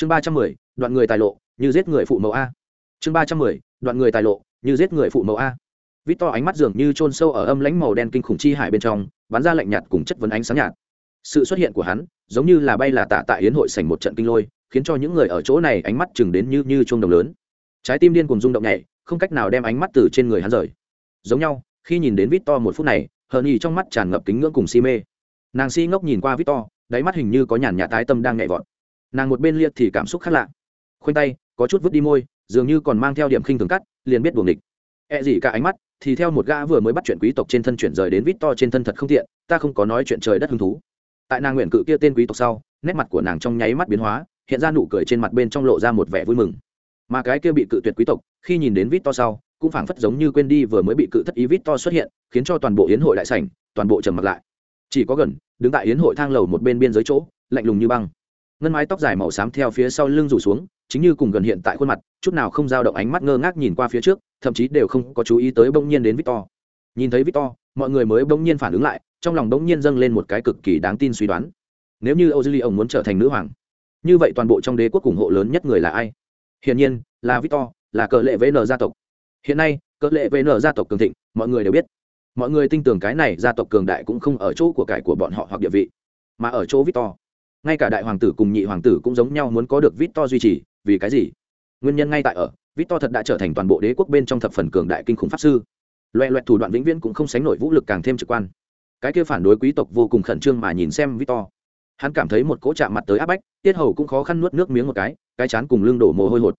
chương ba trăm mười, đoạn người tài lộ, như giết người phụ mẫu a. Chương ba trăm mười, đoạn người tài lộ, như giết người phụ mẫu a. Vít to ánh mắt dường như chôn sâu ở âm lãnh màu đen kinh khủng chi hải bên trong, bắn ra lạnh nhạt cùng chất vấn ánh sáng nhạt. Sự xuất hiện của hắn, giống như là bay là tạ tại yến hội sảnh một trận kinh lôi, khiến cho những người ở chỗ này ánh mắt chừng đến như như chuông đồng lớn. Trái tim điên cùng rung động nhảy, không cách nào đem ánh mắt từ trên người hắn rời. Giống nhau, khi nhìn đến vít to một phút này hờ nhì trong mắt tràn ngập kính ngưỡng cùng si mê. Nàng si ngốc nhìn qua vít to đáy mắt hình như có nhàn nhạt tái tâm đang nhẹ vọt nàng một bên liệt thì cảm xúc khác lạ. Khoanh tay, có chút vứt đi môi, dường như còn mang theo điểm khinh thường cắt, liền biết buồng địch E gì cả ánh mắt thì theo một gã vừa mới bắt chuyện quý tộc trên thân chuyển rời đến vít to trên thân thật không tiện, ta không có nói chuyện trời đất hứng thú. Tại nàng nguyện cự kia tên quý tộc sau, nét mặt của nàng trong nháy mắt biến hóa, hiện ra nụ cười trên mặt bên trong lộ ra một vẻ vui mừng. Mà cái kia bị cự tuyệt quý tộc, khi nhìn đến vít to sau, cũng phảng phất giống như quên đi vừa mới bị cự thất ý vít to xuất hiện, khiến cho toàn bộ yến hội đại sảnh, toàn bộ trầm mặt lại. Chỉ có gần, đứng tại yến hội thang lầu một bên biên giới chỗ, lạnh lùng như băng ngân mái tóc dài màu xám theo phía sau lưng rủ xuống, chính như cùng gần hiện tại khuôn mặt, chút nào không dao động ánh mắt ngơ ngác nhìn qua phía trước, thậm chí đều không có chú ý tới bỗng nhiên đến victor. Nhìn thấy victor, mọi người mới bỗng nhiên phản ứng lại, trong lòng bỗng nhiên dâng lên một cái cực kỳ đáng tin suy đoán. Nếu như ozili ông muốn trở thành nữ hoàng, như vậy toàn bộ trong đế quốc ủng hộ lớn nhất người là ai? Hiển nhiên, là victor, là cờ lệ vn gia tộc. Hiện nay, cờ lệ vn gia tộc cường thịnh, mọi người đều biết. Mọi người tin tưởng cái này gia tộc cường đại cũng không ở chỗ của cải của bọn họ hoặc địa vị, mà ở chỗ victor ngay cả đại hoàng tử cùng nhị hoàng tử cũng giống nhau muốn có được victor duy trì, vì cái gì? Nguyên nhân ngay tại ở, victor thật đã trở thành toàn bộ đế quốc bên trong thập phần cường đại kinh khủng pháp sư. Loẹ loẹt thủ đoạn vĩnh viễn cũng không sánh nổi vũ lực càng thêm trực quan. Cái kia phản đối quý tộc vô cùng khẩn trương mà nhìn xem victor. Hắn cảm thấy một cỗ chạm mặt tới áp bách, tiết hầu cũng khó khăn nuốt nước miếng một cái cái chán cùng lưng đổ mồ hôi hột.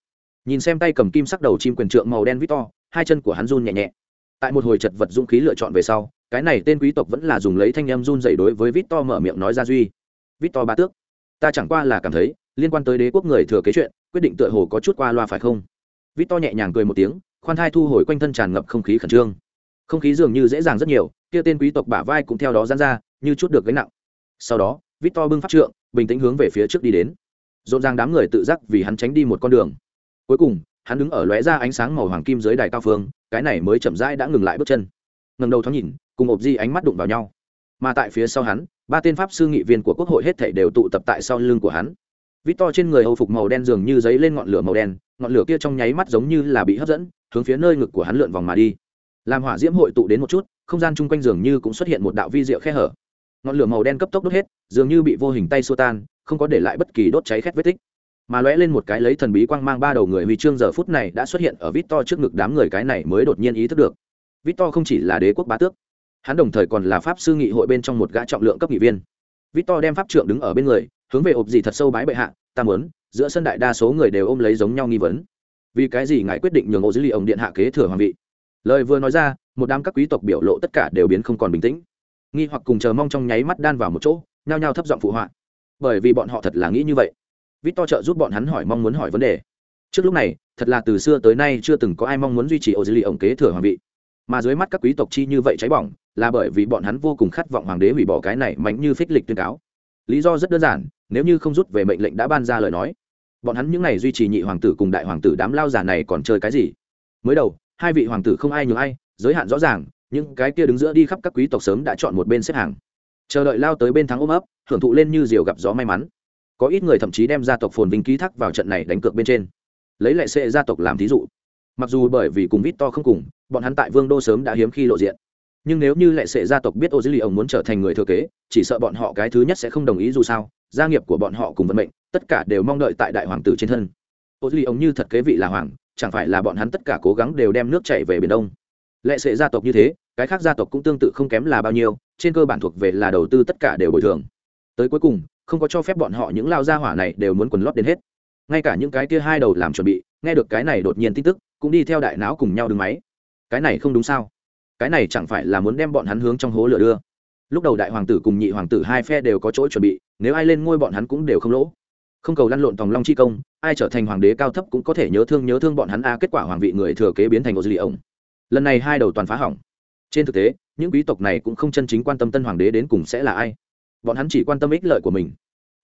Nhìn xem tay cầm kim sắc đầu chim quyền trượng màu đen victor, hai chân của hắn run nhẹ nhẹ. Tại một hồi chật vật dũng khí lựa chọn về sau, cái này tên quý tộc vẫn là dùng lấy thanh em run dậy đối với victor mở miệng nói ra duy victor ba tước. Ta chẳng qua là cảm thấy, liên quan tới đế quốc người thừa kế chuyện, quyết định tựa hồ có chút qua loa phải không? Vít to nhẹ nhàng cười một tiếng, khoan thai thu hồi quanh thân tràn ngập không khí khẩn trương. Không khí dường như dễ dàng rất nhiều, kia tên quý tộc bả vai cũng theo đó dán ra, như chút được gánh nặng. Sau đó, vít to bưng phát trượng, bình tĩnh hướng về phía trước đi đến. Rộn ràng đám người tự giác vì hắn tránh đi một con đường. Cuối cùng, hắn đứng ở lóe ra ánh sáng màu hoàng kim dưới đài cao phương, cái này mới chậm rãi đã ngừng lại bước chân. Ngầm đầu thoáng nhìn, cùng ộp di ánh mắt đụng vào nhau. Mà tại phía sau hắn ba tên pháp sư nghị viên của quốc hội hết thảy đều tụ tập tại sau lưng của hắn. Vít to trên người hầu phục màu đen dường như giấy lên ngọn lửa màu đen, ngọn lửa kia trong nháy mắt giống như là bị hấp dẫn, hướng phía nơi ngực của hắn lượn vòng mà đi. Làm hỏa diễm hội tụ đến một chút, không gian chung quanh dường như cũng xuất hiện một đạo vi diệu khe hở. Ngọn lửa màu đen cấp tốc đốt hết, dường như bị vô hình tay xua tan, không có để lại bất kỳ đốt cháy khét vết tích. Mà lóe lên một cái lấy thần bí quang mang ba đầu người huy chương giờ phút này đã xuất hiện ở vít to trước ngực đám người cái này mới đột nhiên ý thức được. Vít to không chỉ là đế quốc bá tước hắn đồng thời còn là pháp sư nghị hội bên trong một gã trọng lượng cấp nghị viên. Victor đem pháp trượng đứng ở bên người, hướng về ộp gì thật sâu bái bệ hạ, ta mớn giữa sân đại đa số người đều ôm lấy giống nhau nghi vấn. Vì cái gì ngài quyết định nhường ô dữ liệu ông điện hạ kế thừa hoàng vị? Lời vừa nói ra, một đám các quý tộc biểu lộ tất cả đều biến không còn bình tĩnh. Nghi hoặc cùng chờ mong trong nháy mắt đan vào một chỗ, nhao nhao thấp giọng phụ họa. Bởi vì bọn họ thật là nghĩ như vậy. Victor trợ giúp bọn hắn hỏi mong muốn hỏi vấn đề. Trước lúc này, thật là từ xưa tới nay chưa từng có ai mong muốn duy trì ô dữ liệu ông kế thừa hoàng vị mà dưới mắt các quý tộc chi như vậy cháy bỏng, là bởi vì bọn hắn vô cùng khát vọng hoàng đế hủy bỏ cái này mạnh như phích lịch tuyên cáo. Lý do rất đơn giản, nếu như không rút về mệnh lệnh đã ban ra lời nói, bọn hắn những n à y duy trì nhị hoàng tử cùng đại hoàng tử đám lao giả này còn chơi cái gì? Mới đầu, hai vị hoàng tử không ai nhường ai, giới hạn rõ ràng, những cái kia đứng giữa đi khắp các quý tộc sớm đã chọn một bên xếp hàng. Chờ đợi lao tới bên thắng ôm ấp, hưởng thụ lên như diều gặp gió may mắn. Có ít người thậm chí đem gia tộc phồn vinh ký thác vào trận này đánh cược bên trên. Lấy lại sệ gia tộc làm thí dụ. Mặc dù bởi vì cùng vít to không cùng bọn hắn tại vương đô sớm đã hiếm khi lộ diện. Nhưng nếu như lệ sệ gia tộc biết ô dữ lì ông muốn trở thành người thừa kế, chỉ sợ bọn họ cái thứ nhất sẽ không đồng ý dù sao, gia nghiệp của bọn họ cùng vận mệnh, tất cả đều mong đợi tại đại hoàng tử trên thân. Ô dữ lì ông như thật kế vị là hoàng, chẳng phải là bọn hắn tất cả cố gắng đều đem nước chảy về biển đông. Lệ sệ gia tộc như thế, cái khác gia tộc cũng tương tự không kém là bao nhiêu, trên cơ bản thuộc về là đầu tư tất cả đều bồi thường. Tới cuối cùng, không có cho phép bọn họ những lao gia hỏa này đều muốn quần lót đến hết. Ngay cả những cái kia hai đầu làm chuẩn bị, nghe được cái này đột nhiên tin tức, cũng đi theo đại não cùng nhau đứng máy cái này không đúng sao? Cái này chẳng phải là muốn đem bọn hắn hướng trong hố lửa đưa. Lúc đầu đại hoàng tử cùng nhị hoàng tử hai phe đều có chỗ chuẩn bị, nếu ai lên ngôi bọn hắn cũng đều không lỗ. Không cầu lăn lộn tòng long chi công, ai trở thành hoàng đế cao thấp cũng có thể nhớ thương nhớ thương bọn hắn a, kết quả hoàng vị người thừa kế biến thành ô dư lì ổng lần này hai đầu toàn phá hỏng. Trên thực tế, những quý tộc này cũng không chân chính quan tâm tân hoàng đế đến cùng sẽ là ai. Bọn hắn chỉ quan tâm ích lợi của mình.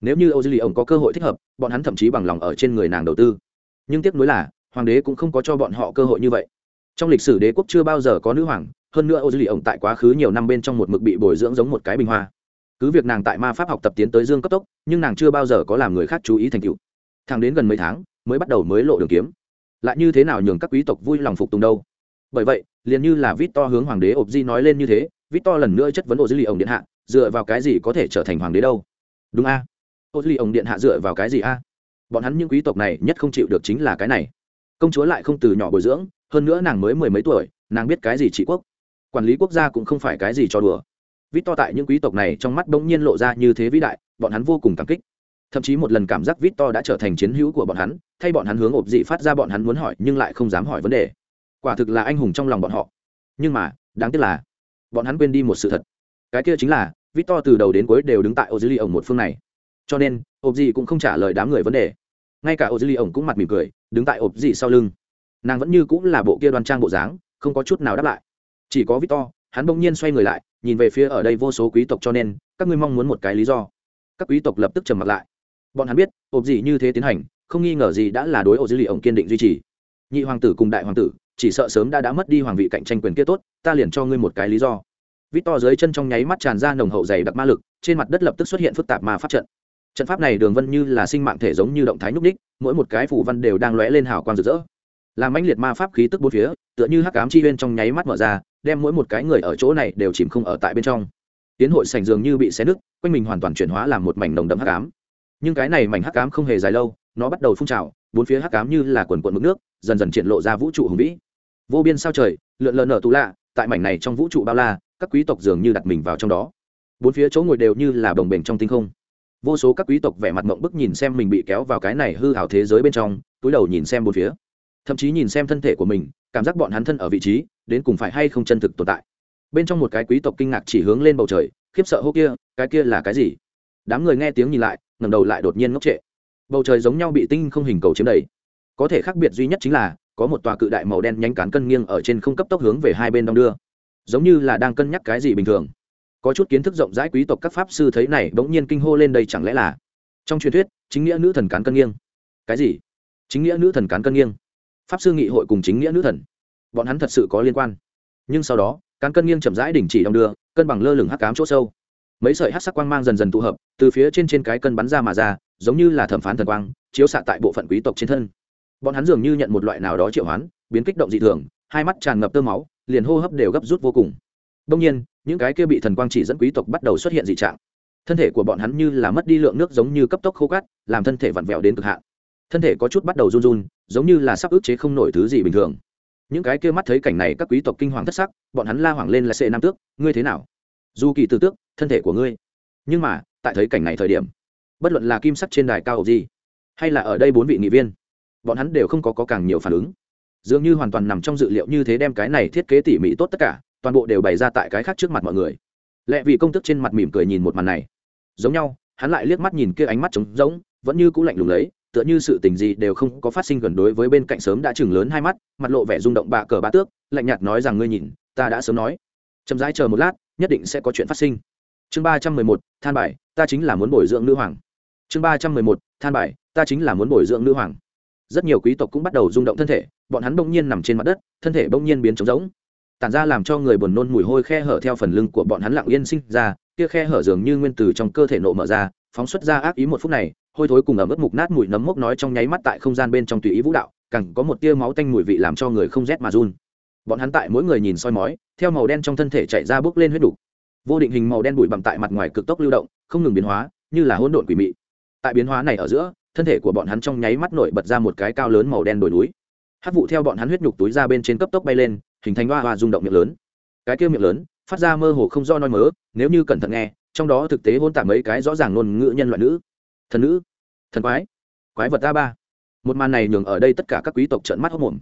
Nếu như ô dư lì ổng có cơ hội thích hợp, bọn hắn thậm chí bằng lòng ở trên người nàng đầu tư. Nhưng tiếc nuối là, hoàng đế cũng không có cho bọn họ cơ hội như vậy trong lịch sử đế quốc chưa bao giờ có nữ hoàng, hơn nữa ô dư lì ổng tại quá khứ nhiều năm bên trong một mực bị bồi dưỡng giống một cái bình hoa. Cứ việc nàng tại ma pháp học tập tiến tới dương cấp tốc, nhưng nàng chưa bao giờ có làm người khác chú ý thành tựu. Thẳng đến gần mấy tháng, mới bắt đầu mới lộ đường kiếm. Lại như thế nào nhường các quý tộc vui lòng phục tùng đâu? Bởi vậy, liền như là vít to hướng hoàng đế ộp di nói lên như thế vít to lần nữa chất vấn ô dư lì ổng điện hạ, dựa vào cái gì có thể trở thành hoàng đế đâu? Đúng a. Ô dư lì ổng điện hạ dựa vào cái gì a? Bọn hắn những quý tộc này nhất không chịu được chính là cái này công chúa lại không từ nhỏ bồi dưỡng, hơn nữa nàng mới mười mấy tuổi, nàng biết cái gì trị quốc. Quản lý quốc gia cũng không phải cái gì cho đùa. Vít to tại những quý tộc này trong mắt bỗng nhiên lộ ra như thế vĩ đại, bọn hắn vô cùng cảm kích. Thậm chí một lần cảm giác vít to đã trở thành chiến hữu của bọn hắn, thay bọn hắn hướng ộp dị phát ra bọn hắn muốn hỏi nhưng lại không dám hỏi vấn đề. Quả thực là anh hùng trong lòng bọn họ. Nhưng mà, đáng tiếc là, bọn hắn quên đi một sự thật. Cái kia chính là, vít to từ đầu đến cuối đều đứng tại ô dư ly ổng một phương này. Cho nên, ộp dị cũng không trả lời đám người vấn đề. Ngay cả ô dư ly ổng cũng mặt mỉm cười đứng tại ộp dị sau lưng. Nàng vẫn như cũng là bộ kia đoan trang bộ dáng, không có chút nào đáp lại. Chỉ có victor, hắn bỗng nhiên xoay người lại, nhìn về phía ở đây vô số quý tộc cho nên, các ngươi mong muốn một cái lý do. Các quý tộc lập tức trầm mặt lại. Bọn hắn biết, ộp gì như thế tiến hành, không nghi ngờ gì đã là đối ổ dữ liệu ổng kiên định duy trì. Nhị hoàng tử cùng đại hoàng tử, chỉ sợ sớm đã đã mất đi hoàng vị cạnh tranh quyền kia tốt, ta liền cho ngươi một cái lý do. Vít to dưới chân trong nháy mắt tràn ra nồng hậu dày đặc ma lực, trên mặt đất lập tức xuất hiện phức tạp ma pháp trận trận pháp này đường vân như là sinh mạng thể giống như động thái nhúc ních mỗi một cái phủ văn đều đang lóe lên hào quang rực rỡ. Làm mãnh liệt ma pháp khí tức bốn phía, tựa như hắc ám chi huyên trong nháy mắt mở ra, đem mỗi một cái người ở chỗ này đều chìm không ở tại bên trong. Tiến hội sành dường như bị xé nứt, quanh mình hoàn toàn chuyển hóa làm một mảnh nồng đậm hắc ám. Nhưng cái này mảnh hắc ám không hề dài lâu, nó bắt đầu phun trào, bốn phía hắc ám như là quần quần mực nước, dần dần triển lộ ra vũ trụ hùng vĩ. Vô biên sao trời, lượn lờ nở tù lạ, tại mảnh này trong vũ trụ bao la, các quý tộc dường như đặt mình vào trong đó. Bốn phía chỗ ngồi đều như là đồng bền trong tinh không vô số các quý tộc vẻ mặt mộng bức nhìn xem mình bị kéo vào cái này hư hào thế giới bên trong, túi đầu nhìn xem bốn phía. Thậm chí nhìn xem thân thể của mình, cảm giác bọn hắn thân ở vị trí, đến cùng phải hay không chân thực tồn tại. Bên trong một cái quý tộc kinh ngạc chỉ hướng lên bầu trời, khiếp sợ hô kia, cái kia là cái gì? Đám người nghe tiếng nhìn lại, ngẩng đầu lại đột nhiên ngốc trệ. Bầu trời giống nhau bị tinh không hình cầu chiếm đầy. Có thể khác biệt duy nhất chính là, có một tòa cự đại màu đen nhánh cán cân nghiêng ở trên không cấp tốc hướng về hai bên đông đưa. Giống như là đang cân nhắc cái gì bình thường có chút kiến thức rộng rãi quý tộc các pháp sư thấy này bỗng nhiên kinh hô lên đây chẳng lẽ là trong truyền thuyết chính nghĩa nữ thần cán cân nghiêng? Cái gì? Chính nghĩa nữ thần cán cân nghiêng? Pháp sư nghị hội cùng chính nghĩa nữ thần? Bọn hắn thật sự có liên quan. Nhưng sau đó, cán cân nghiêng chậm rãi đình chỉ đong đưa, cân bằng lơ lửng hắc cám chỗ sâu. Mấy sợi hắc sắc quang mang dần dần tụ hợp, từ phía trên trên cái cân bắn ra mà ra, giống như là thẩm phán thần quang, chiếu xạ tại bộ phận quý tộc trên thân. Bọn hắn dường như nhận một loại nào đó triệu hoán, biến kích động dị thường, hai mắt tràn ngập tơ máu, liền hô hấp đều gấp rút vô cùng đông nhiên những cái kia bị thần quang chỉ dẫn quý tộc bắt đầu xuất hiện dị trạng. Thân thể của bọn hắn như là mất đi lượng nước giống như cấp tốc khô cát làm thân thể vặn vẹo đến cực hạn. Thân thể có chút bắt đầu run run giống như là sắp ức chế không nổi thứ gì bình thường. Những cái kia mắt thấy cảnh này các quý tộc kinh hoàng thất sắc bọn hắn la hoảng lên là sệ nam tước ngươi thế nào? Dù kỳ từ tước thân thể của ngươi. Nhưng mà tại thấy cảnh này thời điểm bất luận là kim sắc trên đài cao gì hay là ở đây bốn vị nghị viên bọn hắn đều không có, có càng nhiều phản ứng. Dường như hoàn toàn nằm trong dự liệu như thế đem cái này thiết kế tỉ mỉ tốt tất cả toàn bộ đều bày ra tại cái khác trước mặt mọi người. Lẽ vì công tức trên mặt mỉm cười nhìn một màn này. Giống nhau, hắn lại liếc mắt nhìn kia ánh mắt trống rỗng, vẫn như cũ lạnh lùng lấy, tựa như sự tình gì đều không có phát sinh gần đối với bên cạnh sớm đã chừng lớn hai mắt, mặt lộ vẻ rung động bạ cờ bá tước, lạnh nhạt nói rằng ngươi nhìn, ta đã sớm nói. Chậm rãi chờ một lát, nhất định sẽ có chuyện phát sinh. Chương ba trăm mười một, than bài, ta chính là muốn bồi dưỡng nữ hoàng. Chương ba trăm mười một, than bài, ta chính là muốn bồi dưỡng nữ hoàng. Rất nhiều quý tộc cũng bắt đầu rung động thân thể, bọn hắn bỗng nhiên nằm trên mặt đất, thân thể bỗng nhiên biến trống rỗng tản ra làm cho người buồn nôn mùi hôi khe hở theo phần lưng của bọn hắn lặng yên sinh ra, kia khe hở dường như nguyên từ trong cơ thể nộ mở ra, phóng xuất ra ác ý một phút này, hôi thối cùng ẩm ướt mục nát mùi nấm mốc nói trong nháy mắt tại không gian bên trong tùy ý vũ đạo, càng có một tia máu tanh mùi vị làm cho người không rét mà run. Bọn hắn tại mỗi người nhìn soi mói, theo màu đen trong thân thể chạy ra bước lên huyết đục. Vô định hình màu đen bụi bặm tại mặt ngoài cực tốc lưu động, không ngừng biến hóa, như là hỗn độn quỷ mị. Tại biến hóa này ở giữa, thân thể của bọn hắn trong nháy mắt nổi bật ra một cái cao lớn màu đen đồi núi. Hát vụ theo bọn hắn huyết nhục túi ra bên trên cấp tốc bay lên hình thành hoa hoa rung động miệng lớn. Cái kia miệng lớn, phát ra mơ hồ không do nói mớ, nếu như cẩn thận nghe, trong đó thực tế hôn tả mấy cái rõ ràng ngôn ngữ nhân loại nữ. Thần nữ, thần quái quái vật a ba. Một màn này nhường ở đây tất cả các quý tộc trợn mắt hốc mồm.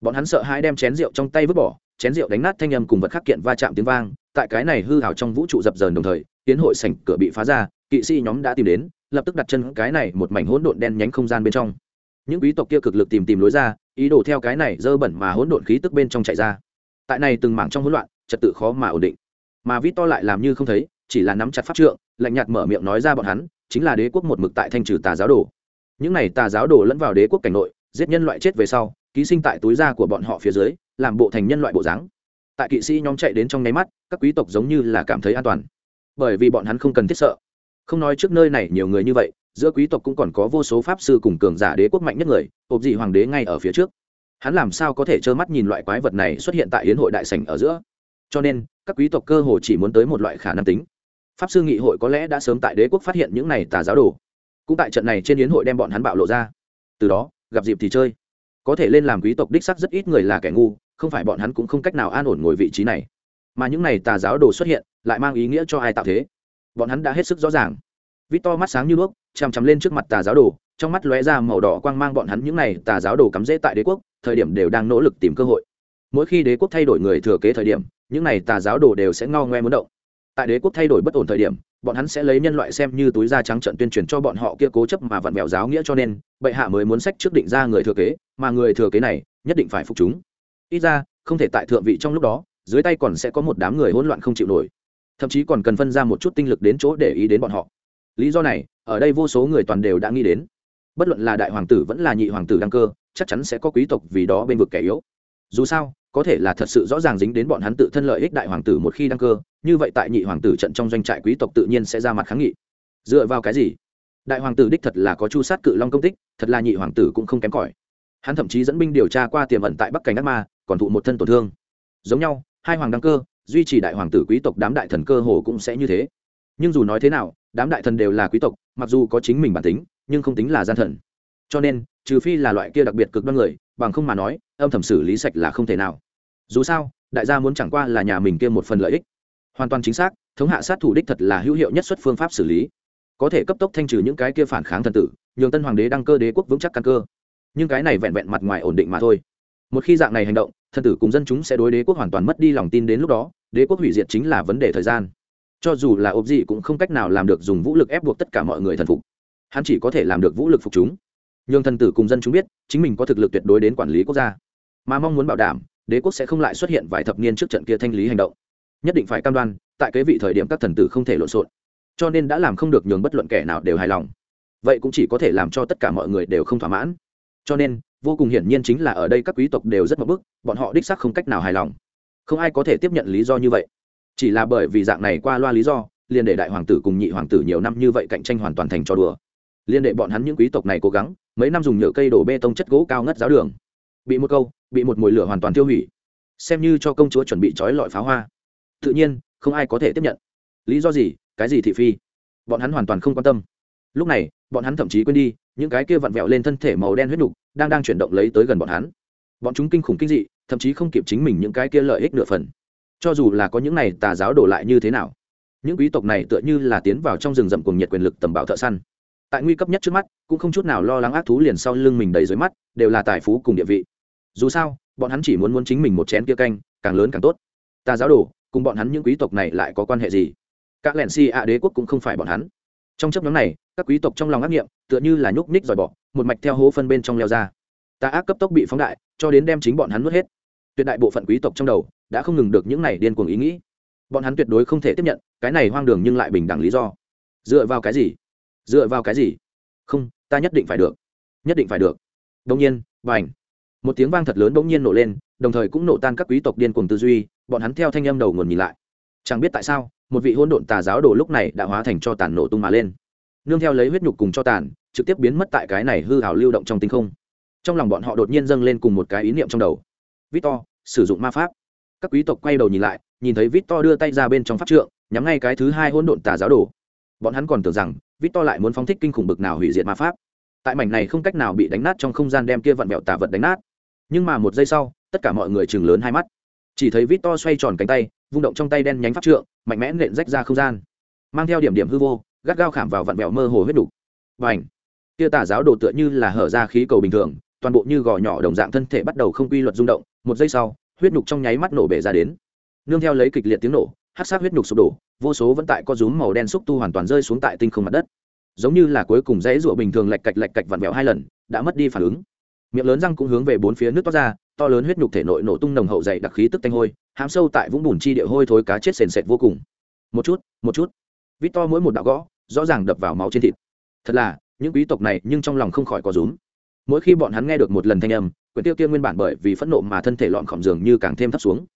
Bọn hắn sợ hãi đem chén rượu trong tay vứt bỏ, chén rượu đánh nát thanh âm cùng vật khắc kiện va chạm tiếng vang, tại cái này hư hào trong vũ trụ dập dờn đồng thời, tiến hội sảnh cửa bị phá ra, kỵ sĩ nhóm đã tìm đến, lập tức đặt chân cái này một mảnh hỗn độn đen nhánh không gian bên trong. Những quý tộc kia cực lực tìm tìm lối ra ý đồ theo cái này dơ bẩn mà hỗn độn khí tức bên trong chạy ra. Tại này từng mảng trong hỗn loạn, trật tự khó mà ổn định. Mà vít to lại làm như không thấy, chỉ là nắm chặt pháp trượng, lạnh nhạt mở miệng nói ra bọn hắn, chính là đế quốc một mực tại thanh trừ tà giáo đồ. Những này tà giáo đồ lẫn vào đế quốc cảnh nội, giết nhân loại chết về sau, ký sinh tại túi da của bọn họ phía dưới, làm bộ thành nhân loại bộ dáng. Tại kỵ sĩ nhóm chạy đến trong nháy mắt, các quý tộc giống như là cảm thấy an toàn. Bởi vì bọn hắn không cần thiết sợ. Không nói trước nơi này nhiều người như vậy giữa quý tộc cũng còn có vô số pháp sư cùng cường giả đế quốc mạnh nhất người ộp dị hoàng đế ngay ở phía trước. Hắn làm sao có thể trơ mắt nhìn loại quái vật này xuất hiện tại hiến hội đại sảnh ở giữa? Cho nên, các quý tộc cơ hồ chỉ muốn tới một loại khả năng tính. Pháp sư nghị hội có lẽ đã sớm tại đế quốc phát hiện những này tà giáo đồ. Cũng tại trận này trên yến hội đem bọn hắn bạo lộ ra. Từ đó, gặp dịp thì chơi. Có thể lên làm quý tộc đích sắc rất ít người là kẻ ngu, không phải bọn hắn cũng không cách nào an ổn ngồi vị trí này. Mà những này tà giáo đồ xuất hiện, lại mang ý nghĩa cho ai tạo thế. Bọn hắn đã hết sức rõ ràng vít to mắt sáng như đuốc, chằm chằm lên trước mặt tà giáo đồ, trong mắt lóe ra màu đỏ quang mang bọn hắn những này tà giáo đồ cắm rễ tại đế quốc, thời điểm đều đang nỗ lực tìm cơ hội. Mỗi khi đế quốc thay đổi người thừa kế thời điểm, những này tà giáo đồ đều sẽ ngao ngoe muốn động. Tại đế quốc thay đổi bất ổn thời điểm, bọn hắn sẽ lấy nhân loại xem như túi da trắng trận tuyên truyền cho bọn họ kia cố chấp mà vặn vẹo giáo nghĩa cho nên, bệ hạ mới muốn sách trước định ra người thừa kế, mà người thừa kế này, nhất định phải phục chúng. Ít ra, không thể tại thượng vị trong lúc đó, dưới tay còn sẽ có một đám người hỗn loạn không chịu nổi. Thậm chí còn cần phân ra một chút tinh lực đến chỗ để ý đến bọn họ lý do này, ở đây vô số người toàn đều đã nghĩ đến. Bất luận là đại hoàng tử vẫn là nhị hoàng tử đăng cơ, chắc chắn sẽ có quý tộc vì đó bên vực kẻ yếu. Dù sao, có thể là thật sự rõ ràng dính đến bọn hắn tự thân lợi ích đại hoàng tử một khi đăng cơ, như vậy tại nhị hoàng tử trận trong doanh trại quý tộc tự nhiên sẽ ra mặt kháng nghị. Dựa vào cái gì? Đại hoàng tử đích thật là có chu sát cự long công tích, thật là nhị hoàng tử cũng không kém cỏi. Hắn thậm chí dẫn binh điều tra qua tiềm ẩn tại bắc cảnh ác ma, còn thụ một thân tổn thương. Giống nhau, hai hoàng đăng cơ, duy trì đại hoàng tử quý tộc đám đại thần cơ hồ cũng sẽ như thế. Nhưng dù nói thế nào đám đại thần đều là quý tộc, mặc dù có chính mình bản tính, nhưng không tính là gian thần. Cho nên, trừ phi là loại kia đặc biệt cực đoan người, bằng không mà nói, âm thầm xử lý sạch là không thể nào. Dù sao, đại gia muốn chẳng qua là nhà mình kia một phần lợi ích. Hoàn toàn chính xác, thống hạ sát thủ đích thật là hữu hiệu nhất xuất phương pháp xử lý. Có thể cấp tốc thanh trừ những cái kia phản kháng thần tử, nhường tân hoàng đế đăng cơ đế quốc vững chắc căn cơ. Nhưng cái này vẹn vẹn mặt ngoài ổn định mà thôi. Một khi dạng này hành động, thần tử cùng dân chúng sẽ đối đế quốc hoàn toàn mất đi lòng tin đến lúc đó, đế quốc hủy diệt chính là vấn đề thời gian cho dù là ốp gì cũng không cách nào làm được dùng vũ lực ép buộc tất cả mọi người thần phục. Hắn chỉ có thể làm được vũ lực phục chúng. Nhường thần tử cùng dân chúng biết, chính mình có thực lực tuyệt đối đến quản lý quốc gia. Mà mong muốn bảo đảm, đế quốc sẽ không lại xuất hiện vài thập niên trước trận kia thanh lý hành động. Nhất định phải cam đoan, tại cái vị thời điểm các thần tử không thể lộn xộn. Cho nên đã làm không được nhường bất luận kẻ nào đều hài lòng. Vậy cũng chỉ có thể làm cho tất cả mọi người đều không thỏa mãn. Cho nên, vô cùng hiển nhiên chính là ở đây các quý tộc đều rất mập bức, bọn họ đích sắc không cách nào hài lòng. Không ai có thể tiếp nhận lý do như vậy chỉ là bởi vì dạng này qua loa lý do liên đệ đại hoàng tử cùng nhị hoàng tử nhiều năm như vậy cạnh tranh hoàn toàn thành cho đùa. Liên đệ bọn hắn những quý tộc này cố gắng, mấy năm dùng nhựa cây đổ bê tông chất gỗ cao ngất giáo đường. Bị một câu, bị một mồi lửa hoàn toàn tiêu hủy. Xem như cho công chúa chuẩn bị trói lọi pháo hoa. Tự nhiên, không ai có thể tiếp nhận. Lý do gì? Cái gì thị phi? Bọn hắn hoàn toàn không quan tâm. Lúc này, bọn hắn thậm chí quên đi, những cái kia vặn vẹo lên thân thể màu đen huyết nhục đang đang chuyển động lấy tới gần bọn hắn. Bọn chúng kinh khủng kinh dị, thậm chí không kịp chính mình những cái kia lợi ích nửa phần cho dù là có những này tà giáo đổ lại như thế nào, những quý tộc này tựa như là tiến vào trong rừng rậm cùng nhiệt quyền lực tầm bảo thợ săn. Tại nguy cấp nhất trước mắt, cũng không chút nào lo lắng ác thú liền sau lưng mình đầy dưới mắt, đều là tài phú cùng địa vị. Dù sao, bọn hắn chỉ muốn muốn chính mình một chén kia canh, càng lớn càng tốt. Tà giáo đồ cùng bọn hắn những quý tộc này lại có quan hệ gì? Các lẹn si ạ đế quốc cũng không phải bọn hắn. Trong chấp nhóm này, các quý tộc trong lòng ác nghiệm, tựa như là nhúc ních dòi bỏ một mạch theo hố phân bên trong leo ra. Ta ác cấp tốc bị phóng đại, cho đến đem chính bọn hắn nuốt hết tuyệt đại bộ phận quý tộc trong đầu đã không ngừng được những này điên cuồng ý nghĩ. Bọn hắn tuyệt đối không thể tiếp nhận, cái này hoang đường nhưng lại bình đẳng lý do. Dựa vào cái gì? Dựa vào cái gì? Không, ta nhất định phải được. Nhất định phải được. Đông nhiên b à một tiếng vang thật lớn bỗng nhiên nổ lên, đồng thời cũng nổ tan các quý tộc điên cuồng tư duy, bọn hắn theo thanh âm đầu nguồn nhìn lại. Chẳng biết tại sao, một vị hôn độn tà giáo đồ lúc này đã hóa thành cho tàn nổ tung mà lên. Nương theo lấy huyết nhục cùng cho tàn, trực tiếp biến mất tại cái này hư hào lưu động trong tinh không. Trong lòng bọn họ đột nhiên dâng lên cùng một cái ý niệm trong đầu victor, sử dụng ma pháp. Các quý tộc quay đầu nhìn lại, nhìn thấy victor đưa tay ra bên trong pháp trượng, nhắm ngay cái thứ hai hỗn độn tà giáo đồ. Bọn hắn còn tưởng rằng, victor lại muốn phóng thích kinh khủng bực nào hủy diệt ma pháp. Tại mảnh này không cách nào bị đánh nát trong không gian đem kia vặn vẹo tà vật đánh nát. Nhưng mà một giây sau, tất cả mọi người chừng lớn hai mắt. Chỉ thấy victor xoay tròn cánh tay, vung động trong tay đen nhánh pháp trượng, mạnh mẽ nện rách ra không gian. Mang theo điểm điểm hư vô, gắt gao khảm vào vặn vẹo mơ hồ huyết đục. Và ảnh kia tà giáo đồ tựa như là hở ra khí cầu bình thường, toàn bộ như gò nhỏ đồng dạng thân thể bắt đầu không quy luật rung động một giây sau, huyết nhục trong nháy mắt nổ bể ra đến. Nương theo lấy kịch liệt tiếng nổ hát sát huyết nhục sụp đổ, vô số vẫn tại có rúm màu đen xúc tu hoàn toàn rơi xuống tại tinh không mặt đất. Giống như là cuối cùng dãy rụa bình thường lạch cạch lạch cạch vặn vẹo hai lần, đã mất đi phản ứng. Miệng lớn răng cũng hướng về bốn phía nước toát ra, to lớn huyết nhục thể nội nổ tung nồng hậu dày đặc khí tức tanh hôi, hám sâu tại vũng bùn chi địa hôi thối cá chết sền sệt vô cùng. Một chút một chút. Vít to mỗi một đạo gõ, rõ ràng đập vào máu trên thịt. Thật là, những quý tộc này nhưng trong lòng không khỏi có rúm mỗi khi bọn hắn nghe được một lần thanh âm, quyển tiêu kia nguyên bản bởi vì phẫn nộ mà thân thể lọn khỏng giường như càng thêm thấp xuống.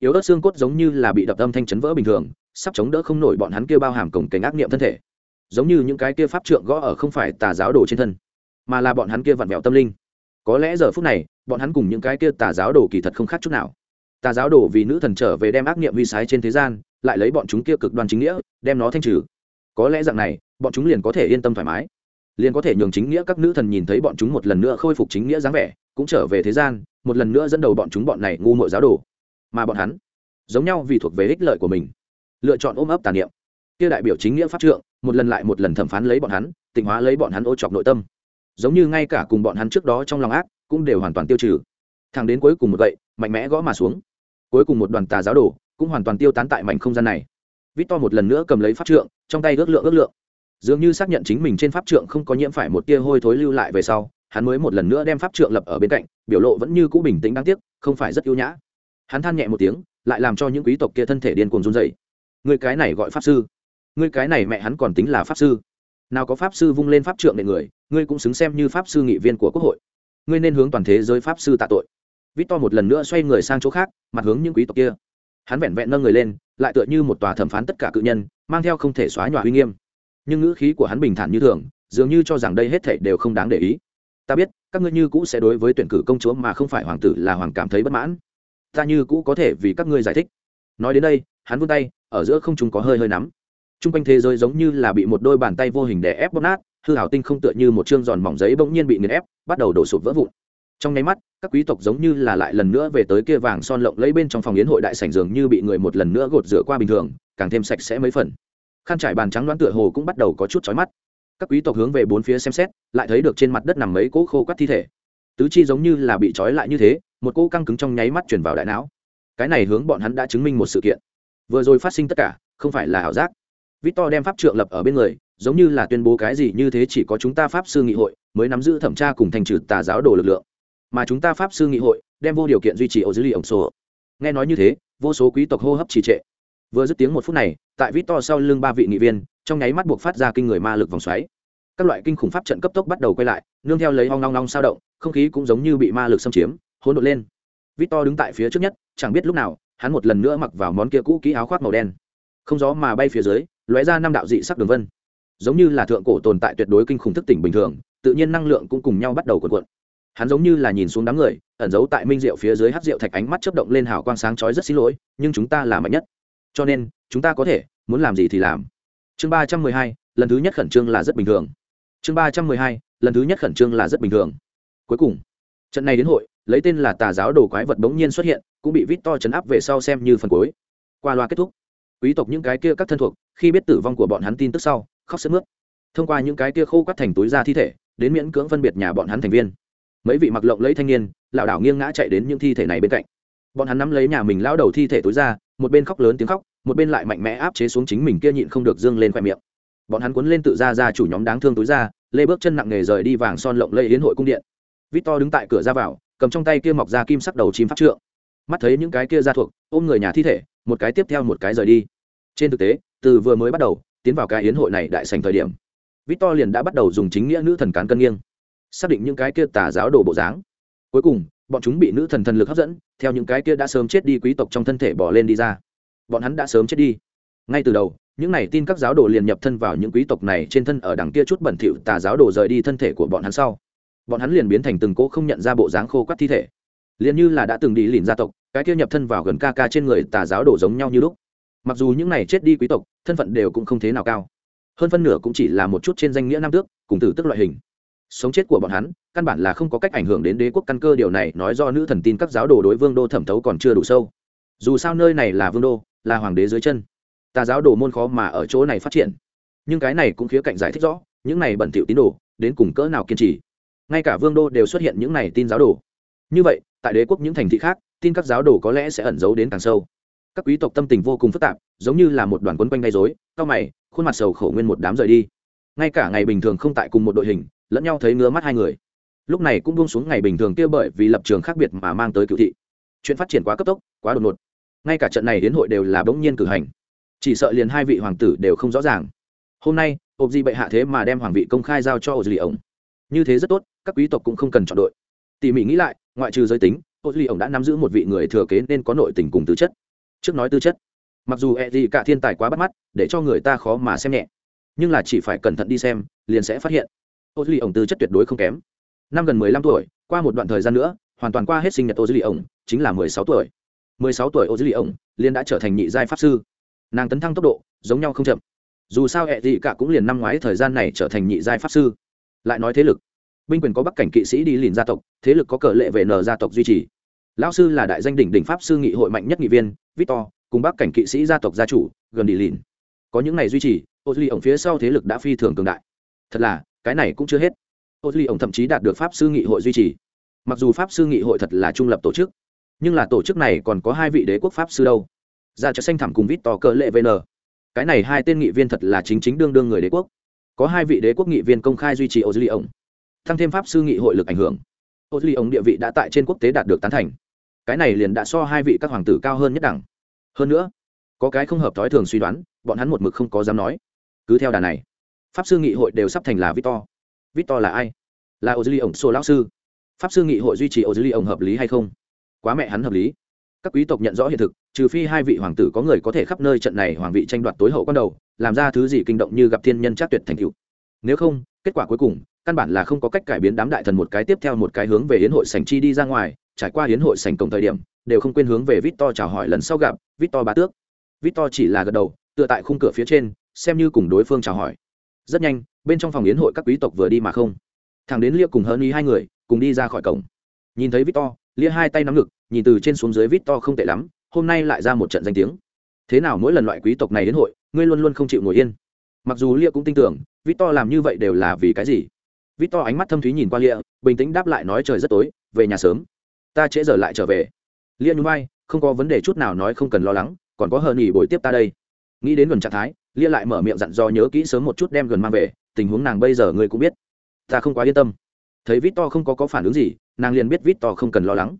Yếu ớt xương cốt giống như là bị đập âm thanh chấn vỡ bình thường, sắp chống đỡ không nổi bọn hắn kia bao hàm cổng cánh ác niệm thân thể. Giống như những cái kia pháp trượng gõ ở không phải tà giáo đồ trên thân, mà là bọn hắn kia vặn vẹo tâm linh. Có lẽ giờ phút này, bọn hắn cùng những cái kia tà giáo đồ kỳ thật không khác chút nào. Tà giáo đồ vì nữ thần trở về đem ác niệm vi sái trên thế gian, lại lấy bọn chúng kia cực đoan chính nghĩa, đem nó thanh trừ. Có lẽ dạng này, bọn chúng liền có thể yên tâm thoải mái liền có thể nhường chính nghĩa các nữ thần nhìn thấy bọn chúng một lần nữa khôi phục chính nghĩa dáng vẻ, cũng trở về thế gian, một lần nữa dẫn đầu bọn chúng bọn này ngu mội giáo đồ. Mà bọn hắn, giống nhau vì thuộc về ích lợi của mình, lựa chọn ôm ấp tàn niệm. Kia đại biểu chính nghĩa pháp trượng, một lần lại một lần thẩm phán lấy bọn hắn, tịnh hóa lấy bọn hắn ô chọc nội tâm. Giống như ngay cả cùng bọn hắn trước đó trong lòng ác, cũng đều hoàn toàn tiêu trừ. Thẳng đến cuối cùng một gậy, mạnh mẽ gõ mà xuống. Cuối cùng một đoàn tà giáo đồ, cũng hoàn toàn tiêu tán tại mảnh không gian này. Vít to một lần nữa cầm lấy pháp trượng, trong tay ước lượng ước lượng dường như xác nhận chính mình trên pháp trượng không có nhiễm phải một tia hôi thối lưu lại về sau, hắn mới một lần nữa đem pháp trượng lập ở bên cạnh, biểu lộ vẫn như cũ bình tĩnh đáng tiếc, không phải rất ưu nhã. Hắn than nhẹ một tiếng, lại làm cho những quý tộc kia thân thể điên cuồng run dày người cái này gọi pháp sư. Người cái này mẹ hắn còn tính là pháp sư. Nào có pháp sư vung lên pháp trượng nệ người, ngươi cũng xứng xem như pháp sư nghị viên của quốc hội. Ngươi nên hướng toàn thế giới pháp sư tạ tội. Vít to một lần nữa xoay người sang chỗ khác, mặt hướng những quý tộc kia. Hắn vẹn vẹn nâng người lên, lại tựa như một tòa thẩm phán tất cả cự nhân, mang theo không thể xóa nhòa uy nghiêm nhưng ngữ khí của hắn bình thản như thường, dường như cho rằng đây hết thể đều không đáng để ý. Ta biết, các ngươi như cũ sẽ đối với tuyển cử công chúa mà không phải hoàng tử là hoàng cảm thấy bất mãn. Ta như cũ có thể vì các ngươi giải thích. Nói đến đây, hắn vươn tay, ở giữa không chúng có hơi hơi nắm. T r u n g quanh thế giới giống như là bị một đôi bàn tay vô hình đè ép bóp nát, hư hảo tinh không tựa như một chương giòn mỏng giấy bỗng nhiên bị nghiền ép, bắt đầu đổ sụp vỡ vụn. Trong nháy mắt, các quý tộc giống như là lại lần nữa về tới kia vàng son lộng lấy bên trong phòng yến hội đại sảnh dường như bị người một lần nữa gột rửa qua bình thường, càng thêm sạch sẽ mấy phần khăn trải bàn trắng đoán tựa hồ cũng bắt đầu có chút chói mắt. Các quý tộc hướng về bốn phía xem xét, lại thấy được trên mặt đất nằm mấy cỗ khô quắt thi thể. Tứ chi giống như là bị trói lại như thế, một cỗ căng cứng trong nháy mắt chuyển vào đại não. Cái này hướng bọn hắn đã chứng minh một sự kiện. Vừa rồi phát sinh tất cả, không phải là ảo giác. Victor đem pháp trượng lập ở bên người, giống như là tuyên bố cái gì như thế chỉ có chúng ta pháp sư nghị hội mới nắm giữ thẩm tra cùng thành trừ tà giáo đồ lực lượng. Mà chúng ta pháp sư nghị hội đem vô điều kiện duy trì ô dữ liệu ổng sổ. Nghe nói như thế, vô số quý tộc hô hấp trì trệ. Vừa dứt tiếng một phút này tại victor sau lưng ba vị nghị viên, trong nháy mắt buộc phát ra kinh người ma lực vòng xoáy. Các loại kinh khủng pháp trận cấp tốc bắt đầu quay lại, nương theo lấy hoang long long sao động, không khí cũng giống như bị ma lực xâm chiếm, hỗn độn lên. Victor đứng tại phía trước nhất, chẳng biết lúc nào, hắn một lần nữa mặc vào món kia cũ kỹ áo khoác màu đen. Không gió mà bay phía dưới, lóe ra năm đạo dị sắc đường vân. Giống như là thượng cổ tồn tại tuyệt đối kinh khủng thức tỉnh bình thường, tự nhiên năng lượng cũng cùng nhau bắt đầu cuộn cuộn. Hắn giống như là nhìn xuống đám người, ẩn giấu tại minh diệu phía dưới hát rượu thạch ánh mắt chớp động lên hào quang sáng chói rất xin lỗi, nhưng chúng ta là mạnh nhất cho nên, chúng ta có thể, muốn làm gì thì làm. Chương ba trăm mười hai, lần thứ nhất khẩn trương là rất bình thường. Chương ba trăm mười hai, lần thứ nhất khẩn trương là rất bình thường. Cuối cùng, trận này đến hội, lấy tên là tà giáo đồ quái vật bỗng nhiên xuất hiện, cũng bị vít to chấn áp về sau xem như phần cuối. Qua loa kết thúc, quý tộc những cái kia các thân thuộc, khi biết tử vong của bọn hắn tin tức sau, khóc sức mướt. Thông qua những cái kia khô quắt thành túi ra thi thể, đến miễn cưỡng phân biệt nhà bọn hắn thành viên. Mấy vị mặc lộng lấy thanh niên, lảo đảo nghiêng ngã chạy đến những thi thể này bên cạnh bọn hắn nắm lấy nhà mình lao đầu thi thể tối ra, một bên khóc lớn tiếng khóc, một bên lại mạnh mẽ áp chế xuống chính mình kia nhịn không được dương lên khoe miệng. Bọn hắn cuốn lên tự ra ra chủ nhóm đáng thương tối ra, lê bước chân nặng nề rời đi vàng son lộng lây hiến hội cung điện. Victor đứng tại cửa ra vào, cầm trong tay kia mọc ra kim sắc đầu chim phát trượng. Mắt thấy những cái kia ra thuộc, ôm người nhà thi thể, một cái tiếp theo một cái rời đi. Trên thực tế, từ vừa mới bắt đầu, tiến vào cái hiến hội này đại sành thời điểm, victor liền đã bắt đầu dùng chính nghĩa nữ thần cán cân nghiêng, xác định những cái kia tà giáo đồ bộ dáng. Cuối cùng bọn chúng bị nữ thần thần lực hấp dẫn, theo những cái kia đã sớm chết đi quý tộc trong thân thể bỏ lên đi ra. Bọn hắn đã sớm chết đi. Ngay từ đầu, những này tin các giáo đồ liền nhập thân vào những quý tộc này trên thân ở đằng kia chút bẩn thỉu tà giáo đồ rời đi thân thể của bọn hắn sau. Bọn hắn liền biến thành từng cỗ không nhận ra bộ dáng khô quắt thi thể. Liền như là đã từng đi lìn gia tộc, cái kia nhập thân vào gần ca ca trên người tà giáo đồ giống nhau như lúc. Mặc dù những này chết đi quý tộc, thân phận đều cũng không thế nào cao. Hơn phân nửa cũng chỉ là một chút trên danh nghĩa nam tước, cùng tử tức loại hình sống chết của bọn hắn, căn bản là không có cách ảnh hưởng đến đế quốc căn cơ, điều này nói do nữ thần tin các giáo đồ đối vương đô thẩm thấu còn chưa đủ sâu. Dù sao nơi này là vương đô, là hoàng đế dưới chân. Tà giáo đồ môn khó mà ở chỗ này phát triển. Nhưng cái này cũng khía cạnh giải thích rõ, những này bẩn thỉu tín đồ, đến cùng cỡ nào kiên trì. Ngay cả vương đô đều xuất hiện những này tin giáo đồ. Như vậy, tại đế quốc những thành thị khác, tin các giáo đồ có lẽ sẽ ẩn giấu đến càng sâu. Các quý tộc tâm tình vô cùng phức tạp, giống như là một đoàn quân quanh gây dối cao mày, khuôn mặt sầu khổ nguyên một đám rời đi. Ngay cả ngày bình thường không tại cùng một đội hình lẫn nhau thấy ngứa mắt hai người. Lúc này cũng buông xuống ngày bình thường kia bởi vì lập trường khác biệt mà mang tới cựu thị. Chuyện phát triển quá cấp tốc, quá đột ngột. Ngay cả trận này đến hội đều là bỗng nhiên cử hành. Chỉ sợ liền hai vị hoàng tử đều không rõ ràng. Hôm nay ộp di bệ hạ thế mà đem hoàng vị công khai giao cho ộp di ổng như thế rất tốt, các quý tộc cũng không cần chọn đội. Tỉ mỉ nghĩ lại, ngoại trừ giới tính ộp di ổng đã nắm giữ một vị người thừa kế nên có nội tình cùng tư chất. Trước nói tư chất, mặc dù e gì cả thiên tài quá bắt mắt, để cho người ta khó mà xem nhẹ. Nhưng là chỉ phải cẩn thận đi xem, liền sẽ phát hiện ô duy ổng tư chất tuyệt đối không kém. Năm gần mười lăm tuổi, qua một đoạn thời gian nữa, hoàn toàn qua hết sinh nhật ô duy ổng, chính là mười sáu tuổi. Mười sáu tuổi ô duy ổng, liền đã trở thành nhị giai pháp sư. Nàng tấn thăng tốc độ, giống nhau không chậm. Dù sao hệ dị cả cũng liền năm ngoái thời gian này trở thành nhị giai pháp sư. Lại nói thế lực. Binh quyền có bắc cảnh kỵ sĩ đi liền gia tộc, thế lực có cờ lệ về n gia tộc duy trì. Lão sư là đại danh đỉnh đỉnh pháp sư nghị hội mạnh nhất nghị viên, victor, cùng bắc cảnh kỵ sĩ gia tộc gia chủ, gần đi lìn. Có những này duy trì ô duy ổng phía sau thế lực đã phi thường cường đại. Thật là cái này cũng chưa hết. Ô duy ổng thậm chí đạt được pháp sư nghị hội duy trì. Mặc dù pháp sư nghị hội thật là trung lập tổ chức, nhưng là tổ chức này còn có hai vị đế quốc pháp sư đâu. Ra chợ xanh thẳm cùng vít to cỡ lệ vn cái này hai tên nghị viên thật là chính chính đương đương người đế quốc. Có hai vị đế quốc nghị viên công khai duy trì ô duy ổng tăng thêm pháp sư nghị hội lực ảnh hưởng, ô duy ổng địa vị đã tại trên quốc tế đạt được tán thành. Cái này liền đã so hai vị các hoàng tử cao hơn nhất đẳng. Hơn nữa, có cái không hợp thói thường suy đoán, bọn hắn một mực không có dám nói. Cứ theo đà này pháp sư nghị hội đều sắp thành là victor. Victor là ai? Là ô duy ổng, sô lão sư. Pháp sư nghị hội duy trì ô duy ổng hợp lý hay không? Quá mẹ hắn hợp lý. Các quý tộc nhận rõ hiện thực, trừ phi hai vị hoàng tử có người có thể khắp nơi trận này hoàng vị tranh đoạt tối hậu quan đầu, làm ra thứ gì kinh động như gặp thiên nhân chắc tuyệt thành cựu nếu không, kết quả cuối cùng, căn bản là không có cách cải biến đám đại thần một cái tiếp theo một cái hướng về hiến hội sành chi đi ra ngoài, trải qua hiến hội sành cổng thời điểm, đều không quên hướng về victor chào hỏi lần sau gặp, victor bá tước. Victor chỉ là gật đầu, tựa tại khung cửa phía trên, xem như cùng đối phương chào hỏi rất nhanh, bên trong phòng yến hội các quý tộc vừa đi mà không. Thằng đến lia cùng hơn ý hai người cùng đi ra khỏi cổng. Nhìn thấy victor, lia hai tay nắm ngực, nhìn từ trên xuống dưới victor không tệ lắm, hôm nay lại ra một trận danh tiếng. Thế nào mỗi lần loại quý tộc này đến hội, ngươi luôn luôn không chịu ngồi yên? Mặc dù lia cũng tin tưởng, victor làm như vậy đều là vì cái gì? Victor ánh mắt thâm thúy nhìn qua lia, bình tĩnh đáp lại nói trời rất tối, về nhà sớm. Ta trễ giờ lại trở về. Lia nhún vai, không có vấn đề chút nào nói không cần lo lắng, còn có hờ nghỉ buổi tiếp ta đây. Nghĩ đến gần trạng thái lia lại mở miệng dặn dò nhớ kỹ sớm một chút đem gần mang về tình huống nàng bây giờ ngươi cũng biết. Ta không quá yên tâm. Thấy vít to không có, có phản ứng gì nàng liền biết vít to không cần lo lắng.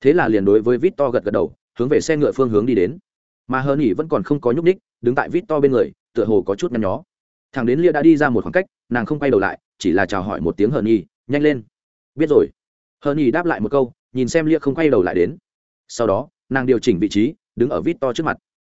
Thế là liền đối với vít to gật gật đầu hướng về xe ngựa phương hướng đi đến. Mà hờ nghỉ vẫn còn không có nhúc ních đứng tại vít to bên người tựa hồ có chút nhăn nhó. Thằng đến lia đã đi ra một khoảng cách nàng không quay đầu lại chỉ là chào hỏi một tiếng hờ nghỉ nhanh lên. Biết rồi. Hờ nghỉ đáp lại một câu nhìn xem lia không quay đầu lại đến. Sau đó nàng điều chỉnh vị trí đứng ở vít to trước mặt.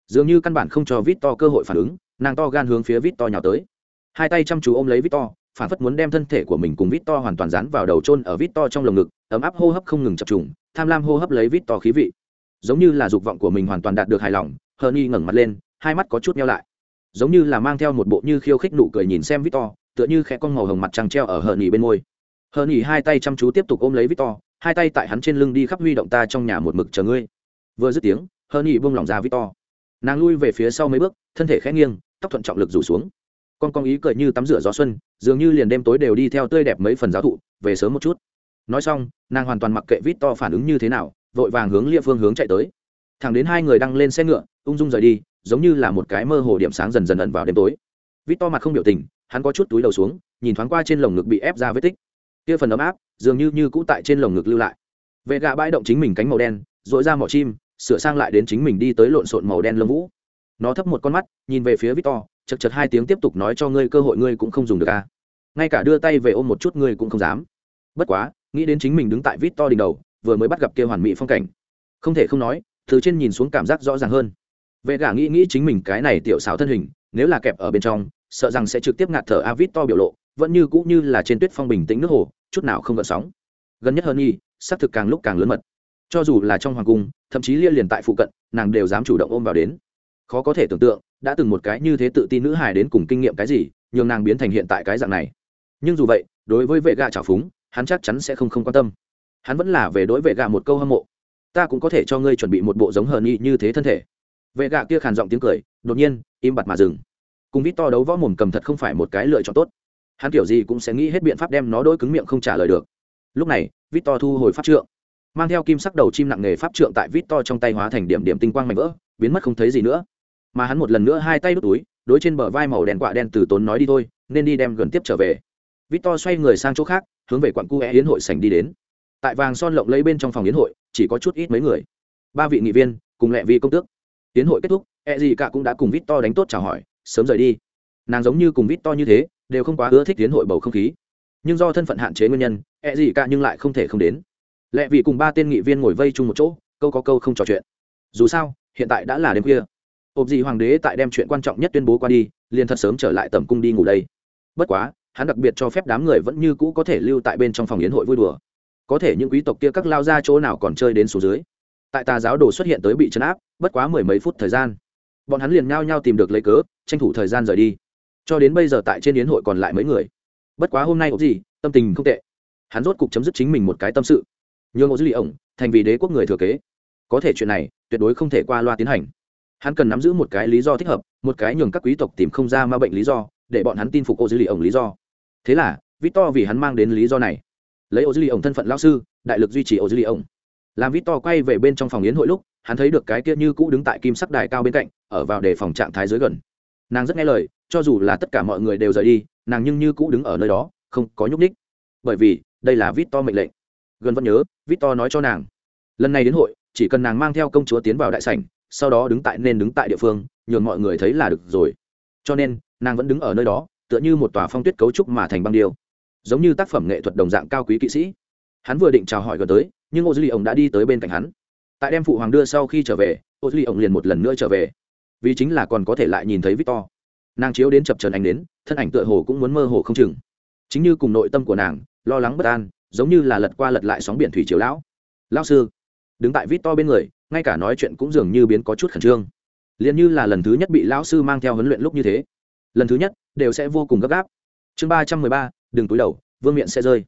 Dường như căn bản không cho vít to cơ hội phản ứng nàng to gan hướng phía vít to nhào tới. Hai tay chăm chú ôm lấy vít to phản phất muốn đem thân thể của mình cùng vít to hoàn toàn dán vào đầu trôn ở vít to trong lồng ngực, ấm áp hô hấp không ngừng chập trùng, tham lam hô hấp lấy vít to khí vị. Giống như là dục vọng của mình hoàn toàn đạt được hài lòng, hờ nghi ngẩng mặt lên, hai mắt có chút nhau lại. Giống như là mang theo một bộ như khiêu khích nụ cười nhìn xem vít to tựa như khẽ con màu hồng mặt trăng treo ở hờ Nhi bên môi. Hờ Nhi hai tay chăm chú tiếp tục ôm lấy vít to hai tay tại hắn trên lưng đi khắp huy động ta trong nhà một mực chờ ngươi. Vừa dứt tiếng, hờ Nhi buông lỏng ra vít to nàng lui về phía sau mấy bước, thân thể khẽ nghiêng tóc thuận trọng lực rủ xuống. Con con ý cười như tắm rửa gió xuân, dường như liền đêm tối đều đi theo tươi đẹp mấy phần giáo thụ, về sớm một chút. Nói xong, nàng hoàn toàn mặc kệ vít to phản ứng như thế nào, vội vàng hướng lia phương hướng chạy tới. Thẳng đến hai người đang lên xe ngựa, ung dung rời đi, giống như là một cái mơ hồ điểm sáng dần dần ẩn vào đêm tối. Vít to mặt không biểu tình, hắn có chút túi đầu xuống, nhìn thoáng qua trên lồng ngực bị ép ra vết tích. Kia phần ấm áp, dường như như cũ tại trên lồng ngực lưu lại. Vệ gạ bãi động chính mình cánh màu đen dội ra mỏ chim, sửa sang lại đến chính mình đi tới lộn xộn màu đen lông vũ nó thấp một con mắt, nhìn về phía victor, chật chật hai tiếng tiếp tục nói cho ngươi cơ hội ngươi cũng không dùng được à. ngay cả đưa tay về ôm một chút ngươi cũng không dám. Bất quá, nghĩ đến chính mình đứng tại victor đỉnh đầu, vừa mới bắt gặp kia hoàn mỹ phong cảnh. Không thể không nói, từ trên nhìn xuống cảm giác rõ ràng hơn. Vệ gả nghĩ nghĩ chính mình cái này tiểu xảo thân hình, nếu là kẹp ở bên trong, sợ rằng sẽ trực tiếp ngạt thở a victor biểu lộ, vẫn như cũ như là trên tuyết phong bình tĩnh nước hồ, chút nào không gợn sóng. Gần nhất hơn nhi xác thực càng lúc càng lớn mật. Cho dù là trong hoàng cung, thậm chí liên liền tại phụ cận, nàng đều dám chủ động ôm vào đến khó có thể tưởng tượng, đã từng một cái như thế tự tin nữ hài đến cùng kinh nghiệm cái gì, nhường nàng biến thành hiện tại cái dạng này. Nhưng dù vậy, đối với vệ gà trào phúng, hắn chắc chắn sẽ không không quan tâm. Hắn vẫn là về đối vệ gà một câu hâm mộ. Ta cũng có thể cho ngươi chuẩn bị một bộ giống hờn y như thế thân thể. Vệ gà kia khàn giọng tiếng cười, đột nhiên, im bặt mà dừng. Cùng vít to đấu võ mồm cầm thật không phải một cái lựa chọn tốt. Hắn kiểu gì cũng sẽ nghĩ hết biện pháp đem nó đôi cứng miệng không trả lời được. Lúc này vít to thu hồi pháp trượng. Mang theo kim sắc đầu chim nặng nghề pháp trượng tại vít to trong tay hóa thành điểm điểm tinh quang mạnh vỡ, biến mất không thấy gì nữa mà hắn một lần nữa hai tay đút túi, đối trên bờ vai màu đen quạ đen từ tốn nói đi thôi, nên đi đem gần tiếp trở về. Vít to xoay người sang chỗ khác, hướng về quặng cu é hiến hội sành đi đến. Tại vàng son lộng lấy bên trong phòng hiến hội, chỉ có chút ít mấy người. Ba vị nghị viên, cùng lẹ vi công tước. Hiến hội kết thúc e gì cả cũng đã cùng vít to đánh tốt chào hỏi, sớm rời đi. Nàng giống như cùng vít to như thế, đều không quá ưa thích hiến hội bầu không khí. Nhưng do thân phận hạn chế nguyên nhân e gì cả nhưng lại không thể không đến. Lẹ vị cùng ba tên nghị viên ngồi vây chung một chỗ, câu có câu không trò chuyện. Dù sao, hiện tại đã là đêm khuya ộp gì hoàng đế tại đem chuyện quan trọng nhất tuyên bố qua đi, liền thật sớm trở lại tầm cung đi ngủ đây. Bất quá, hắn đặc biệt cho phép đám người vẫn như cũ có thể lưu tại bên trong phòng yến hội vui đùa. Có thể những quý tộc kia các lao ra chỗ nào còn chơi đến số dưới. Tại tà giáo đồ xuất hiện tới bị chấn áp, bất quá mười mấy phút thời gian, bọn hắn liền nhao nhao tìm được lấy cớ, tranh thủ thời gian rời đi. Cho đến bây giờ tại trên yến hội còn lại mấy người. Bất quá hôm nay có gì tâm tình không tệ. Hắn rốt cục chấm dứt chính mình một cái tâm sự. Nhường ô dư lì ổng thành vì đế quốc người thừa kế. Có thể chuyện này tuyệt đối không thể qua loa tiến hành hắn cần nắm giữ một cái lý do thích hợp, một cái nhường các quý tộc tìm không ra ma bệnh lý do, để bọn hắn tin phục ô dư lì ổng lý do. Thế là, victor vì hắn mang đến lý do này. Lấy ô dư lì ổng thân phận lao sư, đại lực duy trì ô dư lì ổng làm victor quay về bên trong phòng yến hội lúc, hắn thấy được cái kia như cũ đứng tại kim sắc đài cao bên cạnh, ở vào đề phòng trạng thái dưới gần. Nàng rất nghe lời, cho dù là tất cả mọi người đều rời đi, nàng nhưng như cũ đứng ở nơi đó, không có nhúc ních bởi vì, đây là vít to mệnh lệnh. Gần vẫn nhớ vít to nói cho nàng. Lần này đến hội, chỉ cần nàng mang theo công chúa tiến vào đại sảnh sau đó đứng tại nên đứng tại địa phương, nhường mọi người thấy là được rồi. Cho nên, nàng vẫn đứng ở nơi đó, tựa như một tòa phong tuyết cấu trúc mà thành băng điêu. Giống như tác phẩm nghệ thuật đồng dạng cao quý kỵ sĩ. Hắn vừa định chào hỏi gần tới, nhưng ô dư ly ổng đã đi tới bên cạnh hắn. Tại đem phụ hoàng đưa sau khi trở về, ô dư ly ổng liền một lần nữa trở về. Vì chính là còn có thể lại nhìn thấy victor. Nàng chiếu đến chập trần ảnh đến, thân ảnh tựa hồ cũng muốn mơ hồ không chừng. Chính như cùng nội tâm của nàng, lo lắng bất an, giống như là lật qua lật lại sóng biển thủy chiều lão. Lao sư. Đứng tại vít to bên người ngay cả nói chuyện cũng dường như biến có chút khẩn trương. Liền như là lần thứ nhất bị lão sư mang theo huấn luyện lúc như thế. Lần thứ nhất, đều sẽ vô cùng gấp gáp. Chương ba trăm mười ba, đừng túi đầu, vương miện sẽ rơi.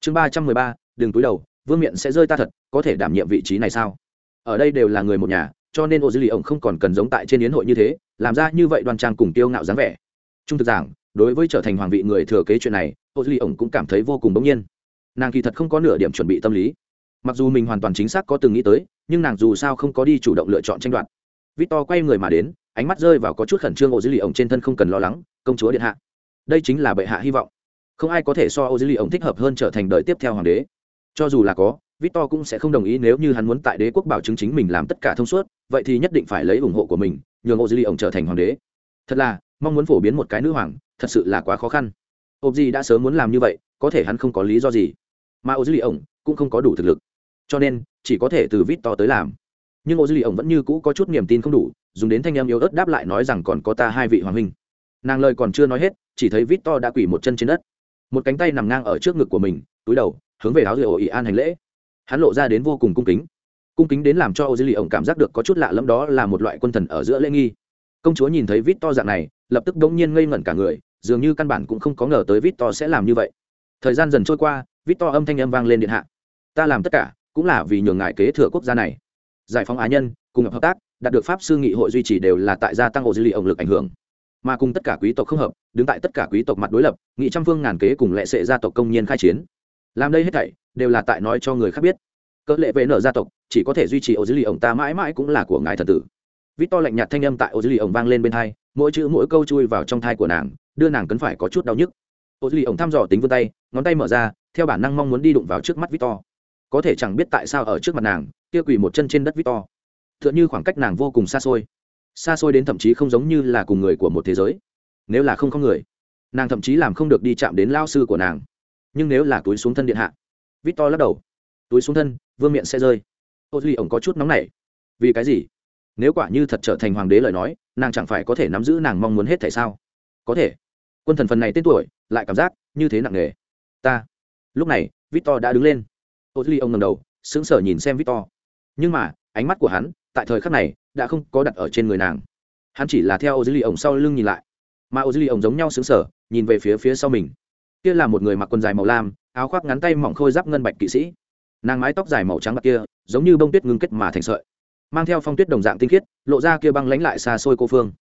Chương ba trăm mười ba, đừng túi đầu, vương miện sẽ rơi ta thật, có thể đảm nhiệm vị trí này sao? Ở đây đều là người một nhà, cho nên ô dư lì ổng không còn cần giống tại trên yến hội như thế, làm ra như vậy đoan trang cùng tiêu ngạo dáng vẻ. Trung thực giảng, đối với trở thành hoàng vị người thừa kế chuyện này, ô dư lì ổng cũng cảm thấy vô cùng bỗng nhiên. Nàng kỳ thật không có nửa điểm chuẩn bị tâm lý mặc dù mình hoàn toàn chính xác có từng nghĩ tới, nhưng nàng dù sao không có đi chủ động lựa chọn tranh đoạt. Victor quay người mà đến, ánh mắt rơi vào có chút khẩn trương ô dữ lì ổng trên thân không cần lo lắng, công chúa điện hạ. Đây chính là bệ hạ hy vọng. Không ai có thể so ô dữ lì ổng thích hợp hơn trở thành đời tiếp theo hoàng đế. Cho dù là có, victor cũng sẽ không đồng ý nếu như hắn muốn tại đế quốc bảo chứng chính mình làm tất cả thông suốt, vậy thì nhất định phải lấy ủng hộ của mình, nhường ô dữ lì ổng trở thành hoàng đế. Thật là, mong muốn phổ biến một cái nữ hoàng, thật sự là quá khó khăn. Ô di đã sớm muốn làm như vậy, có thể hắn không có lý do gì. Mà ô dữ lì ổng cũng không có đủ thực lực cho nên, chỉ có thể từ vít to tới làm. Nhưng ô dư lì ổng vẫn như cũ có chút niềm tin không đủ, dùng đến thanh em yếu ớt đáp lại nói rằng còn có ta hai vị hoàng huynh. Nàng lời còn chưa nói hết, chỉ thấy vít to đã quỳ một chân trên đất. Một cánh tay nằm ngang ở trước ngực của mình, túi đầu, hướng về áo rượu ỉ an hành lễ. Hắn lộ ra đến vô cùng cung kính. Cung kính đến làm cho ô dư lì ổng cảm giác được có chút lạ lẫm đó là một loại quân thần ở giữa lễ nghi. Công chúa nhìn thấy vít to dạng này, lập tức bỗng nhiên ngây ngẩn cả người, dường như căn bản cũng không có ngờ tới vít to sẽ làm như vậy. Thời gian dần trôi qua, vít to âm thanh âm vang lên điện hạ. Ta làm tất cả cũng là vì nhường ngại kế thừa quốc gia này. Giải phóng á nhân, cùng hợp tác, đạt được pháp sư nghị hội duy trì đều là tại gia tăng ổ dư lì ổng lực ảnh hưởng. Mà cùng tất cả quý tộc không hợp, đứng tại tất cả quý tộc mặt đối lập, nghị trăm phương ngàn kế cùng lệ sệ gia tộc công nhiên khai chiến. Làm đây hết thảy, đều là tại nói cho người khác biết. Cỡ lệ vệ nở gia tộc, chỉ có thể duy trì ổ dư lì ổng ta mãi mãi cũng là của ngài thần tử. Vít to lạnh nhạt thanh âm tại ổ dư lì ổng vang lên bên thai mỗi chữ mỗi câu chui vào trong thai của nàng, đưa nàng cấn phải có chút đau nhức. Ổ dư lì ổng thăm dò tính vươn tay, ngón tay mở ra, theo bản năng mong muốn đi đụng vào trước mắt vít to có thể chẳng biết tại sao ở trước mặt nàng, kia quỳ một chân trên đất vít to. T h ư ợ n như khoảng cách nàng vô cùng xa xôi. Xa xôi đến thậm chí không giống như là cùng người của một thế giới. Nếu là không có người, nàng thậm chí làm không được đi chạm đến lao sư của nàng. Nhưng nếu là túi xuống thân điện hạ, vít to lắc đầu. Túi xuống thân, vương miệng sẽ rơi. Ô duy ổng có chút nóng nảy. Vì cái gì? Nếu quả như thật trở thành hoàng đế lời nói, nàng chẳng phải có thể nắm giữ nàng mong muốn hết tại sao? Có thể. Quân thần phần này tên tuổi, lại cảm giác như thế nặng nề. Ta. Lúc này victor đã đứng lên ô duy ông ngầm đầu, sững sờ nhìn xem victor. Nhưng mà, ánh mắt của hắn, tại thời khắc này, đã không có đặt ở trên người nàng. Hắn chỉ là theo ô duy ông sau lưng nhìn lại. Mà ô duy ông giống nhau sững sờ, nhìn về phía phía sau mình. Kia là một người mặc quần dài màu lam, áo khoác ngắn tay mỏng khôi giáp ngân bạch kỵ sĩ. Nàng mái tóc dài màu trắng bạc kia, giống như bông tuyết ngưng kết mà thành sợi. Mang theo phong tuyết đồng dạng tinh khiết, lộ ra kia băng lánh lại xa xôi cô phương.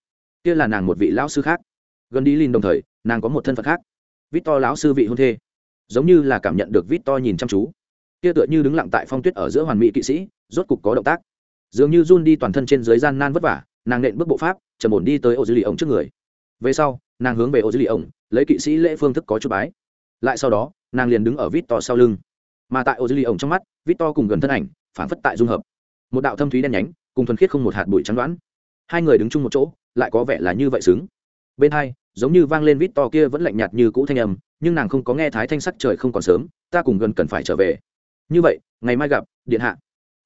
Kia là nàng một vị lão sư khác. Gần đi lin đồng thời, nàng có một thân phận khác. Vít to lão sư vị hôn thê. Giống như là cảm nhận được vít to nhìn chăm chú kia tựa như đứng lặng tại phong tuyết ở giữa hoàn mỹ kỵ sĩ, rốt cục có động tác. Dường như run đi toàn thân trên dưới gian nan vất vả, nàng nện bước bộ pháp, trầm ổn đi tới ô dư lì ổng trước người. Về sau, nàng hướng về ô dư lì ổng, lấy kỵ sĩ lễ phương thức có chút bái. Lại sau đó, nàng liền đứng ở vít to sau lưng. Mà tại ô dư lì ổng trong mắt, vít to cùng gần thân ảnh, phản phất tại dung hợp. Một đạo thâm thúy đen nhánh, cùng thuần khiết không một hạt bụi trắng đoán. Hai người đứng chung một chỗ, lại có vẻ là như vậy xứng. Bên hai, giống như vang lên vít to kia vẫn lạnh nhạt như cũ thanh âm, nhưng nàng không có nghe thái thanh sắc trời không còn sớm, ta cùng gần cần phải trở về như vậy, ngày mai gặp, điện hạ.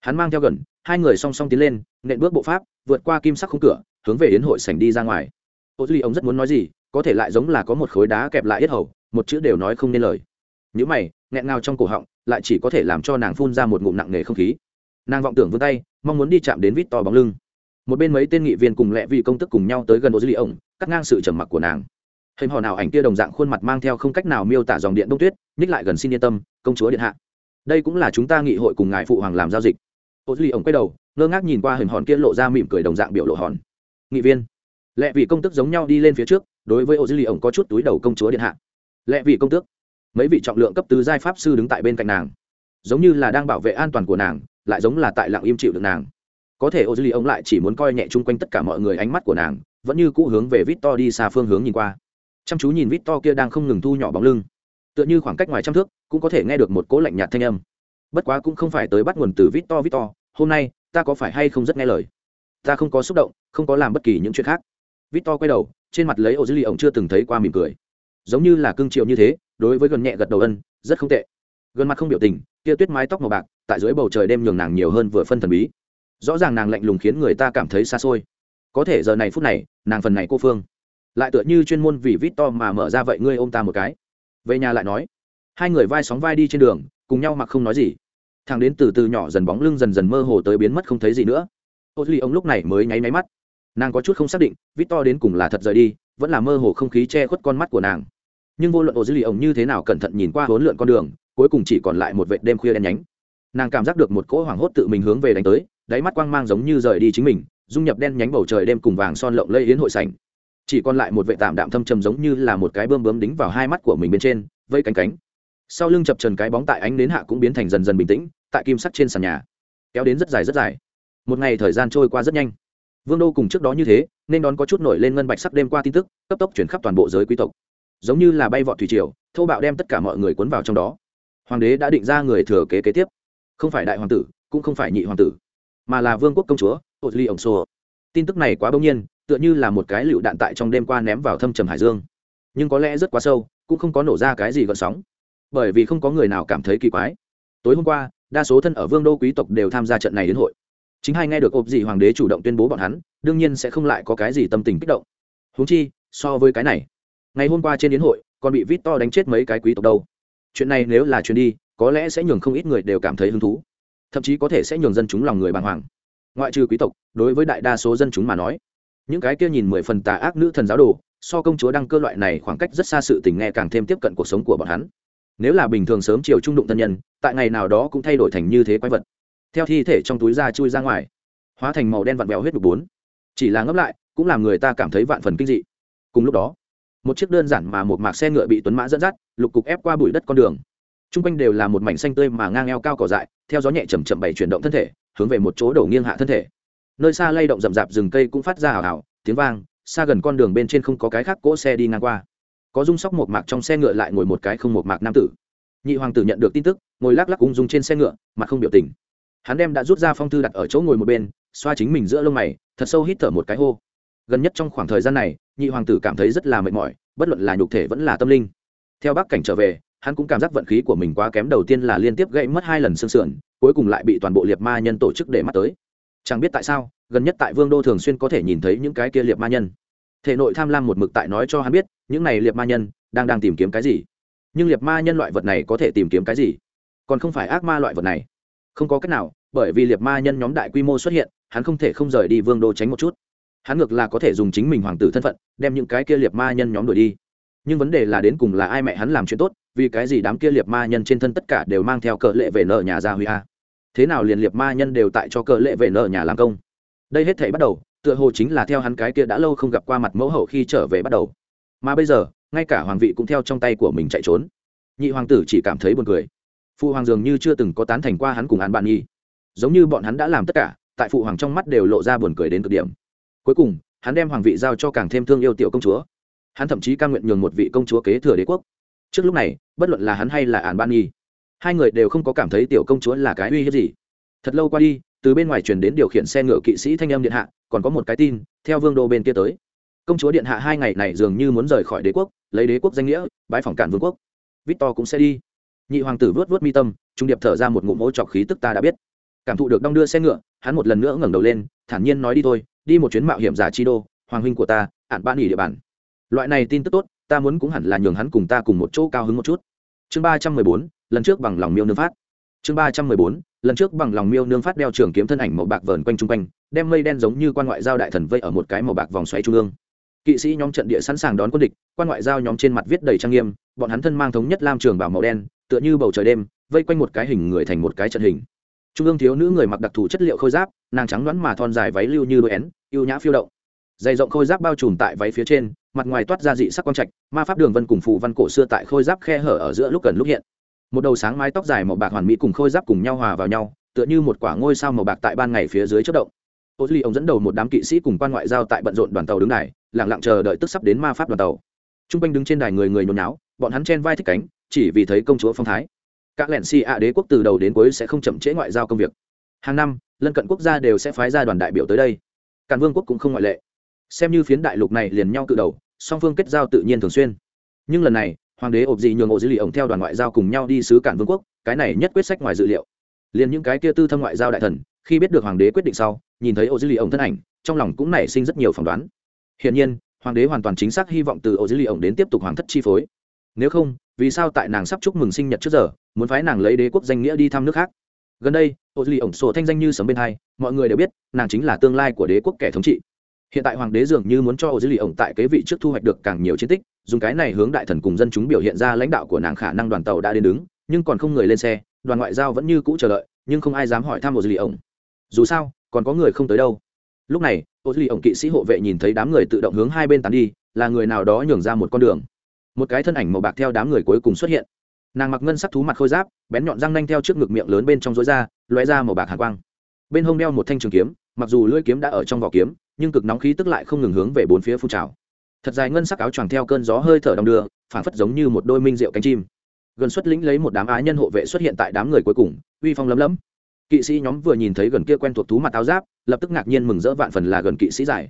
Hắn mang theo gần, hai người song song tiến lên, nện bước bộ pháp, vượt qua kim sắc khung cửa, hướng về yến hội sảnh đi ra ngoài. Ô duy ông rất muốn nói gì, có thể lại giống là có một khối đá kẹp lại yết hầu, một chữ đều nói không nên lời. Nhữ mày, nghẹn ngào trong cổ họng, lại chỉ có thể làm cho nàng phun ra một ngụm nặng nề không khí. Nàng vọng tưởng vươn tay, mong muốn đi chạm đến vít to bóng lưng. Một bên mấy tên nghị viên cùng lẹ vị công tức cùng nhau tới gần ô duy ông, cắt ngang sự trầm mặc của nàng. Hình hò nào ảnh kia đồng dạng khuôn mặt mang theo không cách nào miêu tả dòng điện đông tuyết, nhích lại gần xin yên tâm, công chúa điện hạ đây cũng là chúng ta nghị hội cùng ngài phụ hoàng làm giao dịch. Ô duy ông quay đầu, ngơ ngác nhìn qua hình hòn kia lộ ra mỉm cười đồng dạng biểu lộ hòn. Nghị viên, Lệ vị công tức giống nhau đi lên phía trước, đối với ô duy ông có chút túi đầu công chúa điện hạ. Lệ vị công tước, mấy vị trọng lượng cấp tứ giai pháp sư đứng tại bên cạnh nàng. Giống như là đang bảo vệ an toàn của nàng, lại giống là tại lặng im chịu được nàng. Có thể ô duy ông lại chỉ muốn coi nhẹ chung quanh tất cả mọi người ánh mắt của nàng, vẫn như cũ hướng về vít to đi xa phương hướng nhìn qua. Chăm chú nhìn vít to kia đang không ngừng thu nhỏ bóng lưng. Tựa như khoảng cách ngoài trăm thước cũng có thể nghe được một cố lạnh nhạt thanh âm. Bất quá cũng không phải tới bắt nguồn từ vít to vít to hôm nay, ta có phải hay không rất nghe lời? Ta không có xúc động, không có làm bất kỳ những chuyện khác. Vít to quay đầu, trên mặt lấy ô dư lì ổng chưa từng thấy qua mỉm cười. Giống như là cưng triệu như thế, đối với gần nhẹ gật đầu ân, rất không tệ. Gần mặt không biểu tình, kia tuyết mái tóc màu bạc, tại dưới bầu trời đêm nhường nàng nhiều hơn vừa phân thần bí. Rõ ràng nàng lạnh lùng khiến người ta cảm thấy xa xôi. Có thể giờ này phút này, nàng phần này cô phương. Lại tựa như chuyên môn vì vít to mà mở ra vậy ngươi ôm ta một cái. Về nhà lại nói hai người vai sóng vai đi trên đường, cùng nhau mặc không nói gì. Thằng đến từ từ nhỏ dần bóng lưng dần dần mơ hồ tới biến mất không thấy gì nữa. Ô duy ông lúc này mới nháy máy mắt. Nàng có chút không xác định vít to đến cùng là thật rời đi, vẫn là mơ hồ không khí che khuất con mắt của nàng. Nhưng vô luận ô duy ông như thế nào cẩn thận nhìn qua hỗn lượn con đường, cuối cùng chỉ còn lại một vệt đêm khuya đen nhánh. Nàng cảm giác được một cỗ hoảng hốt tự mình hướng về đánh tới, đáy mắt quang mang giống như rời đi chính mình, dung nhập đen nhánh bầu trời đêm cùng vàng son lộng lây yến hội sảnh. Chỉ còn lại một vệ tạm đạm thâm trầm giống như là một cái bơm bướm đính vào hai mắt của mình bên trên, vây cánh cánh sau lưng chập trần cái bóng tại ánh đến hạ cũng biến thành dần dần bình tĩnh, tại kim sắt trên sàn nhà. Kéo đến rất dài rất dài. Một ngày thời gian trôi qua rất nhanh. Vương đô cùng trước đó như thế, nên đón có chút nổi lên ngân bạch sắc đêm qua tin tức, cấp tốc chuyển khắp toàn bộ giới quý tộc. Giống như là bay vọt thủy triều thâu bạo đem tất cả mọi người cuốn vào trong đó. Hoàng đế đã định ra người thừa kế kế tiếp. Không phải đại hoàng tử, cũng không phải nhị hoàng tử, mà là vương quốc công chúa ô ly ổng xô tin tức này quá bỗng nhiên, tựa như là một cái lựu đạn tại trong đêm qua ném vào thâm trầm hải dương. Nhưng có lẽ rất quá sâu, cũng không có nổ ra cái gì gợn sóng bởi vì không có người nào cảm thấy kỳ quái. Tối hôm qua, đa số thân ở vương đô quý tộc đều tham gia trận này đến hội. Chính hai nghe được ộp gì hoàng đế chủ động tuyên bố bọn hắn, đương nhiên sẽ không lại có cái gì tâm tình kích động. Huống chi, so với cái này, ngày hôm qua trên đến hội, còn bị vít to đánh chết mấy cái quý tộc đâu. Chuyện này nếu là chuyện đi, có lẽ sẽ nhường không ít người đều cảm thấy hứng thú. Thậm chí có thể sẽ nhường dân chúng lòng người bàng hoàng. Ngoại trừ quý tộc, đối với đại đa số dân chúng mà nói, những cái kia nhìn mười phần tà ác nữ thần giáo đồ, so công chúa đăng cơ loại này khoảng cách rất xa sự tình nghe càng thêm tiếp cận cuộc sống của bọn hắn nếu là bình thường sớm chiều trung đụng thân nhân, tại ngày nào đó cũng thay đổi thành như thế quái vật. Theo thi thể trong túi da chui ra ngoài, hóa thành màu đen vặn vẹo huyết đục bốn. Chỉ là ngấp lại, cũng làm người ta cảm thấy vạn phần kinh dị. Cùng lúc đó, một chiếc đơn giản mà một mạc xe ngựa bị tuấn mã dẫn dắt, lục cục ép qua bụi đất con đường. T r u n g quanh đều là một mảnh xanh tươi mà ngang eo cao cỏ dại, theo gió nhẹ chầm chậm bày chuyển động thân thể, hướng về một chỗ đổ nghiêng hạ thân thể. Nơi xa lay động rậm rạp rừng cây cũng phát ra hào hào, tiếng vang, xa gần con đường bên trên không có cái khác cỗ xe đi ngang qua có dung sóc một mạc trong xe ngựa lại ngồi một cái không một mạc nam tử. Nhị hoàng tử nhận được tin tức, ngồi lắc lắc ung dung trên xe ngựa, mặt không biểu tình. Hắn đem đã rút ra phong thư đặt ở chỗ ngồi một bên, xoa chính mình giữa lông mày, thật sâu hít thở một cái hô. Gần nhất trong khoảng thời gian này, nhị hoàng tử cảm thấy rất là mệt mỏi, bất luận là nhục thể vẫn là tâm linh. Theo bác cảnh trở về, hắn cũng cảm giác vận khí của mình quá kém đầu tiên là liên tiếp gãy mất hai lần xương sườn, cuối cùng lại bị toàn bộ liệt ma nhân tổ chức để mắt tới. Chẳng biết tại sao, gần nhất tại vương đô thường xuyên có thể nhìn thấy những cái kia liệt ma nhân thể nội tham lam một mực tại nói cho hắn biết, những này liệt ma nhân, đang đang tìm kiếm cái gì? Nhưng liệt ma nhân loại vật này có thể tìm kiếm cái gì? Còn không phải ác ma loại vật này. Không có cách nào, bởi vì liệt ma nhân nhóm đại quy mô xuất hiện, hắn không thể không rời đi vương đô tránh một chút. Hắn ngược là có thể dùng chính mình hoàng tử thân phận, đem những cái kia liệt ma nhân nhóm đuổi đi. Nhưng vấn đề là đến cùng là ai mẹ hắn làm chuyện tốt, vì cái gì đám kia liệt ma nhân trên thân tất cả đều mang theo cờ lệ về nợ nhà gia huy a? Thế nào liền liệt ma nhân đều tại cho cờ lệ về nợ nhà làm công? Đây hết thể bắt đầu tựa hồ chính là theo hắn cái kia đã lâu không gặp qua mặt mẫu hậu khi trở về bắt đầu. Mà bây giờ, ngay cả hoàng vị cũng theo trong tay của mình chạy trốn. Nhị hoàng tử chỉ cảm thấy buồn cười. Phụ hoàng dường như chưa từng có tán thành qua hắn cùng hắn bạn nhi giống như bọn hắn đã làm tất cả, tại phụ hoàng trong mắt đều lộ ra buồn cười đến cực điểm. Cuối cùng, hắn đem hoàng vị giao cho càng thêm thương yêu tiểu công chúa. Hắn thậm chí ca nguyện nhường một vị công chúa kế thừa đế quốc. Trước lúc này, bất luận là hắn hay là ản ban nhi hai người đều không có cảm thấy tiểu công chúa là cái uy hiếp gì. Thật lâu qua đi từ bên ngoài truyền đến điều khiển xe ngựa kỵ sĩ thanh âm điện hạ, còn có một cái tin, theo vương đô bên kia tới. Công chúa điện hạ hai ngày này dường như muốn rời khỏi đế quốc, lấy đế quốc danh nghĩa bãi phòng cản vương quốc. Victor cũng sẽ đi. Nhị hoàng tử vớt vớt mi tâm, trung điệp thở ra một ngụm ô trọc khí tức ta đã biết. Cảm thụ được đong đưa xe ngựa, hắn một lần nữa ngẩng đầu lên, thản nhiên nói đi thôi, đi một chuyến mạo hiểm giả chi đô, hoàng huynh của ta, ạn ban nghỉ địa bàn. Loại này tin tức tốt, ta muốn cũng hẳn là nhường hắn cùng ta cùng một chỗ cao hứng một chút. Chương ba trăm mười bốn, lần trước bằng lòng miêu nương phát chương ba trăm mười bốn, lần trước bằng lòng miêu nương phát đeo trường kiếm thân ảnh màu bạc vờn quanh chung quanh, đem mây đen giống như quan ngoại giao đại thần vây ở một cái màu bạc vòng xoáy trung ương. Kỵ sĩ nhóm trận địa sẵn sàng đón quân địch, quan ngoại giao nhóm trên mặt viết đầy trang nghiêm, bọn hắn thân mang thống nhất lam trường bảo màu đen, tựa như bầu trời đêm, vây quanh một cái hình người thành một cái trận hình. Trung ương thiếu nữ người mặc đặc thù chất liệu khôi giáp, nàng trắng đoán mà thon dài váy lưu như đôi én, ưu nhã phiêu động. Dày rộng khôi giáp bao trùm tại váy phía trên, mặt ngoài toát ra dị sắc quang trạch, ma pháp đường vân cùng phù văn cổ xưa tại khôi giáp khe hở ở giữa lúc cần lúc hiện một đầu sáng mái tóc dài màu bạc hoàn mỹ cùng khôi giáp cùng nhau hòa vào nhau, tựa như một quả ngôi sao màu bạc tại ban ngày phía dưới chất động. Ô duy ông dẫn đầu một đám kỵ sĩ cùng quan ngoại giao tại bận rộn đoàn tàu đứng này lẳng lặng chờ đợi tức sắp đến ma pháp đoàn tàu. T r u n g quanh đứng trên đài người người nhồi náo bọn hắn chen vai thích cánh, chỉ vì thấy công chúa phong thái. Các lẻn si ạ đế quốc từ đầu đến cuối sẽ không chậm trễ ngoại giao công việc. Hàng năm, lân cận quốc gia đều sẽ phái ra đoàn đại biểu tới đây. Càn vương quốc cũng không ngoại lệ. Xem như phiến đại lục này liền nhau cự đầu, song phương kết giao tự nhiên thường xuyên. Nhưng lần này hoàng đế ộp dị nhường ổ dữ liệu ổng theo đoàn ngoại giao cùng nhau đi sứ cản vương quốc, cái này nhất quyết sách ngoài dự liệu. Liền những cái kia tư thâm ngoại giao đại thần, khi biết được hoàng đế quyết định sau, nhìn thấy ổ dữ liệu ổng thân ảnh, trong lòng cũng nảy sinh rất nhiều phỏng đoán. Hiển nhiên, hoàng đế hoàn toàn chính xác hy vọng từ ổ dữ liệu ổng đến tiếp tục hoàng thất chi phối. Nếu không, vì sao tại nàng sắp chúc mừng sinh nhật trước giờ, muốn phái nàng lấy đế quốc danh nghĩa đi thăm nước khác? Gần đây, ổ dữ liệu ổng sổ thanh danh như sấm bên hai, mọi người đều biết, nàng chính là tương lai của đế quốc kẻ thống trị hiện tại hoàng đế dường như muốn cho ô dữ lì ổng tại kế vị trước thu hoạch được càng nhiều chiến tích, dùng cái này hướng đại thần cùng dân chúng biểu hiện ra lãnh đạo của nàng khả năng đoàn tàu đã đến đứng, nhưng còn không người lên xe, đoàn ngoại giao vẫn như cũ chờ đợi, nhưng không ai dám hỏi thăm ô dữ lì ổng. Dù sao, còn có người không tới đâu. Lúc này, ô duy ổng kỵ sĩ hộ vệ nhìn thấy đám người tự động hướng hai bên tán đi, là người nào đó nhường ra một con đường. Một cái thân ảnh màu bạc theo đám người cuối cùng xuất hiện. Nàng mặc ngân sắc thú mặt khôi giáp, bén nhọn răng nanh theo trước ngực miệng lớn bên trong rối da loé ra màu bạc hạ quang. Bên hông đeo một thanh trường kiếm, mặc dù lưỡi kiếm đã ở trong vỏ kiếm nhưng cực nóng khí tức lại không ngừng hướng về bốn phía phun trào. Thật dài ngân sắc áo choàng theo cơn gió hơi thở đong đưa, phảng phất giống như một đôi minh rượu cánh chim. Gần xuất lĩnh lấy một đám á nhân hộ vệ xuất hiện tại đám người cuối cùng, uy phong lấm lấm. Kỵ sĩ nhóm vừa nhìn thấy gần kia quen thuộc thú mặt áo giáp, lập tức ngạc nhiên mừng rỡ vạn phần là gần kỵ sĩ giải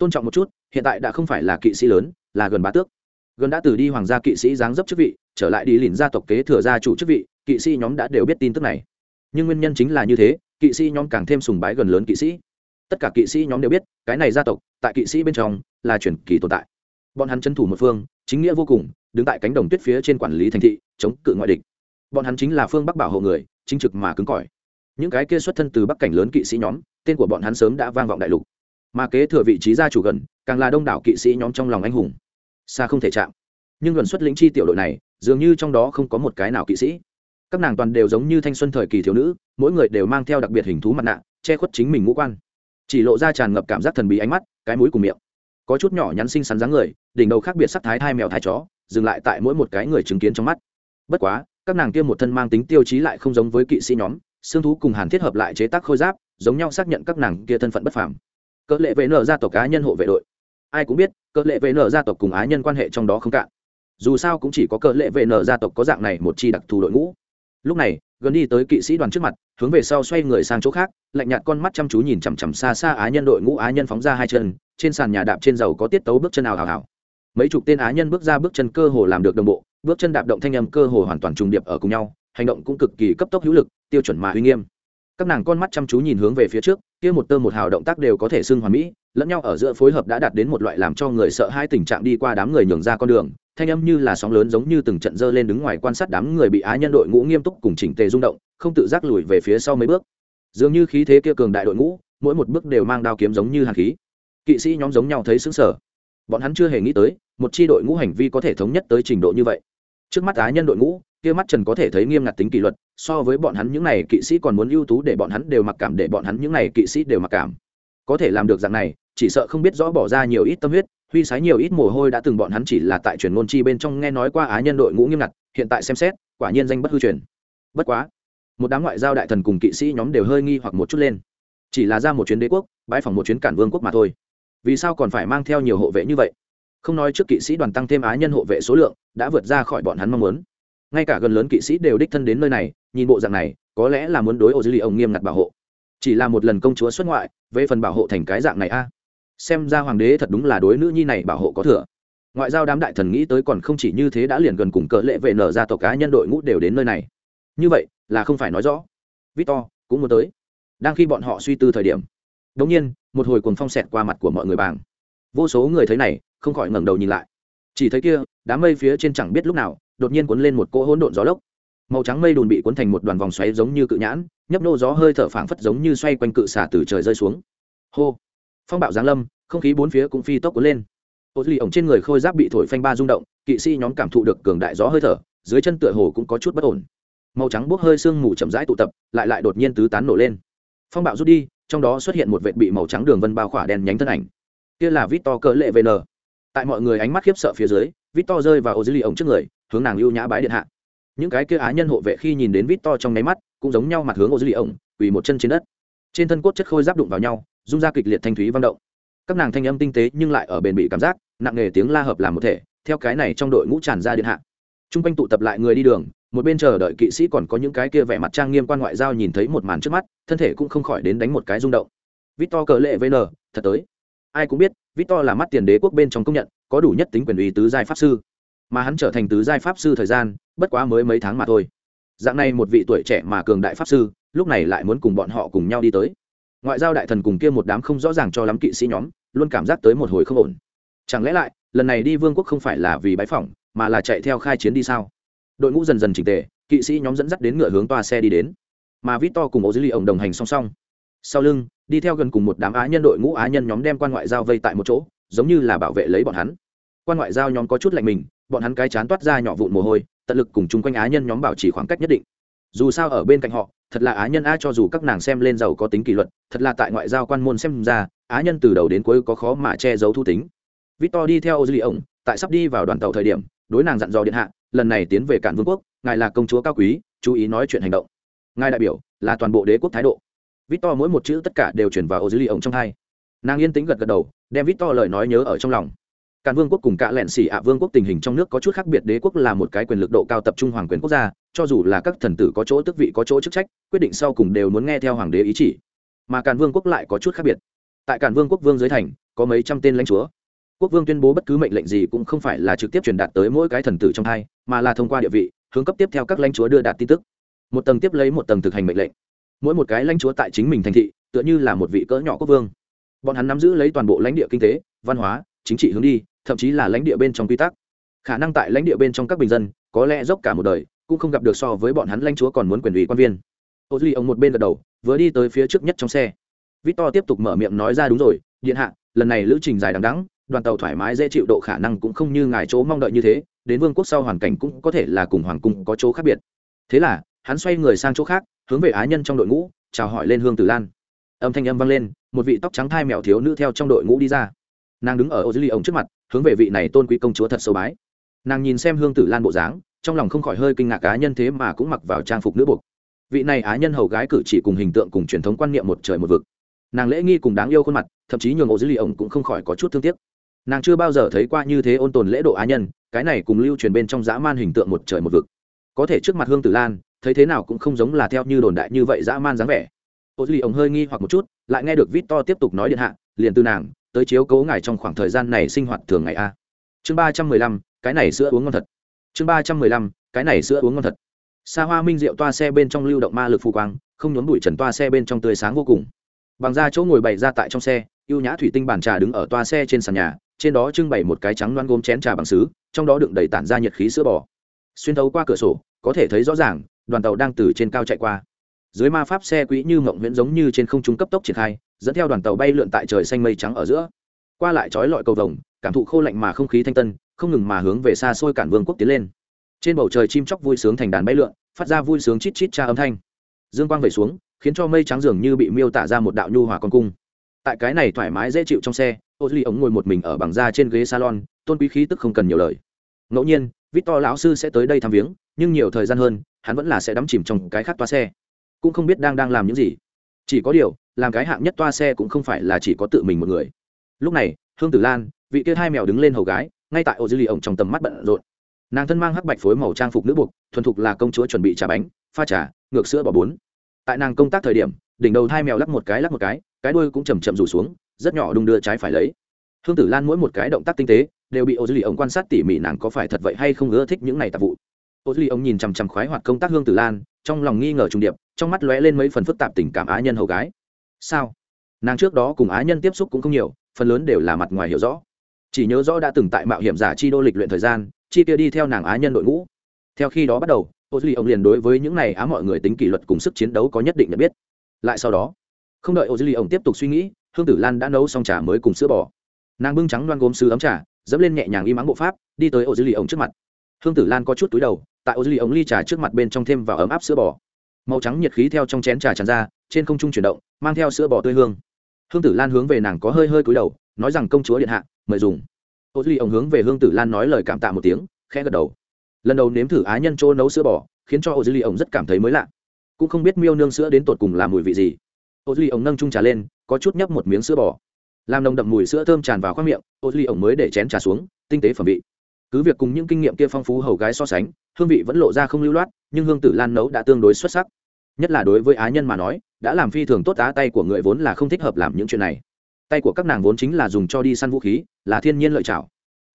tôn trọng một chút, hiện tại đã không phải là kỵ sĩ lớn, là gần bá tước. Gần đã từ đi hoàng gia kỵ sĩ giáng dấp chức vị, trở lại đi lìn gia tộc kế thừa gia chủ chức vị, kỵ sĩ nhóm đã đều biết tin tức này. Nhưng nguyên nhân chính là như thế, kỵ sĩ nhóm càng thêm sùng bái gần lớn kỵ sĩ tất cả kỵ sĩ nhóm đều biết, cái này gia tộc, tại kỵ sĩ bên trong, là truyền kỳ tồn tại. Bọn hắn chân thủ một phương, chính nghĩa vô cùng, đứng tại cánh đồng tuyết phía trên quản lý thành thị, chống cự ngoại địch. Bọn hắn chính là phương bắc bảo hộ người, chính trực mà cứng cỏi. Những cái kia xuất thân từ bắc cảnh lớn kỵ sĩ nhóm, tên của bọn hắn sớm đã vang vọng đại lục. Mà kế thừa vị trí gia chủ gần, càng là đông đảo kỵ sĩ nhóm trong lòng anh hùng. Xa không thể chạm. Nhưng gần xuất lĩnh chi tiểu đội này, dường như trong đó không có một cái nào kỵ sĩ. Các nàng toàn đều giống như thanh xuân thời kỳ thiếu nữ, mỗi người đều mang theo đặc biệt hình thú mặt nạ, che khuất chính mình ngũ quan chỉ lộ ra tràn ngập cảm giác thần bí ánh mắt, cái mũi cùng miệng. Có chút nhỏ nhắn xinh xắn dáng người, đỉnh đầu khác biệt sắc thái hai mèo thái chó, dừng lại tại mỗi một cái người chứng kiến trong mắt. Bất quá, các nàng kia một thân mang tính tiêu chí lại không giống với kỵ sĩ nhóm, xương thú cùng hàn thiết hợp lại chế tác khôi giáp, giống nhau xác nhận các nàng kia thân phận bất phàm. Cỡ lệ vệ nở gia tộc cá nhân hộ vệ đội. Ai cũng biết, cỡ lệ vệ nở gia tộc cùng á nhân quan hệ trong đó không cạn. Dù sao cũng chỉ có cỡ lệ vệ nở gia tộc có dạng này một chi đặc thù đội ngũ. Lúc này gần đi tới kỵ sĩ đoàn trước mặt, hướng về sau xoay người sang chỗ khác, lạnh nhạt con mắt chăm chú nhìn chằm chằm xa xa á nhân đội ngũ á nhân phóng ra hai chân, trên sàn nhà đạp trên dầu có tiết tấu bước chân ảo hào hào mấy chục tên á nhân bước ra bước chân cơ hồ làm được đồng bộ, bước chân đạp động thanh âm cơ hồ hoàn toàn trùng điệp ở cùng nhau, hành động cũng cực kỳ cấp tốc hữu lực, tiêu chuẩn mà uy nghiêm. Các nàng con mắt chăm chú nhìn hướng về phía trước kia một tơ một hào động tác đều có thể xưng hoàn mỹ, lẫn nhau ở giữa phối hợp đã đạt đến một loại làm cho người sợ hai tình trạng đi qua đám người nhường ra con đường, thanh âm như là sóng lớn giống như từng trận dơ lên đứng ngoài quan sát đám người bị á nhân đội ngũ nghiêm túc cùng chỉnh tề rung động, không tự giác lùi về phía sau mấy bước. Dường như khí thế kia cường đại đội ngũ, mỗi một bước đều mang đao kiếm giống như hàn khí. Kỵ sĩ nhóm giống nhau thấy xứng sở bọn hắn chưa hề nghĩ tới, một chi đội ngũ hành vi có thể thống nhất tới trình độ như vậy. Trước mắt á nhân đội ngũ kia mắt trần có thể thấy nghiêm ngặt tính kỷ luật, so với bọn hắn những này kỵ sĩ còn muốn ưu tú để bọn hắn đều mặc cảm, để bọn hắn những này kỵ sĩ đều mặc cảm. Có thể làm được dạng này, chỉ sợ không biết rõ bỏ ra nhiều ít tâm huyết, huy sái nhiều ít mồ hôi đã từng bọn hắn chỉ là tại truyền ngôn chi bên trong nghe nói qua á nhân đội ngũ nghiêm ngặt, hiện tại xem xét, quả nhiên danh bất hư truyền. Bất quá, một đám ngoại giao đại thần cùng kỵ sĩ nhóm đều hơi nghi hoặc một chút lên. Chỉ là ra một chuyến đế quốc bãi phòng một chuyến cản vương quốc mà thôi. Vì sao còn phải mang theo nhiều hộ vệ như vậy? Không nói trước kỵ sĩ đoàn tăng thêm á nhân hộ vệ số lượng, đã vượt ra khỏi bọn hắn mong muốn ngay cả gần lớn kỵ sĩ đều đích thân đến nơi này, nhìn bộ dạng này, có lẽ là muốn đối ô dư lì ông nghiêm ngặt bảo hộ. Chỉ là một lần công chúa xuất ngoại, về phần bảo hộ thành cái dạng này a. Xem ra hoàng đế thật đúng là đối nữ nhi này bảo hộ có thừa. Ngoại giao đám đại thần nghĩ tới còn không chỉ như thế đã liền gần cùng cỡ lệ vệ nở ra tộc cá nhân đội ngũ đều đến nơi này. Như vậy, là không phải nói rõ. Victor cũng muốn tới. Đang khi bọn họ suy tư thời điểm đ ỗ n g nhiên, một hồi cuồng phong xẹt qua mặt của mọi người bàng. Vô số người thấy này, không khỏi ngẩng đầu nhìn lại. Chỉ thấy kia, đám mây phía trên chẳng biết lúc nào đột nhiên cuốn lên một cỗ hỗn độn gió lốc. Màu trắng mây đùn bị cuốn thành một đoàn vòng xoáy giống như cự nhãn, nhấp nô gió hơi thở phảng phất giống như xoay quanh cự xả từ trời rơi xuống. Hô! Phong bạo giáng lâm, không khí bốn phía cũng phi tốc cuốn lên. Ô lì ổng trên người khôi giáp bị thổi phanh ba rung động, kỵ sĩ nhóm cảm thụ được cường đại gió hơi thở, dưới chân tựa hồ cũng có chút bất ổn. Màu trắng bốc hơi sương mù chậm rãi tụ tập, lại lại đột nhiên tứ tán nổ lên. Phong bạo rút đi, trong đó xuất hiện một vệt bị màu trắng đường vân bao khỏa đen nhánh thân ảnh. Kia là vít to cỡ lệ vn tại mọi người ánh mắt khiếp sợ phía dưới vít to rơi vào ô dư ổng trước người hướng nàng lưu nhã bái điện hạ. Những cái kia á nhân hộ vệ khi nhìn đến vít to trong nháy mắt, cũng giống nhau mặt hướng ô dư lì ổng, quỳ một chân trên đất. Trên thân cốt chất khôi giáp đụng vào nhau, rung ra kịch liệt thanh thúy vang động. Các nàng thanh âm tinh tế nhưng lại ở bền bị cảm giác, nặng nghề tiếng la hợp làm một thể, theo cái này trong đội ngũ tràn ra điện hạ. T r u n g quanh tụ tập lại người đi đường, một bên chờ đợi kỵ sĩ còn có những cái kia vẻ mặt trang nghiêm quan ngoại giao nhìn thấy một màn trước mắt, thân thể cũng không khỏi đến đánh một cái rung động. Vít to cờ lệ vn, thật tới. Ai cũng biết vít to là mắt tiền đế quốc bên trong công nhận, có đủ nhất tính quyền uy tứ giai pháp sư mà hắn trở thành tứ giai pháp sư thời gian, bất quá mới mấy tháng mà thôi. Dạng này một vị tuổi trẻ mà cường đại pháp sư, lúc này lại muốn cùng bọn họ cùng nhau đi tới. Ngoại giao đại thần cùng kia một đám không rõ ràng cho lắm kỵ sĩ nhóm, luôn cảm giác tới một hồi không ổn. Chẳng lẽ lại, lần này đi vương quốc không phải là vì bái phỏng, mà là chạy theo khai chiến đi sao? Đội ngũ dần dần chỉnh tề, kỵ sĩ nhóm dẫn dắt đến ngựa hướng toa xe đi đến. Mà vít to cùng ô dư ly ổng đồng hành song song. Sau lưng, đi theo gần cùng một đám á nhân đội ngũ á nhân nhóm đem quan ngoại giao vây tại một chỗ, giống như là bảo vệ lấy bọn hắn. Quan ngoại giao nhóm có chút lạnh mình bọn hắn cái chán toát ra nhỏ vụn mồ hôi, tận lực cùng chung quanh á nhân nhóm bảo trì khoảng cách nhất định. Dù sao ở bên cạnh họ, thật là á nhân a cho dù các nàng xem lên giàu có tính kỷ luật, thật là tại ngoại giao quan môn xem ra, á nhân từ đầu đến cuối có khó mà che giấu thu tính. Victor đi theo ô ổng tại sắp đi vào đoàn tàu thời điểm, đối nàng dặn dò điện hạ, lần này tiến về cản vương quốc, ngài là công chúa cao quý, chú ý nói chuyện hành động. Ngài đại biểu là toàn bộ đế quốc thái độ. Victor mỗi một chữ tất cả đều chuyển vào ô ổng trong hai. Nàng yên tĩnh gật gật đầu, đem victor lời nói nhớ ở trong lòng. Càn Vương quốc cùng cả lẹn xỉ ạ Vương quốc tình hình trong nước có chút khác biệt, đế quốc là một cái quyền lực độ cao tập trung hoàng quyền quốc gia, cho dù là các thần tử có chỗ tước vị có chỗ chức trách, quyết định sau cùng đều muốn nghe theo hoàng đế ý chỉ. Mà Càn Vương quốc lại có chút khác biệt. Tại Càn Vương quốc vương dưới thành, có mấy trăm tên lãnh chúa. Quốc vương tuyên bố bất cứ mệnh lệnh gì cũng không phải là trực tiếp truyền đạt tới mỗi cái thần tử trong hai, mà là thông qua địa vị, hướng cấp tiếp theo các lãnh chúa đưa đạt tin tức. Một tầng tiếp lấy một tầng thực hành mệnh lệnh. Mỗi một cái lãnh chúa tại chính mình thành thị, tựa như là một vị cỡ nhỏ quốc vương. Bọn hắn nắm giữ lấy toàn bộ lãnh địa kinh tế, văn hóa, chính trị hướng đi, thậm chí là lãnh địa bên trong quy tắc. Khả năng tại lãnh địa bên trong các bình dân, có lẽ dốc cả một đời, cũng không gặp được so với bọn hắn lãnh chúa còn muốn quyền ủy quan viên. Ô duy ông một bên gật đầu, vừa đi tới phía trước nhất trong xe. Victor tiếp tục mở miệng nói ra đúng rồi, điện hạ, lần này lữ trình dài đằng đẵng, đoàn tàu thoải mái dễ chịu độ khả năng cũng không như ngài chỗ mong đợi như thế, đến vương quốc sau hoàn cảnh cũng có thể là cùng hoàng cung có chỗ khác biệt. Thế là, hắn xoay người sang chỗ khác, hướng về á nhân trong đội ngũ, chào hỏi lên hương tử lan. Âm thanh âm vang lên, một vị tóc trắng thai mèo thiếu nữ theo trong đội ngũ đi ra. Nàng đứng ở ô dưới ly ông trước mặt hướng về vị này tôn quý công chúa thật sâu bái. Nàng nhìn xem hương tử lan bộ dáng, trong lòng không khỏi hơi kinh ngạc cá nhân thế mà cũng mặc vào trang phục nữ buộc. Vị này á nhân hầu gái cử chỉ cùng hình tượng cùng truyền thống quan niệm một trời một vực. Nàng lễ nghi cùng đáng yêu khuôn mặt, thậm chí nhường ô dữ lì ổng cũng không khỏi có chút thương tiếc. Nàng chưa bao giờ thấy qua như thế ôn tồn lễ độ á nhân, cái này cùng lưu truyền bên trong dã man hình tượng một trời một vực. Có thể trước mặt hương tử lan, thấy thế nào cũng không giống là theo như đồn đại như vậy dã man dáng vẻ. Ô lì ổng hơi nghi hoặc một chút, lại nghe được vít to tiếp tục nói điện hạ, liền từ nàng tới chiếu cố ngài trong khoảng thời gian này sinh hoạt thường ngày a. Chương ba trăm mười lăm, cái này sữa uống ngon thật. Chương ba trăm mười lăm, cái này sữa uống ngon thật. Xa hoa minh rượu toa xe bên trong lưu động ma lực phù quang, không nhốn bụi trần toa xe bên trong tươi sáng vô cùng. Bằng ra chỗ ngồi bày ra tại trong xe, ưu nhã thủy tinh bàn trà đứng ở toa xe trên sàn nhà, trên đó trưng bày một cái trắng loan gốm chén trà bằng xứ trong đó đựng đầy tản ra nhiệt khí sữa bò. Xuyên thấu qua cửa sổ, có thể thấy rõ ràng, đoàn tàu đang từ trên cao chạy qua dưới ma pháp xe quỹ như mộng miễn giống như trên không trung cấp tốc triển khai, dẫn theo đoàn tàu bay lượn tại trời xanh mây trắng ở giữa. Qua lại trói lọi cầu vồng, cảm thụ khô lạnh mà không khí thanh tân, không ngừng mà hướng về xa xôi cản vương quốc tiến lên. Trên bầu trời chim chóc vui sướng thành đàn bay lượn, phát ra vui sướng chít chít cha âm thanh. Dương quang về xuống, khiến cho mây trắng dường như bị miêu tả ra một đạo nhu hòa con cung. Tại cái này thoải mái dễ chịu trong xe ô duy ống ngồi một mình ở bằng da trên ghế salon, tôn quý khí tức không cần nhiều lời. Ngẫu nhiên, victor lão sư sẽ tới đây thăm viếng, nhưng nhiều thời gian hơn, hắn vẫn là sẽ đắm chìm trong cái khác toa xe cũng không biết đang đang làm những gì. Chỉ có điều, làm cái hạng nhất toa xe cũng không phải là chỉ có tự mình một người. Lúc này, hương tử lan, vị kia hai mèo đứng lên hầu gái, ngay tại ô dư lì ổng trong tầm mắt bận rộn. Nàng thân mang hắc bạch phối màu trang phục nữ buộc, thuần thục là công chúa chuẩn bị trà bánh, pha trà, ngược sữa bỏ bún. Tại nàng công tác thời điểm, đỉnh đầu hai mèo lắc một cái lắc một cái cái đuôi cũng chầm chậm rủ xuống, rất nhỏ đung đưa trái phải lấy. Hương tử lan mỗi một cái động tác tinh tế, đều bị ô dư lì ổng quan sát tỉ mỉ nàng có phải thật vậy hay không ưa thích những này tạp vụ. Ô dư lì ổng nhìn chằm chằm khoái hoạt công tác hương tử lan, trong lòng nghi ngờ trùng điệp trong mắt lóe lên mấy phần phức tạp tình cảm á nhân hầu gái. Sao? Nàng trước đó cùng á nhân tiếp xúc cũng không nhiều, phần lớn đều là mặt ngoài hiểu rõ. Chỉ nhớ rõ đã từng tại mạo hiểm giả chi đô lịch luyện thời gian, chi kia đi theo nàng á nhân đội ngũ. Theo khi đó bắt đầu ô duy ông liền đối với những này á mọi người tính kỷ luật cùng sức chiến đấu có nhất định nhận biết. Lại sau đó, không đợi ô duy ông tiếp tục suy nghĩ, hương tử lan đã nấu xong trà mới cùng sữa bò. Nàng bưng trắng loan gốm sứ ấm trà, dẫm lên nhẹ nhàng im ắng bộ pháp, đi tới ô duy ông trước mặt. Hương tử lan có chút túi đầu, tại ô duy ông ly trà trước mặt bên trong thêm vào ấm áp sữa bò màu trắng nhiệt khí theo trong chén trà tràn ra, trên không trung chuyển động, mang theo sữa bò tươi hương. Hương tử lan hướng về nàng có hơi hơi cúi đầu, nói rằng, công chúa điện hạ, mời dùng. Ô duy ông hướng về hương tử lan nói lời cảm tạ một tiếng, khẽ gật đầu. Lần đầu nếm thử á nhân chỗ nấu sữa bò, khiến cho ô duy ông rất cảm thấy mới lạ. Cũng không biết miêu nương sữa đến tột cùng là mùi vị gì. Ô duy ông nâng trung trà lên, có chút nhấp một miếng sữa bò. Làm nồng đậm mùi sữa thơm tràn vào khoang miệng, ô duy ông mới để chén trà xuống, tinh tế phẩm vị. Cứ việc cùng những kinh nghiệm kia phong phú hầu gái so sánh, hương vị vẫn lộ ra không lưu loát, nhưng hương tử lan nấu đã tương đối xuất sắc nhất là đối với á nhân mà nói, đã làm phi thường tốt á tay của người vốn là không thích hợp làm những chuyện này. Tay của các nàng vốn chính là dùng cho đi săn vũ khí, là thiên nhiên lợi chảo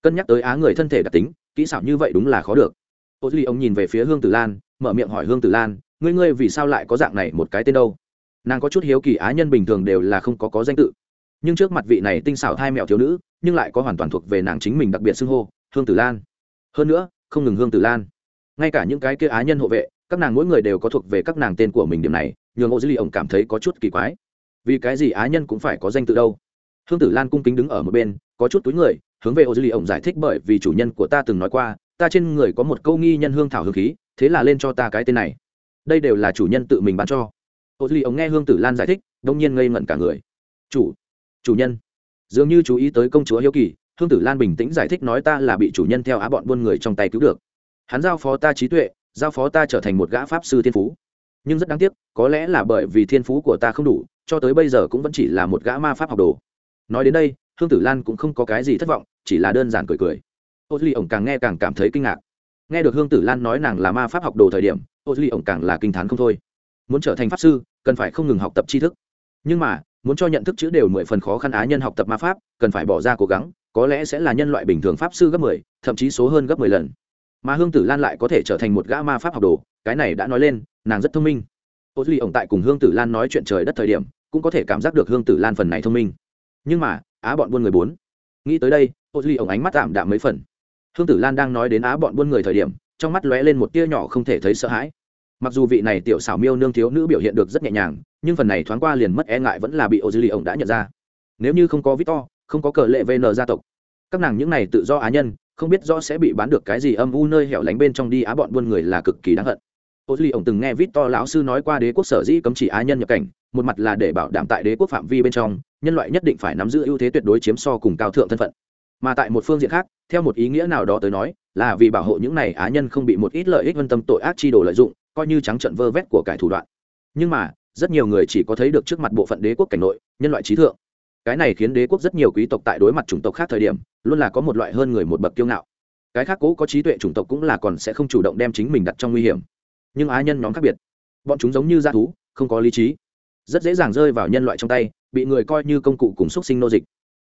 cân nhắc tới á người thân thể đặc tính, kỹ xảo như vậy đúng là khó được. Ô duy ông nhìn về phía hương tử lan, mở miệng hỏi hương tử lan, ngươi ngươi vì sao lại có dạng này một cái tên đâu? Nàng có chút hiếu kỳ, á nhân bình thường đều là không có có danh tự. Nhưng trước mặt vị này tinh xảo hai mẹo thiếu nữ, nhưng lại có hoàn toàn thuộc về nàng chính mình đặc biệt xưng hô, hương tử lan. Hơn nữa, không ngừng hương tử lan. Ngay cả những cái kia á nhân hộ vệ các nàng mỗi người đều có thuộc về các nàng tên của mình điểm này, nhường ô dư ly ổng cảm thấy có chút kỳ quái. Vì cái gì á nhân cũng phải có danh tự đâu? Hương tử lan cung kính đứng ở một bên, có chút túi người, hướng về ô dư ly ổng giải thích bởi vì chủ nhân của ta từng nói qua, ta trên người có một câu nghi nhân hương thảo hương khí, thế là lên cho ta cái tên này. Đây đều là chủ nhân tự mình bán cho. Ô dư ly ổng nghe hương tử lan giải thích, đông nhiên ngây ngẩn cả người. Chủ chủ nhân, dường như chú ý tới công chúa hiếu kỳ, hương tử lan bình tĩnh giải thích nói ta là bị chủ nhân theo á bọn buôn người trong tay cứu được. Hắn giao phó ta trí tuệ giao phó ta trở thành một gã pháp sư thiên phú. Nhưng rất đáng tiếc, có lẽ là bởi vì thiên phú của ta không đủ, cho tới bây giờ cũng vẫn chỉ là một gã ma pháp học đồ. Nói đến đây, hương tử lan cũng không có cái gì thất vọng, chỉ là đơn giản cười cười. Ô duy ổng càng nghe càng cảm thấy kinh ngạc. Nghe được hương tử lan nói nàng là ma pháp học đồ thời điểm, ô duy ổng càng là kinh t h á n không thôi. Muốn trở thành pháp sư, cần phải không ngừng học tập tri thức. Nhưng mà, muốn cho nhận thức chữ đều mười phần khó khăn á nhân học tập ma pháp, cần phải bỏ ra cố gắng, có lẽ sẽ là nhân loại bình thường pháp sư gấp mười, thậm chí số hơn gấp mười lần mà hương tử lan lại có thể trở thành một gã ma pháp học đồ, cái này đã nói lên, nàng rất thông minh. Ô duy ổng tại cùng hương tử lan nói chuyện trời đất thời điểm, cũng có thể cảm giác được hương tử lan phần này thông minh. Nhưng mà, á bọn buôn người bốn. Nghĩ tới đây, ô duy ổng ánh mắt tạm đạm mấy phần. Hương tử lan đang nói đến á bọn buôn người thời điểm, trong mắt lóe lên một tia nhỏ không thể thấy sợ hãi. Mặc dù vị này tiểu xảo miêu nương thiếu nữ biểu hiện được rất nhẹ nhàng, nhưng phần này thoáng qua liền mất e ngại vẫn là bị ô duy ổng đã nhận ra. Nếu như không có victor, không có cờ lệ vn gia tộc, các nàng những này tự do á nhân không biết rõ sẽ bị bán được cái gì âm u nơi hẻo lánh bên trong đi á bọn buôn người là cực kỳ đáng hận. Ô duy ổng từng nghe vít to lão sư nói qua đế quốc sở dĩ cấm chỉ á nhân nhập cảnh, một mặt là để bảo đảm tại đế quốc phạm vi bên trong, nhân loại nhất định phải nắm giữ ưu thế tuyệt đối chiếm so cùng cao thượng thân phận. Mà tại một phương diện khác, theo một ý nghĩa nào đó tới nói, là vì bảo hộ những này á nhân không bị một ít lợi ích vân tâm tội ác chi đồ lợi dụng, coi như trắng trận vơ vét của cải thủ đoạn. Nhưng mà, rất nhiều người chỉ có thấy được trước mặt bộ phận đế quốc cảnh nội, nhân loại trí thượng cái này khiến đế quốc rất nhiều quý tộc tại đối mặt chủng tộc khác thời điểm, luôn là có một loại hơn người một bậc kiêu ngạo. Cái khác cố có trí tuệ chủng tộc cũng là còn sẽ không chủ động đem chính mình đặt trong nguy hiểm. Nhưng á nhân nhóm khác biệt. Bọn chúng giống như g thú, không có lý trí. Rất dễ dàng rơi vào nhân loại trong tay, bị người coi như công cụ cùng xúc sinh nô dịch.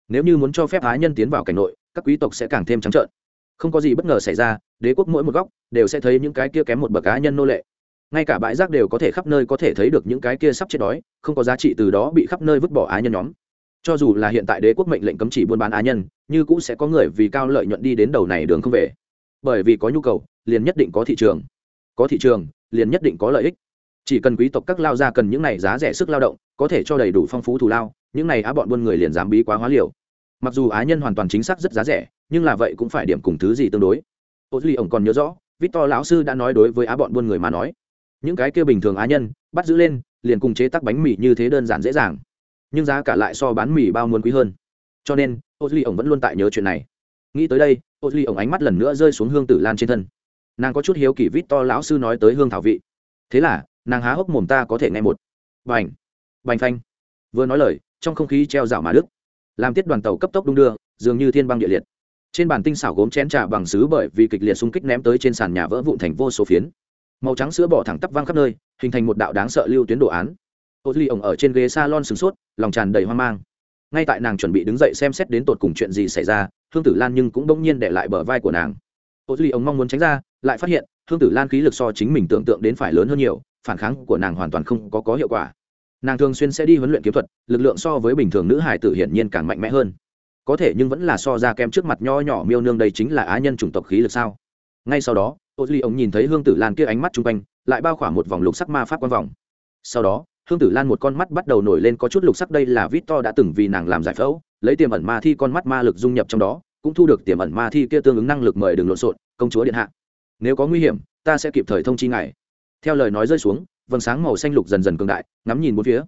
Nếu như muốn cho phép á nhân tiến vào cảnh nội, các quý tộc sẽ càng thêm trắng trợn. Không có gì bất ngờ xảy ra, đế quốc mỗi một góc đều sẽ thấy những cái kia kém một bậc cá nhân nô lệ. Ngay cả bãi rác đều có thể khắp nơi có thể thấy được những cái kia sắp chết đói, không có giá trị từ đó bị khắp nơi vứt bỏ á nhân nhóm cho dù là hiện tại đế quốc mệnh lệnh cấm chỉ buôn bán á nhân, như cũng sẽ có người vì cao lợi nhuận đi đến đầu này đường không về. Bởi vì có nhu cầu, liền nhất định có thị trường. Có thị trường, liền nhất định có lợi ích. Chỉ cần quý tộc các lao ra cần những này giá rẻ sức lao động, có thể cho đầy đủ phong phú thù lao, những này á bọn buôn người liền dám bí quá hóa liều. Mặc dù á nhân hoàn toàn chính xác rất giá rẻ, nhưng là vậy cũng phải điểm cùng thứ gì tương đối. Ô duy ổng còn nhớ rõ, victor lão sư đã nói đối với á bọn buôn người mà nói, những cái kia bình thường á nhân, bắt giữ lên, liền cùng chế tắc bánh mì như thế đơn giản dễ dàng nhưng giá cả lại so bán mì bao muốn quý hơn. Cho nên, ô duy ổng vẫn luôn tại nhớ chuyện này. Nghĩ tới đây, ô duy ổng ánh mắt lần nữa rơi xuống hương tử lan trên thân. Nàng có chút hiếu kỳ vít to lão sư nói tới hương thảo vị. Thế là, nàng há hốc mồm ta có thể nghe một. Bành! Bành phanh! Vừa nói lời, trong không khí treo rạo mà đức làm tiết đoàn tàu cấp tốc đung đưa, dường như thiên băng địa liệt. Trên bàn tinh xảo gốm chén trà bằng xứ bởi vì kịch liệt xung kích ném tới trên sàn nhà vỡ vụn thành vô số phiến. Màu trắng sữa bỏ thẳng tắp văng khắp nơi, hình thành một đạo đáng sợ lưu tuyến đồ án ô duy ổng ở trên ghế salon sửng sốt, lòng tràn đầy hoang mang. Ngay tại nàng chuẩn bị đứng dậy xem xét đến tột cùng chuyện gì xảy ra, hương tử lan nhưng cũng bỗng nhiên để lại bờ vai của nàng. Ô duy ổng mong muốn tránh ra, lại phát hiện, hương tử lan khí lực so chính mình tưởng tượng đến phải lớn hơn nhiều, phản kháng của nàng hoàn toàn không có có hiệu quả. Nàng thường xuyên sẽ đi huấn luyện kiếm thuật, lực lượng so với bình thường nữ hải tử hiển nhiên càng mạnh mẽ hơn. Có thể nhưng vẫn là so ra kem trước mặt nho nhỏ miêu nương đây chính là á nhân chủng tộc khí lực sao? Ngay sau đó ô duy ông nhìn thấy hương tử lan kia ánh mắt chung quanh, lại bao khỏa một vòng lục sắc ma pháp quan vòng. Sau đó hương tử lan một con mắt bắt đầu nổi lên có chút lục sắc, đây là vít to đã từng vì nàng làm giải phẫu, lấy tiềm ẩn ma thi con mắt ma lực dung nhập trong đó, cũng thu được tiềm ẩn ma thi kia tương ứng năng lực mời đừng lộn xộn, công chúa điện hạ. Nếu có nguy hiểm, ta sẽ kịp thời thông chi ngài. Theo lời nói rơi xuống, vầng sáng màu xanh lục dần dần cường đại, ngắm nhìn bốn phía.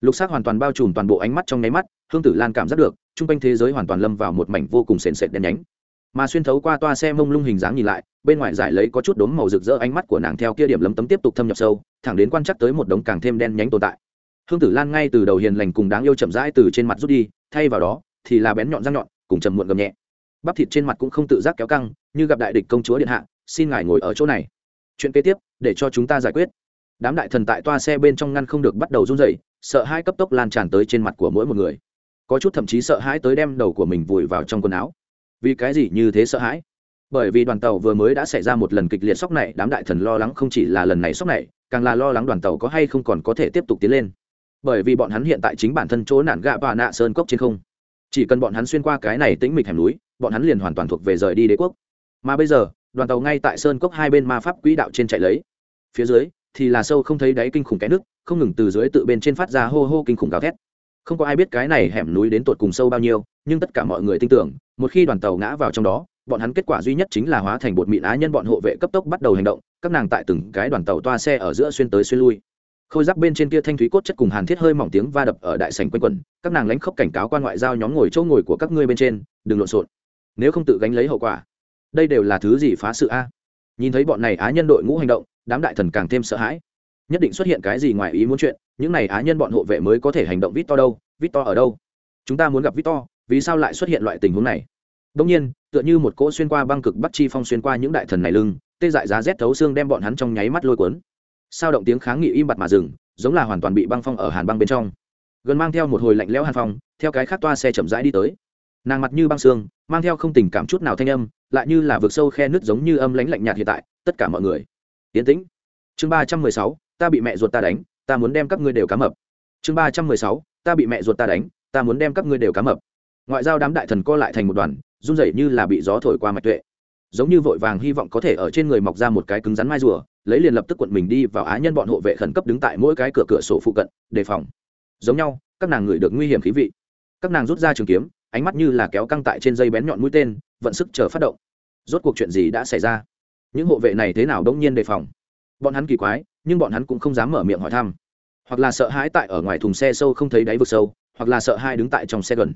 Lục sắc hoàn toàn bao trùm toàn bộ ánh mắt trong nháy mắt, hương tử lan cảm giác được chung quanh thế giới hoàn toàn lâm vào một mảnh vô cùng sền sệt đen nhánh mà xuyên thấu qua toa xe mông lung hình dáng nhìn lại, bên ngoài giải lấy có chút đốm màu rực rỡ ánh mắt của nàng theo kia điểm lấm tấm tiếp tục thâm nhập sâu, thẳng đến quan chắc tới một đống càng thêm đen nhánh tồn tại. Hương tử lan ngay từ đầu hiền lành cùng đáng yêu chậm rãi từ trên mặt rút đi, thay vào đó, thì là bén nhọn răng nhọn, cùng chầm muộn gầm nhẹ. Bắp thịt trên mặt cũng không tự giác kéo căng, như gặp đại địch công chúa điện hạ, xin ngài ngồi ở chỗ này. Chuyện kế tiếp, để cho chúng ta giải quyết. Đám đại thần tại toa xe bên trong ngăn không được bắt đầu run rẩy, sợ hai cấp tốc lan tràn tới trên mặt của mỗi một người. Có chút thậm chí sợ hãi tới đem đầu của mình vùi vào trong quần áo vì cái gì như thế sợ hãi? Bởi vì đoàn tàu vừa mới đã xảy ra một lần kịch liệt sốc này, đám đại thần lo lắng không chỉ là lần này sốc này, càng là lo lắng đoàn tàu có hay không còn có thể tiếp tục tiến lên. Bởi vì bọn hắn hiện tại chính bản thân chỗ nản gạ và nạ sơn cốc trên không. Chỉ cần bọn hắn xuyên qua cái này tĩnh mịch hẻm núi, bọn hắn liền hoàn toàn thuộc về rời đi đế quốc. Mà bây giờ, đoàn tàu ngay tại sơn cốc hai bên ma pháp quỹ đạo trên chạy lấy. Phía dưới thì là sâu không thấy đáy kinh khủng cái nước, không ngừng từ dưới tự bên trên phát ra hô hô kinh khủng gào thét không có ai biết cái này hẻm núi đến tột cùng sâu bao nhiêu, nhưng tất cả mọi người tin tưởng, một khi đoàn tàu ngã vào trong đó, bọn hắn kết quả duy nhất chính là hóa thành bột mịn á nhân bọn hộ vệ cấp tốc bắt đầu hành động, các nàng tại từng cái đoàn tàu toa xe ở giữa xuyên tới xuyên lui. Khôi giáp bên trên kia thanh thúy cốt chất cùng hàn thiết hơi mỏng tiếng va đập ở đại sành quanh quẩn. các nàng lánh khóc cảnh cáo quan ngoại giao nhóm ngồi chỗ ngồi của các ngươi bên trên, đừng lộn xộn. Nếu không tự gánh lấy hậu quả, đây đều là thứ gì phá sự a? Nhìn thấy bọn này á nhân đội ngũ hành động, đám đại thần càng thêm sợ hãi. Nhất định xuất hiện cái gì ngoài ý muốn chuyện những này á nhân bọn hộ vệ mới có thể hành động vít to đâu vít to ở đâu? Chúng ta muốn gặp vít to vì sao lại xuất hiện loại tình huống này? Đông nhiên, tựa như một cỗ xuyên qua băng cực bắc chi phong xuyên qua những đại thần này lưng, tê dại giá rét thấu xương đem bọn hắn trong nháy mắt lôi cuốn. Sao động tiếng kháng nghị im bặt mà dừng, giống là hoàn toàn bị băng phong ở hàn băng bên trong. Gần mang theo một hồi lạnh lẽo hàn phong, theo cái khác toa xe chậm rãi đi tới. Nàng mặt như băng xương, mang theo không tình cảm chút nào thanh âm, lại như là vực sâu khe nứt giống như âm lánh lạnh nhạt hiện tại, tất cả mọi người. Yến tĩnh. Chương ba trăm mười sáu, ta bị mẹ ruột ta đánh ta muốn đem các ngươi đều cá mập. Chương ba trăm mười sáu, ta bị mẹ ruột ta đánh, ta muốn đem các ngươi đều cá mập. Ngoại giao đám đại thần co lại thành một đoàn, run rẩy như là bị gió thổi qua mạch tuệ. Giống như vội vàng hy vọng có thể ở trên người mọc ra một cái cứng rắn mai rùa, lấy liền lập tức quận mình đi vào á nhân bọn hộ vệ khẩn cấp đứng tại mỗi cái cửa cửa sổ phụ cận, đề phòng. Giống nhau, các nàng ngửi được nguy hiểm khí vị. Các nàng rút ra trường kiếm, ánh mắt như là kéo căng tại trên dây bén nhọn mũi tên, vận sức chờ phát động. Rốt cuộc chuyện gì đã xảy ra? Những hộ vệ này thế nào đông nhiên đề phòng? Bọn hắn kỳ quái nhưng bọn hắn cũng không dám mở miệng hỏi thăm. Hoặc là sợ hãi tại ở ngoài thùng xe sâu không thấy đáy vực sâu, hoặc là sợ hai đứng tại trong xe gần.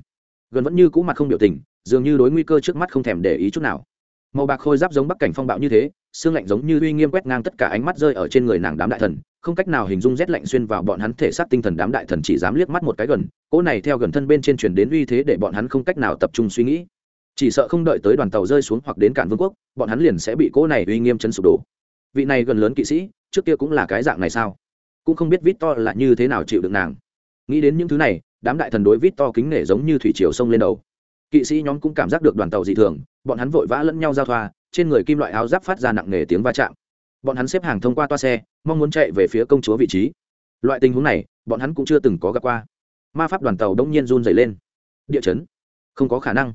Gần vẫn như cũ mặt không biểu tình, dường như đối nguy cơ trước mắt không thèm để ý chút nào. Màu bạc khôi giáp giống bắc cảnh phong bạo như thế, xương lạnh giống như uy nghiêm quét ngang tất cả ánh mắt rơi ở trên người nàng đám đại thần, không cách nào hình dung rét lạnh xuyên vào bọn hắn thể xác tinh thần đám đại thần chỉ dám liếc mắt một cái gần, cỗ này theo gần thân bên trên chuyển đến uy thế để bọn hắn không cách nào tập trung suy nghĩ. Chỉ sợ không đợi tới đoàn tàu rơi xuống hoặc đến cản vương quốc, bọn hắn liền sẽ bị cỗ này uy nghiêm chấn sụp đổ. Vị này gần lớn kỵ sĩ trước kia cũng là cái dạng này sao? Cũng không biết vít to là như thế nào chịu được nàng. Nghĩ đến những thứ này, đám đại thần đối vít to kính nể giống như thủy triều sông lên đầu. Kỵ sĩ nhóm cũng cảm giác được đoàn tàu dị thường, bọn hắn vội vã lẫn nhau giao thoa, trên người kim loại áo giáp phát ra nặng nề tiếng va chạm. Bọn hắn xếp hàng thông qua toa xe, mong muốn chạy về phía công chúa vị trí. Loại tình huống này, bọn hắn cũng chưa từng có gặp qua. Ma pháp đoàn tàu đông nhiên run dày lên. Địa chấn? Không có khả năng.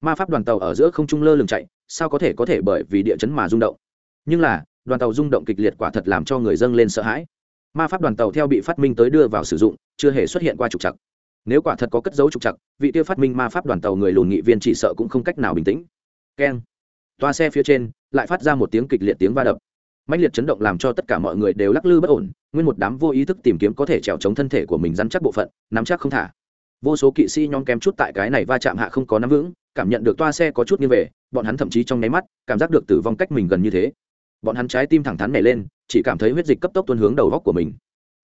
Ma pháp đoàn tàu ở giữa không trung lơ lường chạy, sao có thể có thể bởi vì địa chấn mà rung động? Nhưng là đoàn tàu rung động kịch liệt quả thật làm cho người dân lên sợ hãi. Ma pháp đoàn tàu theo bị phát minh tới đưa vào sử dụng, chưa hề xuất hiện qua trục chặt nếu quả thật có cất dấu trục chặt vị tiêu phát minh ma pháp đoàn tàu người lùn nghị viên chỉ sợ cũng không cách nào bình tĩnh. Keng. Toa xe phía trên, lại phát ra một tiếng kịch liệt tiếng va đập. Mạnh liệt chấn động làm cho tất cả mọi người đều lắc lư bất ổn, nguyên một đám vô ý thức tìm kiếm có thể trèo chống thân thể của mình dăn chắc bộ phận, nắm chắc không thả. Vô số kỵ sĩ nhóm kém chút tại cái này va chạm hạ không có nắm vững, cảm nhận được toa xe có chút như về, bọn hắn thậm chí trong nháy mắt cảm giác được tử vong cách mình gần như thế bọn hắn trái tim thẳng thắn nảy lên, chỉ cảm thấy huyết dịch cấp tốc tuân hướng đầu góc của mình.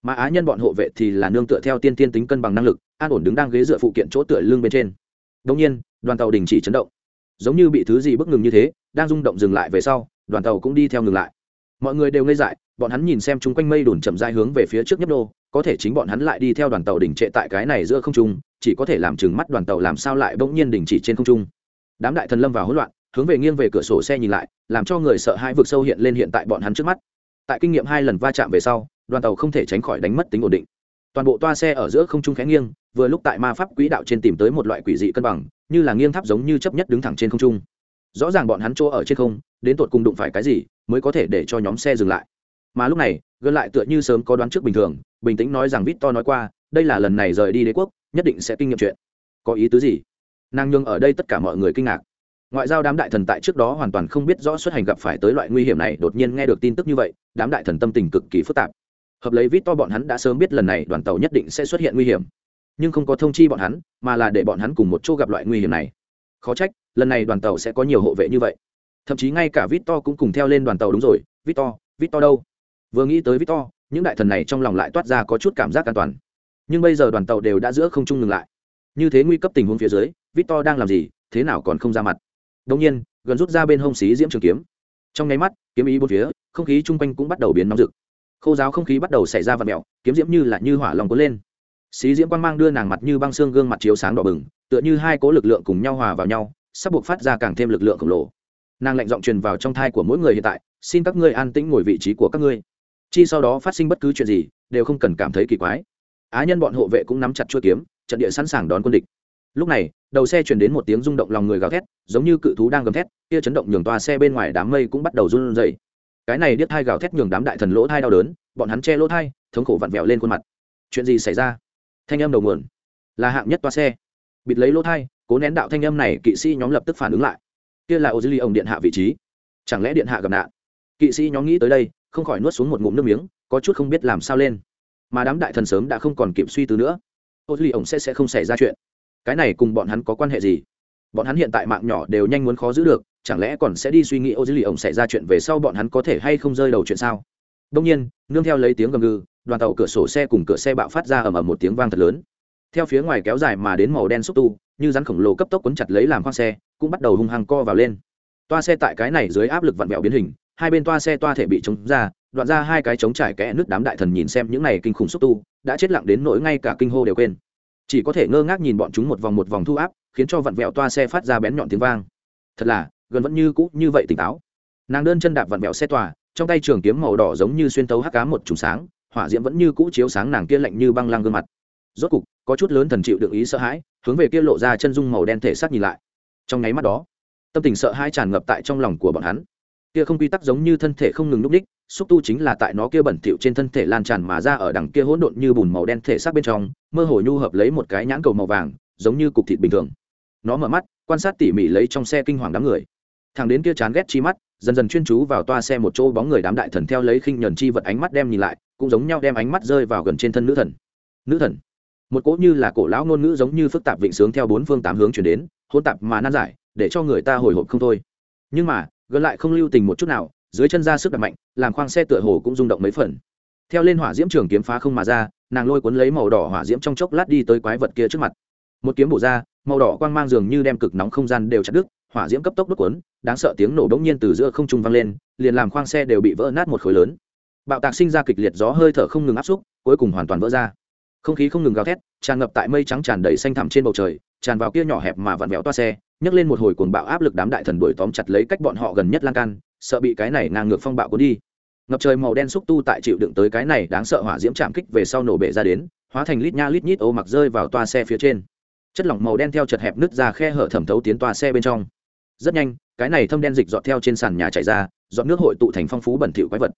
Mà á nhân bọn hộ vệ thì là nương tựa theo tiên tiên tính cân bằng năng lực, an ổn đứng đang ghế dựa phụ kiện chỗ tựa lưng bên trên. Đông nhiên, đoàn tàu đình chỉ chấn động. Giống như bị thứ gì bất ngừng như thế, đang rung động dừng lại về sau, đoàn tàu cũng đi theo ngừng lại. Mọi người đều ngây dại, bọn hắn nhìn xem chung quanh mây đùn chậm dai hướng về phía trước nhấp đô có thể chính bọn hắn lại đi theo đoàn tàu đỉnh trệ tại cái này giữa không trung, chỉ có thể làm chừng mắt đoàn tàu làm sao lại bỗng nhiên đình chỉ trên không trung. Đám đại thần lâm vào hỗn loạn hướng về nghiêng về cửa sổ xe nhìn lại, làm cho người sợ hai vực sâu hiện lên hiện tại bọn hắn trước mắt. Tại kinh nghiệm hai lần va chạm về sau, đoàn tàu không thể tránh khỏi đánh mất tính ổn định. Toàn bộ toa xe ở giữa không trung khẽ nghiêng, vừa lúc tại ma pháp quỹ đạo trên tìm tới một loại quỷ dị cân bằng, như là nghiêng tháp giống như chấp nhất đứng thẳng trên không trung. Rõ ràng bọn hắn chỗ ở trên không, đến tột cùng đụng phải cái gì mới có thể để cho nhóm xe dừng lại. Mà lúc này, gần lại tựa như sớm có đoán trước bình thường, bình tĩnh nói rằng vít to nói qua, đây là lần này rời đi đế quốc, nhất định sẽ kinh nghiệm chuyện. Có ý tứ gì? Nàng nhường ở đây tất cả mọi người kinh ngạc ngoại giao đám đại thần tại trước đó hoàn toàn không biết rõ xuất hành gặp phải tới loại nguy hiểm này, đột nhiên nghe được tin tức như vậy, đám đại thần tâm tình cực kỳ phức tạp. Hợp lấy vít to bọn hắn đã sớm biết lần này đoàn tàu nhất định sẽ xuất hiện nguy hiểm. Nhưng không có thông chi bọn hắn, mà là để bọn hắn cùng một chỗ gặp loại nguy hiểm này. Khó trách, lần này đoàn tàu sẽ có nhiều hộ vệ như vậy. Thậm chí ngay cả vít to cũng cùng theo lên đoàn tàu đúng rồi, vít to vít to đâu? Vừa nghĩ tới vít to, những đại thần này trong lòng lại toát ra có chút cảm giác an toàn. Nhưng bây giờ đoàn tàu đều đã giữa không trung ngừng lại. Như thế nguy cấp tình huống phía dưới, vít to đang làm gì, thế nào còn không ra mặt đông nhiên, gần rút ra bên hông xí diễm trường kiếm. Trong nháy mắt, kiếm ý bốn phía, không khí chung quanh cũng bắt đầu biến nóng rực. Khô giáo không khí bắt đầu xảy ra vật mẹo kiếm diễm như là như hỏa lòng cuốn lên. Xí diễm quang mang đưa nàng mặt như băng xương gương mặt chiếu sáng đỏ bừng, tựa như hai cố lực lượng cùng nhau hòa vào nhau, sắp buộc phát ra càng thêm lực lượng khổng lồ. Nàng lạnh giọng truyền vào trong thai của mỗi người hiện tại, xin các ngươi an tĩnh ngồi vị trí của các ngươi. Chi sau đó phát sinh bất cứ chuyện gì, đều không cần cảm thấy kỳ quái. Á nhân bọn hộ vệ cũng nắm chặt chuôi kiếm, trận địa sẵn sàng đón quân địch. Lúc này đầu xe chuyển đến một tiếng rung động lòng người gào thét, giống như cự thú đang gầm thét, kia chấn động nhường toa xe bên ngoài đám mây cũng bắt đầu run rẩy. Cái này điếc thai gào thét nhường đám đại thần lỗ thai đau đớn, bọn hắn che lỗ thai, thống khổ vặn vẹo lên khuôn mặt. Chuyện gì xảy ra? Thanh âm đầu nguồn. Là hạng nhất toa xe. Bịt lấy lỗ thai, cố nén đạo thanh âm này, kỵ sĩ nhóm lập tức phản ứng lại. Kia là ô dư ly ông điện hạ vị trí. Chẳng lẽ điện hạ gặp nạn? Kỵ sĩ nhóm nghĩ tới đây, không khỏi nuốt xuống một ngụm nước miếng, có chút không biết làm sao lên. Mà đám đại thần sớm đã không còn kịp suy tư nữa. Ô dư ly ông sẽ sẽ không xảy ra chuyện cái này cùng bọn hắn có quan hệ gì? Bọn hắn hiện tại mạng nhỏ đều nhanh muốn khó giữ được, chẳng lẽ còn sẽ đi suy nghĩ ô dữ lì ông xảy ra chuyện về sau bọn hắn có thể hay không rơi đầu chuyện sao? Đông nhiên, nương theo lấy tiếng gầm gừ, đoàn tàu cửa sổ xe cùng cửa xe bạo phát ra ầm ầm một tiếng vang thật lớn. Theo phía ngoài kéo dài mà đến màu đen xúc tu, như rắn khổng lồ cấp tốc quấn chặt lấy làm khoang xe, cũng bắt đầu hung hăng co vào lên. Toa xe tại cái này dưới áp lực vặn vẹo biến hình, hai bên toa xe toa thể bị chống ra, đoạn ra hai cái chống trải kẽ nước đám đại thần nhìn xem những này kinh khủng xúc tu, đã chết lặng đến nỗi ngay cả kinh hô đều quên chỉ có thể ngơ ngác nhìn bọn chúng một vòng một vòng thu áp, khiến cho vặn vẹo toa xe phát ra bén nhọn tiếng vang. Thật là, gần vẫn như cũ như vậy tỉnh táo. Nàng đơn chân đạp vặn vẹo xe tòa, trong tay trường kiếm màu đỏ giống như xuyên tấu hắc cá một trùng sáng, hỏa diễm vẫn như cũ chiếu sáng nàng kia lạnh như băng lăng gương mặt. Rốt cục, có chút lớn thần chịu đựng ý sợ hãi, hướng về kia lộ ra chân dung màu đen thể xác nhìn lại. Trong nháy mắt đó, tâm tình sợ hãi tràn ngập tại trong lòng của bọn hắn. Kia không quy tắc giống như thân thể không ngừng núp đích, xúc tu chính là tại nó kia bẩn thỉu trên thân thể lan tràn mà ra ở đằng kia hỗn độn như bùn màu đen thể xác bên trong mơ hồ nhu hợp lấy một cái nhãn cầu màu vàng, giống như cục thịt bình thường. Nó mở mắt, quan sát tỉ mỉ lấy trong xe kinh hoàng đám người. Thằng đến kia chán ghét chi mắt, dần dần chuyên chú vào toa xe một chỗ bóng người đám đại thần theo lấy khinh nhẫn chi vật ánh mắt đem nhìn lại, cũng giống nhau đem ánh mắt rơi vào gần trên thân nữ thần. Nữ thần. Một cỗ như là cổ lão ngôn ngữ giống như phức tạp vịnh sướng theo bốn phương tám hướng chuyển đến hôn tạp mà nan giải, để cho người ta hồi hộp không thôi. Nhưng mà, gần lại không lưu tình một chút nào, dưới chân ra sức đặt mạnh làm khoang xe tựa hồ cũng rung động mấy phần. Theo lên hỏa diễm trường kiếm phá không mà ra nàng lôi cuốn lấy màu đỏ hỏa diễm trong chốc lát đi tới quái vật kia trước mặt. Một kiếm bổ ra, màu đỏ quang mang dường như đem cực nóng không gian đều chặt đứt, hỏa diễm cấp tốc đốt cuốn, đáng sợ tiếng nổ bỗng nhiên từ giữa không trung vang lên, liền làm khoang xe đều bị vỡ nát một khối lớn. Bạo tạc sinh ra kịch liệt gió hơi thở không ngừng áp xúc, cuối cùng hoàn toàn vỡ ra. Không khí không ngừng gào thét, tràn ngập tại mây trắng tràn đầy xanh thẳm trên bầu trời, tràn vào kia nhỏ hẹp mà vặn vẹo toa xe, nhấc lên một hồi cuồng bạo áp lực đám đại thần đuổi tóm chặt lấy cách bọn họ gần nhất lan can, sợ bị cái này ngang ngược phong bạo cuốn đi ngập trời màu đen xúc tu tại chịu đựng tới cái này đáng sợ hỏa diễm chạm kích về sau nổ bể ra đến, hóa thành lít nha lít nhít ô mặc rơi vào toa xe phía trên. Chất lỏng màu đen theo chật hẹp nứt ra khe hở thẩm thấu tiến toa xe bên trong. Rất nhanh, cái này thâm đen dịch dọt theo trên sàn nhà chảy ra, dọn nước hội tụ thành phong phú bẩn thỉu quái vật.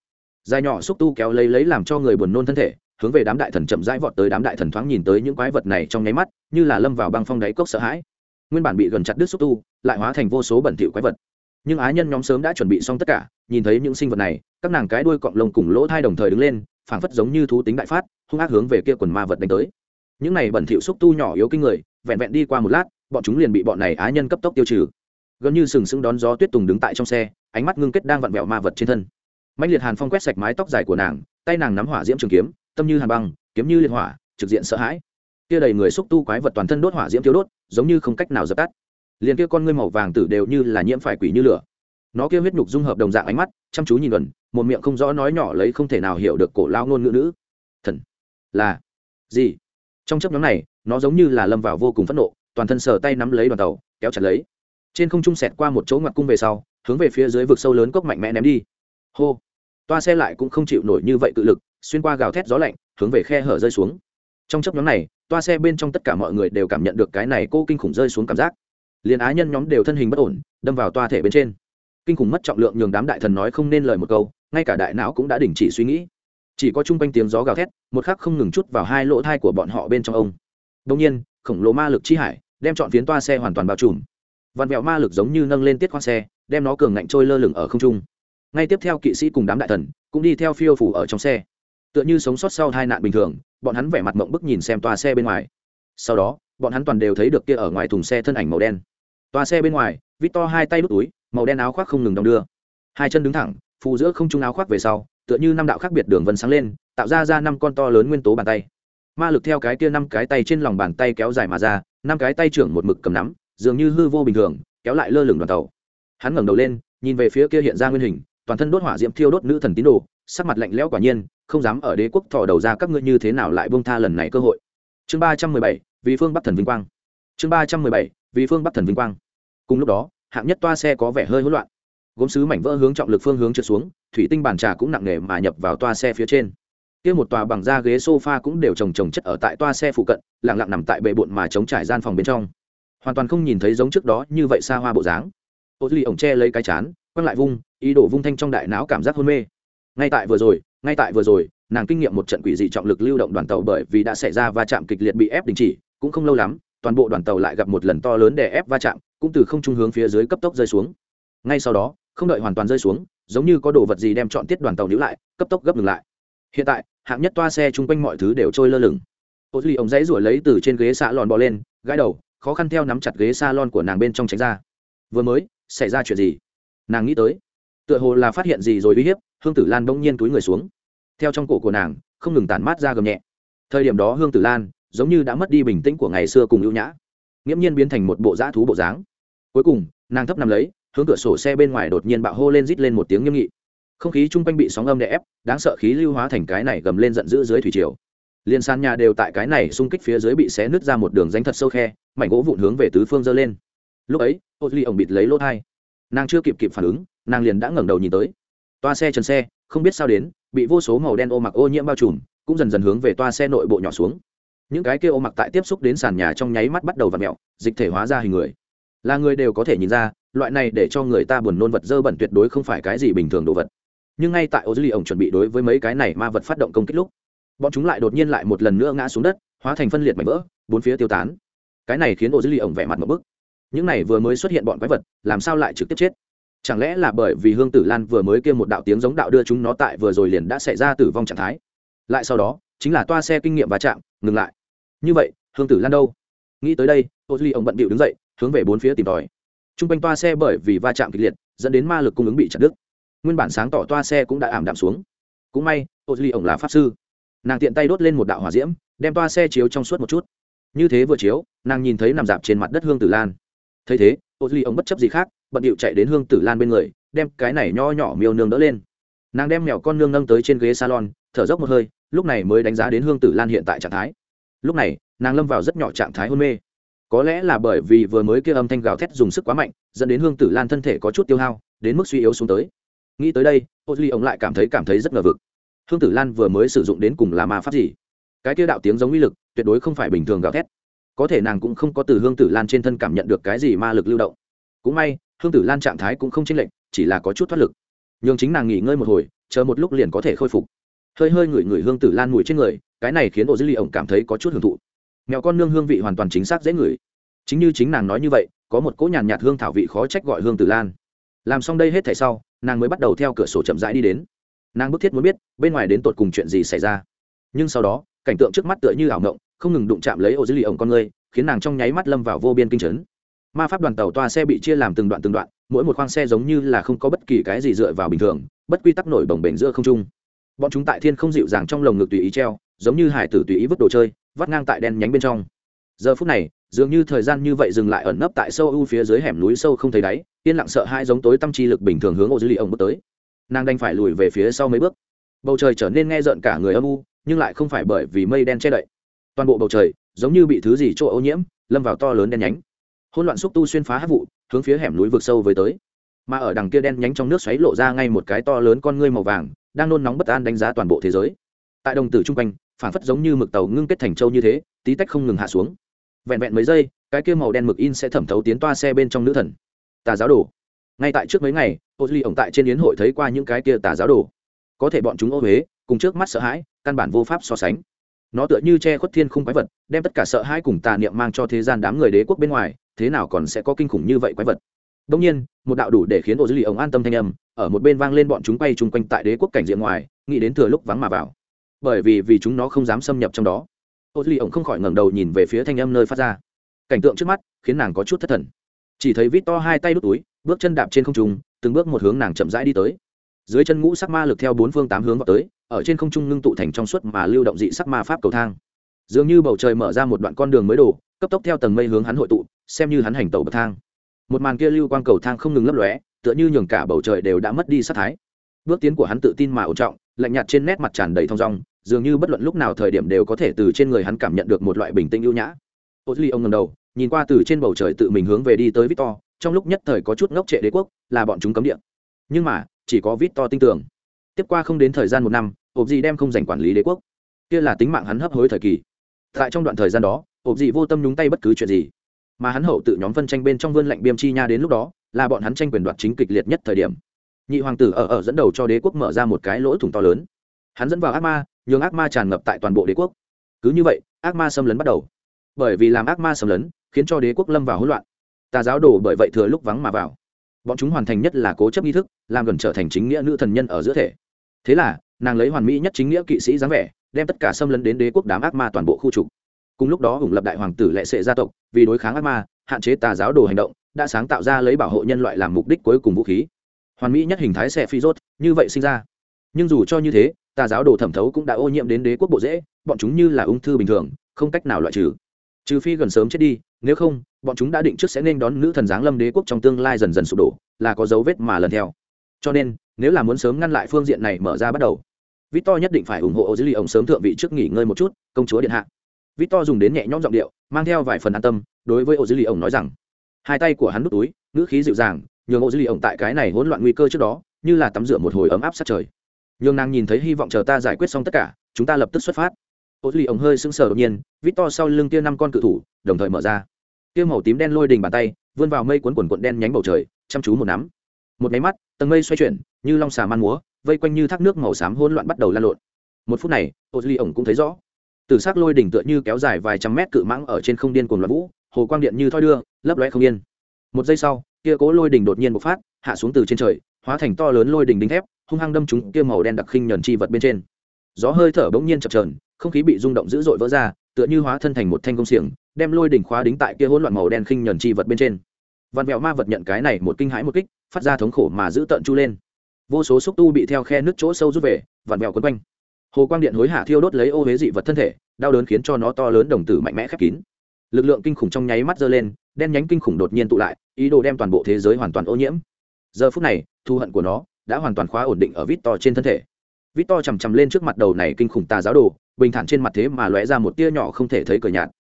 Dài nhỏ xúc tu kéo lấy lấy làm cho người buồn nôn thân thể, hướng về đám đại thần chậm rãi vọt tới đám đại thần thoáng nhìn tới những quái vật này trong nháy mắt, như là lâm vào băng phong đáy cốc sợ hãi. Nguyên bản bị gần chặt đứt xúc tu, lại hóa thành vô số bẩn thỉu quái vật. Nhưng á nhân nhóm sớm đã chuẩn bị xong tất cả nhìn thấy những sinh vật này, các nàng cái đuôi cọng lông cùng lỗ thai đồng thời đứng lên, phảng phất giống như thú tính đại phát, hung ác hướng về kia quần ma vật đánh tới. Những này bẩn thỉu xúc tu nhỏ yếu kinh người, vẹn vẹn đi qua một lát, bọn chúng liền bị bọn này á nhân cấp tốc tiêu trừ. Gần như sừng sững đón gió tuyết tùng đứng tại trong xe, ánh mắt ngưng kết đang vặn vẹo ma vật trên thân. Mạnh liệt hàn phong quét sạch mái tóc dài của nàng, tay nàng nắm hỏa diễm trường kiếm, tâm như hàn băng, kiếm như liệt hỏa, trực diện sợ hãi. Kia đầy người xúc tu quái vật toàn thân đốt hỏa diễm thiếu đốt, giống như không cách nào dập tắt. Liền kia con ngươi màu vàng tử đều như là nhiễm phải quỷ như lửa nó kia huyết nhục dung hợp đồng dạng ánh mắt, chăm chú nhìn gần, một miệng không rõ nói nhỏ lấy không thể nào hiểu được cổ lao ngôn ngữ nữ. Thần. Là. Gì? Trong chấp nhóm này, nó giống như là lâm vào vô cùng phẫn nộ, toàn thân sờ tay nắm lấy đoàn tàu, kéo chặt lấy. Trên không trung sẹt qua một chỗ ngoặt cung về sau, hướng về phía dưới vực sâu lớn cốc mạnh mẽ ném đi. Hô. Toa xe lại cũng không chịu nổi như vậy tự lực, xuyên qua gào thét gió lạnh, hướng về khe hở rơi xuống. Trong chấp nhóm này, toa xe bên trong tất cả mọi người đều cảm nhận được cái này cô kinh khủng rơi xuống cảm giác. Liền á nhân nhóm đều thân hình bất ổn, đâm vào toa thể bên trên kinh khủng mất trọng lượng nhường đám đại thần nói không nên lời một câu, ngay cả đại não cũng đã đình chỉ suy nghĩ. Chỉ có chung quanh tiếng gió gào thét, một khắc không ngừng chút vào hai lỗ thai của bọn họ bên trong ông. Đông nhiên, khổng lồ ma lực chi hải đem chọn phiến toa xe hoàn toàn bao trùm. Vằn vẹo ma lực giống như nâng lên tiết khoang xe, đem nó cường ngạnh trôi lơ lửng ở không trung. Ngay tiếp theo kỵ sĩ cùng đám đại thần cũng đi theo phiêu phủ ở trong xe. Tựa như sống sót sau hai nạn bình thường, bọn hắn vẻ mặt mộng bức nhìn xem toa xe bên ngoài. Sau đó, bọn hắn toàn đều thấy được kia ở ngoài thùng xe thân ảnh màu đen. Toa xe bên ngoài vít to hai tay đút túi màu đen áo khoác không ngừng đong đưa. Hai chân đứng thẳng, phù giữa không trung áo khoác về sau, tựa như năm đạo khác biệt đường vân sáng lên, tạo ra ra năm con to lớn nguyên tố bàn tay. Ma lực theo cái kia năm cái tay trên lòng bàn tay kéo dài mà ra, năm cái tay trưởng một mực cầm nắm, dường như hư vô bình thường, kéo lại lơ lửng đoàn tàu. Hắn ngẩng đầu lên, nhìn về phía kia hiện ra nguyên hình, toàn thân đốt hỏa diễm thiêu đốt nữ thần tín đồ, sắc mặt lạnh lẽo quả nhiên, không dám ở đế quốc thò đầu ra các ngươi như thế nào lại buông tha lần này cơ hội. Chương ba trăm mười bảy, vì phương bắc thần vinh quang. Chương ba trăm mười bảy, vì phương bắc thần vinh quang. Cùng lúc đó hạng nhất toa xe có vẻ hơi hỗn loạn. Gốm sứ mảnh vỡ hướng trọng lực phương hướng trượt xuống, thủy tinh bàn trà cũng nặng nề mà nhập vào toa xe phía trên. Kia một tòa bằng da ghế sofa cũng đều trồng trồng chất ở tại toa xe phụ cận, lặng lặng nằm tại bệ bộn mà chống trải gian phòng bên trong. Hoàn toàn không nhìn thấy giống trước đó như vậy xa hoa bộ dáng. Ô duy ổng che lấy cái chán, quăng lại vung, ý đổ vung thanh trong đại não cảm giác hôn mê. Ngay tại vừa rồi, ngay tại vừa rồi, nàng kinh nghiệm một trận quỷ dị trọng lực lưu động đoàn tàu bởi vì đã xảy ra va chạm kịch liệt bị ép đình chỉ, cũng không lâu lắm, toàn bộ đoàn tàu lại gặp một lần to lớn để ép va chạm cũng từ không trung hướng phía dưới cấp tốc rơi xuống. Ngay sau đó, không đợi hoàn toàn rơi xuống, giống như có đồ vật gì đem chọn tiết đoàn tàu níu lại, cấp tốc gấp ngừng lại. Hiện tại, hạng nhất toa xe chung quanh mọi thứ đều trôi lơ lửng. Ô duy ống dãy ruổi lấy từ trên ghế xạ lòn bò lên, gãi đầu, khó khăn theo nắm chặt ghế s a lon của nàng bên trong tránh ra. Vừa mới, xảy ra chuyện gì? Nàng nghĩ tới, tựa hồ là phát hiện gì rồi uy hiếp, hương tử lan bỗng nhiên túi người xuống. Theo trong cổ của nàng, không ngừng tản mát ra gầm nhẹ. Thời điểm đó hương tử lan giống như đã mất đi bình tĩnh của ngày xưa cùng ưu nhã, nghiễm nhiên biến thành một bộ dã thú bộ dáng cuối cùng, nàng thấp nằm lấy, hướng cửa sổ xe bên ngoài đột nhiên bạo hô lên rít lên một tiếng nghiêm nghị. Không khí chung quanh bị sóng âm đè ép, đáng sợ khí lưu hóa thành cái này gầm lên giận dữ dưới thủy triều. Liên san nhà đều tại cái này xung kích phía dưới bị xé nứt ra một đường danh thật sâu khe, mảnh gỗ vụn hướng về tứ phương dơ lên. Lúc ấy, ô ly ổng bịt lấy lỗ thai. Nàng chưa kịp kịp phản ứng, nàng liền đã ngẩng đầu nhìn tới. Toa xe trần xe, không biết sao đến, bị vô số màu đen ô mặc ô nhiễm bao trùm, cũng dần dần hướng về toa xe nội bộ nhỏ xuống. Những cái kia ô mặc tại tiếp xúc đến sàn nhà trong nháy mắt bắt đầu v ặ mẹo, dịch thể hóa ra hình người là người đều có thể nhìn ra, loại này để cho người ta buồn nôn vật dơ bẩn tuyệt đối không phải cái gì bình thường đồ vật. Nhưng ngay tại ô dư ly ổng chuẩn bị đối với mấy cái này ma vật phát động công kích lúc, bọn chúng lại đột nhiên lại một lần nữa ngã xuống đất, hóa thành phân liệt mảnh vỡ, bốn phía tiêu tán. Cái này khiến ô dư ly ổng vẻ mặt một bức. Những này vừa mới xuất hiện bọn quái vật, làm sao lại trực tiếp chết? Chẳng lẽ là bởi vì hương tử lan vừa mới kêu một đạo tiếng giống đạo đưa chúng nó tại vừa rồi liền đã xảy ra tử vong trạng thái? Lại sau đó, chính là toa xe kinh nghiệm và chạm, ngừng lại. Như vậy, hương tử lan đâu? Nghĩ tới đây ô duy ông bận bịu đứng dậy hướng về bốn phía tìm tòi. T r u n g quanh toa xe bởi vì va chạm kịch liệt, dẫn đến ma lực cung ứng bị chặt đứt. Nguyên bản sáng tỏ toa xe cũng đã ảm đạm xuống. Cũng may, ô duy ông là pháp sư. Nàng tiện tay đốt lên một đạo hỏa diễm, đem toa xe chiếu trong suốt một chút. Như thế vừa chiếu, nàng nhìn thấy nằm dạp trên mặt đất hương tử lan. Thấy thế, ô duy ông bất chấp gì khác, bận điệu chạy đến hương tử lan bên người, đem cái này nho nhỏ miêu nương đỡ lên. Nàng đem mèo con nương nâng tới trên ghế salon, thở dốc một hơi, lúc này mới đánh giá đến hương tử lan hiện tại trạng thái. Lúc này, nàng lâm vào rất nhỏ trạng thái hôn mê có lẽ là bởi vì vừa mới kia âm thanh gào thét dùng sức quá mạnh, dẫn đến hương tử lan thân thể có chút tiêu hao, đến mức suy yếu xuống tới. Nghĩ tới đây, ô duy ông lại cảm thấy cảm thấy rất ngờ vực. Hương tử lan vừa mới sử dụng đến cùng là ma pháp gì? Cái kia đạo tiếng giống uy lực, tuyệt đối không phải bình thường gào thét. Có thể nàng cũng không có từ hương tử lan trên thân cảm nhận được cái gì ma lực lưu động. Cũng may, hương tử lan trạng thái cũng không chênh lệch, chỉ là có chút thoát lực. Nhường chính nàng nghỉ ngơi một hồi, chờ một lúc liền có thể khôi phục. Hơi hơi ngửi ngửi hương tử lan mùi trên người, cái này khiến ô dư ly ổng cảm thấy có chút hưởng thụ mẹo con nương hương vị hoàn toàn chính xác dễ ngửi. Chính như chính nàng nói như vậy, có một cỗ nhàn nhạt hương thảo vị khó trách gọi hương tử lan. Làm xong đây hết thảy sau, nàng mới bắt đầu theo cửa sổ chậm rãi đi đến. Nàng bức thiết muốn biết, bên ngoài đến tột cùng chuyện gì xảy ra. Nhưng sau đó, cảnh tượng trước mắt tựa như ảo ngộng không ngừng đụng chạm lấy ô dưới lì ổng con người, khiến nàng trong nháy mắt lâm vào vô biên kinh chấn. Ma pháp đoàn tàu toa xe bị chia làm từng đoạn từng đoạn, mỗi một khoang xe giống như là không có bất kỳ cái gì dựa vào bình thường, bất quy tắc nổi bồng bềnh giữa không trung. Bọn chúng tại thiên không dịu dàng trong lồng ngực tùy ý treo, giống như hải tử tùy ý vứt đồ chơi vắt ngang tại đen nhánh bên trong. Giờ phút này, dường như thời gian như vậy dừng lại ẩn nấp tại sâu u phía dưới hẻm núi sâu không thấy đáy, yên lặng sợ hai giống tối tâm chi lực bình thường hướng ô dư ly ông bước tới. Nàng đành phải lùi về phía sau mấy bước. Bầu trời trở nên nghe rợn cả người âm u, nhưng lại không phải bởi vì mây đen che đậy. Toàn bộ bầu trời, giống như bị thứ gì chỗ ô nhiễm, lâm vào to lớn đen nhánh. Hôn loạn xúc tu xuyên phá hát vụ, hướng phía hẻm núi vực sâu với tới. Mà ở đằng kia đen nhánh trong nước xoáy lộ ra ngay một cái to lớn con ngươi màu vàng, đang nôn nóng bất an đánh giá toàn bộ thế giới. Tại đồng tử chung quanh phản phất giống như mực tàu ngưng kết thành châu như thế, tí tách không ngừng hạ xuống. Vẹn vẹn mấy giây, cái kia màu đen mực in sẽ thẩm thấu tiến toa xe bên trong nữ thần. Tà giáo đồ. Ngay tại trước mấy ngày, ô duy ổng tại trên yến hội thấy qua những cái kia tà giáo đồ. Có thể bọn chúng ô huế cùng trước mắt sợ hãi, căn bản vô pháp so sánh. Nó tựa như che khuất thiên khung quái vật, đem tất cả sợ hãi cùng tà niệm mang cho thế gian đám người đế quốc bên ngoài, thế nào còn sẽ có kinh khủng như vậy quái vật? Đông nhiên, một đạo đủ để khiến ô dư ổng an tâm thanh âm, ở một bên vang lên bọn chúng quay chung quanh tại đế quốc cảnh diện ngoài, nghĩ đến thừa lúc vắng mà vào bởi vì vì chúng nó không dám xâm nhập trong đó. Ô duy ổng không khỏi ngẩng đầu nhìn về phía thanh âm nơi phát ra. Cảnh tượng trước mắt khiến nàng có chút thất thần. Chỉ thấy vít to hai tay đút túi, bước chân đạp trên không trung, từng bước một hướng nàng chậm rãi đi tới. Dưới chân ngũ sắc ma lực theo bốn phương tám hướng vào tới, ở trên không trung ngưng tụ thành trong suốt mà lưu động dị sắc ma pháp cầu thang. Dường như bầu trời mở ra một đoạn con đường mới đổ, cấp tốc theo tầng mây hướng hắn hội tụ, xem như hắn hành tẩu bậc thang. Một màn kia lưu quang cầu thang không ngừng lấp lóe, tựa như nhường cả bầu trời đều đã mất đi sát thái. Bước tiến của hắn tự tin mà ổn trọng, lạnh nhạt trên nét mặt tràn đầy thong dong dường như bất luận lúc nào thời điểm đều có thể từ trên người hắn cảm nhận được một loại bình tĩnh ưu nhã. Ô duy ông ngầm đầu, nhìn qua từ trên bầu trời tự mình hướng về đi tới victor, trong lúc nhất thời có chút ngốc trệ đế quốc, là bọn chúng cấm địa. Nhưng mà, chỉ có victor tin tưởng. Tiếp qua không đến thời gian một năm ộp dị đem không giành quản lý đế quốc. Kia là tính mạng hắn hấp hối thời kỳ. Tại trong đoạn thời gian đó ộp dị vô tâm nhúng tay bất cứ chuyện gì. Mà hắn hậu tự nhóm phân tranh bên trong vươn lệnh biêm chi nha đến lúc đó, là bọn hắn tranh quyền đoạt chính kịch liệt nhất thời điểm. Nhị hoàng tử ở ở dẫn đầu cho đế quốc mở ra một cái lỗ thủng to lớn. Hắn dẫn vào ác ma nhường ác ma tràn ngập tại toàn bộ đế quốc. Cứ như vậy, ác ma xâm lấn bắt đầu. Bởi vì làm ác ma xâm lấn, khiến cho đế quốc lâm vào hỗn loạn. Tà giáo đồ bởi vậy thừa lúc vắng mà vào. Bọn chúng hoàn thành nhất là cố chấp nghi thức, làm gần trở thành chính nghĩa nữ thần nhân ở giữa thể. Thế là, nàng lấy hoàn mỹ nhất chính nghĩa kỵ sĩ dáng vẻ, đem tất cả xâm lấn đến đế quốc đám ác ma toàn bộ khu trục. Cùng lúc đó hùng lập đại hoàng tử lệ sệ gia tộc, vì đối kháng ác ma, hạn chế tà giáo đồ hành động, đã sáng tạo ra lấy bảo hộ nhân loại làm mục đích cuối cùng vũ khí. Hoàn mỹ nhất hình thái xe phi rốt, như vậy sinh ra. Nhưng dù cho như thế tà giáo đồ thẩm thấu cũng đã ô nhiễm đến đế quốc bộ dễ, bọn chúng như là ung thư bình thường, không cách nào loại trừ. Trừ phi gần sớm chết đi, nếu không, bọn chúng đã định trước sẽ nên đón nữ thần giáng lâm đế quốc trong tương lai dần dần sụp đổ, là có dấu vết mà lần theo. Cho nên, nếu là muốn sớm ngăn lại phương diện này mở ra bắt đầu, victor nhất định phải ủng hộ ô dữ lì ông sớm thượng vị trước nghỉ ngơi một chút, công chúa điện hạ. Victor dùng đến nhẹ nhõm giọng điệu, mang theo vài phần an tâm, đối với ô dữ lì ông nói rằng, hai tay của hắn nút túi, ngữ khí dịu dàng, nhường ô dữ lì ông tại cái này hỗn loạn nguy cơ trước đó, như là tắm rửa một hồi ấm áp sát trời nhường nàng nhìn thấy hy vọng chờ ta giải quyết xong tất cả, chúng ta lập tức xuất phát. Ô duy ổng hơi sững sờ đột nhiên, vít to sau lưng kia năm con cự thủ, đồng thời mở ra. Kia màu tím đen lôi đình bàn tay, vươn vào mây cuốn quần cuộn đen nhánh bầu trời, chăm chú một nắm. Một máy mắt, tầng mây xoay chuyển, như long xà man múa, vây quanh như thác nước màu xám hỗn loạn bắt đầu lan lộn. Một phút này ô duy ổng cũng thấy rõ. Từ xác lôi đỉnh tựa như kéo dài vài trăm mét cự mãng ở trên không điên cùng loạn vũ, hồ quang điện như thoi đưa, lấp loe không yên. Một giây sau, kia cố lôi đỉnh đột nhiên bộc phát, hạ xuống từ trên trời, hóa thành to lớn lôi đỉnh đinh thép hung hăng đâm chúng kia màu đen đặc khinh nhờn chi vật bên trên. Gió hơi thở bỗng nhiên chập trờn không khí bị rung động dữ dội vỡ ra, tựa như hóa thân thành một thanh công xiềng, đem lôi đỉnh khóa đính tại kia hỗn loạn màu đen khinh nhờn chi vật bên trên. Vạn vẹo ma vật nhận cái này một kinh hãi một kích, phát ra thống khổ mà giữ tận chu lên. Vô số xúc tu bị theo khe nước chỗ sâu rút về, vạn vẹo quấn quanh. Hồ quang điện hối hả thiêu đốt lấy ô huế dị vật thân thể, đau đớn khiến cho nó to lớn đồng tử mạnh mẽ khép kín. Lực lượng kinh khủng trong nháy mắt giơ lên, đen nhánh kinh khủng đột nhiên tụ lại, ý đồ đem toàn bộ thế giới hoàn toàn ô nhiễm. Giờ phút này thu hận của nó đã hoàn toàn khóa ổn định ở vít to trên thân thể. Vít to chằm chằm lên trước mặt đầu này kinh khủng tà giáo đồ, bình thản trên mặt thế mà lóe ra một tia nhỏ không thể thấy cờ nhạt.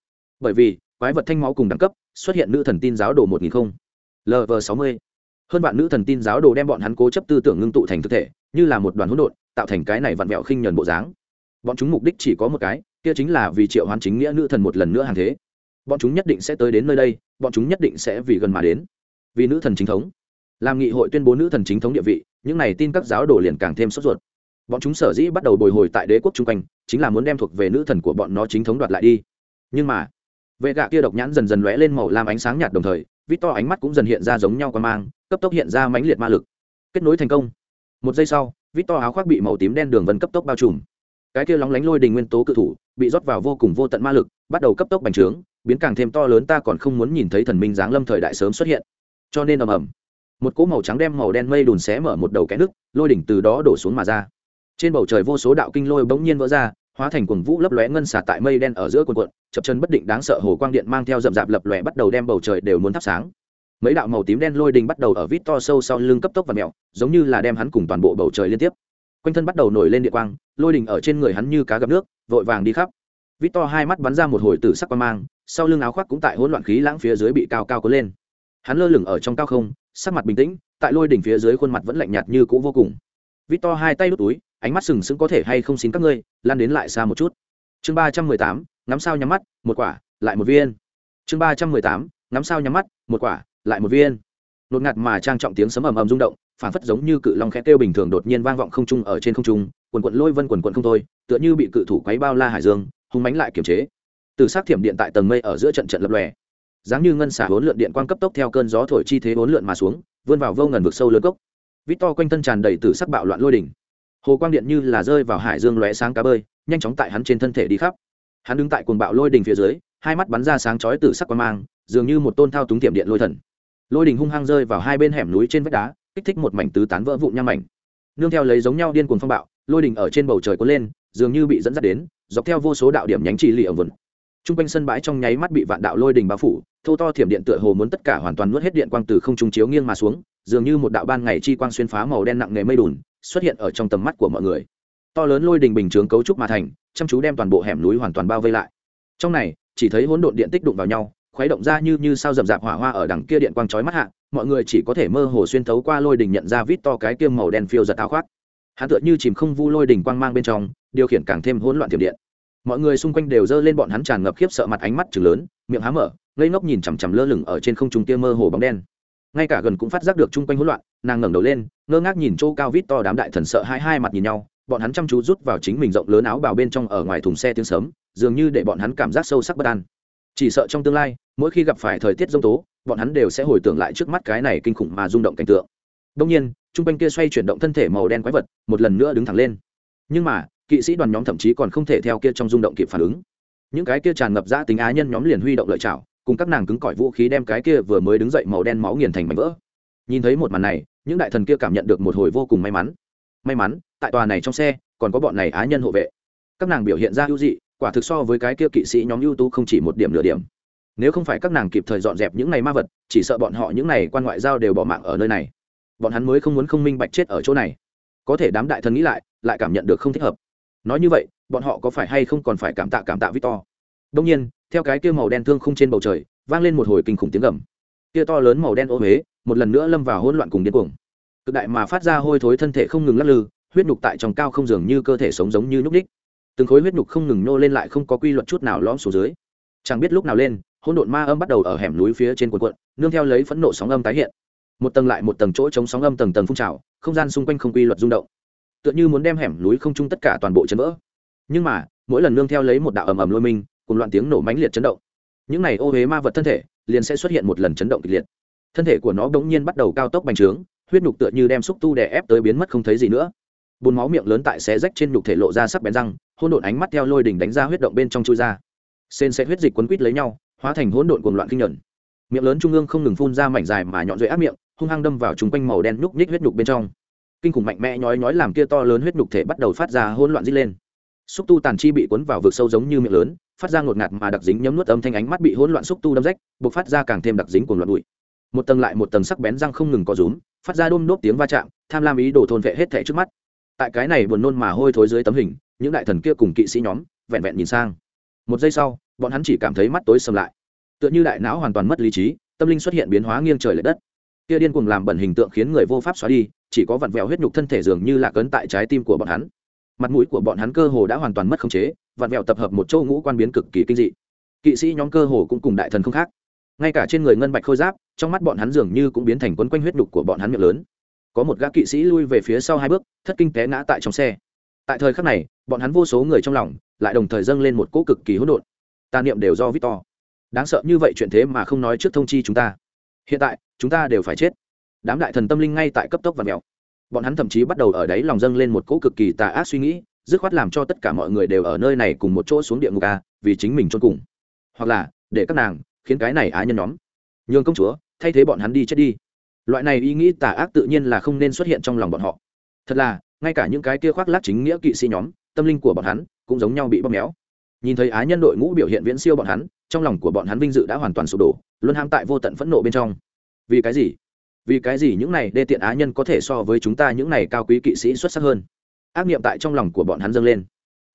Bởi vì, quái vật thanh máu cùng đẳng cấp, xuất hiện nữ thần tin giáo đồ một nghìn không. Lv sáu mươi. Hơn bạn nữ thần tin giáo đồ đem bọn hắn cố chấp tư tưởng ngưng tụ thành thực thể, như là một đoàn hỗn độn, tạo thành cái này vặn vẹo khinh nhờn bộ dáng. Bọn chúng mục đích chỉ có một cái, kia chính là vì triệu hoán chính nghĩa nữ thần một lần nữa hàng thế. Bọn chúng nhất định sẽ tới đến nơi đây, bọn chúng nhất định sẽ vì gần mà đến. Vì nữ thần chính thống làm nghị hội tuyên bố nữ thần chính thống địa vị, những này tin các giáo đồ liền càng thêm sốt ruột. Bọn chúng sở dĩ bắt đầu bồi hồi tại đế quốc chung quanh, chính là muốn đem thuộc về nữ thần của bọn nó chính thống đoạt lại đi. Nhưng mà, vệ gạ kia độc nhãn dần dần lóe lên màu lam ánh sáng nhạt đồng thời vít to ánh mắt cũng dần hiện ra giống nhau quan mang, cấp tốc hiện ra mãnh liệt ma lực. Kết nối thành công. Một giây sau vít to áo khoác bị màu tím đen đường vân cấp tốc bao trùm. Cái kia lóng lánh lôi đình nguyên tố cự thủ, bị rót vào vô cùng vô tận ma lực, bắt đầu cấp tốc bành trướng, biến càng thêm to lớn ta còn không muốn nhìn thấy thần minh giáng lâm thời đại sớm xuất hiện. Cho nên ầm ầm một cỗ màu trắng đem màu đen mây đùn xé mở một đầu cái nước, lôi đỉnh từ đó đổ xuống mà ra. Trên bầu trời vô số đạo kinh lôi bỗng nhiên vỡ ra, hóa thành quần vũ lấp lóe ngân xả tại mây đen ở giữa quần quận chập chân bất định đáng sợ hồ quang điện mang theo rậm rạp lập lòe bắt đầu đem bầu trời đều muốn thắp sáng. Mấy đạo màu tím đen lôi đình bắt đầu ở vít to sâu sau lưng cấp tốc và mèo giống như là đem hắn cùng toàn bộ bầu trời liên tiếp. Quanh thân bắt đầu nổi lên địa quang, lôi đình ở trên người hắn như cá gặp nước, vội vàng đi khắp. Vít to hai mắt bắn ra một hồi tử sắc qua mang, sau lưng áo khoác cũng tại hỗn loạn khí lãng phía dưới bị cao cao có lên. Hắn lơ lửng ở trong cao không sắc mặt bình tĩnh, tại lôi đỉnh phía dưới khuôn mặt vẫn lạnh nhạt như cũ vô cùng. Vít to hai tay đút túi, ánh mắt sừng sững có thể hay không xin các ngươi, lan đến lại xa một chút. Chương ba trăm mười tám, ngắm sao nhắm mắt, một quả, lại một viên. Chương ba trăm mười tám, ngắm sao nhắm mắt, một quả, lại một viên. Nột ngạt mà trang trọng tiếng sấm ầm ầm rung động phản phất giống như cự long khẽ kêu bình thường đột nhiên vang vọng không trung ở trên không trung, quần quận lôi vân quần quận không thôi, tựa như bị cự thủ quấy bao la hải dương, hung mánh lại kiềm chế. Từ sát thiểm điện tại tầng mây ở giữa trận trận lập lòe dáng như ngân xả hỗn lượn điện quang cấp tốc theo cơn gió thổi chi thế hỗn lượn mà xuống vươn vào vô ngần vực sâu lớn cốc. Vít to quanh thân tràn đầy tử sắc bạo loạn lôi đỉnh. Hồ quang điện như là rơi vào hải dương lóe sáng cá bơi nhanh chóng tại hắn trên thân thể đi khắp. Hắn đứng tại cuồng bạo lôi đỉnh phía dưới hai mắt bắn ra sáng chói tử sắc quang mang dường như một tôn thao túng tiệm điện lôi thần. Lôi đỉnh hung hăng rơi vào hai bên hẻm núi trên vách đá kích thích một mảnh tứ tán vỡ vụn nham mảnh nương theo lấy giống nhau điên cuồng phong bạo lôi đỉnh ở trên bầu trời cuốn lên dường như bị dẫn dắt đến dọc theo vô số đạo điểm nhánh chỉ lì ở vườn Trung quanh sân bãi trong nháy mắt bị vạn đạo lôi đỉnh bao phủ, thô to thiểm điện tựa hồ muốn tất cả hoàn toàn nuốt hết điện quang từ không trung chiếu nghiêng mà xuống, dường như một đạo ban ngày chi quang xuyên phá màu đen nặng nề mây đùn, xuất hiện ở trong tầm mắt của mọi người. To lớn lôi đỉnh bình chướng cấu trúc mà thành, chăm chú đem toàn bộ hẻm núi hoàn toàn bao vây lại. Trong này, chỉ thấy hỗn độn điện tích đụng vào nhau, khuấy động ra như như sao rầm rạp hỏa hoa ở đằng kia điện quang chói mắt hạ, mọi người chỉ có thể mơ hồ xuyên thấu qua lôi đỉnh nhận ra vít to cái kiêm màu đen phiêu giật áo khoác. Hắn tựa như chìm không vu lôi đỉnh quang mang bên trong, điều khiển càng thêm hỗn loạn thiểm điện mọi người xung quanh đều dơ lên bọn hắn tràn ngập khiếp sợ mặt ánh mắt chừng lớn, miệng há mở, ngây ngốc nhìn chằm chằm lơ lửng ở trên không trung kia mơ hồ bóng đen. Ngay cả gần cũng phát giác được chung quanh hỗn loạn, nàng ngẩng đầu lên, ngơ ngác nhìn chỗ cao vít to đám đại thần sợ hai hai mặt nhìn nhau, bọn hắn chăm chú rút vào chính mình rộng lớn áo bào bên trong ở ngoài thùng xe tiếng sớm dường như để bọn hắn cảm giác sâu sắc bất an. Chỉ sợ trong tương lai, mỗi khi gặp phải thời tiết giông tố, bọn hắn đều sẽ hồi tưởng lại trước mắt cái này kinh khủng mà rung động cảnh tượng. Đông nhiên, chung quanh kia xoay chuyển động thân thể màu đen quái vật, một lần nữa đứng thẳng lên. Nhưng mà kỵ sĩ đoàn nhóm thậm chí còn không thể theo kia trong rung động kịp phản ứng. Những cái kia tràn ngập ra tính á nhân nhóm liền huy động lợi chảo, cùng các nàng cứng cỏi vũ khí đem cái kia vừa mới đứng dậy màu đen máu nghiền thành mảnh vỡ. Nhìn thấy một màn này, những đại thần kia cảm nhận được một hồi vô cùng may mắn. May mắn, tại tòa này trong xe, còn có bọn này á nhân hộ vệ. Các nàng biểu hiện ra ưu dị, quả thực so với cái kia kỵ sĩ nhóm ưu tú không chỉ một điểm nửa điểm. Nếu không phải các nàng kịp thời dọn dẹp những này ma vật, chỉ sợ bọn họ những này quan ngoại giao đều bỏ mạng ở nơi này. Bọn hắn mới không muốn không minh bạch chết ở chỗ này. Có thể đám đại thần nghĩ lại lại cảm nhận được không thích hợp nói như vậy, bọn họ có phải hay không còn phải cảm tạ cảm tạ victor? Đông nhiên, theo cái kia màu đen thương không trên bầu trời, vang lên một hồi kinh khủng tiếng gầm. Kia to lớn màu đen ô huế một lần nữa lâm vào hỗn loạn cùng điên cuồng. Cực đại mà phát ra hôi thối thân thể không ngừng lắc lư, huyết nhục tại trong cao không dường như cơ thể sống giống như nhúc ních từng khối huyết nhục không ngừng nô lên lại không có quy luật chút nào lõm xuống dưới. Chẳng biết lúc nào lên, hỗn độn ma âm bắt đầu ở hẻm núi phía trên quần quận nương theo lấy phẫn nộ sóng âm tái hiện. Một tầng lại một tầng chỗ chống sóng âm tầng tầng phun trào, không gian xung quanh không quy luật rung động tựa như muốn đem hẻm núi không trung tất cả toàn bộ chấn vỡ. Nhưng mà, mỗi lần nương theo lấy một đạo ầm ầm lôi minh cùng loạn tiếng nổ mãnh liệt chấn động. Những này ô huế ma vật thân thể, liền sẽ xuất hiện một lần chấn động kịch liệt. Thân thể của nó bỗng nhiên bắt đầu cao tốc bành trướng, huyết nhục tựa như đem xúc tu đè ép tới biến mất không thấy gì nữa. Bùn máu miệng lớn tại xé rách trên nhục thể lộ ra sắc bén răng, hỗn độn ánh mắt theo lôi đỉnh đánh ra huyết động bên trong chui ra. Xên sẽ huyết dịch quấn quít lấy nhau, hóa thành hỗn độn cuồng loạn kinh nhuận miệng lớn trung ương không ngừng phun ra mảnh dài mà nhọn rễ áp miệng, hung hăng đâm vào chúng quanh màu đen nhúc nhích huyết nhục bên trong kinh khủng mạnh mẽ nhói nhói làm kia to lớn huyết nhục thể bắt đầu phát ra hỗn loạn dít lên. Xúc tu tàn chi bị cuốn vào vực sâu giống như miệng lớn, phát ra ngột ngạt mà đặc dính nhấm nuốt âm thanh ánh mắt bị hỗn loạn xúc tu đâm rách buộc phát ra càng thêm đặc dính của loạn bụi. Một tầng lại một tầng sắc bén răng không ngừng có rúm, phát ra đôm nốt tiếng va chạm, tham lam ý đồ thôn vệ hết thể trước mắt. Tại cái này buồn nôn mà hôi thối dưới tấm hình, những đại thần kia cùng kỵ sĩ nhóm vẹn vẹn nhìn sang. Một giây sau, bọn hắn chỉ cảm thấy mắt tối sầm lại. Tựa như đại não hoàn toàn mất lý trí, tâm linh xuất hiện biến hóa nghiêng trời l ệ đất kia điên cuồng làm bẩn hình tượng khiến người vô pháp xóa đi, chỉ có vặn vẹo huyết nhục thân thể dường như là cấn tại trái tim của bọn hắn. Mặt mũi của bọn hắn cơ hồ đã hoàn toàn mất khống chế, vặn vẹo tập hợp một châu ngũ quan biến cực kỳ kinh dị. Kỵ sĩ nhóm cơ hồ cũng cùng đại thần không khác. Ngay cả trên người ngân bạch khôi giáp, trong mắt bọn hắn dường như cũng biến thành quấn quanh huyết nhục của bọn hắn miệng lớn. Có một gã kỵ sĩ lui về phía sau hai bước, thất kinh té ngã tại trong xe. Tại thời khắc này, bọn hắn vô số người trong lòng lại đồng thời dâng lên một cỗ cực kỳ hỗn độn. Tà niệm đều do victor. Đáng sợ như vậy chuyện thế mà không nói trước thông chi chúng ta hiện tại, chúng ta đều phải chết. Đám đại thần tâm linh ngay tại cấp tốc và mèo. Bọn hắn thậm chí bắt đầu ở đấy lòng dâng lên một cỗ cực kỳ tà ác suy nghĩ, dứt khoát làm cho tất cả mọi người đều ở nơi này cùng một chỗ xuống địa ngục a vì chính mình chôn cùng. Hoặc là, để các nàng khiến cái này á nhân nhóm. Nhường công chúa, thay thế bọn hắn đi chết đi. Loại này ý nghĩ tà ác tự nhiên là không nên xuất hiện trong lòng bọn họ. Thật là, ngay cả những cái kia khoác lác chính nghĩa kỵ sĩ nhóm, tâm linh của bọn hắn cũng giống nhau bị bóp méo nhìn thấy á nhân đội ngũ biểu hiện viễn siêu bọn hắn, trong lòng của bọn hắn vinh dự đã hoàn toàn sụp đổ, luôn ham tại vô tận phẫn nộ bên trong. Vì cái gì? Vì cái gì những này đê tiện á nhân có thể so với chúng ta những này cao quý kỵ sĩ xuất sắc hơn? Ác nghiệm tại trong lòng của bọn hắn dâng lên.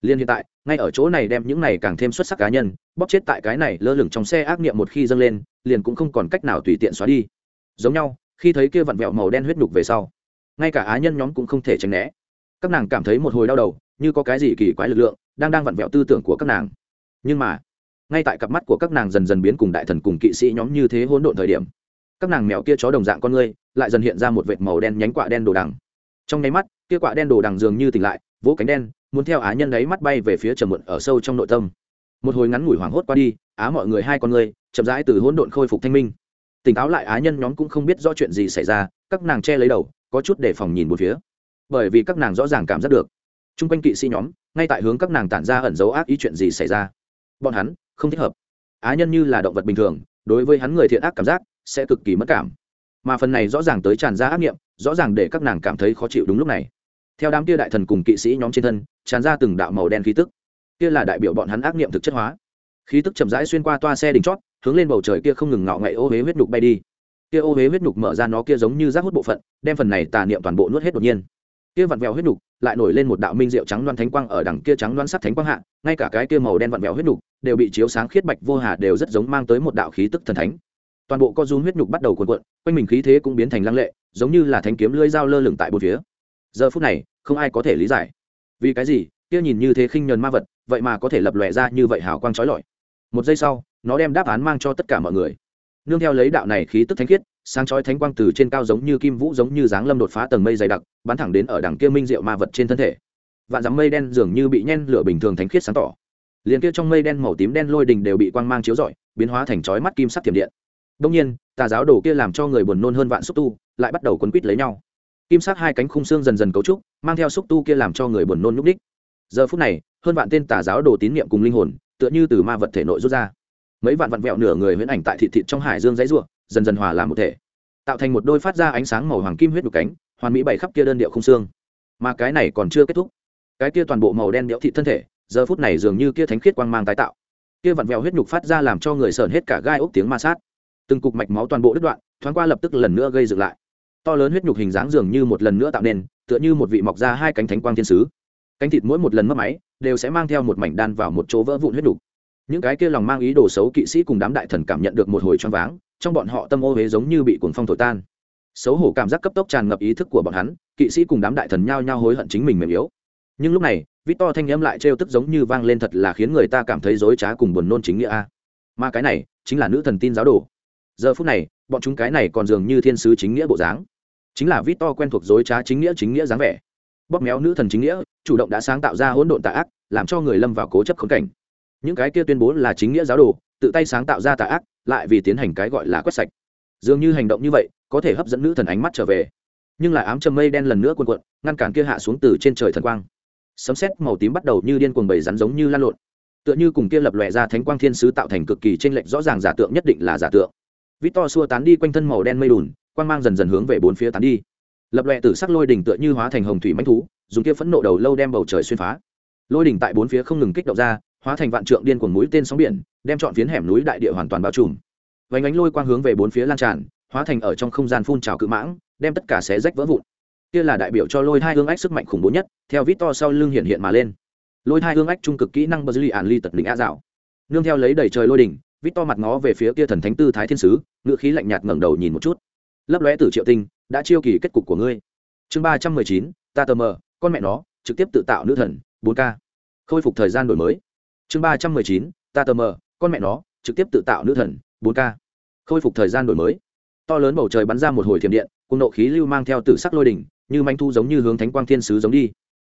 Liên hiện tại, ngay ở chỗ này đem những này càng thêm xuất sắc cá nhân, bóp chết tại cái này lơ lửng trong xe ác nghiệm một khi dâng lên, liền cũng không còn cách nào tùy tiện xóa đi. Giống nhau, khi thấy kia vặn vẹo màu đen huyết nhục về sau, ngay cả á nhân nhóm cũng không thể tránh né. Các nàng cảm thấy một hồi đau đầu như có cái gì kỳ quái lực lượng, đang đang vặn vẹo tư tưởng của các nàng. Nhưng mà, ngay tại cặp mắt của các nàng dần dần biến cùng đại thần cùng kỵ sĩ nhóm như thế hỗn độn thời điểm, các nàng mèo kia chó đồng dạng con ngươi lại dần hiện ra một vệt màu đen nhánh quạ đen đồ đằng. Trong nháy mắt, kia quạ đen đồ đằng dường như tỉnh lại, vỗ cánh đen, muốn theo á nhân ấy mắt bay về phía trầm muộn ở sâu trong nội tâm. Một hồi ngắn ngủi hoảng hốt qua đi, á mọi người hai con ngươi chậm rãi từ hỗn độn khôi phục thanh minh. Tỉnh táo lại, á nhân nhóm cũng không biết rõ chuyện gì xảy ra, các nàng che lấy đầu, có chút để phòng nhìn một phía. Bởi vì các nàng rõ ràng cảm giác được t r u n g quanh kỵ sĩ nhóm, ngay tại hướng các nàng tản ra ẩn dấu ác ý chuyện gì xảy ra. Bọn hắn không thích hợp. Á nhân như là động vật bình thường, đối với hắn người thiện ác cảm giác sẽ cực kỳ mất cảm. Mà phần này rõ ràng tới tràn ra ác nghiệm, rõ ràng để các nàng cảm thấy khó chịu đúng lúc này. Theo đám kia đại thần cùng kỵ sĩ nhóm trên thân, tràn ra từng đạo màu đen khí tức. Kia là đại biểu bọn hắn ác nghiệm thực chất hóa. Khí tức chậm rãi xuyên qua toa xe đỉnh chót, hướng lên bầu trời kia không ngừng ngạo ngậy ô huế huyết nhục bay đi. Kia ô huế huyết nhục mở ra nó kia giống như rác hút bộ phận, đem phần này tà niệm toàn bộ nuốt hết đột nhiên kia vặn vẹo huyết nục, lại nổi lên một đạo minh diệu trắng loan thánh quang ở đằng kia trắng loan sắc thánh quang hạ, ngay cả cái kia màu đen vặn vẹo huyết nục đều bị chiếu sáng khiết bạch vô hà đều rất giống mang tới một đạo khí tức thần thánh. Toàn bộ co run huyết nhục bắt đầu cuộn cuộn, quanh mình khí thế cũng biến thành lăng lệ, giống như là thánh kiếm lưỡi dao lơ lửng tại bốn phía. Giờ phút này, không ai có thể lý giải. Vì cái gì, kia nhìn như thế khinh nhờn ma vật, vậy mà có thể lập lòe ra như vậy hào quang trói lọi. Một giây sau, nó đem đáp án mang cho tất cả mọi người. Nương theo lấy đạo này khí tức thánh khiết sáng chói thánh quang từ trên cao giống như kim vũ giống như dáng lâm đột phá tầng mây dày đặc, bắn thẳng đến ở đằng kia minh diệu ma vật trên thân thể. Vạn dắm mây đen dường như bị nhen lửa bình thường thánh khiết sáng tỏ. Liền kia trong mây đen màu tím đen lôi đình đều bị quang mang chiếu rọi, biến hóa thành chói mắt kim sắc thiểm điện. Đông nhiên, tà giáo đồ kia làm cho người buồn nôn hơn vạn xúc tu, lại bắt đầu quấn quít lấy nhau. Kim sắc hai cánh khung xương dần dần cấu trúc, mang theo xúc tu kia làm cho người buồn nôn nhúc đích giờ phút này, hơn vạn tên tà giáo đồ tín niệm cùng linh hồn, tựa như từ ma vật thể nội rút ra. Mấy vạn vặn vẹo nửa người huyễn ảnh tại thịt thịt trong hải dương dãy ruộng dần dần hòa làm một thể. Tạo thành một đôi phát ra ánh sáng màu hoàng kim huyết đục cánh, hoàn mỹ bảy khắp kia đơn điệu không xương. Mà cái này còn chưa kết thúc. Cái kia toàn bộ màu đen đẽo thị thân thể, giờ phút này dường như kia thánh khiết quang mang tái tạo. Kia vặn vẹo huyết nhục phát ra làm cho người sờn hết cả gai ốc tiếng ma sát. Từng cục mạch máu toàn bộ đứt đoạn, thoáng qua lập tức lần nữa gây dựng lại. To lớn huyết nhục hình dáng dường như một lần nữa tạo nên, tựa như một vị mọc ra hai cánh thánh quang thiên sứ. Cánh thịt mỗi một lần mất máy, đều sẽ mang theo một mảnh đan vào một chỗ vỡ vụn huyết nhục. Những cái kia lòng mang ý đồ xấu kỵ sĩ cùng đám đại thần cảm nhận được một hồi choáng váng trong bọn họ tâm ô huế giống như bị cuồng phong thổi tan. Xấu hổ cảm giác cấp tốc tràn ngập ý thức của bọn hắn, kỵ sĩ cùng đám đại thần nhao nhao hối hận chính mình mềm yếu. Nhưng lúc này vít to thanh âm lại trêu tức giống như vang lên thật là khiến người ta cảm thấy dối trá cùng buồn nôn chính nghĩa a. Mà cái này, chính là nữ thần tin giáo đồ. Giờ phút này, bọn chúng cái này còn dường như thiên sứ chính nghĩa bộ dáng. Chính là vít to quen thuộc dối trá chính nghĩa chính nghĩa dáng vẻ. Bóp méo nữ thần chính nghĩa, chủ động đã sáng tạo ra hỗn độn tà ác, làm cho người lâm vào cố chấp khốn cảnh. Những cái kia tuyên bố là chính nghĩa giáo đồ, tự tay sáng tạo ra tà ác lại vì tiến hành cái gọi là quét sạch. Dường như hành động như vậy, có thể hấp dẫn nữ thần ánh mắt trở về. Nhưng lại ám trầm mây đen lần nữa cuồn cuộn, ngăn cản kia hạ xuống từ trên trời thần quang. Sấm sét màu tím bắt đầu như điên cuồng bầy rắn giống như lan lộn. Tựa như cùng kia lập lòe ra thánh quang thiên sứ tạo thành cực kỳ trên lệch rõ ràng giả tượng nhất định là giả tượng. Vít to xua tán đi quanh thân màu đen mây đùn, quang mang dần dần hướng về bốn phía tán đi. Lập lòe từ sắc lôi đỉnh tựa như hóa thành hồng thủy mãnh thú, dùng kia phẫn nộ đầu lâu đem bầu trời xuyên phá. Lôi đỉnh tại bốn phía không ngừng kích động ra hóa thành vạn trượng điên của mũi tên sóng biển, đem chọn phiến hẻm núi đại địa hoàn toàn bao trùm. Vánh ánh lôi quang hướng về bốn phía lan tràn, hóa thành ở trong không gian phun trào cự mãng, đem tất cả xé rách vỡ vụn. Kia là đại biểu cho lôi hai hương ách sức mạnh khủng bố nhất, theo vít to sau lưng hiện hiện mà lên. Lôi hai hương ách trung cực kỹ năng bờ dư ạn ly tật đỉnh á dạo. Nương theo lấy đầy trời lôi đỉnh, vít to mặt ngó về phía kia thần thánh tư thái thiên sứ ngự khí lạnh nhạt ngẩng đầu nhìn một chút. Lấp lóe tử triệu tinh, đã chiêu kỳ kết cục của ngươi. Chương ba trăm mười chín, ta tờ mờ, con mẹ nó, trực tiếp tự tạo nữ thần, bốn k khôi phục thời gian đổi mới chương ba trăm mười chín, ta tờ mờ, con mẹ nó, trực tiếp tự tạo nữ thần, bốn k. Khôi phục thời gian đổi mới. To lớn bầu trời bắn ra một hồi thiểm điện, cùng nộ khí lưu mang theo tử sắc lôi đỉnh, như manh thu giống như hướng thánh quang thiên sứ giống đi.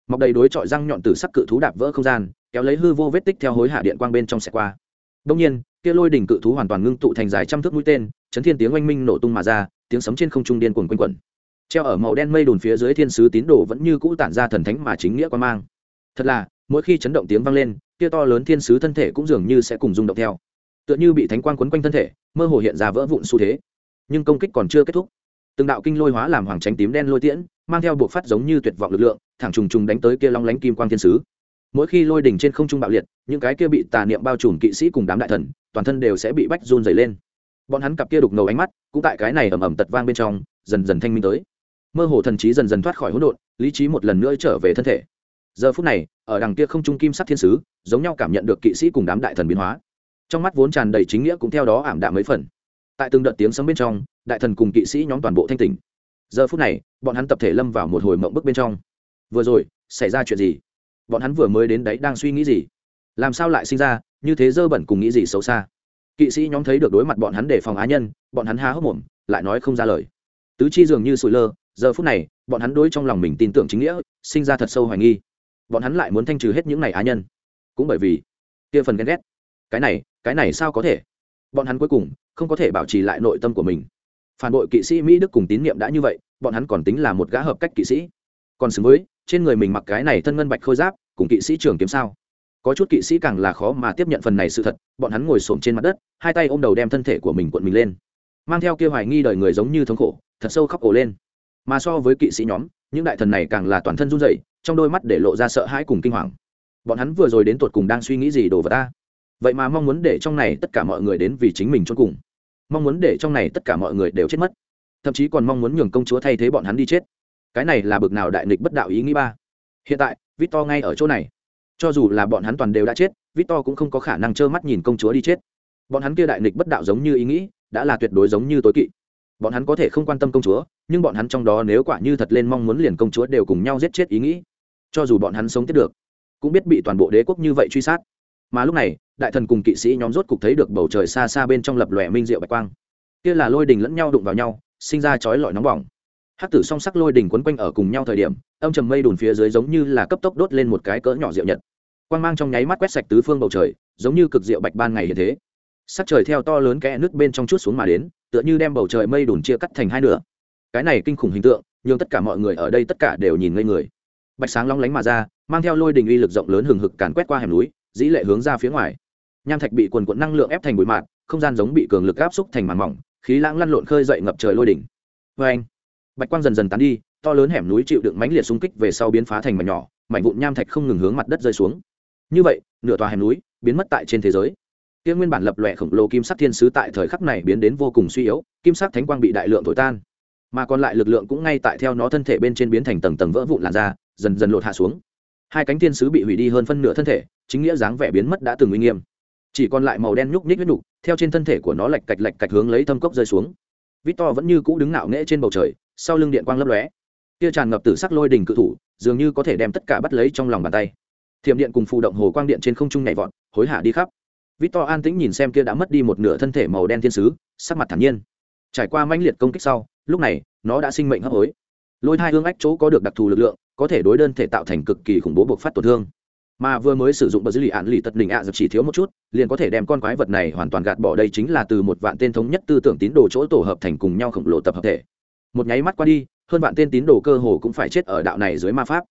Mọc đầy đối trọi răng nhọn tử sắc cự thú đạp vỡ không gian, kéo lấy hư vô vết tích theo hối hạ điện quang bên trong xẻ qua. Đông nhiên, kia lôi đỉnh cự thú hoàn toàn ngưng tụ thành dài trăm thước mũi tên, chấn thiên tiếng oanh minh nổ tung mà ra, tiếng sấm trên không trung điên cuồng quanh quẩn. Treo ở màu đen mây đùn phía dưới thiên sứ tín đồ vẫn như cũ tản ra thần thánh mà chính nghĩa quan mang. Thật là mỗi khi chấn động tiếng vang lên, kia to lớn thiên sứ thân thể cũng dường như sẽ cùng rung động theo. Tựa như bị thánh quang quấn quanh thân thể, mơ hồ hiện ra vỡ vụn xu thế. Nhưng công kích còn chưa kết thúc. Từng đạo kinh lôi hóa làm hoàng tránh tím đen lôi tiễn, mang theo buộc phát giống như tuyệt vọng lực lượng, thẳng trùng trùng đánh tới kia long lánh kim quang thiên sứ. Mỗi khi lôi đỉnh trên không trung bạo liệt, những cái kia bị tà niệm bao trùm kỵ sĩ cùng đám đại thần, toàn thân đều sẽ bị bách run dày lên. Bọn hắn cặp kia đục ngầu ánh mắt, cũng tại cái này ầm ầm tật vang bên trong, dần dần thanh minh tới. Mơ hồ thần trí dần dần thoát khỏi hỗn độn, lý trí một lần nữa trở về thân thể giờ phút này, ở đằng kia không trung kim sắc thiên sứ, giống nhau cảm nhận được kỵ sĩ cùng đám đại thần biến hóa. Trong mắt vốn tràn đầy chính nghĩa cũng theo đó ảm đạm mấy phần. Tại từng đợt tiếng sấm bên trong, đại thần cùng kỵ sĩ nhóm toàn bộ thanh tỉnh. Giờ phút này, bọn hắn tập thể lâm vào một hồi mộng bức bên trong. Vừa rồi, xảy ra chuyện gì? Bọn hắn vừa mới đến đấy đang suy nghĩ gì? Làm sao lại sinh ra, như thế dơ bẩn cùng nghĩ gì xấu xa? Kỵ sĩ nhóm thấy được đối mặt bọn hắn để phòng á nhân, bọn hắn há hốc mồm, lại nói không ra lời. Tứ chi dường như sụi lơ, giờ phút này, bọn hắn đối trong lòng mình tin tưởng chính nghĩa, sinh ra thật sâu hoài nghi bọn hắn lại muốn thanh trừ hết những này á nhân. Cũng bởi vì kia phần ghen ghét. Cái này cái này sao có thể? Bọn hắn cuối cùng không có thể bảo trì lại nội tâm của mình. Phản bội kỵ sĩ mỹ đức cùng tín nhiệm đã như vậy, bọn hắn còn tính là một gã hợp cách kỵ sĩ. Còn xứng với, trên người mình mặc cái này thân ngân bạch khôi giáp, cùng kỵ sĩ trường kiếm sao? Có chút kỵ sĩ càng là khó mà tiếp nhận phần này sự thật, bọn hắn ngồi xổm trên mặt đất, hai tay ôm đầu đem thân thể của mình cuộn mình lên. Mang theo kia hoài nghi đời người giống như thống khổ, thật sâu khóc ổ lên. Mà so với kỵ sĩ nhóm, những đại thần này càng là toàn thân run rẩy trong đôi mắt để lộ ra sợ hãi cùng kinh hoàng. Bọn hắn vừa rồi đến tột cùng đang suy nghĩ gì đồ vào ta? Vậy mà mong muốn để trong này tất cả mọi người đến vì chính mình cho cùng. Mong muốn để trong này tất cả mọi người đều chết mất. Thậm chí còn mong muốn nhường công chúa thay thế bọn hắn đi chết. Cái này là bực nào đại nghịch bất đạo ý nghĩ ba. Hiện tại, victor ngay ở chỗ này. Cho dù là bọn hắn toàn đều đã chết, victor cũng không có khả năng trơ mắt nhìn công chúa đi chết. Bọn hắn kia đại nghịch bất đạo giống như ý nghĩ, đã là tuyệt đối giống như tối kỵ. Bọn hắn có thể không quan tâm công chúa, nhưng bọn hắn trong đó nếu quả như thật lên mong muốn liền công chúa đều cùng nhau giết chết ý nghĩ cho dù bọn hắn sống tiếp được, cũng biết bị toàn bộ đế quốc như vậy truy sát. Mà lúc này, đại thần cùng kỵ sĩ nhóm rốt cục thấy được bầu trời xa xa bên trong lập lòe minh diệu bạch quang. Kia là lôi đình lẫn nhau đụng vào nhau, sinh ra chói lọi nóng bỏng. Hát tử song sắc lôi đình quấn quanh ở cùng nhau thời điểm, âm trầm mây đùn phía dưới giống như là cấp tốc đốt lên một cái cỡ nhỏ rượu nhật. Quang mang trong nháy mắt quét sạch tứ phương bầu trời, giống như cực rượu bạch ban ngày hiện thế. Sắc trời theo to lớn kẽ nước bên trong chút xuống mà đến, tựa như đem bầu trời mây đùn chia cắt thành hai nửa. Cái này kinh khủng hình tượng nhưng tất cả mọi người ở đây tất cả đều nhìn ngây người bạch sáng long lánh mà ra, mang theo lôi đình uy lực rộng lớn hừng hực càn quét qua hẻm núi, dĩ lệ hướng ra phía ngoài. Nham thạch bị quần quận năng lượng ép thành bụi mạt, không gian giống bị cường lực áp xúc thành màn mỏng, khí lãng lăn lộn khơi dậy ngập trời lôi đỉnh vê anh, bạch quang dần dần tán đi, to lớn hẻm núi chịu đựng mãnh liệt xung kích về sau biến phá thành mảnh nhỏ, mảnh vụn nham thạch không ngừng hướng mặt đất rơi xuống. Như vậy, nửa tòa hẻm núi biến mất tại trên thế giới. Kia nguyên bản lập lòe khổng lồ kim sắc thiên sứ tại thời khắc này biến đến vô cùng suy yếu, kim sắc thánh quang bị đại lượng thổi tan. Mà còn lại lực lượng cũng ngay tại theo nó thân thể bên trên biến thành tầng tầng vỡ vụn làn ra dần dần lột hạ xuống. Hai cánh thiên sứ bị hủy đi hơn phân nửa thân thể, chính nghĩa dáng vẻ biến mất đã từng uy nghiêm. Chỉ còn lại màu đen nhúc nhích huyết nhục theo trên thân thể của nó lạch cạch lạch cạch hướng lấy thâm cốc rơi xuống. Victor vẫn như cũ đứng ngạo nghễ trên bầu trời, sau lưng điện quang lấp lóe. Kia tràn ngập tử sắc lôi đỉnh cự thủ, dường như có thể đem tất cả bắt lấy trong lòng bàn tay. Thiểm điện cùng phụ động hồ quang điện trên không trung nhảy vọt, hối hả đi khắp. Victor an tĩnh nhìn xem kia đã mất đi một nửa thân thể màu đen thiên sứ, sắc mặt thản nhiên. Trải qua mãnh liệt công kích sau, lúc này, nó đã sinh mệnh hấp hối. Lôi hai hương ách chỗ có được đặc thù lực lượng có thể đối đơn thể tạo thành cực kỳ khủng bố buộc phát tổn thương. Mà vừa mới sử dụng bờ dữ lì ạn lì tật đỉnh ạ dập chỉ thiếu một chút, liền có thể đem con quái vật này hoàn toàn gạt bỏ đây chính là từ một vạn tên thống nhất tư tưởng tín đồ chỗ tổ hợp thành cùng nhau khổng lồ tập hợp thể. Một nháy mắt qua đi, hơn vạn tên tín đồ cơ hồ cũng phải chết ở đạo này dưới ma pháp.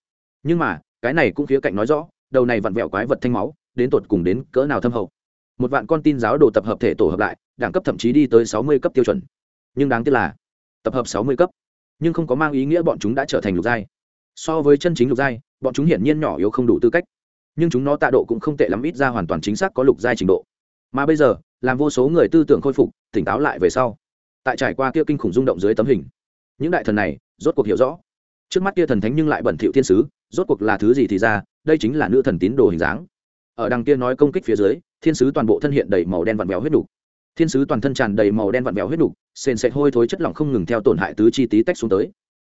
Nhưng mà, cái này cũng khía cạnh nói rõ, đầu này vặn vẹo quái vật thanh máu, đến tột cùng đến cỡ nào thâm hậu. Một vạn con tin giáo đồ tập hợp thể tổ hợp lại, đẳng cấp thậm chí đi tới sáu mươi cấp tiêu chuẩn. Nhưng đáng tiếc là, tập hợp sáu mươi cấp, nhưng không có mang ý nghĩa bọn chúng đã trở thành lục giai so với chân chính lục giai, bọn chúng hiển nhiên nhỏ yếu không đủ tư cách. Nhưng chúng nó tạ độ cũng không tệ lắm, ít ra hoàn toàn chính xác có lục giai trình độ. Mà bây giờ, làm vô số người tư tưởng khôi phục, tỉnh táo lại về sau. Tại trải qua kia kinh khủng rung động dưới tấm hình, những đại thần này rốt cuộc hiểu rõ. Trước mắt kia thần thánh nhưng lại bẩn thỉu thiên sứ, rốt cuộc là thứ gì thì ra, đây chính là nữ thần tín đồ hình dáng. Ở đằng kia nói công kích phía dưới, thiên sứ toàn bộ thân hiện đầy màu đen vặn vẹo huyết đục thiên sứ toàn thân tràn đầy màu đen vặn vẹo huyết đục sền sệt hôi thối chất lỏng không ngừng theo tổn hại tứ chi tí tách xuống tới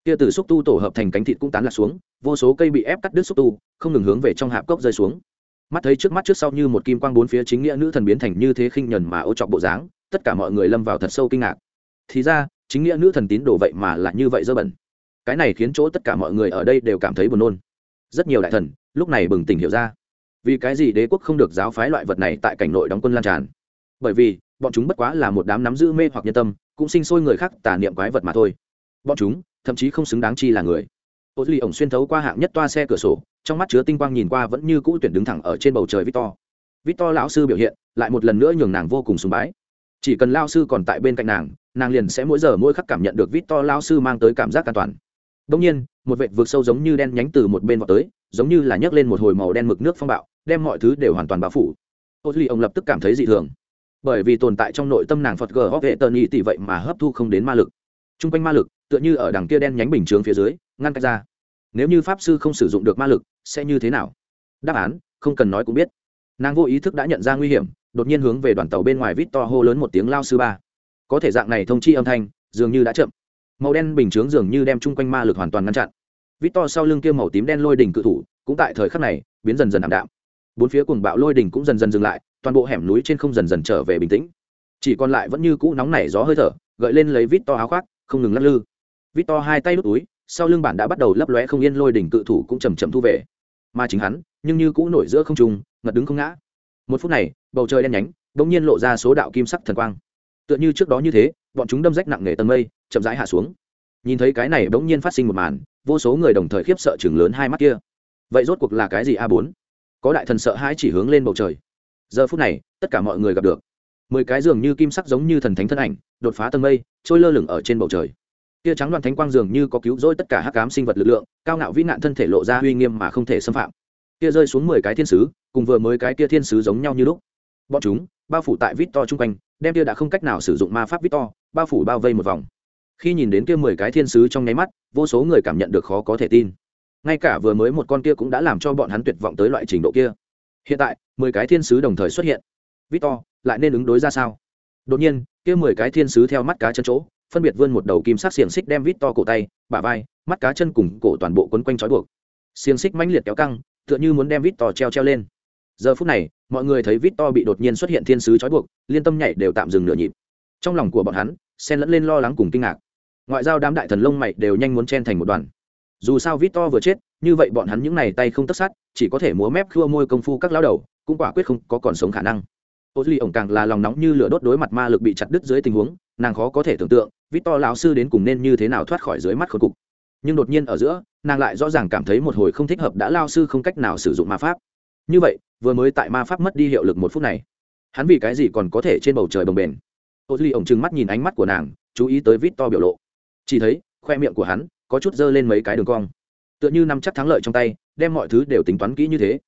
kia từ xúc tu tổ hợp thành cánh thịt cũng tán lạc xuống, vô số cây bị ép cắt đứt xúc tu, không ngừng hướng về trong hạp cốc rơi xuống. Mắt thấy trước mắt trước sau như một kim quang bốn phía chính nghĩa nữ thần biến thành như thế khinh nhẫn mà ô chọc bộ dáng, tất cả mọi người lâm vào thật sâu kinh ngạc. Thì ra, chính nghĩa nữ thần tín đồ vậy mà là như vậy dơ bẩn. Cái này khiến chỗ tất cả mọi người ở đây đều cảm thấy buồn nôn. Rất nhiều đại thần, lúc này bừng tỉnh hiểu ra. Vì cái gì đế quốc không được giáo phái loại vật này tại cảnh nội đóng quân lan tràn? Bởi vì, bọn chúng bất quá là một đám nắm giữ mê hoặc nhân tâm, cũng sinh sôi người khác tà niệm quái vật mà thôi bọn chúng, thậm chí không xứng đáng chi là người. Ô duy ổng xuyên thấu qua hạng nhất toa xe cửa sổ, trong mắt chứa tinh quang nhìn qua vẫn như cũ tuyển đứng thẳng ở trên bầu trời victor. Victor lão sư biểu hiện, lại một lần nữa nhường nàng vô cùng sùng bái. Chỉ cần lao sư còn tại bên cạnh nàng nàng liền sẽ mỗi giờ mỗi khắc cảm nhận được victor lao sư mang tới cảm giác an toàn. Đông nhiên, một vệt vượt sâu giống như đen nhánh từ một bên vào tới, giống như là nhấc lên một hồi màu đen mực nước phong bạo, đem mọi thứ đều hoàn toàn bao phủ. Ô duy ổng lập tức cảm thấy dị thường. Bởi vì tồn tại trong nội tâm nàng phật gờ hóc vệ tờ nhị tỷ vậy mà hấp thu không đến ma lực. T r u n g quanh ma lực tựa như ở đằng kia đen nhánh bình chướng phía dưới, ngăn cách ra. Nếu như pháp sư không sử dụng được ma lực, sẽ như thế nào? Đáp án, không cần nói cũng biết. Nàng vô ý thức đã nhận ra nguy hiểm, đột nhiên hướng về đoàn tàu bên ngoài vít to hô lớn một tiếng lao sư ba. Có thể dạng này thông chi âm thanh, dường như đã chậm. Màu đen bình chướng dường như đem chung quanh ma lực hoàn toàn ngăn chặn. Vít to sau lưng kia màu tím đen lôi đỉnh cự thủ, cũng tại thời khắc này, biến dần dần ảm đạm. Bốn phía cuồng bạo lôi đỉnh cũng dần dần dừng lại, toàn bộ hẻm núi trên không dần dần trở về bình tĩnh. Chỉ còn lại vẫn như cũ nóng nảy gió hơi thở, gợi lên lấy vít to áo khoác, không ngừng lắc lư vít to hai tay đút túi, sau lưng bản đã bắt đầu lấp lóe không yên lôi đỉnh cự thủ cũng chầm chậm thu về. Mà chính hắn, nhưng như cũ nổi giữa không trung, ngật đứng không ngã. Một phút này, bầu trời đen nhánh đ ỗ n g nhiên lộ ra số đạo kim sắc thần quang. Tựa như trước đó như thế, bọn chúng đâm rách nặng nề tầng mây, chậm rãi hạ xuống. Nhìn thấy cái này bỗng nhiên phát sinh một màn, vô số người đồng thời khiếp sợ chừng lớn hai mắt kia. Vậy rốt cuộc là cái gì a bốn? Có đại thần sợ hãi chỉ hướng lên bầu trời. Giờ phút này, tất cả mọi người gặp được. Mười cái dường như kim sắc giống như thần thánh thân ảnh, đột phá tầng mây, trôi lơ lửng ở trên bầu trời kia trắng đoàn thánh quang dường như có cứu rỗi tất cả hắc cám sinh vật lực lượng, cao ngạo vĩ nạn thân thể lộ ra uy nghiêm mà không thể xâm phạm. Kia rơi xuống mười cái thiên sứ, cùng vừa mới cái kia thiên sứ giống nhau như lúc. Bọn chúng, bao phủ tại vít to chung quanh, đem kia đã không cách nào sử dụng ma pháp vít to, bao phủ bao vây một vòng. Khi nhìn đến kia mười cái thiên sứ trong nháy mắt, vô số người cảm nhận được khó có thể tin. Ngay cả vừa mới một con kia cũng đã làm cho bọn hắn tuyệt vọng tới loại trình độ kia. Hiện tại, mười cái thiên sứ đồng thời xuất hiện. Vít to, lại nên ứng đối ra sao? Đột nhiên, kia mười cái thiên sứ theo mắt cá chân chỗ phân biệt vươn một đầu kim sắc xiềng xích đem vít to cổ tay, bả vai, mắt cá chân cùng cổ toàn bộ quấn quanh trói buộc. Xiềng xích mãnh liệt kéo căng, tựa như muốn đem vít to treo treo lên. Giờ phút này, mọi người thấy vít to bị đột nhiên xuất hiện thiên sứ trói buộc, liên tâm nhảy đều tạm dừng nửa nhịp. Trong lòng của bọn hắn, xen lẫn lên lo lắng cùng kinh ngạc. Ngoại giao đám đại thần lông mày đều nhanh muốn chen thành một đoàn. Dù sao vít to vừa chết, như vậy bọn hắn những này tay không tất sát, chỉ có thể múa mép khua môi công phu các lao đầu, cũng quả quyết không có còn sống khả năng. Ô duy ổng càng là lòng nóng như lửa đốt đối mặt ma lực bị chặt đứt dưới tình huống nàng khó có thể tưởng tượng vít to lão sư đến cùng nên như thế nào thoát khỏi dưới mắt khôi cục. Nhưng đột nhiên ở giữa, nàng lại rõ ràng cảm thấy một hồi không thích hợp đã lao sư không cách nào sử dụng ma pháp. Như vậy, vừa mới tại ma pháp mất đi hiệu lực một phút này, hắn vì cái gì còn có thể trên bầu trời bồng bềnh? Ô duy ổng trừng mắt nhìn ánh mắt của nàng, chú ý tới vít to biểu lộ. Chỉ thấy, khoe miệng của hắn có chút dơ lên mấy cái đường cong. Tựa như nắm chắc thắng lợi trong tay, đem mọi thứ đều tính toán kỹ như thế.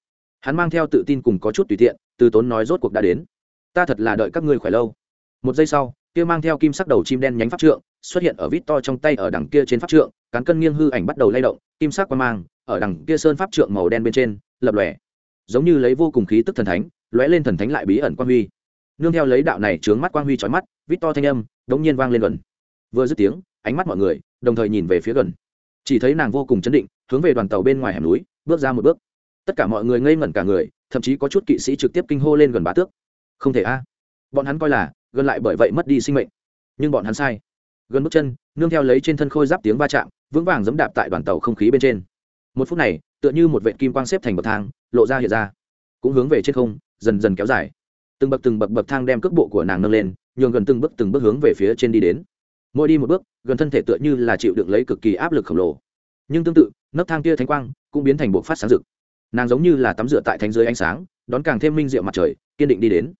Hắn mang theo tự tin cùng có chút tùy tiện, từ tốn nói rốt cuộc đã đến. Ta thật là đợi các ngươi khỏe lâu. Một giây sau kia mang theo kim sắc đầu chim đen nhánh pháp trượng, xuất hiện ở vít to trong tay ở đằng kia trên pháp trượng, cán cân nghiêng hư ảnh bắt đầu lay động, kim sắc quan mang, ở đằng kia sơn pháp trượng màu đen bên trên, lập lòe. Giống như lấy vô cùng khí tức thần thánh, lóe lên thần thánh lại bí ẩn quang huy. Nương theo lấy đạo này trướng mắt quang huy trói mắt, vít to thanh âm đống nhiên vang lên gần. Vừa dứt tiếng, ánh mắt mọi người đồng thời nhìn về phía gần. Chỉ thấy nàng vô cùng chấn định, hướng về đoàn tàu bên ngoài hẻm núi, bước ra một bước. Tất cả mọi người ngây ngẩn cả người, thậm chí có chút kỵ sĩ trực tiếp kinh hô lên gần bá tước. Không thể a. Bọn hắn coi là gần lại bởi vậy mất đi sinh mệnh. Nhưng bọn hắn sai. Gần bước chân, nương theo lấy trên thân khôi giáp tiếng va chạm, vững vàng dẫm đạp tại đoàn tàu không khí bên trên. Một phút này, tựa như một vệ kim quang xếp thành bậc thang, lộ ra hiện ra. Cũng hướng về trên không, dần dần kéo dài. Từng bậc từng bậc bậc thang đem cước bộ của nàng nâng lên, nhường gần từng bước từng bước hướng về phía trên đi đến. Mỗi đi một bước, gần thân thể tựa như là chịu đựng lấy cực kỳ áp lực khổng lồ. Nhưng tương tự, nấc thang kia thánh quang cũng biến thành bộ phát sáng rực. Nàng giống như là tắm rửa tại thánh dưới ánh sáng, đón càng thêm minh diệu mặt trời, kiên định đi đến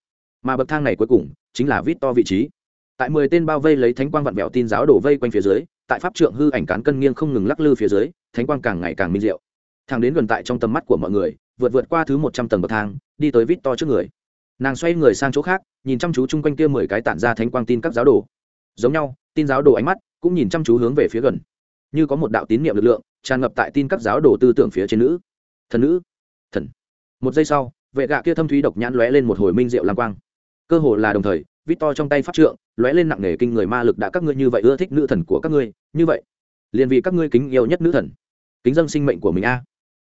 mà bậc thang này cuối cùng chính là vít to vị trí. Tại mười tên bao vây lấy thánh quang vặn vẹo tin giáo đổ vây quanh phía dưới, tại pháp trượng hư ảnh cán cân nghiêng không ngừng lắc lư phía dưới, thánh quang càng ngày càng minh diệu. Thang đến gần tại trong tầm mắt của mọi người, vượt vượt qua thứ một trăm tầng bậc thang, đi tới vít to trước người. Nàng xoay người sang chỗ khác, nhìn chăm chú chung quanh kia mười cái tản ra thánh quang tin các giáo đồ. Giống nhau, tin giáo đồ ánh mắt cũng nhìn chăm chú hướng về phía gần. Như có một đạo tín niệm lực lượng, tràn ngập tại tin các giáo đồ tư tưởng phía trên nữ. Thần nữ. Thần. Một giây sau, vệ gạ kia thâm thúy độc nhãn lóe lên một hồi minh diệu lam quang cơ hồ là đồng thời vít to trong tay pháp trượng, lóe lên nặng nề kinh người ma lực đã các ngươi như vậy ưa thích nữ thần của các ngươi, như vậy, liền vì các ngươi kính yêu nhất nữ thần, kính dân sinh mệnh của mình a.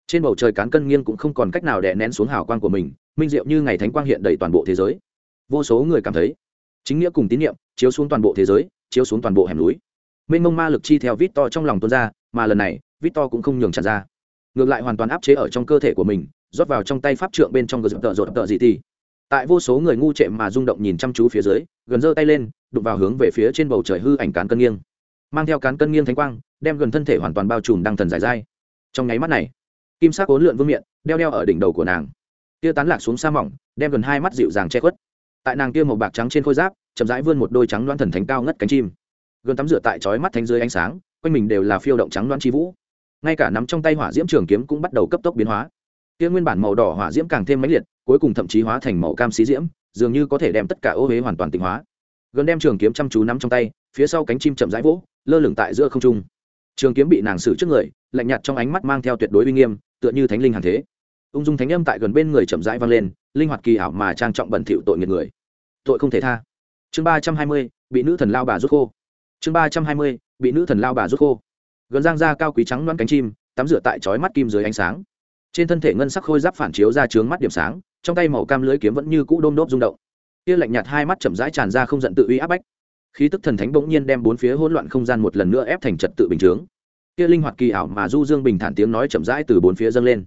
Trên bầu trời cán cân nghiêng cũng không còn cách nào đè nén xuống hào quang của mình, minh diệu như ngày thánh quang hiện đầy toàn bộ thế giới. Vô số người cảm thấy, chính nghĩa cùng tín nhiệm chiếu xuống toàn bộ thế giới, chiếu xuống toàn bộ hẻm núi. Mênh mông ma lực chi theo vít to trong lòng tuôn ra, mà lần này vít to cũng không nhường tràn ra. Ngược lại hoàn toàn áp chế ở trong cơ thể của mình, rót vào trong tay pháp trượng bên trong gờ dập tợ rột tợ gì thì tại vô số người ngu trệ mà rung động nhìn chăm chú phía dưới, gần giơ tay lên, đụng vào hướng về phía trên bầu trời hư ảnh cán cân nghiêng. Mang theo cán cân nghiêng thánh quang, đem gần thân thể hoàn toàn bao trùm đăng thần giải dai trong nháy mắt này, kim sắc ốn lượn vương miệng đeo đeo ở đỉnh đầu của nàng. Tia tán lạc xuống sa mỏng, đem gần hai mắt dịu dàng che khuất. Tại nàng kia màu bạc trắng trên khôi giáp, chậm rãi vươn một đôi trắng đoan thần thánh cao ngất cánh chim. Gần tắm rửa tại chói mắt thánh dưới ánh sáng, quanh mình đều là phiêu động trắng đoan chi vũ. Ngay cả nắm trong tay hỏa diễm trường kiếm cũng bắt đầu cấp tốc biến hóa. Kia nguyên bản màu đỏ hỏa diễm càng thêm mãnh liệt cuối cùng thậm chí hóa thành màu cam xí diễm, dường như có thể đem tất cả ô huế hoàn toàn tịnh hóa. Gần đem trường kiếm chăm chú nắm trong tay, phía sau cánh chim chậm rãi vỗ, lơ lửng tại giữa không trung. Trường kiếm bị nàng xử trước người, lạnh nhạt trong ánh mắt mang theo tuyệt đối uy nghiêm, tựa như thánh linh hàng thế. Ung dung thánh âm tại gần bên người chậm rãi vang lên, linh hoạt kỳ ảo mà trang trọng bẩn thỉu tội nghiệt người. Tội không thể tha. Chương ba trăm hai mươi, bị nữ thần lao bà rút khô. Chương ba trăm hai mươi, bị nữ thần lao bà rút khô. Gần giang ra cao quý trắng loan cánh chim, tắm rửa tại chói mắt kim dưới ánh sáng. Trên thân thể ngân sắc khôi giáp phản chiếu ra trướng mắt điểm sáng trong tay màu cam lưới kiếm vẫn như cũ đôm đốp rung động. Kia lạnh nhạt hai mắt chậm rãi tràn ra không giận tự uy áp bách. Khí tức thần thánh bỗng nhiên đem bốn phía hỗn loạn không gian một lần nữa ép thành trật tự bình chướng. Kia linh hoạt kỳ ảo mà du dương bình thản tiếng nói chậm rãi từ bốn phía dâng lên.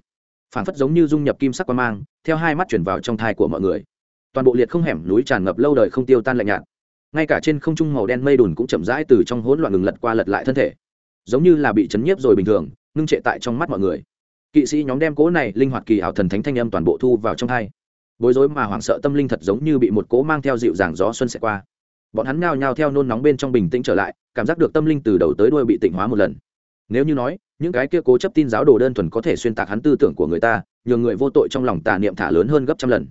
Phản phất giống như dung nhập kim sắc quan mang, theo hai mắt chuyển vào trong thai của mọi người. Toàn bộ liệt không hẻm núi tràn ngập lâu đời không tiêu tan lạnh nhạt. Ngay cả trên không trung màu đen mây đùn cũng chậm rãi từ trong hỗn loạn ngừng lật qua lật lại thân thể. Giống như là bị chấn nhiếp rồi bình thường, ngưng trệ tại trong mắt mọi người kỵ sĩ nhóm đem cố này linh hoạt kỳ ảo thần thánh thanh âm toàn bộ thu vào trong hai bối rối mà hoảng sợ tâm linh thật giống như bị một cố mang theo dịu dàng gió xuân sẽ qua. Bọn hắn nhao nhao theo nôn nóng bên trong bình tĩnh trở lại, cảm giác được tâm linh từ đầu tới đuôi bị tỉnh hóa một lần. Nếu như nói, những cái kia cố chấp tin giáo đồ đơn thuần có thể xuyên tạc hắn tư tưởng của người ta, nhường người vô tội trong lòng tà niệm thả lớn hơn gấp trăm lần.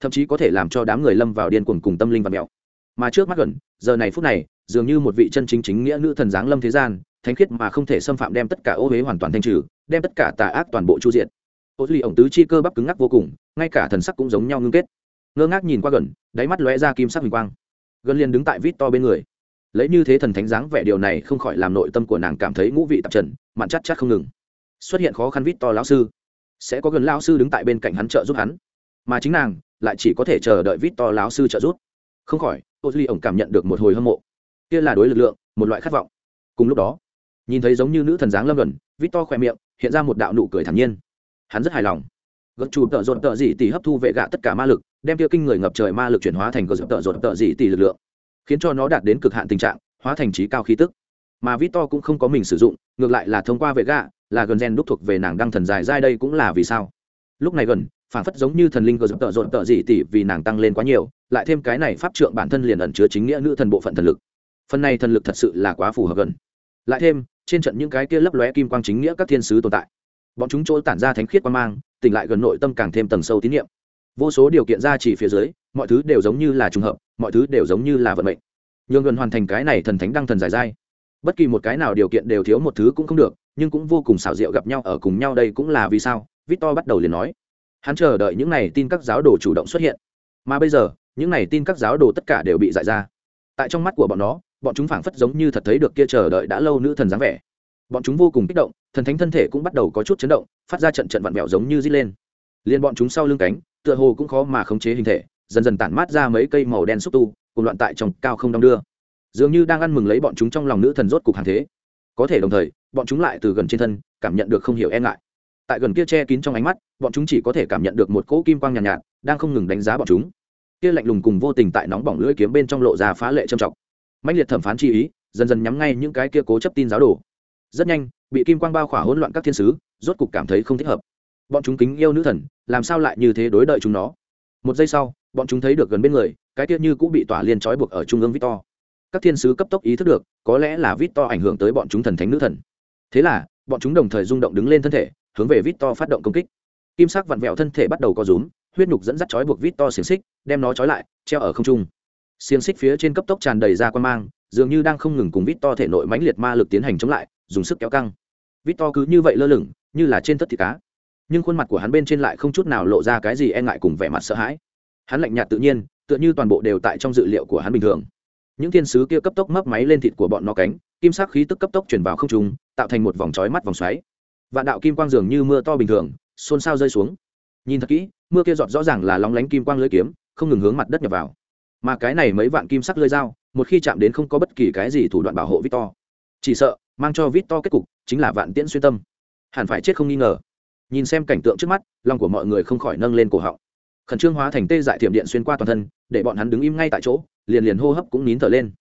Thậm chí có thể làm cho đám người lâm vào điên cuồng cùng tâm linh và mẹo mà trước mắt gần, giờ này phút này dường như một vị chân chính chính nghĩa nữ thần giáng lâm thế gian, thánh khiết mà không thể xâm phạm đem tất cả ô huế hoàn toàn thanh trừ, đem tất cả tà ác toàn bộ chu diện ô duy ổng tứ chi cơ bắp cứng ngắc vô cùng, ngay cả thần sắc cũng giống nhau ngưng kết. Ngơ ngác nhìn qua gần, đáy mắt lóe ra kim sắc huỳnh quang. Gần liền đứng tại vít to bên người. Lấy như thế thần thánh dáng vẻ điều này không khỏi làm nội tâm của nàng cảm thấy ngũ vị tạp trần mặn chắc chắc không ngừng. Xuất hiện khó khăn vít to lão sư. Sẽ có gần lão sư đứng tại bên cạnh hắn trợ giúp hắn. Mà chính nàng lại chỉ có thể chờ đợi vít to lão sư trợ giúp. Không khỏi, ô duy ổng cảm nhận được một hồi hâm mộ kia là đối lực lượng, một loại khát vọng. Cùng lúc đó, nhìn thấy giống như nữ thần dáng lâm gần vít to khỏe miệng, hiện ra một đạo nụ cười thản nhiên. Hắn rất hài lòng. Gật chủ tợ rột tợ dị tỷ hấp thu vệ gạ tất cả ma lực, đem kia kinh người ngập trời ma lực chuyển hóa thành gật tợ rột tợ dị tỷ lực lượng, khiến cho nó đạt đến cực hạn tình trạng, hóa thành trí cao khí tức. Mà vít to cũng không có mình sử dụng, ngược lại là thông qua vệ gạ, là gần gen đúc thuộc về nàng đăng thần dài dai đây cũng là vì sao. Lúc này gần, phản phất giống như thần linh gật tợ rột tợ dị tỷ vì nàng tăng lên quá nhiều, lại thêm cái này pháp trượng bản thân liền ẩn chứa chính nghĩa nữ thần bộ phận thần lực phần này thần lực thật sự là quá phù hợp gần. Lại thêm, trên trận những cái kia lấp lóe kim quang chính nghĩa các thiên sứ tồn tại. Bọn chúng chỗ tản ra thánh khiết quan mang, tỉnh lại gần nội tâm càng thêm tầng sâu tín nhiệm. Vô số điều kiện ra chỉ phía dưới, mọi thứ đều giống như là trùng hợp, mọi thứ đều giống như là vận mệnh. Nhường gần hoàn thành cái này thần thánh đăng thần dài dai bất kỳ một cái nào điều kiện đều thiếu một thứ cũng không được, nhưng cũng vô cùng xảo diệu gặp nhau ở cùng nhau đây cũng là vì sao, victor bắt đầu liền nói. Hắn chờ đợi những này tin các giáo đồ chủ động xuất hiện. Mà bây giờ, những này tin các giáo đồ tất cả đều bị giải ra. Tại trong mắt của bọn nó bọn chúng phảng phất giống như thật thấy được kia chờ đợi đã lâu nữ thần dáng vẻ. Bọn chúng vô cùng kích động thần thánh thân thể cũng bắt đầu có chút chấn động phát ra trận trận vặn vẹo giống như rít lên. Liền bọn chúng sau lưng cánh tựa hồ cũng khó mà khống chế hình thể dần dần tản mát ra mấy cây màu đen xúc tu cùng loạn tại trong cao không đong đưa. Dường như đang ăn mừng lấy bọn chúng trong lòng nữ thần rốt cục hàng thế. Có thể đồng thời bọn chúng lại từ gần trên thân cảm nhận được không hiểu e ngại. Tại gần kia che kín trong ánh mắt bọn chúng chỉ có thể cảm nhận được một cỗ kim quang nhàn nhạt, nhạt đang không ngừng đánh giá bọn chúng. Kia lạnh lùng cùng vô tình tại nóng bỏng lưỡi kiếm bên trong lộ ra phá lệ trầm trọng mãnh liệt thẩm phán chi ý, dần dần nhắm ngay những cái kia cố chấp tin giáo đồ. Rất nhanh, bị kim quang bao khỏa hỗn loạn các thiên sứ, rốt cục cảm thấy không thích hợp. Bọn chúng kính yêu nữ thần, làm sao lại như thế đối đợi chúng nó? Một giây sau, bọn chúng thấy được gần bên người, cái kia như cũng bị tỏa liên trói buộc ở trung ương victor. Các thiên sứ cấp tốc ý thức được, có lẽ là victor ảnh hưởng tới bọn chúng thần thánh nữ thần. Thế là, bọn chúng đồng thời rung động đứng lên thân thể, hướng về victor phát động công kích. Kim sắc vặn vẹo thân thể bắt đầu co rúm, huyết nhục dẫn dắt trói buộc victor xiềng xích, đem nó trói lại, treo ở không trung xiềng xích phía trên cấp tốc tràn đầy ra quan mang, dường như đang không ngừng cùng victor thể nội mãnh liệt ma lực tiến hành chống lại, dùng sức kéo căng. Victor cứ như vậy lơ lửng, như là trên tất thịt cá. Nhưng khuôn mặt của hắn bên trên lại không chút nào lộ ra cái gì e ngại cùng vẻ mặt sợ hãi. Hắn lạnh nhạt tự nhiên, tựa như toàn bộ đều tại trong dự liệu của hắn bình thường. Những thiên sứ kia cấp tốc mấp máy lên thịt của bọn nó cánh, kim sắc khí tức cấp tốc chuyển vào không trung, tạo thành một vòng trói mắt vòng xoáy. Vạn đạo kim quang dường như mưa to bình thường, xôn xao rơi xuống. Nhìn thật kỹ, mưa kia giọt rõ ràng là lóng lánh kim quang lưỡi kiếm, không ngừng hướng mặt đất nhập vào mà cái này mấy vạn kim sắc lưỡi dao, một khi chạm đến không có bất kỳ cái gì thủ đoạn bảo hộ victor. Chỉ sợ, mang cho victor kết cục chính là vạn tiễn xuyên tâm. Hẳn phải chết không nghi ngờ. Nhìn xem cảnh tượng trước mắt, lòng của mọi người không khỏi nâng lên cổ họng. Khẩn trương hóa thành tê dại thiểm điện xuyên qua toàn thân, để bọn hắn đứng im ngay tại chỗ, liền liền hô hấp cũng nín thở lên.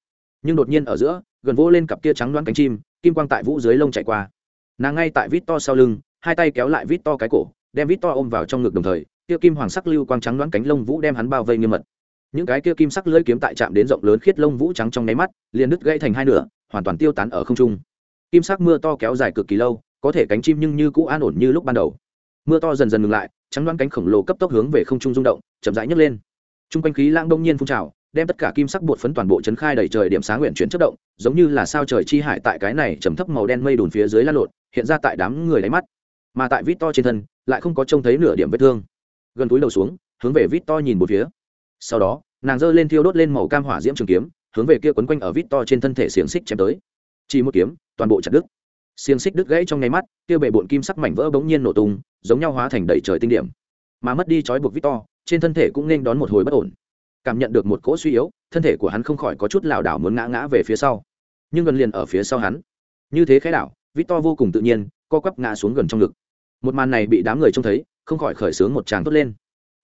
Nhưng đột nhiên ở giữa, gần vỗ lên cặp kia trắng đoán cánh chim, kim quang tại vũ dưới lông chạy qua. Nàng ngay tại vít to sau lưng, hai tay kéo lại vít to cái cổ, đem vít to ôm vào trong ngực đồng thời, kia kim hoàng sắc lưu quang trắng đoán cánh lông vũ đem hắn bao vây nghiêm mật những cái kia kim sắc lưỡi kiếm tại chạm đến rộng lớn khiết lông vũ trắng trong nháy mắt, liền đứt gãy thành hai nửa, hoàn toàn tiêu tán ở không trung. Kim sắc mưa to kéo dài cực kỳ lâu, có thể cánh chim nhưng như cũ an ổn như lúc ban đầu. Mưa to dần dần ngừng lại, trắng đoán cánh khổng lồ cấp tốc hướng về không trung rung động, chậm rãi nhấc lên. T r u n g quanh khí lãng đông nhiên phun trào, đem tất cả kim sắc bột phấn toàn bộ chấn khai đầy trời điểm sáng nguyện chuyển chất động, giống như là sao trời chi hải tại cái này chầm thấp màu đen mây đùn phía dưới la lộn, hiện ra tại đám người đáy mắt. Mà tại vít to trên thân, lại không có trông thấy nửa điểm vết thương. Gần túi đầu xuống, hướng về vít to nhìn một phía sau đó, nàng giơ lên thiêu đốt lên màu cam hỏa diễm trường kiếm, hướng về kia quấn quanh ở vít to trên thân thể xiềng xích chém tới. Chỉ một kiếm, toàn bộ chặt đứt. Xiềng xích đứt gãy trong nháy mắt, kia bệ bụn kim sắc mảnh vỡ bỗng nhiên nổ tung, giống nhau hóa thành đầy trời tinh điểm. Mà mất đi trói buộc victor trên thân thể cũng nên đón một hồi bất ổn. Cảm nhận được một cỗ suy yếu, thân thể của hắn không khỏi có chút lảo đảo muốn ngã ngã về phía sau. Nhưng gần liền ở phía sau hắn. Như thế khẽ đảo victor vô cùng tự nhiên, co quắp ngã xuống gần trong ngực. Một màn này bị đám người trông thấy, không khỏi khởi sướng một tràng tốt lên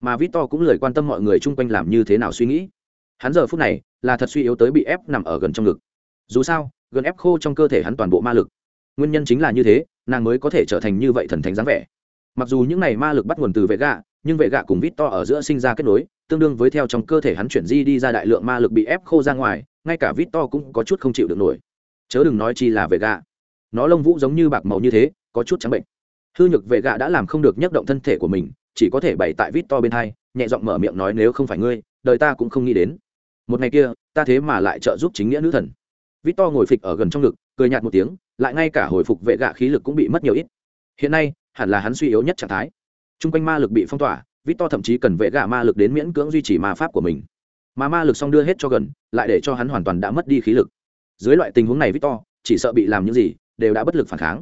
mà victor cũng lời quan tâm mọi người chung quanh làm như thế nào suy nghĩ. Hắn giờ phút này là thật suy yếu tới bị ép nằm ở gần trong ngực. Dù sao, gần ép khô trong cơ thể hắn toàn bộ ma lực. Nguyên nhân chính là như thế, nàng mới có thể trở thành như vậy thần thánh dáng vẻ. Mặc dù những này ma lực bắt nguồn từ vệ gạ nhưng vệ gạ cùng vít to ở giữa sinh ra kết nối, tương đương với theo trong cơ thể hắn chuyển di đi ra đại lượng ma lực bị ép khô ra ngoài, ngay cả vít to cũng có chút không chịu được nổi. Chớ đừng nói chi là vệ gạ nó lông vũ giống như bạc màu như thế, có chút trắng bệnh. Hư nhược vệ gạ đã làm không được nhấc động thân thể của mình chỉ có thể bày tại vít to bên hai, nhẹ giọng mở miệng nói nếu không phải ngươi, đời ta cũng không nghĩ đến. Một ngày kia, ta thế mà lại trợ giúp chính nghĩa nữ thần. Vít to ngồi phịch ở gần trong ngực, cười nhạt một tiếng, lại ngay cả hồi phục vệ gạ khí lực cũng bị mất nhiều ít. Hiện nay, hẳn là hắn suy yếu nhất trạng thái. T r u n g quanh ma lực bị phong tỏa, vít to thậm chí cần vệ gạ ma lực đến miễn cưỡng duy trì ma pháp của mình. Mà ma lực xong đưa hết cho gần, lại để cho hắn hoàn toàn đã mất đi khí lực. Dưới loại tình huống này vít to, chỉ sợ bị làm những gì, đều đã bất lực phản kháng.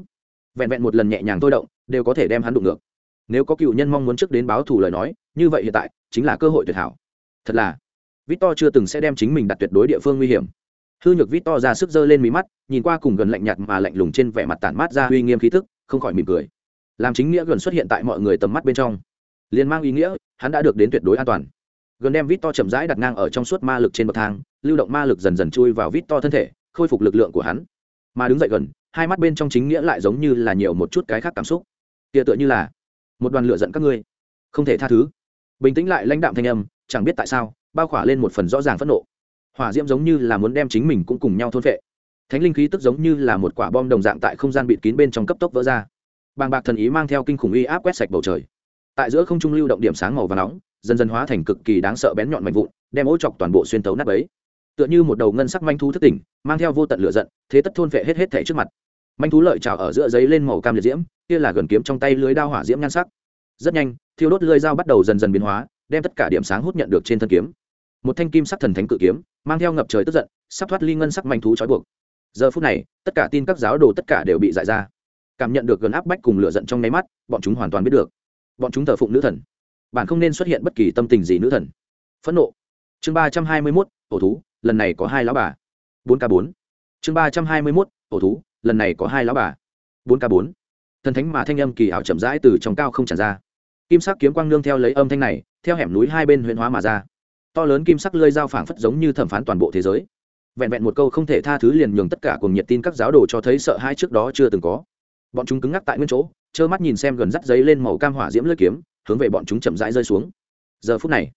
Vẹn vẹn một lần nhẹ nhàng thôi động, đều có thể đem hắn đụng ngược nếu có cựu nhân mong muốn trước đến báo thù lời nói, như vậy hiện tại, chính là cơ hội tuyệt hảo. Thật là vít to chưa từng sẽ đem chính mình đặt tuyệt đối địa phương nguy hiểm. Hư nhược vít to ra sức giơ lên mí mắt, nhìn qua cùng gần lạnh nhạt mà lạnh lùng trên vẻ mặt tản mát ra uy nghiêm khí thức, không khỏi mỉm cười. Làm chính nghĩa gần xuất hiện tại mọi người tầm mắt bên trong, liền mang ý nghĩa, hắn đã được đến tuyệt đối an toàn. Gần đem vít to chậm rãi đặt ngang ở trong suốt ma lực trên bậc thang, lưu động ma lực dần dần chui vào vít to thân thể, khôi phục lực lượng của hắn. Mà đứng dậy gần, hai mắt bên trong chính nghĩa lại giống như là nhiều một chút cái khác cảm xúc. Tựa tựa như là một đoàn lửa giận các ngươi. Không thể tha thứ. Bình tĩnh lại lãnh đạm thanh âm, chẳng biết tại sao, bao khỏa lên một phần rõ ràng phẫn nộ. Hỏa diễm giống như là muốn đem chính mình cũng cùng nhau thôn vệ thánh linh khí tức giống như là một quả bom đồng dạng tại không gian bịt kín bên trong cấp tốc vỡ ra. Bàng bạc thần ý mang theo kinh khủng uy áp quét sạch bầu trời. Tại giữa không trung lưu động điểm sáng màu và nóng, dần dần hóa thành cực kỳ đáng sợ bén nhọn mạnh vụn, đem ố chọc toàn bộ xuyên tấu nát ấy tựa như một đầu ngân sắc manh thu thất tỉnh, mang theo vô tận lửa giận, thế tất thôn vệ hết hết thể trước mặt manh thú lợi trào ở giữa giấy lên màu cam liệt diễm, kia là gần kiếm trong tay lưới đao hỏa diễm nhan sắc. Rất nhanh, thiêu đốt lưới dao bắt đầu dần dần biến hóa, đem tất cả điểm sáng hút nhận được trên thân kiếm. Một thanh kim sắc thần thánh cự kiếm, mang theo ngập trời tức giận, sắp thoát ly ngân sắc manh thú trói buộc. Giờ phút này, tất cả tin các giáo đồ tất cả đều bị giải ra. Cảm nhận được gần áp bách cùng lửa giận trong nháy mắt, bọn chúng hoàn toàn biết được. Bọn chúng thờ phụng nữ thần. Bạn không nên xuất hiện bất kỳ tâm tình gì nữ thần. Phẫn nộ. Chương ba trăm hai mươi mốt, ổ thú, lần này có hai lão bà. Bốn k bốn. Chương ba trăm hai mươi mốt, ổ thú lần này có hai lão bà. Bốn k bốn. Thần thánh mà thanh âm kỳ ảo chậm rãi từ trong cao không tràn ra. Kim sắc kiếm quang nương theo lấy âm thanh này, theo hẻm núi hai bên huyện hóa mà ra. To lớn kim sắc lơi dao phảng phất giống như thẩm phán toàn bộ thế giới. Vẹn vẹn một câu không thể tha thứ liền nhường tất cả cùng nhiệt tin các giáo đồ cho thấy sợ hai trước đó chưa từng có. Bọn chúng cứng ngắc tại nguyên chỗ, trơ mắt nhìn xem gần dắt giấy lên màu cam hỏa diễm lưỡi kiếm, hướng về bọn chúng chậm rãi rơi xuống. Giờ phút này,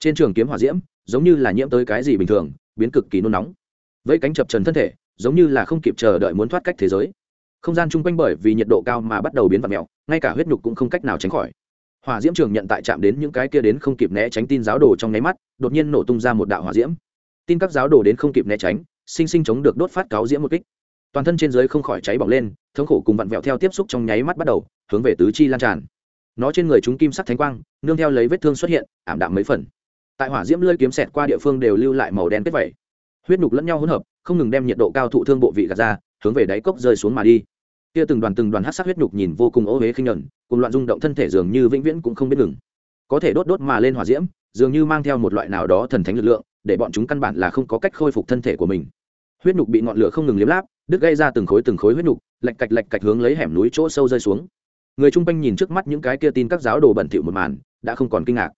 trên trường kiếm hỏa diễm giống như là nhiễm tới cái gì bình thường, biến cực kỳ nôn nóng. Với cánh chập trần thân thể giống như là không kịp chờ đợi muốn thoát cách thế giới. Không gian chung quanh bởi vì nhiệt độ cao mà bắt đầu biến vật mèo, ngay cả huyết nhục cũng không cách nào tránh khỏi. Hỏa diễm trường nhận tại chạm đến những cái kia đến không kịp né tránh tin giáo đồ trong nháy mắt, đột nhiên nổ tung ra một đạo hỏa diễm. Tin các giáo đồ đến không kịp né tránh, sinh sinh chống được đốt phát cáo diễm một kích. Toàn thân trên dưới không khỏi cháy bỏng lên, thống khổ cùng vặn vẹo theo tiếp xúc trong nháy mắt bắt đầu, hướng về tứ chi lan tràn. Nó trên người chúng kim sắc thánh quang, nương theo lấy vết thương xuất hiện, ảm đạm mấy phần. Tại hỏa diễm lơi kiếm sẹt qua địa phương đều lưu lại màu đen kết vẩy huyết nhục lẫn nhau hỗn hợp không ngừng đem nhiệt độ cao thụ thương bộ vị gạt ra, hướng về đáy cốc rơi xuống mà đi. Kia từng đoàn từng đoàn hát sắc huyết nhục nhìn vô cùng ô huế khinh nhẫn cùng loạn rung động thân thể dường như vĩnh viễn cũng không biết ngừng. Có thể đốt đốt mà lên hỏa diễm, dường như mang theo một loại nào đó thần thánh lực lượng, để bọn chúng căn bản là không có cách khôi phục thân thể của mình. Huyết nhục bị ngọn lửa không ngừng liếm láp, đứt gây ra từng khối từng khối huyết nhục lạch cạch lạch cạch hướng lấy hẻm núi chỗ sâu rơi xuống. Người chung quanh nhìn trước mắt những cái kia tin các giáo đồ bẩn thỉu một màn, đã không còn kinh ngạc.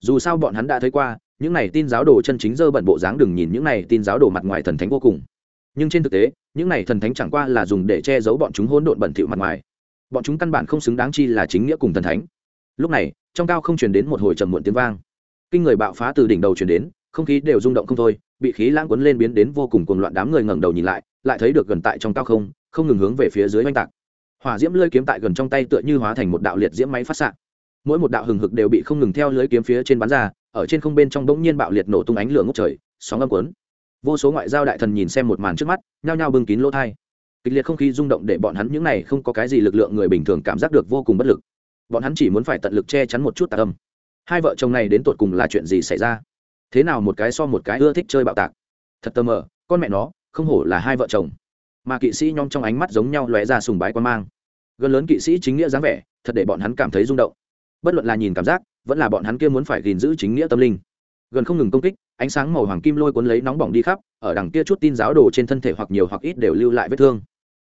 Dù sao bọn hắn đã thấy qua những này tin giáo đồ chân chính dơ bẩn bộ dáng đừng nhìn những này tin giáo đồ mặt ngoài thần thánh vô cùng. Nhưng trên thực tế, những này thần thánh chẳng qua là dùng để che giấu bọn chúng hỗn độn bẩn thỉu mặt ngoài. Bọn chúng căn bản không xứng đáng chi là chính nghĩa cùng thần thánh. Lúc này, trong cao không truyền đến một hồi trầm muộn tiếng vang. Kinh người bạo phá từ đỉnh đầu truyền đến, không khí đều rung động không thôi, bị khí lãng quấn lên biến đến vô cùng cuồng loạn đám người ngẩng đầu nhìn lại lại thấy được gần tại trong cao không không ngừng hướng về phía dưới oanh tạc. Hỏa diễm lưỡi kiếm tại gần trong tay tựa như hóa thành một đạo liệt diễm máy phát sạn mỗi một đạo hừng hực đều bị không ngừng theo lưới kiếm phía trên bắn ra ở trên không bên trong bỗng nhiên bạo liệt nổ tung ánh lửa ngốc trời, sóng âm cuốn. Vô số ngoại giao đại thần nhìn xem một màn trước mắt, nhao nhao bưng kín lỗ thai. Kịch liệt không khí rung động để bọn hắn những này không có cái gì lực lượng người bình thường cảm giác được vô cùng bất lực. Bọn hắn chỉ muốn phải tận lực che chắn một chút tạc âm. Hai vợ chồng này đến tột cùng là chuyện gì xảy ra? Thế nào một cái so một cái ưa thích chơi bạo tạc? Thật tơ mờ, con mẹ nó, không hổ là hai vợ chồng. Mà kỵ sĩ nhong trong ánh mắt giống nhau lóe ra sùng bái quan mang. Gần lớn kỵ sĩ chính nghĩa dáng vẻ, thật để bọn hắn cảm thấy rung động. Bất luận là nhìn cảm giác vẫn là bọn hắn kia muốn phải gìn giữ chính nghĩa tâm linh. Gần không ngừng công kích, ánh sáng màu hoàng kim lôi cuốn lấy nóng bỏng đi khắp, ở đằng kia chút tin giáo đồ trên thân thể hoặc nhiều hoặc ít đều lưu lại vết thương.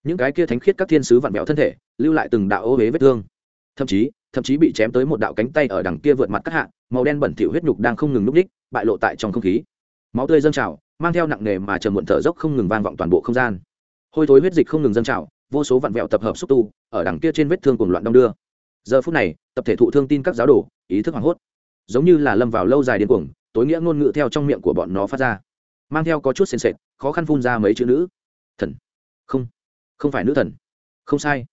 Những cái kia thánh khiết các thiên sứ vặn vẹo thân thể, lưu lại từng đạo ô huế vết thương. Thậm chí thậm chí bị chém tới một đạo cánh tay ở đằng kia vượt mặt các hạ, màu đen bẩn thỉu huyết nhục đang không ngừng núp đích, bại lộ tại trong không khí. Máu tươi dâng trào, mang theo nặng nề mà trầm muộn thở dốc không ngừng vang vọng toàn bộ không gian. Hôi thối huyết dịch không ngừng dâng trào, vô số vặn vẹo tập hợp xúc tu, ở đằng kia trên vết thương cùng loạn đong đưa giờ phút này, tập thể thụ thương tin các giáo đồ, ý thức hoảng hốt. Giống như là lâm vào lâu dài điên cuồng, tối nghĩa ngôn ngữ theo trong miệng của bọn nó phát ra. Mang theo có chút sền sệt, khó khăn phun ra mấy chữ nữ. Thần. Không. Không phải nữ thần. Không sai.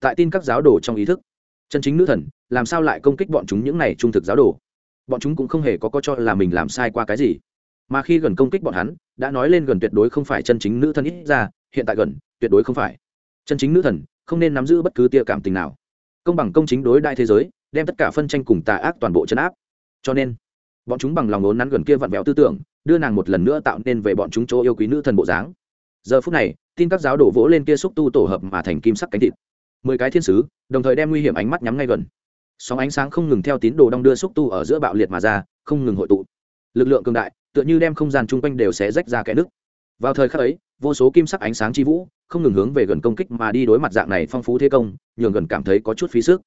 Tại tin các giáo đồ trong ý thức, chân chính nữ thần, làm sao lại công kích bọn chúng những này trung thực giáo đồ? Bọn chúng cũng không hề có có cho là mình làm sai qua cái gì. Mà khi gần công kích bọn hắn, đã nói lên gần tuyệt đối không phải chân chính nữ thần ít ra, hiện tại gần, tuyệt đối không phải. Chân chính nữ thần, không nên nắm giữ bất cứ tia cảm tình nào công bằng công chính đối đại thế giới, đem tất cả phân tranh cùng tà ác toàn bộ chấn áp. Cho nên, bọn chúng bằng lòng ngốn nắn gần kia vặn vẹo tư tưởng, đưa nàng một lần nữa tạo nên về bọn chúng chỗ yêu quý nữ thần bộ dáng. Giờ phút này, tin các giáo đổ vỗ lên kia xúc tu tổ hợp mà thành kim sắc cánh thịt. Mười cái thiên sứ, đồng thời đem nguy hiểm ánh mắt nhắm ngay gần. Sóng ánh sáng không ngừng theo tín đồ đong đưa xúc tu ở giữa bạo liệt mà ra, không ngừng hội tụ. Lực lượng cường đại, tựa như đem không gian chung quanh đều sẽ rách ra kẽ nước vào thời khắc ấy vô số kim sắc ánh sáng chi vũ, không ngừng hướng về gần công kích mà đi đối mặt dạng này phong phú thế công, nhường gần cảm thấy có chút phí sức.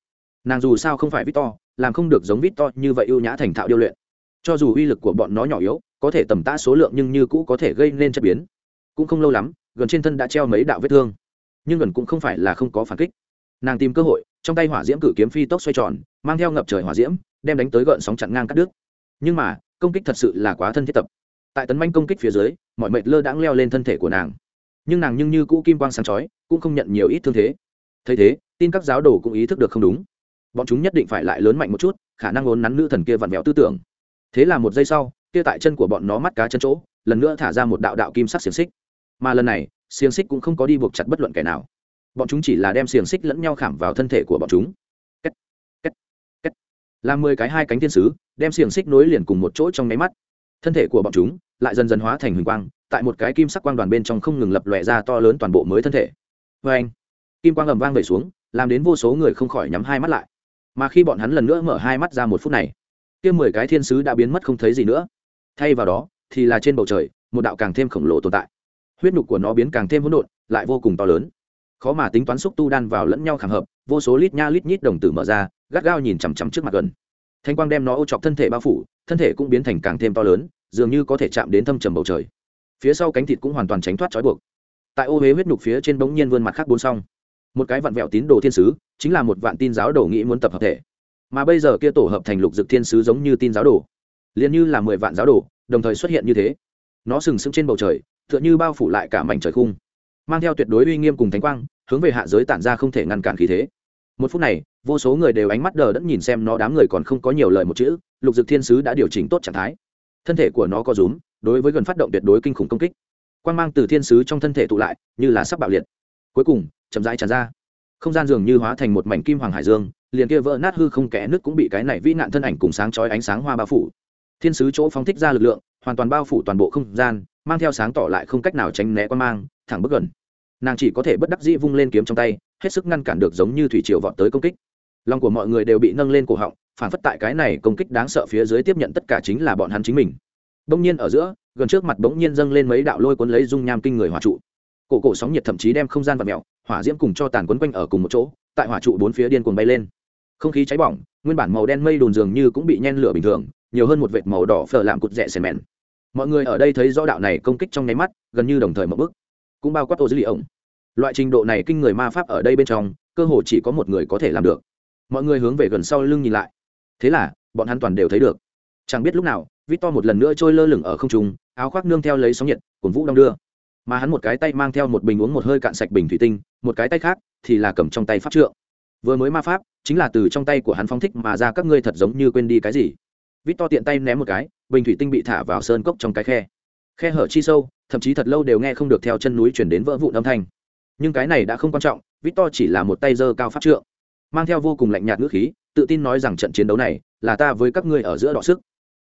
Nàng dù sao không phải vít to làm không được giống vít to như vậy ưu nhã thành thạo điêu luyện. Cho dù uy lực của bọn nó nhỏ yếu, có thể tầm tã số lượng nhưng như cũ có thể gây nên chất biến. Cũng không lâu lắm, gần trên thân đã treo mấy đạo vết thương. Nhưng gần cũng không phải là không có phản kích. Nàng tìm cơ hội, trong tay hỏa diễm cử kiếm phi tốc xoay tròn, mang theo ngập trời hỏa diễm, đem đánh tới gợn sóng chặn ngang cắt đứt. Nhưng mà, công kích thật sự là quá thân thiết tập tại tấn manh công kích phía dưới mọi mệt lơ đãng leo lên thân thể của nàng. Nhưng nàng nhưng như cũ kim quang sáng chói cũng không nhận nhiều ít thương thế. Thấy thế tin các giáo đồ cũng ý thức được không đúng. Bọn chúng nhất định phải lại lớn mạnh một chút khả năng ốn nắn nữ thần kia vặn vẹo tư tưởng. Thế là một giây sau kia tại chân của bọn nó mắt cá chân chỗ lần nữa thả ra một đạo đạo kim sắc xiềng xích. Mà lần này xiềng xích cũng không có đi buộc chặt bất luận kẻ nào. Bọn chúng chỉ là đem xiềng xích lẫn nhau khảm vào thân thể của bọn chúng. Kết, kết, kết. làm mười cái hai cánh thiên sứ đem xiềng xích nối liền cùng một chỗ trong nháy mắt thân thể của bọn chúng lại dần dần hóa thành huỳnh quang, tại một cái kim sắc quang đoàn bên trong không ngừng lập lòe ra to lớn toàn bộ mới thân thể. Vê anh, kim quang ầm vang vẩy xuống, làm đến vô số người không khỏi nhắm hai mắt lại. Mà khi bọn hắn lần nữa mở hai mắt ra một phút này, kia mười cái thiên sứ đã biến mất không thấy gì nữa. Thay vào đó, thì là trên bầu trời, một đạo càng thêm khổng lồ tồn tại. Huyết nhục của nó biến càng thêm hỗn độn, lại vô cùng to lớn. Khó mà tính toán xúc tu đan vào lẫn nhau khảm hợp, vô số lít nha lít nhít đồng tử mở ra, gắt gao nhìn chằm chằm trước mặt gần thanh quang đem nó ô chọc thân thể bao phủ, thân thể cũng biến thành càng thêm to lớn, dường như có thể chạm đến thâm trầm bầu trời. Phía sau cánh thịt cũng hoàn toàn tránh thoát trói buộc. Tại ô huế huyết nhục phía trên bỗng nhiên vươn mặt khác bốn xong một cái vặn vẹo tín đồ thiên sứ, chính là một vạn tin giáo đồ nghĩ muốn tập hợp thể. Mà bây giờ kia tổ hợp thành lục dực thiên sứ giống như tin giáo đồ. Liền như là mười vạn giáo đồ, đồng thời xuất hiện như thế. Nó sừng sững trên bầu trời, tựa như bao phủ lại cả mảnh trời khung. Mang theo tuyệt đối uy nghiêm cùng thánh quang, hướng về hạ giới tản ra không thể ngăn cản khí thế một phút này, vô số người đều ánh mắt đờ đẫn nhìn xem nó, đám người còn không có nhiều lời một chữ, lục dực thiên sứ đã điều chỉnh tốt trạng thái. Thân thể của nó có rúm, đối với gần phát động tuyệt đối kinh khủng công kích. Quan g mang từ thiên sứ trong thân thể tụ lại, như là sắp bạo liệt. Cuối cùng, chậm rãi tràn ra. Không gian dường như hóa thành một mảnh kim hoàng hải dương, liền kia vỡ nát hư không kẽ nước cũng bị cái này vĩ nạn thân ảnh cùng sáng chói ánh sáng hoa bao phủ. Thiên sứ chỗ phóng thích ra lực lượng, hoàn toàn bao phủ toàn bộ không gian, mang theo sáng tỏ lại không cách nào tránh né quan mang, thẳng bước gần nàng chỉ có thể bất đắc dĩ vung lên kiếm trong tay, hết sức ngăn cản được giống như thủy triều vọt tới công kích. Lòng của mọi người đều bị nâng lên cổ họng, phản phất tại cái này công kích đáng sợ phía dưới tiếp nhận tất cả chính là bọn hắn chính mình. Bỗng nhiên ở giữa, gần trước mặt bỗng nhiên dâng lên mấy đạo lôi cuốn lấy dung nham kinh người hỏa trụ. Cổ cổ sóng nhiệt thậm chí đem không gian và mẹo hỏa diễm cùng cho tàn quấn quanh ở cùng một chỗ, tại hỏa trụ bốn phía điên cuồng bay lên. Không khí cháy bỏng, nguyên bản màu đen mây đồn dường như cũng bị nhen lửa bình thường, nhiều hơn một vệt màu đỏ phở làm cụt rẻ xèn mèn mọi người ở đây thấy rõ đạo này công kích trong nháy mắt, gần như đồng thời một bức cũng bao quát ô dữ liệu ổng. Loại trình độ này kinh người ma pháp ở đây bên trong, cơ hồ chỉ có một người có thể làm được. Mọi người hướng về gần sau lưng nhìn lại. Thế là, bọn hắn toàn đều thấy được. Chẳng biết lúc nào vít to một lần nữa trôi lơ lửng ở không trung, áo khoác nương theo lấy sóng nhiệt cổn vũ đong đưa. Mà hắn một cái tay mang theo một bình uống một hơi cạn sạch bình thủy tinh, một cái tay khác thì là cầm trong tay pháp trượng. Vừa mới ma pháp, chính là từ trong tay của hắn phóng thích mà ra các ngươi thật giống như quên đi cái gì. Vít to tiện tay ném một cái, bình thủy tinh bị thả vào sơn cốc trong cái khe. Khe hở chi sâu thậm chí thật lâu đều nghe không được theo chân núi chuyển đến vỡ vụn âm thanh. Nhưng cái này đã không quan trọng vít to chỉ là một tay dơ cao pháp trượng, mang theo vô cùng lạnh nhạt ngữ khí, tự tin nói rằng trận chiến đấu này là ta với các ngươi ở giữa đọ sức.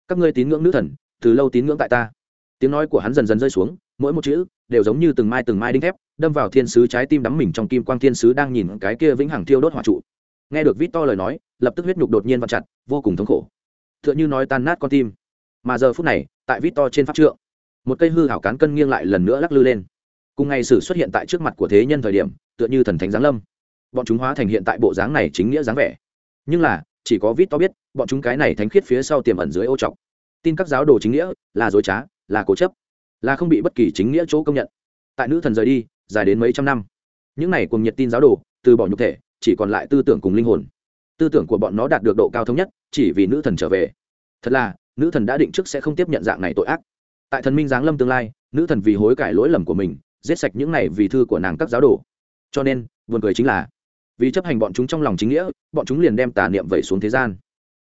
Các ngươi tín ngưỡng nữ thần, từ lâu tín ngưỡng tại ta. Tiếng nói của hắn dần dần rơi xuống, mỗi một chữ đều giống như từng mai từng mai đinh thép, đâm vào thiên sứ trái tim đắm mình trong kim quang thiên sứ đang nhìn cái kia vĩnh hằng thiêu đốt hỏa trụ. Nghe được vít to lời nói, lập tức huyết nhục đột nhiên vặn chặt, vô cùng thống khổ. T h ư ợ n h ư nói tan nát con tim. Mà giờ phút này, tại vít to trên pháp trượng một cây hư hảo cán cân nghiêng lại lần nữa lắc lư lên. Cùng ngày sử xuất hiện tại trước mặt của thế nhân thời điểm, tựa như thần thánh giáng lâm. Bọn chúng hóa thành hiện tại bộ dáng này chính nghĩa dáng vẻ. Nhưng là, chỉ có vít to biết, bọn chúng cái này thánh khiết phía sau tiềm ẩn dưới ô trọc. Tin các giáo đồ chính nghĩa, là dối trá, là cố chấp, là không bị bất kỳ chính nghĩa chỗ công nhận. Tại nữ thần rời đi, dài đến mấy trăm năm. Những này cùng nhiệt tin giáo đồ, từ bỏ nhục thể, chỉ còn lại tư tưởng cùng linh hồn. Tư tưởng của bọn nó đạt được độ cao thống nhất, chỉ vì nữ thần trở về. Thật là, nữ thần đã định trước sẽ không tiếp nhận dạng này tội ác tại thần minh giáng lâm tương lai, nữ thần vì hối cải lỗi lầm của mình, giết sạch những này vì thư của nàng các giáo đồ. Cho nên, buồn cười chính là, vì chấp hành bọn chúng trong lòng chính nghĩa, bọn chúng liền đem tà niệm vẩy xuống thế gian.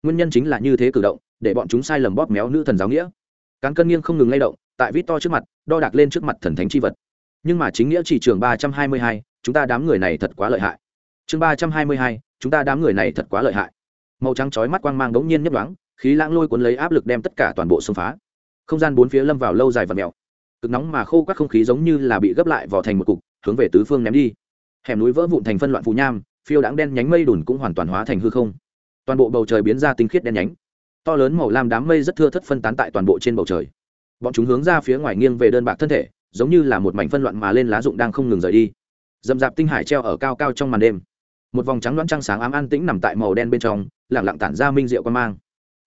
Nguyên nhân chính là như thế cử động, để bọn chúng sai lầm bóp méo nữ thần giáo nghĩa. Cán cân nghiêng không ngừng lay động, tại vít to trước mặt, đo đạc lên trước mặt thần thánh c h i vật. Nhưng mà chính nghĩa chỉ trường ba trăm hai mươi hai, chúng ta đám người này thật quá lợi hại. Chương ba trăm hai mươi hai, chúng ta đám người này thật quá lợi hại. Màu trắng chói mắt quang mang đống nhiên nhấp đoán khí lãng lôi cuốn lấy áp lực đem tất cả toàn bộ xông phá không gian bốn phía lâm vào lâu dài và mèo cực nóng mà khô các không khí giống như là bị gấp lại vào thành một cục, hướng về tứ phương ném đi. Hẻm núi vỡ vụn thành phân loạn phù nham, phiêu đáng đen nhánh mây đùn cũng hoàn toàn hóa thành hư không. Toàn bộ bầu trời biến ra tinh khiết đen nhánh. To lớn màu lam đám mây rất thưa thất phân tán tại toàn bộ trên bầu trời. Bọn chúng hướng ra phía ngoài nghiêng về đơn bạc thân thể, giống như là một mảnh phân loạn mà lên lá rụng đang không ngừng rời đi. Dầm dạp tinh hải treo ở cao cao trong màn đêm. Một vòng trắng loãng trăng sáng ám an tĩnh nằm tại màu đen bên trong lẳng lặng tản ra minh rượu quan mang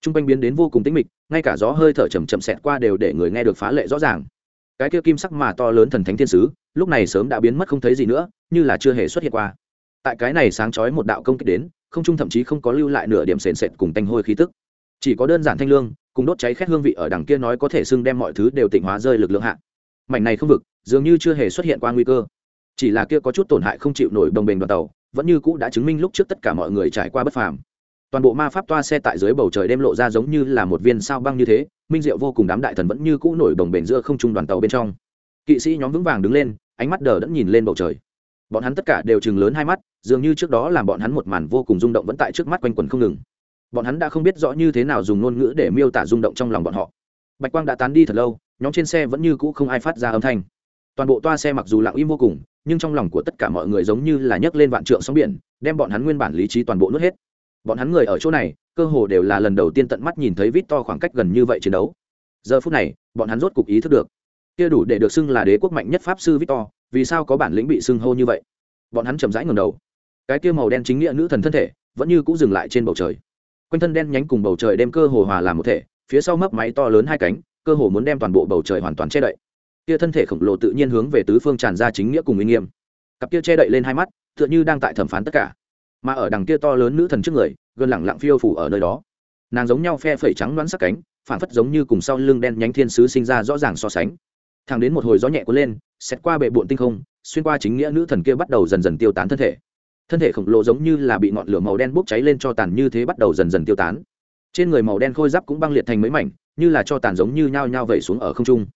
t r u n g quanh biến đến vô cùng tĩnh mịch, ngay cả gió hơi thở chầm chậm xẹt qua đều để người nghe được phá lệ rõ ràng. Cái kia kim sắc mà to lớn thần thánh thiên sứ, lúc này sớm đã biến mất không thấy gì nữa, như là chưa hề xuất hiện qua. Tại cái này sáng chói một đạo công kích đến, không trung thậm chí không có lưu lại nửa điểm sền sệt cùng tanh hôi khí tức. Chỉ có đơn giản thanh lương, cùng đốt cháy khét hương vị ở đằng kia nói có thể xưng đem mọi thứ đều tịnh hóa rơi lực lượng hạ. Mảnh này không vực, dường như chưa hề xuất hiện qua nguy cơ. Chỉ là kia có chút tổn hại không chịu nổi đồng bình đoàn tàu, vẫn như cũ đã chứng minh lúc trước tất cả mọi người trải qua bất phàm toàn bộ ma pháp toa xe tại dưới bầu trời đêm lộ ra giống như là một viên sao băng như thế, minh diệu vô cùng đám đại thần vẫn như cũ nổi đồng bền giữa không trung đoàn tàu bên trong. Kỵ sĩ nhóm vững vàng đứng lên, ánh mắt đờ đẫn nhìn lên bầu trời. Bọn hắn tất cả đều chừng lớn hai mắt, dường như trước đó làm bọn hắn một màn vô cùng rung động vẫn tại trước mắt quanh quần không ngừng. Bọn hắn đã không biết rõ như thế nào dùng ngôn ngữ để miêu tả rung động trong lòng bọn họ. Bạch quang đã tán đi thật lâu, nhóm trên xe vẫn như cũ không ai phát ra âm thanh. Toàn bộ toa xe mặc dù lặng im vô cùng, nhưng trong lòng của tất cả mọi người giống như là nhấc lên vạn trượng sóng biển, đem bọn hắn nguyên bản lý trí toàn bộ nuốt hết bọn hắn người ở chỗ này, cơ hồ đều là lần đầu tiên tận mắt nhìn thấy vít to khoảng cách gần như vậy chiến đấu. Giờ phút này, bọn hắn rốt cục ý thức được. Kia đủ để được xưng là đế quốc mạnh nhất pháp sư victor, vì sao có bản lĩnh bị xưng hô như vậy? Bọn hắn chầm rãi ngầm đầu. Cái kia màu đen chính nghĩa nữ thần thân thể, vẫn như cũng dừng lại trên bầu trời. Quanh thân đen nhánh cùng bầu trời đem cơ hồ hòa làm một thể, phía sau mấp máy to lớn hai cánh, cơ hồ muốn đem toàn bộ bầu trời hoàn toàn che đậy. Kia thân thể khổng lồ tự nhiên hướng về tứ phương tràn ra chính nghĩa cùng uy nghiêm. Cặp kia che đậy lên hai mắt, tựa như đang tại thẩm phán tất cả mà ở đằng kia to lớn nữ thần trước người gần lẳng lặng phiêu phủ ở nơi đó. Nàng giống nhau phe phẩy trắng đoán sắc cánh phản phất giống như cùng sau lưng đen nhánh thiên sứ sinh ra rõ ràng so sánh. Thẳng đến một hồi gió nhẹ cuốn lên xét qua bệ bụn tinh không, xuyên qua chính nghĩa nữ thần kia bắt đầu dần dần tiêu tán thân thể. Thân thể khổng lồ giống như là bị ngọn lửa màu đen bốc cháy lên cho tàn như thế bắt đầu dần dần tiêu tán. Trên người màu đen khôi giáp cũng băng liệt thành mấy mảnh, như là cho tàn giống như nhao nhao vẩy xuống ở không trung.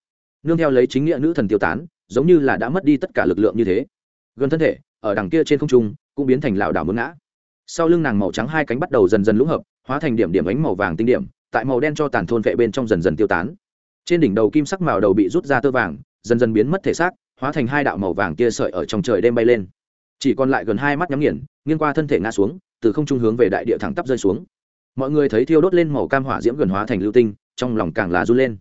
Nương theo lấy chính nghĩa nữ thần tiêu tán, giống như là đã mất đi tất cả lực lượng như thế. Gần thân thể, ở đằng kia trên không trung cũng biến thành lảo đảo muốn ngã. Sau lưng nàng màu trắng hai cánh bắt đầu dần dần lũng hợp, hóa thành điểm điểm ánh màu vàng tinh điểm, tại màu đen cho tàn thôn vệ bên trong dần dần tiêu tán. Trên đỉnh đầu kim sắc màu đầu bị rút ra tơ vàng, dần dần biến mất thể xác, hóa thành hai đạo màu vàng kia sợi ở trong trời đêm bay lên. Chỉ còn lại gần hai mắt nhắm nghiền, nghiêng qua thân thể ngã xuống, từ không trung hướng về đại địa thẳng tắp rơi xuống. Mọi người thấy thiêu đốt lên màu cam hỏa diễm gần hóa thành lưu tinh, trong lòng càng là run lên.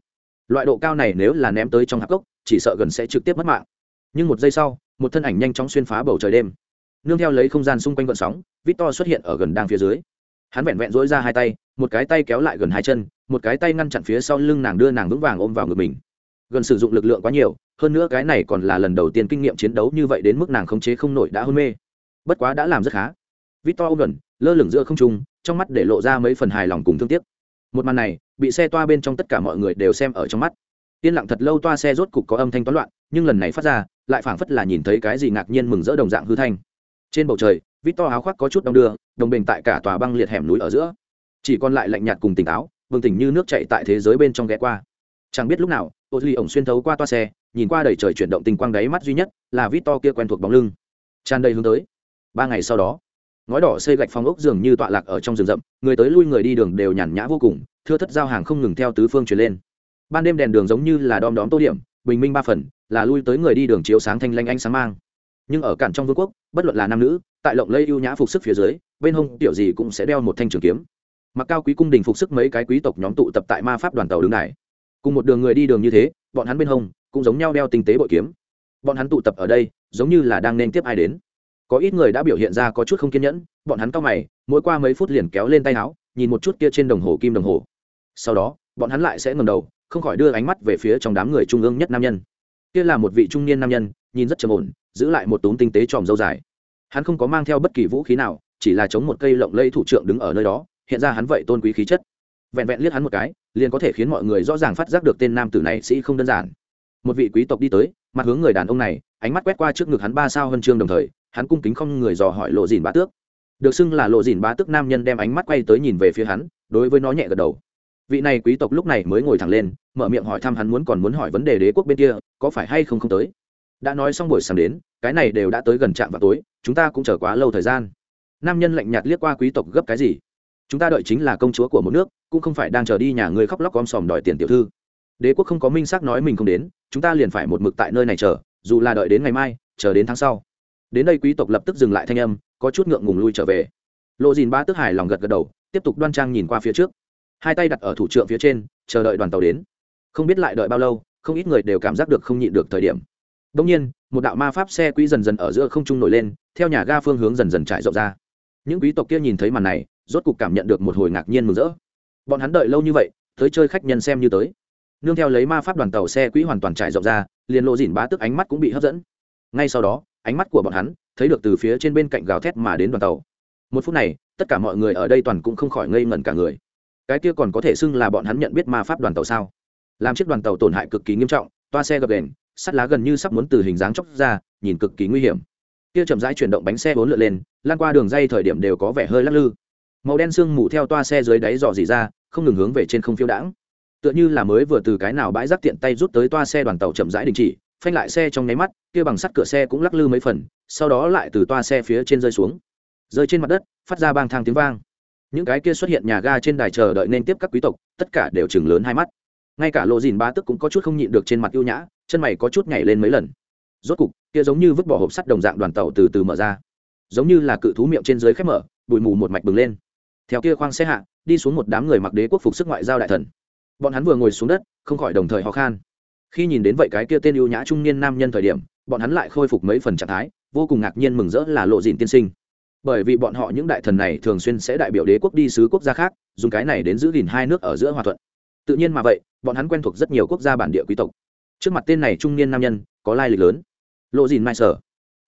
Loại độ cao này nếu là ném tới trong hạp gốc, chỉ sợ gần sẽ trực tiếp mất mạng. Nhưng một giây sau, một thân ảnh nhanh chóng xuyên phá bầu trời đêm nương theo lấy không gian xung quanh vận sóng, victor xuất hiện ở gần đang phía dưới. Hắn vẹn vẹn dỗi ra hai tay, một cái tay kéo lại gần hai chân, một cái tay ngăn chặn phía sau lưng nàng đưa nàng vững vàng ôm vào ngực mình. Gần sử dụng lực lượng quá nhiều, hơn nữa cái này còn là lần đầu tiên kinh nghiệm chiến đấu như vậy đến mức nàng khống chế không nổi đã hôn mê. Bất quá đã làm rất khá. Victor ôm gần, lơ lửng giữa không trung, trong mắt để lộ ra mấy phần hài lòng cùng thương tiếc. Một màn này, bị xe toa bên trong tất cả mọi người đều xem ở trong mắt. Yên lặng thật lâu toa xe rốt cục có âm thanh toán loạn, nhưng lần này phát ra, lại phảng phất là nhìn thấy cái gì ngạc nhiên mừng rỡ đồng dạng hư thanh trên bầu trời vít to áo khoác có chút đông đưa, đồng bình tại cả tòa băng liệt hẻm núi ở giữa. Chỉ còn lại lạnh nhạt cùng tỉnh táo, bừng tỉnh như nước chạy tại thế giới bên trong ghé qua. Chẳng biết lúc nào ô duy ổng xuyên thấu qua toa xe, nhìn qua đầy trời chuyển động tình quang đáy mắt duy nhất là vít to kia quen thuộc bóng lưng. Tràn đầy hướng tới. Ba ngày sau đó, ngói đỏ xây gạch phong ốc dường như tọa lạc ở trong rừng rậm, người tới lui người đi đường đều nhàn nhã vô cùng, thưa thất giao hàng không ngừng theo tứ phương truyền lên. Ban đêm đèn đường giống như là đom đóm tô điểm, bình minh ba phần, là lui tới người đi đường chiếu sáng thanh lanh ánh sáng mang nhưng ở cản trong vương quốc, bất luận là nam nữ, tại lộng lây ưu nhã phục sức phía dưới, bên hông tiểu gì cũng sẽ đeo một thanh trường kiếm. Mặc cao quý cung đình phục sức mấy cái quý tộc nhóm tụ tập tại ma pháp đoàn tàu đứng này. Cùng một đường người đi đường như thế, bọn hắn bên hông cũng giống nhau đeo tinh tế bội kiếm. Bọn hắn tụ tập ở đây, giống như là đang nên tiếp ai đến. Có ít người đã biểu hiện ra có chút không kiên nhẫn, bọn hắn cao mày, mỗi qua mấy phút liền kéo lên tay áo, nhìn một chút kia trên đồng hồ kim đồng hồ. Sau đó, bọn hắn lại sẽ ngầm đầu, không khỏi đưa ánh mắt về phía trong đám người trung ương nhất nam nhân. Kia là một vị trung niên nam nhân, nhìn rất trầm ổn giữ lại một túm tinh tế tròm dâu dài. Hắn không có mang theo bất kỳ vũ khí nào, chỉ là chống một cây lộng lây thủ trưởng đứng ở nơi đó, hiện ra hắn vậy tôn quý khí chất. Vẹn vẹn liếc hắn một cái, liền có thể khiến mọi người rõ ràng phát giác được tên nam tử này sĩ không đơn giản. Một vị quý tộc đi tới, mặt hướng người đàn ông này, ánh mắt quét qua trước ngực hắn ba sao huân chương đồng thời, hắn cung kính không người dò hỏi lộ dìn bá tước. Được xưng là lộ dìn bá tước nam nhân đem ánh mắt quay tới nhìn về phía hắn, đối với nó nhẹ gật đầu. Vị này quý tộc lúc này mới ngồi thẳng lên, mở miệng hỏi thăm hắn muốn còn muốn hỏi vấn đề đế quốc bên kia, có phải hay không không tới đã nói xong buổi sáng đến, cái này đều đã tới gần trạm vào tối, chúng ta cũng chờ quá lâu thời gian. Nam nhân lạnh nhạt liếc qua quý tộc gấp cái gì? Chúng ta đợi chính là công chúa của một nước, cũng không phải đang chờ đi nhà người khóc lóc om sòm đòi tiền tiểu thư. Đế quốc không có minh xác nói mình không đến, chúng ta liền phải một mực tại nơi này chờ, dù là đợi đến ngày mai, chờ đến tháng sau. Đến đây quý tộc lập tức dừng lại thanh âm, có chút ngượng ngùng lui trở về. Lộ dìn ba tức hải lòng gật gật đầu, tiếp tục đoan trang nhìn qua phía trước. Hai tay đặt ở thủ trưởng phía trên, chờ đợi đoàn tàu đến. Không biết lại đợi bao lâu, không ít người đều cảm giác được không nhịn được thời điểm đông nhiên, một đạo ma pháp xe quỹ dần dần ở giữa không trung nổi lên, theo nhà ga phương hướng dần dần trải rộng ra. Những quý tộc kia nhìn thấy màn này, rốt cục cảm nhận được một hồi ngạc nhiên mừng rỡ. Bọn hắn đợi lâu như vậy, tới chơi khách nhân xem như tới. Nương theo lấy ma pháp đoàn tàu xe quỹ hoàn toàn trải rộng ra, liền lộ dỉn bá tức ánh mắt cũng bị hấp dẫn. Ngay sau đó, ánh mắt của bọn hắn thấy được từ phía trên bên cạnh gào thét mà đến đoàn tàu. Một phút này, tất cả mọi người ở đây toàn cũng không khỏi ngây ngẩn cả người. Cái kia còn có thể xưng là bọn hắn nhận biết ma pháp đoàn tàu sao? Làm chiếc đoàn tàu tổn hại cực kỳ nghiêm trọng, toa xe gập đèn sắt lá gần như sắp muốn từ hình dáng chóc ra, nhìn cực kỳ nguy hiểm. Kia chậm rãi chuyển động bánh xe bốn lượn lên, lan qua đường dây thời điểm đều có vẻ hơi lắc lư. Màu đen sương mù theo toa xe dưới đáy dò dỉ ra, không ngừng hướng về trên không phiêu đãng. Tựa như là mới vừa từ cái nào bãi rác tiện tay rút tới toa xe đoàn tàu chậm rãi đình chỉ, phanh lại xe trong nháy mắt, kia bằng sắt cửa xe cũng lắc lư mấy phần, sau đó lại từ toa xe phía trên rơi xuống. Rơi trên mặt đất, phát ra bang thang tiếng vang. Những cái kia xuất hiện nhà ga trên đài chờ đợi nên tiếp các quý tộc, tất cả đều chừng lớn hai mắt ngay cả lộ dìn ba tức cũng có chút không nhịn được trên mặt ưu nhã, chân mày có chút nhảy lên mấy lần. Rốt cục, kia giống như vứt bỏ hộp sắt đồng dạng đoàn tàu từ từ mở ra. Giống như là cự thú miệng trên dưới khép mở, bụi mù một mạch bừng lên. Theo kia khoang xe hạ, đi xuống một đám người mặc đế quốc phục sức ngoại giao đại thần. Bọn hắn vừa ngồi xuống đất, không khỏi đồng thời ho khan. Khi nhìn đến vậy cái kia tên ưu nhã trung niên nam nhân thời điểm, bọn hắn lại khôi phục mấy phần trạng thái, vô cùng ngạc nhiên mừng rỡ là lộ dìn tiên sinh. Bởi vì bọn họ những đại thần này thường xuyên sẽ đại biểu đế quốc đi sứ quốc gia khác, dùng cái này đến giữ gìn hai nước ở giữa hòa thuận. Tự nhiên mà vậy bọn hắn quen thuộc rất nhiều quốc gia bản địa quý tộc. Trước mặt tên này trung niên nam nhân, có lai lịch lớn. Lộ dìn mai sở.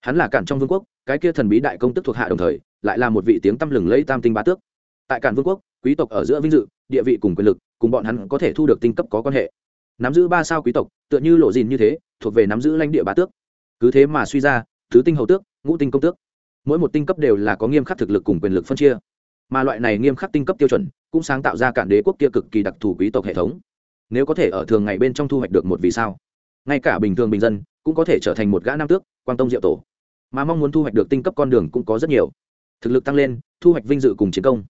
Hắn là cản trong vương quốc, cái kia thần bí đại công tức thuộc hạ đồng thời, lại là một vị tiếng tăm lừng lấy tam tinh bá tước. Tại cản vương quốc, quý tộc ở giữa vinh dự, địa vị cùng quyền lực, cùng bọn hắn có thể thu được tinh cấp có quan hệ. Nắm giữ ba sao quý tộc, tựa như lộ dìn như thế, thuộc về nắm giữ lãnh địa bá tước. Cứ thế mà suy ra, thứ tinh hầu tước, ngũ tinh công tước. Mỗi một tinh cấp đều là có nghiêm khắc thực lực cùng quyền lực phân chia. Mà loại này nghiêm khắc tinh cấp tiêu chuẩn, cũng sáng tạo ra cản đế quốc kia cực kỳ đặc thù quý tộc hệ thống nếu có thể ở thường ngày bên trong thu hoạch được một vì sao. Ngay cả bình thường bình dân cũng có thể trở thành một gã nam tước quan tông diệu tổ. Mà mong muốn thu hoạch được tinh cấp con đường cũng có rất nhiều. Thực lực tăng lên, thu hoạch vinh dự cùng chiến công.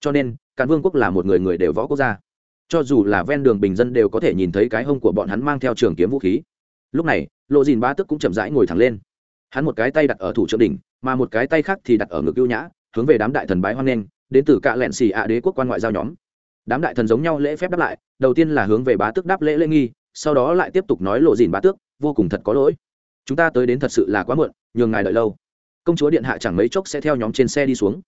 Cho nên cản vương quốc là một người người đều võ quốc gia. Cho dù là ven đường bình dân đều có thể nhìn thấy cái hông của bọn hắn mang theo trường kiếm vũ khí. Lúc này, lộ dìn ba tức cũng chậm rãi ngồi thẳng lên. Hắn một cái tay đặt ở thủ trưởng đỉnh, mà một cái tay khác thì đặt ở ngực ưu nhã, hướng về đám đại thần bái hoan nghênh, đến từ cạ lẹn xì ạ đế quốc quan ngoại giao nhóm. Đám đại thần giống nhau lễ phép đáp lại đầu tiên là hướng về bá tước đáp lễ lễ nghi, sau đó lại tiếp tục nói lộ dìn bá tước, vô cùng thật có lỗi. Chúng ta tới đến thật sự là quá muộn, nhường ngài đợi lâu. Công chúa điện hạ chẳng mấy chốc sẽ theo nhóm trên xe đi xuống.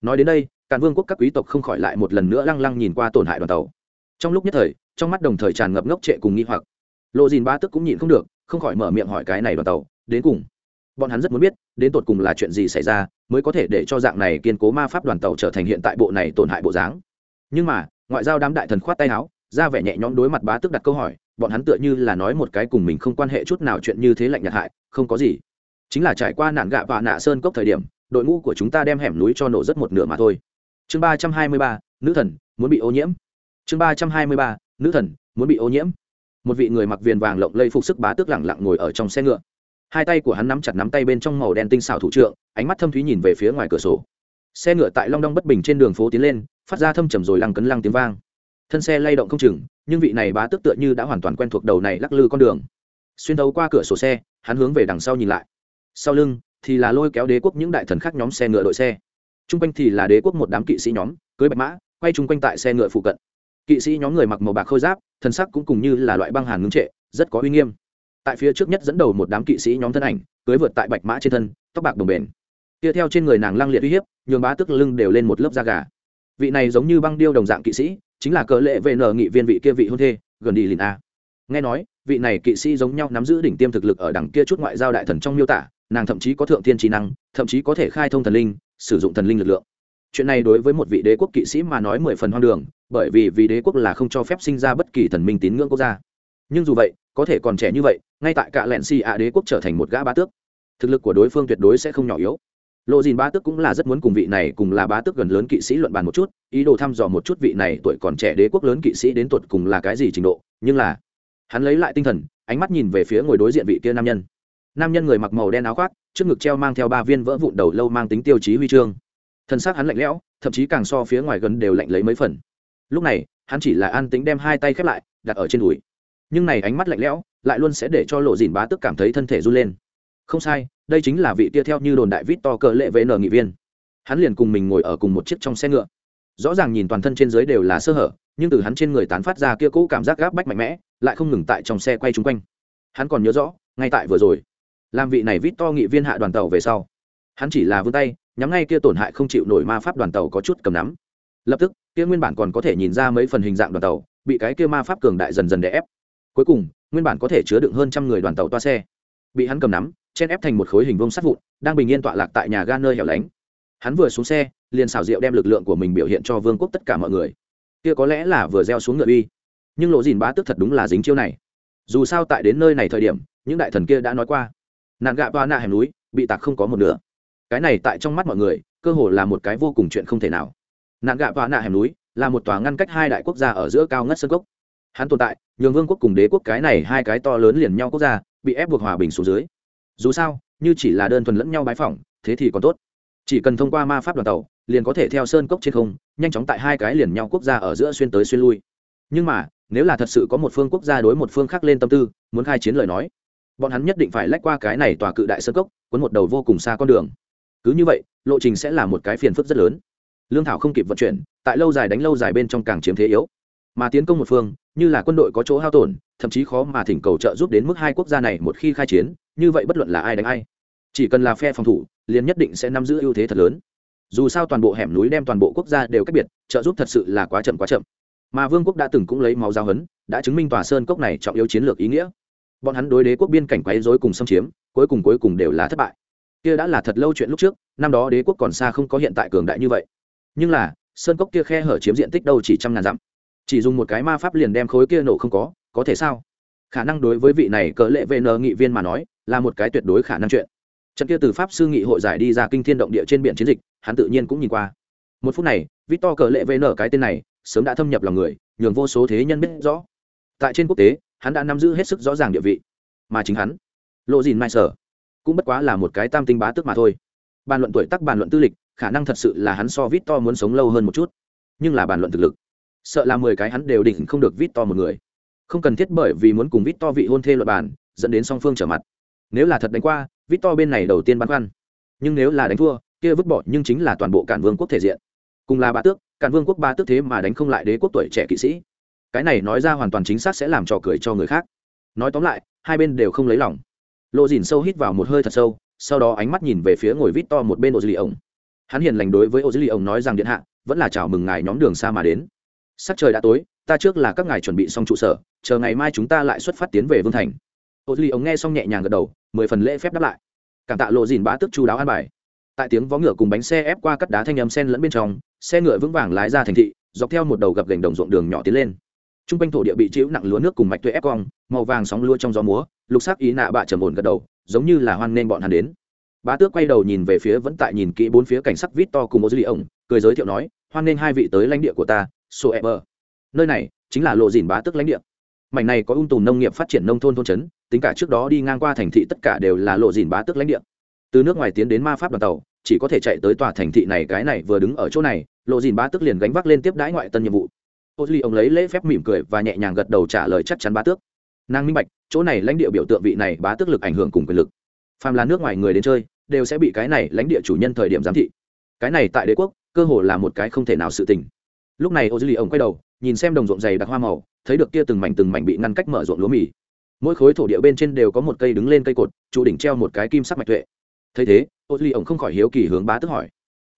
Nói đến đây, càn vương quốc các quý tộc không khỏi lại một lần nữa lăng lăng nhìn qua tổn hại đoàn tàu. Trong lúc nhất thời, trong mắt đồng thời tràn ngập ngốc trệ cùng nghi hoặc. Lộ dìn ba tức cũng nhịn không được, không khỏi mở miệng hỏi cái này đoàn tàu, đến cùng. Bọn hắn rất muốn biết, đến tột cùng là chuyện gì xảy ra, mới có thể để cho dạng này kiên cố ma pháp đoàn tàu trở thành hiện tại bộ này tổn hại bộ dáng. Nhưng mà, ngoại giao đám đại thần khoát tay áo ra vẻ nhẹ nhõm đối mặt bá tức đặt câu hỏi, bọn hắn tựa như là nói một cái cùng mình không quan hệ chút nào chuyện như thế lạnh nhạt hại, không có gì. Chính là trải qua nạn gạ và nạ sơn cốc thời điểm, đội ngũ của chúng ta đem hẻm núi cho nổ rất một nửa mà thôi. Chương ba trăm hai mươi ba, nữ thần, muốn bị ô nhiễm. Chương ba trăm hai mươi ba, nữ thần, muốn bị ô nhiễm. Một vị người mặc viền vàng lộng lây phục sức bá tước lẳng lặng ngồi ở trong xe ngựa. Hai tay của hắn nắm chặt nắm tay bên trong màu đen tinh xảo thủ trượng, ánh mắt thâm thúy nhìn về phía ngoài cửa sổ. Xe ngựa tại long đong bất bình trên đường phố tiến lên, phát ra thâm trầm rồi lăng cấn lăng tiếng vang thân xe lay động không chừng, nhưng vị này bá tước tựa như đã hoàn toàn quen thuộc đầu này lắc lư con đường. Xuyên thấu qua cửa sổ xe, hắn hướng về đằng sau nhìn lại. Sau lưng thì là lôi kéo đế quốc những đại thần khác nhóm xe ngựa đội xe. T r u n g quanh thì là đế quốc một đám kỵ sĩ nhóm, cưới bạch mã, quay chung quanh tại xe ngựa phụ cận. Kỵ sĩ nhóm người mặc màu bạc khôi giáp thần sắc cũng cùng như là loại băng hàn ngưng trệ, rất có uy nghiêm. Tại phía trước nhất dẫn đầu một đám kỵ sĩ nhóm thân ảnh, cưới vượt tại bạch mã trên thân, tóc bạc đồng bền. Tia theo trên người nàng lăng liệt uy hiếp, nhường bá tức lưng đều lên một lớp da gà. Vị này giống như băng điêu đồng dạng kỵ sĩ chính là cờ lệ vn nghị viên vị kia vị hôn thê, gần đi lìn a. Nghe nói, vị này kỵ sĩ giống nhau nắm giữ đỉnh tiêm thực lực ở đằng kia chút ngoại giao đại thần trong miêu tả, nàng thậm chí có thượng thiên trí năng, thậm chí có thể khai thông thần linh, sử dụng thần linh lực lượng. Chuyện này đối với một vị đế quốc kỵ sĩ mà nói mười phần hoang đường, bởi vì vì đế quốc là không cho phép sinh ra bất kỳ thần minh tín ngưỡng quốc gia. Nhưng dù vậy, có thể còn trẻ như vậy, ngay tại cả lẹn xì ạ đế quốc trở thành một gã bá tước. Thực lực của đối phương tuyệt đối sẽ không nhỏ yếu lộ dìn bá tước cũng là rất muốn cùng vị này cùng là bá tước gần lớn kỵ sĩ luận bàn một chút, ý đồ thăm dò một chút vị này tuổi còn trẻ đế quốc lớn kỵ sĩ đến tuột cùng là cái gì trình độ, nhưng là hắn lấy lại tinh thần, ánh mắt nhìn về phía ngồi đối diện vị kia nam nhân. Nam nhân người mặc màu đen áo khoác, trước ngực treo mang theo ba viên vỡ vụn đầu lâu mang tính tiêu chí huy chương. Thân xác hắn lạnh lẽo, thậm chí càng so phía ngoài gần đều lạnh lấy mấy phần. Lúc này, hắn chỉ là an tính đem hai tay khép lại, đặt ở trên đùi. Nhưng này ánh mắt lạnh lẽo, lại luôn sẽ để cho lộ dìn bá tức cảm thấy thân thể run lên. Không sai đây chính là vị kia theo như đồn đại vít to cờ lệ vệ n nghị viên. Hắn liền cùng mình ngồi ở cùng một chiếc trong xe ngựa. Rõ ràng nhìn toàn thân trên dưới đều là sơ hở, nhưng từ hắn trên người tán phát ra kia cũ cảm giác gáp bách mạnh mẽ, lại không ngừng tại trong xe quay chung quanh. Hắn còn nhớ rõ, ngay tại vừa rồi, làm vị này vít to nghị viên hạ đoàn tàu về sau, hắn chỉ là vươn tay, nhắm ngay kia tổn hại không chịu nổi ma pháp đoàn tàu có chút cầm nắm. Lập tức, kia nguyên bản còn có thể nhìn ra mấy phần hình dạng đoàn tàu, bị cái kia ma pháp cường đại dần dần đè ép. Cuối cùng, nguyên bản có thể chứa đựng hơn trăm người đoàn tàu toa xe, bị hắn cầm nắm chen ép thành một khối hình vông sắt vụn, đang bình yên tọa lạc tại nhà ga nơi hẻo lánh. Hắn vừa xuống xe, liền xảo diệu đem lực lượng của mình biểu hiện cho vương quốc tất cả mọi người. Kia có lẽ là vừa gieo xuống ngựa uy. Nhưng lộ dìn bá tức thật đúng là dính chiêu này. Dù sao tại đến nơi này thời điểm, những đại thần kia đã nói qua. Nạn gạ toa nạ hẻm núi, bị tạc không có một nửa. Cái này tại trong mắt mọi người, cơ hồ là một cái vô cùng chuyện không thể nào. Nạn gạ toa nạ hẻm núi là một tòa ngăn cách hai đại quốc gia ở giữa cao ngất sân cốc. Hắn tồn tại, nhường vương quốc cùng đế quốc cái này hai cái to lớn liền nhau quốc gia, bị ép buộc hòa bình xuống dưới dù sao, như chỉ là đơn thuần lẫn nhau bái phỏng, thế thì còn tốt. Chỉ cần thông qua ma pháp đoàn tàu, liền có thể theo sơn cốc trên không, nhanh chóng tại hai cái liền nhau quốc gia ở giữa xuyên tới xuyên lui. Nhưng mà, nếu là thật sự có một phương quốc gia đối một phương khác lên tâm tư, muốn khai chiến lời nói, bọn hắn nhất định phải lách qua cái này tòa cự đại sơn cốc, cuốn một đầu vô cùng xa con đường. Cứ như vậy, lộ trình sẽ là một cái phiền phức rất lớn. Lương thảo không kịp vận chuyển, tại lâu dài đánh lâu dài bên trong càng chiếm thế yếu. Mà tiến công một phương, như là quân đội có chỗ hao tổn, thậm chí khó mà thỉnh cầu trợ giúp đến mức hai quốc gia này một khi khai chiến như vậy bất luận là ai đánh ai, chỉ cần là phe phòng thủ, liền nhất định sẽ nắm giữ ưu thế thật lớn. Dù sao toàn bộ hẻm núi đem toàn bộ quốc gia đều cách biệt, trợ giúp thật sự là quá chậm quá chậm. Mà vương quốc đã từng cũng lấy máu giao hấn đã chứng minh tòa sơn cốc này trọng yếu chiến lược ý nghĩa. Bọn hắn đối đế quốc biên cảnh quấy rối cùng xâm chiếm, cuối cùng cuối cùng đều là thất bại. Kia đã là thật lâu chuyện lúc trước, năm đó đế quốc còn xa không có hiện tại cường đại như vậy. Nhưng là, sơn cốc kia khe hở chiếm diện tích đâu chỉ trăm ngàn dặm. Chỉ dùng một cái ma pháp liền đem khối kia nổ không có có thể sao? Khả năng đối với vị này cỡ lệ vn nghị viên mà nói, là một cái tuyệt đối khả năng chuyện. Trận kia từ pháp sư nghị hội giải đi ra kinh thiên động địa trên biển chiến dịch, hắn tự nhiên cũng nhìn qua. Một phút này, victor cờ lệ vn cái tên này, sớm đã thâm nhập lòng người, nhường vô số thế nhân biết rõ. Tại trên quốc tế, hắn đã nắm giữ hết sức rõ ràng địa vị. Mà chính hắn, lộ dìn mai sở, cũng bất quá là một cái tam tinh bá tức mà thôi. Bàn luận tuổi tác, bàn luận tư lịch, khả năng thật sự là hắn so vít to muốn sống lâu hơn một chút. Nhưng là bàn luận thực lực, sợ là mười cái hắn đều đỉnh không được vít to một người không cần thiết bởi vì muốn cùng vít to vị hôn thê luật bàn, dẫn đến song phương trở mặt. Nếu là thật đánh qua vít to bên này đầu tiên băn khoăn. Nhưng nếu là đánh thua, kia vứt bỏ nhưng chính là toàn bộ cản vương quốc thể diện. Cùng là bá tước, cản vương quốc ba tước thế mà đánh không lại đế quốc tuổi trẻ kỵ sĩ. Cái này nói ra hoàn toàn chính xác sẽ làm trò cười cho người khác. Nói tóm lại, hai bên đều không lấy lòng. Lộ dìn sâu hít vào một hơi thật sâu, sau đó ánh mắt nhìn về phía ngồi vít to một bên ô dư lì ổng hắn hiền lành đối với ô dư lì ổng nói rằng điện hạ, vẫn là chào mừng ngài nhóm đường xa mà đến sắc trời đã tối, ta trước là các ngài chuẩn bị xong trụ sở, chờ ngày mai chúng ta lại xuất phát tiến về vương thành. Ô duy ống nghe xong nhẹ nhàng gật đầu, mười phần lễ phép đáp lại. Cảm tạ lộ dìn bá tức chú đáo an bài. Tại tiếng vó ngựa cùng bánh xe ép qua cắt đá thanh âm sen lẫn bên trong, xe ngựa vững vàng lái ra thành thị, dọc theo một đầu gập gành đồng ruộng đường nhỏ tiến lên. T r u n g quanh thổ địa bị chịu nặng lúa nước cùng mạch tuệ ép cong, màu vàng sóng lúa trong gió múa, lục sắc ý nạ bạ trầm ổn gật đầu, giống như là hoan nghênh bọn hắn đến. Bá tước quay đầu nhìn về phía vẫn tại nhìn kỹ bốn phía cảnh sắc vít to cùng một dư lì ổng cười giới thiệu nói, hoan nghênh hai vị tới lãnh địa của ta sổ e bờ. Nơi này chính là lộ dìn bá tước lãnh địa. Mảnh này có ung tùm nông nghiệp phát triển nông thôn thôn trấn, tính cả trước đó đi ngang qua thành thị tất cả đều là lộ dìn bá tước lãnh địa. Từ nước ngoài tiến đến ma pháp đoàn tàu, chỉ có thể chạy tới tòa thành thị này, cái này vừa đứng ở chỗ này, lộ dìn bá tước liền gánh vác lên tiếp đãi ngoại tân nhiệm vụ. Ô duy ông lấy lễ phép mỉm cười và nhẹ nhàng gật đầu trả lời chắc chắn bá tước. Nàng minh bạch, chỗ này lãnh địa biểu tượng vị này bá tước lực ảnh hưởng cùng quyền lực. Phàm là nước ngoài người đến chơi, đều sẽ bị cái này lãnh địa chủ nhân thời điểm giám thị. Cái này tại đế quốc, cơ hồ là một cái không thể nào sự tình lúc này ô dư lì ổng quay đầu, nhìn xem đồng ruộng dày đặc hoa màu, thấy được kia từng mảnh từng mảnh bị ngăn cách mở ruộng lúa mì. Mỗi khối thổ địa bên trên đều có một cây đứng lên cây cột trụ đỉnh treo một cái kim sắc mạch tuệ. Thấy thế, ô dư lì ổng không khỏi hiếu kỳ hướng bá tức hỏi,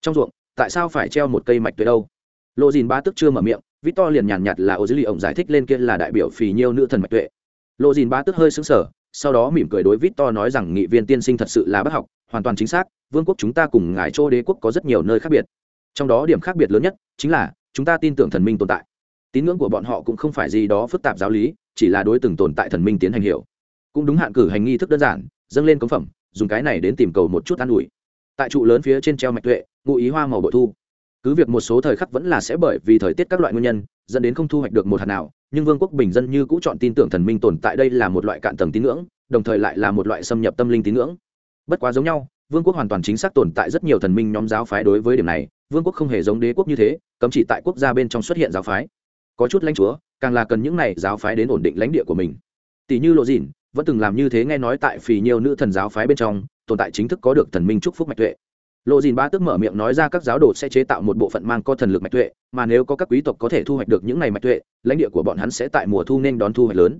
trong ruộng, tại sao phải treo một cây mạch tuệ đâu? Lộ dìn bá tức chưa mở miệng vít to liền nhàn nhạt là ô dư lì ổng giải thích lên kia là đại biểu phì nhiêu nữ thần mạch tuệ. Lộ dìn bá tức hơi xứng sở sau đó mỉm cười đối vít to nói rằng, nghị viên tiên sinh thật sự là bác học, hoàn toàn chính xác, vương quốc chúng ta cùng ngài châu đế quốc có rất nhiều nơi khác biệt. Trong đó điểm khác biệt lớn nhất chính là chúng ta tin tưởng thần minh tồn tại. Tín ngưỡng của bọn họ cũng không phải gì đó phức tạp giáo lý, chỉ là đối từng tồn tại thần minh tiến hành hiểu. Cũng đúng hạn cử hành nghi thức đơn giản, dâng lên cống phẩm, dùng cái này đến tìm cầu một chút an ủi. Tại trụ lớn phía trên treo mạch tuệ, ngụ ý hoa màu bội thu. Cứ việc một số thời khắc vẫn là sẽ bởi vì thời tiết các loại nguyên nhân, dẫn đến không thu hoạch được một hạt nào, nhưng vương quốc bình dân như cũng chọn tin tưởng thần minh tồn tại đây là một loại cạn tầng tín ngưỡng, đồng thời lại là một loại xâm nhập tâm linh tín ngưỡng. Bất quá giống nhau, vương quốc hoàn toàn chính xác tồn tại rất nhiều thần minh nhóm giáo phái đối với điểm này vương quốc không hề giống đế quốc như thế, cấm chỉ tại quốc gia bên trong xuất hiện giáo phái. Có chút lãnh chúa, càng là cần những này giáo phái đến ổn định lãnh địa của mình. Tỷ như lộ dịn vẫn từng làm như thế nghe nói tại phì nhiều nữ thần giáo phái bên trong, tồn tại chính thức có được thần minh chúc phúc mạch tuệ. Lộ dìn ba tức mở miệng nói ra các giáo đồ sẽ chế tạo một bộ phận mang có thần lực mạch tuệ, mà nếu có các quý tộc có thể thu hoạch được những này mạch tuệ, lãnh địa của bọn hắn sẽ tại mùa thu nên đón thu hoạch lớn.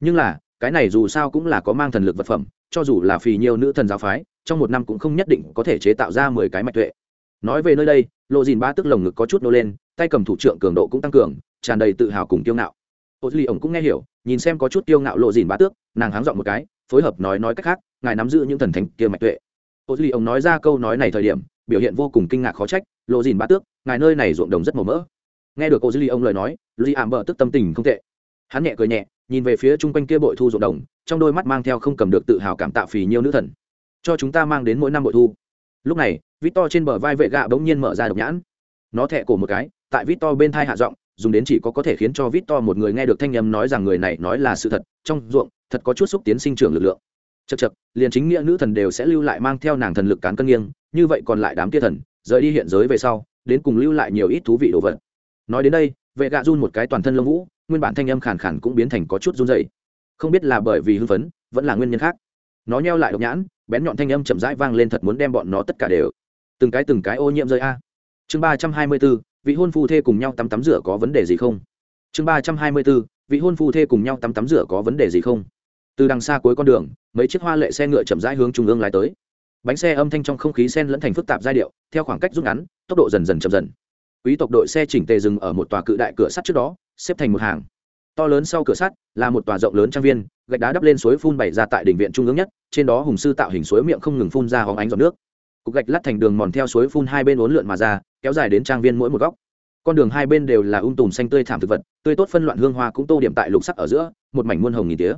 Nhưng là, cái này dù sao cũng là có mang thần lực vật phẩm, cho dù là phì nhiều nữ thần giáo phái, trong một năm cũng không nhất định có thể chế tạo ra mười cái mạch tuệ nói về nơi đây, lộ dìn ba tức lồng ngực có chút nô lên, tay cầm thủ trưởng cường độ cũng tăng cường, tràn đầy tự hào cùng kiêu ngạo. Ô duy ổng cũng nghe hiểu, nhìn xem có chút kiêu ngạo lộ dìn ba tước, nàng háng dọn một cái, phối hợp nói nói cách khác, ngài nắm giữ những thần thánh kia mạch tuệ. Ô duy ổng nói ra câu nói này thời điểm, biểu hiện vô cùng kinh ngạc khó trách, lộ dìn ba tước, ngài nơi này ruộng đồng rất màu mỡ. Nghe được ô duy ông lời nói duy ảm bờ tức tâm tình không tệ. Hắn nhẹ cười nhẹ, nhìn về phía chung quanh kia bội thu ruộng đồng, trong đôi mắt mang theo không cầm được tự hào cảm tạo phì nhiêu nữ thần. Cho chúng ta mang đến mỗi năm bội thu. Lúc này vít to trên bờ vai vệ gạ bỗng nhiên mở ra độc nhãn. Nó thẹ cổ một cái, tại vít to bên thai hạ giọng, dùng đến chỉ có có thể khiến cho vít to một người nghe được thanh âm nói rằng người này nói là sự thật, trong ruộng, thật có chút xúc tiến sinh trưởng lực lượng. Chật chật liền chính nghĩa nữ thần đều sẽ lưu lại mang theo nàng thần lực cán cân nghiêng, như vậy còn lại đám kia thần, rời đi hiện giới về sau, đến cùng lưu lại nhiều ít thú vị đồ vật. Nói đến đây, vệ gạ run một cái toàn thân lông vũ, nguyên bản thanh âm khàn khàn cũng biến thành có chút run dày không biết là bởi vì hưng phấn, vẫn là nguyên nhân khác. Nó nheo lại độc nhãn, bén nhọn thanh âm chậm rãi vang lên thật muốn đem bọn nó tất cả đều từng cái từng cái ô nhiễm rơi a. Chương ba trăm hai mươi bốn, vị hôn phu thê cùng nhau tắm tắm rửa có vấn đề gì không? Chương ba trăm hai mươi bốn, vị hôn phu thê cùng nhau tắm tắm rửa có vấn đề gì không? Từ đằng xa cuối con đường, mấy chiếc hoa lệ xe ngựa chậm rãi hướng trung ương lái tới. Bánh xe âm thanh trong không khí sen lẫn thành phức tạp giai điệu, theo khoảng cách rút ngắn, tốc độ dần dần chậm dần. Quý tộc đội xe chỉnh tề dừng ở một tòa cự đại cửa sắt trước đó, xếp thành một hàng. To lớn sau cửa sắt, là một tòa rộng lớn trang viên, gạch đá đắp lên suối phun bày ra tại đỉnh viện trung ương nhất, trên đó hùng sư tạo hình suối miệng không ngừng phun ra hóng ánh giọt nước cục gạch lát thành đường mòn theo suối phun hai bên uốn lượn mà ra, kéo dài đến trang viên mỗi một góc. Con đường hai bên đều là ung um tùm xanh tươi thảm thực vật, tươi tốt phân loạn hương hoa cũng tô điểm tại lục sắc ở giữa, một mảnh muôn hồng nghìn tía.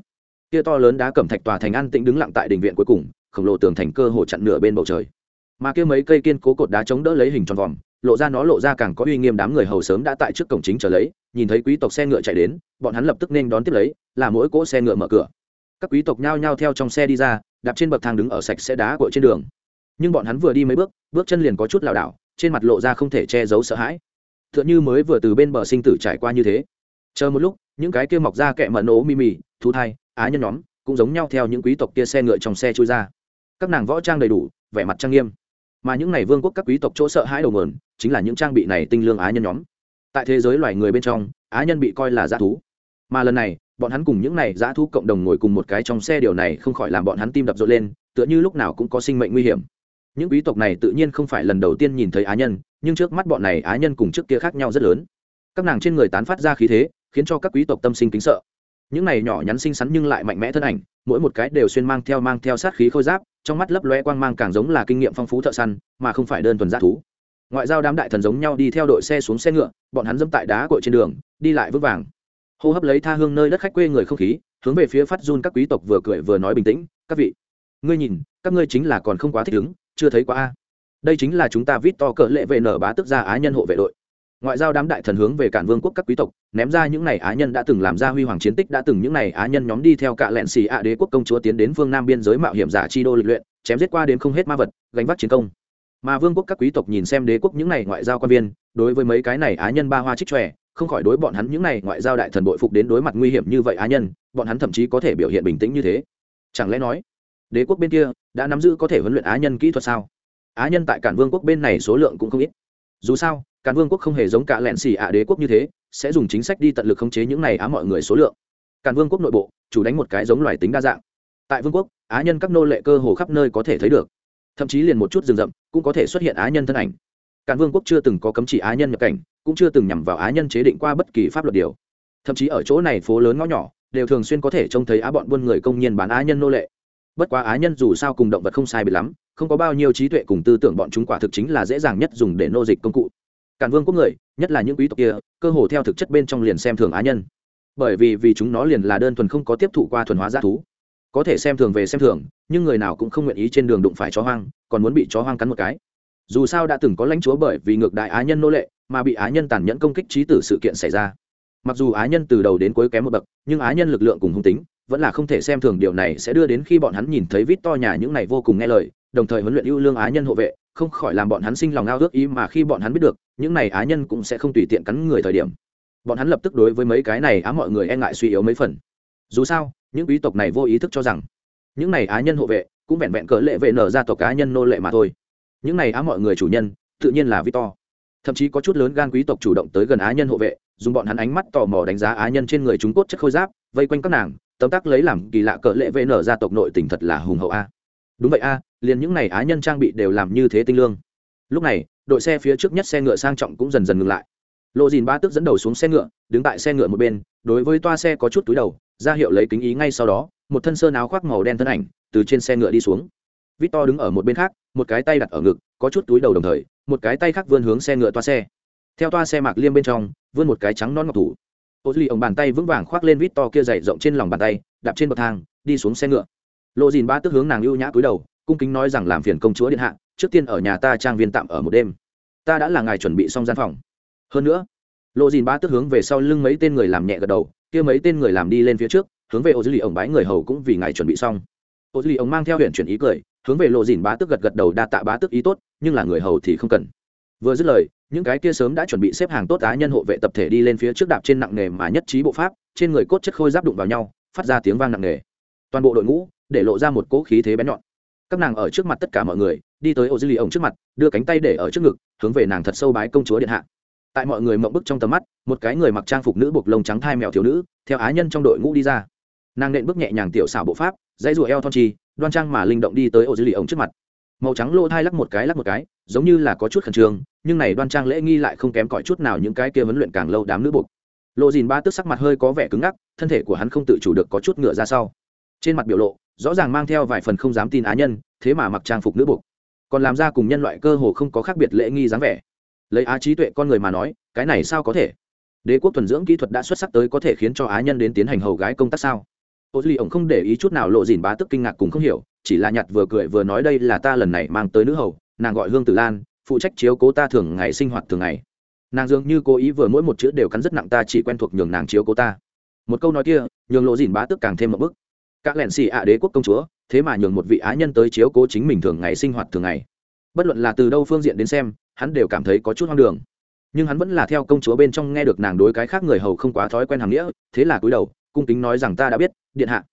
Kia to lớn đá cẩm thạch tòa thành an tĩnh đứng lặng tại đình viện cuối cùng, khổng lồ tường thành cơ hồ chặn nửa bên bầu trời. Mà kia mấy cây kiên cố cột đá chống đỡ lấy hình tròn vòm, lộ ra nó lộ ra càng có uy nghiêm đám người hầu sớm đã tại trước cổng chính chờ lấy, nhìn thấy quý tộc xe ngựa chạy đến, bọn hắn lập tức nên đón tiếp lấy, là mỗi cỗ xe ngựa mở cửa. Các quý tộc nhao nhao theo trong xe đi ra, đạp trên bậc thang đứng ở sạch sẽ đá cội trên đường nhưng bọn hắn vừa đi mấy bước bước chân liền có chút lảo đảo, trên mặt lộ ra không thể che giấu sợ hãi. T h ư ợ n h ư mới vừa từ bên bờ sinh tử trải qua như thế. Chờ một lúc, những cái kia mọc ra kẹ mận ố mì mì, thú thai, á nhân nhóm, cũng giống nhau theo những quý tộc kia xe ngựa trong xe trôi ra. Các nàng võ trang đầy đủ, vẻ mặt trang nghiêm. Mà những n à y vương quốc các quý tộc chỗ sợ hãi đầu mờn chính là những trang bị này tinh lương á nhân nhóm. Tại thế giới loài người bên trong, á nhân bị coi là g thú. Mà lần này, bọn hắn cùng những này g thú cộng đồng ngồi cùng một cái trong xe điều này không khỏi làm bọn hắn tim đập rộn lên, tựa như lúc nào cũng có sinh mệnh nguy hiểm những quý tộc này tự nhiên không phải lần đầu tiên nhìn thấy á nhân, nhưng trước mắt bọn này á nhân cùng trước kia khác nhau rất lớn. Các nàng trên người tán phát ra khí thế, khiến cho các quý tộc tâm sinh kính sợ. Những này nhỏ nhắn xinh xắn nhưng lại mạnh mẽ thân ảnh, mỗi một cái đều xuyên mang theo mang theo sát khí khôi giáp, trong mắt lấp loe quang mang càng giống là kinh nghiệm phong phú thợ săn, mà không phải đơn thuần g thú. Ngoại giao đám đại thần giống nhau đi theo đội xe xuống xe ngựa, bọn hắn dẫm tại đá cội trên đường, đi lại vững vàng. Hô hấp lấy tha hương nơi đất khách quê người không khí, hướng về phía phát run các quý tộc vừa cười vừa nói bình tĩnh, các vị, ngươi nhìn, các ngươi chính là còn không quá thích ứng chưa thấy quá a. Đây chính là chúng ta vít to cỡ lệ vệ nở bá tức ra á nhân hộ vệ đội. Ngoại giao đám đại thần hướng về cản vương quốc các quý tộc, ném ra những này á nhân đã từng làm ra huy hoàng chiến tích, đã từng những này á nhân nhóm đi theo cạ lẹn xì ạ đế quốc công chúa tiến đến phương nam biên giới mạo hiểm giả chi đô lịch luyện, chém giết qua đến không hết ma vật, gánh vác chiến công. Mà vương quốc các quý tộc nhìn xem đế quốc những này ngoại giao quan viên, đối với mấy cái này á nhân ba hoa trích tròe không khỏi đối bọn hắn những này ngoại giao đại thần bội phục đến đối mặt nguy hiểm như vậy á nhân, bọn hắn thậm chí có thể biểu hiện bình tĩnh như thế. Chẳng lẽ nói, đế quốc bên kia đã nắm giữ có thể huấn luyện á nhân kỹ thuật sao? Á nhân tại cản vương quốc bên này số lượng cũng không ít. Dù sao, cản vương quốc không hề giống cả lẹn xì ạ đế quốc như thế, sẽ dùng chính sách đi tận lực khống chế những này á mọi người số lượng. Cản vương quốc nội bộ, chủ đánh một cái giống loài tính đa dạng. Tại vương quốc, á nhân các nô lệ cơ hồ khắp nơi có thể thấy được. Thậm chí liền một chút rừng rậm cũng có thể xuất hiện á nhân thân ảnh. Cản vương quốc chưa từng có cấm chỉ á nhân nhập cảnh, cũng chưa từng nhằm vào á nhân chế định qua bất kỳ pháp luật điều. Thậm chí ở chỗ này phố lớn ngõ nhỏ, đều thường xuyên có thể trông thấy á bọn buôn người công nhân bán á nhân nô lệ bất quá á nhân dù sao cùng động vật không sai biệt lắm, không có bao nhiêu trí tuệ cùng tư tưởng bọn chúng quả thực chính là dễ dàng nhất dùng để nô dịch công cụ. Cản vương quốc người, nhất là những quý tộc kia, cơ hồ theo thực chất bên trong liền xem thường á nhân. Bởi vì vì chúng nó liền là đơn thuần không có tiếp thụ qua thuần hóa g thú. Có thể xem thường về xem thường, nhưng người nào cũng không nguyện ý trên đường đụng phải chó hoang, còn muốn bị chó hoang cắn một cái. Dù sao đã từng có lãnh chúa bởi vì ngược đại á nhân nô lệ, mà bị á nhân tàn nhẫn công kích trí tử sự kiện xảy ra. Mặc dù á nhân từ đầu đến cuối kém một bậc, nhưng á nhân lực lượng cùng hung tính vẫn là không thể xem thường điều này sẽ đưa đến khi bọn hắn nhìn thấy vít to nhà những này vô cùng nghe lời, đồng thời huấn luyện ưu lương á nhân hộ vệ, không khỏi làm bọn hắn sinh lòng ao ước ý mà khi bọn hắn biết được, những này á nhân cũng sẽ không tùy tiện cắn người thời điểm. Bọn hắn lập tức đối với mấy cái này á mọi người e ngại suy yếu mấy phần. Dù sao, những quý tộc này vô ý thức cho rằng, những này á nhân hộ vệ cũng vẹn vẹn cỡ lệ vệ nở ra tộc cá nhân nô lệ mà thôi. Những này á mọi người chủ nhân, tự nhiên là victor. Thậm chí có chút lớn gan quý tộc chủ động tới gần á nhân hộ vệ, dùng bọn hắn ánh mắt tò mò đánh giá á nhân trên người chúng cốt chất khôi giáp, vây quanh các nàng tấm tắc lấy làm kỳ lạ cỡ lệ vệ nở ra tộc nội tỉnh thật là hùng hậu a. Đúng vậy a, liền những này á nhân trang bị đều làm như thế tinh lương. Lúc này, đội xe phía trước nhất xe ngựa sang trọng cũng dần dần ngừng lại. Lộ dìn ba tức dẫn đầu xuống xe ngựa, đứng tại xe ngựa một bên, đối với toa xe có chút túi đầu, ra hiệu lấy kính ý ngay sau đó, một thân sơn áo khoác màu đen thân ảnh, từ trên xe ngựa đi xuống. Victor đứng ở một bên khác, một cái tay đặt ở ngực, có chút túi đầu đồng thời, một cái tay khác vươn hướng xe ngựa toa xe. Theo toa xe mạc liêm bên trong, vươn một cái trắng non ngọc thủ ô duy ổng bàn tay vững vàng khoác lên vít to kia dày rộng trên lòng bàn tay, đạp trên bậc thang, đi xuống xe ngựa. Lộ dìn ba tức hướng nàng ưu nhã cúi đầu, cung kính nói rằng làm phiền công chúa điện hạ, trước tiên ở nhà ta trang viên tạm ở một đêm. Ta đã là ngài chuẩn bị xong gian phòng. Hơn nữa, lộ dìn ba tức hướng về sau lưng mấy tên người làm nhẹ gật đầu, kia mấy tên người làm đi lên phía trước, hướng về ô duy ổng bái người hầu cũng vì ngài chuẩn bị xong. Ô duy ổng mang theo huyện chuyển ý cười, hướng về lộ dìn bá tức gật gật đầu đa tạ bá tức ý tốt, nhưng là người hầu thì không cần vừa dứt lời, những cái kia sớm đã chuẩn bị xếp hàng tốt á nhân hộ vệ tập thể đi lên phía trước đạp trên nặng nghề mà nhất trí bộ pháp, trên người cốt chất khôi giáp đụng vào nhau, phát ra tiếng vang nặng nghề. Toàn bộ đội ngũ, để lộ ra một cỗ khí thế bén nhọn. Các nàng ở trước mặt tất cả mọi người, đi tới ô dư lì ổng trước mặt, đưa cánh tay để ở trước ngực, hướng về nàng thật sâu bái công chúa điện hạ. Tại mọi người mộng bức trong tầm mắt, một cái người mặc trang phục nữ buộc lông trắng thai mèo thiếu nữ, theo á nhân trong đội ngũ đi ra. Nàng nện bước nhẹ nhàng tiểu xảo bộ pháp, dãy rùa eo thon chi, đoan trang mà linh động đi tới ô dư lì ổng trước mặt màu trắng lỗ thai lắc một cái lắc một cái, giống như là có chút khẩn trương, nhưng này đoan trang lễ nghi lại không kém cỏi chút nào những cái kia vấn luyện càng lâu đám nữ buộc. Lộ dìn ba tức sắc mặt hơi có vẻ cứng ngắc, thân thể của hắn không tự chủ được có chút ngựa ra sau. Trên mặt biểu lộ, rõ ràng mang theo vài phần không dám tin á nhân, thế mà mặc trang phục nữ buộc. Còn làm ra cùng nhân loại cơ hồ không có khác biệt lễ nghi dáng vẻ. Lấy á trí tuệ con người mà nói, cái này sao có thể? Đế quốc thuần dưỡng kỹ thuật đã xuất sắc tới có thể khiến cho á nhân đến tiến hành hầu gái công tác sao? Ô duy ổng không để ý chút nào lộ dìn bá tức kinh ngạc cùng không hiểu, chỉ là nhặt vừa cười vừa nói đây là ta lần này mang tới nữ hầu, nàng gọi hương tử lan, phụ trách chiếu cố ta thường ngày sinh hoạt thường ngày. Nàng dường như cố ý vừa mỗi một chữ đều cắn rất nặng ta chỉ quen thuộc nhường nàng chiếu cố ta. Một câu nói kia, nhường lộ dìn bá tức càng thêm một bức. Các lẻn xì ạ đế quốc công chúa, thế mà nhường một vị á nhân tới chiếu cố chính mình thường ngày sinh hoạt thường ngày. Bất luận là từ đâu phương diện đến xem, hắn đều cảm thấy có chút hoang đường. Nhưng hắn vẫn là theo công chúa bên trong nghe được nàng đối cái khác người hầu không quá thói quen hàm nghĩa, thế là cúi đầu cung kính nói rằng ta đã biết, điện hạ.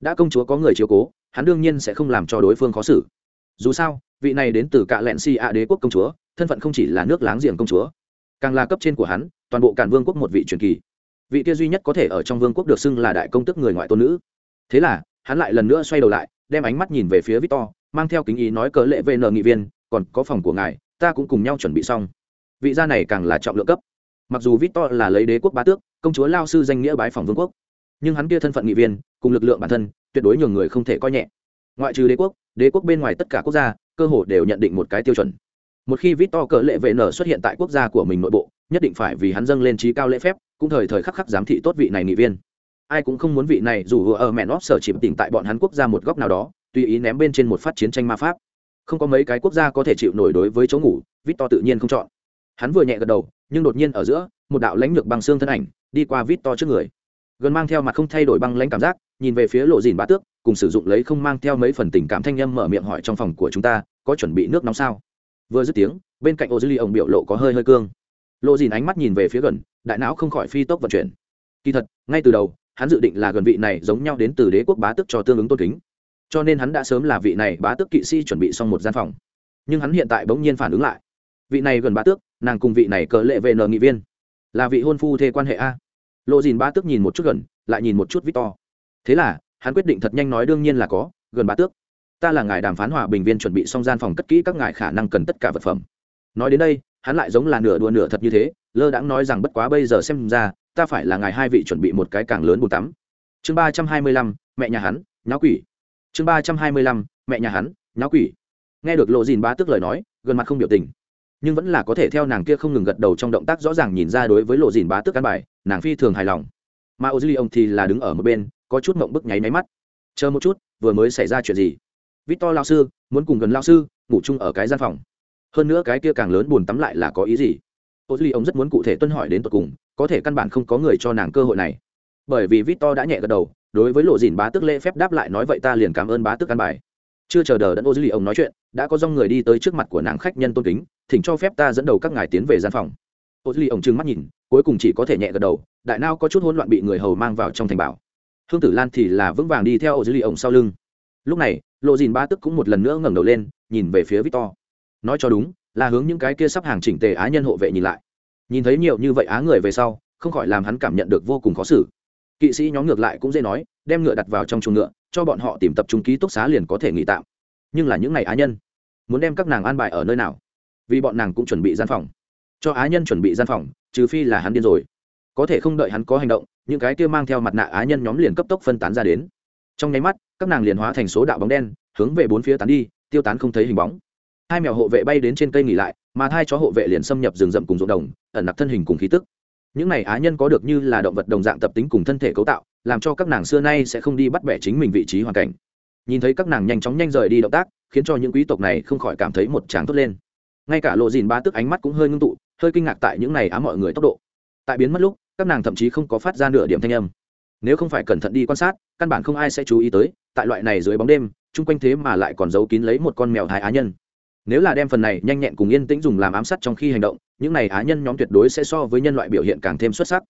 Đã công chúa có người chiếu cố, hắn đương nhiên sẽ không làm cho đối phương khó xử. Dù sao, vị này đến từ cạ lẹn si ạ đế quốc công chúa, thân phận không chỉ là nước láng giềng công chúa, càng là cấp trên của hắn, toàn bộ cản vương quốc một vị truyền kỳ. Vị kia duy nhất có thể ở trong vương quốc được xưng là đại công tức người ngoại tôn nữ. Thế là, hắn lại lần nữa xoay đầu lại, đem ánh mắt nhìn về phía victor, mang theo kính ý nói cớ lệ vn nghị viên, còn có phòng của ngài, ta cũng cùng nhau chuẩn bị xong. Vị gia này càng là trọng lượng cấp. Mặc dù victor là lấy đế quốc bá tước, công chúa lao sư danh nghĩa bái phòng vương quốc nhưng hắn kia thân phận nghị viên, cùng lực lượng bản thân, tuyệt đối nhường người không thể coi nhẹ. Ngoại trừ đế quốc đế quốc bên ngoài tất cả quốc gia, cơ hồ đều nhận định một cái tiêu chuẩn. Một khi vít to cỡ lệ vệ nở xuất hiện tại quốc gia của mình nội bộ, nhất định phải vì hắn dâng lên trí cao lễ phép, cũng thời thời khắc khắc giám thị tốt vị này nghị viên. Ai cũng không muốn vị này dù ở mẹ nót sở chỉ tỉnh tại bọn hắn quốc gia một góc nào đó, tùy ý ném bên trên một phát chiến tranh ma pháp. Không có mấy cái quốc gia có thể chịu nổi đối với chỗ ngủ vít to tự nhiên không chọn. Hắn vừa nhẹ gật đầu, nhưng đột nhiên ở giữa, một đạo lãnh lược bằng xương thân ảnh, đi qua vít to trước người gần mang theo mặt không thay đổi băng lãnh cảm giác, nhìn về phía lộ dìn bá tước, cùng sử dụng lấy không mang theo mấy phần tình cảm thanh â m mở miệng hỏi trong phòng của chúng ta, có chuẩn bị nước nóng sao? Vừa dứt tiếng, bên cạnh ô dư ly ông biểu lộ có hơi hơi cương. Lộ dìn ánh mắt nhìn về phía gần, đại não không khỏi phi tốc vận chuyển. Kỳ thật, ngay từ đầu, hắn dự định là gần vị này giống nhau đến từ đế quốc bá tước cho tương ứng tôn kính. Cho nên hắn đã sớm là vị này bá tước kỵ sĩ chuẩn bị xong một gian phòng. Nhưng hắn hiện tại bỗng nhiên phản ứng lại. Vị này gần bá tước, nàng cùng vị này cờ lệ về nờ nghị viên. Là vị hôn phu thê quan hệ a lộ dìn Ba tước nhìn một chút gần, lại nhìn một chút victor. Thế là, hắn quyết định thật nhanh nói đương nhiên là có, gần ba tước. Ta là ngài đàm phán hòa bình viên chuẩn bị xong gian phòng cất kỹ các ngài khả năng cần tất cả vật phẩm. Nói đến đây, hắn lại giống là nửa đùa nửa thật như thế, lơ đãng nói rằng bất quá bây giờ xem ra, ta phải là ngài hai vị chuẩn bị một cái càng lớn bùn tắm. Chương ba trăm hai mươi lăm, mẹ nhà hắn, nháo quỷ. Chương ba trăm hai mươi lăm, mẹ nhà hắn, nháo quỷ. Nghe được lộ dìn Ba Tước lời nói, gần mặt không biểu tình nhưng vẫn là có thể theo nàng kia không ngừng gật đầu trong động tác rõ ràng nhìn ra đối với lộ dìn bá tước căn bài, nàng phi thường hài lòng. Mà ô dư ly ông thì là đứng ở một bên, có chút mộng bức nháy máy mắt. Chờ một chút, vừa mới xảy ra chuyện gì? Victor lao sư, muốn cùng gần lao sư, ngủ chung ở cái gian phòng. Hơn nữa cái kia càng lớn buồn tắm lại là có ý gì? Ô duy ông rất muốn cụ thể tuân hỏi đến tột cùng, có thể căn bản không có người cho nàng cơ hội này. Bởi vì victor đã nhẹ gật đầu, đối với lộ dìn bá tước lễ phép đáp lại nói, vậy ta liền cảm ơn bá tước căn bài chưa chờ đợi đẫn ô duy ông nói chuyện, đã có dòng người đi tới trước mặt của nàng khách nhân tôn kính, thỉnh cho phép ta dẫn đầu các ngài tiến về gian phòng. Ô duy ông trừng mắt nhìn, cuối cùng chỉ có thể nhẹ gật đầu, đại nao có chút hỗn loạn bị người hầu mang vào trong thành bảo. Hương tử lan thì là vững vàng đi theo ô duy ông sau lưng. Lúc này, lộ dìn ba tức cũng một lần nữa ngẩng đầu lên, nhìn về phía victor. Nói cho đúng, là hướng những cái kia sắp hàng chỉnh tề á nhân hộ vệ nhìn lại. Nhìn thấy nhiều như vậy á người về sau, không khỏi làm hắn cảm nhận được vô cùng khó xử. Kỵ sĩ nhóm ngược lại cũng dễ nói đem ngựa đặt vào trong chuồng ngựa, cho bọn họ tìm tập trung ký túc xá liền có thể nghỉ tạm. Nhưng là những ngày á nhân, muốn đem các nàng an bài ở nơi nào? Vì bọn nàng cũng chuẩn bị gian phòng. Cho á nhân chuẩn bị gian phòng, trừ phi là hắn điên rồi. Có thể không đợi hắn có hành động, những cái kia mang theo mặt nạ á nhân nhóm liền cấp tốc phân tán ra đến. Trong nháy mắt, các nàng liền hóa thành số đạo bóng đen, hướng về bốn phía tán đi, tiêu tán không thấy hình bóng. Hai mèo hộ vệ bay đến trên cây nghỉ lại, mà hai chó hộ vệ liền xâm nhập rừng rậm cùng ruộng đồng, ẩn nặc thân hình cùng khí tức những này á nhân có được như là động vật đồng dạng tập tính cùng thân thể cấu tạo, làm cho các nàng xưa nay sẽ không đi bắt bẻ chính mình vị trí hoàn cảnh. Nhìn thấy các nàng nhanh chóng nhanh rời đi động tác, khiến cho những quý tộc này không khỏi cảm thấy một tráng tốt lên. Ngay cả lộ dìn ba tức ánh mắt cũng hơi ngưng tụ, hơi kinh ngạc tại những này á mọi người tốc độ. Tại biến mất lúc, các nàng thậm chí không có phát ra nửa điểm thanh âm. Nếu không phải cẩn thận đi quan sát, căn bản không ai sẽ chú ý tới, tại loại này dưới bóng đêm, chung quanh thế mà lại còn giấu kín lấy một con mèo thái á nhân. Nếu là đem phần này nhanh nhẹn cùng yên tĩnh dùng làm ám sát trong khi hành động những này á nhân nhóm tuyệt đối sẽ so với nhân loại biểu hiện càng thêm xuất sắc.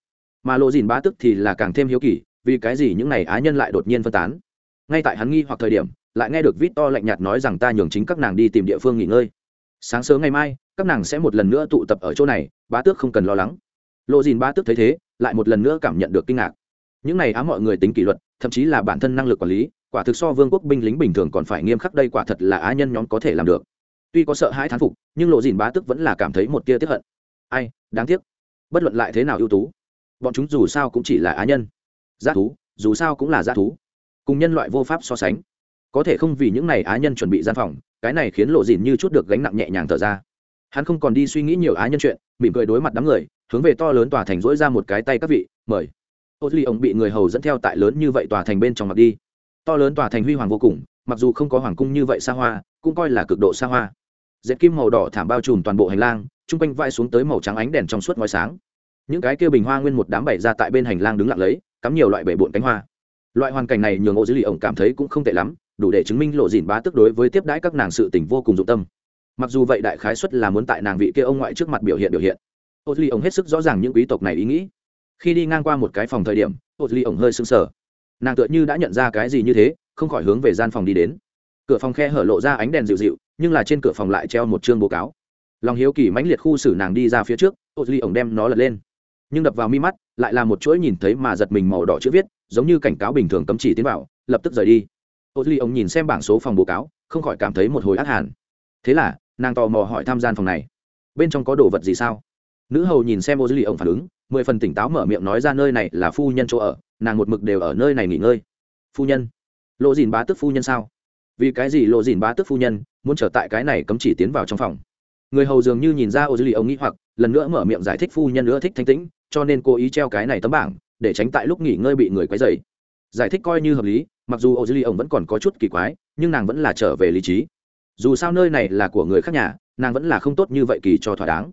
Mà lộ dìn bá tức thì là càng thêm hiếu kỳ, vì cái gì những này á nhân lại đột nhiên phân tán? Ngay tại hắn nghi hoặc thời điểm, lại nghe được vít to lạnh nhạt nói rằng ta nhường chính các nàng đi tìm địa phương nghỉ ngơi. Sáng sớm ngày mai, các nàng sẽ một lần nữa tụ tập ở chỗ này, bá tước không cần lo lắng. Lộ dìn bá tước thấy thế, lại một lần nữa cảm nhận được kinh ngạc. Những này á mọi người tính kỷ luật, thậm chí là bản thân năng lực quản lý, quả thực so vương quốc binh lính bình thường còn phải nghiêm khắc, đây quả thật là á nhân nhóm có thể làm được tuy có sợ hãi thán phục, nhưng lộ dìn bá tức vẫn là cảm thấy một tia tiếp hận. Ai, đáng tiếc. Bất luận lại thế nào ưu tú, bọn chúng dù sao cũng chỉ là á nhân. Giá thú, dù sao cũng là giá thú. Cùng nhân loại vô pháp so sánh. Có thể không vì những này á nhân chuẩn bị gian phòng, cái này khiến lộ dìn như chút được gánh nặng nhẹ nhàng thở ra. Hắn không còn đi suy nghĩ nhiều á nhân chuyện, mỉm cười đối mặt đám người, hướng về to lớn tòa thành dỗi ra một cái tay các vị, mời. Ô duy ông bị người hầu dẫn theo tại lớn như vậy tòa thành bên trong mặt đi. To lớn tòa thành huy hoàng vô cùng mặc dù không có hoàng cung như vậy xa hoa, cũng coi là cực độ xa hoa. Dệt kim màu đỏ thảm bao trùm toàn bộ hành lang, chung quanh vai xuống tới màu trắng ánh đèn trong suốt ngói sáng. Những cái kia bình hoa nguyên một đám bày ra tại bên hành lang đứng lặng lấy, cắm nhiều loại bể bụn cánh hoa. Loại hoàn cảnh này nhường ô dữ lì ổng cảm thấy cũng không tệ lắm, đủ để chứng minh lộ dìn bá tức đối với tiếp đãi các nàng sự tình vô cùng dụng tâm. Mặc dù vậy đại khái xuất là muốn tại nàng vị kia ông ngoại trước mặt biểu hiện biểu hiện. Ô dữ lì ổng hết sức rõ ràng những quý tộc này ý nghĩ. Khi đi ngang qua một cái phòng thời điểm, ô dữ lì ổng hơi sưng sờ. Nàng tựa như đã nhận ra cái gì như thế không khỏi hướng về gian phòng đi đến. Cửa phòng khe hở lộ ra ánh đèn dịu dịu, nhưng là trên cửa phòng lại treo một chương bố cáo. Lòng hiếu kỳ mãnh liệt khu xử nàng đi ra phía trước ô duy ổng đem nó lật lên. Nhưng đập vào mi mắt, lại là một chuỗi nhìn thấy mà giật mình màu đỏ chữ viết, giống như cảnh cáo bình thường cấm chỉ tiến vào, lập tức rời đi. Ô duy ổng nhìn xem bảng số phòng bố cáo, không khỏi cảm thấy một hồi ác hàn. Thế là, nàng tò mò hỏi tham gian phòng này, bên trong có đồ vật gì sao? Nữ hầu nhìn xem ô duy ổng phản ứng, mười phần tỉnh táo mở miệng nói ra nơi này là phu nhân chỗ ở, nàng một mực đều ở nơi này nghỉ ngơi. Phu nhân lộ dìn bá tức phu nhân sao? Vì cái gì lộ dìn bá tức phu nhân muốn trở tại cái này cấm chỉ tiến vào trong phòng? Người hầu dường như nhìn ra ô dư lì ông nghĩ hoặc, lần nữa mở miệng giải thích phu nhân nữa thích thanh tĩnh, cho nên cố ý treo cái này tấm bảng, để tránh tại lúc nghỉ ngơi bị người quấy dày giải thích coi như hợp lý, mặc dù ô dư lì ông vẫn còn có chút kỳ quái, nhưng nàng vẫn là trở về lý trí. Dù sao nơi này là của người khác nhà, nàng vẫn là không tốt như vậy kỳ cho thỏa đáng.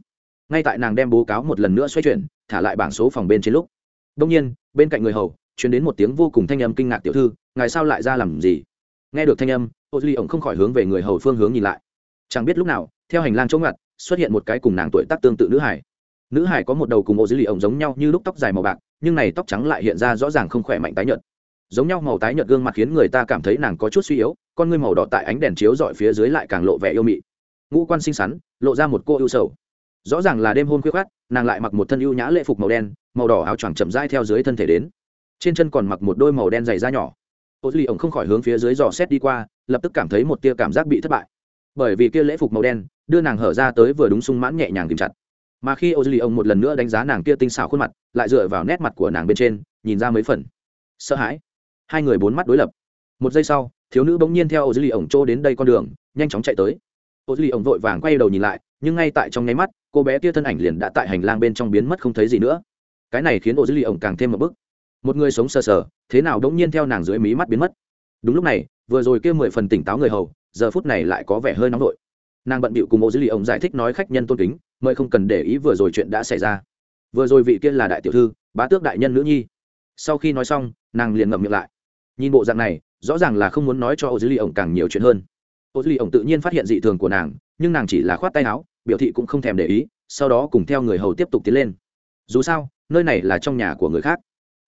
Ngay tại nàng đem bố cáo một lần nữa xoay chuyển, thả lại bảng số phòng bên trên lúc. Đông nhiên, bên cạnh người hầu chuyển đến một tiếng vô cùng thanh âm kinh ngạc tiểu thư ngài sao lại ra làm gì? Nghe được thanh âm, ô duy ổng không khỏi hướng về người hầu phương hướng nhìn lại. Chẳng biết lúc nào, theo hành lang chống ngặt, xuất hiện một cái cùng nàng tuổi tác tương tự nữ hải. Nữ hải có một đầu cùng ô duy ổng giống nhau như lúc tóc dài màu bạc, nhưng này tóc trắng lại hiện ra rõ ràng không khỏe mạnh tái nhợt. Giống nhau màu tái nhợt gương mặt khiến người ta cảm thấy nàng có chút suy yếu, con ngươi màu đỏ tại ánh đèn chiếu dọi phía dưới lại càng lộ vẻ yêu mị. Ngũ quan xinh xắn, lộ ra một cô ưu sầu. Rõ ràng là đêm hôn khuya khát nàng lại mặc một thân ưu nhã lệ phục màu đen, màu đỏ áo choàng chậm dai theo dưới thân thể đến. Trên chân còn mặc một đôi màu đen dày da nhỏ ô duy ổng không khỏi hướng phía dưới dò xét đi qua, lập tức cảm thấy một tia cảm giác bị thất bại. Bởi vì kia lễ phục màu đen, đưa nàng hở ra tới vừa đúng sung mãn nhẹ nhàng kìm chặt. Mà khi ô duy ổng một lần nữa đánh giá nàng kia tinh xảo khuôn mặt, lại dựa vào nét mặt của nàng bên trên, nhìn ra mấy phần. Sợ hãi. Hai người bốn mắt đối lập. Một giây sau, thiếu nữ bỗng nhiên theo ô duy ổng trô đến đây con đường, nhanh chóng chạy tới. Ô duy ổng vội vàng quay đầu nhìn lại, nhưng ngay tại trong nháy mắt, cô bé kia thân ảnh liền đã tại hành lang bên trong biến mất không thấy gì nữa. Cái này khiến ô duy ổng càng thêm một bức một người sống sờ sờ, thế nào đống nhiên theo nàng dưới mí mắt biến mất. Đúng lúc này, vừa rồi kia mười phần tỉnh táo người hầu, giờ phút này lại có vẻ hơi nóng vội nàng bận bịu cùng ô dữ lì ông giải thích nói khách nhân tôn kính, mời không cần để ý vừa rồi chuyện đã xảy ra. Vừa rồi vị kia là đại tiểu thư, bá tước đại nhân nữ nhi. Sau khi nói xong, nàng liền ngậm miệng lại. Nhìn bộ dạng này, rõ ràng là không muốn nói cho ô dữ lì ông càng nhiều chuyện hơn. Ô dữ lì ông tự nhiên phát hiện dị thường của nàng, nhưng nàng chỉ là khoát tay áo, biểu thị cũng không thèm để ý, sau đó cùng theo người hầu tiếp tục tiến lên. Dù sao, nơi này là trong nhà của người khác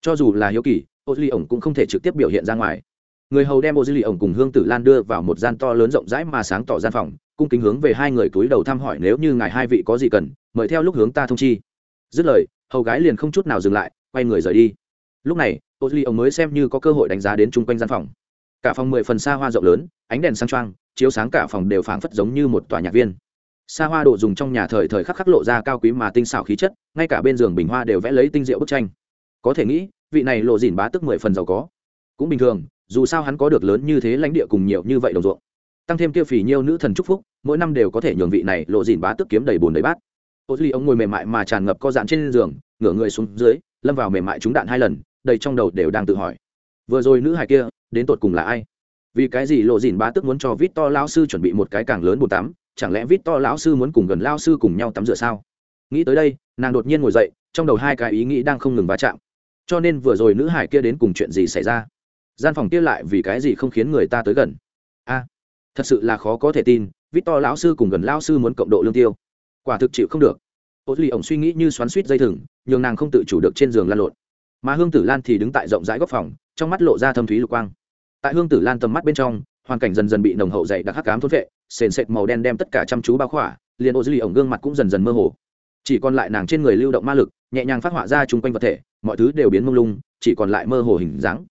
cho dù là hiếu kỳ, ô duy ổng cũng không thể trực tiếp biểu hiện ra ngoài. Người hầu đem ô duy ổng cùng hương tử lan đưa vào một gian to lớn rộng rãi mà sáng tỏ gian phòng, cung kính hướng về hai người túi đầu thăm hỏi nếu như ngài hai vị có gì cần, mời theo lúc hướng ta thông chi. Dứt lời, hầu gái liền không chút nào dừng lại, quay người rời đi. Lúc này, ô duy ổng mới xem như có cơ hội đánh giá đến chung quanh gian phòng. Cả phòng mười phần xa hoa rộng lớn, ánh đèn sang trang chiếu sáng cả phòng đều phảng phất giống như một tòa nhạc viên. Xa hoa đồ dùng trong nhà thời thời khắc khắc lộ ra cao quý mà tinh xảo khí chất, ngay cả bên giường bình hoa đều vẽ lấy tinh diệu bức tranh có thể nghĩ, vị này lộ dìn bá tức mười phần giàu có. Cũng bình thường, dù sao hắn có được lớn như thế lãnh địa cùng nhiều như vậy đồng ruộng. Tăng thêm kia phỉ nhiêu nữ thần chúc phúc, mỗi năm đều có thể nhường vị này lộ dìn bá tức kiếm đầy bùn đầy bát. Ô duy ông ngồi mềm mại mà tràn ngập co dạn trên giường, ngửa người xuống dưới, lâm vào mềm mại trúng đạn hai lần, đầy trong đầu đều đang tự hỏi. Vừa rồi nữ hài kia, đến tột cùng là ai? Vì cái gì lộ dìn bá tức muốn cho vít to lao sư chuẩn bị một cái càng lớn bồn tắm, chẳng lẽ vít to lão sư muốn cùng gần lao sư cùng nhau tắm rửa sao? Nghĩ tới đây, nàng đột nhiên ngồi dậy, trong đầu hai cái ý nghĩ đang không ngừng va chạm cho nên vừa rồi nữ hải kia đến cùng chuyện gì xảy ra? Gian phòng kia lại vì cái gì không khiến người ta tới gần? A, thật sự là khó có thể tin vít to lão sư cùng gần lão sư muốn cộng độ lương tiêu. Quả thực chịu không được. Ô lì ổng suy nghĩ như xoắn suýt dây thừng, nhường nàng không tự chủ được trên giường lan lộn. Mà hương tử lan thì đứng tại rộng rãi góc phòng, trong mắt lộ ra thâm thúy lục quang. Tại hương tử lan tầm mắt bên trong, hoàn cảnh dần dần bị nồng hậu dày đặc hắc cám thốt vệ, sền sệt màu đen đem tất cả chăm chú bao khỏa, liền ô dư lì ổng gương mặt cũng dần dần mơ hồ. Chỉ còn lại nàng trên người lưu động ma lực, nhẹ nhàng phát họa ra chung quanh vật thể mọi thứ đều biến mông lung, chỉ còn lại mơ hồ hình dáng.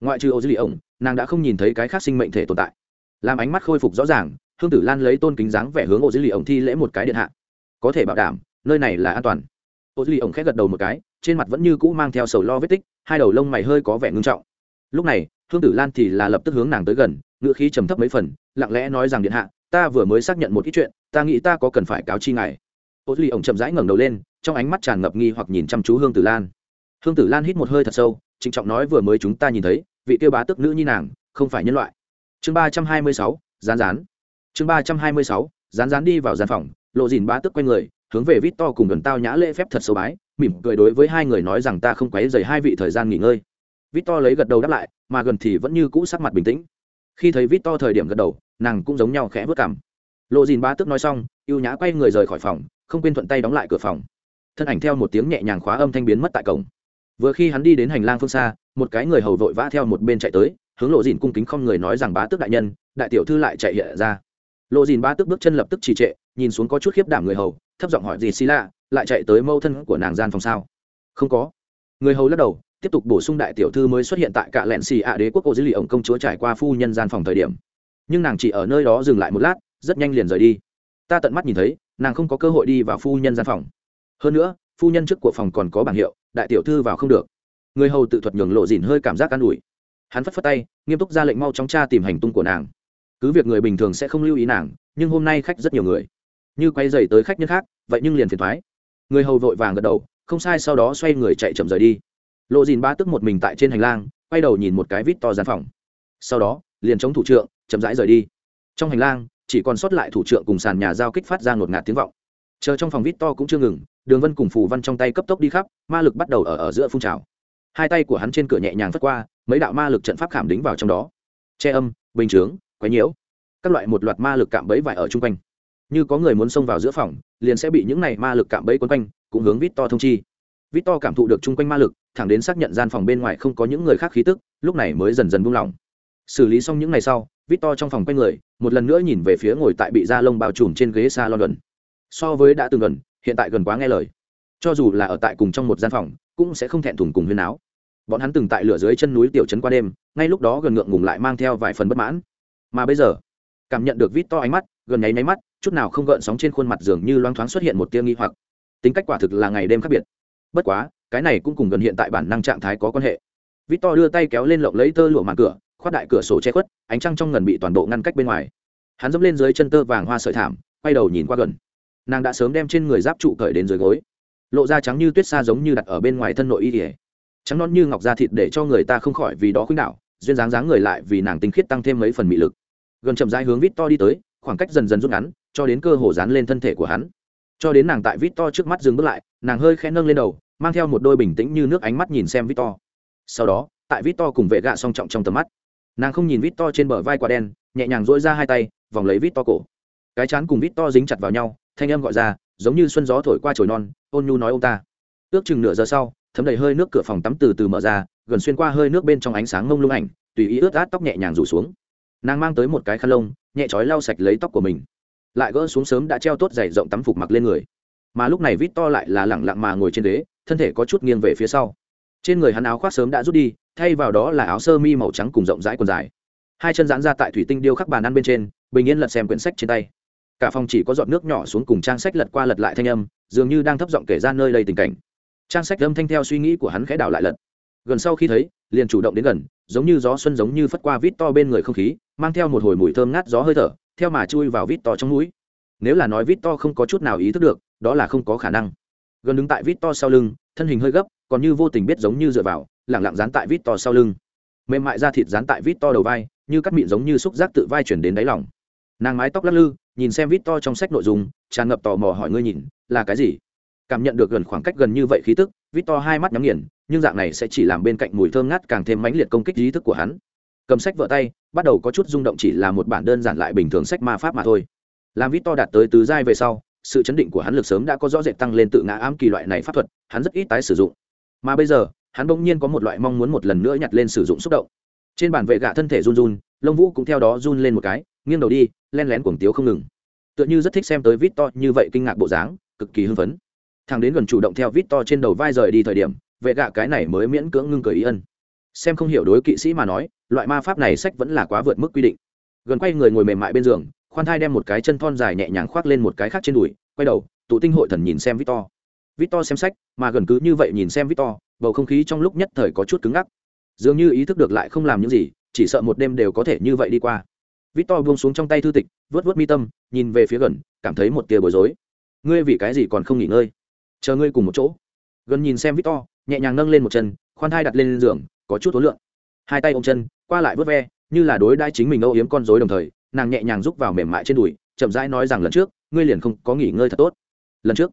Ngoại trừ ô dư lì ổng, nàng đã không nhìn thấy cái khác sinh mệnh thể tồn tại. Làm ánh mắt khôi phục rõ ràng, hương tử lan lấy tôn kính dáng vẻ hướng ô dư lì ổng thi lễ một cái điện hạ. Có thể bảo đảm, nơi này là an toàn. Ô dư lì ổng khét gật đầu một cái, trên mặt vẫn như cũ mang theo sầu lo vết tích, hai đầu lông mày hơi có vẻ ngưng trọng. Lúc này, hương tử lan thì là lập tức hướng nàng tới gần, ngữ khí trầm thấp mấy phần, lặng lẽ nói rằng điện hạ, ta vừa mới xác nhận một ít chuyện, ta nghĩ ta có cần phải cáo chi ngài. Ô duy ổng chậm rãi ngẩng đầu lên, trong ánh mắt tràn ngập nghi hoặc nhìn chăm chú hương tử lan hương tử lan hít một hơi thật sâu, trịnh trọng nói vừa mới chúng ta nhìn thấy, vị tiêu bá tức nữ như nàng, không phải nhân loại. Chương ba trăm hai mươi sáu rán rán chương ba trăm hai mươi sáu rán rán đi vào gian phòng, lộ dìn bá tức q u a người, hướng về vít to cùng gần tao nhã lễ phép thật sâu bái, mỉm cười đối với hai người nói rằng ta không quấy dày hai vị thời gian nghỉ ngơi. Vít to lấy gật đầu đáp lại, mà gần thì vẫn như cũ sắc mặt bình tĩnh. Khi thấy vít to thời điểm gật đầu, nàng cũng giống nhau khẽ vớt cảm lộ dìn bá tức nói xong y ê u nhã quay người rời khỏi phòng, không quên thuận tay đóng lại cửa phòng. Thân ảnh theo một tiếng nhẹ nhàng khóa âm thanh biến mất tại cổng vừa khi hắn đi đến hành lang phương xa, một cái người hầu vội vã theo một bên chạy tới, hướng lộ dìn cung kính không người nói rằng bá tước đại nhân, đại tiểu thư lại chạy hiện ra. Lộ dìn ba tước bước chân lập tức trì trệ, nhìn xuống có chút khiếp đảm người hầu, thấp giọng hỏi gì xì lạ, lại chạy tới mâu thân của nàng gian phòng sao? Không có. Người hầu lắc đầu, tiếp tục bổ sung đại tiểu thư mới xuất hiện tại cả lẹn xì ạ đế quốc ô dưới lì ổng công chúa trải qua phu nhân gian phòng thời điểm. Nhưng nàng chỉ ở nơi đó dừng lại một lát, rất nhanh liền rời đi. Ta tận mắt nhìn thấy, nàng không có cơ hội đi vào phu nhân gian phòng. Hơn nữa phu nhân trước của phòng còn có bảng hiệu, đại tiểu thư vào không được. Người hầu tự thuật nhường lộ dìn hơi cảm giác an ủi. Hắn phất phất tay, nghiêm túc ra lệnh mau chóng tra tìm hành tung của nàng. Cứ việc người bình thường sẽ không lưu ý nàng, nhưng hôm nay khách rất nhiều người. Như quay dày tới khách nhân khác, vậy nhưng liền phiền thoái người hầu vội vàng gật đầu, không sai sau đó xoay người chạy chậm rời đi. Lộ dìn ba tức một mình tại trên hành lang, quay đầu nhìn một cái vít to gian phòng. Sau đó, liền chống thủ trượng, chậm rãi rời đi. Trong hành lang, chỉ còn sót lại thủ trượng cùng sàn nhà giao kích phát ra ngột ngạt tiếng vọng chờ trong phòng vít to cũng chưa ngừng, đường vân cùng phù văn trong tay cấp tốc đi khắp, ma lực bắt đầu ở ở giữa phun trào. Hai tay của hắn trên cửa nhẹ nhàng phất qua, mấy đạo ma lực trận pháp khảm đính vào trong đó. Che âm, bình chướng, quấy nhiễu. Các loại một loạt ma lực cạm bẫy vải ở chung quanh. Như có người muốn xông vào giữa phòng, liền sẽ bị những này ma lực cạm bẫy quấn quanh, cũng hướng vít to thông chi. Victor cảm thụ được chung quanh ma lực, thẳng đến xác nhận gian phòng bên ngoài không có những người khác khí tức, lúc này mới dần dần buông lỏng. Xử lý xong những ngày sau victor trong phòng quanh người, một lần nữa nhìn về phía ngồi tại bị da lông bao trùm trên ghế xa london so với đã từng gần, hiện tại gần quá nghe lời. Cho dù là ở tại cùng trong một gian phòng, cũng sẽ không thẹn thùng cùng huyên áo bọn hắn từng tại lửa dưới chân núi tiểu trấn qua đêm, ngay lúc đó gần ngượng ngùng lại mang theo vài phần bất mãn. Mà bây giờ, cảm nhận được vít to ánh mắt, gần nháy máy mắt, chút nào không gợn sóng trên khuôn mặt dường như loang thoáng xuất hiện một tia nghi hoặc. Tính cách quả thực là ngày đêm khác biệt. Bất quá, cái này cũng cùng gần hiện tại bản năng trạng thái có quan hệ. Vít to đưa tay kéo lên lộng lấy tơ lụa màn cửa khoát đại cửa sổ che khuất, ánh trăng trong ngần bị toàn bộ ngăn cách bên ngoài. Hắn dẫm lên dưới chân tơ vàng hoa sợi thảm, quay đầu nhìn qua gần nàng đã sớm đem trên người giáp trụ cởi đến dưới gối, lộ da trắng như tuyết xa giống như đặt ở bên ngoài thân nội y ỉa trắng non như ngọc da thịt để cho người ta không khỏi vì đó khuynh đảo, duyên dáng dáng người lại vì nàng tinh khiết tăng thêm mấy phần mị lực. Gần chậm rãi hướng vít to đi tới, khoảng cách dần dần rút ngắn, cho đến cơ hồ dán lên thân thể của hắn. Cho đến nàng tại vít to trước mắt dừng bước lại, nàng hơi khẽ nâng lên đầu, mang theo một đôi bình tĩnh như nước ánh mắt nhìn xem vít to. Sau đó, tại vít to cùng vệ gạ song trọng trong tầm mắt, nàng không nhìn vít to trên bờ vai quả đen, nhẹ nhàng dỗi ra hai tay, vòng lấy vít to cổ. Cái chán cùng vít to dính chặt vào nhau thanh âm gọi ra, giống như xuân gió thổi qua chồi non, ôn nhu nói ông ta. Ước chừng nửa giờ sau, thấm đầy hơi nước cửa phòng tắm từ từ mở ra, gần xuyên qua hơi nước bên trong ánh sáng mông lung ảnh, tùy ý ướt át tóc nhẹ nhàng rủ xuống. Nàng mang tới một cái khăn lông, nhẹ chói lau sạch lấy tóc của mình. Lại gỡ xuống sớm đã treo tốt dày rộng tắm phục mặc lên người. Mà lúc này vít to lại là lẳng lặng mà ngồi trên đế thân thể có chút nghiêng về phía sau. Trên người hắn áo khoác sớm đã rút đi, thay vào đó là áo sơ mi màu trắng cùng rộng rãi quần dài. Hai chân giãn ra tại thủy tinh điêu khắc bàn ăn bên trên, bình yên lật xem quyển sách trên tay cả phòng chỉ có giọt nước nhỏ xuống cùng trang sách lật qua lật lại thanh âm, dường như đang thấp giọng kể ra nơi đây tình cảnh. Trang sách âm thanh theo suy nghĩ của hắn khẽ đảo lại lật. Gần sau khi thấy, liền chủ động đến gần, giống như gió xuân giống như phất qua vít to bên người không khí, mang theo một hồi mùi thơm ngát gió hơi thở, theo mà chui vào vít to trong mũi. Nếu là nói vít to không có chút nào ý thức được, đó là không có khả năng. Gần đứng tại vít to sau lưng, thân hình hơi gấp, còn như vô tình biết giống như dựa vào, lẳng lặng dán tại vít to sau lưng. Mềm mại da thịt dán tại vít to đầu vai, như cắt mịn giống như xúc giác tự vai chuyển đến đáy lòng. Nàng mái tóc lắc lư nhìn xem vít to trong sách nội dung, tràn ngập tò mò hỏi ngươi nhìn, là cái gì? Cảm nhận được gần khoảng cách gần như vậy khí tức, vít to hai mắt nhắm nghiền, nhưng dạng này sẽ chỉ làm bên cạnh mùi thơm ngát càng thêm mãnh liệt công kích ý thức của hắn. Cầm sách vỡ tay, bắt đầu có chút rung động chỉ là một bản đơn giản lại bình thường sách ma pháp mà thôi. Làm vít to đạt tới tứ giai về sau, sự chấn định của hắn lực sớm đã có rõ rệt tăng lên tự ngã ám kỳ loại này pháp thuật, hắn rất ít tái sử dụng. Mà bây giờ, hắn bỗng nhiên có một loại mong muốn một lần nữa nhặt lên sử dụng xúc động. Trên bản vệ gạ thân thể run run, lông vũ cũng theo đó run lên một cái, nghiêng đầu đi len lén cuồng tiếu không ngừng. Tựa như rất thích xem tới vít to như vậy kinh ngạc bộ dáng, cực kỳ hưng phấn. Thằng đến gần chủ động theo vít to trên đầu vai rời đi thời điểm, vệ gạ cái này mới miễn cưỡng ngưng cười ý ân. Xem không hiểu đối kỵ sĩ mà nói, loại ma pháp này sách vẫn là quá vượt mức quy định. Gần quay người ngồi mềm mại bên giường, khoan thai đem một cái chân thon dài nhẹ nhàng khoác lên một cái khác trên đùi, quay đầu, tụ tinh hội thần nhìn xem victor. Victor xem sách, mà gần cứ như vậy nhìn xem victor, bầu không khí trong lúc nhất thời có chút cứng ngắc. Dường như ý thức được lại không làm những gì, chỉ sợ một đêm đều có thể như vậy đi qua victor buông xuống trong tay thư tịch vớt vớt mi tâm, nhìn về phía gần, cảm thấy một tia bối rối. Ngươi vì cái gì còn không nghỉ ngơi? Chờ ngươi cùng một chỗ. Gần nhìn xem victor, nhẹ nhàng nâng lên một chân, khoan thai đặt lên giường, có chút tối lượng hai tay ôm chân, qua lại vớt ve, như là đối đãi chính mình âu yếm con rối đồng thời, nàng nhẹ nhàng rúc vào mềm mại trên đùi, chậm rãi nói rằng lần trước, ngươi liền không có nghỉ ngơi thật tốt. Lần trước,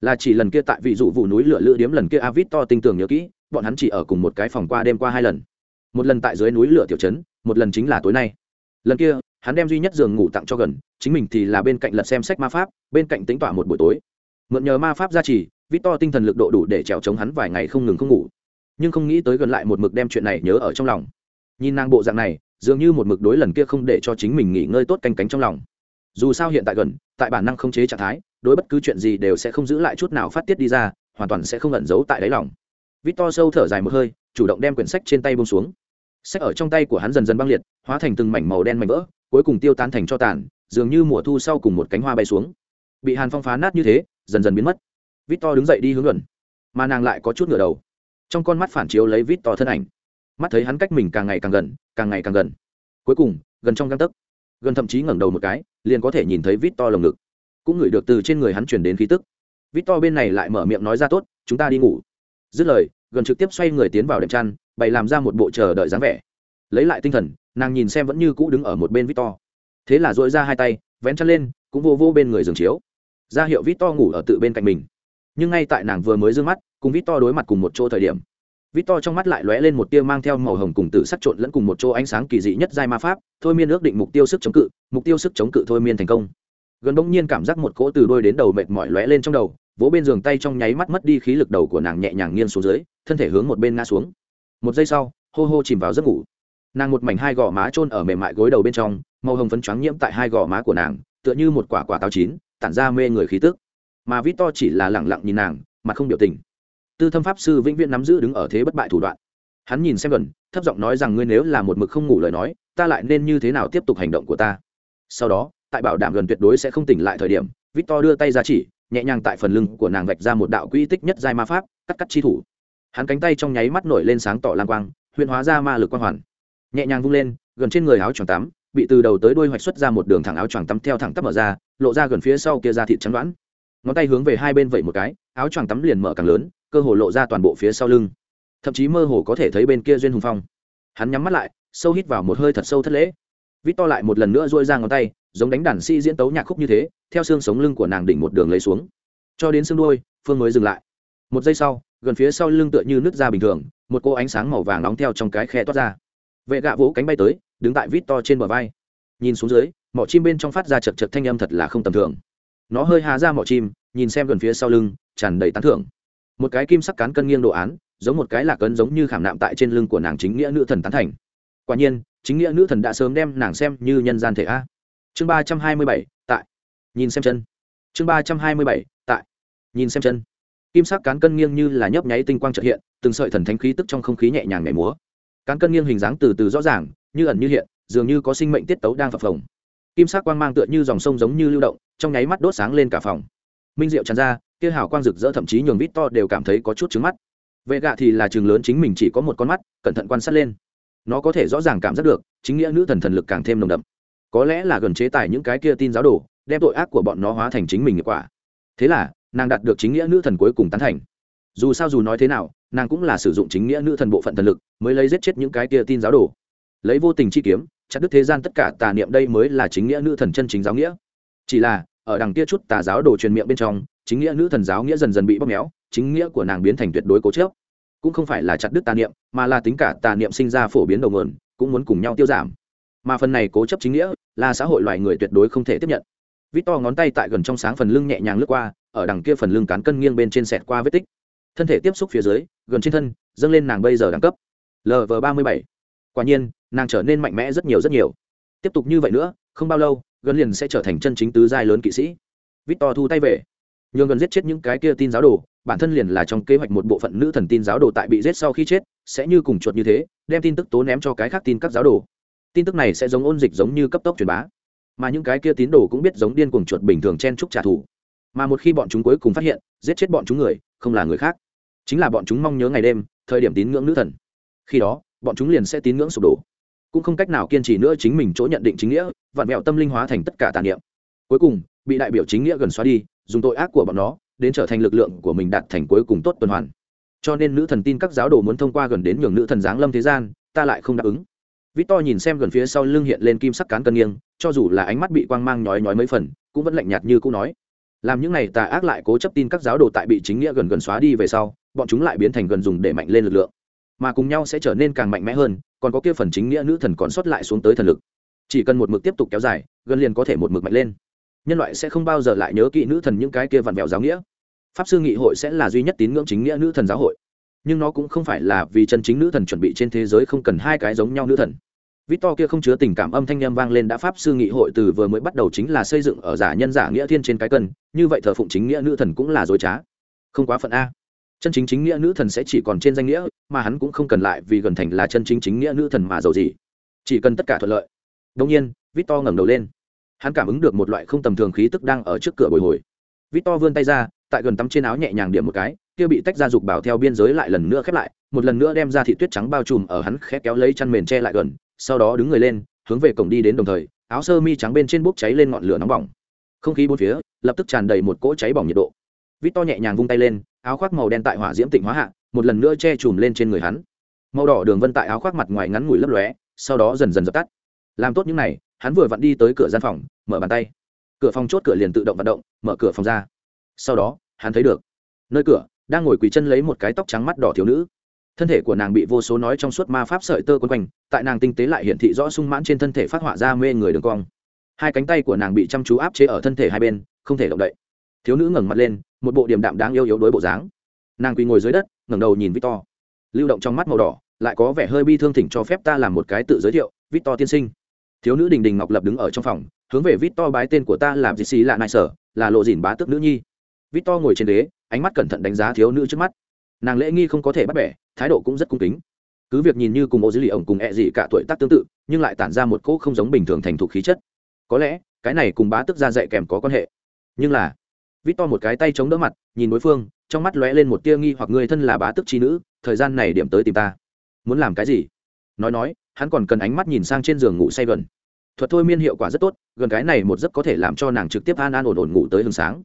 là chỉ lần kia tại vị dụ vụ núi lửa lửa điếm lần kia avit to tinh tường nhớ kỹ, bọn hắn chỉ ở cùng một cái phòng qua đêm qua hai lần. Một lần tại dưới núi lửa tiểu trấn, một lần chính là tối nay lần kia, hắn đem duy nhất giường ngủ tặng cho gần, chính mình thì là bên cạnh lật xem sách ma pháp, bên cạnh tính tỏa một buổi tối. Mượn nhờ ma pháp gia trì vít to tinh thần lực độ đủ để trèo chống hắn vài ngày không ngừng không ngủ. Nhưng không nghĩ tới gần lại một mực đem chuyện này nhớ ở trong lòng. Nhìn nàng bộ dạng này, dường như một mực đối lần kia không để cho chính mình nghỉ ngơi tốt canh cánh trong lòng. Dù sao hiện tại gần, tại bản năng không chế trạng thái, đối bất cứ chuyện gì đều sẽ không giữ lại chút nào phát tiết đi ra, hoàn toàn sẽ không ẩn giấu tại đáy lòng. Vít to sâu thở dài một hơi, chủ động đem quyển sách trên tay bông xuống sách ở trong tay của hắn dần dần băng liệt, hóa thành từng mảnh màu đen mảnh vỡ, cuối cùng tiêu tan thành cho tàn, dường như mùa thu sau cùng một cánh hoa bay xuống. Bị hàn phong phá nát như thế, dần dần biến mất. Vít to đứng dậy đi hướng gần mà nàng lại có chút ngửa đầu. Trong con mắt phản chiếu lấy vít to thân ảnh. Mắt thấy hắn cách mình càng ngày càng gần, càng ngày càng gần. Cuối cùng, gần trong găng tấc. Gần thậm chí ngẩng đầu một cái, liền có thể nhìn thấy vít to lồng ngực. Cũng ngửi được từ trên người hắn chuyển đến khí tức. Vít to bên này lại mở miệng nói ra tốt, chúng ta đi ngủ. Dứt lời, gần trực tiếp xoay người tiến vào đệm chăn bày làm ra một bộ chờ đợi dáng vẻ. Lấy lại tinh thần, nàng nhìn xem vẫn như cũ đứng ở một bên vít to thế là dội ra hai tay, vén chăn lên, cũng vô vô bên người giường chiếu. Ra hiệu vít to ngủ ở tự bên cạnh mình. Nhưng ngay tại nàng vừa mới d ư ơ n g mắt, cùng vít to đối mặt cùng một chỗ thời điểm vít to trong mắt lại lóe lên một tia mang theo màu hồng cùng tử sắc trộn lẫn cùng một chỗ ánh sáng kỳ dị nhất giai ma pháp, thôi miên ước định mục tiêu sức chống cự, mục tiêu sức chống cự thôi miên thành công. Gần bỗng nhiên cảm giác một cỗ từ đôi đến đầu mệt mỏi lóe lên trong đầu, vỗ bên giường tay trong nháy mắt mất đi khí lực đầu của nàng nhẹ nhàng nghiêng xuống dưới, thân thể hướng một bên ngã xuống một giây sau, hô hô chìm vào giấc ngủ. Nàng một mảnh hai gò má trôn ở mềm mại gối đầu bên trong, màu hồng phấn trắng nhiễm tại hai gò má của nàng, tựa như một quả quả táo chín, tản ra mê người khí tức. Mà vít to chỉ là lẳng lặng nhìn nàng mà không biểu tình. Tư thâm pháp sư vĩnh viễn nắm giữ đứng ở thế bất bại thủ đoạn. Hắn nhìn xem gần, thấp giọng nói rằng ngươi nếu là một mực không ngủ lời nói, ta lại nên như thế nào tiếp tục hành động của ta? Sau đó, tại bảo đảm gần tuyệt đối sẽ không tỉnh lại thời điểm vít to đưa tay ra chỉ, nhẹ nhàng tại phần lưng của nàng vạch ra một đạo quỹ tích nhất giai ma pháp, cắt cắt chi thủ hắn cánh tay trong nháy mắt nổi lên sáng tỏ lang quang, huyền hóa ra ma lực quang hoàn. Nhẹ nhàng vung lên, gần trên người áo choàng tắm, bị từ đầu tới đuôi hoạch xuất ra một đường thẳng áo choàng tắm theo thẳng tắp mở ra, lộ ra gần phía sau kia ra thịt trắng đoán ngón tay hướng về hai bên vẩy một cái, áo choàng tắm liền mở càng lớn, cơ hồ lộ ra toàn bộ phía sau lưng. Thậm chí mơ hồ có thể thấy bên kia duyên hùng phong. Hắn nhắm mắt lại, sâu hít vào một hơi thật sâu thất lễ. Vít to lại một lần nữa dôi ra ngón tay, giống đánh đàn si diễn tấu nhạc khúc như thế, theo xương sống lưng của nàng đỉnh một đường lấy xuống. Cho đến xương đôi phương mới dừng lại. Một giây sau gần phía sau lưng tựa như nứt ra bình thường, một cô ánh sáng màu vàng nóng theo trong cái khe toát ra. Vệ gạ vỗ cánh bay tới, đứng tại vít to trên bờ vai. Nhìn xuống dưới, mỏ chim bên trong phát ra chật chật thanh âm thật là không tầm thường. Nó hơi há ra mỏ chim, nhìn xem gần phía sau lưng, tràn đầy tán thưởng. Một cái kim sắc cán cân nghiêng đồ án, giống một cái lạc ấn giống như khảm nạm tại trên lưng của nàng chính nghĩa nữ thần tán thành. Quả nhiên, chính nghĩa nữ thần đã sớm đem nàng xem như nhân gian thể a. Chương ba trăm hai mươi bảy, tại. Nhìn xem chân. Chương ba trăm hai mươi bảy, tại. Nhìn xem chân kim sắc cán cân nghiêng như là nhấp nháy tinh quang trợ hiện, từng sợi thần thánh khí tức trong không khí nhẹ nhàng nhảy múa. Cán cân nghiêng hình dáng từ từ rõ ràng, như ẩn như hiện, dường như có sinh mệnh tiết tấu đang phập phồng. Kim sắc quang mang tựa như dòng sông giống như lưu động, trong nháy mắt đốt sáng lên cả phòng. Minh diệu tràn ra, kia hào quang rực rỡ thậm chí nhường vít to đều cảm thấy có chút trứng mắt. Vệ gạ thì là trường lớn chính mình chỉ có một con mắt, cẩn thận quan sát lên. Nó có thể rõ ràng cảm giác được, chính nghĩa nữ thần thần lực càng thêm nồng đậm. Có lẽ là gần chế tài những cái kia tin giáo đồ, đem tội ác của bọn nó hóa thành chính mình nghiệp quả. Thế là nàng đạt được chính nghĩa nữ thần cuối cùng tán thành. Dù sao dù nói thế nào, nàng cũng là sử dụng chính nghĩa nữ thần bộ phận thần lực, mới lấy giết chết những cái tia tin giáo đồ. Lấy vô tình chi kiếm, chặt đứt thế gian tất cả tà niệm đây mới là chính nghĩa nữ thần chân chính giáo nghĩa. Chỉ là, ở đằng kia chút tà giáo đồ truyền miệng bên trong, chính nghĩa nữ thần giáo nghĩa dần dần bị bóp méo, chính nghĩa của nàng biến thành tuyệt đối cố chớp cũng không phải là chặt đứt tà niệm, mà là tính cả tà niệm sinh ra phổ biến đầu nguồn, cũng muốn cùng nhau tiêu giảm. Mà phần này cố chấp chính nghĩa, là xã hội loài người tuyệt đối không thể tiếp nhận. Vít to ngón tay tại gần trong sáng phần lưng nhẹ nhàng lướt qua ở đằng kia phần lưng cán cân nghiêng bên trên sẹt qua vết tích. Thân thể tiếp xúc phía dưới, gần trên thân, dâng lên nàng bây giờ đẳng cấp. Lv ba mươi bảy. Quả nhiên, nàng trở nên mạnh mẽ rất nhiều rất nhiều. Tiếp tục như vậy nữa, không bao lâu, gần liền sẽ trở thành chân chính tứ giai lớn kỵ sĩ. Vít to thu tay về. Nhường gần giết chết những cái kia tin giáo đồ, bản thân liền là trong kế hoạch một bộ phận nữ thần tin giáo đồ tại bị giết sau khi chết, sẽ như cùng chuột như thế, đem tin tức tố ném cho cái khác tin các giáo đồ. Tin tức này sẽ giống ôn dịch giống như cấp tốc truyền bá. Mà những cái kia tín đồ cũng biết giống điên cuồng chuột bình thường chen chúc trả thù mà một khi bọn chúng cuối cùng phát hiện giết chết bọn chúng người không là người khác chính là bọn chúng mong nhớ ngày đêm thời điểm tín ngưỡng nữ thần. Khi đó bọn chúng liền sẽ tín ngưỡng sụp đổ. Cũng không cách nào kiên trì nữa chính mình chỗ nhận định chính nghĩa vặn vẹo tâm linh hóa thành tất cả tàn niệm. Cuối cùng bị đại biểu chính nghĩa gần xóa đi dùng tội ác của bọn nó đến trở thành lực lượng của mình đạt thành cuối cùng tốt tuần hoàn. Cho nên nữ thần tin các giáo đồ muốn thông qua gần đến nhường nữ thần giáng lâm thế gian ta lại không đáp ứng. Victor nhìn xem gần phía sau lưng hiện lên kim sắc cán cân nghiêng, cho dù là ánh mắt bị quang mang nhói nhói mấy phần, cũng vẫn lạnh nhạt như cũ nói. Làm những này tà ác lại cố chấp tin các giáo đồ tại bị chính nghĩa gần gần xóa đi về sau, bọn chúng lại biến thành gần dùng để mạnh lên lực lượng, mà cùng nhau sẽ trở nên càng mạnh mẽ hơn, còn có kia phần chính nghĩa nữ thần còn sót lại xuống tới thần lực. Chỉ cần một mực tiếp tục kéo dài, gần liền có thể một mực mạnh lên. Nhân loại sẽ không bao giờ lại nhớ kỹ nữ thần những cái kia vặn vẹo giáo nghĩa. Pháp sư nghị hội sẽ là duy nhất tín ngưỡng chính nghĩa nữ thần giáo hội nhưng nó cũng không phải là vì chân chính nữ thần chuẩn bị trên thế giới không cần hai cái giống nhau nữ thần Victor kia không chứa tình cảm âm thanh em vang lên đã pháp sư nghị hội từ vừa mới bắt đầu chính là xây dựng ở giả nhân giả nghĩa thiên trên cái cân, như vậy thờ phụng chính nghĩa nữ thần cũng là dối trá. Không quá phận a. Chân chính chính nghĩa nữ thần sẽ chỉ còn trên danh nghĩa, mà hắn cũng không cần lại vì gần thành là chân chính chính nghĩa nữ thần mà giàu gì. Chỉ cần tất cả thuận lợi. Đương nhiên, Victor ngẩng đầu lên. Hắn cảm ứng được một loại không tầm thường khí tức đang ở trước cửa bồi hồi. Victor vươn tay ra, tại gần tắm trên áo nhẹ nhàng điểm một cái, kia bị tách ra dục bảo theo biên giới lại lần nữa khép lại, một lần nữa đem ra thị tuyết trắng bao trùm ở hắn khẽ kéo lấy chăn mền che lại gần, sau đó đứng người lên, hướng về cổng đi đến đồng thời, áo sơ mi trắng bên trên bốc cháy lên ngọn lửa nóng bỏng. Không khí bốn phía, lập tức tràn đầy một cỗ cháy bỏng nhiệt độ. Vít to nhẹ nhàng vung tay lên, áo khoác màu đen tại hỏa diễm tịnh hóa hạ, một lần nữa che chùm lên trên người hắn. Màu đỏ đường vân tại áo khoác mặt ngoài ngắn ngủi lấp lóe, sau đó dần dần dập tắt. Làm tốt những này, hắn vừa vặn đi tới cửa gian phòng, mở bàn tay. Cửa phòng chốt cửa liền tự động vận động, mở cửa phòng ra. Sau đó, hắn thấy được, nơi cửa, đang ngồi quỳ chân lấy một cái tóc trắng mắt đỏ thiếu nữ thân thể của nàng bị vô số nói trong suốt ma pháp sợi tơ quấn quanh tại nàng tinh tế lại hiển thị rõ sung mãn trên thân thể phát họa ra mê người đường cong. Hai cánh tay của nàng bị chăm chú áp chế ở thân thể hai bên không thể động đậy. Thiếu nữ ngẩng mặt lên một bộ điểm đạm đáng yêu yếu đối bộ dáng. Nàng quỳ ngồi dưới đất ngẩng đầu nhìn victor. Lưu động trong mắt màu đỏ lại có vẻ hơi bi thương thỉnh cho phép ta làm một cái tự giới thiệu victor tiên sinh. Thiếu nữ đình đình ngọc lập đứng ở trong phòng hướng về victor bái tên của ta làm gì xì lạ nại sở là lộ dìn bá tước nữ nhi. Victor ngồi trên đế, ánh mắt cẩn thận đánh giá thiếu nữ trước mắt nàng lễ nghi không có thể bắt bẻ, thái độ cũng rất cung kính. Cứ việc nhìn như cùng ô dữ lì ổng cùng ẹ、e、dị cả tuổi tác tương tự, nhưng lại tản ra một cỗ không giống bình thường thành thục khí chất. Có lẽ, cái này cùng bá tức ra dạy kèm có quan hệ. Nhưng là vít to một cái tay chống đỡ mặt, nhìn đối phương, trong mắt lóe lên một tia nghi hoặc người thân là bá tức trí nữ, thời gian này điểm tới tìm ta. Muốn làm cái gì? Nói nói, hắn còn cần ánh mắt nhìn sang trên giường ngủ say gần. Thuật thôi miên hiệu quả rất tốt, gần cái này một giấc có thể làm cho nàng trực tiếp an an ổn ổn ngủ tới hừng sáng.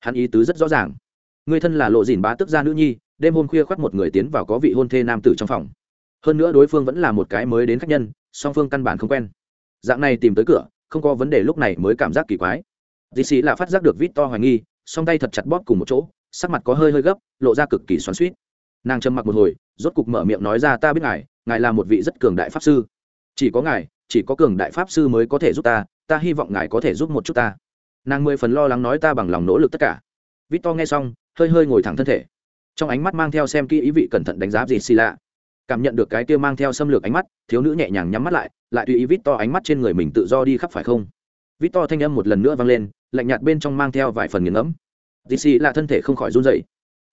Hắn ý tứ rất rõ ràng. Người thân là lộ dìn bá tức gia nữ nhi đêm hôm khuya khoác một người tiến vào có vị hôn thê nam tử trong phòng. Hơn nữa đối phương vẫn là một cái mới đến khách nhân, song phương căn bản không quen. Dạng này tìm tới cửa, không có vấn đề lúc này mới cảm giác kỳ quái. Dì xì là phát giác được vít to hoài nghi, song tay thật chặt bóp cùng một chỗ, sắc mặt có hơi hơi gấp, lộ ra cực kỳ xoắn suýt nàng trầm mặc một hồi, rốt cục mở miệng nói ra, ta biết ngài ngài là một vị rất cường đại pháp sư. Chỉ có ngài, chỉ có cường đại pháp sư mới có thể giúp ta ta hy vọng ngài có thể giúp một chút ta. Nàng mười phần lo lắng nói, ta bằng lòng nỗ lực tất cả. Vít to nghe xong, hơi hơi ngồi thẳng thân thể trong ánh mắt mang theo xem kỹ ý vị cẩn thận đánh giá gì xì lạ. Cảm nhận được cái kia mang theo xâm lược ánh mắt, thiếu nữ nhẹ nhàng nhắm mắt lại lại tùy ý vít to ánh mắt trên người mình tự do đi khắp phải không? Vít to thanh âm một lần nữa vang lên, lạnh nhạt bên trong mang theo vài phần nghiền ngẫm. Dì xì là thân thể không khỏi run dậy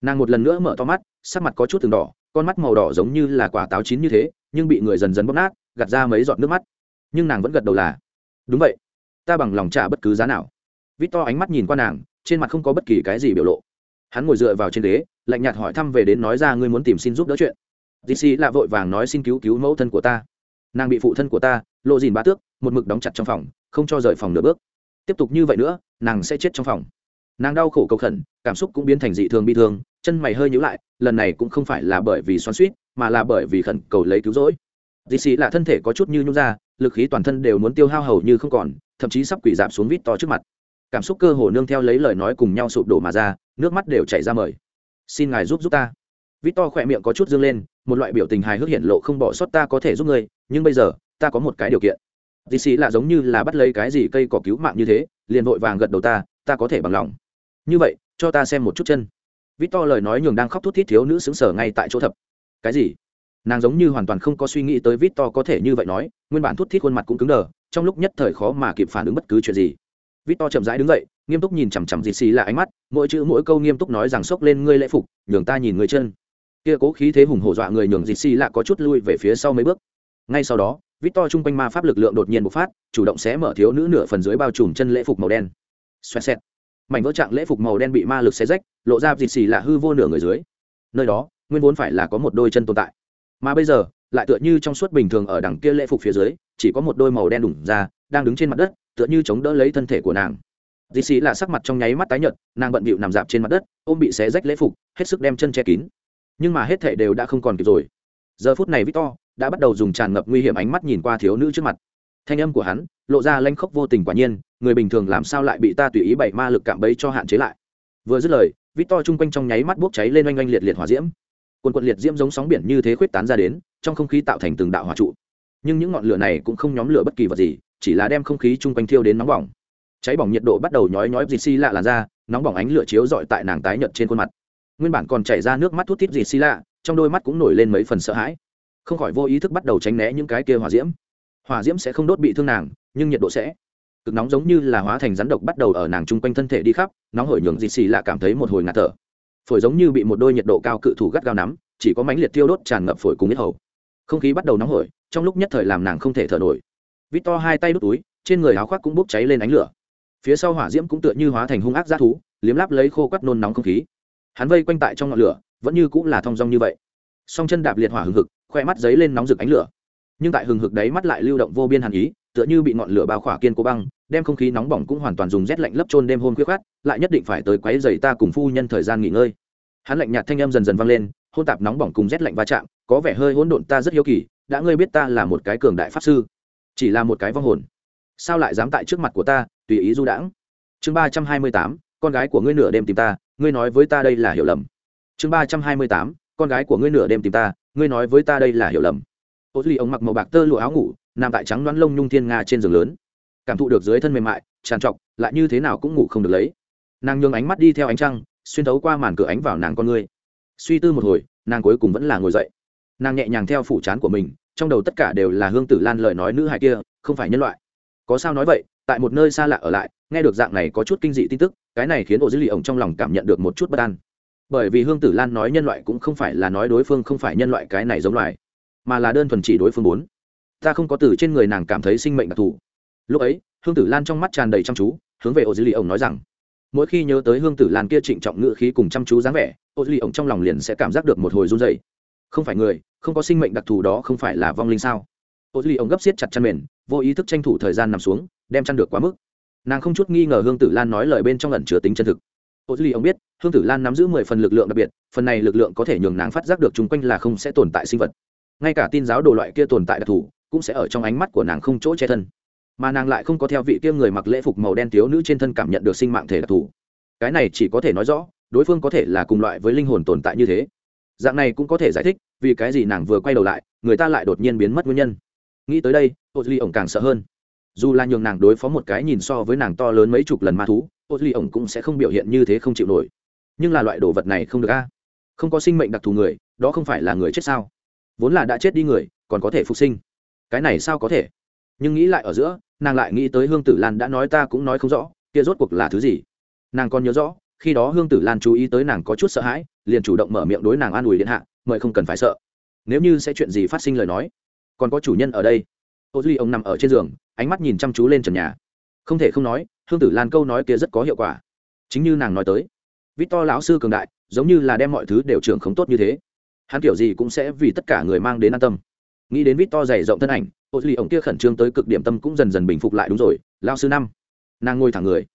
nàng một lần nữa mở to mắt, sắc mặt có chút từng đỏ, con mắt màu đỏ giống như là quả táo chín như thế, nhưng bị người dần dần bóp nát, gạt ra mấy giọt nước mắt. Nhưng nàng vẫn gật đầu là, đúng vậy, ta bằng lòng trả bất cứ giá nào. Vít to ánh mắt nhìn qua nàng, trên mặt không có bất kỳ cái gì biểu lộ hắn ngồi dựa vào trên ghế, lạnh nhạt hỏi thăm về đến nói ra ngươi muốn tìm xin giúp đỡ chuyện. Dì xì là vội vàng nói xin cứu cứu mẫu thân của ta. Nàng bị phụ thân của ta, lộ dìn ba tước, một mực đóng chặt trong phòng, không cho rời phòng nửa bước. Tiếp tục như vậy nữa, nàng sẽ chết trong phòng. Nàng đau khổ cầu khẩn, cảm xúc cũng biến thành dị thường bi thương, chân mày hơi nhíu lại, lần này cũng không phải là bởi vì xoắn suýt mà là bởi vì khẩn cầu lấy cứu rỗi. Dì xì là thân thể có chút như nhung ra, lực khí toàn thân đều muốn tiêu hao hầu như không còn, thậm chí sắp quỷ dạp xuống vít to trước mặt. Cảm xúc cơ hồ nương theo lấy lời nói cùng nhau sụp đổ mà ra nước mắt đều chảy ra mời. Xin ngài giúp giúp ta. Vít to khỏe miệng có chút dương lên, một loại biểu tình hài hước hiện lộ không bỏ sót ta có thể giúp ngươi, nhưng bây giờ, ta có một cái điều kiện. Dì xì là giống như là bắt lấy cái gì cây cỏ cứu mạng như thế, liền vội vàng gật đầu ta ta có thể bằng lòng. Như vậy, cho ta xem một chút chân. Vít to lời nói nhường đang khóc thút thít thiếu nữ xứng sở ngay tại chỗ thập. Cái gì? Nàng giống như hoàn toàn không có suy nghĩ tới vít to có thể như vậy nói, nguyên bản thút thít khuôn mặt cũng cứng đờ, trong lúc nhất thời khó mà kịp phản ứng bất cứ chuyện gì vít to chậm rãi đứng dậy, nghiêm túc nhìn chằm chằm dì xì là ánh mắt, mỗi chữ mỗi câu nghiêm túc nói rằng xốc lên ngươi lễ phục, nhường ta nhìn ngươi chân. Kia cố khí thế hùng hổ dọa người nhường dì xì là có chút lui về phía sau mấy bước. Ngay sau đó, vít to chung quanh ma pháp lực lượng đột nhiên bộc phát, chủ động xé mở thiếu nữ nửa phần dưới bao trùm chân lễ phục màu đen. Xoẹt xẹt. Mảnh vỡ trạng lễ phục màu đen bị ma lực xé rách, lộ ra dịt xì là hư vô nửa người dưới. Nơi đó, nguyên vốn phải là có một đôi chân tồn tại. Mà bây giờ, lại tựa như trong suốt bình thường ở đằng kia lễ phục phía dưới, chỉ có một đôi màu đen đủng ra đang đứng trên mặt đất, tựa như chống đỡ lấy thân thể của nàng. Dì xì là sắc mặt trong nháy mắt tái nhợt, nàng bận bịu nằm dạp trên mặt đất, ôm bị xé rách lễ phục, hết sức đem chân che kín. Nhưng mà hết thể đều đã không còn kịp rồi. Giờ phút này victor đã bắt đầu dùng tràn ngập nguy hiểm ánh mắt nhìn qua thiếu nữ trước mặt. Thanh âm của hắn lộ ra lanh khốc vô tình quả nhiên, người bình thường làm sao lại bị ta tùy ý bảy ma lực cạm bẫy cho hạn chế lại. Vừa dứt lời, Victor chung quanh trong nháy mắt bốc cháy lên oanh oanh liệt liệt hỏa diễm. Quần quận liệt diễm giống sóng biển như thế khuyết tán ra đến, trong không khí tạo thành từng đạo hỏa trụ. Nhưng những ngọn lửa này cũng không nhóm lửa bất kỳ vật gì chỉ là đem không khí chung quanh thiêu đến nóng bỏng. Cháy bỏng nhiệt độ bắt đầu nhói nhói dịt xi lạ làn da nóng bỏng ánh lửa chiếu dọi tại nàng tái nhợt trên khuôn mặt. Nguyên bản còn chảy ra nước mắt thút thít dịt xi lạ, trong đôi mắt cũng nổi lên mấy phần sợ hãi. Không khỏi vô ý thức bắt đầu tránh né những cái kia hỏa diễm. Hỏa diễm sẽ không đốt bị thương nàng, nhưng nhiệt độ sẽ cực nóng giống như là hóa thành rắn độc bắt đầu ở nàng chung quanh thân thể đi khắp, nóng hổi nhường dịt xì lạ cảm thấy một hồi ngạt thở. Phổi giống như bị một đôi nhiệt độ cao cự thủ gắt gao nắm, chỉ có mánh liệt tiêu đốt tràn ngập phổi cùng nhất hầu. Không khí bắt đầu nóng hổi, trong lúc nhất thời làm nàng không thể thở nổi vít to hai tay đút túi, trên người áo khoác cũng bốc cháy lên ánh lửa. Phía sau hỏa diễm cũng tựa như hóa thành hung ác g thú, liếm láp lấy khô quắt nôn nóng không khí. Hắn vây quanh tại trong ngọn lửa, vẫn như cũng là thong dong như vậy. Song chân đạp liệt hỏa hừng hực, khoe mắt giấy lên nóng rực ánh lửa. Nhưng tại hừng hực đấy mắt lại lưu động vô biên hàn ý, tựa như bị ngọn lửa bao khỏa kiên cố băng, đem không khí nóng bỏng cũng hoàn toàn dùng rét lạnh lấp trôn đêm hôm khuyết khát lại nhất định phải tới quấy dày ta cùng phu nhân thời gian nghỉ ngơi. Hắn lạnh nhạt thanh âm dần dần vang lên, hôn tạp nóng bỏng cùng rét lạnh va chạm, có vẻ hơi hỗn độn ta rất hiếu kỳ, đã ngươi biết ta là một cái cường đại pháp sư chỉ là một cái vong hồn. Sao lại dám tại trước mặt của ta, tùy ý du đãng? Chương ba trăm hai mươi tám, con gái của ngươi nửa đêm tìm ta, ngươi nói với ta đây là hiểu lầm. Chương ba trăm hai mươi tám, con gái của ngươi nửa đêm tìm ta, ngươi nói với ta đây là hiểu lầm. Ô duy, ông mặc màu bạc tơ lụa áo ngủ, nằm tại trắng đoán lông nhung thiên nga trên giường lớn. Cảm thụ được dưới thân mềm mại, tràn trọc, lại như thế nào cũng ngủ không được lấy. Nàng nhường ánh mắt đi theo ánh trăng, xuyên thấu qua màn cửa ánh vào nàng con ngươi. Suy tư một hồi, nàng cuối cùng vẫn là ngồi dậy. Nàng nhẹ nhàng theo phủ chán của mình trong đầu tất cả đều là hương tử lan lời nói nữ hài kia, không phải nhân loại. Có sao nói vậy, tại một nơi xa lạ ở lại, nghe được dạng này có chút kinh dị tin tức, cái này khiến ổ dữ lì ổng trong lòng cảm nhận được một chút bất an. Bởi vì hương tử lan nói nhân loại cũng không phải là nói đối phương không phải nhân loại cái này giống loài, mà là đơn thuần chỉ đối phương bốn ta không có từ trên người nàng cảm thấy sinh mệnh đặc thù. Lúc ấy, hương tử lan trong mắt tràn đầy chăm chú, hướng về ô dư lì ổng nói rằng, mỗi khi nhớ tới hương tử lan kia trịnh trọng ngữ khí cùng chăm chú dáng vẻ ô dư lì ổng trong lòng liền sẽ cảm giác được một hồi run dày không phải người không có sinh mệnh đặc thù đó không phải là vong linh sao? Ô duy ông gấp xiết chặt chăn mền, vô ý thức tranh thủ thời gian nằm xuống, đem chăn được quá mức. Nàng không chút nghi ngờ hương tử lan nói lời bên trong ẩn chứa tính chân thực. Ô duy ông biết, hương tử lan nắm giữ mười phần lực lượng đặc biệt, phần này lực lượng có thể nhường nàng phát giác được chung quanh là không sẽ tồn tại sinh vật. Ngay cả tin giáo đồ loại kia tồn tại đặc thù, cũng sẽ ở trong ánh mắt của nàng không chỗ che thân. Mà nàng lại không có theo vị kia người mặc lễ phục màu đen thiếu nữ trên thân cảm nhận được sinh mạng thể đặc thù. Cái này chỉ có thể nói rõ, đối phương có thể là cùng loại với linh hồn tồn tại như thế. Dạng này cũng có thể giải thích vì cái gì nàng vừa quay đầu lại, người ta lại đột nhiên biến mất nguyên nhân. Nghĩ tới đây ô duy ổng càng sợ hơn. Dù là nhường nàng đối phó một cái nhìn so với nàng to lớn mấy chục lần ma thú ô duy ổng cũng sẽ không biểu hiện như thế không chịu nổi. Nhưng là loại đồ vật này không được a. À? Không có sinh mệnh đặc thù người, đó không phải là người chết sao? Vốn là đã chết đi người, còn có thể phục sinh. Cái này sao có thể? Nhưng nghĩ lại ở giữa, nàng lại nghĩ tới hương tử lan đã nói ta cũng nói không rõ, kia rốt cuộc là thứ gì? Nàng còn nhớ rõ, khi đó hương tử lan chú ý tới nàng có chút sợ hãi, liền chủ động mở miệng đối nàng an ủi điện hạ mời không cần phải sợ. Nếu như sẽ chuyện gì phát sinh lời nói, còn có chủ nhân ở đây. Ô duy ông nằm ở trên giường, ánh mắt nhìn chăm chú lên trần nhà. Không thể không nói, hương tử lan câu nói kia rất có hiệu quả. Chính như nàng nói tới vít to lão sư cường đại, giống như là đem mọi thứ đều trưởng không tốt như thế. Hắn kiểu gì cũng sẽ vì tất cả người mang đến an tâm. Nghĩ đến vít to dày rộng thân ảnh, ô duy ông kia khẩn trương tới cực điểm tâm cũng dần dần bình phục lại đúng rồi lao sư năm. Nàng ngồi thẳng người.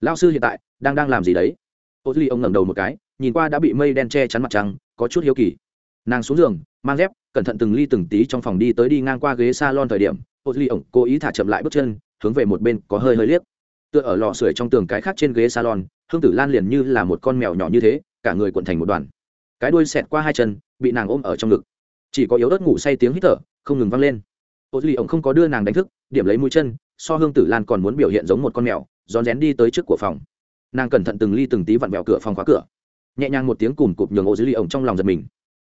Lao sư hiện tại đang đang làm gì đấy? Ô duy ông ngẩng đầu một cái, nhìn qua đã bị mây đen che chắn mặt trăng, có chút hiếu kỳ nàng xuống giường, mang dép, cẩn thận từng ly từng tí trong phòng đi tới đi ngang qua ghế s a lon thời điểm ô duy ổng cố ý thả chậm lại bước chân, hướng về một bên có hơi hơi liếc. Tựa ở lò sưởi trong tường cái khác trên ghế salon, hương tử lan liền như là một con mèo nhỏ như thế, cả người cuộn thành một đoàn. Cái đuôi xẹt qua hai chân, bị nàng ôm ở trong ngực. Chỉ có yếu ớt ngủ say tiếng hít thở, không ngừng vang lên. Ô duy ổng không có đưa nàng đánh thức, điểm lấy mũi chân, so hương tử lan còn muốn biểu hiện giống một con mèo, rón rén đi tới trước của phòng. Nàng cẩn thận từng ly từng tí vặn vẹo cửa phòng khóa cửa. Nhẹ nhàng một tiếng cùm cụp nhường ô duy ổng trong lòng giật mình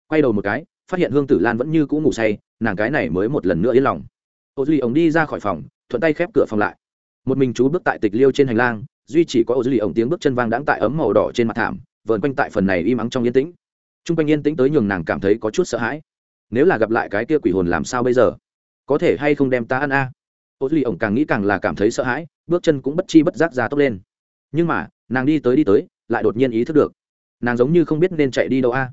quay đầu một cái, phát hiện hương tử lan vẫn như cũ ngủ say, nàng cái này mới một lần nữa yên lòng. Ô duy ổng đi ra khỏi phòng, thuận tay khép cửa phòng lại. Một mình chú bước tại tịch liêu trên hành lang, duy chỉ có ô duy ổng tiếng bước chân vang đãng tại ấm màu đỏ trên mặt thảm, vờn quanh tại phần này im ắng trong yên tĩnh. T r u n g quanh yên tĩnh tới nhường nàng cảm thấy có chút sợ hãi. Nếu là gặp lại cái kia quỷ hồn làm sao bây giờ? Có thể hay không đem ta ăn a? À? ô duy ổng càng nghĩ càng là cảm thấy sợ hãi, bước chân cũng bất chi bất giác ra tốc lên. Nhưng mà, nàng đi tới đi tới, lại đột nhiên ý thức được. Nàng giống như không biết nên chạy đi đâu a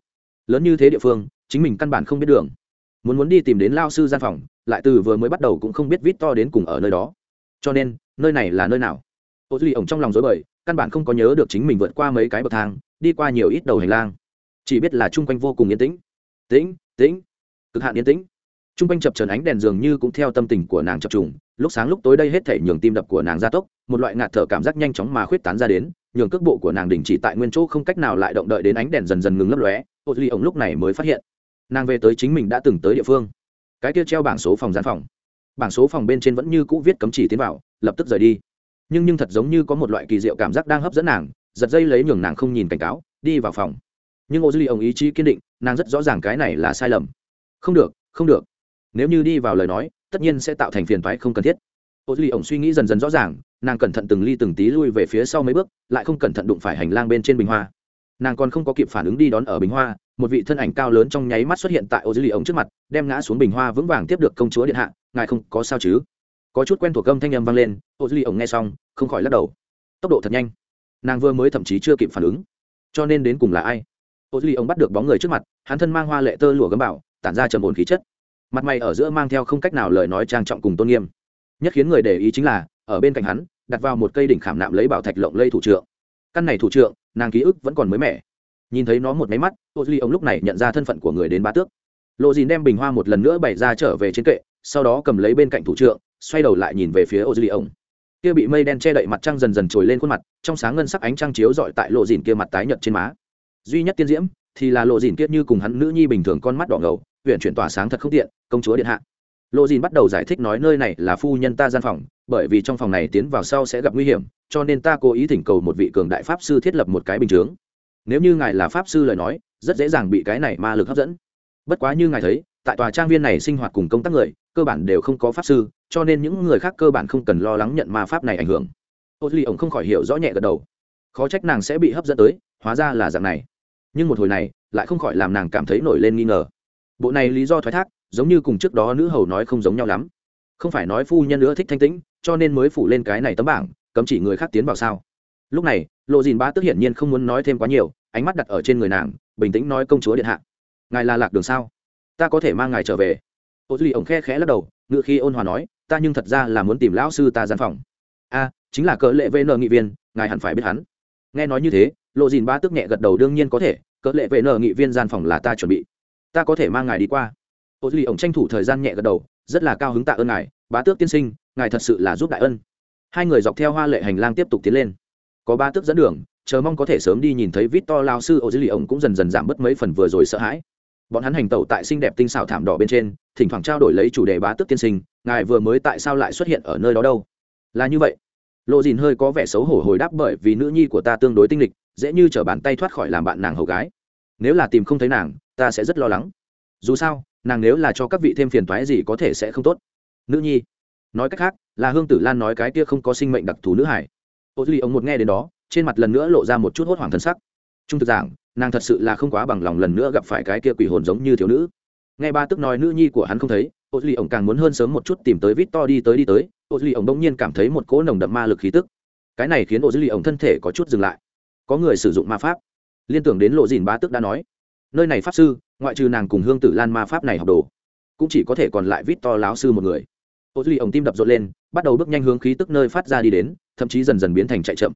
lớn như thế địa phương, chính mình căn bản không biết đường. Muốn muốn đi tìm đến lao sư gian phòng, lại từ vừa mới bắt đầu cũng không biết vít to đến cùng ở nơi đó. Cho nên, nơi này là nơi nào? Ô duy ổng trong lòng dối bời, căn bản không có nhớ được chính mình vượt qua mấy cái bậc thang, đi qua nhiều ít đầu hành lang. Chỉ biết là chung quanh vô cùng yên tĩnh. Tĩnh tĩnh, cực hạn yên tĩnh. Chung quanh chập trần ánh đèn dường như cũng theo tâm tình của nàng chập trùng, lúc sáng lúc tối đây hết thể nhường tim đập của nàng gia tốc, một loại ngạt thở cảm giác nhanh chóng mà khuyết tán ra đến nhường cước bộ của nàng đình chỉ tại nguyên chỗ không cách nào lại động đợi đến ánh đèn dần dần ngừng lấp lóe, ô duy ổng lúc này mới phát hiện, nàng về tới chính mình đã từng tới địa phương. Cái kia treo bảng số phòng gian phòng. Bảng số phòng bên trên vẫn như cũ viết cấm chỉ tiến vào, lập tức rời đi. Nhưng nhưng thật giống như có một loại kỳ diệu cảm giác đang hấp dẫn nàng, giật dây lấy nhường nàng không nhìn cảnh cáo, đi vào phòng. Nhưng ô duy ổng ông ý chí kiên định, nàng rất rõ ràng cái này là sai lầm. Không được không được. Nếu như đi vào lời nói, tất nhiên sẽ tạo thành phiền toái không cần thiết. Ô duy ổng ông suy nghĩ dần dần rõ ràng nàng cẩn thận từng ly từng tí lui về phía sau mấy bước, lại không cẩn thận đụng phải hành lang bên trên bình hoa. Nàng còn không có kịp phản ứng đi đón ở bình hoa, một vị thân ảnh cao lớn trong nháy mắt xuất hiện tại ô dưới lì ống trước mặt, đem ngã xuống bình hoa vững vàng tiếp được công chúa điện hạ, ngài không có sao chứ? Có chút quen thuộc âm thanh âm vang lên ô Lợi ống nghe xong, không khỏi lắc đầu. Tốc độ thật nhanh. Nàng vừa mới thậm chí chưa kịp phản ứng. Cho nên đến cùng là ai? Ô Lợi ống bắt được bóng người trước mặt, hắn thân mang hoa lệ tơ lụa gấm bảo, tản ra trầm ổn khí chất. Mặt mày ở giữa mang theo không cách nào lời nói trang trọng cùng tôn nghiêm. Nhất khiến người để ý chính là ở bên cạnh hắn, đặt vào một cây đỉnh khảm nạm lấy bảo thạch lộng lây thủ trượng. Căn này thủ trượng, nàng ký ức vẫn còn mới mẻ. Nhìn thấy nó một máy mắt ô duy ông lúc này nhận ra thân phận của người đến bá tước. Lộ dìn đem bình hoa một lần nữa bày ra trở về trên kệ, sau đó cầm lấy bên cạnh thủ trượng, xoay đầu lại nhìn về phía ô duy ông. Kia bị mây đen che đậy mặt trăng dần dần trồi lên khuôn mặt, trong sáng ngân sắc ánh trăng chiếu dọi tại lộ dìn kia mặt tái nhợt trên má. Duy nhất tiên diễm, thì là lộ dìn kia như cùng hắn nữ nhi bình thường con mắt đỏ ngầu huyện chuyển tỏa sáng thật không tiện, công chúa điện hạ lộ dìn bắt đầu giải thích nói nơi này là phu nhân ta gian phòng, bởi vì trong phòng này tiến vào sau sẽ gặp nguy hiểm, cho nên ta cố ý thỉnh cầu một vị cường đại pháp sư thiết lập một cái bình chướng. Nếu như ngài là pháp sư lời nói, rất dễ dàng bị cái này ma lực hấp dẫn. Bất quá như ngài thấy, tại tòa trang viên này sinh hoạt cùng công tác người, cơ bản đều không có pháp sư, cho nên những người khác cơ bản không cần lo lắng nhận ma pháp này ảnh hưởng. Ô duy ổng không khỏi hiểu rõ nhẹ gật đầu. Khó trách nàng sẽ bị hấp dẫn tới, hóa ra là dạng này. Nhưng một hồi này, lại không khỏi làm nàng cảm thấy nổi lên nghi ngờ. Bộ này lý do thoái thác giống như cùng trước đó nữ hầu nói không giống nhau lắm. Không phải nói phu nhân nữa thích thanh tĩnh, cho nên mới phủ lên cái này tấm bảng, cấm chỉ người khác tiến vào sao? Lúc này, lộ dìn ba tức hiển nhiên không muốn nói thêm quá nhiều, ánh mắt đặt ở trên người nàng, bình tĩnh nói công chúa điện hạ. Ngài là lạc đường sao? Ta có thể mang ngài trở về. Ô duy ổng khe khẽ lắc đầu ngự khi ôn hòa nói, ta nhưng thật ra là muốn tìm lão sư ta gian phòng. A, chính là cỡ lệ vn nghị viên, ngài hẳn phải biết hắn. Nghe nói như thế, lộ dìn ba tức nhẹ gật đầu đương nhiên có thể, cỡ lệ vn nghị viên gian phòng là ta chuẩn bị. Ta có thể mang ngài đi qua ô duy ổng tranh thủ thời gian nhẹ gật đầu, rất là cao hứng tạ ơn ngài, bá tước tiên sinh, ngài thật sự là giúp đại ân. Hai người dọc theo hoa lệ hành lang tiếp tục tiến lên. Có ba tước dẫn đường, chờ mong có thể sớm đi nhìn thấy vít to lao sư ô duy ổng cũng dần dần giảm bớt mấy phần vừa rồi sợ hãi. Bọn hắn hành tẩu tại xinh đẹp tinh xảo thảm đỏ bên trên, thỉnh thoảng trao đổi lấy chủ đề bá tước tiên sinh, ngài vừa mới tại sao lại xuất hiện ở nơi đó đâu? Là như vậy. Lộ dìn hơi có vẻ xấu hổ hồi đáp bởi vì nữ nhi của ta tương đối tinh lịch, dễ như t bàn tay thoát khỏi làm bạn nàng hầu gái. Nếu là tìm không thấy nàng, ta sẽ rất lo lắng. Dù sao nàng nếu là cho các vị thêm phiền toái gì có thể sẽ không tốt. Nữ nhi, nói cách khác, là hương tử lan nói cái kia không có sinh mệnh đặc thù nữ hải ô duy ông một nghe đến đó, trên mặt lần nữa lộ ra một chút hốt hoảng thân sắc. Trung thực giảng, nàng thật sự là không quá bằng lòng lần nữa gặp phải cái kia quỷ hồn giống như thiếu nữ. Nghe ba tức nói nữ nhi của hắn không thấy, ô duy ông càng muốn hơn sớm một chút tìm tới vít to đi tới đi tới, ô duy ông đông nhiên cảm thấy một cỗ nồng đậm ma lực khí tức. Cái này khiến ô duy ông thân thể có chút dừng lại. Có người sử dụng ma pháp. Liên tưởng đến lộ dìn ba tức đã nói nơi này pháp sư, ngoại trừ nàng cùng hương tử lan ma pháp này học đồ, cũng chỉ có thể còn lại vít to láo sư một người. Ô duy ổng tim đập rộn lên, bắt đầu bước nhanh hướng khí tức nơi phát ra đi đến, thậm chí dần dần biến thành chạy chậm.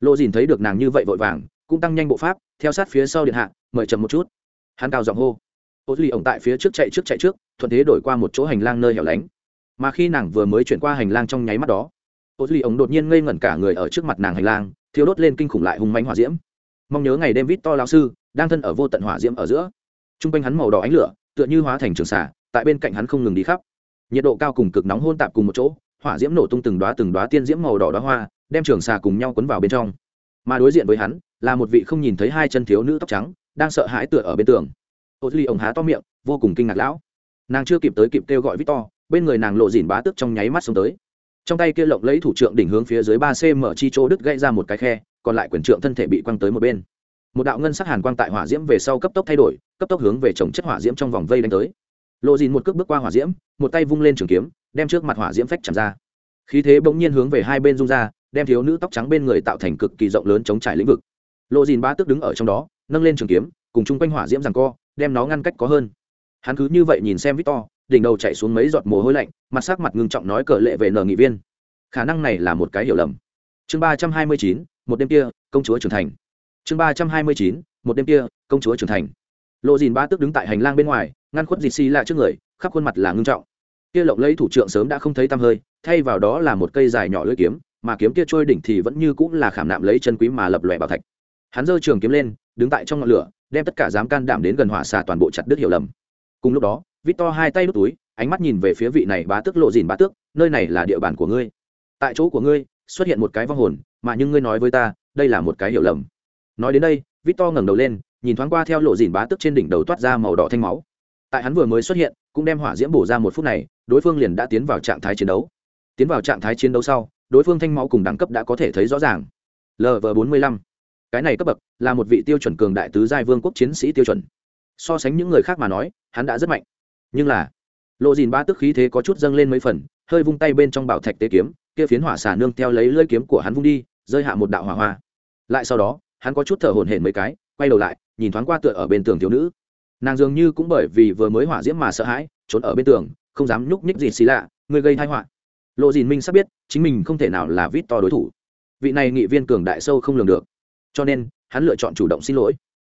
Lộ dìn thấy được nàng như vậy vội vàng, cũng tăng nhanh bộ pháp, theo sát phía sau điện hạ, mời chậm một chút. Hắn cao giọng hô. Ô duy ổng tại phía trước chạy trước chạy trước, thuận thế đổi qua một chỗ hành lang nơi hẻo lánh. Mà khi nàng vừa mới chuyển qua hành lang trong nháy mắt đó, ô duy ổng đột nhiên ngây ngẩn cả người ở trước mặt nàng hành lang thiếu đốt lên kinh khủng lại hung mánh hỏa diễm. Mong nhớ ngày đêm vít to lao sư đang thân ở vô tận hỏa diễm ở giữa. T r u n g quanh hắn màu đỏ ánh lửa, tựa như hóa thành trường xả tại bên cạnh hắn không ngừng đi khắp. Nhiệt độ cao cùng cực nóng hôn tạp cùng một chỗ, hỏa diễm nổ tung từng đoá từng đoá tiên diễm màu đỏ đóa hoa, đem trường xà cùng nhau quấn vào bên trong. Mà đối diện với hắn, là một vị không nhìn thấy hai chân thiếu nữ tóc trắng, đang sợ hãi tựa ở bên tường. Ô duy ổng há to miệng, vô cùng kinh ngạc lão. Nàng chưa kịp tới kịp kêu gọi victor, bên người nàng lộ dìn bá tức trong nháy mắt xông tới. Trong tay kia lộng lấy thủ trưởng đỉnh hướng phía dưới ba cm chi chỗ đứt gãy ra một cái khe, còn lại quyền trượng thân thể bị quăng tới một bên một đạo ngân sắc hàn quang tại hỏa diễm về sau cấp tốc thay đổi, cấp tốc hướng về trồng chất hỏa diễm trong vòng vây đánh tới. Lộ dìn một cước bước qua hỏa diễm, một tay vung lên trường kiếm, đem trước mặt hỏa diễm phách chạm ra. Khí thế bỗng nhiên hướng về hai bên rung ra, đem thiếu nữ tóc trắng bên người tạo thành cực kỳ rộng lớn chống trải lĩnh vực. Lộ dìn ba tức đứng ở trong đó, nâng lên trường kiếm, cùng chung quanh hỏa diễm rằng co, đem nó ngăn cách có hơn. Hắn cứ như vậy nhìn xem victor, đỉnh đầu chạy xuống mấy giọt mồ hôi lạnh, mặt sắc mặt ngưng trọng nói cờ lệ về nờ nghị viên. Khả năng này là một cái hiểu lầm. Chương ba trăm hai mươi chín, một đêm kia, công chúa trưởng thành chương ba trăm hai mươi chín, một đêm kia, công chúa trưởng thành. Lộ dìn ba tức đứng tại hành lang bên ngoài, ngăn khuất dịt xì lạ trước người, khắp khuôn mặt là ngưng trọng. Kia lộng lấy thủ trưởng sớm đã không thấy tăm hơi, thay vào đó là một cây dài nhỏ lưỡi kiếm, mà kiếm kia trôi đỉnh thì vẫn như cũng là khảm nạm lấy chân quý mà lập lòe bảo thạch. Hắn giơ trường kiếm lên, đứng tại trong ngọn lửa, đem tất cả dám can đảm đến gần hỏa xà toàn bộ chặt đứt hiểu lầm. Cùng lúc đó vít to hai tay đút túi, ánh mắt nhìn về phía vị này bá tước lộ dìn bá tước, nơi này là địa bàn của ngươi. Tại chỗ của ngươi, xuất hiện một cái vong hồn, mà nhưng ngươi nói với ta, đây là một cái hiểu lầm nói đến đây, victor ngẩng đầu lên, nhìn thoáng qua theo lộ dìn bá tức trên đỉnh đầu toát ra màu đỏ thanh máu. Tại hắn vừa mới xuất hiện, cũng đem hỏa diễm bổ ra một phút này, đối phương liền đã tiến vào trạng thái chiến đấu. Tiến vào trạng thái chiến đấu sau, đối phương thanh máu cùng đẳng cấp đã có thể thấy rõ ràng. Lv bốn mươi lăm. Cái này cấp bậc là một vị tiêu chuẩn cường đại tứ giai vương quốc chiến sĩ tiêu chuẩn. So sánh những người khác mà nói, hắn đã rất mạnh. Nhưng là, lộ dìn ba tức khí thế có chút dâng lên mấy phần, hơi vung tay bên trong bảo thạch tế kiếm, kia phiến hỏa xả nương theo lấy lưỡi kiếm của hắn vung đi, rơi hạ một đạo hỏa hoa. Lại sau đó hắn có chút thở hổn hển mấy cái, quay đầu lại, nhìn thoáng qua tựa ở bên tường thiếu nữ. Nàng dường như cũng bởi vì vừa mới hỏa diễm mà sợ hãi, trốn ở bên tường, không dám nhúc nhích gì xì lạ, người gây thai họa. Lộ dìn minh sắp biết, chính mình không thể nào là vít to đối thủ. Vị này nghị viên cường đại sâu không lường được. Cho nên, hắn lựa chọn chủ động xin lỗi.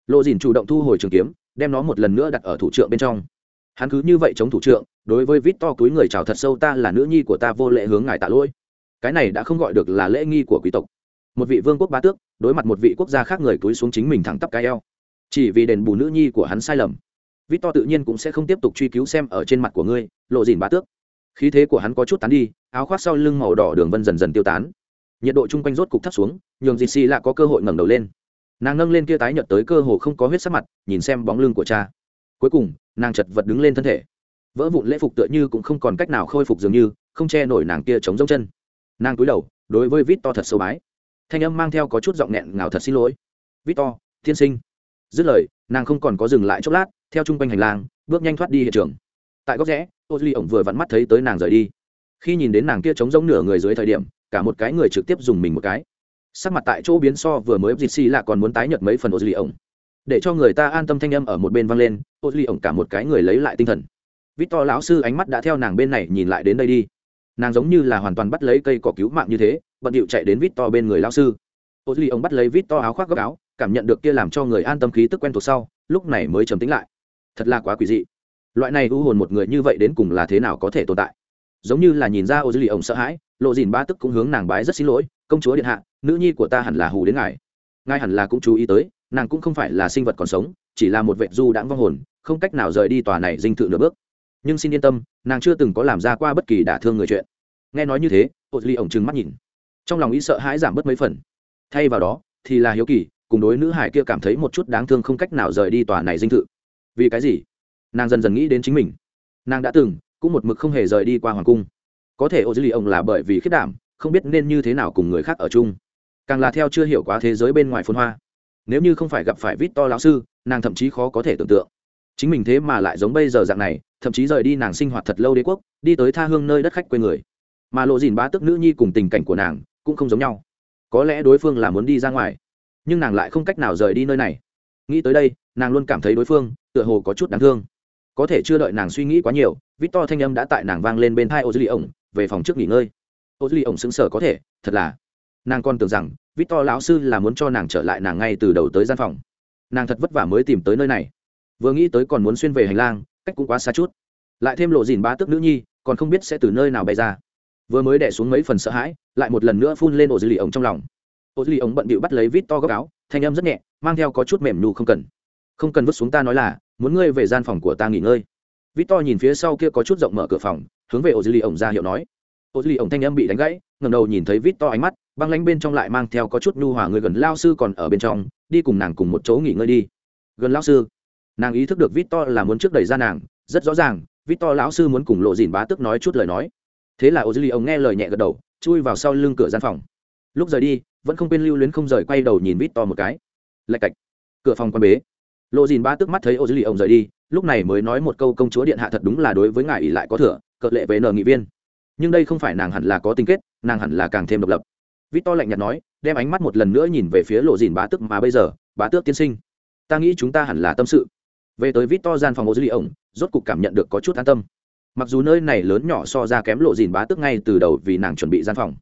Lộ dìn chủ động thu hồi trường kiếm, đem nó một lần nữa đặt ở thủ trượng bên trong. Hắn cứ như vậy chống thủ trượng, đối với vít to túi người chào thật sâu, ta là nữ nhi của ta, vô lệ hướng ngài tạ lỗi. Cái này đã không gọi được là lễ nghi của quý tộc một vị vương quốc bá tước, đối mặt một vị quốc gia khác người túi xuống chính mình thẳng tắp cái eo. Chỉ vì đền bù nữ nhi của hắn sai lầm. Vít to tự nhiên cũng sẽ không tiếp tục truy cứu xem ở trên mặt của ngươi, lộ dìn bá tước. Khí thế của hắn có chút tán đi, áo khoác sau lưng màu đỏ đường vân dần dần tiêu tán. Nhiệt độ chung quanh rốt cục thấp xuống, nhường dì xì lạ có cơ hội ngẩng đầu lên. Nàng nâng lên kia tái nhợt tới cơ hồ không có huyết sắc mặt, nhìn xem bóng lưng của cha. Cuối cùng, nàng chật vật đứng lên thân thể. Vỡ vụn lễ phục tựa như cũng không còn cách nào khôi phục dường như, không che nổi nàng kia chống rông chân. Nàng cúi đầu, đối với vít to thật sâu bái thanh âm mang theo có chút giọng nghẹn ngào thật xin lỗi. Victor, tiên sinh. Dứt lời, nàng không còn có dừng lại chốc lát, theo chung quanh hành lang, bước nhanh thoát đi hiện trường. Tại góc rẽ, ô duy ổng vừa vặn mắt thấy tới nàng rời đi. Khi nhìn đến nàng kia trống giống nửa người dưới thời điểm, cả một cái người trực tiếp dùng mình một cái. Sắc mặt tại chỗ biến so vừa mới dịt xì là còn muốn tái nhợt mấy phần ô duy ổng. Để cho người ta an tâm thanh âm ở một bên vang lên, ô duy ổng cả một cái người lấy lại tinh thần. Vít to lão sư ánh mắt đã theo nàng bên này nhìn lại đến đây đi. Nàng giống như là hoàn toàn bắt lấy cây cỏ cứu mạng như thế bận điệu chạy đến vít to bên người lão sư. Ô duy Ông bắt lấy vít to áo khoác gấp áo, cảm nhận được kia làm cho người an tâm khí tức quen thuộc sau, lúc này mới trầm tính lại. Thật là quá quỷ dị. Loại này u hồn một người như vậy đến cùng là thế nào có thể tồn tại? Giống như là nhìn ra ô duy ông sợ hãi, lộ dìn ba tức cũng hướng nàng bái rất xin lỗi, công chúa điện hạ, nữ nhi của ta hẳn là hù đến ngài. Ngài hẳn là cũng chú ý tới, nàng cũng không phải là sinh vật còn sống, chỉ là một vệ du đãng vong hồn, không cách nào rời đi tòa này dinh thự nửa bước. Nhưng xin yên tâm, nàng chưa từng có làm ra qua bất kỳ đả thương người chuyện. Nghe nói như thế, ô duy ông ổng trừng mắt nhìn trong lòng ý sợ hãi giảm bớt mấy phần. Thay vào đó, thì là hiếu kỳ, cùng đối nữ hải kia cảm thấy một chút đáng thương không cách nào rời đi tòa này dinh thự. Vì cái gì? Nàng dần dần nghĩ đến chính mình. Nàng đã từng, cũng một mực không hề rời đi qua hoàng cung. Có thể ô dư lì ông là bởi vì khiết đảm, không biết nên như thế nào cùng người khác ở chung. Càng là theo chưa hiểu quá thế giới bên ngoài phôn hoa. Nếu như không phải gặp phải vít to lão sư, nàng thậm chí khó có thể tưởng tượng. Chính mình thế mà lại giống bây giờ dạng này, thậm chí rời đi nàng sinh hoạt thật lâu đế quốc, đi tới tha hương nơi đất khách quê người. Mà lộ dìn bá tức nữ nhi cùng tình cảnh của nàng cũng không giống nhau. Có lẽ đối phương là muốn đi ra ngoài, nhưng nàng lại không cách nào rời đi nơi này. Nghĩ tới đây, nàng luôn cảm thấy đối phương tựa hồ có chút đáng thương. Có thể chưa đợi nàng suy nghĩ quá nhiều vít to thanh âm đã tại nàng vang lên bên hai ô dư lì ổng về phòng trước nghỉ ngơi. Ô dư lì ổng xứng sở có thể, thật là. Nàng còn tưởng rằng vít to lão sư là muốn cho nàng trở lại nàng ngay từ đầu tới gian phòng. Nàng thật vất vả mới tìm tới nơi này. Vừa nghĩ tới còn muốn xuyên về hành lang, cách cũng quá xa chút. Lại thêm lộ dìn ba tức nữ nhi, còn không biết sẽ từ nơi nào bay ra. Vừa mới đẻ xuống mấy phần sợ hãi lại một lần nữa phun lên ổ dư lì ổng trong lòng. Ô lì ống bận bịu bắt lấy vít to góc áo, thanh âm rất nhẹ, mang theo có chút mềm nhu không cần. Không cần vứt xuống ta nói là, muốn ngươi về gian phòng của ta nghỉ ngơi. Vít to nhìn phía sau kia có chút rộng mở cửa phòng, hướng về ô lì ống ra hiệu nói. Ô lì ống thanh âm bị đánh gãy ngầm đầu nhìn thấy vít to ánh mắt, băng lánh bên trong lại mang theo có chút nhu hòa người gần lao sư còn ở bên trong, đi cùng nàng cùng một chỗ nghỉ ngơi đi. Gần lao sư? Nàng ý thức được vít to là muốn trước đẩy ra nàng, rất rõ ràng, vít to lão sư muốn cùng lộ dìn bá tức nói chút lời nói. Thế là ô lì ống nghe lời nhẹ gật đầu chui vào sau lưng cửa gian phòng. Lúc rời đi, vẫn không quên lưu luyến không rời quay đầu nhìn vít to một cái. Lạch cạch. Cửa phòng quan bế. Lộ dìn ba tức mắt thấy ô dư lì ông rời đi, lúc này mới nói một câu công chúa điện hạ thật đúng là đối với ngài ỉ lại có thừa, cợt lệ với nờ nghị viên. Nhưng đây không phải nàng hẳn là có tình kết, nàng hẳn là càng thêm độc lập. Vít to lạnh nhạt nói, đem ánh mắt một lần nữa nhìn về phía lộ dìn bá tức mà bây giờ, bá tước tiên sinh, ta nghĩ chúng ta hẳn là tâm sự. Về tới vít to gian phòng ô dư lì ông rốt cục cảm nhận được có chút an tâm mặc dù nơi này lớn nhỏ so ra kém lộ dìn bá tức ngay từ đầu vì nàng chuẩn bị gian phòng,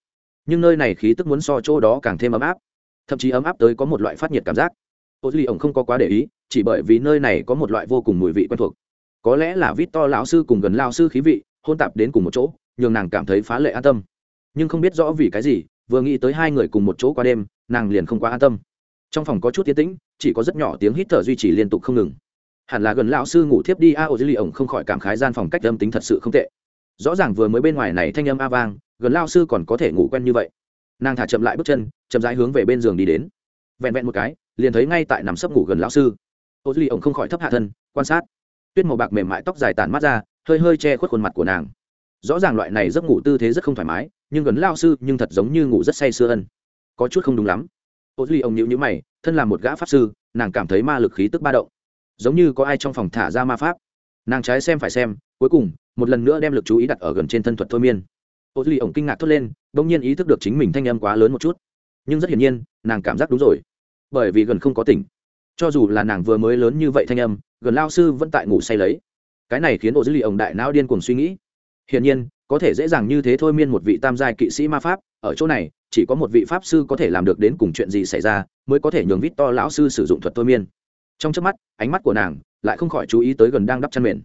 nhưng nơi này khí tức muốn so chỗ đó càng thêm ấm áp, thậm chí ấm áp tới có một loại phát nhiệt cảm giác. Ô duy ổng không có quá để ý, chỉ bởi vì nơi này có một loại vô cùng mùi vị quen thuộc. Có lẽ là vít to lão sư cùng gần lao sư khí vị, hôn tạp đến cùng một chỗ, nhường nàng cảm thấy phá lệ an tâm. Nhưng không biết rõ vì cái gì, vừa nghĩ tới hai người cùng một chỗ qua đêm, nàng liền không quá an tâm. Trong phòng có chút tiến tĩnh, chỉ có rất nhỏ tiếng hít thở duy trì liên tục không ngừng hẳn là gần lão sư ngủ thiếp đi. A, ô duy ổng không khỏi cảm khái gian phòng cách âm tính thật sự không tệ. Rõ ràng vừa mới bên ngoài này thanh âm a vang, gần lao sư còn có thể ngủ quen như vậy. Nàng thả chậm lại bước chân, chậm rãi hướng về bên giường đi đến. Vẹn vẹn một cái, liền thấy ngay tại nằm sấp ngủ gần lão sư. Ô duy ổng không khỏi thấp hạ thân, quan sát. Tuyết màu bạc mềm mại tóc dài tàn mắt ra, hơi hơi che khuất khuôn mặt của nàng. Rõ ràng loại này giấc ngủ tư thế rất không thoải mái, nhưng gần lao sư nhưng thật giống như ngủ rất say sưa ân. Có chút không đúng lắm. Ô duy ổng nhịu nhữ mày, thân là một gã pháp sư, nàng cảm thấy ma lực khí tức ba động giống như có ai trong phòng thả ra ma pháp. Nàng trái xem phải xem, cuối cùng, một lần nữa đem lực chú ý đặt ở gần trên thân thuật thôi miên. Ô duy ổng kinh ngạc thốt lên đ ỗ n g nhiên ý thức được chính mình thanh âm quá lớn một chút. Nhưng rất hiển nhiên, nàng cảm giác đúng rồi. Bởi vì gần không có tỉnh. Cho dù là nàng vừa mới lớn như vậy thanh âm, gần lao sư vẫn tại ngủ say lấy. Cái này khiến ô duy ổng đại não điên cuồng suy nghĩ. Hiển nhiên, có thể dễ dàng như thế thôi miên một vị tam giai kỵ sĩ ma pháp, ở chỗ này, chỉ có một vị pháp sư có thể làm được đến cùng chuyện gì xảy ra, mới có thể nhường vít to lão sư sử dụng thuật thôi miên trong trước mắt, ánh mắt của nàng lại không khỏi chú ý tới gần đang đắp chăn mền.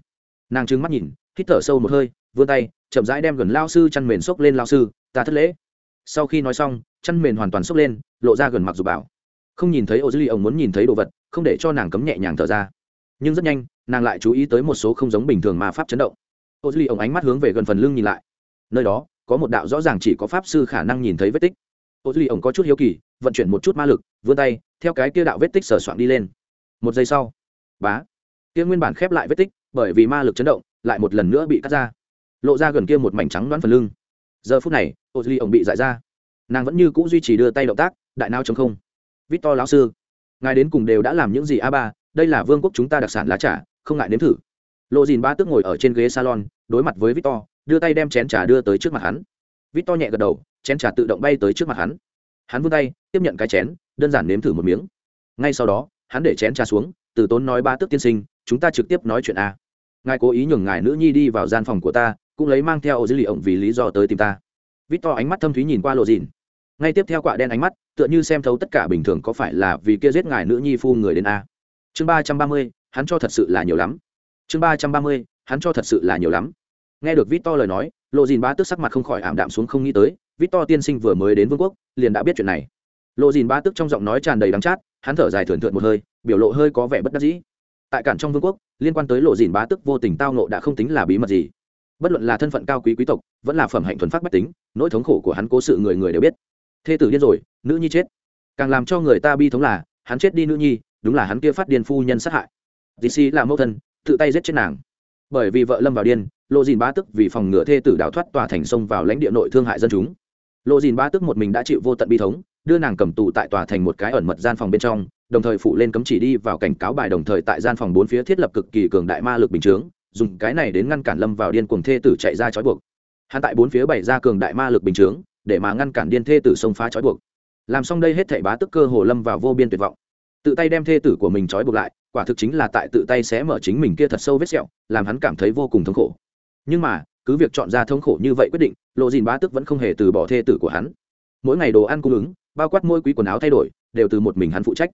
Nàng trừng mắt nhìn, hít thở sâu một hơi, vươn tay, chậm rãi đem gần lao sư chăn mền xốc lên lao sư, ta thất lễ. Sau khi nói xong, chăn mền hoàn toàn xốc lên, lộ ra gần mặc dù bảo. Không nhìn thấy ô dư ly ông muốn nhìn thấy đồ vật, không để cho nàng cấm nhẹ nhàng thở ra. Nhưng rất nhanh, nàng lại chú ý tới một số không giống bình thường mà pháp chấn động. Ô dư ly ông ánh mắt hướng về gần phần lưng nhìn lại. Nơi đó, có một đạo rõ ràng chỉ có pháp sư khả năng nhìn thấy vết tích. Ô dư ly ông có chút hiếu kỳ, vận chuyển một chút ma lực, vươn tay, theo cái kia đạo vết tích sờ soạn đi lên một giây sau, bá, kia nguyên bản khép lại vết tích, bởi vì ma lực chấn động, lại một lần nữa bị cắt ra. Lộ ra gần kia một mảnh trắng đoán phần lưng. Giờ phút này ô duy ổng bị dại ra. Nàng vẫn như c ũ duy trì đưa tay động tác, đại nao chống không. Vít to lão sư, ngài đến cùng đều đã làm những gì a ba, đây là vương quốc chúng ta đặc sản lá trà, không ngại nếm thử. Lộ dìn ba tức ngồi ở trên ghế salon, đối mặt với vít to đưa tay đem chén trà đưa tới trước mặt hắn. Vít to nhẹ gật đầu, chén trà tự động bay tới trước mặt hắn. Hắn vươn tay, tiếp nhận cái chén, đơn giản nếm thử một miếng. Ngay sau đó hắn để chén trà xuống, từ tốn nói ba tức tiên sinh, chúng ta trực tiếp nói chuyện a. Ngài cố ý nhường ngài nữ nhi đi vào gian phòng của ta, cũng lấy mang theo ô dữ lì ổng vì lý do tới tìm ta. Vít to ánh mắt thâm thúy nhìn qua lộ dìn. Ngay tiếp theo quạ đen ánh mắt, tựa như xem thấu tất cả bình thường có phải là vì kia giết ngài nữ nhi phu người đến a. Chương ba trăm ba mươi, hắn cho thật sự là nhiều lắm. Chương ba trăm ba mươi, hắn cho thật sự là nhiều lắm. Nghe được vít to lời nói, lộ dìn ba tức sắc mặt không khỏi ảm đạm xuống không nghĩ tới vít to tiên sinh vừa mới đến vương quốc, liền đã biết chuyện này. Lộ dìn ba tức trong giọng nói tràn đầy đắng chát hắn thở dài thườn thượt một hơi, biểu lộ hơi có vẻ bất đắc dĩ. Tại cản trong vương quốc, liên quan tới lộ dìn bá tức vô tình tao nộ đã không tính là bí mật gì. Bất luận là thân phận cao quý quý tộc, vẫn là phẩm hạnh thuần phát bách tính, nỗi thống khổ của hắn cố sự người người đều biết. Thê tử điên rồi, nữ nhi chết. Càng làm cho người ta bi thống là, hắn chết đi nữ nhi, đúng là hắn kia phát điên phu nhân sát hại. Dì si là mẫu thân, tự tay giết chết nàng. Bởi vì vợ lâm vào điên, lộ dìn bá tức vì phòng ngừa thê tử đào thoát tòa thành sông vào lãnh địa nội thương hại dân chúng. Lộ dìn bá tức một mình đã chịu vô tận bi thống đưa nàng cầm tù tại tòa thành một cái ẩn mật gian phòng bên trong, đồng thời phụ lên cấm chỉ đi vào cảnh cáo bài đồng thời tại gian phòng bốn phía thiết lập cực kỳ cường đại ma lực bình chướng, dùng cái này đến ngăn cản lâm vào điên cuồng thê tử chạy ra trói buộc. Hắn tại bốn phía bày ra cường đại ma lực bình chướng, để mà ngăn cản điên thê tử xông phá trói buộc. Làm xong đây hết thảy bá tức cơ hồ lâm vào vô biên tuyệt vọng. Tự tay đem thê tử của mình trói buộc lại, quả thực chính là tại tự tay xé mở chính mình kia thật sâu vết sẹo, làm hắn cảm thấy vô cùng thống khổ. Nhưng mà, cứ việc chọn ra thống khổ như vậy quyết định, lộ dìn bá tức vẫn không hề từ bỏ thê tử của hắn. Mỗi ngày đồ ăn cung ứng bao quát mỗi quý quần áo thay đổi, đều từ một mình hắn phụ trách.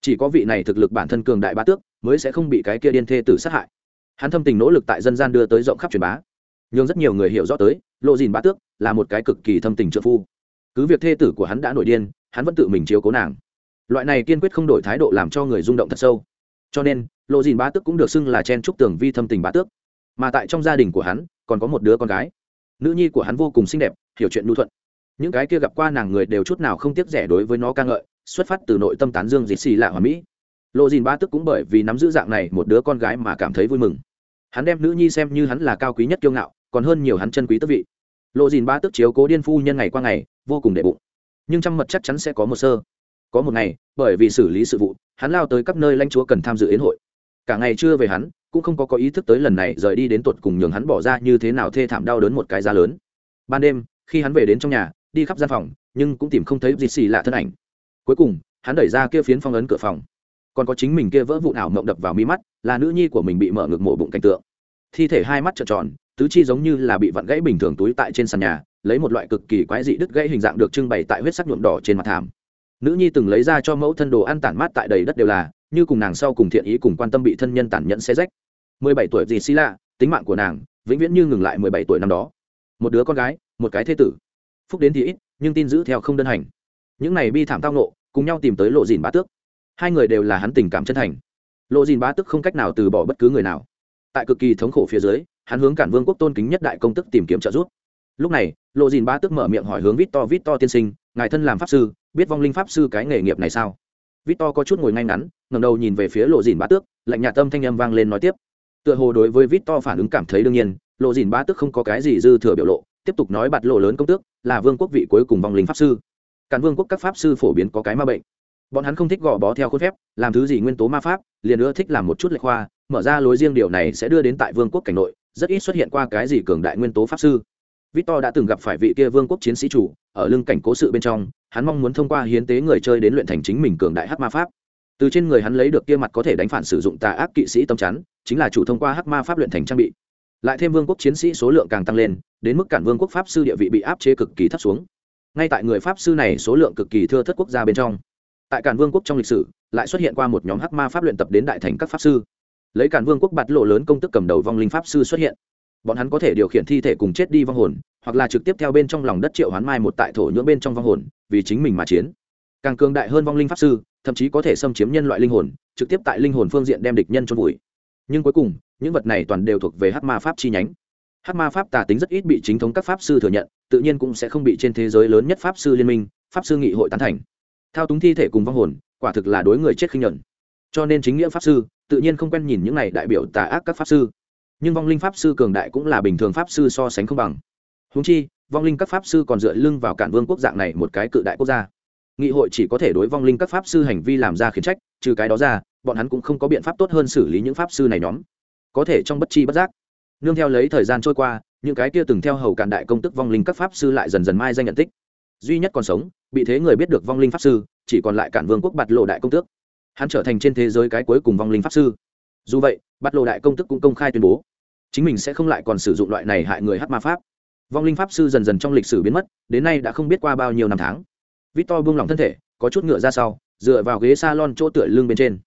Chỉ có vị này thực lực bản thân cường đại bá tước, mới sẽ không bị cái kia điên thê tử sát hại. Hắn thâm tình nỗ lực tại dân gian đưa tới rộng khắp truyền bá. Nhưng rất nhiều người hiểu rõ tới, lộ dìn bá tước là một cái cực kỳ thâm tình trợ phu. Cứ việc thê tử của hắn đã nổi điên, hắn vẫn tự mình chiếu cố nàng. Loại này kiên quyết không đổi thái độ làm cho người rung động thật sâu. Cho nên, lộ dìn bá tước cũng được xưng là chen trúc tường vi thâm tình bá tước. Mà tại trong gia đình của hắn, còn có một đứa con gái. Nữ nhi của hắn vô cùng xinh đẹp, hiểu chuyện lưu thuận những cái kia gặp qua nàng người đều chút nào không tiếc rẻ đối với nó ca ngợi, xuất phát từ nội tâm tán dương dịt xì lạ hòa mỹ. Lộ dìn ba tức cũng bởi vì nắm giữ dạng này một đứa con gái mà cảm thấy vui mừng. Hắn đem nữ nhi xem như hắn là cao quý nhất kiêu ngạo, còn hơn nhiều hắn chân quý tức vị. Lộ dìn ba tức chiếu cố điên phu nhân ngày qua ngày, vô cùng đệ bụng. Nhưng trong mật chắc chắn sẽ có một sơ. Có một ngày, bởi vì xử lý sự vụ, hắn lao tới các nơi lãnh chúa cần tham dự yến hội. Cả ngày chưa về hắn, cũng không có có ý thức tới lần này rời đi đến tuột cùng nhường hắn bỏ ra như thế nào thê thảm đau đớn một cái giá lớn. Ban đêm, khi hắn về đến trong nhà đi khắp gian phòng, nhưng cũng tìm không thấy gì xì lạ thân ảnh. Cuối cùng, hắn đẩy ra kia phiến phong ấn cửa phòng. Còn có chính mình kia vỡ vụn ảo mộng đập vào mi mắt, là nữ nhi của mình bị mở ngực mổ bụng cảnh tượng. Thi thể hai mắt trợn tròn, tứ chi giống như là bị vặn gãy bình thường túi tại trên sàn nhà, lấy một loại cực kỳ quái dị đứt gãy hình dạng được trưng bày tại huyết sắc nhuộm đỏ trên mặt thảm. Nữ nhi từng lấy ra cho mẫu thân đồ ăn tản mát tại đầy đất đều là, như cùng nàng sau cùng thiện ý cùng quan tâm bị thân nhân tàn nhẫn xe rách. Mười bảy tuổi gì xí lạ, tính mạng của nàng, vĩnh viễn như ngừng lại mười bảy tuổi năm đó. Một đứa con gái, một cái thế tử phúc đến thì ít, nhưng tin giữ theo không đơn hành. Những này bi thảm tao nộ cùng nhau tìm tới lộ dìn bá tước. Hai người đều là hắn tình cảm chân thành. Lộ dìn bá tước không cách nào từ bỏ bất cứ người nào. Tại cực kỳ thống khổ phía dưới, hắn hướng cản vương quốc tôn kính nhất đại công tức tìm kiếm trợ giúp. Lúc này, lộ dìn bá tước mở miệng hỏi hướng vít to vít to tiên sinh, ngài thân làm pháp sư, biết vong linh pháp sư cái nghề nghiệp này sao? Vít to có chút ngồi ngay ngắn ngầm đầu nhìn về phía lộ dìn bá tước, lạnh nhạt tâm thanh âm vang lên nói tiếp. Tựa hồ đối với vít to phản ứng cảm thấy đương nhiên, lộ dìn bá tước không có cái gì dư thừa biểu lộ, tiếp tục nói bạt lộ lớn công tước là vương quốc vị cuối cùng vong linh pháp sư. Cản vương quốc các pháp sư phổ biến có cái ma bệnh. Bọn hắn không thích gò bó theo khuôn phép, làm thứ gì nguyên tố ma pháp, liền nữa thích làm một chút lệch khoa mở ra lối riêng điều này sẽ đưa đến tại vương quốc cảnh nội, rất ít xuất hiện qua cái gì cường đại nguyên tố pháp sư. Victor đã từng gặp phải vị kia vương quốc chiến sĩ chủ, ở lưng cảnh cố sự bên trong, hắn mong muốn thông qua hiến tế người chơi đến luyện thành chính mình cường đại hắc ma pháp. Từ trên người hắn lấy được kia mặt có thể đánh phản sử dụng tà ác kỵ sĩ tâm chắn, chính là chủ thông qua hắc ma pháp luyện thành trang bị lại thêm vương quốc chiến sĩ số lượng càng tăng lên, đến mức cản vương quốc pháp sư địa vị bị áp chế cực kỳ thấp xuống. Ngay tại người pháp sư này số lượng cực kỳ thưa thất quốc gia bên trong, tại cản vương quốc trong lịch sử, lại xuất hiện qua một nhóm hắc ma pháp luyện tập đến đại thành các pháp sư. Lấy cản vương quốc bạt lộ lớn công tức cầm đầu vong linh pháp sư xuất hiện. Bọn hắn có thể điều khiển thi thể cùng chết đi vong hồn, hoặc là trực tiếp theo bên trong lòng đất triệu hoán mai một tại thổ nhưỡng bên trong vong hồn, vì chính mình mà chiến. Càng cường đại hơn vong linh pháp sư, thậm chí có thể xâm chiếm nhân loại linh hồn, trực tiếp tại linh hồn phương diện đem địch nhân trôn vùi. Nhưng cuối cùng những vật này toàn đều thuộc về hắc ma pháp chi nhánh. Hắc ma pháp tà tính rất ít bị chính thống các pháp sư thừa nhận, tự nhiên cũng sẽ không bị trên thế giới lớn nhất pháp sư liên minh, pháp sư nghị hội tán thành. Thao túng thi thể cùng vong hồn, quả thực là đối người chết khinh nhuận. Cho nên chính nghĩa pháp sư, tự nhiên không quen nhìn những này đại biểu tà ác các pháp sư. Nhưng vong linh pháp sư cường đại cũng là bình thường pháp sư so sánh không bằng. Húng chi, vong linh các pháp sư còn dựa lưng vào cản vương quốc dạng này một cái cự đại quốc gia. Nghị hội chỉ có thể đối vong linh các pháp sư hành vi làm ra khiển trách, trừ cái đó ra, bọn hắn cũng không có biện pháp tốt hơn xử lý những pháp sư này nhóm có thể trong bất chi bất giác. Nương theo lấy thời gian trôi qua, những cái kia từng theo hầu cản đại công tức vong linh các pháp sư lại dần dần mai danh nhận tích. Duy nhất còn sống, bị thế người biết được vong linh pháp sư, chỉ còn lại cản vương quốc bạt lộ đại công tước. Hắn trở thành trên thế giới cái cuối cùng vong linh pháp sư. Dù vậy, bạt lộ đại công tức cũng công khai tuyên bố, chính mình sẽ không lại còn sử dụng loại này hại người hát ma pháp. Vong linh pháp sư dần dần trong lịch sử biến mất, đến nay đã không biết qua bao nhiêu năm tháng. Victor buông lỏng thân thể, có chút ngựa ra sau, dựa vào ghế s a lon chỗ tựa lưng bên trên.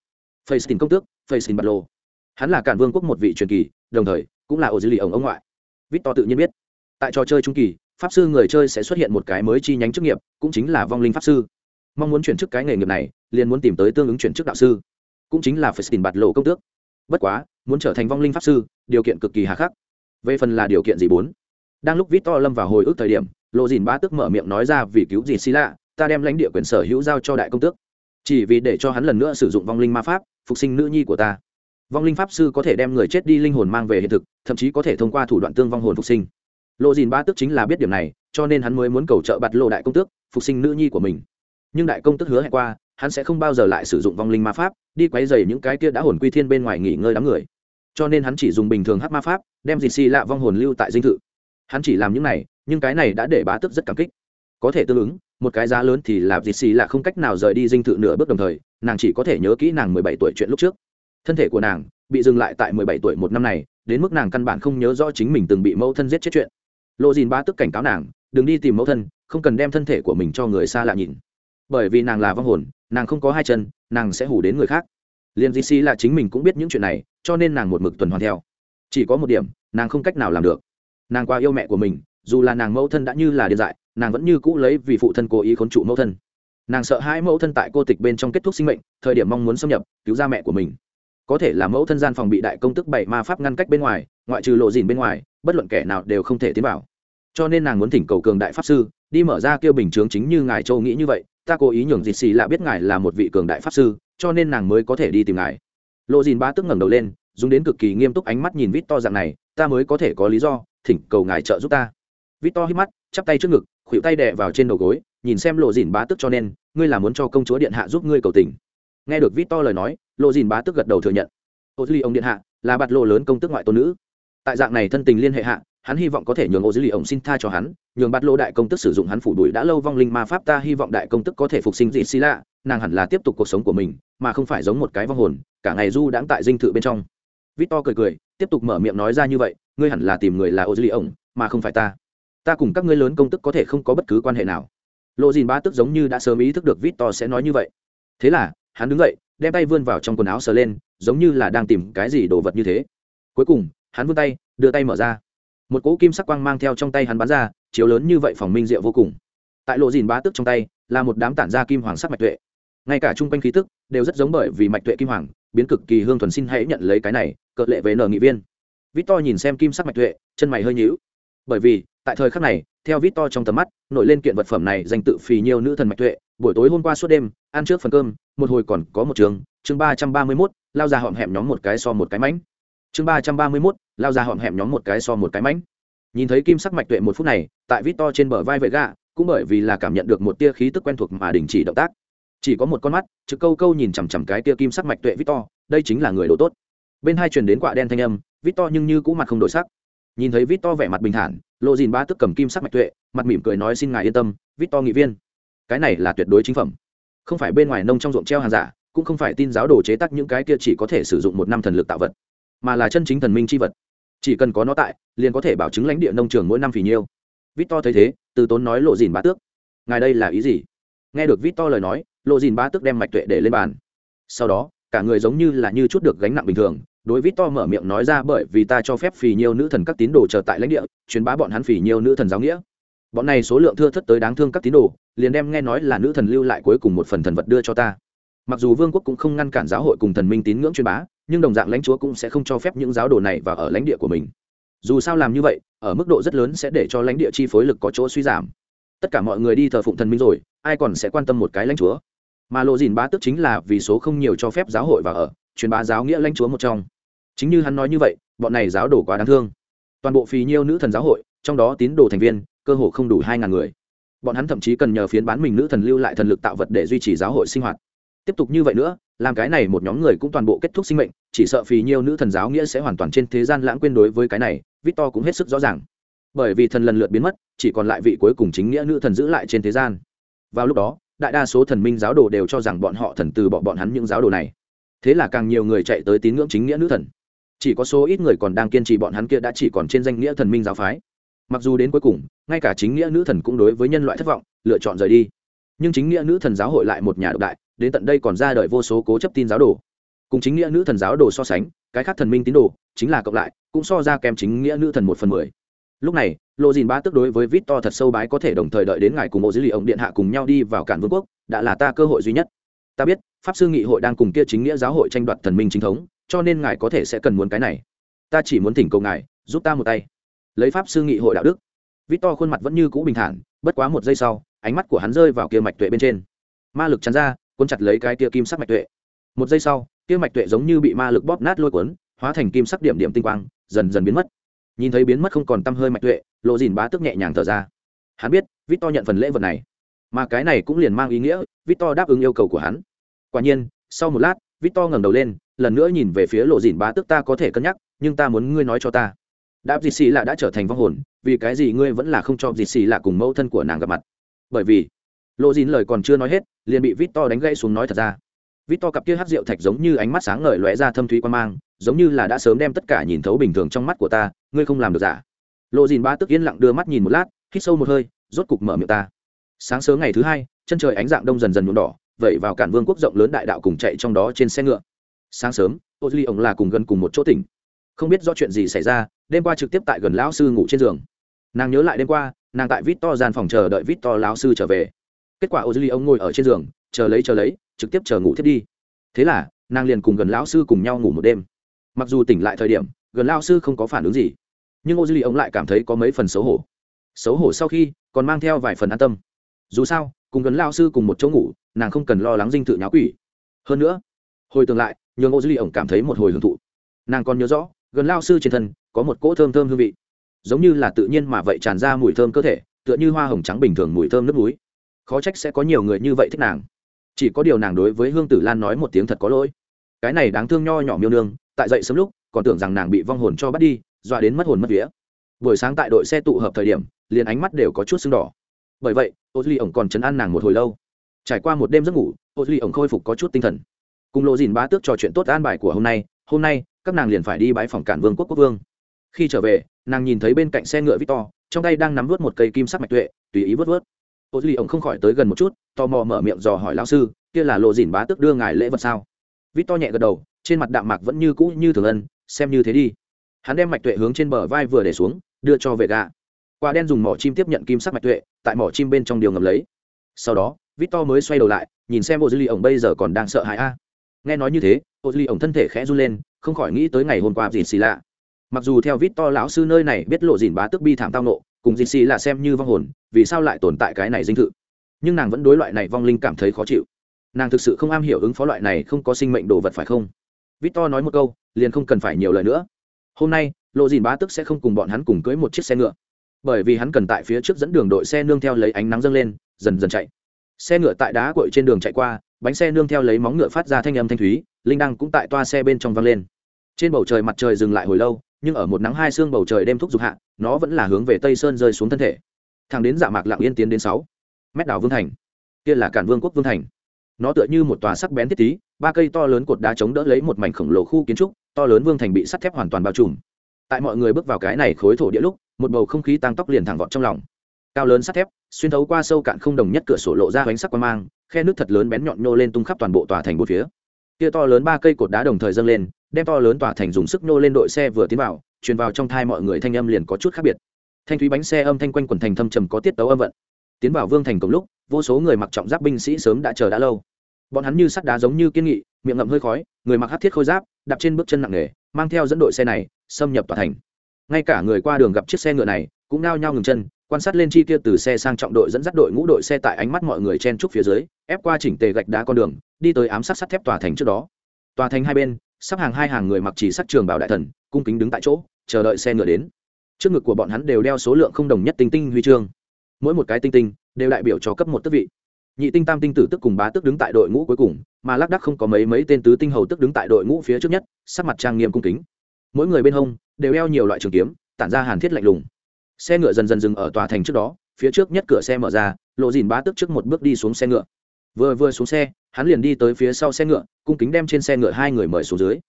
Facing công tước facing bạt lộ hắn là cản vương quốc một vị truyền kỳ, đồng thời cũng là ô dư lì ổng ông ngoại. Vít To tự nhiên biết, tại trò chơi trung kỳ, pháp sư người chơi sẽ xuất hiện một cái mới chi nhánh chức nghiệp, cũng chính là vong linh pháp sư. Mong muốn chuyển chức cái nghề nghiệp này, liền muốn tìm tới tương ứng chuyển chức đạo sư, cũng chính là phải tìm bạt lộ công tước. Bất quá, muốn trở thành vong linh pháp sư, điều kiện cực kỳ hà khắc. Về phần là điều kiện gì bốn? Đang lúc vít to lâm vào hồi ức thời điểm, lộ dìn ba tức mở miệng nói ra vì cứu gì xì lạ, ta đem lãnh địa quyền sở hữu giao cho đại công tước. Chỉ vì để cho hắn lần nữa sử dụng vong linh ma pháp, phục sinh nữ nhi của ta vong linh pháp sư có thể đem người chết đi linh hồn mang về hiện thực, thậm chí có thể thông qua thủ đoạn tương vong hồn phục sinh. Lộ dìn ba tức chính là biết điểm này, cho nên hắn mới muốn cầu trợ bạt lộ đại công tước, phục sinh nữ nhi của mình. Nhưng đại công tức hứa hẹn qua, hắn sẽ không bao giờ lại sử dụng vong linh ma pháp, đi quấy dày những cái kia đã hồn quy thiên bên ngoài nghỉ ngơi đám người. Cho nên hắn chỉ dùng bình thường hát ma pháp, đem dịt xì lạ vong hồn lưu tại dinh thự. Hắn chỉ làm những này, nhưng cái này đã để bá tức rất cảm kích. Có thể tương ứng, một cái giá lớn thì là dịt xì lạ không cách nào rời đi dinh thự nửa bước đồng thời, nàng chỉ có thể nhớ kỹ nàng mười bảy tuổi chuyện lúc trước thân thể của nàng bị dừng lại tại mười bảy tuổi một năm này, đến mức nàng căn bản không nhớ rõ chính mình từng bị mẫu thân giết chết chuyện. Lộ dìn ba tức cảnh cáo nàng, đừng đi tìm mẫu thân, không cần đem thân thể của mình cho người xa lạ nhìn. Bởi vì nàng là vong hồn, nàng không có hai chân, nàng sẽ hủ đến người khác. Liền di si là chính mình cũng biết những chuyện này, cho nên nàng một mực tuần hoàn theo. Chỉ có một điểm, nàng không cách nào làm được. Nàng qua yêu mẹ của mình, dù là nàng mẫu thân đã như là điên dại, nàng vẫn như cũ lấy vì phụ thân cố ý khốn trụ mẫu thân. Nàng sợ hai mẫu thân tại cô tịch bên trong kết thúc sinh mệnh, thời điểm mong muốn xâm nhập, cứu ra mẹ của mình có thể là mẫu thân gian phòng bị đại công tức bảy ma pháp ngăn cách bên ngoài, ngoại trừ lộ dìn bên ngoài, bất luận kẻ nào đều không thể tiến vào. Cho nên nàng muốn thỉnh cầu cường đại pháp sư, đi mở ra kêu bình chướng chính như ngài châu nghĩ như vậy, ta cố ý nhường dịt xì lạ biết ngài là một vị cường đại pháp sư, cho nên nàng mới có thể đi tìm ngài. Lộ dìn ba tức ngẩng đầu lên, dùng đến cực kỳ nghiêm túc ánh mắt nhìn vít to dạng này, ta mới có thể có lý do, thỉnh cầu ngài trợ giúp ta. Vít to hít mắt, chắp tay trước ngực, khuỷu tay đè vào trên đầu gối, nhìn xem lộ dìn bá tức cho nên, ngươi là muốn cho công chúa điện hạ giúp ngươi cầu tình nghe được vít to lời nói lộ dìn bá tức gật đầu thừa nhận. Ô duy ông điện hạ là bạt lộ lớn công tức ngoại tôn nữ. Tại dạng này thân tình liên hệ hạ, hắn hy vọng có thể nhường ô dữ lì ổng xin tha cho hắn, nhường bát lô đại công tức sử dụng hắn phủ đuổi đã lâu vong linh ma pháp ta hy vọng đại công tức có thể phục sinh dị xì lạ, nàng hẳn là tiếp tục cuộc sống của mình, mà không phải giống một cái vong hồn, cả ngày du đãng tại dinh thự bên trong. Victor cười cười, tiếp tục mở miệng nói ra như vậy, ngươi hẳn là tìm người là ô dữ lì ổng mà không phải ta. Ta cùng các ngươi lớn công tức có thể không có bất cứ quan hệ nào. Lộ dìn ba tức giống như đã sớm ý thức được victor sẽ nói như vậy. Thế là hắn đứng dậy, đem tay vươn vào trong quần áo sờ lên, giống như là đang tìm cái gì đồ vật như thế. Cuối cùng, hắn vươn tay, đưa tay mở ra. Một cỗ kim sắc quang mang theo trong tay hắn bắn ra, chiếu lớn như vậy phòng minh diệu vô cùng. Tại lộ dìn bá tức trong tay, là một đám tản ra kim hoàng sắc mạch tuệ. Ngay cả chung quanh khí tức đều rất giống bởi vì mạch tuệ kim hoàng, biến cực kỳ hương thuần xin hãy nhận lấy cái này cợt lệ về nở nghị viên. Vít to nhìn xem kim sắc mạch tuệ, chân mày hơi nhíu. Bởi vì, tại thời khắc này, theo vít to trong tầm mắt, nổi lên kiện vật phẩm này danh tự phì nhiều nữ thần mạch tuệ buổi tối hôm qua suốt đêm, ăn trước phần cơm, một hồi còn có một trường, chương ba trăm ba mươi mốt, lao ra họm hẹm nhóm một cái so một cái mánh chương ba trăm ba mươi mốt, lao ra họm hẹm nhóm một cái so một cái mánh nhìn thấy kim sắc mạch tuệ một phút này, tại vít to trên bờ vai vệ gạ cũng bởi vì là cảm nhận được một tia khí tức quen thuộc mà đình chỉ động tác. Chỉ có một con mắt, trực câu câu nhìn chằm chằm cái tia kim sắc mạch tuệ vít to, đây chính là người đồ tốt. Bên hai truyền đến quạ đen thanh âm, vít to nhưng như cũ mặt không đổi sắc. Nhìn thấy vít to vẻ mặt bình thản, lộ dìn ba tức cầm kim sắc mạch tuệ, mặt mỉm cười nói xin ngài yên tâm, vít to nghị viên cái này là tuyệt đối chính phẩm. Không phải bên ngoài nông trong ruộng treo hàng giả, cũng không phải tin giáo đồ chế tác những cái kia chỉ có thể sử dụng một năm thần lực tạo vật, mà là chân chính thần minh c h i vật. Chỉ cần có nó tại, liền có thể bảo chứng lãnh địa nông trường mỗi năm phì nhiêu. Vít to thấy thế, từ tốn nói lộ dìn bá tước. Ngài đây là ý gì? Nghe được vít to lời nói, lộ dìn bá tước đem mạch tuệ để lên bàn. Sau đó, cả người giống như là như chút được gánh nặng bình thường, đối vít to mở miệng nói ra bởi vì ta cho phép phì nhiêu nữ thần các tín đồ chờ tại lãnh địa, truyền bá bọn hắn phì nhiêu nữ thần giáo nghĩa bọn này số lượng thưa thất tới đáng thương các tín đồ, liền đem nghe nói là nữ thần lưu lại cuối cùng một phần thần vật đưa cho ta. Mặc dù vương quốc cũng không ngăn cản giáo hội cùng thần minh tín ngưỡng truyền bá, nhưng đồng dạng lãnh chúa cũng sẽ không cho phép những giáo đồ này vào ở lãnh địa của mình. Dù sao làm như vậy, ở mức độ rất lớn sẽ để cho lãnh địa chi phối lực có chỗ suy giảm. Tất cả mọi người đi thờ phụng thần minh rồi, ai còn sẽ quan tâm một cái lãnh chúa? Mà lộ dìn bá tức chính là vì số không nhiều cho phép giáo hội và ở, truyền bá giáo nghĩa lãnh chúa một trong. Chính như hắn nói như vậy, bọn này giáo đồ quá đáng thương. Toàn bộ phì nhiêu nữ thần giáo hội, trong đó tín đồ thành viên cơ hồ không đủ hai ngàn người. Bọn hắn thậm chí cần nhờ phiến bán mình nữ thần lưu lại thần lực tạo vật để duy trì giáo hội sinh hoạt. Tiếp tục như vậy nữa, làm cái này một nhóm người cũng toàn bộ kết thúc sinh mệnh, chỉ sợ phì nhiêu nữ thần giáo nghĩa sẽ hoàn toàn trên thế gian lãng quên đối với cái này, victor cũng hết sức rõ ràng. Bởi vì thần lần lượt biến mất, chỉ còn lại vị cuối cùng chính nghĩa nữ thần giữ lại trên thế gian. Vào lúc đó, đại đa số thần minh giáo đồ đều cho rằng bọn họ thần từ bỏ bọn hắn những giáo đồ này. Thế là càng nhiều người chạy tới tín ngưỡng chính nghĩa nữ thần. Chỉ có số ít người còn đang kiên trì bọn hắn kia đã chỉ còn trên danh nghĩa thần minh giáo phái mặc dù đến cuối cùng, ngay cả chính nghĩa nữ thần cũng đối với nhân loại thất vọng, lựa chọn rời đi. Nhưng chính nghĩa nữ thần giáo hội lại một nhà độc đại, đến tận đây còn ra đời vô số cố chấp tin giáo đồ. Cùng chính nghĩa nữ thần giáo đồ so sánh, cái khác thần minh tín đồ, chính là cộng lại, cũng so ra kèm chính nghĩa nữ thần một phần mười. Lúc này, lộ dìn ba tức đối với vít to thật sâu bái có thể đồng thời đợi đến ngày cùng bộ dữ liệu ông điện hạ cùng nhau đi vào cản vương quốc, đã là ta cơ hội duy nhất. Ta biết, pháp sư nghị hội đang cùng kia chính nghĩa giáo hội tranh đoạt thần minh chính thống, cho nên ngài có thể sẽ cần muốn cái này. Ta chỉ muốn thỉnh cầu ngài, giúp ta một tay lấy pháp sư nghị hội đạo đức. Vít to khuôn mặt vẫn như cũ bình thản, bất quá một giây sau, ánh mắt của hắn rơi vào kia mạch tuệ bên trên. Ma lực chắn ra quân chặt lấy cái kia kim sắc mạch tuệ. Một giây sau, kia mạch tuệ giống như bị ma lực bóp nát lôi cuốn, hóa thành kim sắc điểm điểm tinh quang, dần dần biến mất. Nhìn thấy biến mất không còn tăm hơi mạch tuệ, lộ dìn bá tức nhẹ nhàng thở ra. Hắn biết vít to nhận phần lễ vật này. Mà cái này cũng liền mang ý nghĩa vít to đáp ứng yêu cầu của hắn. Quả nhiên, sau một lát vít to ngẩng đầu lên, lần nữa nhìn về phía lộ dìn bá tức ta có thể cân nhắc, nhưng ta muốn ngươi nói cho ta đáp dì xì là đã trở thành vong hồn, vì cái gì ngươi vẫn là không cho dì xì là cùng mẫu thân của nàng gặp mặt? Bởi vì lộ dìn lời còn chưa nói hết, liền bị vít to đánh gãy xuống nói thật ra. Vít to cặp kia hát rượu thạch giống như ánh mắt sáng ngời lóe ra thâm thúy quan mang, giống như là đã sớm đem tất cả nhìn thấu bình thường trong mắt của ta, ngươi không làm được dạ. giả lộ dìn ba tức yên lặng đưa mắt nhìn một lát, hít sâu một hơi, rốt cục mở miệng ta. Sáng sớm ngày thứ hai, chân trời ánh dạng đông dần dần nhuộm đỏ vậy vào cản vương quốc rộng lớn đại đạo cùng chạy trong đó trên xe ngựa. Sáng sớm, ô duy ổng là cùng gần cùng một chỗ tỉnh không biết do chuyện gì xảy ra, đêm qua trực tiếp tại gần lão sư ngủ trên giường. Nàng nhớ lại đêm qua, nàng tại vít to gian phòng chờ đợi vít to lão sư trở về. Kết quả ô duy ông ngồi ở trên giường, chờ lấy chờ lấy, trực tiếp chờ ngủ thiết đi. Thế là, nàng liền cùng gần lão sư cùng nhau ngủ một đêm. Mặc dù tỉnh lại thời điểm, gần lão sư không có phản ứng gì, nhưng ô duy ông lại cảm thấy có mấy phần xấu hổ. Xấu hổ sau khi, còn mang theo vài phần an tâm. Dù sao, cùng gần lão sư cùng một chỗ ngủ, nàng không cần lo lắng dinh thự nháo quỷ. Hơn nữa, hồi tương lại, nhường ô duy ông cảm thấy một hồi hưởng thụ. Nàng còn nhớ rõ gần lao sư trên thân, có một cỗ thơm thơm hương vị. Giống như là tự nhiên mà vậy tràn ra mùi thơm cơ thể, tựa như hoa hồng trắng bình thường mùi thơm nước núi khó trách sẽ có nhiều người như vậy thích nàng. Chỉ có điều nàng đối với hương tử lan nói một tiếng thật có lỗi. Cái này đáng thương nho nhỏ miêu nương, tại dậy sớm lúc, còn tưởng rằng nàng bị vong hồn cho bắt đi, dọa đến mất hồn mất vía. Buổi sáng tại đội xe tụ hợp thời điểm, liền ánh mắt đều có chút sưng đỏ. Bởi vậy, ô duy ổng còn chấn an nàng một hồi lâu. Trải qua một đêm giấc ngủ, ô duy ổng khôi phục có chút tinh thần. Cùng lộ dìn bá tước trò chuyện tốt an bài của hôm nay hôm nay các nàng liền phải đi bãi phòng cản vương quốc quốc vương. Khi trở về, nàng nhìn thấy bên cạnh xe ngựa victor, trong tay đang nắm vớt một cây kim sắc mạch tuệ, tùy ý vớt vớt. Ô duy ổng không khỏi tới gần một chút, tò mò mở miệng dò hỏi lao sư, kia là lộ dìn bá tức đưa ngài lễ vật sao? Victor nhẹ gật đầu, trên mặt đạm mạc vẫn như cũ như thường ân, xem như thế đi. Hắn đem mạch tuệ hướng trên bờ vai vừa để xuống, đưa cho vệ gà. Quả đen dùng mỏ chim tiếp nhận kim sắc mạch tuệ, tại mỏ chim bên trong điều ngầm lấy. Sau đó, victor mới xoay đầu lại, nhìn xem ô duy ổng bây giờ còn đang sợ hãi a. Nghe nói như thế ô duy ổng thân thể khẽ run lên, không khỏi nghĩ tới ngày hôm qua dìn xì lạ mặc dù theo vít to lão sư nơi này biết lộ dìn bá tức bi thảm tao nộ, cùng dìn xì lạ xem như vong hồn, vì sao lại tồn tại cái này dinh thự? Nhưng nàng vẫn đối loại này vong linh cảm thấy khó chịu. Nàng thực sự không am hiểu ứng phó loại này không có sinh mệnh đồ vật phải không? Vít to nói một câu, liền không cần phải nhiều lời nữa. Hôm nay, lộ dìn bá tức sẽ không cùng bọn hắn cùng cưới một chiếc xe ngựa. Bởi vì hắn cần tại phía trước dẫn đường đội xe nương theo lấy ánh nắng dâng lên, dần dần chạy xe ngựa tại đá cội trên đường chạy qua, bánh xe nương theo lấy móng ngựa phát ra thanh âm thanh thúy, linh đăng cũng tại toa xe bên trong vang lên. Trên bầu trời mặt trời dừng lại hồi lâu, nhưng ở một nắng hai xương bầu trời đêm thúc giục hạ, nó vẫn là hướng về tây sơn rơi xuống thân thể. Thẳng đến dạ mạc lặng yên tiến đến sáu. Mét đảo vương thành. Kia là cản vương quốc vương thành. Nó tựa như một tòa sắc bén thiết tí, ba cây to lớn cột đá chống đỡ lấy một mảnh khổng lồ khu kiến trúc, to lớn vương thành bị sắt thép hoàn toàn bao trùm. Tại mọi người bước vào cái này khối thổ địa lúc, một bầu không khí tăng tóc liền thẳng vọt trong lòng cao lớn sắt thép, xuyên thấu qua sâu cạn không đồng nhất cửa sổ lộ ra bánh sắc qua mang, khe nước thật lớn bén nhọn nhô lên tung khắp toàn bộ tòa thành bốn phía. Kia to lớn ba cây cột đá đồng thời dâng lên, đem to lớn tòa thành dùng sức nô lên đội xe vừa tiến vào, truyền vào trong thai mọi người thanh âm liền có chút khác biệt. Thanh thúy bánh xe âm thanh quanh quần thành thâm trầm có tiết tấu âm vận. Tiến vào vương thành cùng lúc, vô số người mặc trọng giáp binh sĩ sớm đã chờ đã lâu. Bọn hắn như sắt đá giống như kiên nghị, miệng ngậm hơi khói, người mặc hát thiết khôi giáp, đạp trên bước chân nặng nề, mang theo dẫn đội xe này, xâm nhập tòa thành. Ngay cả người qua đường gặp chiếc xe ngựa này, cũng nao nhao ngừng chân quan sát lên chi kia từ xe sang trọng đội dẫn dắt đội ngũ đội xe tại ánh mắt mọi người chen trúc phía dưới, ép qua chỉnh tề gạch đá con đường, đi tới ám sát sắt thép tòa thành trước đó. Tòa thành hai bên, sắp hàng hai hàng người mặc chỉ sắt trường bảo đại thần, cung kính đứng tại chỗ, chờ đợi xe ngựa đến. Trước ngực của bọn hắn đều đeo số lượng không đồng nhất tinh tinh huy chương. Mỗi một cái tinh tinh đều đại biểu cho cấp một tước vị. Nhị tinh tam tinh tử tức cùng bá tức đứng tại đội ngũ cuối cùng, mà lác đắc không có mấy mấy tên tứ tinh hầu tức đứng tại đội ngũ phía trước nhất, sắc mặt trang nghiêm cung kính. Mỗi người bên hông đều đeo nhiều loại trường kiếm, tản ra hàn thiết lạnh lùng xe ngựa dần dần dừng ở tòa thành trước đó, phía trước nhất cửa xe mở ra, lộ dìn bá tức trước một bước đi xuống xe ngựa. Vừa vừa xuống xe, hắn liền đi tới phía sau xe ngựa, cung kính đem trên xe ngựa hai người mời xuống dưới.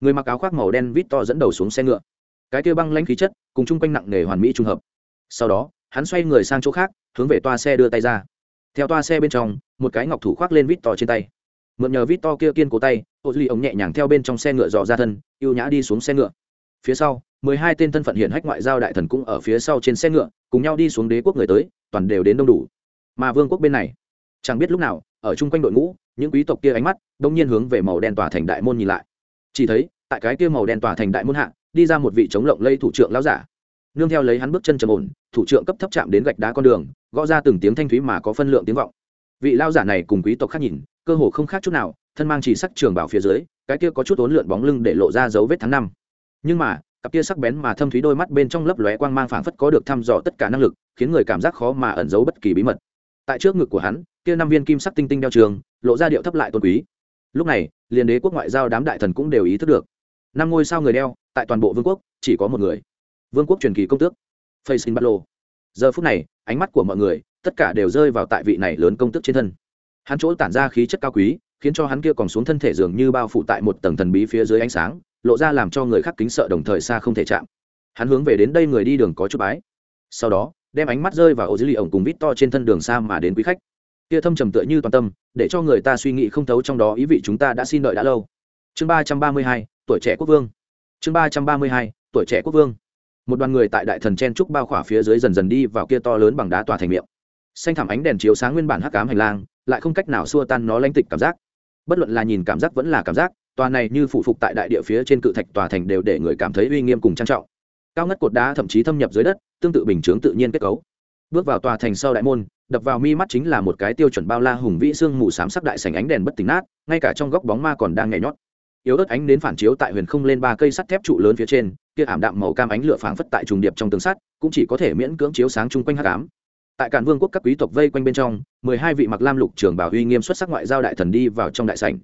Người mặc áo khoác màu đen vít to dẫn đầu xuống xe ngựa. Cái kia băng lãnh khí chất, cùng chung quanh nặng nề hoàn mỹ trung hợp. Sau đó, hắn xoay người sang chỗ khác, hướng về toa xe đưa tay ra. Theo toa xe bên trong, một cái ngọc thủ khoác lên vít to trên tay. Mượn nhờ vít to kia kiên cố tay, ô duy ống nhẹ nhàng theo bên trong xe ngựa dò ra thân y ê u nhã đi xuống xe ngựa phía sau, mười hai tên thân phận hiện hách ngoại giao đại thần cũng ở phía sau trên xe ngựa, cùng nhau đi xuống đế quốc người tới, toàn đều đến đông đủ. Mà vương quốc bên này, chẳng biết lúc nào, ở chung quanh đội ngũ, những quý tộc kia ánh mắt, đông nhiên hướng về màu đen tòa thành đại môn nhìn lại. Chỉ thấy, tại cái kia màu đen tòa thành đại môn hạ, đi ra một vị chống lộng lây thủ trưởng lão giả. Nương theo lấy hắn bước chân trầm ổn, thủ trưởng cấp thấp chạm đến gạch đá con đường, gõ ra từng tiếng thanh thúy mà có phân lượng tiếng vọng. Vị lão giả này cùng quý tộc khác nhìn, cơ hồ không khác chút nào, thân mang chỉ sắc trường bảo phía dưới, cái kia có chút ốn lượn bóng lưng để lộ ra dấu vết tháng năm nhưng mà, cặp kia sắc bén mà thâm thúy đôi mắt bên trong lấp lóe quang mang phảng phất có được thăm dò tất cả năng lực, khiến người cảm giác khó mà ẩn giấu bất kỳ bí mật. Tại trước ngực của hắn, kia năm viên kim sắc tinh tinh đeo trường, lộ ra điệu thấp lại tôn quý. Lúc này, liền đế quốc ngoại giao đám đại thần cũng đều ý thức được. Năm ngôi sao người đeo, tại toàn bộ vương quốc, chỉ có một người. Vương quốc truyền kỳ công tước. Facing battle. Giờ phút này, ánh mắt của mọi người, tất cả đều rơi vào tại vị này lớn công tước trên thân. Hắn chỗ tản ra khí chất cao quý, khiến cho hắn kia còn xuống thân thể dường như bao phủ tại một tầng thần bí phía dưới ánh sáng lộ ra làm cho người khác kính sợ đồng thời xa không thể chạm. Hắn hướng về đến đây người đi đường có chút bái. Sau đó, đem ánh mắt rơi vào ô dưới lì ổng cùng vít to trên thân đường xa mà đến quý khách. Kia thâm trầm tựa như toàn tâm, để cho người ta suy nghĩ không thấu trong đó ý vị chúng ta đã xin đợi đã lâu. Chương ba trăm ba mươi hai, tuổi trẻ quốc vương. Chương ba trăm ba mươi hai, tuổi trẻ quốc vương. Một đoàn người tại đại thần chen trúc bao khỏa phía dưới dần dần đi vào kia to lớn bằng đá tòa thành miệng. Xanh thảm ánh đèn chiếu sáng nguyên bản hắc cám hành lang, lại không cách nào xua tan nó lanh tịch cảm giác. Bất luận là nhìn cảm giác vẫn là cảm giác tòa này như phụ phục tại đại địa phía trên cự thạch tòa thành đều để người cảm thấy uy nghiêm cùng trang trọng. Cao ngất cột đá thậm chí thâm nhập dưới đất, tương tự bình chướng tự nhiên kết cấu. Bước vào tòa thành sau đại môn, đập vào mi mắt chính là một cái tiêu chuẩn bao la hùng vĩ xương mù xám sắc đại sành ánh đèn bất tỉnh nát, ngay cả trong góc bóng ma còn đang nhảy nhót. Yếu ớt ánh đến phản chiếu tại huyền không lên ba cây sắt thép trụ lớn phía trên, kia ảm đạm màu cam ánh lửa phảng phất tại trùng điệp trong tường sắt, cũng chỉ có thể miễn cưỡng chiếu sáng chung quanh hắc ám. Tại cản vương quốc các quý tộc vây quanh bên trong, mười hai vị mặc lam lục trưởng bảo uy nghiêm xuất sắc ngoại giao đại thần đi vào trong đại sảnh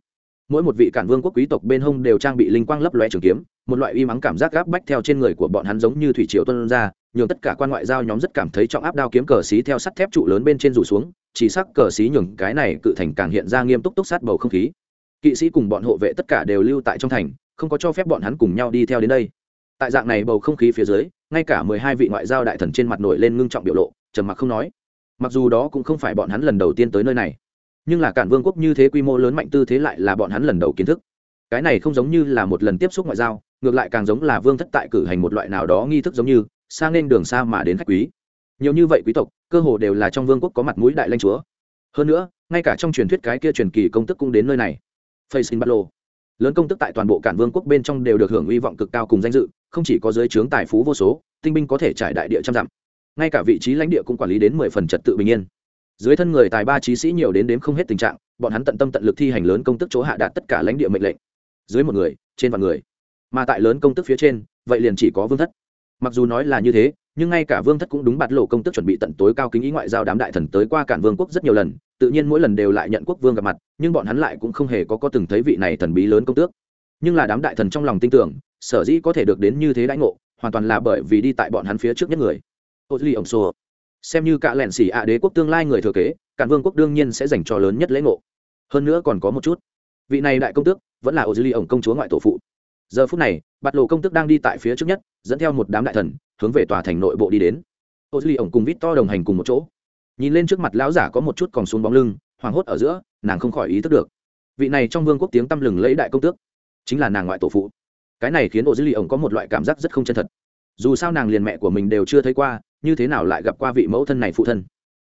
mỗi một vị cản vương quốc quý tộc bên hông đều trang bị linh quang lấp loe trường kiếm, một loại uy mắng cảm giác gáp bách theo trên người của bọn hắn giống như thủy triều tuân ra, nhường tất cả quan ngoại giao nhóm rất cảm thấy trọng áp đao kiếm cờ xí theo sắt thép trụ lớn bên trên rủ xuống, chỉ sắc cờ xí nhường cái này cự thành càng hiện ra nghiêm túc túc sát bầu không khí. Kỵ sĩ cùng bọn hộ vệ tất cả đều lưu tại trong thành, không có cho phép bọn hắn cùng nhau đi theo đến đây. Tại dạng này bầu không khí phía dưới, ngay cả mười hai vị ngoại giao đại thần trên mặt nổi lên ngưng trọng biểu lộ, trầm mặc không nói. Mặc dù đó cũng không phải bọn hắn lần đầu tiên tới nơi này nhưng là cản vương quốc như thế quy mô lớn mạnh tư thế lại là bọn hắn lần đầu kiến thức. Cái này không giống như là một lần tiếp xúc ngoại giao, ngược lại càng giống là vương thất tại cử hành một loại nào đó nghi thức giống như sang nên đường xa mà đến khách quý. Nhiều như vậy quý tộc, cơ hồ đều là trong vương quốc có mặt mũi đại lanh chúa. Hơn nữa, ngay cả trong truyền thuyết cái kia truyền kỳ công tức cũng đến nơi này. Facing battle lớn công tức tại toàn bộ cản vương quốc bên trong đều được hưởng uy vọng cực cao cùng danh dự, không chỉ có giới trướng tài phú vô số, tinh binh có thể trải đại địa trăm dặm. Ngay cả vị trí lãnh địa cũng quản lý đến mười phần trật tự bình yên dưới thân người tài ba trí sĩ nhiều đến đếm không hết tình trạng, bọn hắn tận tâm tận lực thi hành lớn công tức chỗ hạ đạt tất cả lãnh địa mệnh lệnh. Dưới một người, trên vạn người. Mà tại lớn công tức phía trên, vậy liền chỉ có vương thất. Mặc dù nói là như thế, nhưng ngay cả vương thất cũng đúng bạt lộ công tức chuẩn bị tận tối cao kính ý ngoại giao đám đại thần tới qua cản vương quốc rất nhiều lần, tự nhiên mỗi lần đều lại nhận quốc vương gặp mặt, nhưng bọn hắn lại cũng không hề có có từng thấy vị này thần bí lớn công tước. Nhưng là đám đại thần trong lòng tin tưởng, sở dĩ có thể được đến như thế đãi ngộ, hoàn toàn là bởi vì đi tại bọn hắn phía trước nhất người. Ô duy ổng xô xem như cả lẹn xỉ ạ đế quốc tương lai người thừa kế, cản vương quốc đương nhiên sẽ dành cho lớn nhất lễ ngộ. Hơn nữa còn có một chút. Vị này đại công tước vẫn là ô duy ổng công chúa ngoại tổ phụ. Giờ phút này, bạt lộ công tước đang đi tại phía trước nhất, dẫn theo một đám đại thần, hướng về tòa thành nội bộ đi đến. Ô duy ổng cùng vít to đồng hành cùng một chỗ. Nhìn lên trước mặt lão giả có một chút còn xuống bóng lưng, hoảng hốt ở giữa, nàng không khỏi ý thức được. Vị này trong vương quốc tiếng tăm lừng lấy đại công tước, chính là nàng ngoại tổ phụ. Cái này khiến ô dư ly ổng có một loại cảm giác rất không chân thật. Dù sao nàng liền mẹ của mình đều chưa thấy qua như thế nào lại gặp qua vị mẫu thân này phụ thân?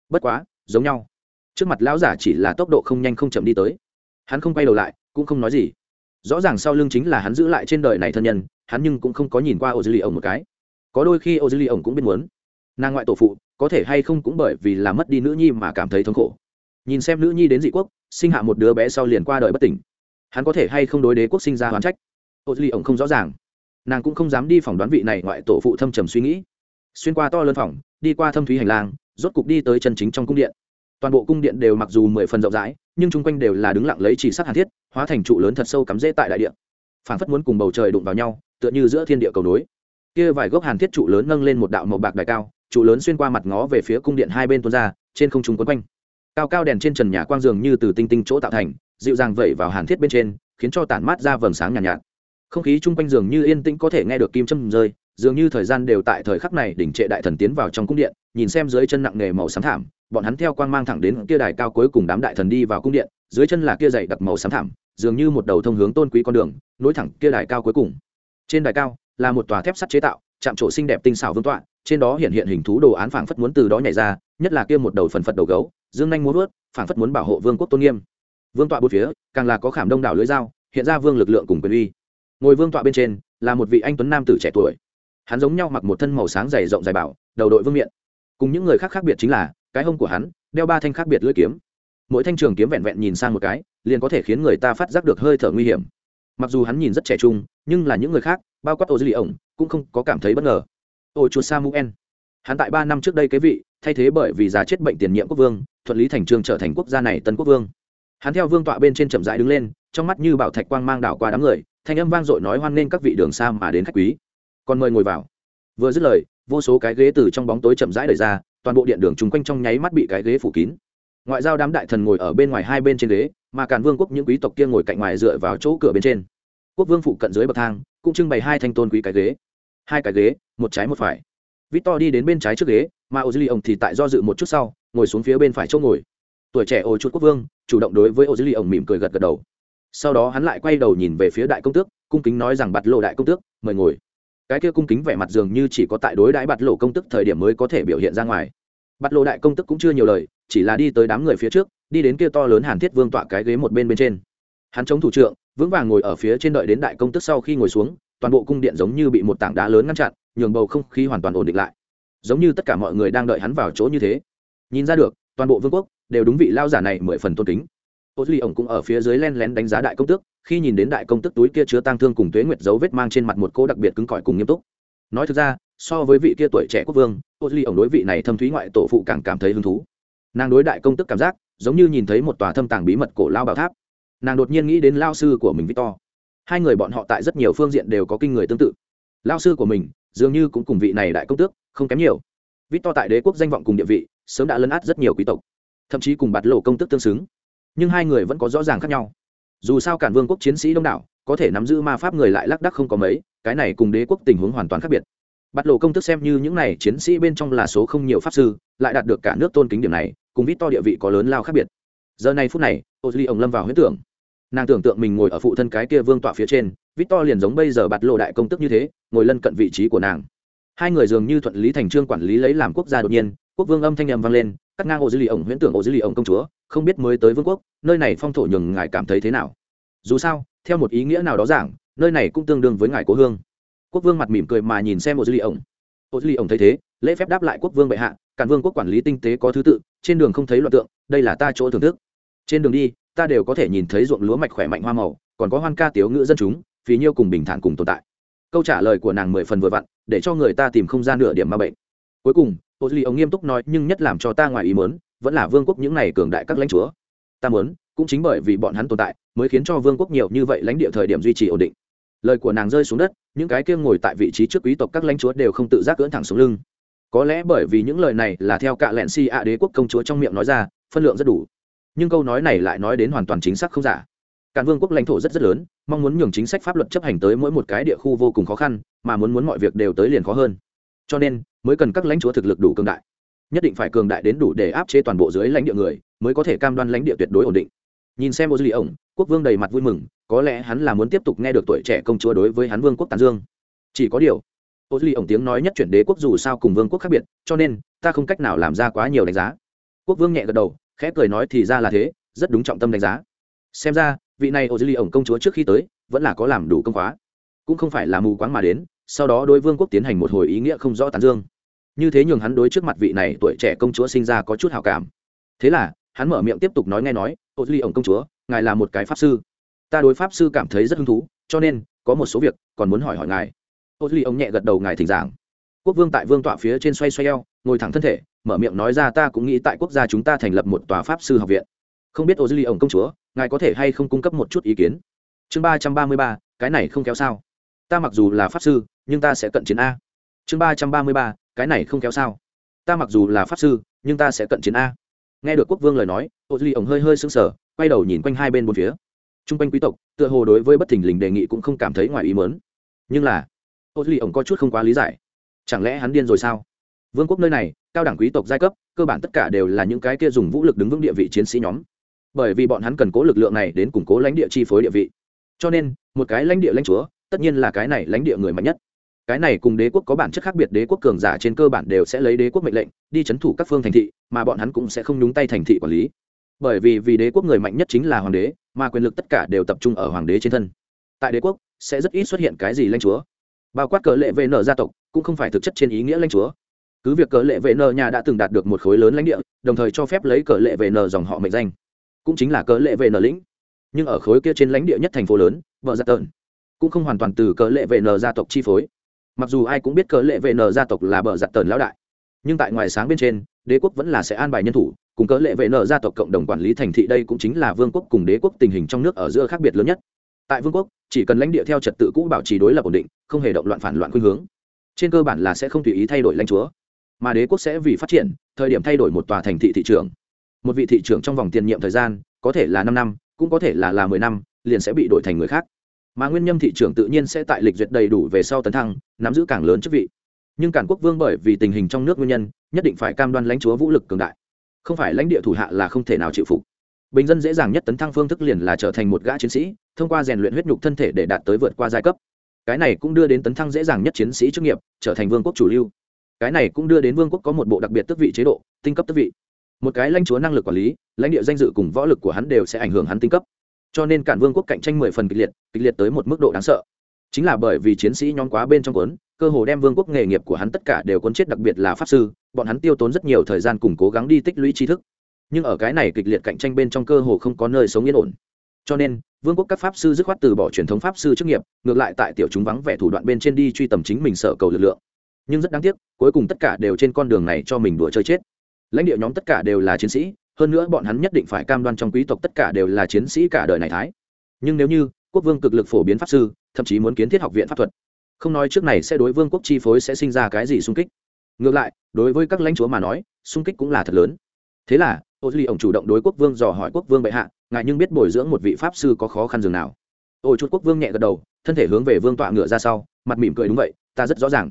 Bất quá, giống nhau. Trước mặt lão giả chỉ là tốc độ không nhanh không chậm đi tới. Hắn không quay đầu lại, cũng không nói gì. Rõ ràng sau lưng chính là hắn giữ lại trên đời này thân nhân, hắn nhưng cũng không có nhìn qua ô dư lì ổng một cái. Có đôi khi ô dư lì ổng cũng biết muốn. Nàng ngoại tổ phụ, có thể hay không cũng bởi vì là mất đi nữ nhi mà cảm thấy thống khổ. Nhìn xem nữ nhi đến dị quốc, sinh hạ một đứa bé sau liền qua đời bất tỉnh. Hắn có thể hay không đối đế quốc sinh ra hoán trách? Ô duy ổng không rõ ràng. Nàng cũng không dám đi phỏng đoán vị này ngoại tổ phụ thâm trầm suy nghĩ xuyên qua to lớn phòng đi qua thâm thúy hành lang rốt cục đi tới chân chính trong cung điện. Toàn bộ cung điện đều mặc dù mười phần rộng rãi nhưng chung quanh đều là đứng lặng lấy chỉ sắt hàn thiết hóa thành trụ lớn thật sâu cắm rễ tại đại điện phản phất muốn cùng bầu trời đụng vào nhau tựa như giữa thiên địa cầu nối. Kia vài gốc hàn thiết trụ lớn nâng lên một đạo màu bạc đài cao trụ lớn xuyên qua mặt ngó về phía cung điện hai bên tuôn ra trên không trung quấn quanh. Cao cao đèn trên trần nhà quang dường như từ tinh tinh chỗ tạo thành dịu dàng vẩy vào hàn thiết bên trên khiến cho tản mát ra vầng sáng nhàn nhạt, nhạt. Không khí chung quanh dường như yên tĩnh có thể nghe được kim châm rơi dường như thời gian đều tại thời khắc này đỉnh trệ đại thần tiến vào trong cung điện, nhìn xem dưới chân nặng nề màu xám thảm, bọn hắn theo quang mang thẳng đến kia đài cao cuối cùng đám đại thần đi vào cung điện, dưới chân là kia dày đặc màu xám thảm, dường như một đầu thông hướng tôn quý con đường, nối thẳng kia đài cao cuối cùng. Trên đài cao là một tòa thép sắt chế tạo, chạm trổ xinh đẹp tinh xảo vương tọa, trên đó hiện hiện hình thú đồ án phảng phất muốn từ đó nhảy ra, nhất là kia một đầu phần phật đầu gấu, dương nhanh muốn vớt phảng phất muốn bảo hộ vương quốc tôn nghiêm. Vương tọa bốn phía, càng là có khảm đông đảo lưới dao, hiện ra vương lực lượng cùng quyền uy. Ngồi vương tọa bên trên là một vị anh tuấn nam tử trẻ tuổi hắn giống nhau mặc một thân màu sáng dày rộng dài bảo, đầu đội vương miện. Cùng những người khác khác biệt chính là, cái hông của hắn, đeo ba thanh khác biệt lưỡi kiếm. Mỗi thanh trường kiếm vẹn vẹn nhìn sang một cái, liền có thể khiến người ta phát giác được hơi thở nguy hiểm. Mặc dù hắn nhìn rất trẻ trung, nhưng là những người khác, bao quát ô dư lì ổng, cũng không có cảm thấy bất ngờ. Ô chúa samuel. Hắn tại ba năm trước đây cái vị, thay thế bởi vì già chết bệnh tiền nhiệm quốc vương, thuận lý thành trường trở thành quốc gia này tân quốc vương. Hắn theo vương tọa bên trên chậm rãi đứng lên, trong mắt như bảo thạch quang mang đảo qua đám người, thanh âm vang dội nói hoan nghênh các vị đường xa mà đến khách quý còn mời ngồi vào. Vừa dứt lời, vô số cái ghế từ trong bóng tối chậm rãi đẩy ra, toàn bộ điện đường chung quanh trong nháy mắt bị cái ghế phủ kín. Ngoại giao đám đại thần ngồi ở bên ngoài hai bên trên ghế, mà càn vương quốc những quý tộc kia ngồi cạnh ngoài dựa vào chỗ cửa bên trên. Quốc vương phụ cận dưới bậc thang, cũng trưng bày hai thanh tôn quý cái ghế. Hai cái ghế, một trái một phải. Victor đi đến bên trái trước ghế, mà ozili ông thì tại do dự một chút sau, ngồi xuống phía bên phải chỗ ngồi. Tuổi trẻ ô chút quốc vương, chủ động đối với ozili ông mỉm cười gật gật đầu. Sau đó hắn lại quay đầu nhìn về phía đại công tước, cung kính nói rằng bặt lộ đại công tước, mời ngồi cái kia cung kính vẻ mặt dường như chỉ có tại đối đãi bạt lộ công tức thời điểm mới có thể biểu hiện ra ngoài. Bạt lộ đại công tức cũng chưa nhiều lời, chỉ là đi tới đám người phía trước, đi đến kia to lớn hàn thiết vương tọa cái ghế một bên bên trên. Hắn chống thủ trượng, vững vàng ngồi ở phía trên đợi đến đại công tức sau khi ngồi xuống, toàn bộ cung điện giống như bị một tảng đá lớn ngăn chặn, nhường bầu không khí hoàn toàn ổn định lại. Giống như tất cả mọi người đang đợi hắn vào chỗ như thế. Nhìn ra được, toàn bộ vương quốc đều đúng vị lao giả này mười phần tôn kính ô duy ổng cũng ở phía dưới len lén đánh giá đại công tước, khi nhìn đến đại công tước túi kia chứa tang thương cùng tuế nguyệt dấu vết mang trên mặt một cô đặc biệt cứng cỏi cùng nghiêm túc. Nói thực ra, so với vị kia tuổi trẻ quốc vương, ô duy ổng đối vị này thâm thúy ngoại tổ phụ càng cảm thấy hứng thú. Nàng đối đại công tước cảm giác, giống như nhìn thấy một tòa thâm tàng bí mật cổ lao bảo tháp. Nàng đột nhiên nghĩ đến lao sư của mình victor. Hai người bọn họ tại rất nhiều phương diện đều có kinh người tương tự. Lao sư của mình, dường như cũng cùng vị này đại công tước, không kém nhiều. Victor tại đế quốc danh vọng cùng địa vị, sớm đã lấn át rất nhiều quý tộc. Thậm chí cùng bạt lộ công tước tương xứng nhưng hai người vẫn có rõ ràng khác nhau. Dù sao cản vương quốc chiến sĩ đông đảo, có thể nắm giữ ma pháp người lại lác đắc không có mấy, cái này cùng đế quốc tình huống hoàn toàn khác biệt. Bắt lộ công thức xem như những này chiến sĩ bên trong là số không nhiều pháp sư, lại đạt được cả nước tôn kính điểm này, cùng vít to địa vị có lớn lao khác biệt. Giờ này phút này ô duy ông lâm vào huyết tưởng. Nàng tưởng tượng mình ngồi ở phụ thân cái kia vương tọa phía trên, vít to liền giống bây giờ bắt lộ đại công tức như thế, ngồi lân cận vị trí của nàng. Hai người dường như thuận lý thành trương quản lý lấy làm quốc gia đột nhiên, quốc vương âm thanh nhầm vang lên, cắt ngang ô dư lì ổng, huyễn tưởng ô dư lì ổng công chúa không biết mới tới vương quốc, nơi này phong thổ nhường ngài cảm thấy thế nào? Dù sao, theo một ý nghĩa nào đó giảng, nơi này cũng tương đương với ngài cố hương. Quốc vương mặt mỉm cười mà nhìn xem ô dư lì ổng. Ô dư lì ổng thấy thế, lễ phép đáp lại quốc vương bệ hạ cản vương quốc quản lý tinh tế có thứ tự, trên đường không thấy loạn tượng, đây là ta chỗ thưởng thức. Trên đường đi, ta đều có thể nhìn thấy ruộng lúa mạch khỏe mạnh hoa màu, còn có hoan ca tiếu ngữ dân chúng, phí nhiêu cùng bình thản cùng tồn tại. Câu trả lời của nàng mười phần vừa vặn, để cho người ta tìm không ra nửa điểm ma bệnh. Cuối cùng, ô duy ông nghiêm túc nói, nhưng nhất làm cho ta ngoài ý mớn vẫn là vương quốc những này cường đại các lãnh chúa. Ta muốn, cũng chính bởi vì bọn hắn tồn tại, mới khiến cho vương quốc nhiều như vậy lãnh địa thời điểm duy trì ổn định. Lời của nàng rơi xuống đất, những cái kia ngồi tại vị trí trước quý tộc các lãnh chúa đều không tự giác cưỡn thẳng xuống lưng. Có lẽ bởi vì những lời này là theo cạ lẹn si ạ đế quốc công chúa trong miệng nói ra, phân lượng rất đủ. Nhưng câu nói này lại nói đến hoàn toàn chính xác không giả. Cản vương quốc lãnh thổ rất rất lớn, mong muốn nhường chính sách pháp luật chấp hành tới mỗi một cái địa khu vô cùng khó khăn, mà muốn muốn mọi việc đều tới liền khó hơn. Cho nên, mới cần các lãnh chúa thực lực đủ cường đại nhất định phải cường đại đến đủ để áp chế toàn bộ dưới lãnh địa người, mới có thể cam đoan lãnh địa tuyệt đối ổn định. Nhìn xem ô duy ổng, quốc vương đầy mặt vui mừng, có lẽ hắn là muốn tiếp tục nghe được tuổi trẻ công chúa đối với hắn vương quốc tàn dương. Chỉ có điều, ô duy ổng tiếng nói nhất chuyển đế quốc dù sao cùng vương quốc khác biệt, cho nên, ta không cách nào làm ra quá nhiều đánh giá. Quốc vương nhẹ gật đầu, khẽ cười nói thì ra là thế, rất đúng trọng tâm đánh giá. Xem ra, vị này ô duy ổng công chúa trước khi tới, vẫn là có làm đủ công khóa. Cũng không phải là mù quáng mà đến, sau đó đối vương quốc tiến hành một hồi ý nghĩa không rõ tàn dương như thế nhường hắn đối trước mặt vị này tuổi trẻ công chúa sinh ra có chút hào cảm. Thế là, hắn mở miệng tiếp tục nói nghe nói, ô duy ổng công chúa, ngài là một cái pháp sư. Ta đối pháp sư cảm thấy rất hứng thú, cho nên, có một số việc còn muốn hỏi hỏi ngài. Ô duy ổng nhẹ gật đầu ngài thỉnh giảng. Quốc vương tại vương tọa phía trên xoay xoay eo, ngồi thẳng thân thể, mở miệng nói ra, ta cũng nghĩ tại quốc gia chúng ta thành lập một tòa pháp sư học viện. Không biết ô duy ổng công chúa, ngài có thể hay không cung cấp một chút ý kiến? Chương ba trăm ba mươi ba, cái này không kéo sao. Ta mặc dù là pháp sư, nhưng ta sẽ cận chiến a. Chương ba trăm ba mươi ba cái này không kéo sao. Ta mặc dù là pháp sư, nhưng ta sẽ cận chiến a. Nghe được quốc vương lời nói, ô duy ổng hơi hơi sững sờ, quay đầu nhìn quanh hai bên bốn phía. T r u n g quanh quý tộc, tựa hồ đối với bất thình lình đề nghị cũng không cảm thấy ngoài ý mớn nhưng là, ô duy ổng có chút không quá lý giải. Chẳng lẽ hắn điên rồi sao? Vương quốc nơi này, cao đẳng quý tộc giai cấp, cơ bản tất cả đều là những cái kia dùng vũ lực đứng vững địa vị chiến sĩ nhóm. Bởi vì bọn hắn cần cố lực lượng này đến củng cố lãnh địa chi phối địa vị. Cho nên, một cái lãnh địa lãnh chúa, tất nhiên là cái này lãnh địa người mạnh nhất cái này cùng đế quốc có bản chất khác biệt, đế quốc cường giả trên cơ bản đều sẽ lấy đế quốc mệnh lệnh, đi c h ấ n thủ các phương thành thị, mà bọn hắn cũng sẽ không nhúng tay thành thị quản lý. Bởi vì vì đế quốc người mạnh nhất chính là hoàng đế, mà quyền lực tất cả đều tập trung ở hoàng đế trên thân. Tại đế quốc, sẽ rất ít xuất hiện cái gì lãnh chúa. Bao quát cờ lệ vệ nợ gia tộc, cũng không phải thực chất trên ý nghĩa lãnh chúa. Cứ việc cờ lệ vệ nợ nhà đã từng đạt được một khối lớn lãnh địa, đồng thời cho phép lấy cờ lệ vệ nợ dòng họ mệnh danh. Cũng chính là cờ lệ vệ nợ lĩnh. Nhưng ở khối kia trên lãnh địa nhất thành phố lớn vợ gia tợn, cũng không hoàn toàn từ cờ lệ vệ nợ gia tộc chi phối mặc dù ai cũng biết cớ lệ vệ nờ gia tộc là bờ giặt tờn lão đại, nhưng tại ngoài sáng bên trên, đế quốc vẫn là sẽ an bài nhân thủ, cùng cớ lệ vệ nờ gia tộc cộng đồng quản lý thành thị đây cũng chính là vương quốc cùng đế quốc tình hình trong nước ở giữa khác biệt lớn nhất. Tại vương quốc, chỉ cần lãnh địa theo trật tự cũ bảo trì đối lập ổn định, không hề động loạn phản loạn khuynh hướng. Trên cơ bản là sẽ không tùy ý thay đổi lãnh chúa, mà đế quốc sẽ vì phát triển, thời điểm thay đổi một tòa thành thị thị trường một vị thị trưởng trong vòng tiền nhiệm thời gian, có thể là năm năm, cũng có thể là là mười năm, liền sẽ bị đổi thành người khác mà nguyên nhâm thị trường tự nhiên sẽ tại lịch duyệt đầy đủ về sau tấn thăng, nắm giữ càng lớn chức vị. Nhưng cản quốc vương bởi vì tình hình trong nước nguyên nhân, nhất định phải cam đoan lãnh chúa vũ lực cường đại. Không phải lãnh địa thủ hạ là không thể nào chịu phục. Bình dân dễ dàng nhất tấn thăng phương thức liền là trở thành một gã chiến sĩ, thông qua rèn luyện huyết nhục thân thể để đạt tới vượt qua giai cấp. Cái này cũng đưa đến tấn thăng dễ dàng nhất chiến sĩ chức nghiệp, trở thành vương quốc chủ lưu. Cái này cũng đưa đến vương quốc có một bộ đặc biệt tước vị chế độ, tinh cấp tước vị. Một cái lãnh chúa năng lực quản lý, lãnh địa danh dự cùng võ lực của hắn đều sẽ ảnh hưởng hắn tinh cấp cho nên cản vương quốc cạnh tranh mười phần kịch liệt kịch liệt tới một mức độ đáng sợ. Chính là bởi vì chiến sĩ nhóm quá bên trong cuốn, cơ hồ đem vương quốc nghề nghiệp của hắn tất cả đều cuốn chết đặc biệt là pháp sư, bọn hắn tiêu tốn rất nhiều thời gian cùng cố gắng đi tích lũy tri thức. Nhưng ở cái này kịch liệt cạnh tranh bên trong cơ hồ không có nơi sống yên ổn. Cho nên, vương quốc các pháp sư dứt khoát từ bỏ truyền thống pháp sư chức nghiệp, ngược lại tại tiểu chúng vắng vẻ thủ đoạn bên trên đi truy tầm chính mình sở cầu lực lượng. Nhưng rất đáng tiếc, cuối cùng tất cả đều trên con đường này cho mình đùa chơi chết. Lãnh địa nhóm tất cả đều là chiến sĩ hơn nữa bọn hắn nhất định phải cam đoan trong quý tộc tất cả đều là chiến sĩ cả đời này thái. Nhưng nếu như quốc vương cực lực phổ biến pháp sư, thậm chí muốn kiến thiết học viện pháp thuật, không nói trước này sẽ đối vương quốc chi phối sẽ sinh ra cái gì xung kích. Ngược lại, đối với các lãnh chúa mà nói, xung kích cũng là thật lớn. Thế là, ô duy ổng chủ động đối quốc vương dò hỏi quốc vương bệ hạ, ngài nhưng biết bồi dưỡng một vị pháp sư có khó khăn dường nào? Ôi chút quốc vương nhẹ gật đầu, thân thể hướng về vương tọa ngựa ra sau, mặt mỉm cười đúng vậy, ta rất rõ ràng.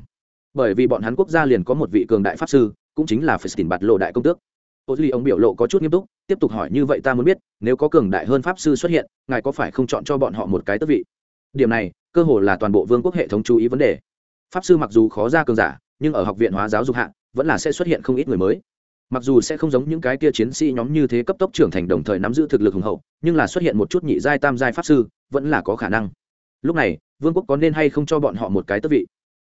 Bởi vì bọn hắn quốc gia liền có một vị cường đại pháp sư, cũng chính là phải tìm bạt lộ đại công tước ô duy ông biểu lộ có chút nghiêm túc, tiếp tục hỏi như vậy ta muốn biết, nếu có cường đại hơn pháp sư xuất hiện, ngài có phải không chọn cho bọn họ một cái tước vị? Điểm này, cơ hồ là toàn bộ vương quốc hệ thống chú ý vấn đề. Pháp sư mặc dù khó ra cường giả, nhưng ở học viện hóa giáo dục hạng vẫn là sẽ xuất hiện không ít người mới. Mặc dù sẽ không giống những cái kia chiến sĩ nhóm như thế cấp tốc trưởng thành đồng thời nắm giữ thực lực hùng hậu, nhưng là xuất hiện một chút nhị giai, tam giai pháp sư, vẫn là có khả năng. Lúc này, vương quốc có nên hay không cho bọn họ một cái tước vị?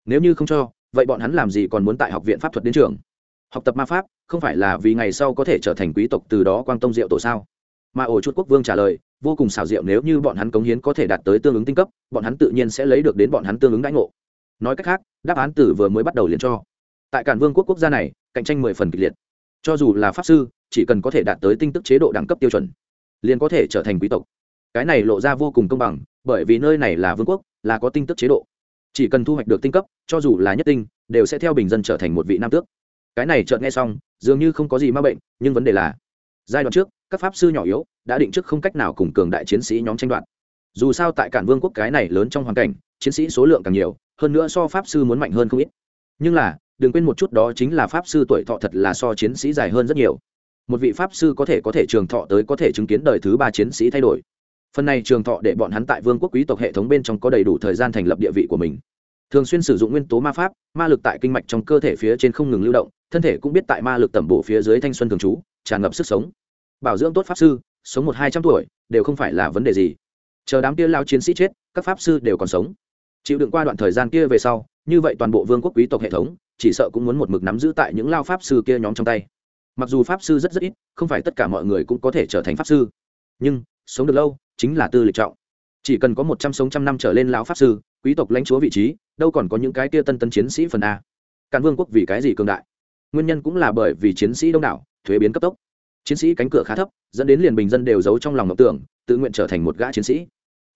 Nếu như không cho, vậy bọn hắn làm gì còn muốn tại học viện pháp thuật đến trường? Học tập ma pháp, không phải là vì ngày sau có thể trở thành quý tộc từ đó quang tông diệu tổ sao? Mà ổ chút quốc vương trả lời, vô cùng xảo diệu nếu như bọn hắn cống hiến có thể đạt tới tương ứng tinh cấp, bọn hắn tự nhiên sẽ lấy được đến bọn hắn tương ứng đãi ngộ. Nói cách khác, đáp án tử vừa mới bắt đầu liền cho. Tại cản vương quốc quốc gia này, cạnh tranh mười phần kịch liệt. Cho dù là pháp sư, chỉ cần có thể đạt tới tinh tức chế độ đẳng cấp tiêu chuẩn, liền có thể trở thành quý tộc. Cái này lộ ra vô cùng công bằng, bởi vì nơi này là vương quốc, là có tinh tức chế độ. Chỉ cần thu hoạch được tinh cấp, cho dù là nhất tinh, đều sẽ theo bình dân trở thành một vị nam tước cái này chợt nghe xong, dường như không có gì ma bệnh, nhưng vấn đề là, giai đoạn trước, các pháp sư nhỏ yếu đã định trước không cách nào cùng cường đại chiến sĩ nhóm tranh đoạt. Dù sao tại cản vương quốc cái này lớn trong hoàn cảnh, chiến sĩ số lượng càng nhiều, hơn nữa so pháp sư muốn mạnh hơn không ít. Nhưng là, đừng quên một chút đó chính là pháp sư tuổi thọ thật là so chiến sĩ dài hơn rất nhiều. Một vị pháp sư có thể có thể trường thọ tới có thể chứng kiến đời thứ ba chiến sĩ thay đổi. Phần này trường thọ để bọn hắn tại vương quốc quý tộc hệ thống bên trong có đầy đủ thời gian thành lập địa vị của mình. Thường xuyên sử dụng nguyên tố ma pháp, ma lực tại kinh mạch trong cơ thể phía trên không ngừng lưu động thân thể cũng biết tại ma lực tẩm bổ phía dưới thanh xuân thường trú, tràn ngập sức sống. Bảo dưỡng tốt pháp sư, sống một hai trăm tuổi, đều không phải là vấn đề gì. Chờ đám kia lao chiến sĩ chết, các pháp sư đều còn sống. Chịu đựng qua đoạn thời gian kia về sau, như vậy toàn bộ vương quốc quý tộc hệ thống, chỉ sợ cũng muốn một mực nắm giữ tại những lao pháp sư kia nhóm trong tay. Mặc dù pháp sư rất rất ít, không phải tất cả mọi người cũng có thể trở thành pháp sư. Nhưng, sống được lâu, chính là tư lịch trọng. Chỉ cần có một trăm sống trăm năm trở lên lão pháp sư, quý tộc lãnh chúa vị trí, đâu còn có những cái tia tân tân chiến sĩ phần a. Càn vương quốc vì cái gì cường đại? Nguyên nhân cũng là bởi vì chiến sĩ đông đảo, thuế biến cấp tốc. Chiến sĩ cánh cửa khá thấp, dẫn đến liền bình dân đều giấu trong lòng mộng tưởng, tự nguyện trở thành một gã chiến sĩ.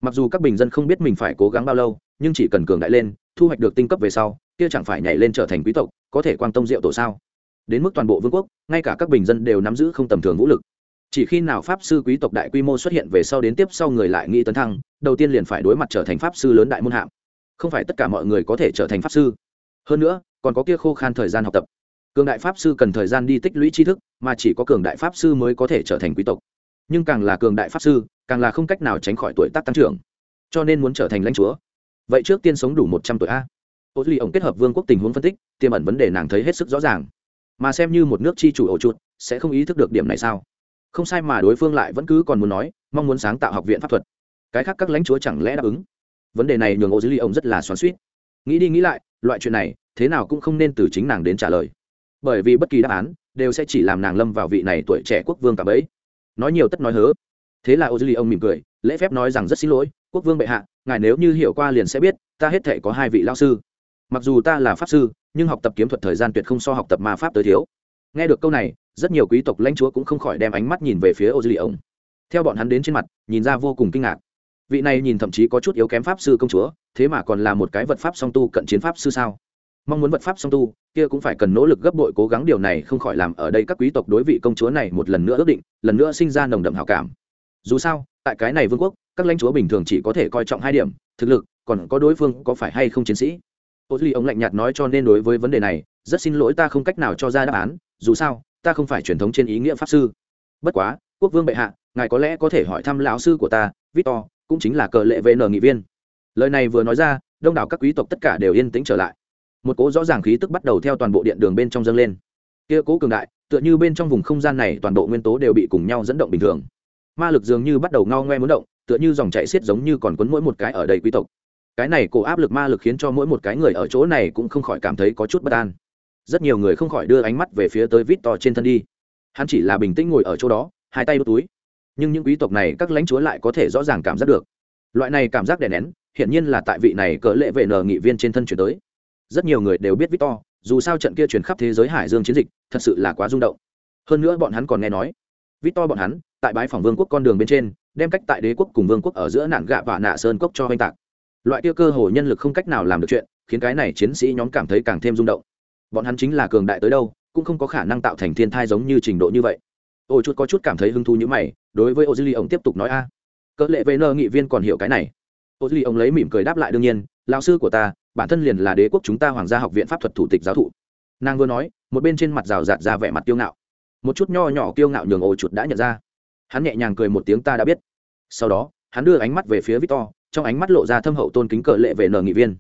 Mặc dù các bình dân không biết mình phải cố gắng bao lâu, nhưng chỉ cần cường đại lên, thu hoạch được tinh cấp về sau, kia chẳng phải nhảy lên trở thành quý tộc, có thể quan tông diệu tổ sao? Đến mức toàn bộ vương quốc, ngay cả các bình dân đều nắm giữ không tầm thường vũ lực. Chỉ khi nào pháp sư quý tộc đại quy mô xuất hiện về sau đến tiếp sau người lại nghĩ tấn thăng, đầu tiên liền phải đối mặt trở thành pháp sư lớn đại môn hạm. Không phải tất cả mọi người có thể trở thành pháp sư. Hơn nữa, còn có kia khô khan thời gian học tập cường đại pháp sư cần thời gian đi tích lũy tri thức, mà chỉ có cường đại pháp sư mới có thể trở thành quý tộc. Nhưng càng là cường đại pháp sư, càng là không cách nào tránh khỏi tuổi tác tăng trưởng, cho nên muốn trở thành lãnh chúa. Vậy trước tiên sống đủ một trăm tuổi a. Ô duy ổng kết hợp vương quốc tình huống phân tích, tiềm ẩn vấn đề nàng thấy hết sức rõ ràng. Mà xem như một nước chi chủ ổ chuột, sẽ không ý thức được điểm này sao? Không sai mà đối phương lại vẫn cứ còn muốn nói, mong muốn sáng tạo học viện pháp thuật. Cái khác các lãnh chúa chẳng lẽ đáp ứng? Vấn đề này nhường ô duy ổng rất là xoắn suýt nghĩ đi nghĩ lại, loại chuyện này, thế nào cũng không nên từ chính nàng đến trả lời bởi vì bất kỳ đáp án đều sẽ chỉ làm nàng lâm vào vị này tuổi trẻ quốc vương cả bấy nói nhiều tất nói hớ. Thế là ô duy ông mỉm cười, lễ phép nói rằng rất xin lỗi, quốc vương bệ hạ, ngài nếu như hiểu qua liền sẽ biết, ta hết thể có hai vị lao sư. Mặc dù ta là pháp sư, nhưng học tập kiếm thuật thời gian tuyệt không so học tập ma pháp tới thiếu. Nghe được câu này, rất nhiều quý tộc lãnh chúa cũng không khỏi đem ánh mắt nhìn về phía ô duy ông. Theo bọn hắn đến trên mặt, nhìn ra vô cùng kinh ngạc. Vị này nhìn thậm chí có chút yếu kém pháp sư công chúa, thế mà còn là một cái vật pháp song tu cận chiến pháp sư sao? Mong muốn vật pháp song tu, kia cũng phải cần nỗ lực gấp bội cố gắng điều này không khỏi làm ở đây các quý tộc đối vị công chúa này một lần nữa ước định, lần nữa sinh ra nồng đậm hảo cảm. Dù sao, tại cái này vương quốc, các lãnh chúa bình thường chỉ có thể coi trọng hai điểm, thực lực, còn có đối phương có phải hay không chiến sĩ. Ô duy ông lạnh nhạt nói cho nên đối với vấn đề này, rất xin lỗi ta không cách nào cho ra đáp án, dù sao, ta không phải truyền thống trên ý nghĩa pháp sư. Bất quá, quốc vương bệ hạ, ngài có lẽ có thể hỏi thăm lão sư của ta, victor, cũng chính là cờ lệ vn nghị viên. Lời này vừa nói ra, đông đảo các quý tộc tất cả đều yên tĩnh trở lại một cỗ rõ ràng khí tức bắt đầu theo toàn bộ điện đường bên trong dâng lên. Kia cỗ cường đại, tựa như bên trong vùng không gian này toàn bộ nguyên tố đều bị cùng nhau dẫn động bình thường. Ma lực dường như bắt đầu ngao ngoe muốn động, tựa như dòng chạy xiết giống như còn quấn mỗi một cái ở đây quý tộc. Cái này cổ áp lực ma lực khiến cho mỗi một cái người ở chỗ này cũng không khỏi cảm thấy có chút bất an. Rất nhiều người không khỏi đưa ánh mắt về phía tới vít to trên thân đi. Hắn chỉ là bình tĩnh ngồi ở chỗ đó, hai tay đốt túi. Nhưng những quý tộc này các lãnh chúa lại có thể rõ ràng cảm giác được. Loại này cảm giác đè nén, hiển nhiên là tại vị này cỡ lệ vệ nờ nghị viên trên thân chuyển tới rất nhiều người đều biết victor, dù sao trận kia truyền khắp thế giới hải dương chiến dịch thật sự là quá rung động. Hơn nữa bọn hắn còn nghe nói, victor bọn hắn tại bãi phòng vương quốc con đường bên trên, đem cách tại đế quốc cùng vương quốc ở giữa nạn gạ và nạ sơn cốc cho oanh tạc. Loại kia cơ hồ nhân lực không cách nào làm được chuyện, khiến cái này chiến sĩ nhóm cảm thấy càng thêm rung động. Bọn hắn chính là cường đại tới đâu, cũng không có khả năng tạo thành thiên thai giống như trình độ như vậy. Ô chút có chút cảm thấy hứng thú như mày, đối với ô dư ly ông tiếp tục nói, a, cỡ lệ vệ nơ nghị viên còn hiểu cái này. Ô dư ly ông lấy mỉm cười đáp lại, đương nhiên, lão sư của ta bản thân liền là đế quốc chúng ta hoàng gia học viện pháp thuật thủ tịch giáo thụ. Nàng vừa nói, một bên trên mặt rào rạt ra vẻ mặt kiêu ngạo. Một chút nho nhỏ kiêu ngạo nhường ổ chuột đã nhận ra. Hắn nhẹ nhàng cười một tiếng ta đã biết. Sau đó, hắn đưa ánh mắt về phía victor, trong ánh mắt lộ ra thâm hậu tôn kính cờ lệ về nờ nghị viên.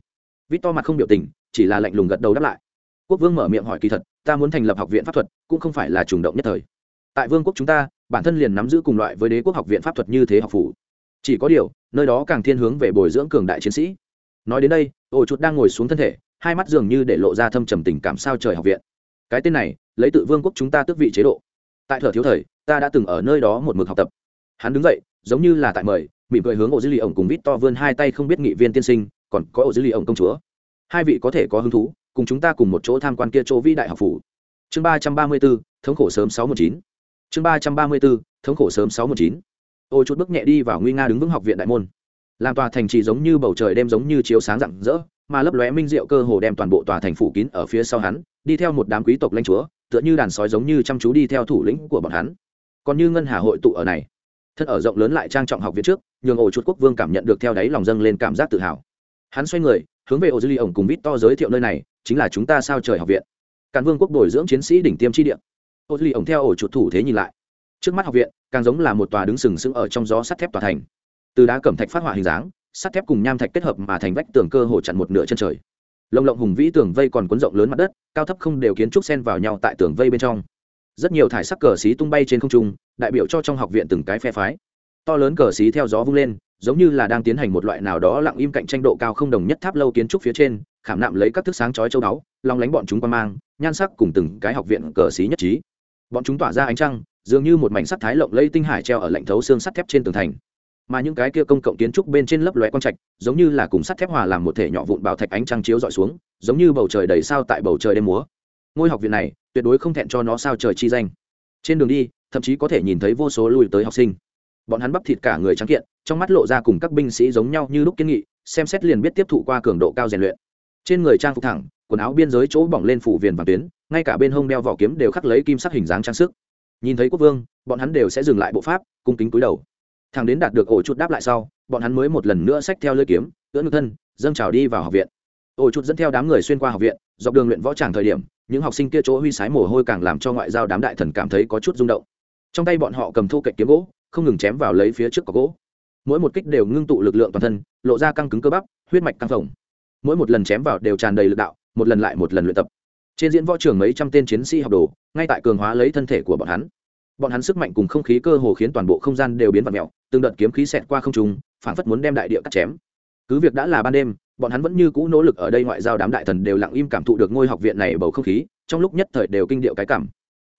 Victor mặt không biểu tình, chỉ là lạnh lùng gật đầu đáp lại. Quốc vương mở miệng hỏi kỳ thật, ta muốn thành lập học viện pháp thuật, cũng không phải là trùng động nhất thời. Tại vương quốc chúng ta, bản thân liền nắm giữ cùng loại với đế quốc học viện pháp thuật như thế học phủ. Chỉ có điều, nơi đó càng thiên hướng về bồi dưỡng cường đại chiến sĩ nói đến đây, ổ chuột đang ngồi xuống thân thể, hai mắt dường như để lộ ra thâm trầm tình cảm sao trời học viện. Cái tên này, lấy tự vương quốc chúng ta tước vị chế độ. Tại thở thiếu thời, ta đã từng ở nơi đó một mực học tập. Hắn đứng dậy, giống như là tại mời, mỉm cười hướng ổ dư lì ổng cùng vít to vươn hai tay không biết nghị viên tiên sinh, còn có ổ dư lì ổng công chúa. Hai vị có thể có hứng thú, cùng chúng ta cùng một chỗ tham quan kia chỗ vĩ đại học phủ. Chương ba trăm ba mươi b ố thống khổ sớm sáu một chín. Chương ba trăm ba mươi b ố thống khổ sớm sáu một chín. Ôi chút bước nhẹ đi vào nguy nga đứng vững học viện đại môn làm tòa thành trì giống như bầu trời đem giống như chiếu sáng rạng rỡ, mà lấp lóe minh diệu cơ hồ đem toàn bộ tòa thành phủ kín ở phía sau hắn, đi theo một đám quý tộc lãnh chúa, tựa như đàn sói giống như chăm chú đi theo thủ lĩnh của bọn hắn. Còn như ngân hà hội tụ ở này thân ở rộng lớn lại trang trọng học viện trước, nhường ổ chuột quốc vương cảm nhận được theo đáy lòng dâng lên cảm giác tự hào. Hắn xoay người, hướng về ổ dư ly ổng cùng vít to giới thiệu nơi này, chính là chúng ta sao trời học viện. Càn vương quốc bồi dưỡng chiến sĩ đỉnh tiêm chi điện ổ dư ly ổng theo ổ chuột thủ thế nhìn lại. Trước mắt học viện, càng giống là một tòa đứng sừng sững ở trong gió sắt thép tòa thành từ đá cẩm thạch phát họa hình dáng sắt thép cùng nham thạch kết hợp mà thành vách tường cơ hồ chặn một nửa chân trời. Lồng lộng hùng vĩ tường vây còn cuốn rộng lớn mặt đất cao thấp không đều kiến trúc xen vào nhau tại tường vây bên trong. Rất nhiều thải sắc cờ xí tung bay trên không trung đại biểu cho trong học viện từng cái phe phái. To lớn cờ xí theo gió vung lên giống như là đang tiến hành một loại nào đó lặng im cạnh tranh độ cao không đồng nhất tháp lâu kiến trúc phía trên khảm nạm lấy các thức sáng chói châu đáo, long lánh bọn chúng qua mang nhan sắc cùng từng cái học viện cờ xí nhất trí. Bọn chúng tỏa ra ánh trăng dường như một mảnh sắt thái lộng lây tinh hải treo ở lạnh thấu xương sắt thép trên tường thành mà những cái kia công cộng kiến trúc bên trên lấp lóe quang trạch, giống như là cùng sắt thép hòa làm một thể nhỏ vụn bảo thạch ánh trăng chiếu dọi xuống, giống như bầu trời đầy sao tại bầu trời đêm múa. Ngôi học viện này, tuyệt đối không thẹn cho nó sao trời chi danh. Trên đường đi, thậm chí có thể nhìn thấy vô số lùi tới học sinh. Bọn hắn bắp thịt cả người trắng kiện, trong mắt lộ ra cùng các binh sĩ giống nhau như lúc kiến nghị, xem xét liền biết tiếp thụ qua cường độ cao rèn luyện. Trên người trang phục thẳng, quần áo biên giới chỗ bỏng lên phủ viền vàng tuyến, ngay cả bên hông đeo vỏ kiếm đều khắc lấy kim sắc hình dáng trang sức. Nhìn thấy quốc vương, bọn hắn đều sẽ dừng lại bộ pháp, cung kính cúi đầu thằng đến đạt được ổ chuột đáp lại sau, bọn hắn mới một lần nữa xách theo lưỡi kiếm, ưỡn ngực thân, dâng trào đi vào học viện. Ổ chuột dẫn theo đám người xuyên qua học viện, dọc đường luyện võ tràng thời điểm, những học sinh kia chỗ huy sái mồ hôi càng làm cho ngoại giao đám đại thần cảm thấy có chút rung động. Trong tay bọn họ cầm thô cạnh kiếm gỗ, không ngừng chém vào lấy phía trước có gỗ. Mỗi một kích đều ngưng tụ lực lượng toàn thân, lộ ra căng cứng cơ bắp, huyết mạch căng phồng. Mỗi một lần chém vào đều tràn đầy lực đạo, một lần lại một lần luyện tập. Trên diễn võ trường mấy trăm tên chiến sĩ học đồ, ngay tại cường hóa lấy thân thể của bọn hắn bọn hắn sức mạnh cùng không khí cơ hồ khiến toàn bộ không gian đều biến vặn mẹo từng đợt kiếm khí xẹt qua không trung phản phất muốn đem đại địa cắt chém. Cứ việc đã là ban đêm, bọn hắn vẫn như cũ nỗ lực ở đây ngoại giao đám đại thần đều lặng im cảm thụ được ngôi học viện này bầu không khí, trong lúc nhất thời đều kinh điệu cái cảm.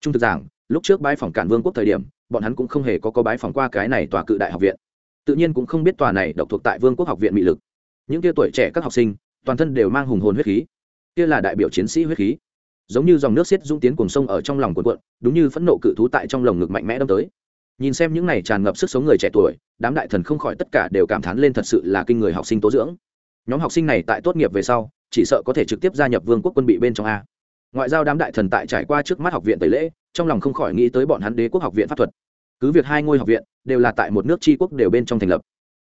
Trung thực giảng, lúc trước bái phòng cản vương quốc thời điểm, bọn hắn cũng không hề có có bái phòng qua cái này tòa cự đại học viện. Tự nhiên cũng không biết tòa này độc thuộc tại vương quốc học viện mỹ lực. Những kia tuổi trẻ các học sinh, toàn thân đều mang hùng hồn huyết khí. Kia là đại biểu chiến sĩ huyết khí giống như dòng nước xiết dũng tiến cuồng sông ở trong lòng cuộn cuộn, đúng như phẫn nộ cự thú tại trong lồng ngực mạnh mẽ đâm tới. Nhìn xem những này tràn ngập sức sống người trẻ tuổi, đám đại thần không khỏi tất cả đều cảm thán lên thật sự là kinh người học sinh tố dưỡng. Nhóm học sinh này tại tốt nghiệp về sau, chỉ sợ có thể trực tiếp gia nhập vương quốc quân bị bên trong a. Ngoại giao đám đại thần tại trải qua trước mắt học viện tẩy lễ, trong lòng không khỏi nghĩ tới bọn hắn đế quốc học viện pháp thuật. Cứ việc hai ngôi học viện đều là tại một nước tri quốc đều bên trong thành lập,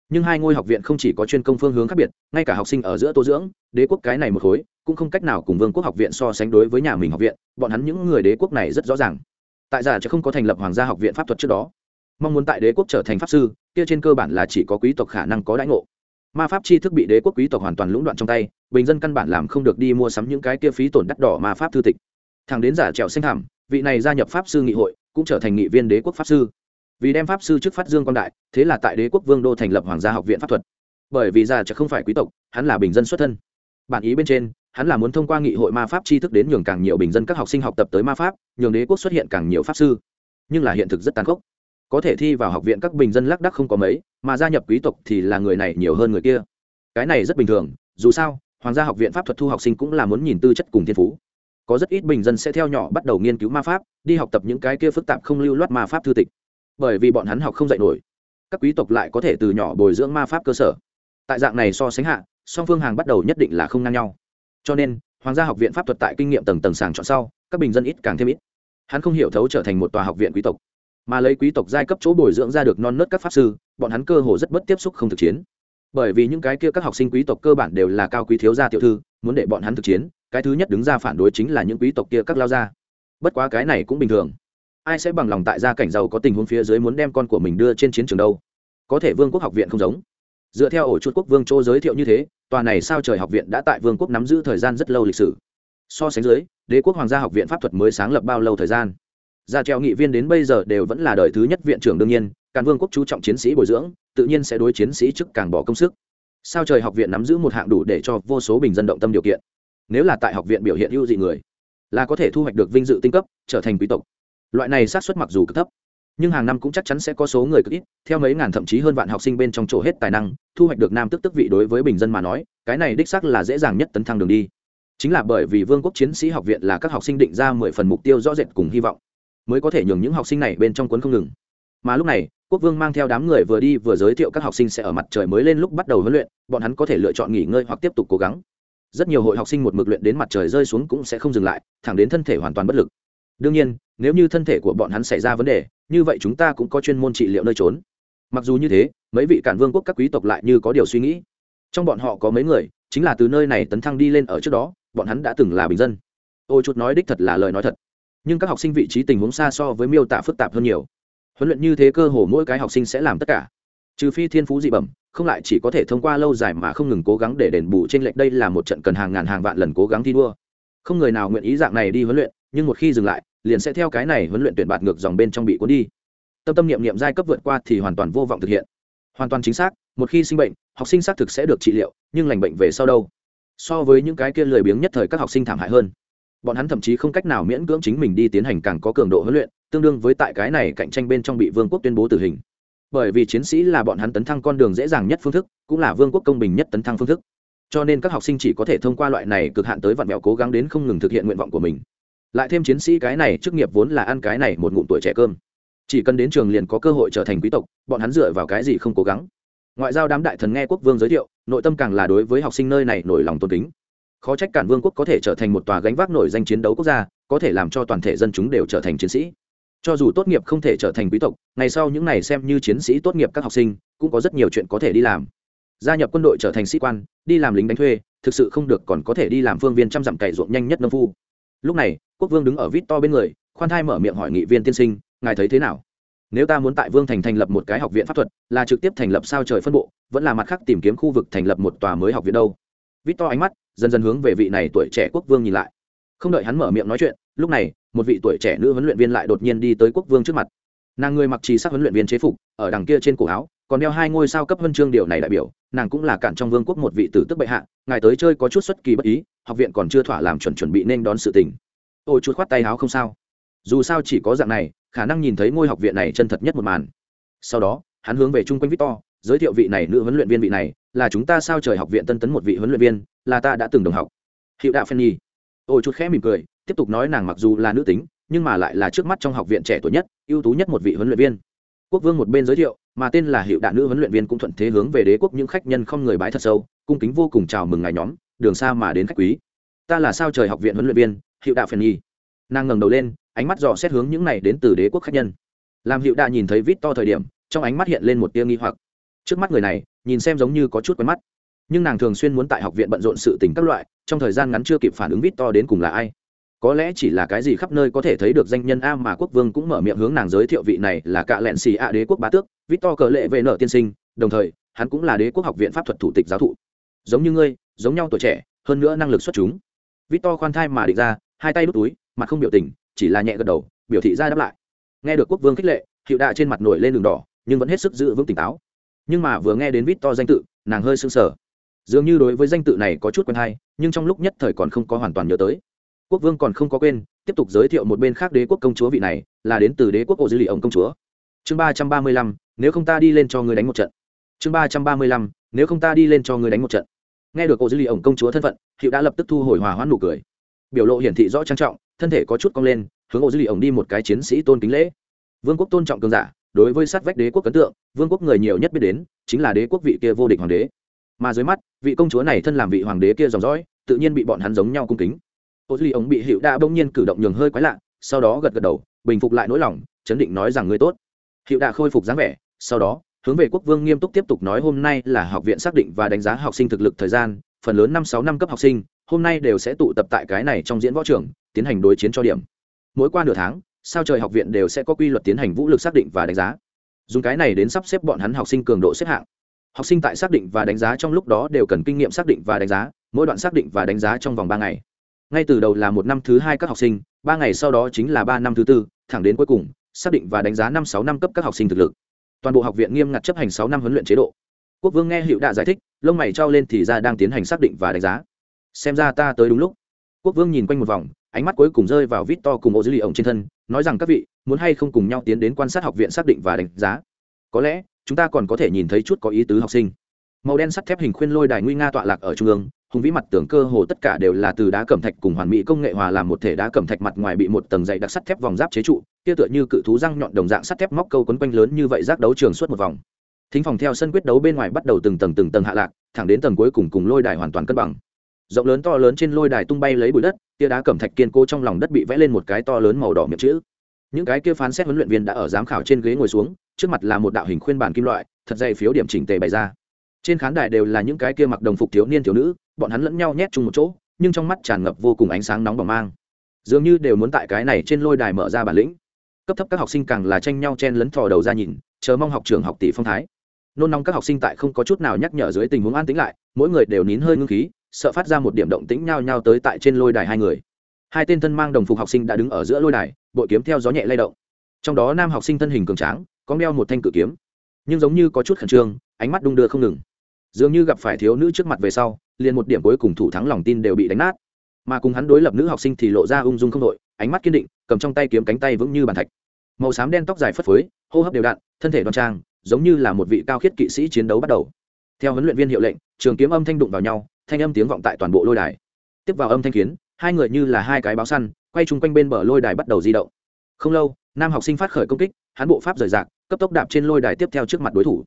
nhưng hai ngôi học viện không chỉ có chuyên công phương hướng khác biệt, ngay cả học sinh ở giữa tô dưỡng, đế quốc cái này một khối cũng không cách nào cùng vương quốc học viện so sánh đối với nhà mình học viện, bọn hắn những người đế quốc này rất rõ ràng. Tại giả chứ không có thành lập hoàng gia học viện pháp thuật trước đó. Mong muốn tại đế quốc trở thành pháp sư, kia trên cơ bản là chỉ có quý tộc khả năng có đãi ngộ. Ma pháp chi thức bị đế quốc quý tộc hoàn toàn lũng đoạn trong tay, bình dân căn bản làm không được đi mua sắm những cái kia phí tổn đắt đỏ ma pháp thư tịch. Thằng đến giả trèo xanh thảm vị này gia nhập pháp sư nghị hội, cũng trở thành nghị viên đế quốc pháp sư. Vì đem pháp sư trước phát dương quan đại, thế là tại đế quốc vương đô thành lập hoàng gia học viện pháp thuật. Bởi vì giả chợ không phải quý tộc, hắn là bình dân xuất thân. Bản ý bên trên hắn là muốn thông qua nghị hội ma pháp tri thức đến nhường càng nhiều bình dân các học sinh học tập tới ma pháp, nhường đế quốc xuất hiện càng nhiều pháp sư. Nhưng là hiện thực rất tàn khốc. Có thể thi vào học viện các bình dân lác đắc không có mấy, mà gia nhập quý tộc thì là người này nhiều hơn người kia. Cái này rất bình thường, dù sao, hoàng gia học viện pháp thuật thu học sinh cũng là muốn nhìn tư chất cùng thiên phú. Có rất ít bình dân sẽ theo nhỏ bắt đầu nghiên cứu ma pháp, đi học tập những cái kia phức tạp không lưu loát ma pháp thư tịch. Bởi vì bọn hắn học không dạy nổi, các quý tộc lại có thể từ nhỏ bồi dưỡng ma pháp cơ sở. Tại dạng này so sánh hạ, song phương hàng bắt đầu nhất định là không ngang nhau cho nên, hoàng gia học viện pháp thuật tại kinh nghiệm tầng tầng sàng chọn sau, các bình dân ít càng thêm ít. Hắn không hiểu thấu trở thành một tòa học viện quý tộc, mà lấy quý tộc giai cấp chỗ bồi dưỡng ra được non nớt các pháp sư, bọn hắn cơ hồ rất bất tiếp xúc không thực chiến. Bởi vì những cái kia các học sinh quý tộc cơ bản đều là cao quý thiếu gia tiểu thư, muốn để bọn hắn thực chiến, cái thứ nhất đứng ra phản đối chính là những quý tộc kia các lao gia. Bất quá cái này cũng bình thường. Ai sẽ bằng lòng tại gia cảnh giàu có tình huống phía dưới muốn đem con của mình đưa trên chiến trường đâu? Có thể vương quốc học viện không giống. Dựa theo ổ chuột quốc vương châu giới thiệu như thế tòa này sao trời học viện đã tại vương quốc nắm giữ thời gian rất lâu lịch sử. So sánh dưới, đế quốc hoàng gia học viện pháp thuật mới sáng lập bao lâu thời gian? Gia treo nghị viên đến bây giờ đều vẫn là đời thứ nhất viện trưởng đương nhiên càn vương quốc chú trọng chiến sĩ bồi dưỡng, tự nhiên sẽ đối chiến sĩ chức càng bỏ công sức. Sao trời học viện nắm giữ một hạng đủ để cho vô số bình dân động tâm điều kiện. Nếu là tại học viện biểu hiện ưu dị người, là có thể thu hoạch được vinh dự tinh cấp, trở thành quý tộc. Loại này sát xuất mặc dù cực thấp nhưng hàng năm cũng chắc chắn sẽ có số người cực ít, theo mấy ngàn thậm chí hơn vạn học sinh bên trong chỗ hết tài năng, thu hoạch được nam tức tức vị đối với bình dân mà nói, cái này đích sắc là dễ dàng nhất tấn thăng đường đi. Chính là bởi vì vương quốc chiến sĩ học viện là các học sinh định ra mười phần mục tiêu rõ rệt cùng hy vọng, mới có thể nhường những học sinh này bên trong cuốn không ngừng. Mà lúc này, quốc vương mang theo đám người vừa đi vừa giới thiệu các học sinh sẽ ở mặt trời mới lên lúc bắt đầu huấn luyện, bọn hắn có thể lựa chọn nghỉ ngơi hoặc tiếp tục cố gắng. Rất nhiều hội học sinh một mực luyện đến mặt trời rơi xuống cũng sẽ không dừng lại, thẳng đến thân thể hoàn toàn bất lực. Đương nhiên, nếu như thân thể của bọn hắn xảy ra vấn đề như vậy chúng ta cũng có chuyên môn trị liệu nơi trốn. Mặc dù như thế, mấy vị cản vương quốc các quý tộc lại như có điều suy nghĩ. Trong bọn họ có mấy người, chính là từ nơi này tấn thăng đi lên ở trước đó, bọn hắn đã từng là bình dân. Ôi chút nói đích thật là lời nói thật. Nhưng các học sinh vị trí tình huống xa so với miêu tả phức tạp hơn nhiều. Huấn luyện như thế cơ hồ mỗi cái học sinh sẽ làm tất cả. Trừ phi thiên phú dị bẩm, không lại chỉ có thể thông qua lâu dài mà không ngừng cố gắng để đền bù trên lệch đây là một trận cần hàng ngàn hàng vạn lần cố gắng thi đua. Không người nào nguyện ý dạng này đi huấn luyện, nhưng một khi dừng lại liền sẽ theo cái này huấn luyện tuyển bạt ngược dòng bên trong bị cuốn đi. Tâm tâm niệm niệm giai cấp vượt qua thì hoàn toàn vô vọng thực hiện. Hoàn toàn chính xác, một khi sinh bệnh, học sinh xác thực sẽ được trị liệu, nhưng lành bệnh về sau đâu? So với những cái kia lười biếng nhất thời các học sinh thảm hại hơn. Bọn hắn thậm chí không cách nào miễn cưỡng chính mình đi tiến hành càng có cường độ huấn luyện, tương đương với tại cái này cạnh tranh bên trong bị vương quốc tuyên bố tử hình. Bởi vì chiến sĩ là bọn hắn tấn thăng con đường dễ dàng nhất phương thức, cũng là vương quốc công bình nhất tấn thăng phương thức. Cho nên các học sinh chỉ có thể thông qua loại này cực hạn tới vạn mẹo cố gắng đến không ngừng thực hiện nguyện vọng của mình lại thêm chiến sĩ cái này chức nghiệp vốn là ăn cái này một ngụm tuổi trẻ cơm. Chỉ cần đến trường liền có cơ hội trở thành quý tộc, bọn hắn dựa vào cái gì không cố gắng? Ngoại giao đám đại thần nghe quốc vương giới thiệu, nội tâm càng là đối với học sinh nơi này nổi lòng tôn kính. Khó trách cản vương quốc có thể trở thành một tòa gánh vác nổi danh chiến đấu quốc gia, có thể làm cho toàn thể dân chúng đều trở thành chiến sĩ. Cho dù tốt nghiệp không thể trở thành quý tộc, ngày sau những này xem như chiến sĩ tốt nghiệp các học sinh, cũng có rất nhiều chuyện có thể đi làm. Gia nhập quân đội trở thành sĩ quan, đi làm lính đánh thuê, thực sự không được còn có thể đi làm phương viên trăm dặm cày ruộng nhanh nhất nông phu. Lúc này quốc vương đứng ở vít to bên người, khoan thai mở miệng hỏi nghị viên tiên sinh, ngài thấy thế nào? Nếu ta muốn tại vương thành thành lập một cái học viện pháp thuật, là trực tiếp thành lập sao trời phân bộ, vẫn là mặt khác tìm kiếm khu vực thành lập một tòa mới học viện đâu? Vít to ánh mắt dần dần hướng về vị này tuổi trẻ quốc vương nhìn lại. Không đợi hắn mở miệng nói chuyện, lúc này, một vị tuổi trẻ nữ huấn luyện viên lại đột nhiên đi tới quốc vương trước mặt. Nàng người mặc trì sắc huấn luyện viên chế phục, ở đằng kia trên cổ áo, còn đeo hai ngôi sao cấp huân chương điều này đại biểu, nàng cũng là cản trong vương quốc một vị tử tức bệ hạ, ngài tới chơi có chút xuất kỳ bất ý, học viện còn chưa thỏa làm chuẩn chuẩn bị nên đón sự tình ôi chuột khoát tay áo không sao. Dù sao chỉ có dạng này, khả năng nhìn thấy ngôi học viện này chân thật nhất một màn. Sau đó, hắn hướng về chung quanh victor, giới thiệu vị này nữ huấn luyện viên vị này, là chúng ta sao trời học viện tân tấn một vị huấn luyện viên, là ta đã từng đồng học. Hiệu đạo phen nhi ôi chuột khẽ mỉm cười, tiếp tục nói nàng mặc dù là nữ tính, nhưng mà lại là trước mắt trong học viện trẻ tuổi nhất, ưu tú nhất một vị huấn luyện viên. Quốc vương một bên giới thiệu, mà tên là hiệu đạn nữ huấn luyện viên cũng thuận thế hướng về đế quốc những khách nhân không người bái thật sâu, cung kính vô cùng chào mừng ngài nhóm, đường xa mà đến khách quý. Ta là sao trời học viện huấn luyện viên hiệu đạo phèn nhi nàng ngẩng đầu lên, ánh mắt dò xét hướng những này đến từ đế quốc khách nhân. Làm hiệu đạ nhìn thấy vít to thời điểm, trong ánh mắt hiện lên một tia nghi hoặc. Trước mắt người này, nhìn xem giống như có chút quen mắt. Nhưng nàng thường xuyên muốn tại học viện bận rộn sự tình các loại, trong thời gian ngắn chưa kịp phản ứng vít to đến cùng là ai. Có lẽ chỉ là cái gì khắp nơi có thể thấy được danh nhân a mà quốc vương cũng mở miệng hướng nàng giới thiệu vị này là cạ lẹn xì a đế quốc bá tước, vít to cờ lệ về nợ tiên sinh, đồng thời, hắn cũng là đế quốc học viện pháp thuật thủ tịch giáo thụ. Giống như ngươi, giống nhau tuổi trẻ, hơn nữa năng lực xuất chúng. Vít to khoan thai mà định ra hai tay đút túi, mặt không biểu tình, chỉ là nhẹ gật đầu, biểu thị ra đáp lại. Nghe được quốc vương khích lệ hiệu đạ trên mặt nổi lên đường đỏ, nhưng vẫn hết sức giữ vững tỉnh táo. Nhưng mà vừa nghe đến vít to danh tự, nàng hơi sưng sờ. Dường như đối với danh tự này có chút quen hay, nhưng trong lúc nhất thời còn không có hoàn toàn nhớ tới. Quốc vương còn không có quên, tiếp tục giới thiệu một bên khác đế quốc công chúa vị này, là đến từ đế quốc ô dư lì ổng công chúa. Chương ba trăm ba mươi lăm, nếu không ta đi lên cho người đánh một trận. Chương ba trăm ba mươi lăm, nếu không ta đi lên cho người đánh một trận. Nghe được ô dư lì ổng công chúa thân phận hiệu đã lập tức thu hồi hòa hoãn nụ cười biểu lộ hiển thị rõ trang trọng, thân thể có chút cong lên, hướng ô dư lì ổng đi một cái chiến sĩ tôn kính lễ. Vương quốc tôn trọng cường giả, đối với sát vách đế quốc ấn tượng, vương quốc người nhiều nhất biết đến, chính là đế quốc vị kia vô địch hoàng đế. Mà dưới mắt, vị công chúa này thân làm vị hoàng đế kia dòng dõi, tự nhiên bị bọn hắn giống nhau cung kính. Ô duy ống bị hiệu đa bỗng nhiên cử động nhường hơi quái lạ, sau đó gật gật đầu, bình phục lại nỗi lòng, chấn định nói rằng người tốt. Hiệu đa khôi phục dáng vẻ, sau đó, hướng về quốc vương nghiêm túc tiếp tục nói hôm nay là học viện xác định và đánh giá học sinh thực lực thời gian, phần lớn năm sáu năm cấp học sinh hôm nay đều sẽ tụ tập tại cái này trong diễn võ trường, tiến hành đối chiến cho điểm. Mỗi qua nửa tháng, sao trời học viện đều sẽ có quy luật tiến hành vũ lực xác định và đánh giá. Dùng cái này đến sắp xếp bọn hắn học sinh cường độ xếp hạng. Học sinh tại xác định và đánh giá trong lúc đó đều cần kinh nghiệm xác định và đánh giá, mỗi đoạn xác định và đánh giá trong vòng ba ngày. Ngay từ đầu là một năm thứ hai các học sinh, ba ngày sau đó chính là ba năm thứ tư, thẳng đến cuối cùng, xác định và đánh giá năm sáu năm cấp các học sinh thực lực. Toàn bộ học viện nghiêm ngặt chấp hành sáu năm huấn luyện chế độ. Quốc vương nghe hiệu đạ giải thích, lông mày trao lên thì ra đang tiến hành xác định và đánh giá xem ra ta tới đúng lúc. Quốc vương nhìn quanh một vòng, ánh mắt cuối cùng rơi vào vít to cùng ô dữ lì ổng trên thân, nói rằng, các vị, muốn hay không cùng nhau tiến đến quan sát học viện xác định và đánh giá? Có lẽ, chúng ta còn có thể nhìn thấy chút có ý tứ học sinh. Màu đen sắt thép hình khuyên lôi đài nguy nga tọa lạc ở trung ương, hùng vĩ mặt tưởng cơ hồ tất cả đều là từ đá cẩm thạch cùng hoàn mỹ công nghệ hòa làm một thể đá cẩm thạch mặt ngoài bị một tầng dày đặc sắt thép vòng giáp chế trụ, kia tựa như cự thú răng nhọn đồng dạng sắt thép móc câu quấn quanh lớn như vậy giác đấu trường suốt một vòng. Thính phòng theo sân quyết đấu bên ngoài bắt đầu từng tầng từng tầng hạ lạc, thẳng đến tầng cuối cùng cùng lôi đài hoàn toàn cân bằng rộng lớn to lớn trên lôi đài tung bay lấy bụi đất, tia đá cẩm thạch kiên cố trong lòng đất bị vẽ lên một cái to lớn màu đỏ miệng chữ. Những cái kia phán xét huấn luyện viên đã ở giám khảo trên ghế ngồi xuống, trước mặt là một đạo hình khuyên bản kim loại, thật dày phiếu điểm chỉnh tề bày ra. Trên khán đài đều là những cái kia mặc đồng phục thiếu niên thiếu nữ, bọn hắn lẫn nhau nhét chung một chỗ, nhưng trong mắt tràn ngập vô cùng ánh sáng nóng bỏng mang. Dường như đều muốn tại cái này trên lôi đài mở ra bản lĩnh. Cấp thấp các học sinh càng là tranh nhau chen lấn thò đầu ra nhìn, chờ mong học trường học tỷ phong thái nôn nóng các học sinh tại không có chút nào nhắc nhở dưới tình huống an tĩnh lại, mỗi người đều nín hơi ngưng khí, sợ phát ra một điểm động tĩnh nhao nhao tới tại trên lôi đài hai người. Hai tên thân mang đồng phục học sinh đã đứng ở giữa lôi đài, bội kiếm theo gió nhẹ lay động. Trong đó nam học sinh thân hình cường tráng, có đeo một thanh cự kiếm, nhưng giống như có chút khẩn trương, ánh mắt đung đưa không ngừng. Dường như gặp phải thiếu nữ trước mặt về sau, liền một điểm cuối cùng thủ thắng lòng tin đều bị đánh nát. Mà cùng hắn đối lập nữ học sinh thì lộ ra ung dung không đội, ánh mắt kiên định, cầm trong tay kiếm cánh tay vững như bàn thạch. Màu xám đen tóc dài phất phới, hô hấp đều đặn, thân thể đoan trang giống như là một vị cao khiết kỵ sĩ chiến đấu bắt đầu. Theo huấn luyện viên hiệu lệnh, trường kiếm âm thanh đụng vào nhau, thanh âm tiếng vọng tại toàn bộ lôi đài. Tiếp vào âm thanh kiến hai người như là hai cái báo săn, quay chung quanh bên bờ lôi đài bắt đầu di động. Không lâu, nam học sinh phát khởi công kích, hắn bộ pháp rời rạc, cấp tốc đạp trên lôi đài tiếp theo trước mặt đối thủ.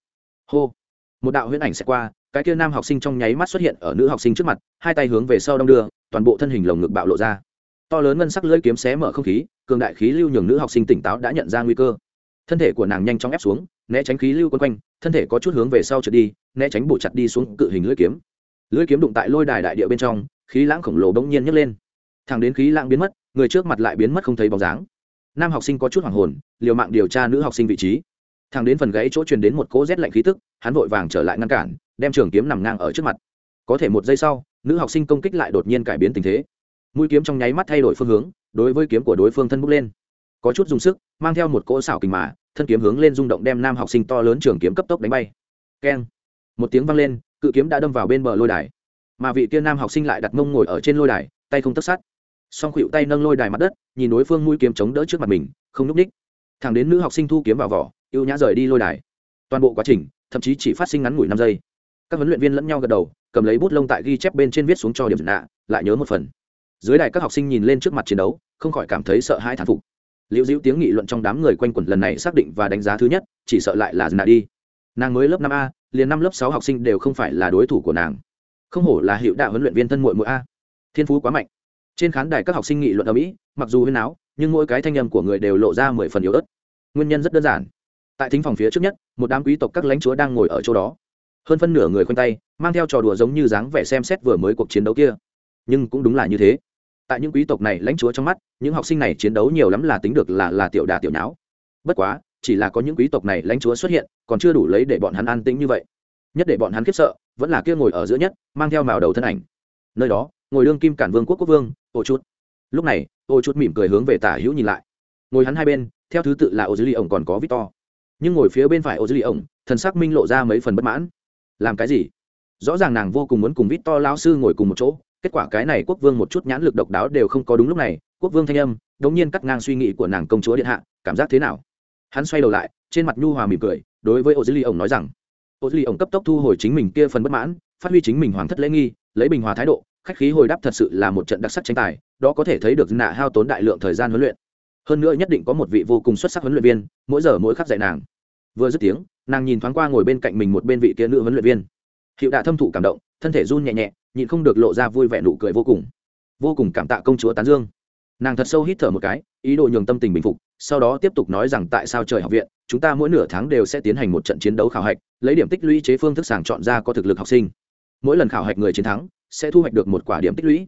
Hô! Một đạo huyễn ảnh sẽ qua, cái kia nam học sinh trong nháy mắt xuất hiện ở nữ học sinh trước mặt, hai tay hướng về sau đong đưa, toàn bộ thân hình lồng ngực bạo lộ ra. To lớn ngân sắc lưỡi kiếm xé mở không khí, cường đại khí lưu nhường nữ học sinh tỉnh táo đã nhận ra nguy cơ. Thân thể của nàng nhanh chóng ép xuống né tránh khí lưu quân quanh, thân thể có chút hướng về sau trượt đi, né tránh bổ chặt đi xuống cự hình lưỡi kiếm. Lưỡi kiếm đụng tại lôi đài đại địa bên trong, khí lãng khổng lồ bỗng nhiên nhấc lên. Thẳng đến khí lãng biến mất, người trước mặt lại biến mất không thấy bóng dáng. Nam học sinh có chút hoảng hồn, liều mạng điều tra nữ học sinh vị trí. Thẳng đến phần gãy chỗ truyền đến một cỗ rét lạnh khí tức, hắn vội vàng trở lại ngăn cản, đem trường kiếm nằm ngang ở trước mặt. Có thể một giây sau, nữ học sinh công kích lại đột nhiên cải biến tình thế. Mũi kiếm trong nháy mắt thay đổi phương hướng, đối với kiếm của đối phương thân bốc lên. Có chút dùng sức, mang theo một cỗ xảo kình mà thân kiếm hướng lên rung động đem nam học sinh to lớn trường kiếm cấp tốc đánh bay. Keng. Một tiếng vang lên, cự kiếm đã đâm vào bên bờ lôi đài. Mà vị tiên nam học sinh lại đặt mông ngồi ở trên lôi đài, tay không tất sát. Song khuỵu tay nâng lôi đài mặt đất, nhìn đối phương mũi kiếm chống đỡ trước mặt mình, không núp ních. Thẳng đến nữ học sinh thu kiếm vào vỏ y ê u nhã rời đi lôi đài. Toàn bộ quá trình, thậm chí chỉ phát sinh ngắn ngủi năm giây. Các huấn luyện viên lẫn nhau gật đầu, cầm lấy bút lông tại ghi chép bên trên viết xuống cho điểm nạ, lại nhớ một phần. Dưới đài các học sinh nhìn lên trước mặt chiến đấu, không khỏi cảm thấy sợ hãi thán phục liễu dĩu tiếng nghị luận trong đám người quanh quẩn lần này xác định và đánh giá thứ nhất, chỉ sợ lại là nà đi. Nàng mới lớp năm a, liền năm lớp sáu học sinh đều không phải là đối thủ của nàng. Không hổ là hiệu đạo huấn luyện viên thân muội mỗi a. Thiên phú quá mạnh. Trên khán đài các học sinh nghị luận ở mỹ, mặc dù huyên áo, nhưng mỗi cái thanh âm của người đều lộ ra mười phần yếu ớt. Nguyên nhân rất đơn giản. Tại thính phòng phía trước nhất, một đám quý tộc các lãnh chúa đang ngồi ở chỗ đó. Hơn phân nửa người khoanh tay, mang theo trò đùa giống như dáng vẻ xem xét vừa mới cuộc chiến đấu kia. Nhưng cũng đúng là như thế tại những quý tộc này lãnh chúa trong mắt, những học sinh này chiến đấu nhiều lắm là tính được là là tiểu đà tiểu nháo. Bất quá, chỉ là có những quý tộc này lãnh chúa xuất hiện, còn chưa đủ lấy để bọn hắn an tĩnh như vậy. Nhất để bọn hắn khiếp sợ, vẫn là kia ngồi ở giữa nhất, mang theo màu đầu thân ảnh. Nơi đó, ngồi đương kim cản vương quốc quốc vương, ô chút lúc này, ô chút mỉm cười hướng về tả hữu nhìn lại. Ngồi hắn hai bên, theo thứ tự là ô dưới ly ổng còn có victor. Nhưng ngồi phía bên phải ô dưới ly ổng, thần sắc minh lộ ra mấy phần bất mãn. Làm cái gì? Rõ ràng nàng vô cùng muốn cùng victor lão sư ngồi cùng một chỗ kết quả cái này quốc vương một chút nhãn lực độc đáo đều không có đúng lúc này, quốc vương thanh âm, đống nhiên cắt ngang suy nghĩ của nàng công chúa điện hạ, cảm giác thế nào? Hắn xoay đầu lại, trên mặt nhu hòa mỉm cười, đối với ô dư ly ổng nói rằng, ô dư ly ổng cấp tốc thu hồi chính mình kia phần bất mãn, phát huy chính mình hoàng thất lễ nghi, lấy bình hòa thái độ, khách khí hồi đáp thật sự là một trận đặc sắc tranh tài, đó có thể thấy được nạ hao tốn đại lượng thời gian huấn luyện. Hơn nữa nhất định có một vị vô cùng xuất sắc huấn luyện viên, mỗi giờ mỗi khắc dạy nàng. Vừa dứt tiếng, nàng nhìn thoáng qua ngồi bên cạnh mình một bên vị kia nữ huấn luyện viên. Hiệu đã thâm thụ cảm động, thân thể run nhẹ nhẹ nhịn không được lộ ra vui vẻ nụ cười vô cùng. Vô cùng cảm tạ công chúa tán dương. Nàng thật sâu hít thở một cái, ý đồ nhường tâm tình bình phục, sau đó tiếp tục nói rằng tại sao trời học viện, chúng ta mỗi nửa tháng đều sẽ tiến hành một trận chiến đấu khảo hạch, lấy điểm tích lũy chế phương thức sàng chọn ra có thực lực học sinh. Mỗi lần khảo hạch người chiến thắng, sẽ thu hoạch được một quả điểm tích lũy.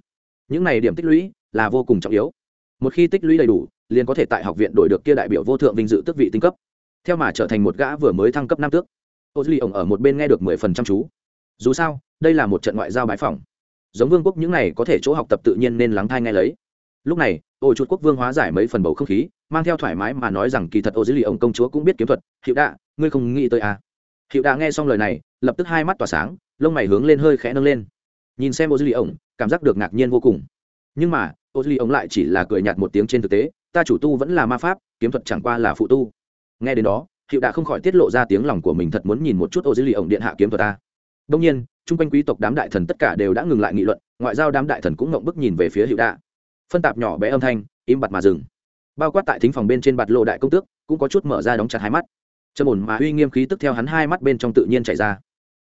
Những này điểm tích lũy là vô cùng trọng yếu. Một khi tích lũy đầy đủ, liền có thể tại học viện đổi được kia đại biểu vô thượng vinh dự tước vị tinh cấp. Theo mà trở thành một gã vừa mới thăng cấp năm tước. Ô duy ổng ở một bên nghe được mười phần trăm chú dù sao đây là một trận ngoại giao bãi phỏng. Giống vương quốc những này có thể chỗ học tập tự nhiên nên lắng thai ngay lấy. Lúc này ô chuột quốc vương hóa giải mấy phần bầu không khí mang theo thoải mái mà nói rằng kỳ thật ô dữ lì ông công chúa cũng biết kiếm thuật. Hiệu đạ ngươi không nghĩ tới à. hiệu đạ nghe xong lời này lập tức hai mắt tỏa sáng lông mày hướng lên hơi khẽ nâng lên. Nhìn xem ô dữ lì ông, cảm giác được ngạc nhiên vô cùng. Nhưng mà ô dữ lì ông lại chỉ là cười nhạt một tiếng trên thực tế ta chủ tu vẫn là ma pháp kiếm thuật chẳng qua là phụ tu. Nghe đến đó hiệu đạ không khỏi tiết lộ ra tiếng lòng của mình thật muốn nhìn một chút ô dữ lì ông điện hạ kiếm thuật ta đông nhiên, chung quanh quý tộc đám đại thần tất cả đều đã ngừng lại nghị luận, ngoại giao đám đại thần cũng ngộng bức nhìn về phía hiệu đạ. Phân tạp nhỏ bé âm thanh, im bặt mà dừng. Bao quát tại thính phòng bên trên bạt lộ đại công tước, cũng có chút mở ra đóng chặt hai mắt. Trầm ổn mà uy nghiêm khí tức theo hắn hai mắt bên trong tự nhiên chảy ra.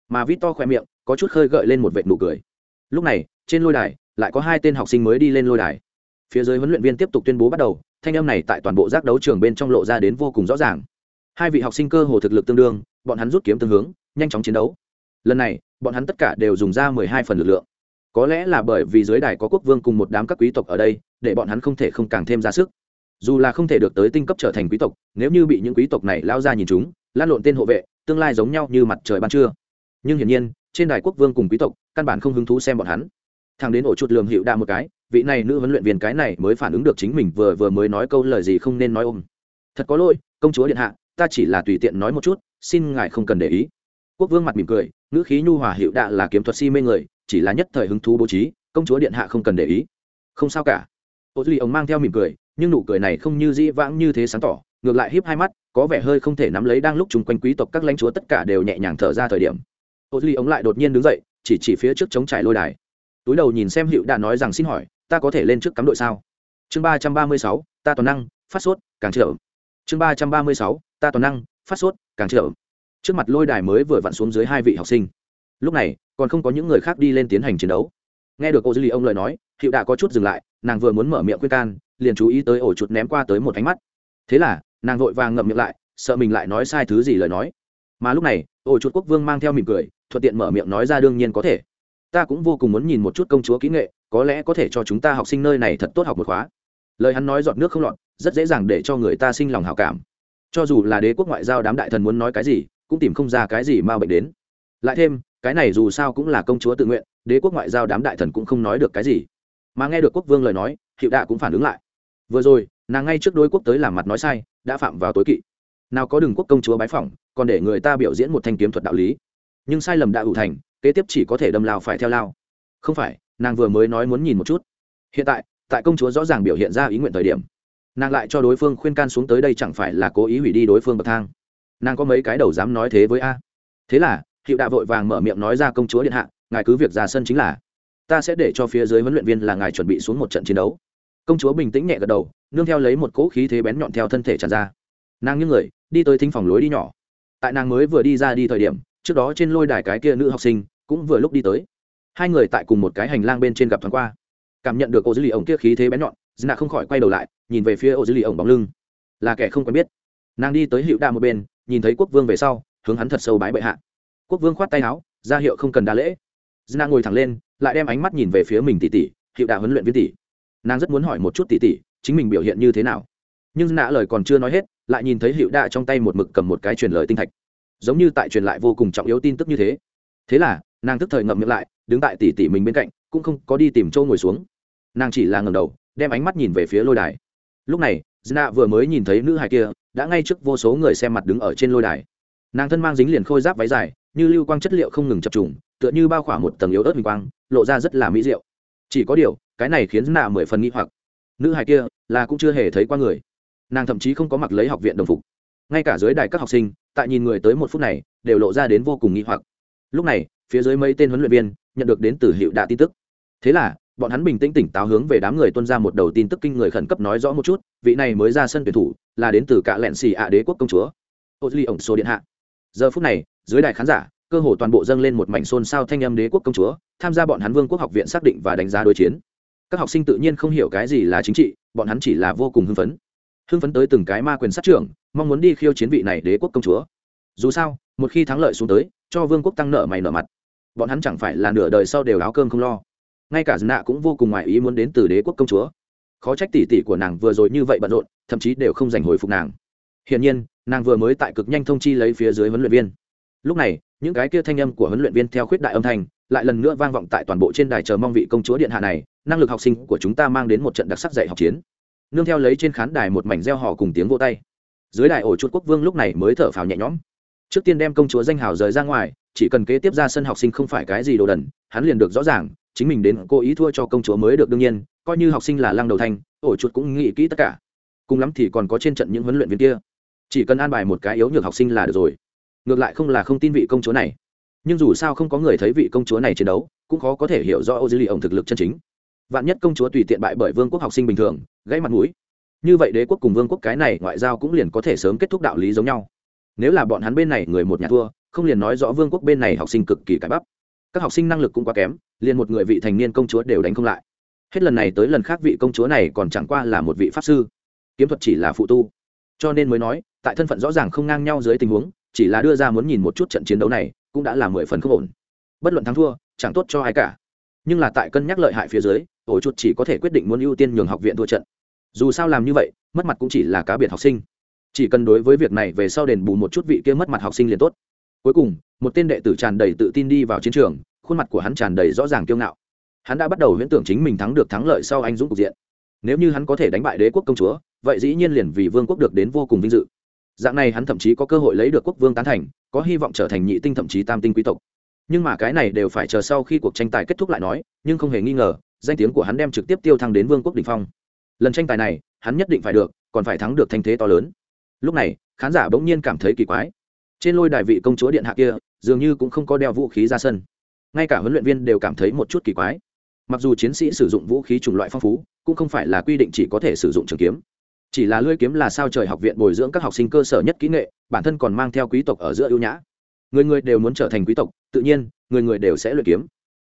Mà vít to khoe miệng, có chút khơi gợi lên một vệt nụ cười. Lúc này, trên lôi đài, lại có hai tên học sinh mới đi lên lôi đài. Phía dưới huấn luyện viên tiếp tục tuyên bố bắt đầu, thanh âm này tại toàn bộ giác đấu trường bên trong lộ ra đến vô cùng rõ ràng. Hai vị học sinh cơ hồ thực lực tương đương, bọn hắn rút kiếm tương hướng, nhanh chóng chiến đấu lần này, bọn hắn tất cả đều dùng ra mười hai phần lực lượng. Có lẽ là bởi vì dưới đài có quốc vương cùng một đám các quý tộc ở đây, để bọn hắn không thể không càng thêm ra sức. Dù là không thể được tới tinh cấp trở thành quý tộc, nếu như bị những quý tộc này lao ra nhìn chúng, lan lộn tên hộ vệ, tương lai giống nhau như mặt trời ban trưa. Nhưng hiển nhiên, trên đài quốc vương cùng quý tộc, căn bản không hứng thú xem bọn hắn. Thằng đến ổ chuột lường hiệu đa một cái, vị này nữ huấn luyện viên cái này mới phản ứng được chính mình vừa vừa mới nói câu lời gì không nên nói ôm. Thật có lỗi, công chúa điện hạ, ta chỉ là tùy tiện nói một chút, xin ngài không cần để ý quốc vương mặt mỉm cười, ngữ khí nhu hòa hiệu đạ là kiếm thuật si mê người, chỉ là nhất thời hứng thú bố trí, công chúa điện hạ không cần để ý. Không sao cả. Ô duy ông mang theo mỉm cười, nhưng nụ cười này không như dĩ vãng như thế sáng tỏ, ngược lại híp hai mắt, có vẻ hơi không thể nắm lấy đang lúc chung quanh quý tộc các lãnh chúa tất cả đều nhẹ nhàng thở ra thời điểm. Ô duy ông lại đột nhiên đứng dậy, chỉ chỉ phía trước chống trải lôi đài. Túi đầu nhìn xem hiệu đã nói rằng xin hỏi, ta có thể lên trước cắm đội sao? Chương ba trăm ba mươi sáu, ta toàn năng, phát sốt, càng trở chương ba trăm ba mươi sáu, ta toàn năng, phát sốt, càng trở trước mặt lôi đài mới vừa vặn xuống dưới hai vị học sinh. Lúc này, còn không có những người khác đi lên tiến hành chiến đấu. Nghe được ô dư lì ông lời nói, hiệu đã có chút dừng lại, nàng vừa muốn mở miệng khuyên can, liền chú ý tới ổ chuột ném qua tới một ánh mắt. Thế là, nàng vội vàng ngậm miệng lại, sợ mình lại nói sai thứ gì lời nói. Mà lúc này, ổ chuột quốc vương mang theo mỉm cười, thuận tiện mở miệng nói ra đương nhiên có thể. Ta cũng vô cùng muốn nhìn một chút công chúa kỹ nghệ, có lẽ có thể cho chúng ta học sinh nơi này thật tốt học một khóa. Lời hắn nói giọt nước không lọt, rất dễ dàng để cho người ta sinh lòng hào cảm. Cho dù là đế quốc ngoại giao đám đại thần muốn nói cái gì cũng tìm không ra cái gì mà bệnh đến. Lại thêm, cái này dù sao cũng là công chúa tự nguyện, đế quốc ngoại giao đám đại thần cũng không nói được cái gì. Mà nghe được quốc vương lời nói, hiệu đạ cũng phản ứng lại. Vừa rồi, nàng ngay trước đối quốc tới làm mặt nói sai, đã phạm vào tối kỵ. Nào có đừng quốc công chúa bái phỏng, còn để người ta biểu diễn một thanh kiếm thuật đạo lý. Nhưng sai lầm đã ủ thành, kế tiếp chỉ có thể đâm lao phải theo lao. Không phải, nàng vừa mới nói muốn nhìn một chút. Hiện tại tại công chúa rõ ràng biểu hiện ra ý nguyện thời điểm, nàng lại cho đối phương khuyên can xuống tới đây chẳng phải là cố ý hủy đi đối phương bậc thang nàng có mấy cái đầu dám nói thế với a? Thế là hiệu đạ vội vàng mở miệng nói ra công chúa điện hạ, ngài cứ việc ra sân chính là. Ta sẽ để cho phía dưới huấn luyện viên là ngài chuẩn bị xuống một trận chiến đấu. Công chúa bình tĩnh nhẹ gật đầu, nương theo lấy một cỗ khí thế bén nhọn theo thân thể tràn ra. Nàng như người, đi tới thính phòng lối đi nhỏ. Tại nàng mới vừa đi ra đi thời điểm, trước đó trên lôi đài cái kia nữ học sinh cũng vừa lúc đi tới. Hai người tại cùng một cái hành lang bên trên gặp thoáng qua. Cảm nhận được ô dư lì ổng kia khí thế bén nhọn dna không khỏi quay đầu lại, nhìn về phía ô dư lì ổng bóng lưng. Là kẻ không quen biết. Nàng đi tới hiệu đa một bên nhìn thấy quốc vương về sau, hướng hắn thật sâu bái bệ hạ. Quốc vương khoát tay áo, ra hiệu không cần đa lễ. Dna ngồi thẳng lên, lại đem ánh mắt nhìn về phía mình tỷ tỷ, hiệu đạo huấn luyện viên tỷ. Nàng rất muốn hỏi một chút tỷ tỷ, chính mình biểu hiện như thế nào. Nhưng nạ lời còn chưa nói hết, lại nhìn thấy hiệu đạ trong tay một mực cầm một cái truyền lời tinh thạch. Giống như tại truyền lại vô cùng trọng yếu tin tức như thế. Thế là, nàng tức thời ngậm miệng lại, đứng tại tỷ tỷ mình bên cạnh, cũng không có đi tìm châu ngồi xuống. Nàng chỉ là ngầm đầu, đem ánh mắt nhìn về phía lôi đài. Lúc này Zna vừa mới nhìn thấy nữ hài kia, đã ngay trước vô số người xem mặt đứng ở trên lôi đài. Nàng thân mang dính liền khôi giáp váy dài, như lưu quang chất liệu không ngừng chập trùng, tựa như bao khỏa một tầng yếu ớt huỳnh quang, lộ ra rất là mỹ diệu. Chỉ có điều, cái này khiến Zna mười phần nghi hoặc. Nữ hài kia, là cũng chưa hề thấy qua người. Nàng thậm chí không có mặc lấy học viện đồng phục. Ngay cả dưới đài các học sinh, tại nhìn người tới một phút này, đều lộ ra đến vô cùng nghi hoặc. Lúc này, phía dưới mấy tên huấn luyện viên, nhận được đến từ hiệu đạ tin tức. Thế là, bọn hắn bình tĩnh tỉnh táo hướng về đám người tuân ra một đầu tin tức kinh người khẩn cấp nói rõ một chút vị này mới ra sân tuyển thủ là đến từ cả lẹn xì ạ đế quốc công chúa. Ô duy ổng số điện hạ. Giờ phút này, dưới đài khán giả, cơ hồ toàn bộ dâng lên một mảnh xôn xao thanh âm đế quốc công chúa, tham gia bọn hắn vương quốc học viện xác định và đánh giá đối chiến. Các học sinh tự nhiên không hiểu cái gì là chính trị, bọn hắn chỉ là vô cùng hưng phấn. Hưng phấn tới từng cái ma quyền sát trưởng, mong muốn đi khiêu chiến vị này đế quốc công chúa. Dù sao, một khi thắng lợi xuống tới, cho vương quốc tăng nợ mày nợ mặt. Bọn hắn chẳng phải là nửa đời sau đều áo cơm không lo. Ngay cả nạ cũng vô cùng ngoại ý muốn đến từ đế quốc công chúa khó trách tỉ tỉ của nàng vừa rồi như vậy bận rộn, thậm chí đều không giành hồi phục nàng. Hiển nhiên, nàng vừa mới tại cực nhanh thông chi lấy phía dưới huấn luyện viên. Lúc này, những cái kia thanh âm của huấn luyện viên theo khuyết đại âm thanh, lại lần nữa vang vọng tại toàn bộ trên đài chờ mong vị công chúa điện hạ này, năng lực học sinh của chúng ta mang đến một trận đặc sắc dạy học chiến. Nương theo lấy trên khán đài một mảnh reo hò cùng tiếng vô tay. Dưới đài ổ chuột quốc vương lúc này mới thở phào nhẹ nhõm. Trước tiên đem công chúa danh hào rời ra ngoài, chỉ cần kế tiếp ra sân học sinh không phải cái gì đồ đần, hắn liền được rõ ràng, chính mình đến cố ý thua cho công chúa mới được đương nhiên coi như học sinh là lăng đầu thanh, ổ chuột cũng nghĩ kỹ tất cả. Cùng lắm thì còn có trên trận những huấn luyện viên kia. Chỉ cần an bài một cái yếu nhược học sinh là được rồi. Ngược lại không là không tin vị công chúa này. Nhưng dù sao không có người thấy vị công chúa này chiến đấu, cũng khó có thể hiểu rõ ô dư lì ổng thực lực chân chính. Vạn nhất công chúa tùy tiện bại bởi vương quốc học sinh bình thường, gãy mặt mũi. Như vậy đế quốc cùng vương quốc cái này ngoại giao cũng liền có thể sớm kết thúc đạo lý giống nhau. Nếu là bọn hắn bên này người một nhà thua, không liền nói rõ vương quốc bên này học sinh cực kỳ cải bắp. Các học sinh năng lực cũng quá kém, liền một người vị thành niên công chúa đều đánh không lại hết lần này tới lần khác vị công chúa này còn chẳng qua là một vị pháp sư. Kiếm thuật chỉ là phụ tu. Cho nên mới nói, tại thân phận rõ ràng không ngang nhau dưới tình huống, chỉ là đưa ra muốn nhìn một chút trận chiến đấu này, cũng đã là mười phần không ổn. Bất luận thắng thua, chẳng tốt cho ai cả. Nhưng là tại cân nhắc lợi hại phía dưới, ổ chuột chỉ có thể quyết định muốn ưu tiên nhường học viện thua trận. Dù sao làm như vậy, mất mặt cũng chỉ là cá biệt học sinh. Chỉ cần đối với việc này về sau đền bù một chút vị kia mất mặt học sinh liền tốt. Cuối cùng, một tên đệ tử tràn đầy tự tin đi vào chiến trường, khuôn mặt của hắn tràn đầy rõ ràng kiêu ngạo hắn đã bắt đầu huyễn tưởng chính mình thắng được thắng lợi sau anh dũng cục diện. Nếu như hắn có thể đánh bại đế quốc công chúa, vậy dĩ nhiên liền vì vương quốc được đến vô cùng vinh dự. Dạng này hắn thậm chí có cơ hội lấy được quốc vương tán thành, có hy vọng trở thành nhị tinh thậm chí tam tinh quý tộc. Nhưng mà cái này đều phải chờ sau khi cuộc tranh tài kết thúc lại nói, nhưng không hề nghi ngờ, danh tiếng của hắn đem trực tiếp tiêu thăng đến vương quốc đình phong. Lần tranh tài này, hắn nhất định phải được, còn phải thắng được thanh thế to lớn. Lúc này, khán giả bỗng nhiên cảm thấy kỳ quái. Trên lôi đài vị công chúa điện hạ kia, dường như cũng không có đeo vũ khí ra sân. Ngay cả huấn luyện viên đều cảm thấy một chút kỳ quái mặc dù chiến sĩ sử dụng vũ khí chủng loại phong phú, cũng không phải là quy định chỉ có thể sử dụng trường kiếm. Chỉ là lưỡi kiếm là sao trời học viện bồi dưỡng các học sinh cơ sở nhất kỹ nghệ, bản thân còn mang theo quý tộc ở giữa ưu nhã. Người người đều muốn trở thành quý tộc, tự nhiên, người người đều sẽ luyện kiếm.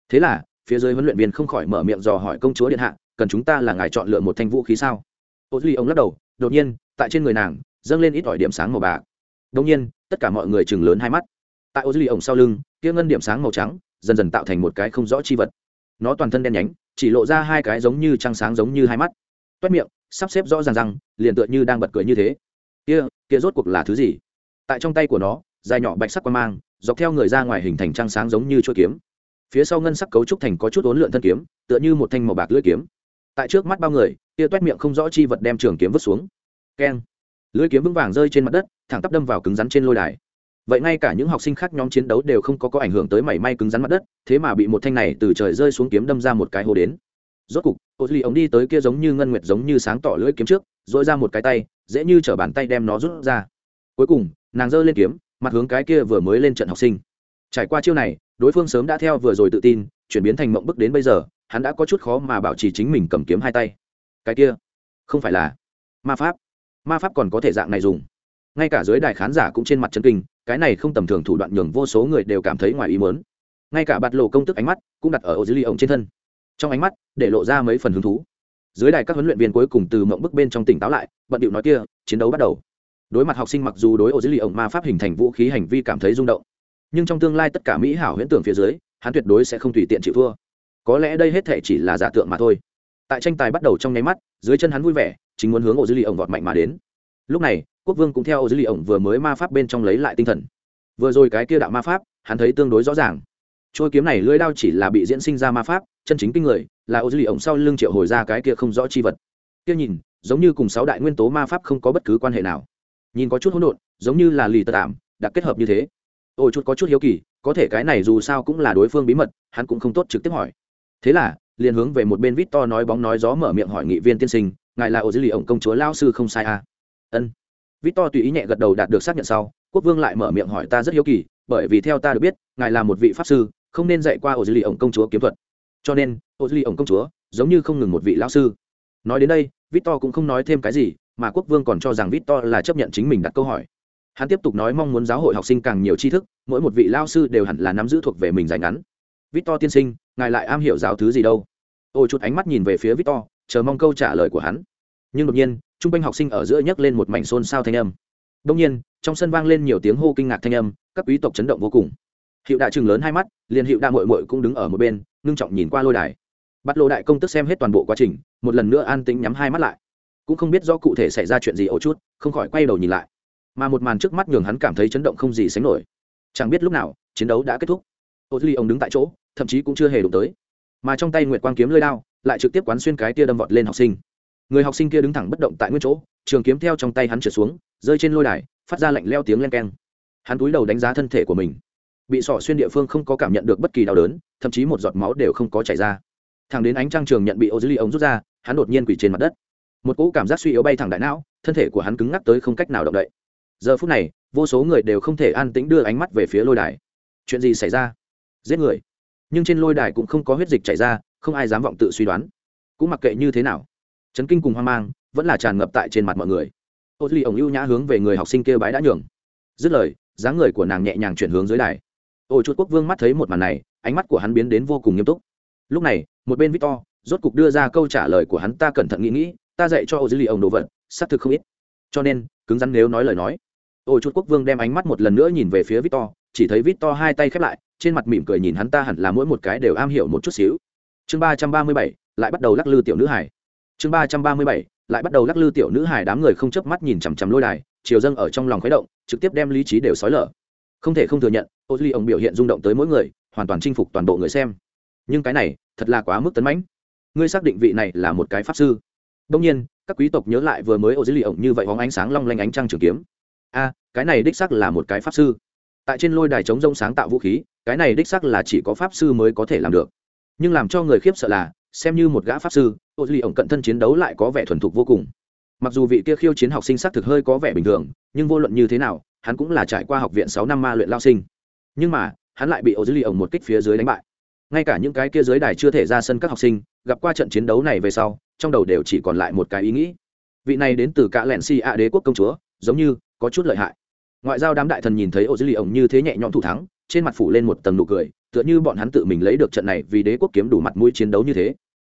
Thế là, phía dưới huấn luyện viên không khỏi mở miệng dò hỏi công chúa điện hạ, cần chúng ta là ngài chọn lựa một thanh vũ khí sao? Ô duy ông lắc đầu, đột nhiên, tại trên người nàng, dâng lên ít ỏi điểm sáng màu bạc. Đông nhiên, tất cả mọi người chừng lớn hai mắt. Tại ô duy ông sau lưng, kia ngân điểm sáng màu trắng, dần dần tạo thành một cái không rõ chi vật nó toàn thân đen nhánh chỉ lộ ra hai cái giống như trăng sáng giống như hai mắt. Toét miệng sắp xếp rõ ràng rằng, liền tựa như đang bật cười như thế. Kia kia rốt cuộc là thứ gì? Tại trong tay của nó dài nhỏ bạch sắc quan mang dọc theo người ra ngoài hình thành trăng sáng giống như chuôi kiếm. Phía sau ngân sắc cấu trúc thành có chút ốn lượn thân kiếm tựa như một thanh màu bạc lưỡi kiếm. Tại trước mắt bao người kia toét miệng không rõ chi vật đem trường kiếm vứt xuống. Keng. Lưỡi kiếm vững vàng rơi trên mặt đất thẳng tắp đâm vào cứng rắn trên lôi đài vậy ngay cả những học sinh khác nhóm chiến đấu đều không có có ảnh hưởng tới mảy may cứng rắn mặt đất, thế mà bị một thanh này từ trời rơi xuống kiếm đâm ra một cái hố đến. Rốt cục ô duy ống đi tới kia giống như ngân nguyệt giống như sáng tỏ lưỡi kiếm trước dội ra một cái tay, dễ như t bàn tay đem nó rút ra. Cuối cùng, nàng giơ lên kiếm, mặt hướng cái kia vừa mới lên trận học sinh. Trải qua chiêu này, đối phương sớm đã theo vừa rồi tự tin, chuyển biến thành mộng bức đến bây giờ, hắn đã có chút khó mà bảo trì chính mình cầm kiếm hai tay. Cái kia, không phải là ma pháp. Ma pháp còn có thể dạng này dùng. Ngay cả dưới đài khán giả cũng trên mặt chân kinh cái này không tầm thường thủ đoạn nhường vô số người đều cảm thấy ngoài ý muốn. Ngay cả bạt lộ công tức ánh mắt cũng đặt ở ô dưới ly ổng trên thân. Trong ánh mắt, để lộ ra mấy phần hứng thú. Dưới đài các huấn luyện viên cuối cùng từ mộng bức bên trong tỉnh táo lại, bận điệu nói kia, chiến đấu bắt đầu. Đối mặt học sinh mặc dù đối ô dưới ly ổng ma pháp hình thành vũ khí hành vi cảm thấy rung động, nhưng trong tương lai tất cả mỹ hảo huyễn tưởng phía dưới, hắn tuyệt đối sẽ không tùy tiện chịu thua. Có lẽ đây hết thể chỉ là giả tượng mà thôi. Tại tranh tài bắt đầu trong nháy mắt, dưới chân hắn vui vẻ, chính muốn hướng ô dưới ly ổng vọt mạnh mà đến. Lúc này quốc vương cũng theo ô dưới lì ổng vừa mới ma pháp bên trong lấy lại tinh thần. Vừa rồi cái kia đạo ma pháp, hắn thấy tương đối rõ ràng. Trôi kiếm này lưỡi đao chỉ là bị diễn sinh ra ma pháp, chân chính kinh người, là ô dưới lì ổng sau lưng triệu hồi ra cái kia không rõ chi vật. Kia nhìn, giống như cùng sáu đại nguyên tố ma pháp không có bất cứ quan hệ nào. Nhìn có chút hỗn độn, giống như là lì tật tạm, đặc kết hợp như thế. Ôi, chút có chút hiếu kỳ, có thể cái này dù sao cũng là đối phương bí mật, hắn cũng không tốt trực tiếp hỏi. Thế là, liền hướng về một bên vít to nói bóng nói gió mở miệng hỏi nghị viên tiên sinh, ngài là ô dưới lì ổng công chúa lao sư không sai à? Ân. Victor tùy ý nhẹ gật đầu đạt được xác nhận sau, quốc vương lại mở miệng hỏi ta rất hiếu kỳ, bởi vì theo ta được biết, ngài là một vị pháp sư, không nên dạy qua ổ dưới lì ổng công chúa kiếm thuật. Cho nên, ổ dưới lì ổng công chúa giống như không ngừng một vị lão sư. Nói đến đây, Victor cũng không nói thêm cái gì, mà quốc vương còn cho rằng Victor là chấp nhận chính mình đặt câu hỏi. Hắn tiếp tục nói mong muốn giáo hội học sinh càng nhiều tri thức, mỗi một vị lao sư đều hẳn là nắm giữ thuộc về mình dài ngắn. Victor tiên sinh, ngài lại am hiểu giáo thứ gì đâu? Ôi chút ánh mắt nhìn về phía victor, chờ mong câu trả lời của hắn. Nhưng đột nhiên Trung quanh học sinh ở giữa nhấc lên một mảnh xôn xao thanh âm. Đông nhiên, trong sân vang lên nhiều tiếng hô kinh ngạc thanh âm, các quý tộc chấn động vô cùng. Hiệu đại chừng lớn hai mắt, liền hiệu đa mội mội cũng đứng ở một bên, ngưng trọng nhìn qua lôi đài. Bắt lô đại công tức xem hết toàn bộ quá trình, một lần nữa an tính nhắm hai mắt lại. Cũng không biết do cụ thể xảy ra chuyện gì ổ chút, không khỏi quay đầu nhìn lại. Mà một màn trước mắt nhường hắn cảm thấy chấn động không gì sánh nổi. Chẳng biết lúc nào, chiến đấu đã kết thúc. Ô duy ông đứng tại chỗ, thậm chí cũng chưa hề đụng tới. Mà trong tay nguyệt quang kiếm lơi đao, lại trực tiếp quán xuyên cái tia đâm vọt lên học sinh người học sinh kia đứng thẳng bất động tại nguyên chỗ, trường kiếm theo trong tay hắn trượt xuống, rơi trên lôi đài, phát ra lạnh leo tiếng len keng. Hắn túi đầu đánh giá thân thể của mình. Bị sỏ xuyên địa phương không có cảm nhận được bất kỳ đau đớn, thậm chí một giọt máu đều không có chảy ra. Thẳng đến ánh trăng trường nhận bị ô dưới ly ống rút ra, hắn đột nhiên quỳ trên mặt đất. Một cỗ cảm giác suy yếu bay thẳng đại não, thân thể của hắn cứng ngắc tới không cách nào động đậy. Giờ phút này, vô số người đều không thể an tĩnh đưa ánh mắt về phía lôi đài. Chuyện gì xảy ra? Giết người. Nhưng trên lôi đài cũng không có huyết dịch chảy ra, không ai dám vọng tự suy đoán. Cũng mặc kệ như thế nào chấn kinh cùng hoang mang, vẫn là tràn ngập tại trên mặt mọi người. Ô duy ổng ưu nhã hướng về người học sinh kia bái đã nhường. Dứt lời, dáng người của nàng nhẹ nhàng chuyển hướng dưới đài. Ôi chuột quốc vương mắt thấy một màn này, ánh mắt của hắn biến đến vô cùng nghiêm túc. Lúc này, một bên victor, rốt cục đưa ra câu trả lời của hắn, ta cẩn thận nghĩ nghĩ, ta dạy cho ô duy ổng đồ vật, xác thực không ít. Cho nên, cứng rắn nếu nói lời nói ôi chuột quốc vương đem ánh mắt một lần nữa nhìn về phía victor, chỉ thấy victor hai tay khép lại, trên mặt mỉm cười nhìn hắn, ta hẳn là mỗi một cái đều am hiểu một chút xíu. Chương ba trăm ba mươi bảy, lại bắt đầu lắc lư tiểu nữ hải chương ba trăm ba mươi bảy, lại bắt đầu lắc lư tiểu nữ hải đám người không chớp mắt nhìn chằm chằm lôi đài, chiều dâng ở trong lòng khuấy động, trực tiếp đem lý trí đều sói lở. Không thể không thừa nhận, ô duy ông biểu hiện rung động tới mỗi người, hoàn toàn chinh phục toàn bộ người xem. Nhưng cái này, thật là quá mức tấn mãnh. Ngươi xác định vị này là một cái pháp sư. Đông nhiên, các quý tộc nhớ lại vừa mới ô dưới lì như vậy hóng ánh sáng long lanh ánh trăng trường kiếm. A, cái này đích xác là một cái pháp sư. Tại trên lôi đài chống rông sáng tạo vũ khí, cái này đích xác là chỉ có pháp sư mới có thể làm được. Nhưng làm cho người khiếp sợ là xem như một gã pháp sư, ô duy ổng cận thân chiến đấu lại có vẻ thuần thục vô cùng. Mặc dù vị kia khiêu chiến học sinh xác thực hơi có vẻ bình thường, nhưng vô luận như thế nào, hắn cũng là trải qua học viện sáu năm ma luyện lao sinh. Nhưng mà, hắn lại bị ô duy ổng một kích phía dưới đánh bại. Ngay cả những cái kia dưới đài chưa thể ra sân các học sinh, gặp qua trận chiến đấu này về sau, trong đầu đều chỉ còn lại một cái ý nghĩ. Vị này đến từ cả lẹn si a đế quốc công chúa, giống như, có chút lợi hại. Ngoại giao đám đại thần nhìn thấy ô dư lì ổng như thế nhẹ nhõm thủ thắng, trên mặt phủ lên một tầng nụ cười, tựa như bọn hắn tự mình lấy được trận này vì đế quốc kiếm đủ mặt mũi chiến đấu như thế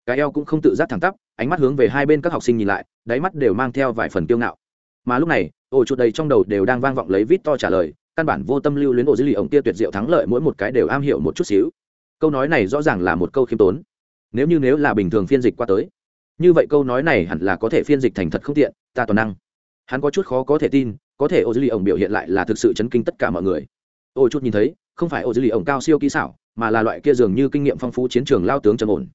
cái eo cũng không tự giác thẳng tắp, ánh mắt hướng về hai bên các học sinh nhìn lại, đáy mắt đều mang theo vài phần kiêu ngạo. Mà lúc này, ổ chuột đầy trong đầu đều đang vang vọng lấy vít to trả lời, căn bản vô tâm lưu luyến ổ Dữ lì ổng kia tuyệt diệu thắng lợi mỗi một cái đều am hiểu một chút xíu. Câu nói này rõ ràng là một câu khiêm tốn. Nếu như nếu là bình thường phiên dịch qua tới, như vậy câu nói này hẳn là có thể phiên dịch thành thật không tiện, ta toàn năng. Hắn có chút khó có thể tin, có thể ô dư lì ổng biểu hiện lại là thực sự chấn kinh tất cả mọi người. Ô chút nhìn thấy, không phải ô dư lì ổng cao siêu kỹ xảo, mà là loại kia dường như kinh nghiệm phong phú chiến trường lao tướng trầm ổn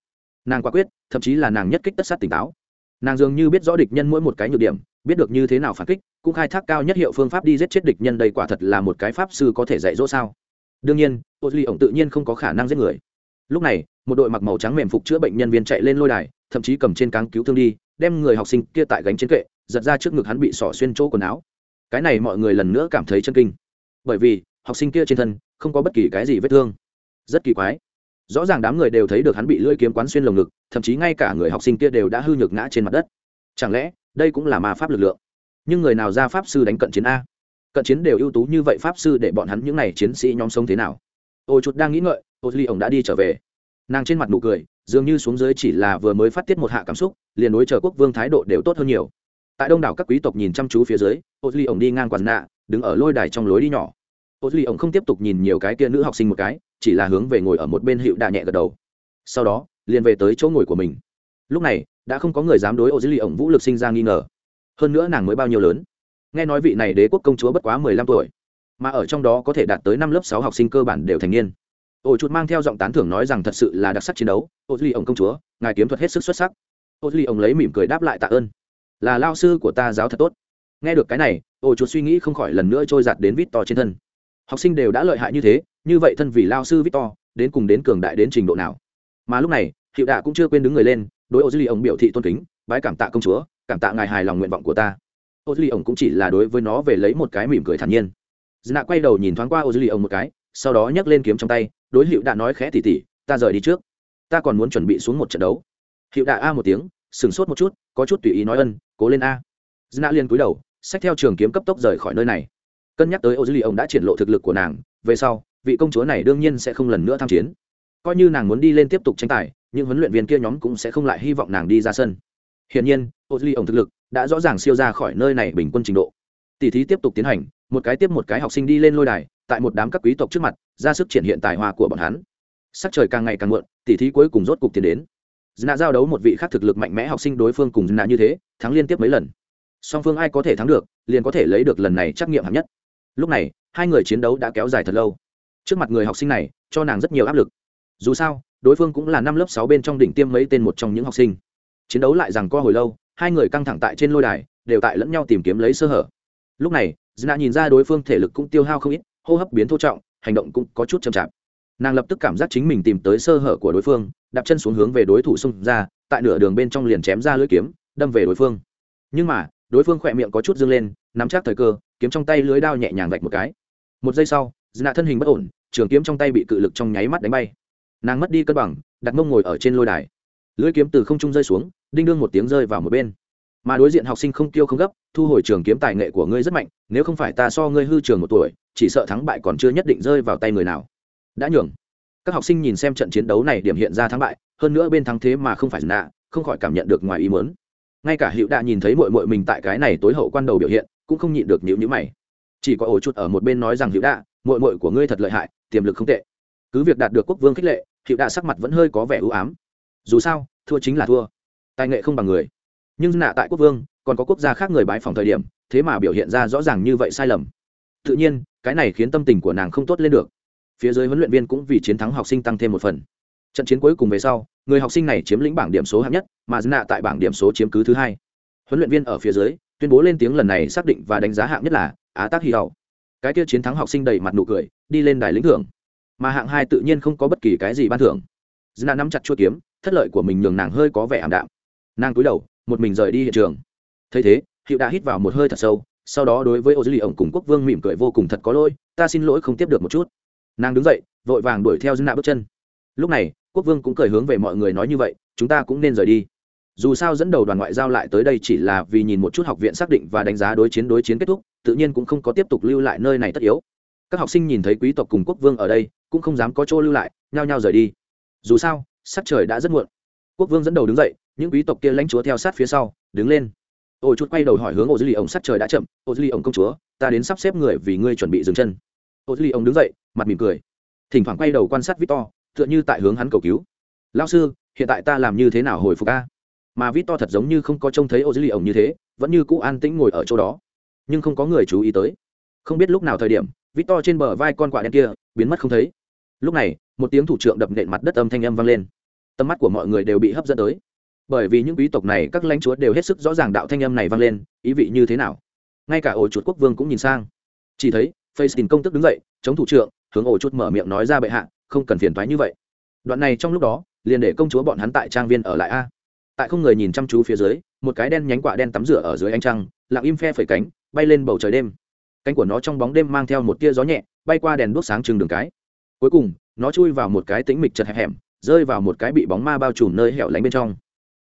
nàng quả quyết, thậm chí là nàng nhất kích tất sát tỉnh táo. Nàng dường như biết rõ địch nhân mỗi một cái nhược điểm, biết được như thế nào phản kích, cũng khai thác cao nhất hiệu phương pháp đi giết chết địch nhân đây quả thật là một cái pháp sư có thể dạy dỗ sao. Đương nhiên ô duy ổng tự nhiên không có khả năng giết người. Lúc này, một đội mặc màu trắng mềm phục chữa bệnh nhân viên chạy lên lôi đài, thậm chí cầm trên cáng cứu thương đi, đem người học sinh kia tại gánh trên kệ, giật ra trước ngực hắn bị sỏ xuyên chỗ quần áo. Cái này mọi người lần nữa cảm thấy chân kinh. Bởi vì, học sinh kia trên thân không có bất kỳ cái gì vết thương. Rất kỳ quái rõ ràng đám người đều thấy được hắn bị lưỡi kiếm quán xuyên lồng ngực, thậm chí ngay cả người học sinh kia đều đã hư nhược ngã trên mặt đất. Chẳng lẽ, đây cũng là ma pháp lực lượng? Nhưng người nào ra pháp sư đánh cận chiến a? Cận chiến đều ưu tú như vậy pháp sư để bọn hắn những n à y chiến sĩ nhóm sống thế nào? Ô chút đang nghĩ ngợi, ô ly ổng đã đi trở về. Nàng trên mặt nụ cười, dường như xuống dưới chỉ là vừa mới phát tiết một hạ cảm xúc, liền đối chờ quốc vương thái độ đều tốt hơn nhiều. Tại đông đảo các quý tộc nhìn chăm chú phía dưới, ô ly ổng đi ngang quần nạ, đứng ở lôi đài trong lối đi nhỏ ô duy ổng không tiếp tục nhìn nhiều cái kia nữ học sinh một cái, chỉ là hướng về ngồi ở một bên hiệu đà nhẹ gật đầu. Sau đó, liền về tới chỗ ngồi của mình. Lúc này, đã không có người dám đối ô duy ổng vũ lực sinh ra nghi ngờ. Hơn nữa nàng mới bao nhiêu lớn. Nghe nói vị này đế quốc công chúa bất quá mười lăm tuổi, mà ở trong đó có thể đạt tới năm lớp sáu học sinh cơ bản đều thành niên. Ổ chuột mang theo giọng tán thưởng nói rằng thật sự là đặc sắc chiến đấu, ô duy ổng công chúa, ngài kiếm thuật hết sức xuất sắc. Ô duy ổng lấy mỉm cười đáp lại tạ ơn. Là lao sư của ta giáo thật tốt. Nghe được cái này ổ chuột suy nghĩ không khỏi lần nữa trôi giặt đến vít to trên thân học sinh đều đã lợi hại như thế, như vậy thân vì lao sư vít to đến cùng đến cường đại đến trình độ nào? Mà lúc này, hiệu đạ cũng chưa quên đứng người lên, đối ô duy ổng biểu thị tôn kính, bái cảm tạ công chúa, cảm tạ ngài hài lòng nguyện vọng của ta. Ô duy ổng cũng chỉ là đối với nó về lấy một cái mỉm cười thản nhiên. Dna quay đầu nhìn thoáng qua ô duy ổng một cái, sau đó nhấc lên kiếm trong tay, đối hiệu đạ nói khẽ tỉ tỉ, ta rời đi trước. Ta còn muốn chuẩn bị xuống một trận đấu. Hiệu đạ a một tiếng, sửng sốt một chút, có chút tùy ý nói ân, cố lên a. Dư nạ liền cúi đầu, xách theo trường kiếm cấp tốc rời khỏi nơi này cân nhắc tới ô dư Ly, ông đã triển lộ thực lực của nàng về sau vị công chúa này đương nhiên sẽ không lần nữa tham chiến. Coi như nàng muốn đi lên tiếp tục tranh tài nhưng huấn luyện viên kia nhóm cũng sẽ không lại hy vọng nàng đi ra sân. Hiển nhiên ô dư Ly ông thực lực đã rõ ràng siêu ra khỏi nơi này bình quân trình độ. Tỷ thí tiếp tục tiến hành một cái tiếp một cái học sinh đi lên lôi đài tại một đám các quý tộc trước mặt ra sức triển hiện tài hoa của bọn hắn. Sắc trời càng ngày càng muộn tỷ thí cuối cùng rốt cục tiến đến. Dna giao đấu một vị khác thực lực mạnh mẽ học sinh đối phương cùng dna như thế thắng liên tiếp mấy lần. Song phương ai có thể thắng được liền có thể lấy được lần này trắc nghiệm hạng nhất lúc này, hai người chiến đấu đã kéo dài thật lâu. Trước mặt người học sinh này, cho nàng rất nhiều áp lực. Dù sao, đối phương cũng là năm lớp sáu bên trong đỉnh tiêm mấy tên một trong những học sinh. Chiến đấu lại rằng co hồi lâu, hai người căng thẳng tại trên lôi đài, đều tại lẫn nhau tìm kiếm lấy sơ hở. Lúc này dna nhìn ra đối phương thể lực cũng tiêu hao không ít, hô hấp biến thô trọng, hành động cũng có chút chậm chạp. Nàng lập tức cảm giác chính mình tìm tới sơ hở của đối phương, đạp chân xuống hướng về đối thủ xung ra, tại nửa đường bên trong liền chém ra lưỡi kiếm, đâm về đối phương. Nhưng mà, đối phương khỏe miệng có chút dâng lên, nắm chắc thời cơ kiếm trong tay lưới đao nhẹ nhàng vạch một cái. Một giây sau dna thân hình bất ổn, trường kiếm trong tay bị cự lực trong nháy mắt đánh bay. Nàng mất đi cân bằng, đặt mông ngồi ở trên lôi đài. Lưới kiếm từ không trung rơi xuống, đinh đương một tiếng rơi vào một bên. Mà đối diện học sinh không tiêu không gấp, thu hồi trường kiếm tài nghệ của ngươi rất mạnh, nếu không phải ta so ngươi hư trường một tuổi, chỉ sợ thắng bại còn chưa nhất định rơi vào tay người nào. Đã nhường. Các học sinh nhìn xem trận chiến đấu này điểm hiện ra thắng bại, hơn nữa bên thắng thế mà không phải nạ không khỏi cảm nhận được ngoài ý mớn ngay cả hữu đã nhìn thấy mội mội mình tại cái này tối hậu quan đầu biểu hiện cũng không nhịn được nhữ nhữ mày. Chỉ có ổ chuột ở một bên nói rằng hiệu đạ mội mội của ngươi thật lợi hại, tiềm lực không tệ. Cứ việc đạt được quốc vương khích lệ hiệu đạ sắc mặt vẫn hơi có vẻ ưu ám. Dù sao, thua chính là thua. Tài nghệ không bằng người. Nhưng nạ tại quốc vương, còn có quốc gia khác người bái phòng thời điểm, thế mà biểu hiện ra rõ ràng như vậy sai lầm. Tự nhiên, cái này khiến tâm tình của nàng không tốt lên được. Phía dưới huấn luyện viên cũng vì chiến thắng học sinh tăng thêm một phần. Trận chiến cuối cùng về sau, người học sinh này chiếm lĩnh bảng điểm số hạng nhất, mà nạ tại bảng điểm số chiếm cứ thứ hai. Huấn luyện viên ở phía dưới tuyên bố lên tiếng lần này xác định và đánh giá hạng nhất là á tác hy hậu. Cái kia chiến thắng học sinh đầy mặt nụ cười, đi lên đài lĩnh thưởng. Mà hạng hai tự nhiên không có bất kỳ cái gì ban thưởng. Dna nắm chặt chua kiếm, thất lợi của mình nhường nàng hơi có vẻ ảm đạm. Nàng cúi đầu, một mình rời đi hiện trường. Thấy thế hiệu đã hít vào một hơi thật sâu, sau đó đối với ô dư lì ổng cùng quốc vương mỉm cười vô cùng thật có lỗi, ta xin lỗi không tiếp được một chút. Nàng đứng dậy, vội vàng đuổi theo dân bước chân. Lúc này, quốc vương cũng cười hướng về mọi người nói như vậy, chúng ta cũng nên rời đi dù sao dẫn đầu đoàn ngoại giao lại tới đây chỉ là vì nhìn một chút học viện xác định và đánh giá đối chiến đối chiến kết thúc, tự nhiên cũng không có tiếp tục lưu lại nơi này tất yếu. Các học sinh nhìn thấy quý tộc cùng quốc vương ở đây, cũng không dám có chỗ lưu lại, nhao nhao rời đi. Dù sao, sắc trời đã rất muộn. Quốc vương dẫn đầu đứng dậy, những quý tộc kia lãnh chúa theo sát phía sau, đứng lên. Ôi chút quay đầu hỏi hướng ô dư lì ổng sắc trời đã chậm. Ô dư lì ổng công chúa, ta đến sắp xếp người vì ngươi chuẩn bị dừng chân. Ô dư lì ổng đứng dậy, mặt mỉm cười. Thỉnh thoảng quay đầu quan sát victor, tựa như tại hướng hắn cầu cứu. Lao sư, hiện tại ta làm như thế nào hồi phục a? Mà victor thật giống như không có trông thấy ô dữ lì ổng như thế, vẫn như cũ an tĩnh ngồi ở chỗ đó. Nhưng không có người chú ý tới. Không biết lúc nào thời điểm victor trên bờ vai con quạ đen kia biến mất không thấy. Lúc này, một tiếng thủ trưởng đập nện mặt đất âm thanh âm vang lên. Tầm mắt của mọi người đều bị hấp dẫn tới. Bởi vì những quý tộc này, các lãnh chúa đều hết sức rõ ràng đạo thanh âm này vang lên, ý vị như thế nào. Ngay cả ổ chuột quốc vương cũng nhìn sang. Chỉ thấy face công tức đứng dậy, chống thủ trưởng, hướng ổ chuột mở miệng nói ra bệ hạ, không cần phiền thoái như vậy. Đoạn này trong lúc đó, liền để công chúa bọn hắn tại trang viên ở lại a tại không người nhìn chăm chú phía dưới, một cái đen nhánh quả đen tắm rửa ở dưới ánh trăng, lặng im phe phẩy cánh, bay lên bầu trời đêm. Cánh của nó trong bóng đêm mang theo một tia gió nhẹ, bay qua đèn đuốc sáng chừng đường cái. Cuối cùng, nó chui vào một cái tĩnh mịch chật hẹp hẻm, rơi vào một cái bị bóng ma bao trùm nơi hẻo lánh bên trong.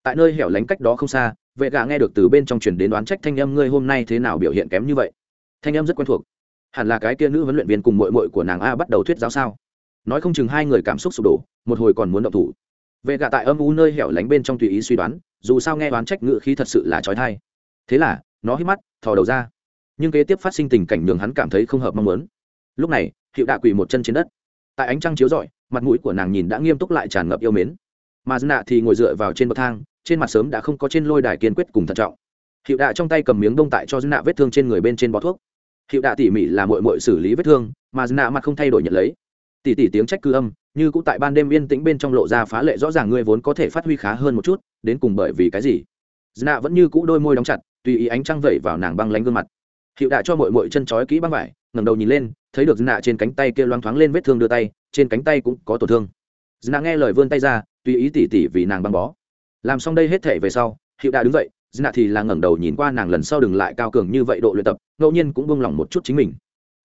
Tại nơi hẻo lánh cách đó không xa, vệ gà nghe được từ bên trong truyền đến đoán trách thanh âm, ngươi hôm nay thế nào biểu hiện kém như vậy? Thanh âm rất quen thuộc. Hẳn là cái kia nữ huấn luyện viên cùng mội mội của nàng a bắt đầu thuyết giáo sao? Nói không chừng hai người cảm xúc sụp đổ, một hồi còn muốn động thủ vệ gạ tại âm u nơi hẻo lánh bên trong tùy ý suy đoán, dù sao nghe đoán trách ngự khí thật sự là trói thai. Thế là, nó hít mắt, thò đầu ra. Nhưng kế tiếp phát sinh tình cảnh nhường hắn cảm thấy không hợp mong muốn. Lúc này, hiệu đạ quỳ một chân trên đất. Tại ánh trăng chiếu rọi, mặt mũi của nàng nhìn đã nghiêm túc lại tràn ngập yêu mến. Mà dân nạ thì ngồi dựa vào trên bậc thang, trên mặt sớm đã không có trên lôi đài kiên quyết cùng thận trọng. Hiệu đạ trong tay cầm miếng đông tại cho dân nạ vết thương trên người bên trên bó thuốc. Hiệu đạ tỉ mỉ là mội mội xử lý vết thương, mà dân nạ mặt không thay đổi nhận lấy. Tỉ tỉ tiếng trách cư âm như cũng tại ban đêm yên tĩnh bên trong lộ ra phá lệ rõ ràng ngươi vốn có thể phát huy khá hơn một chút, đến cùng bởi vì cái gì? Dân vẫn như cũ đôi môi đóng chặt, tùy ý ánh trăng vẩy vào nàng băng lánh gương mặt. Hiệu đã cho mội mội chân trói kỹ băng vải, ngẩng đầu nhìn lên, thấy được dân trên cánh tay kia loang thoáng lên vết thương đưa tay, trên cánh tay cũng có tổn thương. Dân nghe lời vươn tay ra, tùy ý tỉ tỉ vì nàng băng bó. Làm xong đây hết thể về sau, hiệu đã đứng dậy dân thì là ngẩng đầu nhìn qua nàng lần sau đừng lại cao cường như vậy độ luyện tập, ngẫu nhiên cũng buông lỏng một chút chính mình.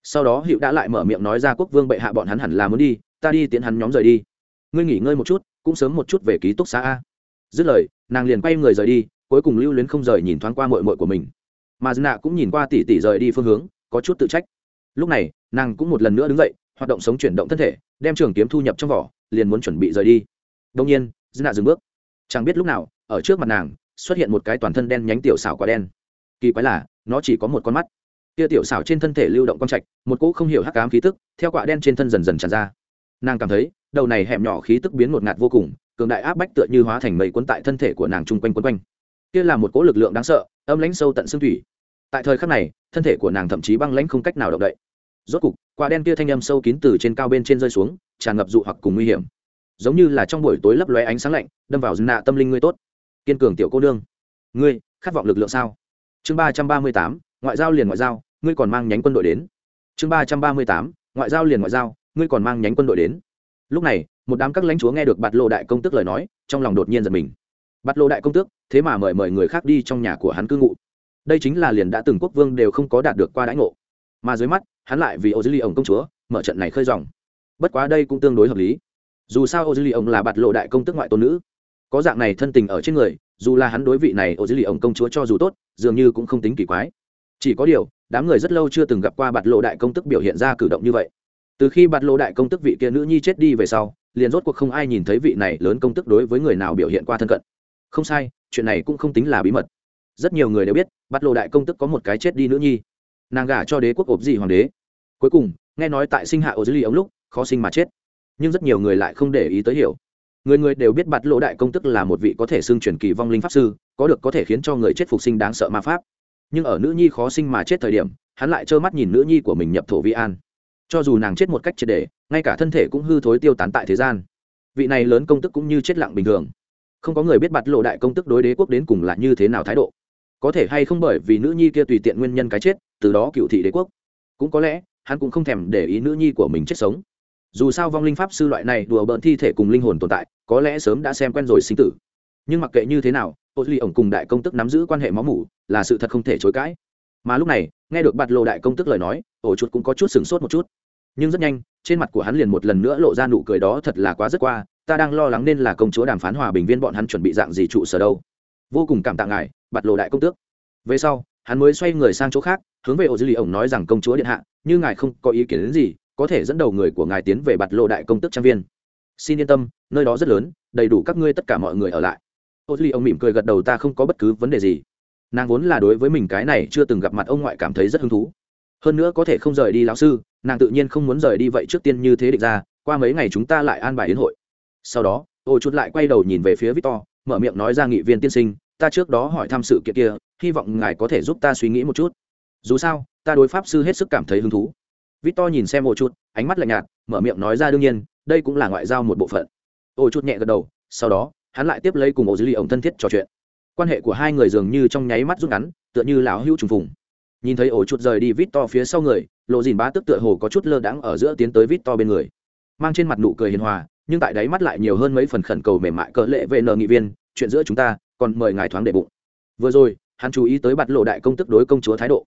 Sau đó hiệu đã lại mở miệng nói ra quốc vương bệ hạ bọn hắn hẳn là muốn đi ta đi tiến hắn nhóm rời đi. Ngươi nghỉ ngơi một chút, cũng sớm một chút về ký túc xá a. Dứt lời, nàng liền quay người rời đi, cuối cùng lưu luyến không rời nhìn thoáng qua mội mội của mình. Mà dân nạ cũng nhìn qua tỉ tỉ rời đi phương hướng, có chút tự trách. Lúc này, nàng cũng một lần nữa đứng dậy, hoạt động sống chuyển động thân thể, đem trường kiếm thu nhập trong vỏ, liền muốn chuẩn bị rời đi. Đông nhiên dân nạ dừng bước. Chẳng biết lúc nào, ở trước mặt nàng, xuất hiện một cái toàn thân đen nhánh tiểu xảo quả đen. Kỳ quái là, nó chỉ có một con mắt. Kia tiểu xảo trên thân thể lưu động con trạch, một cỗ không hiểu hắc cám khí tức, theo quả đen trên thân dần dần tràn ra nàng cảm thấy, đầu này hẻm nhỏ khí tức biến một ngạt vô cùng, cường đại áp bách tựa như hóa thành mây cuốn tại thân thể của nàng chung quanh quấn quanh. Kia là một cỗ lực lượng đáng sợ, âm lãnh sâu tận xương thủy. Tại thời khắc này, thân thể của nàng thậm chí băng lãnh không cách nào động đậy. Rốt cục, quả đen kia thanh âm sâu kín từ trên cao bên trên rơi xuống, tràn ngập dụ hoặc cùng nguy hiểm. Giống như là trong buổi tối lấp lóe ánh sáng lạnh, đâm vào nạ tâm linh ngươi tốt. Kiên cường tiểu cô nương. Ngươi, khát vọng lực lượng sao? Chương ba trăm ba mươi tám, ngoại giao liền ngoại giao, ngươi còn mang nhánh quân đội đến. Chương ba trăm ba mươi tám, ngoại giao liền ngoại giao ngươi còn mang nhánh quân đội đến. Lúc này, một đám các lãnh chúa nghe được bạt lộ đại công tước lời nói, trong lòng đột nhiên giật mình. Bạt lộ đại công tước, thế mà mời mời người khác đi trong nhà của hắn cư ngụ. Đây chính là liền đã từng quốc vương đều không có đạt được qua đãi ngộ. Mà dưới mắt, hắn lại vì ô dư ly ổng công chúa, mở trận này khơi dòng. Bất quá đây cũng tương đối hợp lý. Dù sao ô dư ly ổng là bạt lộ đại công tước ngoại tôn nữ. Có dạng này thân tình ở trên người, dù là hắn đối vị này ô dư ly ổng công chúa cho dù tốt, dường như cũng không tính kỳ quái. Chỉ có điều, đám người rất lâu chưa từng gặp qua bạt lộ đại công tức biểu hiện ra cử động như vậy từ khi bạt lộ đại công tức vị kia nữ nhi chết đi về sau, liền rốt cuộc không ai nhìn thấy vị này lớn công tức đối với người nào biểu hiện qua thân cận. Không sai, chuyện này cũng không tính là bí mật. Rất nhiều người đều biết bạt lộ đại công tức có một cái chết đi nữ nhi. Nàng gả cho đế quốc ộp dị hoàng đế. Cuối cùng, nghe nói tại sinh hạ ô dư ly ống lúc, khó sinh mà chết. Nhưng rất nhiều người lại không để ý tới hiểu. Người người đều biết bạt lộ đại công tức là một vị có thể xưng truyền kỳ vong linh pháp sư, có được có thể khiến cho người chết phục sinh đáng sợ ma pháp. Nhưng ở nữ nhi khó sinh mà chết thời điểm, hắn lại trơ mắt nhìn nữ nhi của mình nhập thổ vi an cho dù nàng chết một cách triệt để ngay cả thân thể cũng hư thối tiêu tán tại thế gian. Vị này lớn công tức cũng như chết lặng bình thường. Không có người biết bạt lộ đại công tức đối đế quốc đến cùng là như thế nào thái độ. Có thể hay không bởi vì nữ nhi kia tùy tiện nguyên nhân cái chết, từ đó cựu thị đế quốc. Cũng có lẽ, hắn cũng không thèm để ý nữ nhi của mình chết sống. Dù sao vong linh pháp sư loại này đùa bỡn thi thể cùng linh hồn tồn tại, có lẽ sớm đã xem quen rồi sinh tử. Nhưng mặc kệ như thế nào, ô duy ổng cùng đại công tức nắm giữ quan hệ máu mủ, là sự thật không thể chối cãi. Mà lúc này, nghe được bạt lộ đại công tức lời nói, ổ chuột cũng có chút sửng sốt một chút nhưng rất nhanh, trên mặt của hắn liền một lần nữa lộ ra nụ cười đó thật là quá rất qua, ta đang lo lắng nên là công chúa đàm phán hòa bình viên bọn hắn chuẩn bị dạng gì trụ sở đâu. Vô cùng cảm tạ ngài, bạt lộ đại công tước. Về sau, hắn mới xoay người sang chỗ khác, hướng về ô dư lì ổng nói rằng công chúa điện hạ, như ngài không có ý kiến đến gì, có thể dẫn đầu người của ngài tiến về bạt lộ đại công tước trang viên. Xin yên tâm, nơi đó rất lớn, đầy đủ các ngươi tất cả mọi người ở lại. Ô dư lì ổng mỉm cười gật đầu ta không có bất cứ vấn đề gì. Nàng vốn là đối với mình cái này chưa từng gặp mặt ông ngoại cảm thấy rất hứng thú hơn nữa có thể không rời đi lão sư, nàng tự nhiên không muốn rời đi vậy trước tiên như thế định ra, qua mấy ngày chúng ta lại an bài đến hội. Sau đó ô chút lại quay đầu nhìn về phía victor, mở miệng nói ra nghị viên tiên sinh, ta trước đó hỏi thăm sự kiện kia, hy vọng ngài có thể giúp ta suy nghĩ một chút. Dù sao, ta đối pháp sư hết sức cảm thấy hứng thú. Victor nhìn xem ô chút ánh mắt lạnh nhạt, mở miệng nói ra đương nhiên, đây cũng là ngoại giao một bộ phận. Ô chút nhẹ gật đầu, sau đó, hắn lại tiếp lấy cùng ô dư ly ổng thân thiết trò chuyện. Quan hệ của hai người dường như trong nháy mắt rút ngắn, tựa như lão hữu trùng phùng nhìn thấy ổ chuột rời đi vít to phía sau người, lộ dìn bá tức tựa hồ có chút lơ đãng ở giữa tiến tới vít to bên người. Mang trên mặt nụ cười hiền hòa, nhưng tại đáy mắt lại nhiều hơn mấy phần khẩn cầu mềm mại cỡ lệ về nờ nghị viên, chuyện giữa chúng ta, còn mời ngài thoáng đệ bụng. Vừa rồi, hắn chú ý tới bạt lộ đại công tức đối công chúa thái độ.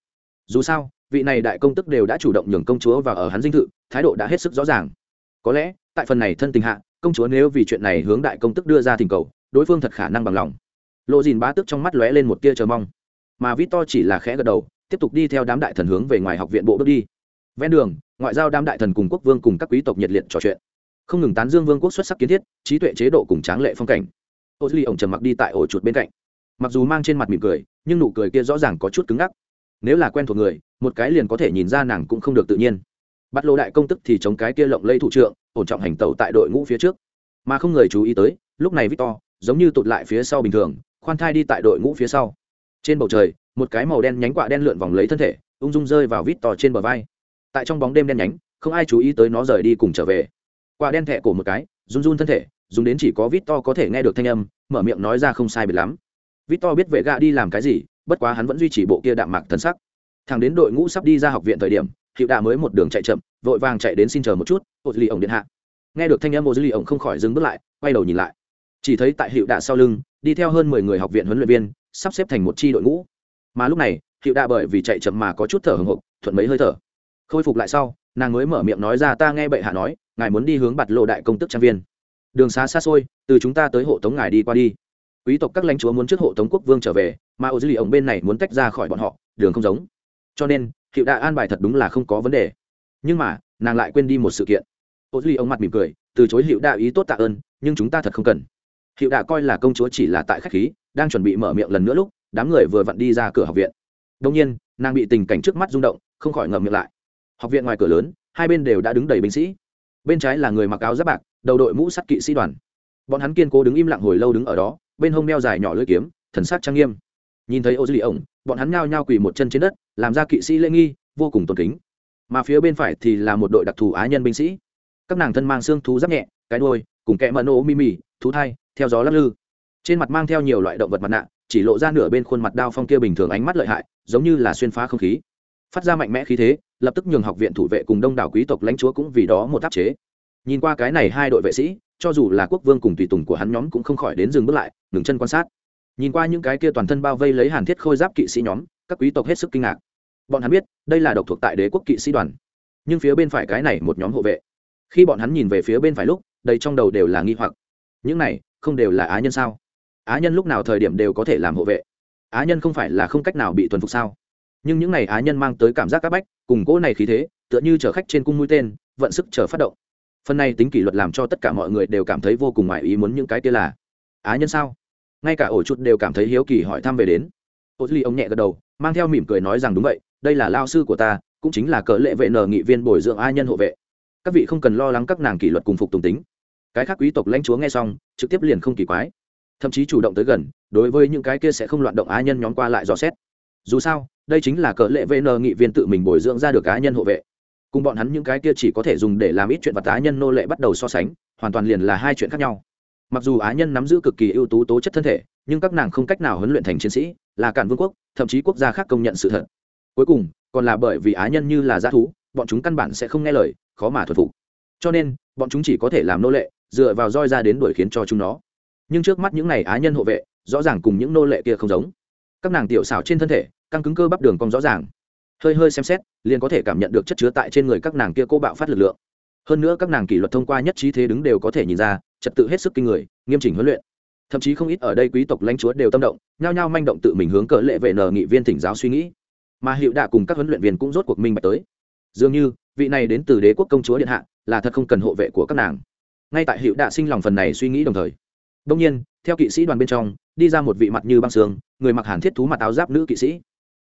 Dù sao, vị này đại công tức đều đã chủ động nhường công chúa và ở hắn dinh thự, thái độ đã hết sức rõ ràng. Có lẽ, tại phần này thân tình hạ, công chúa nếu vì chuyện này hướng đại công tức đưa ra thỉnh cầu, đối phương thật khả năng bằng lòng. Lộ dìn bá tức trong mắt lóe lên một tia chờ mong. Mà vít to chỉ là khẽ gật đầu tiếp tục đi theo đám đại thần hướng về ngoài học viện bộ bước đi. Ven đường, ngoại giao đám đại thần cùng quốc vương cùng các quý tộc nhiệt liệt trò chuyện. Không ngừng tán dương vương quốc xuất sắc kiến thiết, trí tuệ chế độ cùng tráng lệ phong cảnh. Ô duy ổng trầm mặc đi tại ổ chuột bên cạnh. Mặc dù mang trên mặt mỉm cười, nhưng nụ cười kia rõ ràng có chút cứng ngắc. Nếu là quen thuộc người, một cái liền có thể nhìn ra nàng cũng không được tự nhiên. Bắt lô đại công tức thì chống cái kia lộng lây thủ trượng ổn trọng hành tẩu tại đội ngũ phía trước. Mà không người chú ý tới, lúc này victor, giống như tụt lại phía sau bình thường, khoan thai đi tại đội ngũ phía sau. Trên bầu trời một cái màu đen nhánh quạ đen lượn vòng lấy thân thể, ung dung rơi vào vít to trên bờ vai. Tại trong bóng đêm đen nhánh, không ai chú ý tới nó rời đi cùng trở về. Quạ đen thẹ cổ một cái, run run thân thể, dùng đến chỉ có vít to có thể nghe được thanh âm, mở miệng nói ra không sai biệt lắm. Vít to biết vệ gạ đi làm cái gì, bất quá hắn vẫn duy trì bộ kia đạm mạc thân sắc. Thằng đến đội ngũ sắp đi ra học viện thời điểm hiệu đạ mới một đường chạy chậm, vội vàng chạy đến xin chờ một chút ô dư ly ổng điện hạ. Nghe được thanh âm ô dư ly ổng không khỏi dừng bước lại, quay đầu nhìn lại. Chỉ thấy tại hiệu đạ sau lưng, đi theo hơn mười người học viện huấn luyện viên, sắp xếp thành một chi đội ngũ mà lúc này hiệu đạ bởi vì chạy chậm mà có chút thở hồng hộc, thuận mấy hơi thở. Khôi phục lại sau, nàng mới mở miệng nói ra, ta nghe bệ hạ nói, ngài muốn đi hướng bạt lộ đại công tức trang viên. Đường xá xa xôi, từ chúng ta tới hộ tống ngài đi qua đi. Quý tộc các lãnh chúa muốn trước hộ tống quốc vương trở về, mà ô dư lì ổng bên này muốn tách ra khỏi bọn họ, đường không giống. Cho nên hiệu đạ an bài thật đúng là không có vấn đề. Nhưng mà, nàng lại quên đi một sự kiện. Ô dư lì ổng mặt mỉm cười, từ chối hiệu đạ ý tốt tạ ơn, nhưng chúng ta thật không cần. Hiệu đạ coi là công chúa chỉ là tại khách khí, đang chuẩn bị mở miệng lần nữa lúc đám người vừa vặn đi ra cửa học viện. Đông nhiên, nàng bị tình cảnh trước mắt rung động, không khỏi ngậm miệng lại. Học viện ngoài cửa lớn, hai bên đều đã đứng đầy binh sĩ. Bên trái là người mặc áo giáp bạc, đầu đội mũ sắt kỵ sĩ đoàn. Bọn hắn kiên cố đứng im lặng hồi lâu đứng ở đó, bên hông đeo dài nhỏ lưỡi kiếm, thần sắc trang nghiêm. Nhìn thấy ô dư lì ổng, bọn hắn nhao nhao quỳ một chân trên đất, làm ra kỵ sĩ lễ nghi, vô cùng tôn kính. Mà phía bên phải thì là một đội đặc thù á nhân binh sĩ. Các nàng thân mang xương thú giáp nhẹ, cái đôi cùng kẹ mỡ nổ mi thú thai, theo gió lắc lư. Trên mặt mang theo nhiều loại động vật mặt nạ chỉ lộ ra nửa bên khuôn mặt đao phong kia bình thường ánh mắt lợi hại, giống như là xuyên phá không khí. Phát ra mạnh mẽ khí thế, lập tức nhường học viện thủ vệ cùng đông đảo quý tộc lãnh chúa cũng vì đó một áp chế. Nhìn qua cái này hai đội vệ sĩ, cho dù là quốc vương cùng tùy tùng của hắn nhóm cũng không khỏi đến dừng bước lại, ngừng chân quan sát. Nhìn qua những cái kia toàn thân bao vây lấy hàn thiết khôi giáp kỵ sĩ nhóm, các quý tộc hết sức kinh ngạc. Bọn hắn biết, đây là độc thuộc tại đế quốc kỵ sĩ đoàn. Nhưng phía bên phải cái này một nhóm hộ vệ, khi bọn hắn nhìn về phía bên phải lúc, đây trong đầu đều là nghi hoặc. Những này không đều là á nhân sao? Á nhân lúc nào thời điểm đều có thể làm hộ vệ. Á nhân không phải là không cách nào bị thuần phục sao? Nhưng những n à y á nhân mang tới cảm giác c áp bách, cùng cỗ này khí thế, tựa như chở khách trên cung mũi tên, vận sức chờ phát động. Phần này tính kỷ luật làm cho tất cả mọi người đều cảm thấy vô cùng ngoài ý muốn những cái kia là, á nhân sao? Ngay cả ổ chuột đều cảm thấy hiếu kỳ hỏi thăm về đến. Ô duy ông nhẹ gật đầu, mang theo mỉm cười nói rằng đúng vậy, đây là lao sư của ta, cũng chính là cỡ lệ vệ nờ nghị viên bồi dưỡng á nhân hộ vệ. Các vị không cần lo lắng các nàng kỷ luật cùng phục tùng tính. Cái khác quý tộc lãnh chúa nghe xong, trực tiếp liền không kỳ quái thậm chí chủ động tới gần, đối với những cái kia sẽ không loạn động á nhân nhóm qua lại dò xét. Dù sao, đây chính là cỡ lệ vn nghị viên tự mình bồi dưỡng ra được cá nhân hộ vệ. Cùng bọn hắn những cái kia chỉ có thể dùng để làm ít chuyện và cá nhân nô lệ bắt đầu so sánh, hoàn toàn liền là hai chuyện khác nhau. Mặc dù á nhân nắm giữ cực kỳ ưu tú tố chất thân thể, nhưng các nàng không cách nào huấn luyện thành chiến sĩ, là cản vương quốc, thậm chí quốc gia khác công nhận sự thật. Cuối cùng, còn là bởi vì á nhân như là g thú, bọn chúng căn bản sẽ không nghe lời, khó mà thuần phục. Cho nên, bọn chúng chỉ có thể làm nô lệ, dựa vào roi ra đến đuổi khiến cho chúng nó nhưng trước mắt những này á nhân hộ vệ, rõ ràng cùng những nô lệ kia không giống. Các nàng tiểu xảo trên thân thể, căng cứng cơ bắp đường cong rõ ràng. Hơi hơi xem xét, liền có thể cảm nhận được chất chứa tại trên người các nàng kia cô bạo phát lực lượng. Hơn nữa các nàng kỷ luật thông qua nhất trí thế đứng đều có thể nhìn ra, trật tự hết sức kinh người, nghiêm chỉnh huấn luyện. Thậm chí không ít ở đây quý tộc lãnh chúa đều tâm động, nhao nhao manh động tự mình hướng cỡ lệ vệ nờ nghị viên thỉnh giáo suy nghĩ. Mà hiệu đạ cùng các huấn luyện viên cũng rốt cuộc minh bạch tới. Dường như, vị này đến từ đế quốc công chúa điện hạ, là thật không cần hộ vệ của các nàng. Ngay tại hiệu đạ sinh lòng phần này suy nghĩ đồng thời đông nhiên, theo kỵ sĩ đoàn bên trong, đi ra một vị mặt như băng xương, người mặc hàn thiết thú mặt áo giáp nữ kỵ sĩ.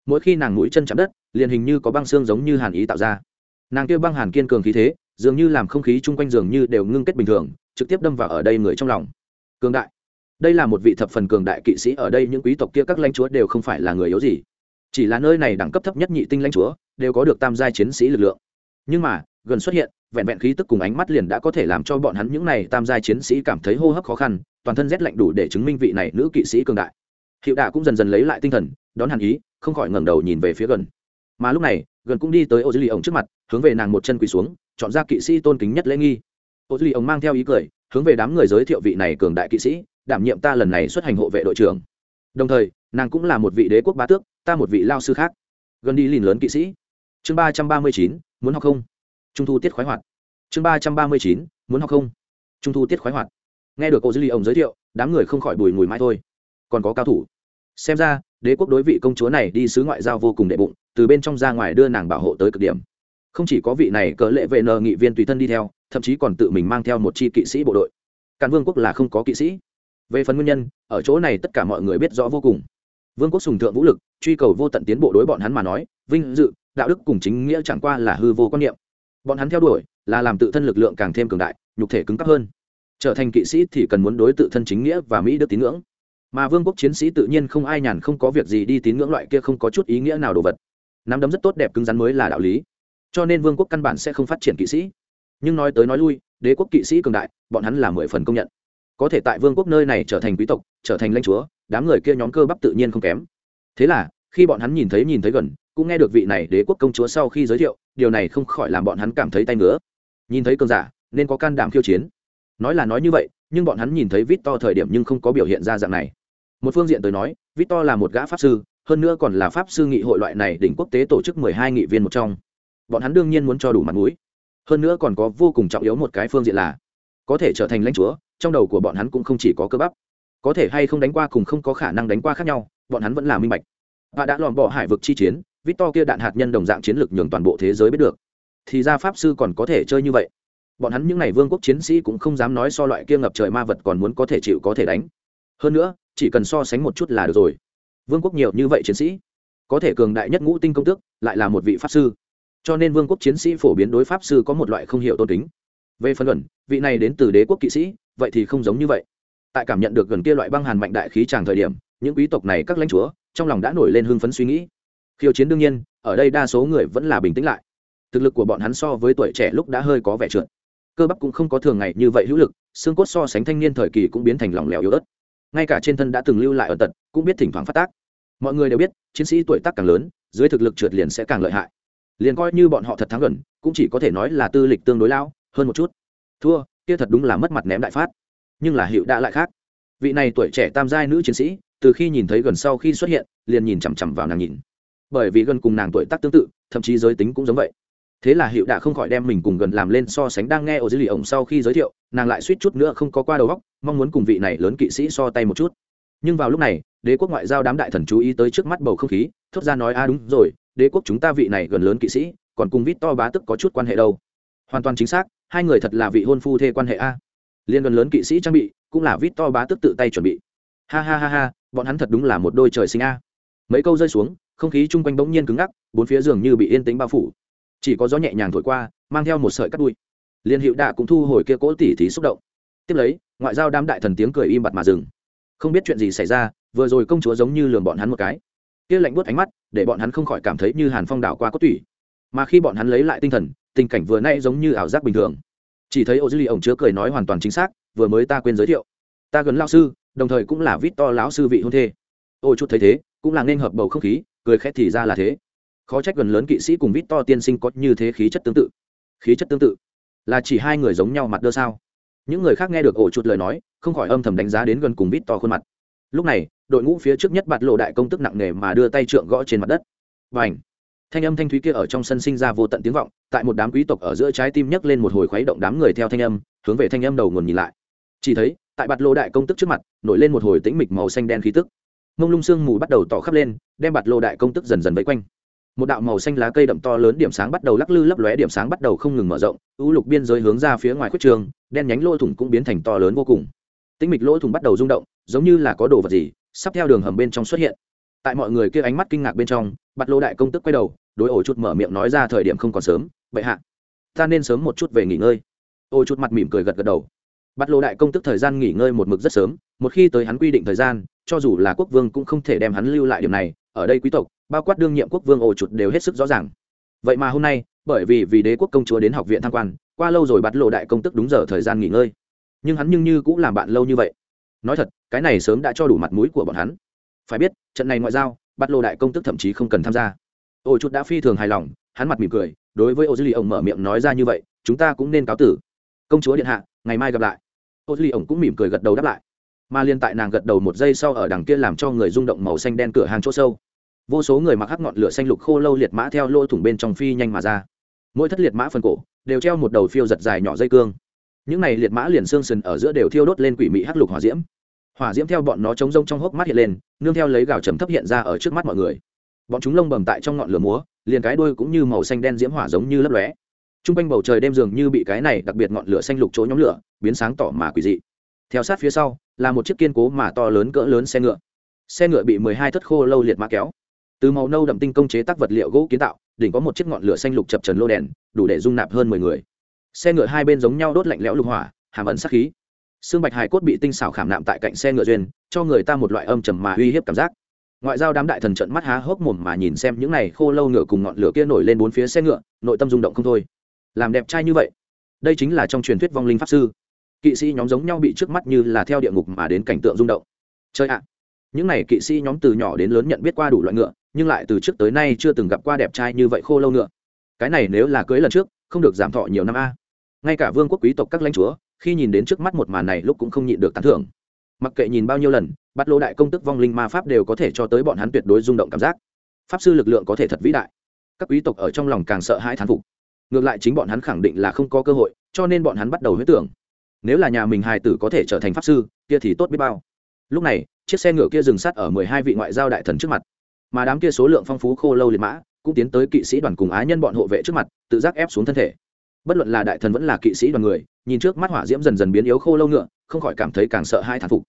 Mỗi khi nàng mũi chân chạm đất, liền hình như có băng xương giống như hàn ý tạo ra. Nàng kia băng hàn kiên cường khí thế, dường như làm không khí chung quanh dường như đều ngưng kết bình thường, trực tiếp đâm vào ở đây người trong lòng. Cường đại. Đây là một vị thập phần cường đại kỵ sĩ, ở đây những quý tộc kia các lãnh chúa đều không phải là người yếu gì. Chỉ là nơi này đẳng cấp thấp nhất nhị tinh lãnh chúa, đều có được tam giai chiến sĩ lực lượng. Nhưng mà, gần xuất hiện vẹn vẹn khí tức cùng ánh mắt liền đã có thể làm cho bọn hắn những này tam giai chiến sĩ cảm thấy hô hấp khó khăn, toàn thân rét lạnh đủ để chứng minh vị này nữ kỵ sĩ cường đại. Hiệu đạ cũng dần dần lấy lại tinh thần, đón hàn ý, không khỏi ngẩng đầu nhìn về phía gần. Mà lúc này, gần cũng đi tới ô dư lì ổng trước mặt, hướng về nàng một chân quỳ xuống, chọn ra kỵ sĩ tôn kính nhất lễ nghi. Ô dư lì ổng mang theo ý cười, hướng về đám người giới thiệu vị này cường đại kỵ sĩ, đảm nhiệm ta lần này xuất hành hộ vệ đội trưởng. Đồng thời, nàng cũng là một vị đế quốc bá tước, ta một vị lao sư khác. Gần đi lìn lớn kỵ sĩ. Chương ba trăm ba mươi chín, muốn học không? Trung thu tiết khoái hoạt. Chương ba trăm ba mươi chín, muốn học không? Trung thu tiết khoái hoạt. Nghe được cô dư ly ông giới thiệu, đám người không khỏi bùi mùi mãi thôi. Còn có cao thủ. Xem ra, đế quốc đối vị công chúa này đi sứ ngoại giao vô cùng đệ bụng, từ bên trong ra ngoài đưa nàng bảo hộ tới cực điểm. Không chỉ có vị này cỡ lệ vệ nờ nghị viên tùy thân đi theo, thậm chí còn tự mình mang theo một chi kỵ sĩ bộ đội. Càn vương quốc là không có kỵ sĩ. Về phần nguyên nhân, ở chỗ này tất cả mọi người biết rõ vô cùng. Vương quốc sùng thượng vũ lực, truy cầu vô tận tiến bộ đối bọn hắn mà nói, vinh dự, đạo đức cùng chính nghĩa chẳng qua là hư vô quan niệm bọn hắn theo đuổi là làm tự thân lực lượng càng thêm cường đại, nhục thể cứng cấp hơn. Trở thành kỵ sĩ thì cần muốn đối tự thân chính nghĩa và mỹ đức tín ngưỡng. Mà vương quốc chiến sĩ tự nhiên không ai nhàn không có việc gì đi tín ngưỡng loại kia không có chút ý nghĩa nào đồ vật. Nắm đấm rất tốt đẹp cứng rắn mới là đạo lý. Cho nên vương quốc căn bản sẽ không phát triển kỵ sĩ. Nhưng nói tới nói lui, đế quốc kỵ sĩ cường đại, bọn hắn là mười phần công nhận. Có thể tại vương quốc nơi này trở thành quý tộc, trở thành lãnh chúa, đám người kia nhóm cơ bắp tự nhiên không kém. Thế là, khi bọn hắn nhìn thấy nhìn thấy gần cũng nghe được vị này đế quốc công chúa sau khi giới thiệu, điều này không khỏi làm bọn hắn cảm thấy tay ngứa. Nhìn thấy cơn giả, nên có can đảm khiêu chiến. Nói là nói như vậy, nhưng bọn hắn nhìn thấy vít to thời điểm nhưng không có biểu hiện ra dạng này. Một phương diện tới nói vít to là một gã pháp sư, hơn nữa còn là pháp sư nghị hội loại này đỉnh quốc tế tổ chức mười hai nghị viên một trong. Bọn hắn đương nhiên muốn cho đủ mặt mũi. Hơn nữa còn có vô cùng trọng yếu một cái phương diện là, có thể trở thành lãnh chúa, trong đầu của bọn hắn cũng không chỉ có cơ bắp. Có thể hay không đánh qua cùng không có khả năng đánh qua khác nhau, bọn hắn vẫn là minh bạch. Và đã lòm bỏ hải vực chi chiến vít to kia đạn hạt nhân đồng dạng chiến lược nhường toàn bộ thế giới biết được. Thì ra pháp sư còn có thể chơi như vậy. Bọn hắn những n à y vương quốc chiến sĩ cũng không dám nói so loại kia ngập trời ma vật còn muốn có thể chịu có thể đánh. Hơn nữa, chỉ cần so sánh một chút là được rồi. Vương quốc nhiều như vậy chiến sĩ, có thể cường đại nhất ngũ tinh công tước, lại là một vị pháp sư. Cho nên vương quốc chiến sĩ phổ biến đối pháp sư có một loại không hiểu tôn kính. Về phần luận, vị này đến từ đế quốc kỵ sĩ, vậy thì không giống như vậy. Tại cảm nhận được gần kia loại băng hàn mạnh đại khí tràng thời điểm, những quý tộc này các lãnh chúa, trong lòng đã nổi lên hưng phấn suy nghĩ khiêu chiến đương nhiên, ở đây đa số người vẫn là bình tĩnh lại. Thực lực của bọn hắn so với tuổi trẻ lúc đã hơi có vẻ trượt. Cơ bắp cũng không có thường ngày như vậy hữu lực, xương cốt so sánh thanh niên thời kỳ cũng biến thành lỏng lẻo yếu ớt. Ngay cả trên thân đã từng lưu lại ở tật, cũng biết thỉnh thoảng phát tác. Mọi người đều biết, chiến sĩ tuổi tác càng lớn, dưới thực lực trượt liền sẽ càng lợi hại. Liền coi như bọn họ thật thắng gần, cũng chỉ có thể nói là tư lịch tương đối lao, hơn một chút. Thua, kia thật đúng là mất mặt ném đại phát. Nhưng là hiệu đã lại khác. Vị này tuổi trẻ tam giai nữ chiến sĩ, từ khi nhìn thấy gần sau khi xuất hiện, liền nhìn chằm chằm vào nàng nhìn bởi vì gần cùng nàng tuổi tác tương tự, thậm chí giới tính cũng giống vậy. Thế là hiệu đã không khỏi đem mình cùng gần làm lên so sánh đang nghe ở dưới lì ổng sau khi giới thiệu, nàng lại suýt chút nữa không có qua đầu góc mong muốn cùng vị này lớn kỵ sĩ so tay một chút. Nhưng vào lúc này, đế quốc ngoại giao đám đại thần chú ý tới trước mắt bầu không khí, thốt ra nói, a, đúng rồi, đế quốc chúng ta vị này gần lớn kỵ sĩ, còn cùng vít to bá tức có chút quan hệ đâu. Hoàn toàn chính xác, hai người thật là vị hôn phu thê quan hệ a. Liên gần lớn kỵ sĩ trang bị, cũng là vít to bá tức tự tay chuẩn bị. Ha ha ha ha, bọn hắn thật đúng là một đôi trời sinh a. Mấy câu rơi xuống không khí chung quanh bỗng nhiên cứng ngắc, bốn phía giường như bị yên tĩnh bao phủ. Chỉ có gió nhẹ nhàng thổi qua, mang theo một sợi cắt đuôi liên hiệu đạ cũng thu hồi kia cỗ tỉ thí xúc động. Tiếp lấy, ngoại giao đám đại thần tiếng cười im bặt mà dừng. Không biết chuyện gì xảy ra, vừa rồi công chúa giống như lường bọn hắn một cái. Kia lạnh buốt ánh mắt, để bọn hắn không khỏi cảm thấy như hàn phong đảo qua cốt tủy. Mà khi bọn hắn lấy lại tinh thần, tình cảnh vừa nay giống như ảo giác bình thường. Chỉ thấy ô dư ly ổng chứa cười nói hoàn toàn chính xác, vừa mới ta quên giới thiệu. Ta gần lao sư, đồng thời cũng là vít to lão sư vị hôn thê. Ôi chút thấy thế, cũng là nên hợp bầu không khí cười khẽ thì ra là thế. Khó trách gần lớn kỵ sĩ cùng vít to tiên sinh có như thế khí chất tương tự. Khí chất tương tự? Là chỉ hai người giống nhau mặt đơ sao? Những người khác nghe được ổ chuột lời nói, không khỏi âm thầm đánh giá đến gần cùng vít to khuôn mặt. Lúc này, đội ngũ phía trước nhất bạt lộ đại công tức nặng nề mà đưa tay trượng gõ trên mặt đất. Và ảnh thanh âm thanh thúy kia ở trong sân sinh ra vô tận tiếng vọng, tại một đám quý tộc ở giữa trái tim nhấc lên một hồi khuấy động đám người theo thanh âm, hướng về thanh âm đầu nguồn nhìn lại. Chỉ thấy, tại bạt lộ đại công tức trước mặt, nổi lên một hồi tĩnh mịch màu xanh đen khí tức mông lung sương mù bắt đầu tỏ khắp lên, đem bạt lộ đại công tức dần dần vây quanh. Một đạo màu xanh lá cây đậm to lớn điểm sáng bắt đầu lắc lư lấp lóe, điểm sáng bắt đầu không ngừng mở rộng ưu lục biên giới hướng ra phía ngoài khuất trường, đen nhánh lỗ thủng cũng biến thành to lớn vô cùng. Tĩnh mịch lỗ thủng bắt đầu rung động, giống như là có đồ vật gì, sắp theo đường hầm bên trong xuất hiện. Tại mọi người kia ánh mắt kinh ngạc bên trong, bạt lô đại công tức quay đầu, đối ổ chút mở miệng nói ra thời điểm không còn sớm vậy hạ, ta nên sớm một chút về nghỉ ngơi. Ổ chút mặt mỉm cười gật gật đầu bắt lô đại công tức thời gian nghỉ ngơi một mực rất sớm, một khi tới hắn quy định thời gian, cho dù là quốc vương cũng không thể đem hắn lưu lại điểm này, ở đây quý tộc, bao quát đương nhiệm quốc vương ổ chuột đều hết sức rõ ràng. Vậy mà hôm nay, bởi vì vì đế quốc công chúa đến học viện tham quan, qua lâu rồi bắt lộ đại công tức đúng giờ thời gian nghỉ ngơi. Nhưng hắn nhưng như cũng làm bạn lâu như vậy. Nói thật, cái này sớm đã cho đủ mặt mũi của bọn hắn. Phải biết, trận này ngoại giao, bắt lộ đại công tức thậm chí không cần tham gia. Ổ chuột đã phi thường hài lòng, hắn mặt mỉm cười, đối với ô dư lì ông mở miệng nói ra như vậy, chúng ta cũng nên cáo tử. Công chúa điện hạ, ngày mai gặp lại ô dư ổng cũng mỉm cười gật đầu đáp lại. Mà liên tại nàng gật đầu một giây sau ở đằng kia làm cho người rung động màu xanh đen cửa hàng chỗ sâu. Vô số người mặc hắc ngọn lửa xanh lục khô lâu liệt mã theo lô thủng bên trong phi nhanh mà ra. Mỗi thất liệt mã phần cổ đều treo một đầu phiêu giật dài nhỏ dây cương. Những này liệt mã liền xương sần ở giữa đều thiêu đốt lên quỷ mị hắc lục hỏa diễm. Hỏa diễm theo bọn nó chống rông trong hốc mắt hiện lên, nương theo lấy gạo trầm thấp hiện ra ở trước mắt mọi người. Bọn chúng lông bầm tại trong ngọn lửa múa, liền cái đuôi cũng như màu xanh đen diễm hỏa giống như lấp lóe t r u n g quanh bầu trời đêm dường như bị cái này đặc biệt ngọn lửa xanh lục chỗ nhóm lửa biến sáng tỏ mà quỷ dị. Theo sát phía sau, là một chiếc kiên cố mà to lớn cỡ lớn xe ngựa. Xe ngựa bị mười hai thất khô lâu liệt mã kéo. Từ màu nâu đậm tinh công chế tác vật liệu gỗ kiến tạo, đỉnh có một chiếc ngọn lửa xanh lục chập trần lô đèn, đủ để dung nạp hơn mười người. Xe ngựa hai bên giống nhau đốt lạnh lẽo lục hỏa, hàm ẩn sắc khí. Xương bạch hài cốt bị tinh xảo khảm nạm tại cạnh xe ngựa duyên, cho người ta một loại âm trầm mà uy hiếp cảm giác. Ngoại giao đám đại thần trận mắt há hốc mồm mà nhìn xem những này khô lâu ngựa cùng ngọn lửa kia nổi lên bốn phía xe ngựa, nội tâm rung động không thôi làm đẹp trai như vậy. Đây chính là trong truyền thuyết vong linh pháp sư. Kỵ sĩ nhóm giống nhau bị trước mắt như là theo địa ngục mà đến cảnh tượng rung động. Chơi ạ! Những này kỵ sĩ nhóm từ nhỏ đến lớn nhận biết qua đủ loại ngựa, nhưng lại từ trước tới nay chưa từng gặp qua đẹp trai như vậy khô lâu ngựa. Cái này nếu là cưới lần trước, không được giảm thọ nhiều năm a. Ngay cả vương quốc quý tộc các lãnh chúa, khi nhìn đến trước mắt một màn này lúc cũng không nhịn được tán thưởng. Mặc kệ nhìn bao nhiêu lần, bắt lô đại công tức vong linh ma pháp đều có thể cho tới bọn hắn tuyệt đối rung động cảm giác. Pháp sư lực lượng có thể thật vĩ đại. Các quý tộc ở trong lòng càng sợ hãi thán phục ngược lại chính bọn hắn khẳng định là không có cơ hội, cho nên bọn hắn bắt đầu huyết tưởng. Nếu là nhà mình hài tử có thể trở thành pháp sư, kia thì tốt biết bao. Lúc này, chiếc xe ngựa kia dừng sát ở mười hai vị ngoại giao đại thần trước mặt. Mà đám kia số lượng phong phú khô lâu liệt mã, cũng tiến tới kỵ sĩ đoàn cùng á nhân bọn hộ vệ trước mặt, tự giác ép xuống thân thể. Bất luận là đại thần vẫn là kỵ sĩ đoàn người, nhìn trước mắt hỏa diễm dần dần biến yếu khô lâu ngựa, không khỏi cảm thấy càng sợ hai thản phục.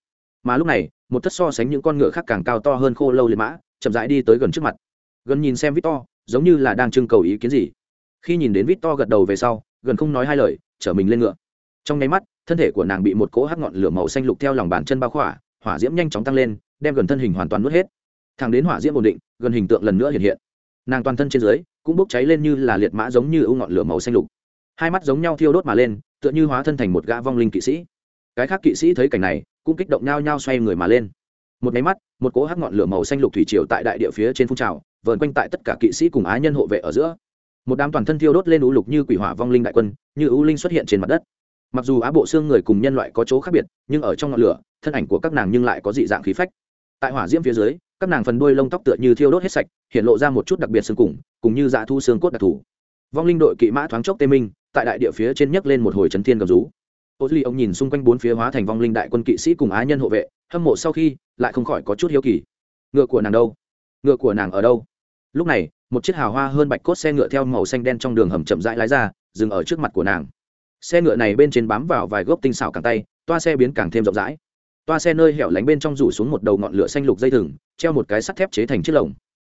Mà lúc này, một thất so sánh những con ngựa khác càng cao to hơn khô lâu liệt mã, chậm rãi đi tới gần trước mặt. Gần nhìn xem victor to giống như là đang trưng cầu ý kiến gì khi nhìn đến vít to gật đầu về sau, gần không nói hai lời, chở mình lên ngựa. Trong nháy mắt, thân thể của nàng bị một cỗ hắc ngọn lửa màu xanh lục theo lòng bàn chân bao khỏa, hỏa diễm nhanh chóng tăng lên, đem gần thân hình hoàn toàn nuốt hết. Thẳng đến hỏa diễm ổn định, gần hình tượng lần nữa hiện hiện. Nàng toàn thân trên dưới cũng bốc cháy lên như là liệt mã giống như ưu ngọn lửa màu xanh lục. Hai mắt giống nhau thiêu đốt mà lên, tựa như hóa thân thành một gã vong linh kỵ sĩ. Cái khác kỵ sĩ thấy cảnh này, cũng kích động nhao nhao xoay người mà lên. Một máy mắt, một cỗ hắc ngọn lửa màu xanh lục thủy triều tại đại địa phía trên phun trào, vờn quanh tại tất cả kỵ sĩ cùng á nhân hộ vệ ở giữa một đám toàn thân thiêu đốt lên ú lục như quỷ hỏa vong linh đại quân, như ưu linh xuất hiện trên mặt đất. Mặc dù á bộ xương người cùng nhân loại có chỗ khác biệt, nhưng ở trong ngọn lửa, thân ảnh của các nàng nhưng lại có dị dạng khí phách. Tại hỏa diễm phía dưới, các nàng phần đuôi lông tóc tựa như thiêu đốt hết sạch, hiện lộ ra một chút đặc biệt xương cùng cùng như dạ thu xương cốt đặc thù. Vong linh đội kỵ mã thoáng chốc tê minh, tại đại địa phía trên nhấc lên một hồi chấn thiên gầm rú. Ô duy ông nhìn xung quanh bốn phía hóa thành vong linh đại quân kỵ sĩ cùng á nhân hộ vệ, hâm mộ sau khi, lại không khỏi có chút hiếu kỳ. Ngựa của nàng đâu? Ngựa của nàng ở đâu? Lúc này một chiếc hào hoa hơn bạch cốt xe ngựa theo màu xanh đen trong đường hầm chậm rãi lái ra, dừng ở trước mặt của nàng. Xe ngựa này bên trên bám vào vài gốc tinh xảo càng tay, toa xe biến càng thêm rộng rãi. Toa xe nơi hẻo lánh bên trong rủ xuống một đầu ngọn lửa xanh lục dây thừng, treo một cái sắt thép chế thành chiếc lồng.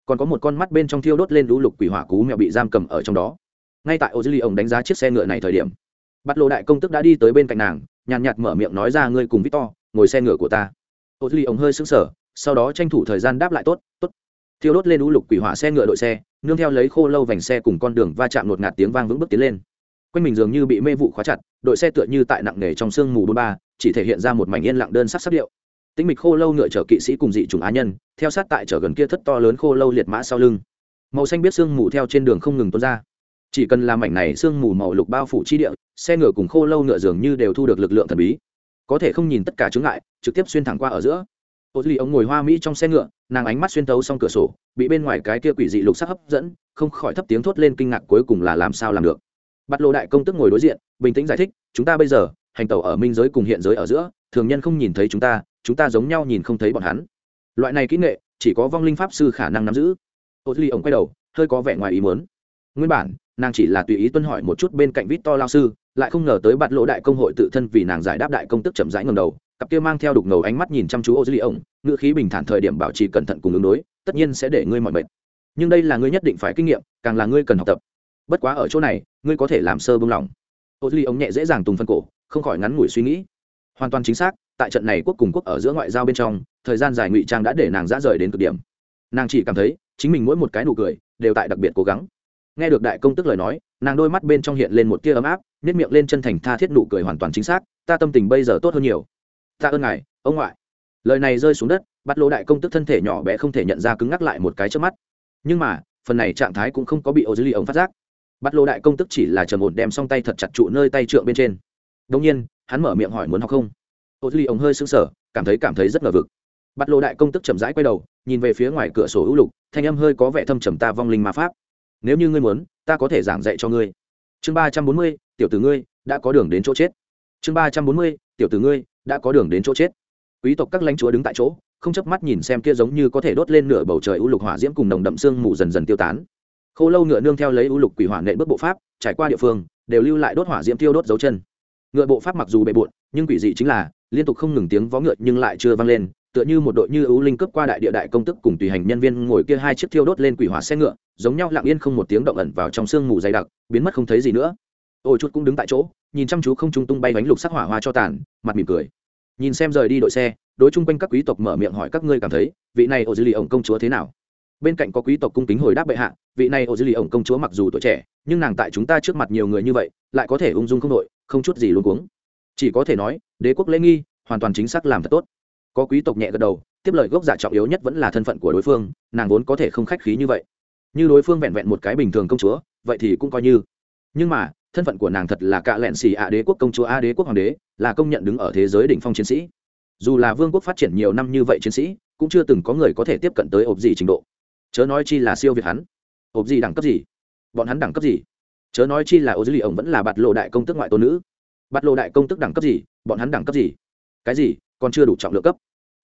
Còn có một con mắt bên trong thiêu đốt lên lũ lục quỷ hỏa cú mèo bị giam cầm ở trong đó. Ngay tại ô dư ly ông đánh giá chiếc xe ngựa này thời điểm, bắt lộ đại công tức đã đi tới bên cạnh nàng, nhàn nhạt mở miệng nói ra, ngươi cùng victor, ngồi xe ngựa của ta. Ô dư ly ông hơi sững sờ, sau đó tranh thủ thời gian đáp lại, tốt tốt thiêu đốt lên u lục quỷ hỏa xe ngựa đội xe, nương theo lấy khô lâu vành xe cùng con đường va chạm ngột ngạt tiếng vang vững bước tiến lên. Quanh mình dường như bị mê vụ khóa chặt, đội xe tựa như tại nặng nề trong sương mù bôn ba, chỉ thể hiện ra một mảnh yên lặng đơn sắc sắc điệu. Tinh mịch khô lâu ngựa chở kỵ sĩ cùng dị trùng á nhân, theo sát tại chở gần kia thất to lớn khô lâu liệt mã sau lưng. Màu xanh biết sương mù theo trên đường không ngừng tuôn ra. Chỉ cần làm mảnh này sương mù màu lục bao phủ chi địa, xe ngựa cùng khô lâu ngựa dường như đều thu được lực lượng thần bí. Có thể không nhìn tất cả chướng ngại, trực tiếp xuyên thẳng qua ở giữa ô duy ông ngồi hoa mỹ trong xe ngựa, nàng ánh mắt xuyên tấu xong cửa sổ, bị bên ngoài cái kia quỷ dị lục sắc hấp dẫn, không khỏi thấp tiếng thốt lên kinh ngạc cuối cùng là làm sao làm được. Bắt lộ đại công tức ngồi đối diện, bình tĩnh giải thích, chúng ta bây giờ, hành tẩu ở minh giới cùng hiện giới ở giữa, thường nhân không nhìn thấy chúng ta chúng ta giống nhau nhìn không thấy bọn hắn. Loại này kỹ nghệ, chỉ có vong linh pháp sư khả năng nắm giữ. Ô duy ông quay đầu, hơi có vẻ ngoài ý muốn. Nguyên bản, nàng chỉ là tùy ý tuân hỏi một chút bên cạnh vít to lao sư, lại không ngờ tới bạt lộ đại công hội tự thân vì nàng giải đáp đại công tức chậm rãi ngầm đầu cặp kia mang theo đục ngầu ánh mắt nhìn chăm chú ô dư ly ổng ngựa khí bình thản thời điểm bảo trì cẩn thận cùng ứng đối, tất nhiên sẽ để ngươi mọi mệt. Nhưng đây là ngươi nhất định phải kinh nghiệm, càng là ngươi cần học tập. Bất quá ở chỗ này, ngươi có thể làm sơ bông lòng. Ô dư ly ổng nhẹ dễ dàng tùng phân cổ, không khỏi ngắn ngủi suy nghĩ. Hoàn toàn chính xác, tại trận này quốc cùng quốc ở giữa ngoại giao bên trong, thời gian dài ngụy trang đã để nàng dã rời đến cực điểm. Nàng chỉ cảm thấy, chính mình mỗi một cái nụ cười, đều tại đặc biệt cố gắng. Nghe được đại công tức lời nói, nàng đôi mắt bên trong hiện lên một tia ấm áp nếp miệng lên chân thành tha thiết nụ cười hoàn toàn chính xác, ta tâm tình bây giờ tốt hơn nhiều ta ơn ngài, ông ngoại. Lời này rơi xuống đất, bắt lô đại công tức thân thể nhỏ bé không thể nhận ra cứng ngắc lại một cái trước mắt. Nhưng mà, phần này trạng thái cũng không có bị ô dư ly ống phát giác. Bắt lô đại công tức chỉ là trầm ổn đem song tay thật chặt trụ nơi tay trượng bên trên. Đông nhiên, hắn mở miệng hỏi muốn học không? Ô dư ly ống hơi sững sờ, cảm thấy cảm thấy rất ngờ vực. Bắt lô đại công tức chậm rãi quay đầu, nhìn về phía ngoài cửa sổ hữu lục, thanh âm hơi có vẻ thâm trầm ta vong linh ma pháp. Nếu như ngươi muốn, ta có thể giảng dạy cho ngươi. Chương ba trăm bốn mươi, tiểu tử ngươi, đã có đường đến chỗ chết. Chương ba trăm bốn mươi, tiểu tử ngươi đã có đường đến chỗ chết. Quý tộc các lãnh chúa đứng tại chỗ, không chớp mắt nhìn xem kia giống như có thể đốt lên nửa bầu trời u lục hỏa diễm cùng nồng đậm sương mù dần dần tiêu tán. Khô lâu ngựa nương theo lấy u lục quỷ hỏa nện bước bộ pháp, trải qua địa phương, đều lưu lại đốt hỏa diễm tiêu đốt dấu chân. Ngựa bộ pháp mặc dù bề bộn, nhưng quỷ dị chính là, liên tục không ngừng tiếng vó ngựa nhưng lại chưa vang lên, tựa như một đội như ưu linh cướp qua đại địa đại công tức cùng tùy hành nhân viên ngồi kia hai chiếc thiêu đốt lên quỷ hỏa xe ngựa, giống nhau lặng yên không một tiếng động ẩn vào trong sương mù dày đặc, biến mất không thấy gì nữa. Ôi chút cũng đứng tại chỗ nhìn chăm chú không trung tung bay bánh lục sắc hỏa hoa cho tàn, mặt mỉm cười. Nhìn xem rời đi đội xe, đối chung quanh các quý tộc mở miệng hỏi các ngươi cảm thấy, vị này ô dư lì ổng công chúa thế nào? Bên cạnh có quý tộc cung kính hồi đáp bệ hạ, vị này ô dư lì ổng công chúa mặc dù tuổi trẻ, nhưng nàng tại chúng ta trước mặt nhiều người như vậy, lại có thể ung dung không đội, không chút gì luôn cuống. Chỉ có thể nói, đế quốc lễ nghi, hoàn toàn chính xác làm thật tốt. Có quý tộc nhẹ gật đầu, tiếp lời gốc giả trọng yếu nhất vẫn là thân phận của đối phương, nàng vốn có thể không khách khí như vậy. Như đối phương vẹn vẹn một cái bình thường công chúa, vậy thì cũng coi như. Nhưng mà thân phận của nàng thật là cạ lẹn xì ạ đế quốc công chúa a đế quốc hoàng đế, là công nhận đứng ở thế giới đỉnh phong chiến sĩ. Dù là vương quốc phát triển nhiều năm như vậy chiến sĩ, cũng chưa từng có người có thể tiếp cận tới ộp gì trình độ. Chớ nói chi là siêu việt hắn. Ộp gì đẳng cấp gì? Bọn hắn đẳng cấp gì? Chớ nói chi là ô dư lì ổng vẫn là bạt lộ đại công tức ngoại tôn nữ. Bạt lộ đại công tức đẳng cấp gì? Bọn hắn đẳng cấp gì? Cái gì? Còn chưa đủ trọng lượng cấp.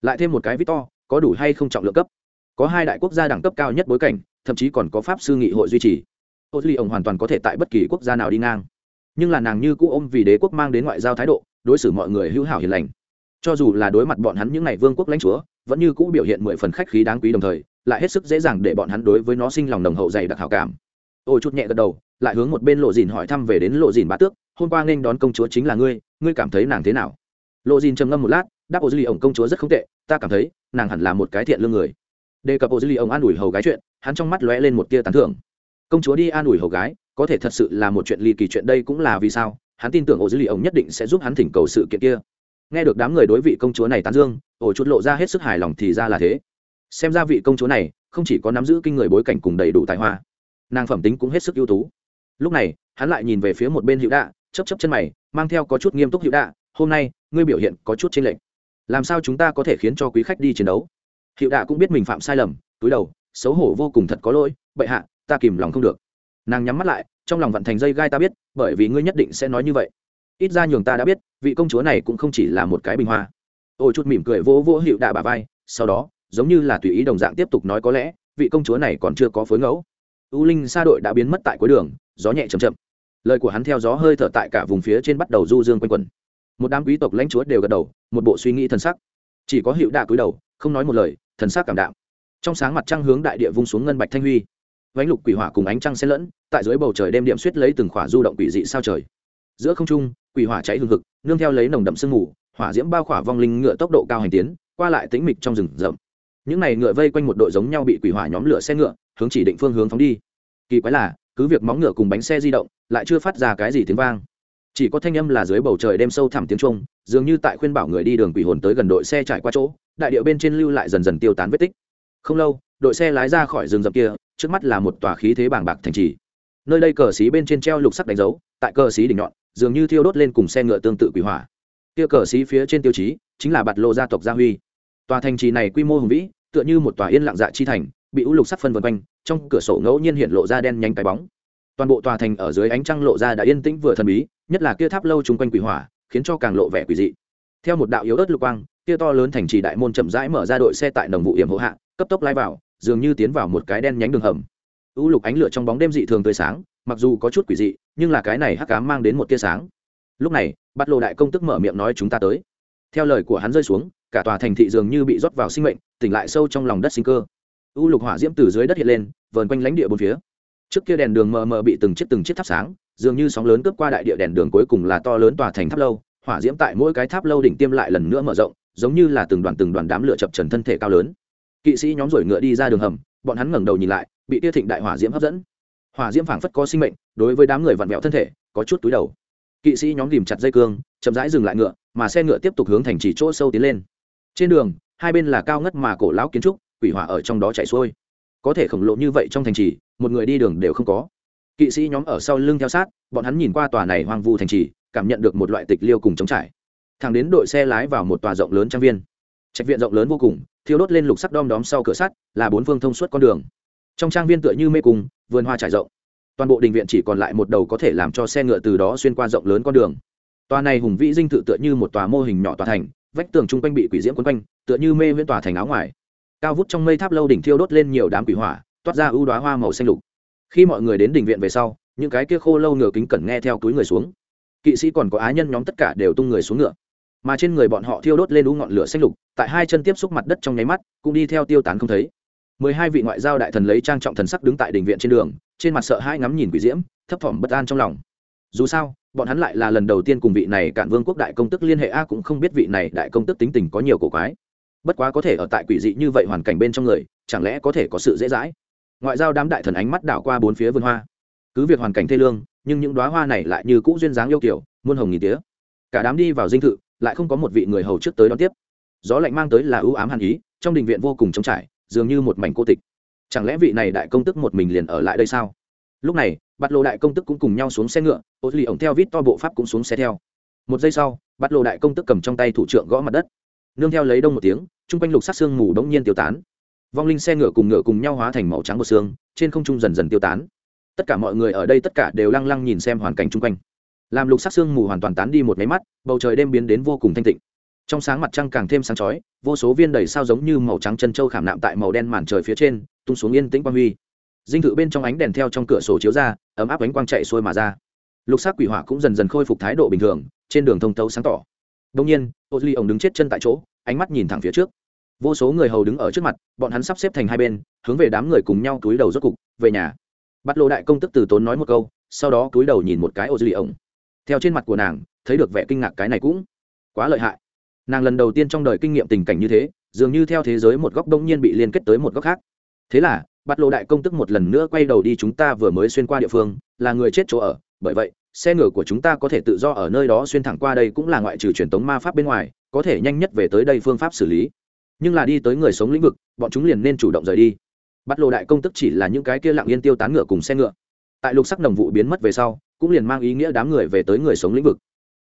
Lại thêm một cái vít to, có đủ hay không trọng lượng cấp? Có hai đại quốc gia đẳng cấp cao nhất bối cảnh, thậm chí còn có pháp sư nghị hội duy trì ô duy ổng hoàn toàn có thể tại bất kỳ quốc gia nào đi ngang. Nhưng là nàng như cũ ôm vì đế quốc mang đến ngoại giao thái độ, đối xử mọi người hữu hảo hiền lành. Cho dù là đối mặt bọn hắn những ngày vương quốc lãnh chúa, vẫn như cũ biểu hiện mười phần khách khí đáng quý đồng thời, lại hết sức dễ dàng để bọn hắn đối với nó sinh lòng đồng hậu dày đặc hảo cảm. Ôi chút nhẹ gật đầu, lại hướng một bên lộ dìn hỏi thăm về đến lộ dìn bá tước, hôm qua nên đón công chúa chính là ngươi ngươi cảm thấy nàng thế nào? Lộ dìn trầm ngâm một lát, đáp ô dư ly ổng công chúa rất không tệ, ta cảm thấy nàng hẳn là một cái thiện lương người. Đề cập ô dư ly ổng an ủi hầu gái chuyện, hắn trong mắt lóe lên một tia tán thưởng công chúa đi an ủi hầu gái, có thể thật sự là một chuyện ly kỳ chuyện đây cũng là vì sao, hắn tin tưởng ổ dữ lì ổng nhất định sẽ giúp hắn thỉnh cầu sự kiện kia. Nghe được đám người đối vị công chúa này tán dương, ổ chút lộ ra hết sức hài lòng thì ra là thế. Xem ra vị công chúa này không chỉ có nắm giữ kinh người bối cảnh cùng đầy đủ tài hoa, nàng phẩm tính cũng hết sức ưu tú. Lúc này, hắn lại nhìn về phía một bên hữu đạ chấp chấp chân mày, mang theo có chút nghiêm túc hữu đạ, hôm nay, ngươi biểu hiện có chút chênh lệch. Làm sao chúng ta có thể khiến cho quý khách đi chiến đấu? Hiệu đạ cũng biết mình phạm sai lầm, túi đầu, xấu hổ vô cùng thật có lỗi, bệ hạ ta kìm lòng không được. Nàng nhắm mắt lại, trong lòng vận thành dây gai ta biết, bởi vì ngươi nhất định sẽ nói như vậy. Ít ra nhường ta đã biết, vị công chúa này cũng không chỉ là một cái bình hoa. Ôi chút mỉm cười vỗ vỗ hiệu đạ bà vai, sau đó, giống như là tùy ý đồng dạng tiếp tục nói có lẽ, vị công chúa này còn chưa có phối ngẫu. U linh xa đội đã biến mất tại cuối đường, gió nhẹ chầm chậm. Lời của hắn theo gió hơi thở tại cả vùng phía trên bắt đầu du dương quanh quẩn. Một đám quý tộc lãnh chúa đều gật đầu, một bộ suy nghĩ thần sắc. Chỉ có hiệu đạ cúi đầu, không nói một lời, thần sắc cảm đạm. Trong sáng mặt trăng hướng đại địa vung xuống ngân bạch thanh huy vánh lục quỷ hỏa cùng ánh trăng xen lẫn, tại dưới bầu trời đêm điểm suýt lấy từng khỏa du động quỷ dị sao trời. Giữa không trung, quỷ hỏa cháy hừng hực, nương theo lấy nồng đậm sương mù, hỏa diễm bao khỏa vong linh ngựa tốc độ cao hành tiến, qua lại tĩnh mịch trong rừng rậm. Những này ngựa vây quanh một đội giống nhau bị quỷ hỏa nhóm lửa xe ngựa, hướng chỉ định phương hướng phóng đi. Kỳ quái là, cứ việc móng ngựa cùng bánh xe di động, lại chưa phát ra cái gì tiếng vang. Chỉ có thanh âm là dưới bầu trời đêm sâu thẳm tiếng trung dường như tại khuyên bảo người đi đường quỷ hồn tới gần đội xe trải qua chỗ, đại điệu bên trên lưu lại dần dần tiêu tán vết tích. Không lâu, đội xe lái ra khỏi rừng rậm kia trước mắt là một tòa khí thế bàng bạc thành trì. Nơi đây cờ xí bên trên treo lục sắc đánh dấu, tại cờ xí đỉnh nhọn, dường như thiêu đốt lên cùng xe ngựa tương tự quỷ hỏa. Kia cờ xí phía trên tiêu chí chính là bạt lộ gia tộc gia huy. Tòa thành trì này quy mô hùng vĩ, tựa như một tòa yên lặng dạ chi thành, bị u lục sắc phân vân quanh, trong cửa sổ ngẫu nhiên hiện lộ ra đen nhánh cái bóng. Toàn bộ tòa thành ở dưới ánh trăng lộ ra đã yên tĩnh vừa thần bí, nhất là kia tháp lâu chung quanh quỷ hỏa, khiến cho càng lộ vẻ quỷ dị. Theo một đạo yếu ớt lục quang, kia to lớn thành trì đại môn chậm rãi mở ra đội xe tại đồng vụ yểm hộ hạ, cấp tốc lai vào dường như tiến vào một cái đen nhánh đường hầm. U lục ánh lửa trong bóng đêm dị thường tươi sáng, mặc dù có chút quỷ dị, nhưng là cái này hắc cám mang đến một tia sáng. Lúc này bắt lộ đại công tức mở miệng nói chúng ta tới. Theo lời của hắn rơi xuống, cả tòa thành thị dường như bị rót vào sinh mệnh, tỉnh lại sâu trong lòng đất sinh cơ. U lục hỏa diễm từ dưới đất hiện lên, vờn quanh lãnh địa bốn phía. Trước kia đèn đường mờ mờ bị từng chiếc từng chiếc thắp sáng, dường như sóng lớn cướp qua đại địa đèn đường cuối cùng là to lớn tòa thành tháp lâu, hỏa diễm tại mỗi cái tháp lâu đỉnh tiêm lại lần nữa mở rộng, giống như là từng đoàn từng đoàn đám lửa chập trần thân thể cao lớn kỵ sĩ nhóm rồi ngựa đi ra đường hầm, bọn hắn ngẩng đầu nhìn lại, bị tia thịnh đại hỏa diễm hấp dẫn. Hỏa diễm phảng phất có sinh mệnh, đối với đám người vặn vẹo thân thể, có chút túi đầu. Kỵ sĩ nhóm tìm chặt dây cương, chậm rãi dừng lại ngựa, mà xe ngựa tiếp tục hướng thành trì chỗ sâu tiến lên. Trên đường, hai bên là cao ngất mà cổ lão kiến trúc, quỷ hỏa ở trong đó chạy xuôi. Có thể khổng lồ như vậy trong thành trì, một người đi đường đều không có. Kỵ sĩ nhóm ở sau lưng theo sát, bọn hắn nhìn qua tòa này hoang vu thành trì, cảm nhận được một loại tịch liêu cùng chống trải. Thẳng đến đội xe lái vào một tòa rộng lớn trang viên. Trạch viện rộng lớn vô cùng thiêu đốt lên lục sắc đom đóm sau cửa sắt, là bốn phương thông suốt con đường. Trong trang viên tựa như mê cung, vườn hoa trải rộng. Toàn bộ đình viện chỉ còn lại một đầu có thể làm cho xe ngựa từ đó xuyên qua rộng lớn con đường. Tòa này hùng vĩ dinh thự tựa như một tòa mô hình nhỏ tòa thành, vách tường chung quanh bị quỷ diễm quấn quanh, tựa như mê viễn tòa thành áo ngoài. Cao vút trong mây tháp lâu đỉnh thiêu đốt lên nhiều đám quỷ hỏa, toát ra ưu đoá hoa màu xanh lục. Khi mọi người đến đình viện về sau, những cái kia khô lâu ngựa kính cẩn nghe theo túi người xuống. Kỵ sĩ còn có á nhân nhóm tất cả đều tung người xuống ngựa mà trên người bọn họ thiêu đốt lên ú ngọn lửa xanh lục, tại hai chân tiếp xúc mặt đất trong nháy mắt, cũng đi theo tiêu tán không thấy. Mười hai vị ngoại giao đại thần lấy trang trọng thần sắc đứng tại đình viện trên đường, trên mặt sợ hãi ngắm nhìn quỷ diễm, thấp thỏm bất an trong lòng. Dù sao, bọn hắn lại là lần đầu tiên cùng vị này cản vương quốc đại công tức liên hệ a, cũng không biết vị này đại công tức tính tình có nhiều cổ quái. Bất quá có thể ở tại quỷ dị như vậy hoàn cảnh bên trong người, chẳng lẽ có thể có sự dễ dãi? Ngoại giao đám đại thần ánh mắt đảo qua bốn phía vườn hoa. Cứ việc hoàn cảnh thê lương, nhưng những đoá hoa này lại như cũ duyên dáng yêu kiểu muôn hồng nghìn tía. Cả đám đi vào dinh thự lại không có một vị người hầu trước tới đón tiếp. Gió lạnh mang tới là ưu ám hàn ý, trong đình viện vô cùng trống trải, dường như một mảnh cô tịch. Chẳng lẽ vị này đại công tức một mình liền ở lại đây sao? Lúc này bắt lộ đại công tức cũng cùng nhau xuống xe ngựa, ô lì ổng theo vít to bộ pháp cũng xuống xe theo. Một giây sau bắt lộ đại công tức cầm trong tay thủ trưởng gõ mặt đất. Nương theo lấy đông một tiếng chung quanh lục sát xương mù đống nhiên tiêu tán. Vong linh xe ngựa cùng ngựa cùng nhau hóa thành màu trắng một xương, trên không trung dần dần tiêu tán. Tất cả mọi người ở đây tất cả đều lăng lăng nhìn xem hoàn cảnh chung quanh làm lục sắc xương mù hoàn toàn tán đi một máy mắt, bầu trời đêm biến đến vô cùng thanh tịnh. Trong sáng mặt trăng càng thêm sáng chói, vô số viên đầy sao giống như màu trắng chân trâu khảm nạm tại màu đen màn trời phía trên, tung xuống yên tĩnh quang huy. Dinh thự bên trong ánh đèn theo trong cửa sổ chiếu ra, ấm áp ánh quang chạy xuôi mà ra. Lục sắc quỷ hỏa cũng dần dần khôi phục thái độ bình thường, trên đường thông tấu sáng tỏ. Đông nhiên ô duy ổng đứng chết chân tại chỗ, ánh mắt nhìn thẳng phía trước. Vô số người hầu đứng ở trước mặt, bọn hắn sắp xếp thành hai bên, hướng về đám người cùng nhau túi đầu rốt cục, về nhà. Bắt lộ đại công tức từ tốn nói một câu, sau đó túi đầu nhìn một cái ô duy ổng theo trên mặt của nàng, thấy được vẻ kinh ngạc cái này cũng quá lợi hại. Nàng lần đầu tiên trong đời kinh nghiệm tình cảnh như thế, dường như theo thế giới một góc đông nhiên bị liên kết tới một góc khác. Thế là, bắt lộ đại công tức một lần nữa quay đầu đi chúng ta vừa mới xuyên qua địa phương, là người chết chỗ ở. Bởi vậy, xe ngựa của chúng ta có thể tự do ở nơi đó xuyên thẳng qua đây cũng là ngoại trừ truyền tống ma pháp bên ngoài, có thể nhanh nhất về tới đây phương pháp xử lý. Nhưng là đi tới người sống lĩnh vực, bọn chúng liền nên chủ động rời đi. Bắt lộ đại công tức chỉ là những cái kia lặng yên tiêu tán ngựa cùng xe ngựa. Tại lục sắc đồng vụ biến mất về sau cũng liền mang ý nghĩa đám người về tới người sống lĩnh vực.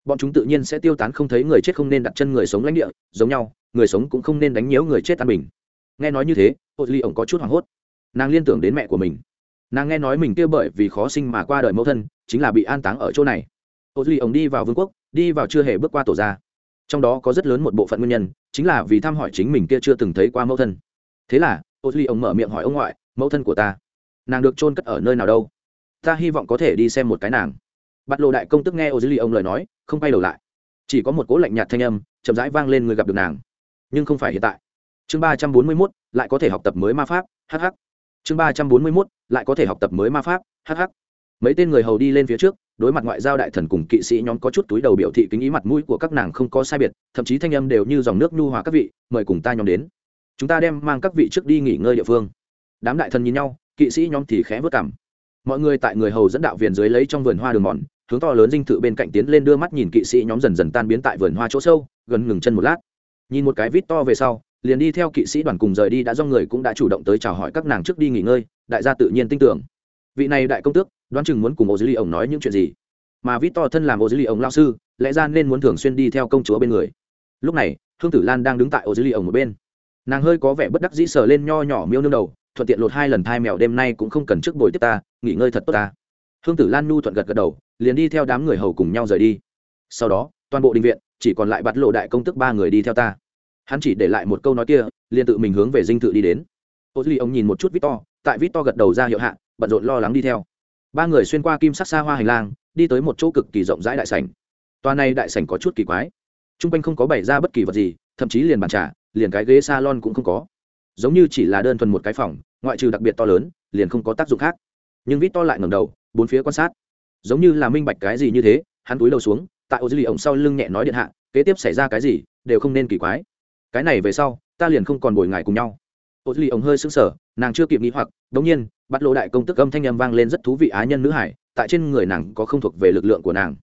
Bọn chúng tự nhiên sẽ tiêu tán không thấy người chết không nên đặt chân người sống lãnh địa, giống nhau, người sống cũng không nên đánh nhiễu người chết an bình. Nghe nói như thế ô ly ổng có chút hoảng hốt. Nàng liên tưởng đến mẹ của mình. Nàng nghe nói mình kia bởi vì khó sinh mà qua đời mẫu thân, chính là bị an táng ở chỗ này. Ô ly ổng đi vào vương quốc, đi vào chưa hề bước qua tổ ra trong đó có rất lớn một bộ phận nguyên nhân, chính là vì thăm hỏi chính mình kia chưa từng thấy qua mẫu thân. Thế là ô ly ổng mở miệng hỏi ông ngoại, mẫu thân của ta, nàng được chôn cất ở nơi nào đâu? Ta hy vọng có thể đi xem một cái nàng. Bắt lộ đại công tức nghe ô dư ly ông lời nói, không quay đầu lại. Chỉ có một cố lạnh nhạt thanh âm, chậm rãi vang lên người gặp được nàng. Nhưng không phải hiện tại. Chương ba trăm bốn mươi mốt, lại có thể học tập mới ma pháp hh chương ba trăm bốn mươi mốt, lại có thể học tập mới ma pháp hh mấy tên người hầu đi lên phía trước, đối mặt ngoại giao đại thần cùng kỵ sĩ nhóm có chút túi đầu biểu thị kính ý mặt mũi của các nàng không có sai biệt, thậm chí thanh âm đều như dòng nước nhu hòa các vị, mời cùng ta nhóm đến. Chúng ta đem mang các vị trước đi nghỉ ngơi địa phương. Đám đại thần nhìn nhau, kỵ sĩ nhóm thì khẽ vất cảm mọi người tại người hầu dẫn đạo viền dưới lấy trong vườn hoa đường mòn, hướng to lớn dinh thự bên cạnh tiến lên đưa mắt nhìn kỵ sĩ nhóm dần dần tan biến tại vườn hoa chỗ sâu, gần ngừng chân một lát. Nhìn một cái vít to về sau, liền đi theo kỵ sĩ đoàn cùng rời đi đã do người cũng đã chủ động tới chào hỏi các nàng trước đi nghỉ ngơi, đại gia tự nhiên tin tưởng. Vị này đại công tước, đoán chừng muốn cùng ô dư ly ổng nói những chuyện gì? Mà vít to thân làm ô dư ly ổng lao sư, lẽ ra nên muốn thường xuyên đi theo công chúa bên người. Lúc này, hương tử lan đang đứng tại ô dư ly ổng một bên. Nàng hơi có vẻ bất đắc dĩ sờ lên nho nhỏ miêu nương đầu thuận tiện lột hai lần thai mèo đêm nay cũng không cần trước buổi tiếp ta, nghỉ ngơi thật tốt ta. Hương tử lan nu thuận gật gật đầu, liền đi theo đám người hầu cùng nhau rời đi. Sau đó, toàn bộ đình viện, chỉ còn lại bắt lộ đại công tức ba người đi theo ta. Hắn chỉ để lại một câu nói kia, liền tự mình hướng về dinh thự đi đến. Ô duy ông nhìn một chút victor, tại victor gật đầu ra hiệu hạ, bận rộn lo lắng đi theo. Ba người xuyên qua kim sắc xa hoa hành lang, đi tới một chỗ cực kỳ rộng rãi đại sảnh. Toa này đại sảnh có chút kỳ quái. T r u n g quanh không có bày ra bất kỳ vật gì, thậm chí liền bàn trà, liền cái ghế s a lon cũng không có giống như chỉ là đơn thuần một cái phòng, ngoại trừ đặc biệt to lớn, liền không có tác dụng khác. Nhưng vít to lại ngầm đầu, bốn phía quan sát. Giống như là minh bạch cái gì như thế, hắn túi đầu xuống, tại ô dư lì ổng sau lưng nhẹ nói điện hạ, kế tiếp xảy ra cái gì, đều không nên kỳ quái. Cái này về sau, ta liền không còn bồi ngài cùng nhau. Ô duy ông hơi sững sờ, nàng chưa kịp nghĩ hoặc đống nhiên, bắt lỗ đại công tức âm thanh âm vang lên rất thú vị á nhân nữ hải, tại trên người nàng có không thuộc về lực lượng của nàng.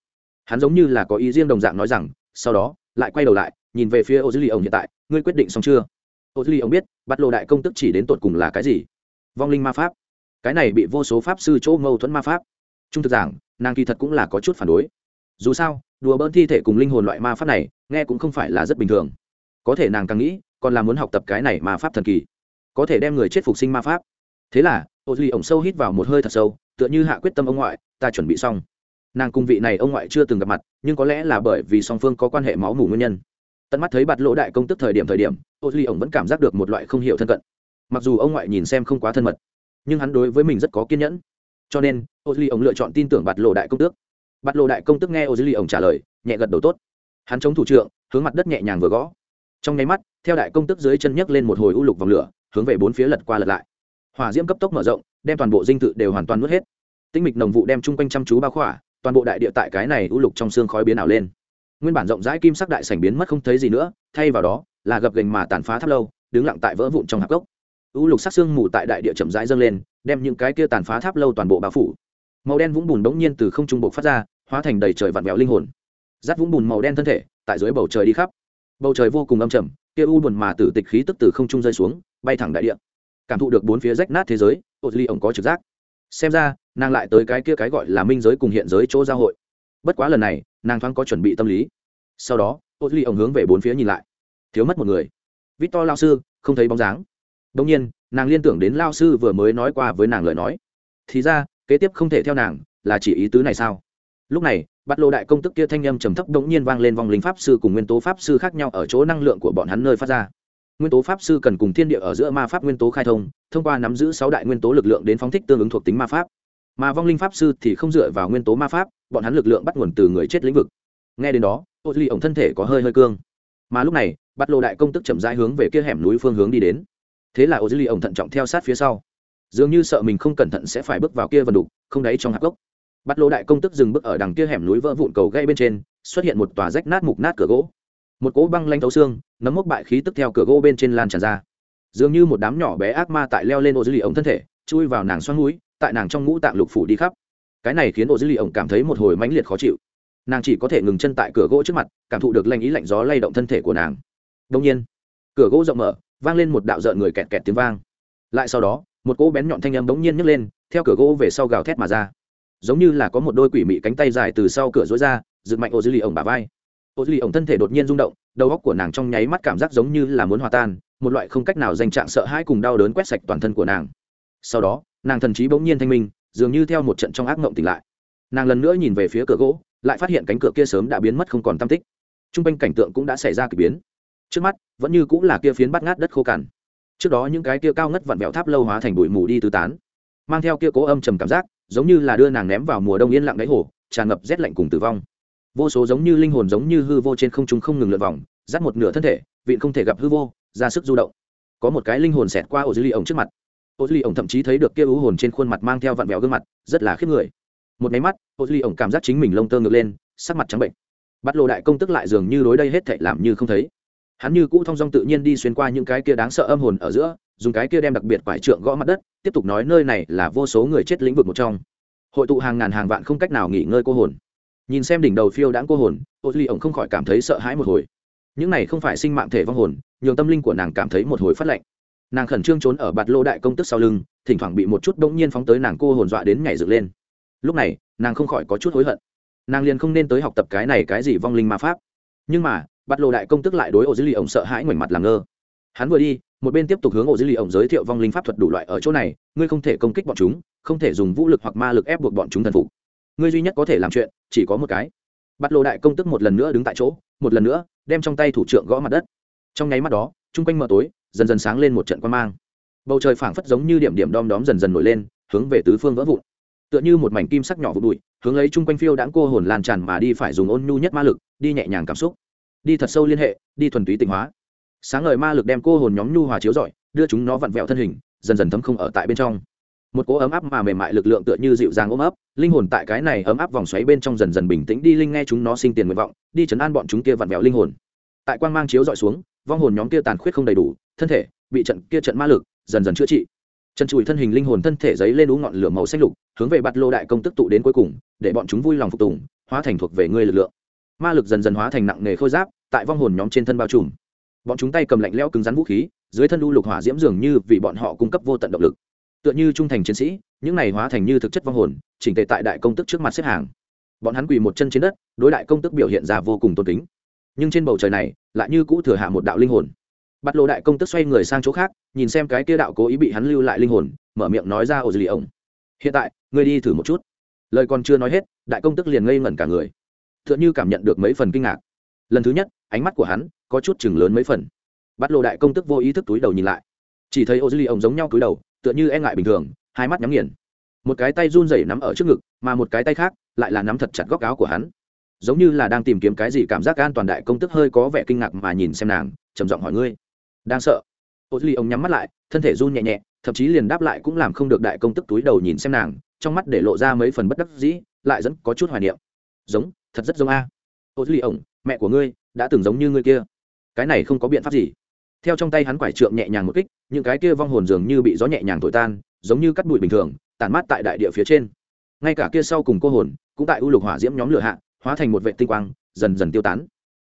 Hắn giống như là có ý riêng đồng dạng nói rằng, sau đó, lại quay đầu lại, nhìn về phía ô duy ông hiện tại, ngươi quyết định xong chưa? Ô duy ông biết, bắt lô đại công tức chỉ đến tột cùng là cái gì? Vong linh ma pháp. Cái này bị vô số pháp sư chỗ mâu thuẫn ma pháp. Trung thực giảng, nàng kỳ thật cũng là có chút phản đối. Dù sao, đùa bỡn thi thể cùng linh hồn loại ma pháp này, nghe cũng không phải là rất bình thường. Có thể nàng càng nghĩ, còn là muốn học tập cái này ma pháp thần kỳ. Có thể đem người chết phục sinh ma pháp. Thế là ô duy ổng sâu hít vào một hơi thật sâu, tựa như hạ quyết tâm ông ngoại, ta chuẩn bị xong. Nàng cùng vị này ông ngoại chưa từng gặp mặt, nhưng có lẽ là bởi vì song phương có quan hệ máu mủ nguyên nhân tận mắt thấy bạt lỗ đại công tức thời điểm thời điểm, ô duy ổng vẫn cảm giác được một loại không hiểu thân cận. Mặc dù ông ngoại nhìn xem không quá thân mật, nhưng hắn đối với mình rất có kiên nhẫn. Cho nên, ô duy ổng lựa chọn tin tưởng bạt lỗ đại công tước bạt lỗ đại công tức nghe ô duy ổng trả lời, nhẹ gật đầu tốt. Hắn chống thủ trượng, hướng mặt đất nhẹ nhàng vừa gõ. Trong nháy mắt, theo đại công tức dưới chân nhấc lên một hồi u lục vòng lửa, hướng về bốn phía lật qua lật lại. Hỏa diễm cấp tốc mở rộng, đem toàn bộ dinh thự đều hoàn toàn nuốt hết. Tinh mịch nồng vụ đem chung quanh chăm chú bao khỏa, toàn bộ đại địa tại cái này u lục trong xương khói biến ảo lên nguyên bản rộng rãi kim sắc đại sảnh biến mất không thấy gì nữa, thay vào đó là gập gành mà tàn phá tháp lâu, đứng lặng tại vỡ vụn trong hạp gốc u lục sắc xương mù tại đại địa chậm rãi dâng lên, đem những cái kia tàn phá tháp lâu toàn bộ bao phủ. Màu đen vũng bùn đống nhiên từ không trung bộc phát ra, hóa thành đầy trời vặn vẹo linh hồn. Dắt vũng bùn màu đen thân thể, tại dưới bầu trời đi khắp. Bầu trời vô cùng âm trầm, kia u buồn mà tử tịch khí tức từ không trung rơi xuống, bay thẳng đại địa. Cảm thụ được bốn phía rách nát thế giới ô ly ổng có trực giác. Xem ra, nàng lại tới cái kia cái gọi là minh giới cùng hiện giới chỗ giao hội. Bất quá lần này nàng thoáng có chuẩn bị tâm lý. Sau đó ô duy ổng hướng về bốn phía nhìn lại. Thiếu mất một người. Vít to lao sư, không thấy bóng dáng. Đông nhiên, nàng liên tưởng đến lao sư vừa mới nói qua với nàng lời nói. Thì ra, kế tiếp không thể theo nàng, là chỉ ý tứ này sao? Lúc này bắt lô đại công tức kia thanh âm trầm thấp đống nhiên vang lên vòng linh pháp sư cùng nguyên tố pháp sư khác nhau ở chỗ năng lượng của bọn hắn nơi phát ra. Nguyên tố pháp sư cần cùng thiên địa ở giữa ma pháp nguyên tố khai thông thông qua nắm giữ sáu đại nguyên tố lực lượng đến phóng thích tương ứng thuộc tính ma pháp mà vong linh pháp sư thì không dựa vào nguyên tố ma pháp, bọn hắn lực lượng bắt nguồn từ người chết lĩnh vực. Nghe đến đó ô duy ổng thân thể có hơi hơi cương. Mà lúc này bắt lô đại công tức chậm rãi hướng về kia hẻm núi phương hướng đi đến. Thế là ô duy ổng thận trọng theo sát phía sau. Dường như sợ mình không cẩn thận sẽ phải bước vào kia vần đục, không đáy trong hạp gốc. Bắt lô đại công tức dừng bước ở đằng kia hẻm núi vỡ vụn cầu gây bên trên, xuất hiện một tòa rách nát mục nát cửa gỗ. Một cỗ băng lanh thấu xương, nấm mốc bại khí tức theo cửa gỗ bên trên lan tràn ra. Dường như một đám nhỏ bé ác ma tại leo lên ô dư lì ống thân thể, chui vào nàng xoắn núi tại nàng trong ngũ tạng lục phủ đi khắp. Cái này khiến ô dư lì ổng cảm thấy một hồi mãnh liệt khó chịu. Nàng chỉ có thể ngừng chân tại cửa gỗ trước mặt, cảm thụ được lanh ý lạnh gió lay động thân thể của nàng. Đông nhiên, cửa gỗ rộng mở, vang lên một đạo rợn người kẹt kẹt tiếng vang. Lại sau đó, một cỗ bén nhọn thanh âm bỗng nhiên nhấc lên, theo cửa gỗ về sau gào thét mà ra. Giống như là có một đôi quỷ mị cánh tay dài từ sau cửa rối ra, dựng mạnh ô dư lì ổng bà vai. Ô dư lì ổng thân thể đột nhiên rung động, đầu óc của nàng trong nháy mắt cảm giác giống như là muốn hòa tan, một loại không cách nào danh trạng sợ hãi cùng đau đớn quét sạch toàn thân của nàng. Sau đó nàng thần trí bỗng nhiên thanh minh, dường như theo một trận trong ác mộng tỉnh lại. Nàng lần nữa nhìn về phía cửa gỗ, lại phát hiện cánh cửa kia sớm đã biến mất không còn tam tích. T r u n g quanh cảnh tượng cũng đã xảy ra k ỳ biến. Trước mắt, vẫn như cũng là kia phiến bắt ngát đất khô cằn. Trước đó những cái kia cao ngất vặn vẹo tháp lâu hóa thành bụi mù đi tứ tán, mang theo kia cố âm trầm cảm giác, giống như là đưa nàng ném vào mùa đông yên lặng đáy hồ, tràn ngập rét lạnh cùng tử vong. Vô số giống như linh hồn giống như hư vô trên không trung không ngừng lượn vòng dắt một nửa thân thể, vịn không thể gặp hư vô, ra sức du động. Có một cái linh hồn xẹt qua ổ dư ly ổng trước mặt ô duy ổng thậm chí thấy được kia ưu hồn trên khuôn mặt mang theo vặn vẹo gương mặt, rất là khiếp người. Một máy mắt ô duy ổng cảm giác chính mình lông tơ ngược lên, sắc mặt trắng bệnh. Bắt lộ đại công tức lại dường như đối đây hết thảy làm như không thấy. Hắn như cũ thong dong tự nhiên đi xuyên qua những cái kia đáng sợ âm hồn ở giữa, dùng cái kia đem đặc biệt quải trượng gõ mặt đất, tiếp tục nói nơi này là vô số người chết lĩnh vực một trong. Hội tụ hàng ngàn hàng vạn không cách nào nghỉ ngơi cô hồn. Nhìn xem đỉnh đầu phiêu đãng cô hồn ô duy ổng không khỏi cảm thấy sợ hãi một hồi. Những này không phải sinh mạng thể vong hồn, nhường tâm linh của nàng cảm thấy một hồi phát lạnh nàng khẩn trương trốn ở bạt lô đại công tức sau lưng, thỉnh thoảng bị một chút đ ỗ n g nhiên phóng tới nàng cô hồn dọa đến nhảy dựng lên. Lúc này, nàng không khỏi có chút hối hận. Nàng liền không nên tới học tập cái này cái gì vong linh ma pháp. Nhưng mà, bạt lô đại công tức lại đối ô dữ lì ổng sợ hãi ngoảnh mặt làm ngơ. Hắn vừa đi, một bên tiếp tục hướng ô dữ lì ổng giới thiệu vong linh pháp thuật đủ loại ở chỗ này, ngươi không thể công kích bọn chúng, không thể dùng vũ lực hoặc ma lực ép buộc bọn chúng thần phục. Ngươi duy nhất có thể làm chuyện, chỉ có một cái. Bắt Lô đại công tức một lần nữa đứng tại chỗ, một lần nữa, đem trong tay thủ trưởng gõ mặt đất. Trong nháy mắt đó, chung quanh mờ tối dần dần sáng lên một trận quan mang. Bầu trời phảng phất giống như điểm điểm đom đóm dần dần nổi lên, hướng về tứ phương vỡ vụn. Tựa như một mảnh kim sắc nhỏ vụn bụi, hướng lấy chung quanh phiêu đãng cô hồn lan tràn mà đi phải dùng ôn nhu nhất ma lực, đi nhẹ nhàng cảm xúc. Đi thật sâu liên hệ, đi thuần túy tịnh hóa. Sáng ngời ma lực đem cô hồn nhóm nhu hòa chiếu rọi, đưa chúng nó vặn vẹo thân hình, dần dần thấm không ở tại bên trong. Một cỗ ấm áp mà mềm mại lực lượng tựa như dịu dàng ôm ấp, linh hồn tại cái này ấm áp vòng xoáy bên trong dần dần bình tĩnh đi linh nghe chúng nó sinh tiền nguyện vọng, đi chấn an bọn chúng kia vặn vẹo linh hồn. Tại quang mang chiếu dọi xuống vong hồn nhóm kia tàn khuyết không đầy đủ, thân thể bị trận kia trận ma lực dần dần chữa trị. Chân chùi thân hình linh hồn thân thể giấy lên ú ngọn lửa màu xanh lục, hướng về bạt lô đại công tức tụ đến cuối cùng, để bọn chúng vui lòng phục tùng, hóa thành thuộc về ngươi lực lượng. Ma lực dần dần hóa thành nặng nề khôi giáp, tại vong hồn nhóm trên thân bao trùm. Bọn chúng tay cầm lạnh lẽo cứng rắn vũ khí, dưới thân u lục hỏa diễm dường như vì bọn họ cung cấp vô tận động lực. Tựa như trung thành chiến sĩ, những này hóa thành như thực chất vong hồn, chỉnh tề tại đại công tức trước mặt xếp hàng. Bọn hắn quỳ một chân trên đất, đối đại công tức biểu hiện ra vô cùng tôn kính nhưng trên bầu trời này lại như cũ thừa hạ một đạo linh hồn. Bắt lộ đại công tức xoay người sang chỗ khác, nhìn xem cái kia đạo cố ý bị hắn lưu lại linh hồn, mở miệng nói ra ổ dư lì ổng hiện tại, ngươi đi thử một chút. Lời còn chưa nói hết, đại công tức liền ngây ngẩn cả người. T h ư ợ n h ư cảm nhận được mấy phần kinh ngạc. Lần thứ nhất, ánh mắt của hắn có chút chừng lớn mấy phần. Bắt lộ đại công tức vô ý thức túi đầu nhìn lại. Chỉ thấy ô dư ổng giống nhau túi đầu, tựa như e ngại bình thường, hai mắt nhắm nghiền. Một cái tay run rẩy nắm ở trước ngực, mà một cái tay khác lại là nắm thật chặt góc áo của hắn giống như là đang tìm kiếm cái gì cảm giác an toàn đại công tức hơi có vẻ kinh ngạc mà nhìn xem nàng, trầm giọng hỏi ngươi, đang sợ? Ô duy ông nhắm mắt lại, thân thể run nhẹ nhẹ, thậm chí liền đáp lại cũng làm không được đại công tức túi đầu nhìn xem nàng, trong mắt để lộ ra mấy phần bất đắc dĩ, lại dẫn có chút hoài niệm. Giống, thật rất giống a. Ô duy ông, mẹ của ngươi đã từng giống như ngươi kia. Cái này không có biện pháp gì. Theo trong tay hắn quải trượng nhẹ nhàng một kích, những cái kia vong hồn dường như bị gió nhẹ nhàng thổi tan, giống như cắt bụi bình thường tàn mát tại đại địa phía trên. Ngay cả kia sau cùng cô hồn, cũng tại u lục hỏa diễm nhóm lửa hạ hóa thành một vệ tinh quang, dần dần tiêu tán.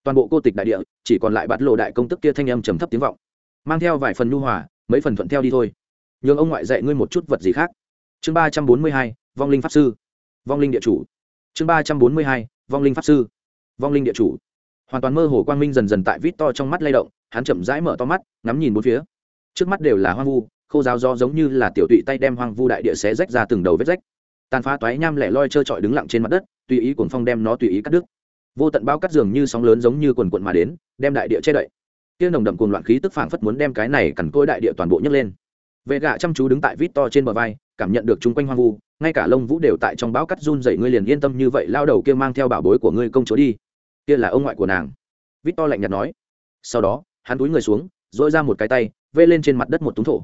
Toàn bộ cô tịch đại địa, chỉ còn lại bắt lộ đại công tức kia thanh âm trầm thấp tiếng vọng. Mang theo vài phần nhu hòa, mấy phần thuận theo đi thôi. Nhường ông ngoại dạy ngươi một chút vật gì khác. Chương ba trăm bốn mươi hai, vong linh pháp sư. Vong linh địa chủ. Chương ba trăm bốn mươi hai, vong linh pháp sư. Vong linh địa chủ. Hoàn toàn mơ hồ quang minh dần dần tại vít to trong mắt lay động, hắn chậm rãi mở to mắt, ngắm nhìn bốn phía. Trước mắt đều là hoang vu, khô giáo do giống như là tiểu tụy tay đem hoang vu đại địa xé rách ra từng đầu vết rách tàn phá toái nham lẻ loi trơ trọi đứng lặng trên mặt đất, tùy ý cuồng phong đem nó tùy ý cắt đứt. Vô tận bao cắt dường như sóng lớn giống như quần quận mà đến, đem đại địa che đậy. Kia nồng đậm cuồng loạn khí tức phảng phất muốn đem cái này cằn côi đại địa toàn bộ nhấc lên. Vệ gạ chăm chú đứng tại vít to trên bờ vai, cảm nhận được chung quanh hoang vu, ngay cả lông vũ đều tại trong bão cắt run dậy ngươi liền yên tâm như vậy, lao đầu kia mang theo bảo bối của ngươi công chúa đi. Kia là ông ngoại của nàng. Vít to lạnh nhạt nói. Sau đó, hắn túi người xuống dỗi ra một cái tay vê lên trên mặt đất một túng thổ.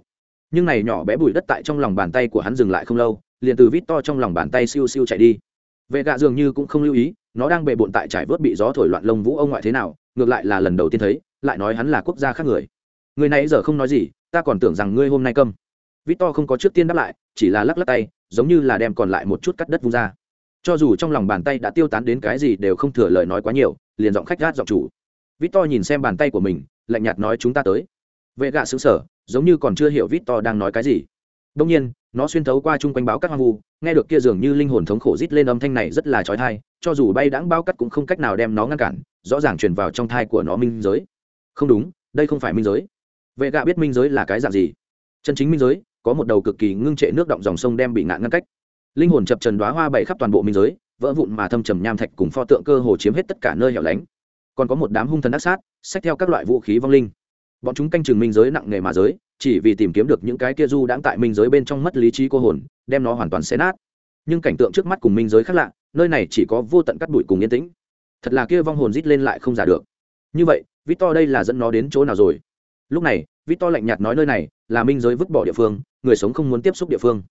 Nhưng này nhỏ bé bụi đất tại trong lòng bàn tay của hắn dừng lại không lâu liền từ vít to trong lòng bàn tay siêu siêu chạy đi. Vệ gạ dường như cũng không lưu ý, nó đang bề bộn tại trải vớt bị gió thổi loạn lông vũ ông ngoại thế nào, ngược lại là lần đầu tiên thấy, lại nói hắn là quốc gia khác người. Người này giờ không nói gì, ta còn tưởng rằng ngươi hôm nay câm. Vít to không có trước tiên đáp lại, chỉ là lắc lắc tay, giống như là đem còn lại một chút cắt đất vung ra. Cho dù trong lòng bàn tay đã tiêu tán đến cái gì đều không thừa lời nói quá nhiều, liền giọng khách gát giọng chủ. Vít to nhìn xem bàn tay của mình, lạnh nhạt nói chúng ta tới. Vệ gạ xứng sở giống như còn chưa hiểu vít to đang nói cái gì. Đông nhiên nó xuyên thấu qua chung quanh báo các hoang vu, nghe được kia dường như linh hồn thống khổ rít lên âm thanh này rất là trói thai cho dù bay đãng bao cắt cũng không cách nào đem nó ngăn cản, rõ ràng truyền vào trong thai của nó minh giới. Không đúng, đây không phải minh giới. Vệ gạ biết minh giới là cái dạng gì? Chân chính minh giới, có một đầu cực kỳ ngưng trệ nước động dòng sông đem bị ngạn ngăn cách. Linh hồn chập trần đoá hoa bày khắp toàn bộ minh giới, vỡ vụn mà thâm trầm nham thạch cùng pho tượng cơ hồ chiếm hết tất cả nơi hẻo lánh. Còn có một đám hung thần ác sát, xách theo các loại vũ khí vong linh. Bọn chúng canh chừng minh giới nặng nề mà giới chỉ vì tìm kiếm được những cái kia du đãng tại minh giới bên trong mất lý trí cô hồn, đem nó hoàn toàn xé nát. Nhưng cảnh tượng trước mắt cùng minh giới khác lạ, nơi này chỉ có vô tận cắt bụi cùng yên tĩnh. Thật là kia vong hồn rít lên lại không giả được. Như vậy, victor đây là dẫn nó đến chỗ nào rồi? Lúc này, victor lạnh nhạt nói nơi này là minh giới vứt bỏ địa phương, người sống không muốn tiếp xúc địa phương.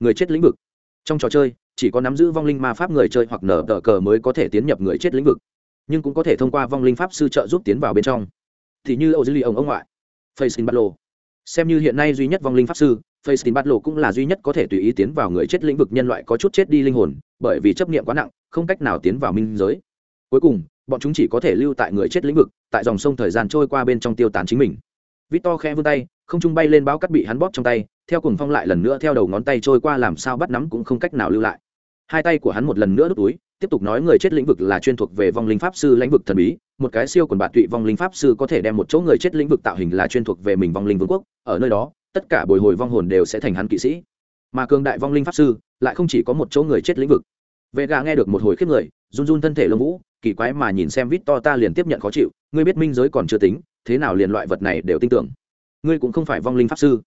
Người chết lĩnh vực. Trong trò chơi, chỉ có nắm giữ vong linh ma pháp người chơi hoặc nở tờ cờ mới có thể tiến nhập người chết lĩnh vực. Nhưng cũng có thể thông qua vong linh pháp sư trợ giúp tiến vào bên trong. Thì như âu dư ly ông ông ngoại. Facing battle xem như hiện nay duy nhất vong linh pháp sư facing battle cũng là duy nhất có thể tùy ý tiến vào người chết lĩnh vực nhân loại có chút chết đi linh hồn, bởi vì chấp niệm quá nặng, không cách nào tiến vào minh giới. Cuối cùng, bọn chúng chỉ có thể lưu tại người chết lĩnh vực, tại dòng sông thời gian trôi qua bên trong tiêu tán chính mình. Victor khe vươn tay, không trung bay lên báo cắt bị hắn bóp trong tay, theo cùng phong lại lần nữa theo đầu ngón tay trôi qua làm sao bắt nắm cũng không cách nào lưu lại hai tay của hắn một lần nữa đút túi, tiếp tục nói người chết lĩnh vực là chuyên thuộc về vong linh pháp sư lĩnh vực thần bí, một cái siêu quần bạt tụy vong linh pháp sư có thể đem một chỗ người chết lĩnh vực tạo hình là chuyên thuộc về mình vong linh vương quốc, ở nơi đó, tất cả bồi hồi vong hồn đều sẽ thành hắn kỵ sĩ. Mà cường đại vong linh pháp sư lại không chỉ có một chỗ người chết lĩnh vực. Vệ gà nghe được một hồi khiếp người, run run thân thể lông vũ, kỳ quái mà nhìn xem vít to ta liền tiếp nhận khó chịu, ngươi biết minh giới còn chưa tính, thế nào liền loại vật này đều tin tưởng. Ngươi cũng không phải vong linh pháp sư.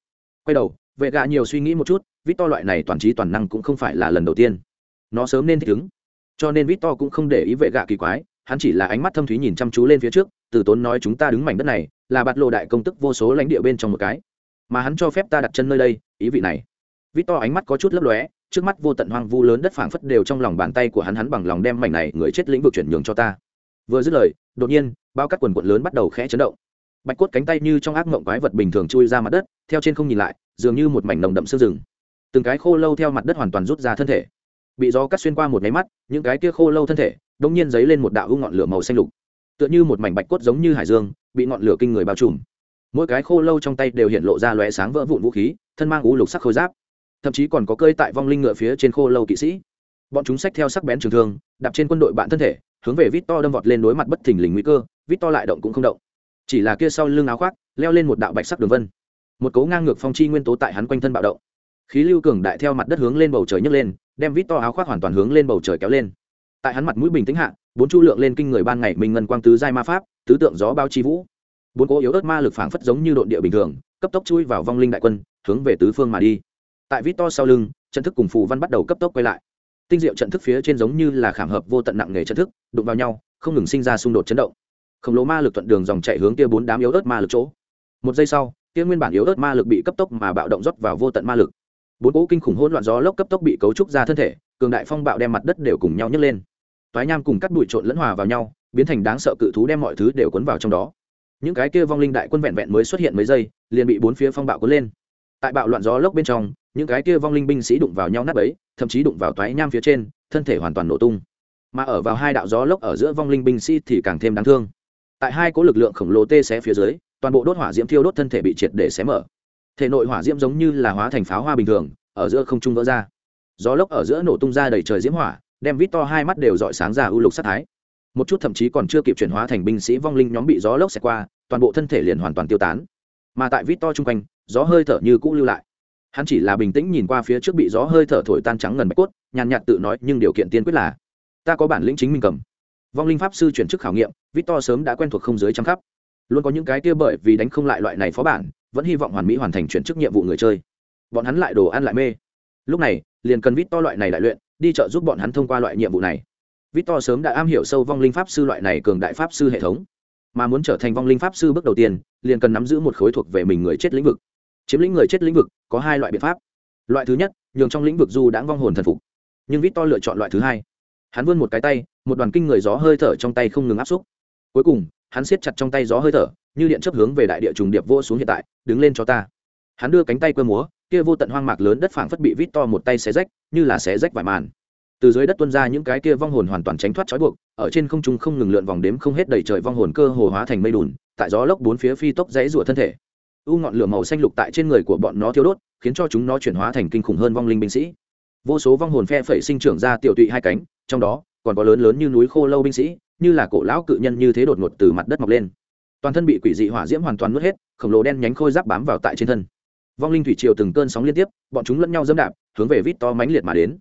Quay đầu vệ gà nhiều suy nghĩ một chút vít to loại này toàn trí toàn năng cũng không phải là lần đầu tiên nó sớm nên thích ứng. Cho nên vít to cũng không để ý vệ gạ kỳ quái, hắn chỉ là ánh mắt thâm thúy nhìn chăm chú lên phía trước, từ tốn nói chúng ta đứng mảnh đất này, là bạt lộ đại công tức vô số lãnh địa bên trong một cái. Mà hắn cho phép ta đặt chân nơi đây, ý vị này. Vít to ánh mắt có chút lấp lóe, trước mắt vô tận hoang vu lớn đất phảng phất đều trong lòng bàn tay của hắn hắn bằng lòng đem mảnh này người chết lĩnh vực chuyển nhường cho ta. Vừa dứt lời, đột nhiên, bao các quần quận lớn bắt đầu khẽ chấn động. Bạch cốt cánh tay như trong ác mộng quái vật bình thường chui ra mặt đất, theo trên không nhìn lại, dường như một mảnh nồng đậm sương rừng. Từng cái khô lâu theo mặt đất hoàn toàn rút ra thân thể bị gió cắt xuyên qua một máy mắt, những cái kia khô lâu thân thể đông nhiên dấy lên một đạo hữu ngọn lửa màu xanh lục. Tựa như một mảnh bạch cốt giống như hải dương, bị ngọn lửa kinh người bao trùm. Mỗi cái khô lâu trong tay đều hiện lộ ra lóe sáng vỡ vụn vũ khí, thân mang u lục sắc khôi giáp. Thậm chí còn có cơi tại vong linh ngựa phía trên khô lâu kỵ sĩ. Bọn chúng xách theo sắc bén trường thương, đạp trên quân đội bạn thân thể, hướng về vít to đâm vọt lên đối mặt bất thình lình nguy cơ vít to lại động cũng không động. Chỉ là kia sau lưng áo khoác, leo lên một đạo bạch sắc đường vân. Một cố ngang ngược phong chi nguyên tố tại hắn quanh thân bạo động khí lưu cường đại theo mặt đất hướng lên bầu trời nhấc lên, đem vít to áo khoác hoàn toàn hướng lên bầu trời kéo lên. Tại hắn mặt mũi bình tĩnh hạ, bốn chu lượng lên kinh người ban ngày minh ngân quang tứ giai ma pháp, tứ tượng gió bao chi vũ. Bốn cố yếu ớt ma lực phảng phất giống như độn địa bình thường, cấp tốc chui vào vong linh đại quân, hướng về tứ phương mà đi. Tại vít to sau lưng, trận thức cùng phù văn bắt đầu cấp tốc quay lại. Tinh diệu trận thức phía trên giống như là khảm hợp vô tận nặng nghề trận thức, đụng vào nhau, không ngừng sinh ra xung đột chấn động. Khổng lồ ma lực thuận đường dòng chạy hướng kia bốn đám yếu ớt ma lực chỗ. Một giây sau, kia nguyên bản yếu ớt ma lực bị cấp tốc mà bạo động rót vào vô tận ma lực bốn cỗ kinh khủng hỗn loạn gió lốc cấp tốc bị cấu trúc ra thân thể, cường đại phong bạo đem mặt đất đều cùng nhau nhấc lên. Toái nham cùng cắt bụi trộn lẫn hòa vào nhau, biến thành đáng sợ cự thú đem mọi thứ đều cuốn vào trong đó. Những cái kia vong linh đại quân vẹn vẹn mới xuất hiện mấy giây, liền bị bốn phía phong bạo cuốn lên. Tại bạo loạn gió lốc bên trong, những cái kia vong linh binh sĩ đụng vào nhau nát ấy thậm chí đụng vào toái nham phía trên, thân thể hoàn toàn nổ tung. Mà ở vào hai đạo gió lốc ở giữa vong linh binh sĩ thì càng thêm đáng thương. Tại hai cố lực lượng khổng lồ tê xé phía dưới, toàn bộ đốt hỏa diễm thiêu đốt thân thể bị triệt để xé mở thể nội hỏa diễm giống như là hóa thành pháo hoa bình thường, ở giữa không trung vỡ ra. Gió lốc ở giữa nổ tung ra đầy trời diễm hỏa, đem vít to hai mắt đều dọi sáng ra ưu lục sát thái. Một chút thậm chí còn chưa kịp chuyển hóa thành binh sĩ vong linh nhóm bị gió lốc xẹt qua, toàn bộ thân thể liền hoàn toàn tiêu tán. Mà tại vít to chung quanh, gió hơi thở như cũ lưu lại. Hắn chỉ là bình tĩnh nhìn qua phía trước bị gió hơi thở thổi tan trắng ngần bạch cốt, nhàn nhạt tự nói, nhưng điều kiện tiên quyết là, ta có bản lĩnh chính mình cầm. Vong linh pháp sư chuyển chức khảo nghiệm, victor sớm đã quen thuộc không giới trăm khắp. Luôn có những cái kia bởi vì đánh không lại loại này phó bản vẫn hy vọng hoàn mỹ hoàn thành chuyển chức nhiệm vụ người chơi. Bọn hắn lại đồ ăn lại mê. Lúc này, liền cần vít to loại này đại luyện, đi chợ giúp bọn hắn thông qua loại nhiệm vụ này. Vít to sớm đã am hiểu sâu vong linh pháp sư loại này cường đại pháp sư hệ thống. Mà muốn trở thành vong linh pháp sư bước đầu tiên, liền cần nắm giữ một khối thuộc về mình người chết lĩnh vực. Chiếm lĩnh người chết lĩnh vực, có hai loại biện pháp. Loại thứ nhất, nhường trong lĩnh vực du đã vong hồn thần phục. Nhưng vít to lựa chọn loại thứ hai. Hắn vươn một cái tay, một đoàn kinh người gió hơi thở trong tay không ngừng áp xúc. Cuối cùng hắn siết chặt trong tay gió hơi thở, như điện chấp hướng về đại địa trùng điệp vô xuống hiện tại, đứng lên cho ta. Hắn đưa cánh tay quơ múa, kia vô tận hoang mạc lớn đất phảng phất bị vít to một tay xé rách, như là xé rách vải màn. Từ dưới đất tuôn ra những cái kia vong hồn hoàn toàn tránh thoát trói buộc, ở trên không trung không ngừng lượn vòng đếm không hết đầy trời vong hồn cơ hồ hóa thành mây đùn, tại gió lốc bốn phía phi tốc dãy rủa thân thể. U ngọn lửa màu xanh lục tại trên người của bọn nó thiêu đốt, khiến cho chúng nó chuyển hóa thành kinh khủng hơn vong linh binh sĩ. Vô số vong hồn phe phẩy sinh trưởng ra tiểu tụy hai cánh, trong đó còn có lớn lớn như núi khô lâu binh sĩ như là cổ lão cự nhân như thế đột ngột từ mặt đất mọc lên. Toàn thân bị quỷ dị hỏa diễm hoàn toàn nuốt hết, khổng lồ đen nhánh khôi giáp bám vào tại trên thân. Vong linh thủy triều từng cơn sóng liên tiếp, bọn chúng lẫn nhau dẫm đạp, hướng về vít to mãnh liệt mà đến.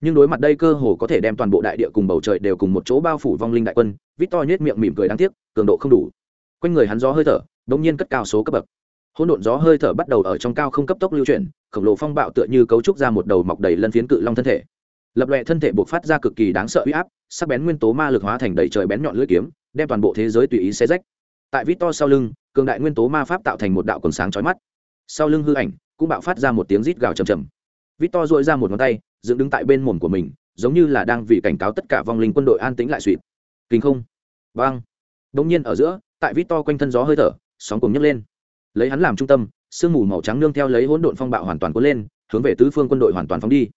Nhưng đối mặt đây cơ hồ có thể đem toàn bộ đại địa cùng bầu trời đều cùng một chỗ bao phủ vong linh đại quân, vít to nhét miệng mỉm cười đáng tiếc, cường độ không đủ. Quanh người hắn gió hơi thở đ ỗ n g nhiên cất cao số cấp bậc. Hỗn độn gió hơi thở bắt đầu ở trong cao không cấp tốc lưu chuyển, khổng lồ phong bạo tựa như cấu trúc ra một đầu mọc đầy lân phiến cự long thân thể. Lập lệ thân thể buộc phát ra cực kỳ đáng sợ uy áp sắc bén nguyên tố ma lực hóa thành đầy trời bén nhọn lưỡi kiếm, đem toàn bộ thế giới tùy ý xé rách. Tại vít to sau lưng, cường đại nguyên tố ma pháp tạo thành một đạo quần sáng chói mắt. Sau lưng hư ảnh cũng bạo phát ra một tiếng rít gào trầm trầm vít to dội ra một ngón tay, dựng đứng tại bên mồm của mình, giống như là đang vì cảnh cáo tất cả vong linh quân đội an tĩnh lại suỵt kinh không. Vang. Đống nhiên ở giữa, tại vít to quanh thân gió hơi thở, sóng cùng nhấc lên. Lấy hắn làm trung tâm, sương mù màu trắng nương theo lấy hỗn độn phong bạo hoàn toàn cuốn lên, hướng về tứ phương quân đội hoàn toàn phóng đi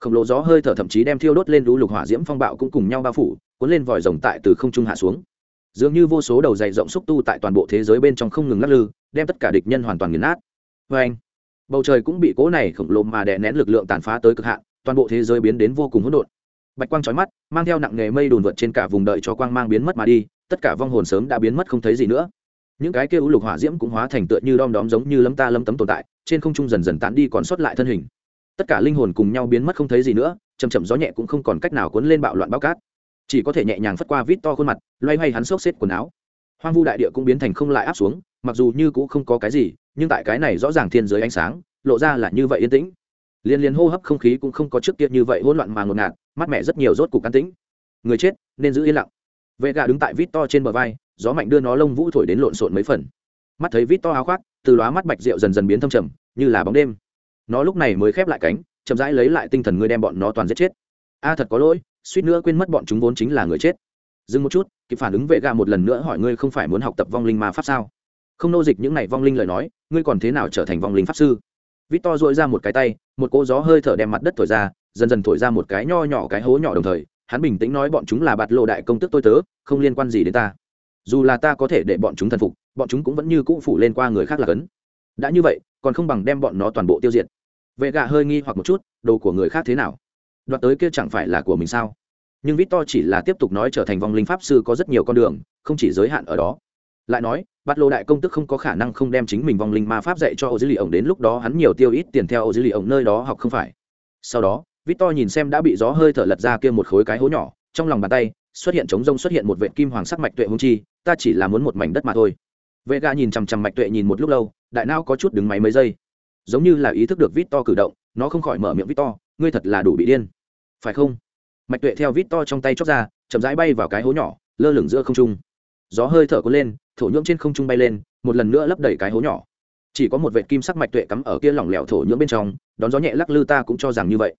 khổng lồ gió hơi thở thậm chí đem thiêu đốt lên lũ lục hỏa diễm phong bạo cũng cùng nhau bao phủ, cuốn lên vòi rồng tại từ không trung hạ xuống. Dường như vô số đầu dày rộng xúc tu tại toàn bộ thế giới bên trong không ngừng lắc lư, đem tất cả địch nhân hoàn toàn nghiền nát. Vê anh, bầu trời cũng bị cỗ này khổng lồ mà đè nén lực lượng tàn phá tới cực hạn, toàn bộ thế giới biến đến vô cùng hỗn độn. Bạch quang trói mắt, mang theo nặng nghề mây đùn vượt trên cả vùng đợi cho quang mang biến mất mà đi, tất cả vong hồn sớm đã biến mất không thấy gì nữa. Những cái kia lục hỏa diễm cũng hóa thành tựa như đom đóm giống như lấm ta lấm tấm tồn tại, trên không trung dần dần tán đi còn sót lại thân hình tất cả linh hồn cùng nhau biến mất không thấy gì nữa chầm chậm gió nhẹ cũng không còn cách nào cuốn lên bạo loạn bao cát. Chỉ có thể nhẹ nhàng phất qua vít to khuôn mặt, loay hoay hắn xốc xếp quần áo. Hoang vu đại địa cũng biến thành không lại áp xuống, mặc dù như cũng không có cái gì, nhưng tại cái này rõ ràng thiên giới ánh sáng, lộ ra là như vậy yên tĩnh. Liên liên hô hấp không khí cũng không có trước kia như vậy hỗn loạn mà ngột ngạt mắt mẹ rất nhiều rốt cục can tĩnh. Người chết, nên giữ yên lặng. Vệ gà đứng tại vít to trên bờ vai, gió mạnh đưa nó lông vũ thổi đến lộn xộn mấy phần. Mắt thấy vít to áo khoác, từ lóa mắt bạch rượu dần dần biến thâm trầm, như là bóng đêm nó lúc này mới khép lại cánh, chậm rãi lấy lại tinh thần ngươi đem bọn nó toàn giết chết. A, thật có lỗi, suýt nữa quên mất bọn chúng vốn chính là người chết. Dừng một chút, kịp phản ứng vệ gà một lần nữa hỏi ngươi không phải muốn học tập vong linh ma pháp sao? Không nô dịch những này vong linh lời nói, ngươi còn thế nào trở thành vong linh pháp sư? Vít to dội ra một cái tay, một cỗ gió hơi thở đem mặt đất thổi ra, dần dần thổi ra một cái nho nhỏ cái hố nhỏ đồng thời, hắn bình tĩnh nói bọn chúng là bạt lộ đại công tức tôi tớ, không liên quan gì đến ta. Dù là ta có thể để bọn chúng thần phục, bọn chúng cũng vẫn như cũ phủ lên qua người khác là cấn. Đã như vậy, còn không bằng đem bọn nó toàn bộ tiêu diệt vệ gà hơi nghi hoặc một chút, đồ của người khác thế nào? Đoạt tới kia chẳng phải là của mình sao? Nhưng vít to chỉ là tiếp tục nói trở thành vong linh pháp sư có rất nhiều con đường, không chỉ giới hạn ở đó. Lại nói, bắt lô đại công tức không có khả năng không đem chính mình vong linh ma pháp dạy cho ô dữ lì ổng đến lúc đó hắn nhiều tiêu ít tiền theo ô dữ lì ổng nơi đó học không phải. Sau đó, victor nhìn xem đã bị gió hơi thở lật ra kia một khối cái hố nhỏ, trong lòng bàn tay xuất hiện chống rông xuất hiện một vệ kim hoàng sắc mạch tuệ hung chi, ta chỉ là muốn một mảnh đất mà thôi. Vệ gà nhìn chằm chằm mạch tuệ nhìn một lúc lâu, đại nao có chút đứng máy mấy giây giống như là ý thức được victor cử động, nó không khỏi mở miệng victor, ngươi thật là đủ bị điên. Phải không? Mạch tuệ theo victor trong tay chóc ra, chậm rãi bay vào cái hố nhỏ, lơ lửng giữa không trung. Gió hơi thở cuốn lên, thổ nhưỡng trên không trung bay lên, một lần nữa lấp đầy cái hố nhỏ. Chỉ có một vệ kim sắc mạch tuệ cắm ở kia lỏng lẻo thổ nhưỡng bên trong, đón gió nhẹ lắc lư ta cũng cho rằng như vậy.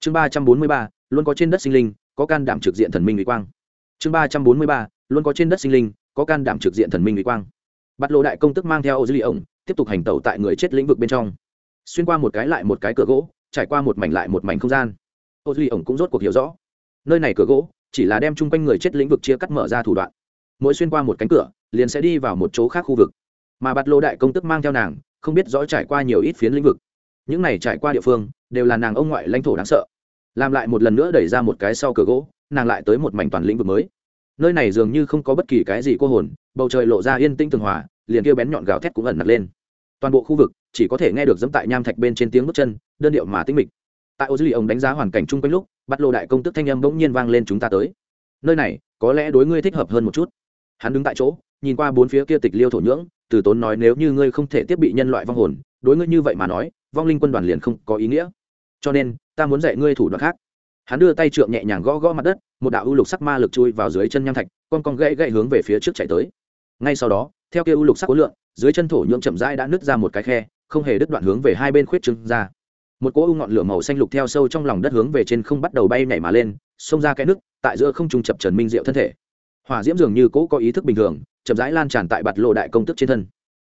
Chương ba trăm bốn mươi ba, luôn có trên đất sinh linh, có can đảm trực diện thần minh uy quang. Chương ba trăm bốn mươi ba, luôn có trên đất sinh linh, có can đảm trực diện thần minh uy quang. Bắt lộ đại công tức mang theo ô dư lì ổng tiếp tục hành tẩu tại người chết lĩnh vực bên trong xuyên qua một cái lại một cái cửa gỗ, trải qua một mảnh lại một mảnh không gian. Ô duy ổng cũng rốt cuộc hiểu rõ, nơi này cửa gỗ chỉ là đem chung quanh người chết lĩnh vực chia cắt mở ra thủ đoạn. Mỗi xuyên qua một cánh cửa, liền sẽ đi vào một chỗ khác khu vực. Mà bạt lô đại công tức mang theo nàng, không biết rõ trải qua nhiều ít phiến lĩnh vực. Những này trải qua địa phương, đều là nàng ông ngoại lãnh thổ đáng sợ. Làm lại một lần nữa đẩy ra một cái sau cửa gỗ, nàng lại tới một mảnh toàn lĩnh vực mới. Nơi này dường như không có bất kỳ cái gì cô hồn, bầu trời lộ ra yên tĩnh tường hòa, liền kêu bén nhọn gào thét cũng ẩn nặc lên. Toàn bộ khu vực chỉ có thể nghe được dẫm tại nham thạch bên trên tiếng bước chân, đơn điệu mà tinh mịch. Tại ô dư lì ông đánh giá hoàn cảnh chung quanh lúc, bắt lô đại công tức thanh âm bỗng nhiên vang lên chúng ta tới. Nơi này, có lẽ đối ngươi thích hợp hơn một chút. Hắn đứng tại chỗ, nhìn qua bốn phía kia tịch liêu thổ nhưỡng, từ tốn nói nếu như ngươi không thể tiếp bị nhân loại vong hồn, đối ngươi như vậy mà nói, vong linh quân đoàn liền không có ý nghĩa. Cho nên, ta muốn dạy ngươi thủ đoạn khác. Hắn đưa tay trượng nhẹ nhàng gõ gõ mặt đất, một đạo ưu lục sắc ma lực chui vào dưới chân nham thạch, con con gãy gãy hướng về phía trước chạy tới. Ngay sau đó, theo kia ưu lục sắc khối lượng dưới chân thổ nhưỡng chậm rãi đã nứt ra một cái khe không hề đứt đoạn hướng về hai bên khuyết trưng ra. Một cỗ u ngọn lửa màu xanh lục theo sâu trong lòng đất hướng về trên không bắt đầu bay nhảy mà lên, xông ra cái nước, tại giữa không trung chập trần minh diệu thân thể. Hỏa diễm dường như cỗ có ý thức bình thường, chậm rãi lan tràn tại bạt lộ đại công tức trên thân.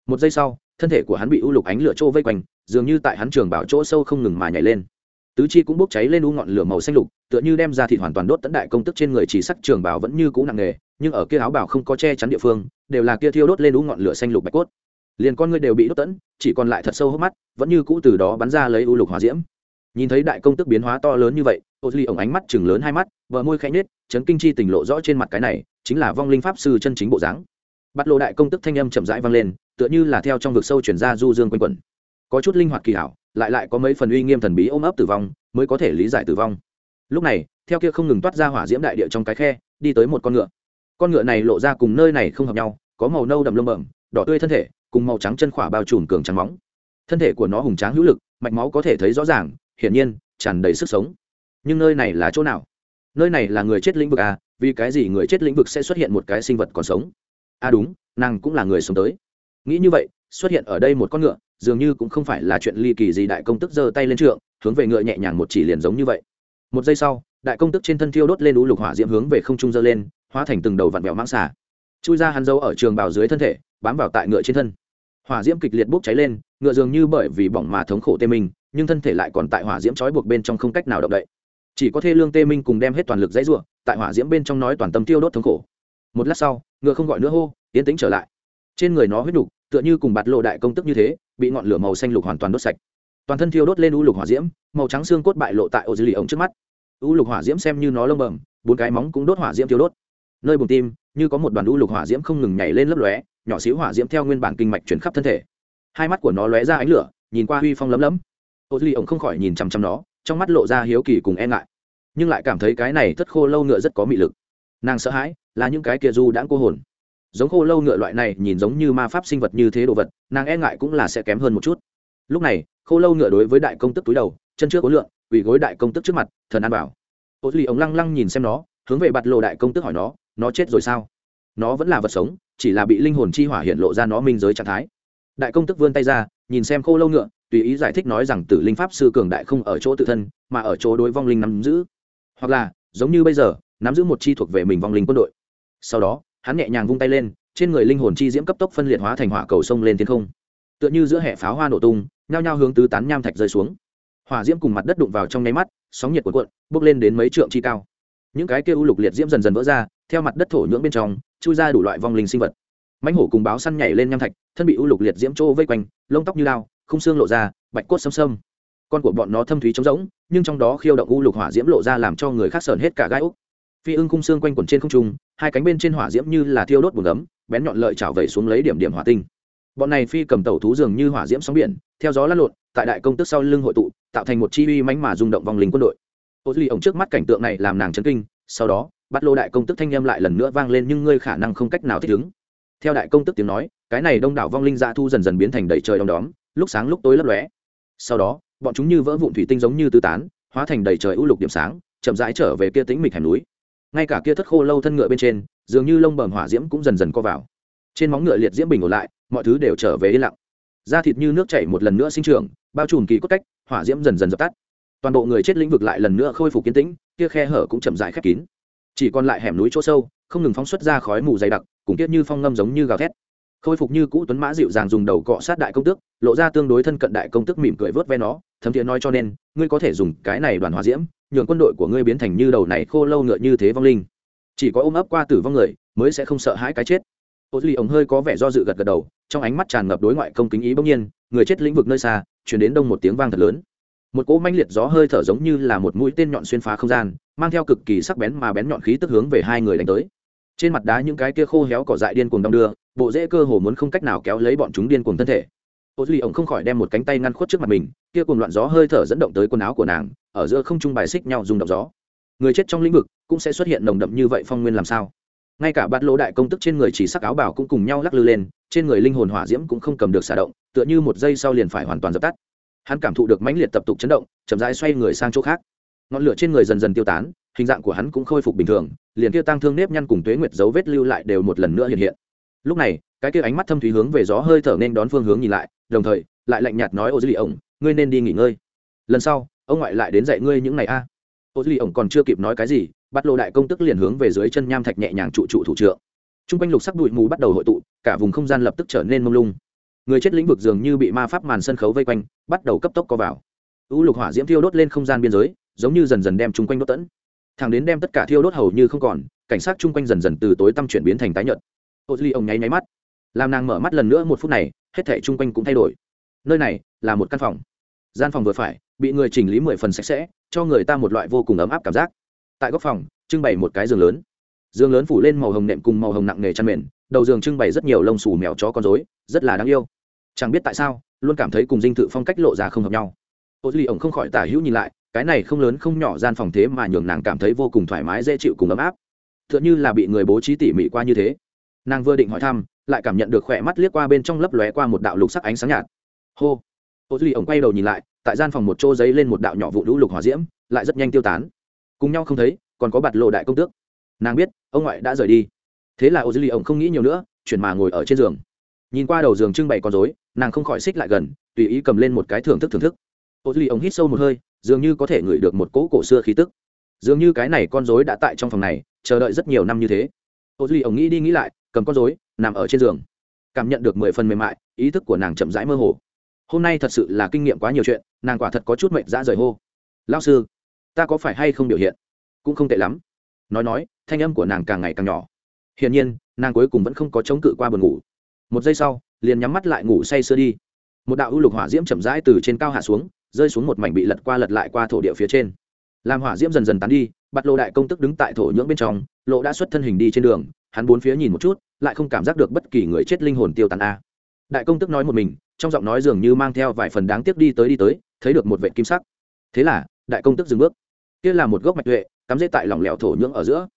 Một giây sau, thân thể của hắn bị u lục ánh lửa trô vây quanh, dường như tại hắn trường bảo chỗ sâu không ngừng mà nhảy lên. Tứ chi cũng bốc cháy lên u ngọn lửa màu xanh lục, tựa như đem ra thịt hoàn toàn đốt tận đại công tức trên người chỉ sắc trường bảo vẫn như cũ nặng nề, nhưng ở kia áo bảo không có che chắn địa phương, đều là kia thiêu đốt lên u ngọn lửa xanh lục bạch cốt liền con ngươi đều bị đốt tẫn, chỉ còn lại thật sâu hốc mắt vẫn như cũ từ đó bắn ra lấy u lục hỏa diễm. Nhìn thấy đại công tức biến hóa to lớn như vậy ô duy ổng ánh mắt chừng lớn hai mắt vợ môi khẽ nhết chấn kinh chi tình lộ rõ trên mặt cái này chính là vong linh pháp sư chân chính bộ dáng. Bắt lộ đại công tức thanh âm chậm rãi vang lên tựa như là theo trong vực sâu chuyển ra du dương quanh quẩn. Có chút linh hoạt kỳ hảo lại lại có mấy phần uy nghiêm thần bí ôm ấp tử vong mới có thể lý giải tử vong. Lúc này theo kia không ngừng toát ra hỏa diễm đại địa trong cái khe đi tới một con ngựa. Con ngựa này lộ ra cùng nơi này không hợp nhau có màu nâu đậm lông bẩm đỏ tươi thân thể cùng màu trắng chân khỏa bao trùm cường trắng móng. Thân thể của nó hùng tráng hữu lực, mạch máu có thể thấy rõ ràng, hiển nhiên, tràn đầy sức sống. Nhưng nơi này là chỗ nào? Nơi này là người chết lĩnh vực à vì cái gì người chết lĩnh vực sẽ xuất hiện một cái sinh vật còn sống? À đúng, nàng cũng là người sống tới. Nghĩ như vậy, xuất hiện ở đây một con ngựa, dường như cũng không phải là chuyện ly kỳ gì đại công tức giơ tay lên trượng, hướng về ngựa nhẹ nhàng một chỉ liền giống như vậy. Một giây sau, đại công tức trên thân thiêu đốt lên ú lục hỏa diễm hướng về không trung giơ lên, hóa thành từng đầu vặn vẹo mang xả chui ra hắn dấu ở trường bào dưới thân thể bám vào tại ngựa trên thân. Hỏa diễm kịch liệt bốc cháy lên, ngựa dường như bởi vì bỏng mà thống khổ tê mình, nhưng thân thể lại còn tại hỏa diễm trói buộc bên trong không cách nào động đậy. Chỉ có thê lương tê minh cùng đem hết toàn lực dãy ruộng tại hỏa diễm bên trong nói toàn tâm tiêu đốt thống khổ. Một lát sau, ngựa không gọi nữa hô yến tính trở lại. Trên người nó huyết đục tựa như cùng bạt lộ đại công tức như thế, bị ngọn lửa màu xanh lục hoàn toàn đốt sạch. Toàn thân thiêu đốt lên u lục hỏa diễm, màu trắng xương cốt bại lộ tại ô dư lì ống trước mắt. U lục hỏa diễm xem như nó lông bẩm, bốn cái móng cũng đốt hỏa diễm thiêu đốt. Nơi bùng tim, như có một đoàn u lục hỏa diễm không ngừng nhảy lên lấp lóe nhỏ xíu hỏa diễm theo nguyên bản kinh mạch chuyển khắp thân thể. Hai mắt của nó lóe ra ánh lửa, nhìn qua huy phong lấm lấm. Ô duy ổng không khỏi nhìn chằm chằm nó, trong mắt lộ ra hiếu kỳ cùng e ngại. Nhưng lại cảm thấy cái này thất khô lâu ngựa rất có mị lực. Nàng sợ hãi, là những cái kia du đãng cô hồn. Giống khô lâu ngựa loại này nhìn giống như ma pháp sinh vật như thế đồ vật, nàng e ngại cũng là sẽ kém hơn một chút. Lúc này, khô lâu ngựa đối với đại công tức túi đầu, chân trước ố lượn, quỳ gối đại công tức trước mặt, thần an bảo. Ô duy ống lăng lăng nhìn xem nó, hướng về bạt lộ đại công tức hỏi nó nó chết rồi sao? Nó vẫn là vật sống, chỉ là bị linh hồn chi hỏa hiện lộ ra nó minh giới trạng thái. Đại công tức vươn tay ra, nhìn xem khô lâu ngựa, tùy ý giải thích nói rằng tử linh pháp sư cường đại không ở chỗ tự thân, mà ở chỗ đối vong linh nắm giữ. Hoặc là, giống như bây giờ, nắm giữ một chi thuộc về mình vong linh quân đội. Sau đó, hắn nhẹ nhàng vung tay lên, trên người linh hồn chi diễm cấp tốc phân liệt hóa thành hỏa cầu sông lên thiên không. Tựa như giữa hệ pháo hoa nổ tung, nhao nhao hướng tứ tán nham thạch rơi xuống. Hỏa diễm cùng mặt đất đụng vào trong nháy mắt, sóng nhiệt cuộn cuộn, bốc lên đến mấy trượng chi cao. Những cái kia u lục liệt diễm dần dần vỡ ra theo mặt đất thổ nhưỡng bên trong, chui ra đủ loại vong linh sinh vật. Mãnh hổ cùng báo săn nhảy lên nham thạch, thân bị u lục liệt diễm trô vây quanh, lông tóc như lao không xương lộ ra, bạch cốt xâm xâm con của bọn nó thâm thúy trống rỗng, nhưng trong đó khiêu động u lục hỏa diễm lộ ra làm cho người khác sờn hết cả gai úc. Phi ưng khung xương quanh quẩn trên không trung, hai cánh bên trên hỏa diễm như là thiêu đốt bùn ấm, bén nhọn lợi chảo vẩy xuống lấy điểm điểm hỏa tinh. Bọn này phi cầm tàu thú dường như hỏa diễm sóng biển, theo gió lăn lộn, tại đại công tức sau lưng hội tụ, tạo thành một chi uy mánh mà rung động vòng lính quân đội. Ô duy ổng trước mắt cảnh tượng này làm nàng chấn kinh, sau đó bắt lô đại công tức thanh â m lại lần nữa vang lên nhưng ngươi khả năng không cách nào thích ứng. Theo đại công tức tiếng nói, cái này đông đảo vong linh dạ thu dần dần biến thành đầy trời đom đóm, lúc sáng lúc tối lấp lóe. Sau đó, bọn chúng như vỡ vụn thủy tinh giống như tứ tán, hóa thành đầy trời u lục điểm sáng, chậm rãi trở về kia tĩnh mịch hẻm núi. Ngay cả kia thất khô lâu thân ngựa bên trên, dường như lông bờm hỏa diễm cũng dần dần co vào. Trên móng ngựa liệt diễm bình ổn lại, mọi thứ đều trở về yên lặng. Da thịt như nước chảy một lần nữa sinh trưởng, bao trùm kỳ cốt cách, hỏa diễm dần dần dập tắt. Toàn bộ người chết lĩnh vực lại lần nữa khôi phục kiến tĩnh, kia khe hở cũng chậm rãi khép kín chỉ còn lại hẻm núi chỗ sâu, không ngừng phóng xuất ra khói mù dày đặc, cùng tiết như phong ngâm giống như gào thét. Khôi phục như cũ tuấn mã dịu dàng dùng đầu cọ sát đại công tước, lộ ra tương đối thân cận đại công tước mỉm cười vớt ve nó, thấm thiện nói cho nên, ngươi có thể dùng cái này đoàn hòa diễm, nhường quân đội của ngươi biến thành như đầu này khô lâu ngựa như thế vong linh. Chỉ có ôm ấp qua tử vong người, mới sẽ không sợ hãi cái chết. Ô duy ống hơi có vẻ do dự gật gật đầu, trong ánh mắt tràn ngập đối ngoại công kính ý bỗng nhiên, người chết lĩnh vực nơi xa chuyển đến đông một tiếng vang thật lớn một cỗ manh liệt gió hơi thở giống như là một mũi tên nhọn xuyên phá không gian, mang theo cực kỳ sắc bén mà bén nhọn khí tức hướng về hai người đánh tới. Trên mặt đá những cái kia khô héo cỏ dại điên cuồng đong đưa, bộ dễ cơ hồ muốn không cách nào kéo lấy bọn chúng điên cuồng thân thể. Ô duy ổng không khỏi đem một cánh tay ngăn khuất trước mặt mình, kia cùng loạn gió hơi thở dẫn động tới quần áo của nàng, ở giữa không trung bài xích nhau dùng động gió. Người chết trong lĩnh vực cũng sẽ xuất hiện nồng đậm như vậy phong nguyên làm sao? Ngay cả bát lỗ đại công tức trên người chỉ sắc áo bảo cũng cùng nhau lắc lư lên, trên người linh hồn hỏa diễm cũng không cầm được xả động, tựa như một giây sau liền phải hoàn toàn dập tắt hắn cảm thụ được mãnh liệt tập tục chấn động, chậm rãi xoay người sang chỗ khác. Ngọn lửa trên người dần dần tiêu tán, hình dạng của hắn cũng khôi phục bình thường, liền kia tăng thương nếp nhăn cùng tuế nguyệt dấu vết lưu lại đều một lần nữa hiện hiện. Lúc này, cái kia ánh mắt thâm thúy hướng về gió hơi thở nên đón phương hướng nhìn lại, đồng thời, lại lạnh nhạt nói ô dư lì ổng, ngươi nên đi nghỉ ngơi. Lần sau, ông ngoại lại đến dạy ngươi những ngày a. Ô dư lì ổng còn chưa kịp nói cái gì, bắt lộ đại công tức liền hướng về dưới chân nham thạch nhẹ nhàng trụ trụ thủ trượng. T r u n g quanh lục sắc bụi mù bắt đầu hội tụ, cả vùng không gian lập tức trở nên mông lung người chết lĩnh vực dường như bị ma pháp màn sân khấu vây quanh, bắt đầu cấp tốc co vào. U lục hỏa diễm thiêu đốt lên không gian biên giới, giống như dần dần đem chung quanh đốt tẫn thằng đến đem tất cả thiêu đốt hầu như không còn, cảnh sát chung quanh dần dần từ tối tăm chuyển biến thành tái nhợt. Ô duy ông nháy nháy mắt. Làm nàng mở mắt lần nữa một phút này, hết thể chung quanh cũng thay đổi. Nơi này là một căn phòng. Gian phòng vừa phải, bị người chỉnh lý mười phần sạch sẽ, cho người ta một loại vô cùng ấm áp cảm giác. Tại góc phòng, trưng bày một cái giường lớn. Giường lớn phủ lên màu hồng nệm cùng màu hồng nặng nề chăn mền đầu giường trưng bày rất nhiều lông xù mèo chó con dối rất là đáng yêu. Chẳng biết tại sao, luôn cảm thấy cùng dinh thự phong cách lộ ra không hợp nhau. Ô duy ổng không khỏi tả hữu nhìn lại, cái này không lớn không nhỏ gian phòng thế mà nhường nàng cảm thấy vô cùng thoải mái, dễ chịu cùng ấm áp. T h ư ợ n h ư là bị người bố trí tỉ mỉ qua như thế. Nàng vừa định hỏi thăm, lại cảm nhận được khỏe mắt liếc qua bên trong lấp lóe qua một đạo lục sắc ánh sáng nhạt. Hô! Ô duy ổng quay đầu nhìn lại, tại gian phòng một chỗ giấy lên một đạo nhỏ vụ lũ lục hỏa diễm, lại rất nhanh tiêu tán. Cùng nhau không thấy, còn có bạt lộ đại công tước. Nàng biết, ông ngoại đã rời đi thế là ô Ly ổng không nghĩ nhiều nữa, chuyển mà ngồi ở trên giường. Nhìn qua đầu giường trưng bày con dối nàng không khỏi xích lại gần, tùy ý cầm lên một cái thưởng thức thưởng thức. Ô Ly ổng hít sâu một hơi, dường như có thể ngửi được một cỗ cổ xưa khí tức. Dường như cái này con dối đã tại trong phòng này, chờ đợi rất nhiều năm như thế. Ô Ly ổng nghĩ đi nghĩ lại, cầm con dối nằm ở trên giường. Cảm nhận được mười phần mềm mại, ý thức của nàng chậm rãi mơ hồ. Hôm nay thật sự là kinh nghiệm quá nhiều chuyện, nàng quả thật có chút mệnh dã rời hô. Lao sư, ta có phải hay không biểu hiện? Cũng không tệ lắm. Nói nói, thanh âm của nàng càng ngày càng nhỏ hiển nhiên, nàng cuối cùng vẫn không có chống cự qua buồn ngủ. Một giây sau, liền nhắm mắt lại ngủ say sưa đi. Một đạo ưu lục hỏa diễm chậm rãi từ trên cao hạ xuống, rơi xuống một mảnh bị lật qua lật lại qua thổ địa phía trên. Làm hỏa diễm dần dần tán đi bạt lộ đại công tức đứng tại thổ nhưỡng bên trong lộ đã xuất thân hình đi trên đường, hắn bốn phía nhìn một chút, lại không cảm giác được bất kỳ người chết linh hồn tiêu tàn a. Đại công tức nói một mình, trong giọng nói dường như mang theo vài phần đáng tiếc đi tới đi tới, thấy được một vệ kim sắc. Thế là, đại công tức dừng bước. Kia là một gốc mạch tuệ, cắm dễ tại lỏng lẻo thổ nhưỡng ở giữa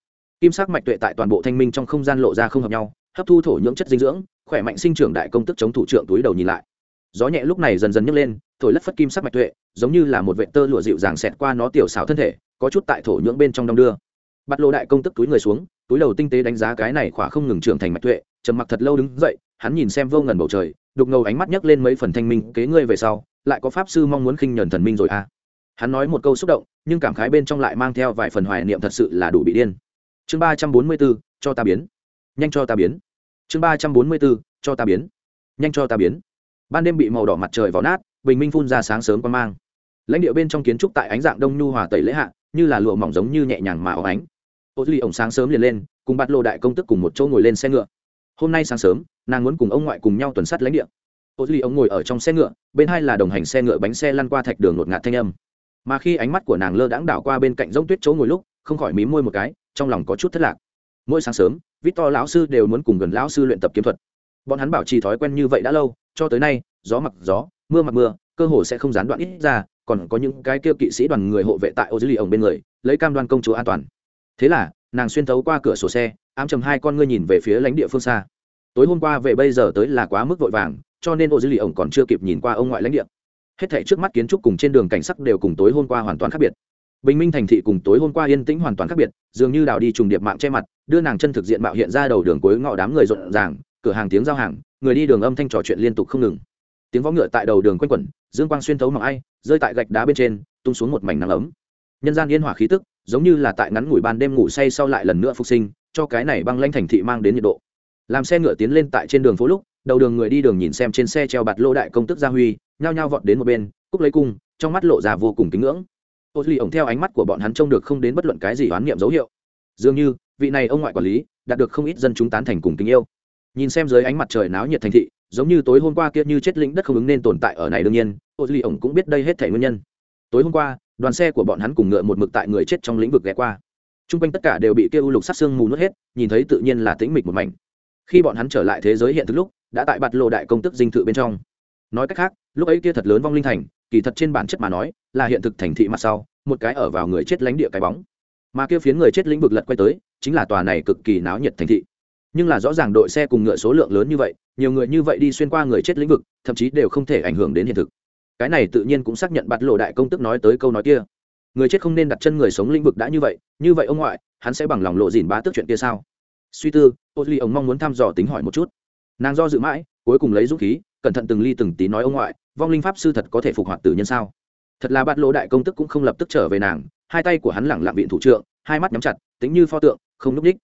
kim sắc mạch tuệ tại toàn bộ thanh minh trong không gian lộ ra không hợp nhau, hấp thu thổ nhưỡng chất dinh dưỡng, khỏe mạnh sinh trưởng đại công tức chống thủ trưởng túi đầu nhìn lại. Gió nhẹ lúc này dần dần nhấc lên, thổi lất phất kim sắc mạch tuệ, giống như là một vệ tơ lụa dịu dàng xẹt qua nó tiểu xảo thân thể, có chút tại thổ nhưỡng bên trong đong đưa. Bắt lô đại công tức túi người xuống, túi đầu tinh tế đánh giá cái này khỏa không ngừng trưởng thành mạch tuệ, trầm mặc thật lâu đứng dậy, hắn nhìn xem vô ngần bầu trời, đục ngầu ánh mắt nhấc lên mấy phần thanh minh, kế ngươi về sau, lại có pháp sư mong muốn khinh nhẫn thần minh rồi à? Hắn nói một câu xúc động, nhưng cảm khái bên trong lại mang theo vài phần hoài niệm thật sự là đủ bị điên chương ba trăm bốn mươi bốn, cho ta biến. Nhanh cho ta biến. Chương ba trăm bốn mươi bốn, cho ta biến. Nhanh cho ta biến. Ban đêm bị màu đỏ mặt trời vào nát, bình minh phun ra sáng sớm qua mang. Lãnh địa bên trong kiến trúc tại ánh dạng đông nhu hòa tẩy lễ hạ, như là lụa mỏng giống như nhẹ nhàng mà óng ánh. Ô duy ổng sáng sớm liền lên, cùng bắt lô đại công tức cùng một chỗ ngồi lên xe ngựa. Hôm nay sáng sớm, nàng muốn cùng ông ngoại cùng nhau tuần sắt lãnh địa. Ô duy ổng ngồi ở trong xe ngựa, bên hai là đồng hành xe ngựa bánh xe lăn qua thạch đường ngột ngạt thanh âm. Mà khi ánh mắt của nàng lơ đãng đảo qua bên cạnh giống tuyết chỗ ngồi lúc, không khỏi mí môi một cái trong lòng có chút thất lạc. Mỗi sáng sớm vít to lão sư đều muốn cùng gần lão sư luyện tập kiếm thuật. Bọn hắn bảo trì thói quen như vậy đã lâu, cho tới nay, gió mặc gió, mưa mặc mưa, cơ hồ sẽ không gián đoạn ít ra, còn có những cái kêu kỵ sĩ đoàn người hộ vệ tại ô dưới lì ổng bên người, lấy cam đoan công chúa an toàn. Thế là, nàng xuyên thấu qua cửa sổ xe, ám chầm hai con ngươi nhìn về phía lãnh địa phương xa. Tối hôm qua về bây giờ tới là quá mức vội vàng, cho nên ô dưới lì ổng còn chưa kịp nhìn qua ông ngoại lãnh địa. Hết thảy trước mắt kiến trúc cùng trên đường cảnh sắc đều cùng tối hôm qua hoàn toàn khác biệt bình minh thành thị cùng tối hôm qua yên tĩnh hoàn toàn khác biệt, dường như đào đi trùng điệp mạng che mặt, đưa nàng chân thực diện mạo hiện ra đầu đường cuối ngõ đám người rộn ràng, cửa hàng tiếng giao hàng, người đi đường âm thanh trò chuyện liên tục không ngừng. Tiếng võ ngựa tại đầu đường quanh quẩn, dương quang xuyên thấu mặc ai, rơi tại gạch đá bên trên, tung xuống một mảnh nắng ấm. Nhân gian yên hòa khí tức, giống như là tại ngắn ngủi ban đêm ngủ say sau lại lần nữa phục sinh, cho cái này băng lanh thành thị mang đến nhiệt độ. Làm xe ngựa tiến lên tại trên đường phố lúc, đầu đường người đi đường nhìn xem trên xe treo bạt lô đại công tức gia huy, nhao nhao vọt đến một bên, cúc lấy cung, trong mắt lộ ra vô cùng kính ngưỡng ô duy ổng theo ánh mắt của bọn hắn trông được không đến bất luận cái gì oán niệm dấu hiệu. Dường như, vị này ông ngoại quản lý, đạt được không ít dân chúng tán thành cùng tình yêu. Nhìn xem dưới ánh mặt trời náo nhiệt thành thị, giống như tối hôm qua kia như chết lĩnh đất không ứng nên tồn tại ở này đương nhiên ô duy ổng cũng biết đây hết thể nguyên nhân. Tối hôm qua, đoàn xe của bọn hắn cùng ngựa một mực tại người chết trong lĩnh vực ghé qua. T r u n g quanh tất cả đều bị kia u lục sát xương mù nuốt hết, nhìn thấy tự nhiên là tĩnh mịch một mảnh. Khi bọn hắn trở lại thế giới hiện thực lúc, đã tại bạt lộ đại công tức dinh thự bên trong nói cách khác, lúc ấy kia thật lớn vong linh thành, kỳ thật trên bản chất mà nói, là hiện thực thành thị mặt sau, một cái ở vào người chết lánh địa cái bóng. Mà kia phiến người chết lĩnh vực lật quay tới, chính là tòa này cực kỳ náo nhiệt thành thị. Nhưng là rõ ràng đội xe cùng ngựa số lượng lớn như vậy, nhiều người như vậy đi xuyên qua người chết lĩnh vực, thậm chí đều không thể ảnh hưởng đến hiện thực. Cái này tự nhiên cũng xác nhận bạt lộ đại công tức nói tới câu nói kia. Người chết không nên đặt chân người sống lĩnh vực đã như vậy như vậy ông ngoại, hắn sẽ bằng lòng lộ dìn bá tức chuyện kia sao? Suy tư, ô duy ông mong muốn thăm dò tính hỏi một chút. Nàng do dự mãi, cuối cùng lấy dũng khí cẩn thận từng ly từng tí nói ông ngoại, vong linh pháp sư thật có thể phục hoạt tử nhân sao? Thật là bạt lỗ đại công tức cũng không lập tức trở về nàng, hai tay của hắn lẳng lặng viện thủ trượng, hai mắt nhắm chặt, tính như pho tượng, không núp ních.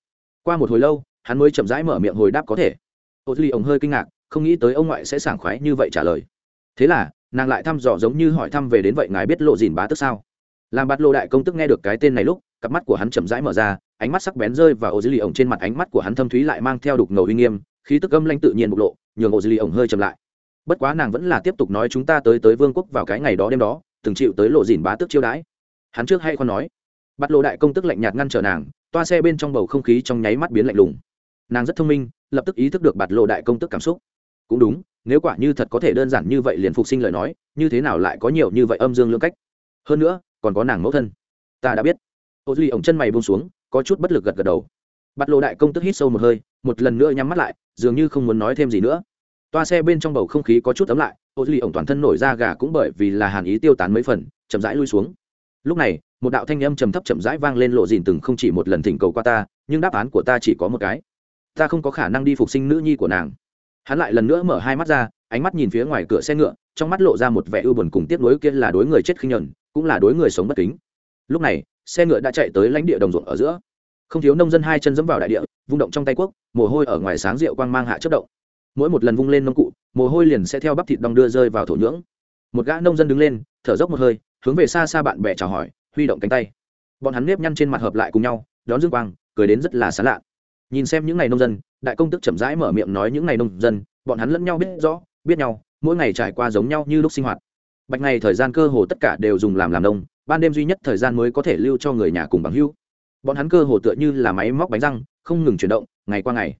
Qua một hồi lâu, hắn mới chậm rãi mở miệng hồi đáp có thể. Ô duy ông hơi kinh ngạc, không nghĩ tới ông ngoại sẽ sảng khoái như vậy trả lời. Thế là, nàng lại thăm dò giống như hỏi thăm về đến vậy ngài biết lộ dìn bá tức sao? Làm bạt lộ đại công tức nghe được cái tên này lúc, cặp mắt của hắn chậm rãi mở ra, ánh mắt sắc bén rơi vào ô duy ông trên mặt, ánh mắt của hắn thâm thúy lại mang theo đục ngầu uy nghiêm, khí tức âm lanh tự nhiên bộc lộ, nhường ô duy ông hơi chậm lại bất quá nàng vẫn là tiếp tục nói chúng ta tới tới vương quốc vào cái ngày đó đêm đó, từng chịu tới lộ dìn bá tước chiêu đãi. Hắn trước hay còn nói, bắt lộ đại công tức lạnh nhạt ngăn trở nàng, toa xe bên trong bầu không khí trong nháy mắt biến lạnh lùng. Nàng rất thông minh, lập tức ý thức được bạt lộ đại công tức cảm xúc. Cũng đúng, nếu quả như thật có thể đơn giản như vậy liền phục sinh lời nói, như thế nào lại có nhiều như vậy âm dương lưỡng cách? Hơn nữa, còn có nàng mẫu thân. Ta đã biết. Ô duy ổng chân mày buông xuống, có chút bất lực gật gật đầu. Bạt lộ đại công tức hít sâu một hơi, một lần nữa nhắm mắt lại, dường như không muốn nói thêm gì nữa toa xe bên trong bầu không khí có chút ấm lại, ô duy ổng toàn thân nổi ra gà cũng bởi vì là hàn ý tiêu tán mấy phần, chậm rãi lui xuống. Lúc này, một đạo thanh âm trầm thấp chậm rãi vang lên lộ dìn từng không chỉ một lần thỉnh cầu qua ta, nhưng đáp án của ta chỉ có một cái. Ta không có khả năng đi phục sinh nữ nhi của nàng. Hắn lại lần nữa mở hai mắt ra, ánh mắt nhìn phía ngoài cửa xe ngựa, trong mắt lộ ra một vẻ ưu buồn cùng tiếp nối kia là đối người chết khinh nhẫn, cũng là đối người sống bất kính. Lúc này, xe ngựa đã chạy tới lãnh địa đồng ruộng ở giữa. Không thiếu nông dân hai chân dẫm vào đại địa, vung động trong tay quốc, mồ hôi ở ngoài sáng rượu quang mang hạ chất động mỗi một lần vung lên nông cụ, mồ hôi liền sẽ theo bắp thịt đong đưa rơi vào thổ nhưỡng. Một gã nông dân đứng lên, thở dốc một hơi, hướng về xa xa bạn bè chào hỏi, huy động cánh tay. Bọn hắn nếp nhăn trên mặt hợp lại cùng nhau, đón dương quang, cười đến rất là xán lạ. Nhìn xem những ngày nông dân, đại công tức chậm rãi mở miệng nói những ngày nông dân, bọn hắn lẫn nhau biết rõ, biết nhau, mỗi ngày trải qua giống nhau như lúc sinh hoạt. Bạch ngày thời gian cơ hồ tất cả đều dùng làm làm nông, ban đêm duy nhất thời gian mới có thể lưu cho người nhà cùng bằng hữu bọn hắn cơ hồ tựa như là máy móc bánh răng, không ngừng chuyển động, ngày qua ngày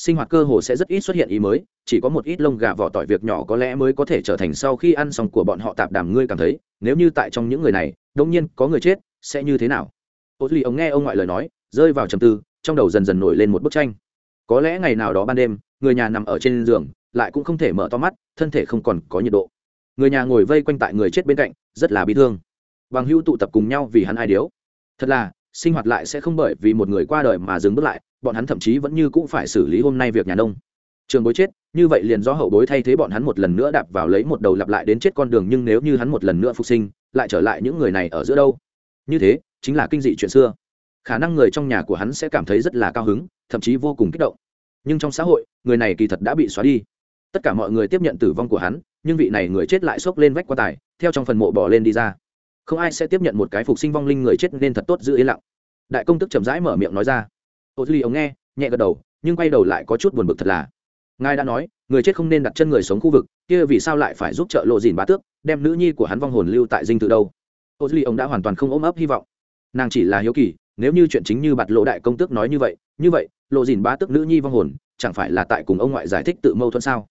sinh hoạt cơ hồ sẽ rất ít xuất hiện ý mới, chỉ có một ít lông gà vỏ tỏi việc nhỏ có lẽ mới có thể trở thành sau khi ăn xong của bọn họ tạp đàm ngươi cảm thấy, nếu như tại trong những người này đông nhiên có người chết, sẽ như thế nào? Ô duy ông nghe ông ngoại lời nói, rơi vào trầm tư, trong đầu dần dần nổi lên một bức tranh. Có lẽ ngày nào đó ban đêm, người nhà nằm ở trên giường, lại cũng không thể mở to mắt, thân thể không còn có nhiệt độ. Người nhà ngồi vây quanh tại người chết bên cạnh, rất là bi thương. Bằng hữu tụ tập cùng nhau vì hắn ai điếu. Thật là sinh hoạt lại sẽ không bởi vì một người qua đời mà dừng bước lại, bọn hắn thậm chí vẫn như cũng phải xử lý hôm nay việc nhà nông. Trường bối chết, như vậy liền do hậu bối thay thế bọn hắn một lần nữa đạp vào lấy một đầu lặp lại đến chết con đường, nhưng nếu như hắn một lần nữa phục sinh, lại trở lại những người này ở giữa đâu? Như thế, chính là kinh dị chuyện xưa. Khả năng người trong nhà của hắn sẽ cảm thấy rất là cao hứng, thậm chí vô cùng kích động. Nhưng trong xã hội, người này kỳ thật đã bị xóa đi. Tất cả mọi người tiếp nhận tử vong của hắn, nhưng vị này người chết lại xốc lên vách qua tài, theo trong phần mộ bỏ lên đi ra không ai sẽ tiếp nhận một cái phục sinh vong linh người chết nên thật tốt giữ yên lặng. Đại công tức chậm rãi mở miệng nói ra. Ô duy ông nghe, nhẹ gật đầu, nhưng quay đầu lại có chút buồn bực thật là. Ngài đã nói, người chết không nên đặt chân người sống khu vực, kia vì sao lại phải giúp trợ lộ dìn bá tước, đem nữ nhi của hắn vong hồn lưu tại dinh tự đâu? Ô duy ông đã hoàn toàn không ôm ấp hy vọng. Nàng chỉ là hiếu kỳ, nếu như chuyện chính như bạt lộ đại công tước nói như vậy như vậy, lộ dìn bá tước nữ nhi vong hồn, chẳng phải là tại cùng ông ngoại giải thích tự mâu thuẫn sao?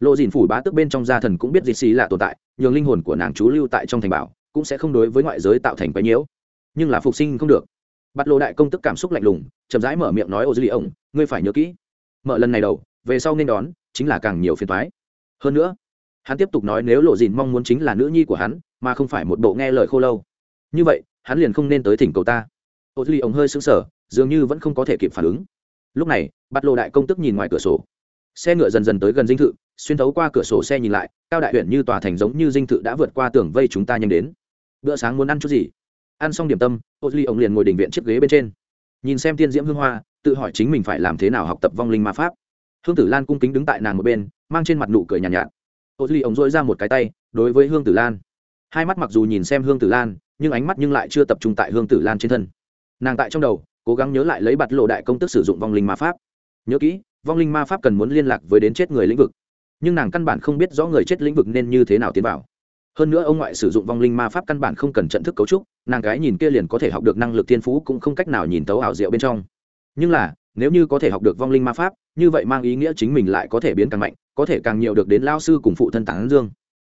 Lộ dìn phủ bá tước bên trong gia thần cũng biết gì xì là tồn tại, nhường linh hồn của nàng chú lưu tại trong thành bảo cũng sẽ không đối với ngoại giới tạo thành quái nhiễu. Nhưng là phục sinh không được. Bắt lộ đại công tức cảm xúc lạnh lùng, chậm rãi mở miệng nói, ô dư lì ổng ngươi phải nhớ kỹ. Mở lần này đầu, về sau nên đón, chính là càng nhiều phiền thoái hơn nữa, hắn tiếp tục nói, nếu lộ dìn mong muốn chính là nữ nhi của hắn, mà không phải một bộ nghe lời khô lâu. Như vậy, hắn liền không nên tới thỉnh cầu ta. Ô dư lì ổng hơi sững sờ, dường như vẫn không có thể kịp phản ứng. Lúc này bắt lộ đại công tức nhìn ngoài cửa sổ. Xe ngựa dần dần tới gần dinh thự, xuyên thấu qua cửa sổ xe nhìn lại, cao đại huyện như tòa thành giống như dinh thự đã vượt qua tường vây chúng ta nhanh đến bữa sáng muốn ăn chút gì ăn xong điểm tâm ô ly ông liền ngồi đình viện chiếc ghế bên trên nhìn xem tiên diễm hương hoa tự hỏi chính mình phải làm thế nào học tập vong linh ma pháp hương tử lan cung kính đứng tại nàng một bên mang trên mặt nụ cười nhàn nhạt, nhạt. ô ly ông dội ra một cái tay đối với hương tử lan hai mắt mặc dù nhìn xem hương tử lan nhưng ánh mắt nhưng lại chưa tập trung tại hương tử lan trên thân nàng tại trong đầu cố gắng nhớ lại lấy bạt lộ đại công tức sử dụng vong linh ma pháp nhớ kỹ vong linh ma pháp cần muốn liên lạc với đến chết người lĩnh vực nhưng nàng căn bản không biết rõ người chết lĩnh vực nên như thế nào tiến vào hơn nữa ông ngoại sử dụng vong linh ma pháp căn bản không cần trận thức cấu trúc, nàng gái nhìn kia liền có thể học được năng lực thiên phú cũng không cách nào nhìn tấu ảo diệu bên trong. Nhưng là, nếu như có thể học được vong linh ma pháp, như vậy mang ý nghĩa chính mình lại có thể biến càng mạnh, có thể càng nhiều được đến lao sư cùng phụ thân tán dương.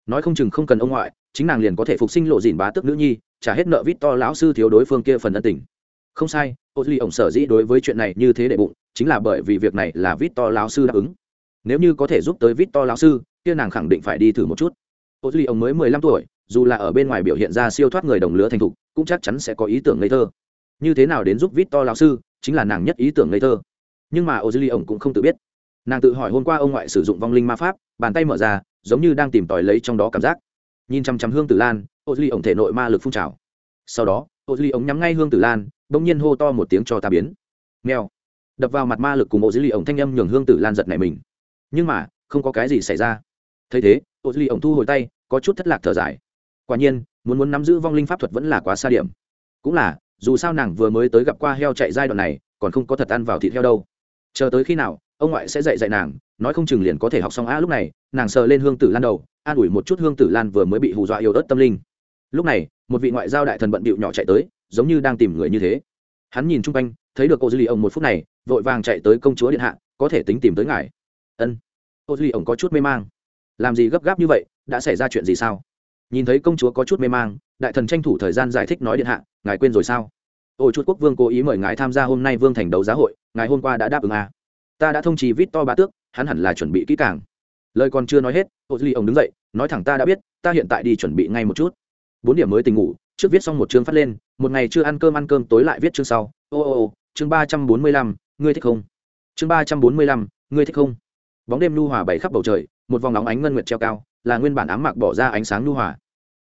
Nói không chừng không cần ông ngoại, chính nàng liền có thể phục sinh lộ dìn bá tức nữ nhi, trả hết nợ vít to lão sư thiếu đối phương kia phần ân tình. Không sai, ô duy ổng sở dĩ đối với chuyện này như thế để bụng, chính là bởi vì việc này là vít to lão sư đáp ứng. Nếu như có thể giúp tới vít to lão sư, kia nàng khẳng định phải đi thử một chút ô duy ông mới mười lăm tuổi, dù là ở bên ngoài biểu hiện ra siêu thoát người đồng lứa thành thục, cũng chắc chắn sẽ có ý tưởng ngây thơ. Như thế nào đến giúp vít to lão sư, chính là nàng nhất ý tưởng ngây thơ. Nhưng mà ô duy ông cũng không tự biết. Nàng tự hỏi hôm qua ông ngoại sử dụng vong linh ma pháp, bàn tay mở ra, giống như đang tìm tòi lấy trong đó cảm giác. Nhìn chăm chăm hương tử lan, ô duy ông thể nội ma lực phun trào. Sau đó, ô duy ông nhắm ngay hương tử lan, bỗng nhiên hô to một tiếng cho ta biến. Nghèo. Đập vào mặt ma lực cùng ô duy ông thanh âm nhường hương tử lan giật này mình. Nhưng mà, không có cái gì xảy ra. Thấy thế ô duy ông thu hồi tay, có chút thất lạc thở dài. Quả nhiên, muốn muốn nắm giữ vong linh pháp thuật vẫn là quá xa điểm. Cũng là, dù sao nàng vừa mới tới gặp qua heo chạy giai đoạn này, còn không có thật ăn vào thịt heo đâu. Chờ tới khi nào, ông ngoại sẽ dạy dạy nàng, nói không chừng liền có thể học xong a lúc này, nàng sờ lên hương tử lan đầu, an ủi một chút hương tử lan vừa mới bị hù dọa yêu ớt tâm linh. Lúc này, một vị ngoại giao đại thần bận bịu nhỏ chạy tới, giống như đang tìm người như thế. Hắn nhìn chung quanh, thấy được cô dư lì ông một phút này, vội vàng chạy tới công chúa điện hạ, có thể tính tìm tới ngài. Ân. Cô dư lì ông có chút mê mang làm gì gấp gáp như vậy, đã xảy ra chuyện gì sao? Nhìn thấy công chúa có chút mê mang, đại thần tranh thủ thời gian giải thích nói điện hạ, ngài quên rồi sao? Ôi chút quốc vương cố ý mời ngài tham gia hôm nay vương thành đấu giá hội, ngài hôm qua đã đáp ứng à. ta đã thông trì vít to ba tước, hắn hẳn là chuẩn bị kỹ càng. Lời còn chưa nói hết, ô duy ông đứng dậy, nói thẳng ta đã biết, ta hiện tại đi chuẩn bị ngay một chút. Bốn điểm mới tình ngủ, trước viết xong một chương phát lên, một ngày chưa ăn cơm ăn cơm tối lại viết chương sau. Ô ô ô, chương ba trăm bốn mươi lăm, ngươi thích không? Chương ba trăm bốn mươi lăm, ngươi thích không? Bóng đêm nhu hòa bảy khắp bầu trời một vòng nóng ánh ngân nguyệt treo cao, là nguyên bản ám mạc bỏ ra ánh sáng nhu hòa.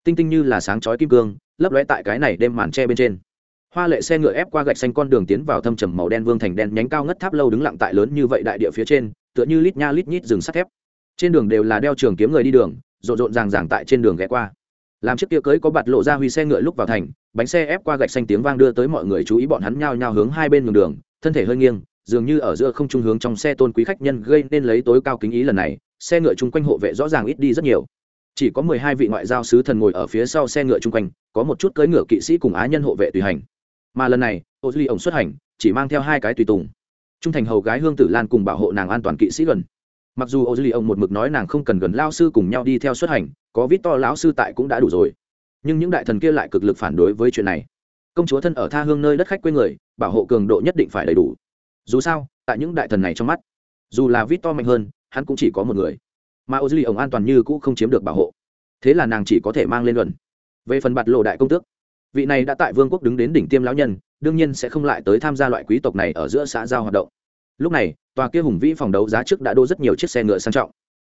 Tinh tinh như là sáng chói kim cương, lấp lóe tại cái này đêm màn tre bên trên. Hoa lệ xe ngựa ép qua gạch xanh con đường tiến vào thâm trầm màu đen vương thành đen nhánh cao ngất tháp lâu đứng lặng tại lớn như vậy đại địa phía trên, tựa như lít nha lít nhít rừng sắt thép. Trên đường đều là đeo trường kiếm người đi đường, rộn rộn ràng ràng tại trên đường ghé qua. Làm chiếc kia cưới có bạt lộ ra huy xe ngựa lúc vào thành, bánh xe ép qua gạch xanh tiếng vang đưa tới mọi người chú ý bọn hắn nhao nhao hướng hai bên đường đường, thân thể hơi nghiêng, dường như ở giữa không trung hướng trong xe tôn quý khách nhân gây nên lấy tối cao kính ý lần này xe ngựa chung quanh hộ vệ rõ ràng ít đi rất nhiều. Chỉ có mười hai vị ngoại giao sứ thần ngồi ở phía sau xe ngựa chung quanh, có một chút cưỡi ngựa kỵ sĩ cùng á nhân hộ vệ tùy hành. Mà lần này, ô duy ổng xuất hành, chỉ mang theo hai cái tùy tùng. Trung thành hầu gái hương tử lan cùng bảo hộ nàng an toàn kỵ sĩ gần. Mặc dù ô duy ổng một mực nói nàng không cần gần lao sư cùng nhau đi theo xuất hành, có vít to lão sư tại cũng đã đủ rồi. Nhưng những đại thần kia lại cực lực phản đối với chuyện này. Công chúa thân ở tha hương nơi đất khách quê người, bảo hộ cường độ nhất định phải đầy đủ. Dù sao, tại những đại thần này trong mắt, dù là vít to mạnh hơn hắn cũng chỉ có một người. Mà ô dư ổng an toàn như cũ không chiếm được bảo hộ. Thế là nàng chỉ có thể mang lên luận. Về phần bạt lộ đại công tước, vị này đã tại vương quốc đứng đến đỉnh tiêm lão nhân, đương nhiên sẽ không lại tới tham gia loại quý tộc này ở giữa xã giao hoạt động. Lúc này, tòa kia hùng vĩ phòng đấu giá trước đã đô rất nhiều chiếc xe ngựa sang trọng.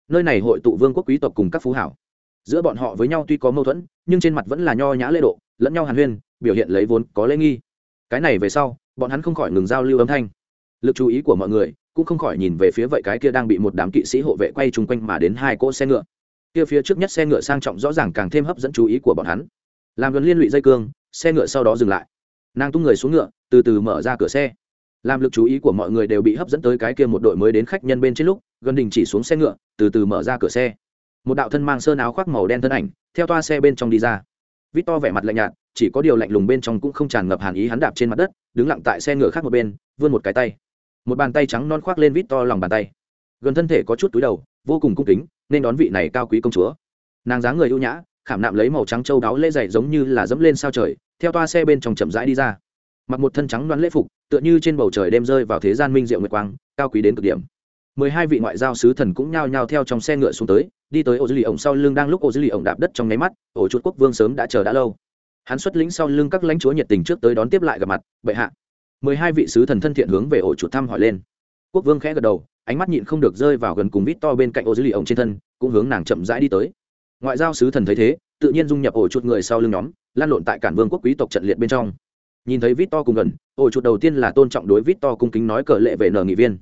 Nơi này hội tụ vương quốc quý tộc cùng các phú hảo. Giữa bọn họ với nhau tuy có mâu thuẫn, nhưng trên mặt vẫn là nho nhã lễ độ, lẫn nhau hàn huyên, biểu hiện lấy vốn có lễ nghi. Cái này về sau, bọn hắn không khỏi ngừng giao lưu âm thanh. Lực chú ý của mọi người cũng không khỏi nhìn về phía vậy cái kia đang bị một đám kỵ sĩ hộ vệ quay chung quanh mà đến hai cỗ xe ngựa. Kia phía trước nhất xe ngựa sang trọng rõ ràng càng thêm hấp dẫn chú ý của bọn hắn. Làm gần liên lụy dây cương, xe ngựa sau đó dừng lại. Nàng tung người xuống ngựa, từ từ mở ra cửa xe. Làm lực chú ý của mọi người đều bị hấp dẫn tới cái kia một đội mới đến khách nhân bên trên lúc, gần đình chỉ xuống xe ngựa, từ từ mở ra cửa xe. Một đạo thân mang sơn áo khoác màu đen thân ảnh, theo toa xe bên trong đi ra. Vít to vẻ mặt lạnh nhạt, chỉ có điều lạnh lùng bên trong cũng không tràn ngập hàn ý hắn đạp trên mặt đất, đứng lặng tại xe ngựa khác một bên, vươn một cái tay một bàn tay trắng non khoác lên vít to lòng bàn tay. Gần thân thể có chút túi đầu, vô cùng cung kính, nên đón vị này cao quý công chúa. Nàng dáng người ưu nhã, khảm nạm lấy màu trắng châu đáo lễ dày giống như là dẫm lên sao trời, theo toa xe bên trong chậm rãi đi ra. Mặc một thân trắng đoán lễ phục, tựa như trên bầu trời đêm rơi vào thế gian minh diệu nguyệt quang, cao quý đến cực điểm. Mười hai vị ngoại giao sứ thần cũng nhao nhao theo trong xe ngựa xuống tới, đi tới ô dư lì ổng sau lưng đang lúc ô dư lì ổng đạp đất trong nháy mắt, ổ chuột quốc vương sớm đã chờ đã lâu. Hắn xuất lĩnh sau lưng các lãnh chúa nhiệt tình trước tới đón tiếp lại gặp mặt, bệ hạ mười hai vị sứ thần thân thiện hướng về ổ chuột thăm hỏi lên. Quốc vương khẽ gật đầu, ánh mắt nhịn không được rơi vào gần cùng vít to bên cạnh ô dư lì ổng trên thân, cũng hướng nàng chậm rãi đi tới. Ngoại giao sứ thần thấy thế, tự nhiên dung nhập ổ chuột người sau lưng nhóm, lan lộn tại cản vương quốc quý tộc trận liệt bên trong. Nhìn thấy vít to cùng gần, ổ chuột đầu tiên là tôn trọng đối vít to cung kính nói cờ lệ về nờ nghị viên.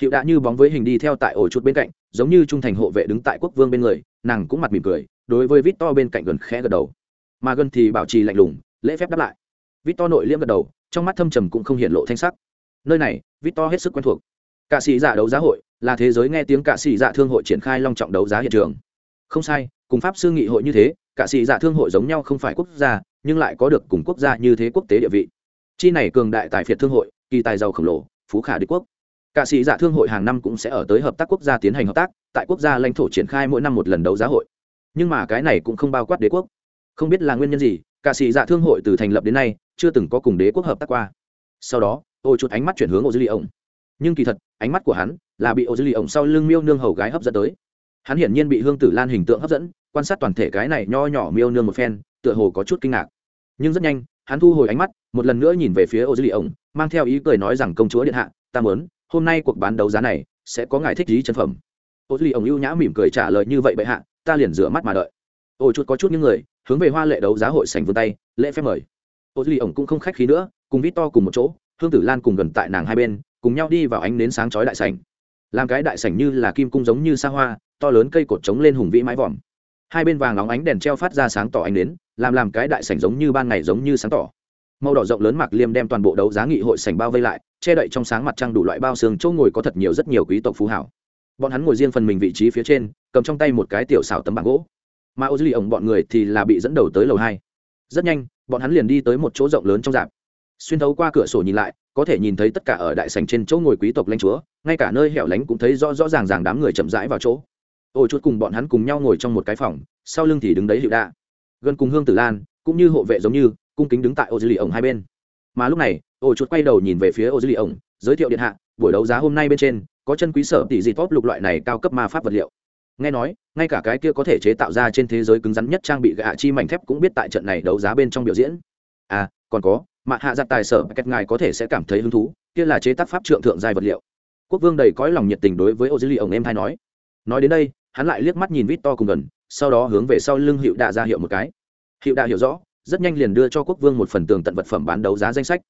Hiệu đã như bóng với hình đi theo tại ổ chuột bên cạnh, giống như trung thành hộ vệ đứng tại quốc vương bên người, nàng cũng mặt mỉm cười, đối với vít to bên cạnh gần khẽ gật đầu. Mà gần thì bảo trì lạnh lùng, lễ phép đáp lại. Vít to nội liêm gật đầu trong mắt thâm trầm cũng không hiện lộ thanh sắc. Nơi này, victor hết sức quen thuộc. Cạ sĩ giả đấu giá hội là thế giới nghe tiếng cạ sĩ giả thương hội triển khai long trọng đấu giá hiện trường. Không sai, cùng pháp sư nghị hội như thế, cạ sĩ giả thương hội giống nhau không phải quốc gia, nhưng lại có được cùng quốc gia như thế quốc tế địa vị. Chi này cường đại tài phiệt thương hội, kỳ tài giàu khổng lồ, phú khả đế quốc. Cạ sĩ giả thương hội hàng năm cũng sẽ ở tới hợp tác quốc gia tiến hành hợp tác, tại quốc gia lãnh thổ triển khai mỗi năm một lần đấu giá hội. Nhưng mà cái này cũng không bao quát đế quốc. Không biết là nguyên nhân gì, cạ sĩ giả thương hội từ thành lập đến nay chưa từng có cùng đế quốc hợp tác qua. Sau đó, ô chút ánh mắt chuyển hướng ô dư ly ổng nhưng kỳ thật, ánh mắt của hắn là bị ô dư ly ổng sau lưng miêu nương hầu gái hấp dẫn tới. Hắn hiển nhiên bị hương tử lan hình tượng hấp dẫn, quan sát toàn thể cái này nho nhỏ miêu nương một phen, tựa hồ có chút kinh ngạc. Nhưng rất nhanh, hắn thu hồi ánh mắt, một lần nữa nhìn về phía ô dư ly ổng mang theo ý cười nói rằng, công chúa điện hạ, ta muốn, hôm nay cuộc bán đấu giá này sẽ có ngài thích lý chân phẩm. Ô dư ly ổng ưu nhã mỉm cười trả lời như vậy bệ hạ, ta liền rửa mắt mà đợi. Ô chút có chút những người, hướng về hoa lệ đấu giá hội sành vươn tay, lễ phép mời ô duy ổng cũng không khách khí nữa, cùng vít to cùng một chỗ, hương tử lan cùng gần tại nàng hai bên, cùng nhau đi vào ánh nến sáng chói đại sảnh. Làm cái đại sảnh như là kim cung giống như xa hoa, to lớn cây cột trống lên hùng vĩ mái vòm. Hai bên vàng óng ánh đèn treo phát ra sáng tỏ ánh nến, làm làm cái đại sảnh giống như ban ngày giống như sáng tỏ. Màu đỏ rộng lớn mạc liêm đem toàn bộ đấu giá nghị hội sảnh bao vây lại, che đậy trong sáng mặt trăng đủ loại bao xương chỗ ngồi có thật nhiều rất nhiều quý tộc phú hảo. Bọn hắn ngồi riêng phần mình vị trí phía trên, cầm trong tay một cái tiểu xảo tấm bảng gỗ. Mà ô duy ổng bọn người thì là bị dẫn đầu tới lầu hai. Rất nhanh bọn hắn liền đi tới một chỗ rộng lớn trong dạp. Xuyên thấu qua cửa sổ nhìn lại, có thể nhìn thấy tất cả ở đại sành trên chỗ ngồi quý tộc lãnh chúa, ngay cả nơi hẻo lánh cũng thấy rõ rõ ràng ràng đám người chậm rãi vào chỗ. Ôi chút cùng bọn hắn cùng nhau ngồi trong một cái phòng, sau lưng thì đứng đấy hiệu đa. Gần cùng hương tử lan, cũng như hộ vệ giống như, cung kính đứng tại ô dư lì ổng hai bên. Mà lúc này, ôi chút quay đầu nhìn về phía ô dư lì ổng, giới thiệu điện hạ, buổi đấu giá hôm nay bên trên, có chân quý sở tỷ dị tốt lục loại này cao cấp ma pháp vật liệu nghe nói, ngay cả cái kia có thể chế tạo ra trên thế giới cứng rắn nhất trang bị gạ chi mảnh thép cũng biết tại trận này đấu giá bên trong biểu diễn. À còn có mạ hạ giặt tài sở cách ngài có thể sẽ cảm thấy hứng thú, kia là chế tác pháp trượng thượng giai vật liệu. Quốc vương đầy cõi lòng nhiệt tình đối với ô dữ lì ổng em thay nói. Nói đến đây, hắn lại liếc mắt nhìn vít to cùng gần, sau đó hướng về sau lưng hiệu đạ ra hiệu một cái. Hiệu đạ hiểu rõ, rất nhanh liền đưa cho quốc vương một phần tường tận vật phẩm bán đấu giá danh sách.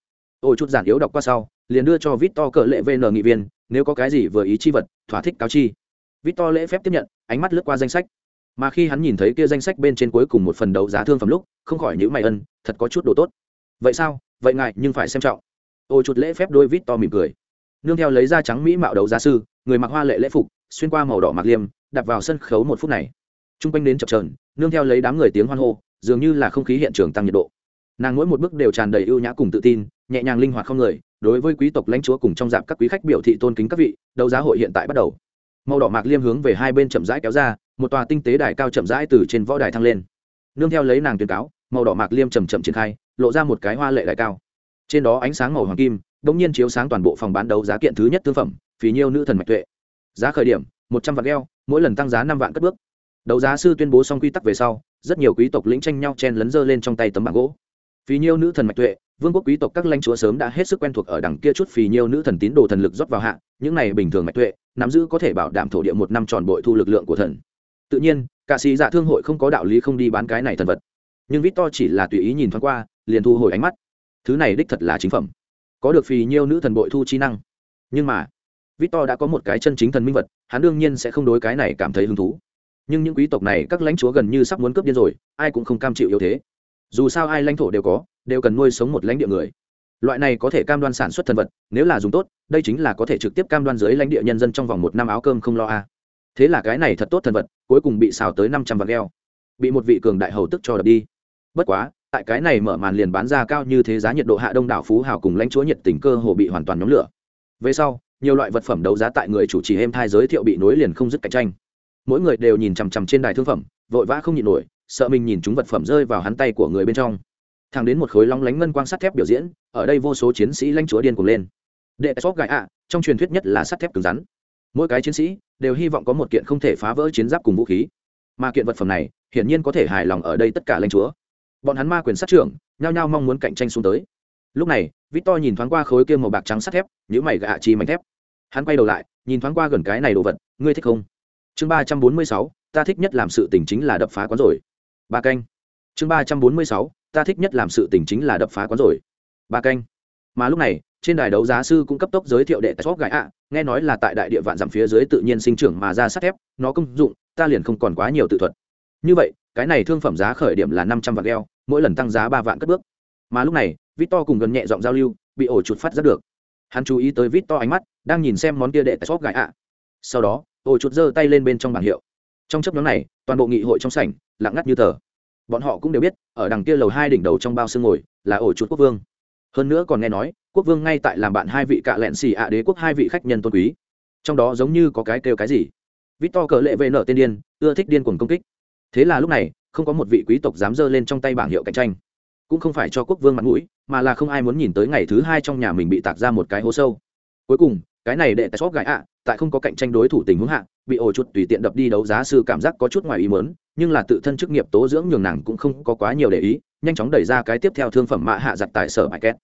Ôi, chút giản yếu đọc qua sau, liền đưa cho vít to cỡ lệ vn nghị viên, nếu có cái gì vừa ý chi vật, thỏa thích cáo chi vít to lễ phép tiếp nhận, ánh mắt lướt qua danh sách. Mà khi hắn nhìn thấy kia danh sách bên trên cuối cùng một phần đấu giá thương phẩm lúc, không khỏi nhíu mày ân, thật có chút đồ tốt. Vậy sao? Vậy ngài nhưng phải xem trọng. Ôi chuột lễ phép đôi vít to mỉm cười. Nương theo lấy da trắng mỹ mạo đấu giá sư, người mặc hoa lệ lễ phục, xuyên qua màu đỏ mặc liêm đặt vào sân khấu một phút này. Trung quanh đến chập chờn, nương theo lấy đám người tiếng hoan hô, dường như là không khí hiện trường tăng nhiệt độ. Nàng mỗi một bước đều tràn đầy ưu nhã cùng tự tin, nhẹ nhàng linh hoạt không người, đối với quý tộc lãnh chúa cùng trong dạp các quý khách biểu thị tôn kính các vị, đấu giá hội hiện tại bắt đầu màu đỏ mạc liêm hướng về hai bên chậm rãi kéo ra, một tòa tinh tế đài cao chậm rãi từ trên võ đài thăng lên. Nương theo lấy nàng tuyên cáo, màu đỏ mạc liêm chầm chậm triển khai, lộ ra một cái hoa lệ đài cao. Trên đó ánh sáng màu hoàng kim đ ỗ n g nhiên chiếu sáng toàn bộ phòng bán đấu giá kiện thứ nhất thương phẩm, phí nhiêu nữ thần mạch tuệ. Giá khởi điểm, một trăm vạn gheo, mỗi lần tăng giá năm vạn cất bước. Đấu giá sư tuyên bố xong quy tắc về sau, rất nhiều quý tộc lĩnh tranh nhau chen lấn dơ lên trong tay tấm bảng gỗ. Phí nhiêu nữ thần mạch tuệ vương quốc quý tộc các lãnh chúa sớm đã hết sức quen thuộc ở đằng kia chút phì nhiều nữ thần tín đồ thần lực rót vào hạ những này bình thường mạch tuệ nắm giữ có thể bảo đảm thổ địa một năm tròn bội thu lực lượng của thần. Tự nhiên cả sĩ dạ thương hội không có đạo lý không đi bán cái này thần vật. Nhưng vít to chỉ là tùy ý nhìn thoáng qua liền thu hồi ánh mắt. Thứ này đích thật là chính phẩm. Có được phì nhiều nữ thần bội thu chi năng. Nhưng mà Victor đã có một cái chân chính thần minh vật, hắn đương nhiên sẽ không đối cái này cảm thấy hứng thú. Nhưng những quý tộc này các lãnh chúa gần như sắp muốn cướp điên rồi, ai cũng không cam chịu yếu thế. Dù sao ai lãnh thổ đều có, đều cần nuôi sống một lãnh địa người. Loại này có thể cam đoan sản xuất thần vật, nếu là dùng tốt, đây chính là có thể trực tiếp cam đoan dưới lãnh địa nhân dân trong vòng một năm áo cơm không lo a. Thế là cái này thật tốt thần vật, cuối cùng bị xào tới năm trăm vạn eo, bị một vị cường đại hầu tức cho đập đi. Bất quá, tại cái này mở màn liền bán ra cao như thế giá nhiệt độ hạ đông đảo phú hào cùng lãnh chúa nhiệt tình cơ hồ bị hoàn toàn nhóm lửa. Về sau, nhiều loại vật phẩm đấu giá tại người chủ trì êm thai giới thiệu bị nối liền không dứt cạnh tranh mỗi người đều nhìn chằm chằm trên đài thương phẩm vội vã không nhịn nổi sợ mình nhìn chúng vật phẩm rơi vào hắn tay của người bên trong thẳng đến một khối long lánh ngân quang sắt thép biểu diễn, ở đây vô số chiến sĩ lãnh chúa điên cuồng lên. Đệ sóc gãi ạ, trong truyền thuyết nhất là sắt thép cứng rắn. Mỗi cái chiến sĩ đều hy vọng có một kiện không thể phá vỡ chiến giáp cùng vũ khí. Mà kiện vật phẩm này, hiển nhiên có thể hài lòng ở đây tất cả lãnh chúa. Bọn hắn ma quyền sát trưởng, nhao nhao mong muốn cạnh tranh xuống tới. Lúc này, victor nhìn thoáng qua khối kia màu bạc trắng sắt thép nhữ mày gạ chi mảnh thép. Hắn quay đầu lại, nhìn thoáng qua gần cái này đồ vật, ngươi thích không? Chương ba trăm bốn mươi sáu, ta thích nhất làm sự tình chính là đập phá quán rồi. Ba canh chương ba trăm bốn mươi sáu, ta thích nhất làm sự tình chính là đập phá quán rồi. Ba canh. Mà lúc này, trên đài đấu giá sư cũng cấp tốc giới thiệu đệ tại shop gãi ạ. Nghe nói là tại đại địa vạn dặm phía dưới tự nhiên sinh trưởng mà ra sắt thép, nó công dụng, ta liền không còn quá nhiều tự thuật. Như vậy, cái này thương phẩm giá khởi điểm là năm trăm vạn gheo mỗi lần tăng giá ba vạn cất bước. Mà lúc này, victor cùng gần nhẹ giọng giao lưu, bị ổ chuột phát rất được. Hắn chú ý tới vít to ánh mắt, đang nhìn xem món kia đệ tại shop gãi ạ. Sau đó, ổ chuột giơ tay lên bên trong bảng hiệu. Trong chấp nhóm này, toàn bộ nghị hội trong sảnh, lặng ngắt như tờ bọn họ cũng đều biết, ở đằng kia lầu hai đỉnh đầu trong bao xương ngồi, là ổ chuột quốc vương. Hơn nữa còn nghe nói, quốc vương ngay tại làm bạn hai vị cạ lẹn xì ạ đế quốc hai vị khách nhân tôn quý. Trong đó giống như có cái kêu cái gì? Vít to cờ lệ vệ nợ tên điên, ưa thích điên cuồng công kích. Thế là lúc này, không có một vị quý tộc dám dơ lên trong tay bảng hiệu cạnh tranh. Cũng không phải cho quốc vương mặt mũi, mà là không ai muốn nhìn tới ngày thứ hai trong nhà mình bị tạc ra một cái hố sâu. Cuối cùng cái này đệ tại shop gãi ạ, tại không có cạnh tranh đối thủ tình huống hạ, bị ổ chuột tùy tiện đập đi đấu giá sư cảm giác có chút ngoài ý mớn nhưng là tự thân chức nghiệp tố dưỡng nhường nàng cũng không có quá nhiều để ý, nhanh chóng đẩy ra cái tiếp theo thương phẩm mạ hạ giặt tại sở bài két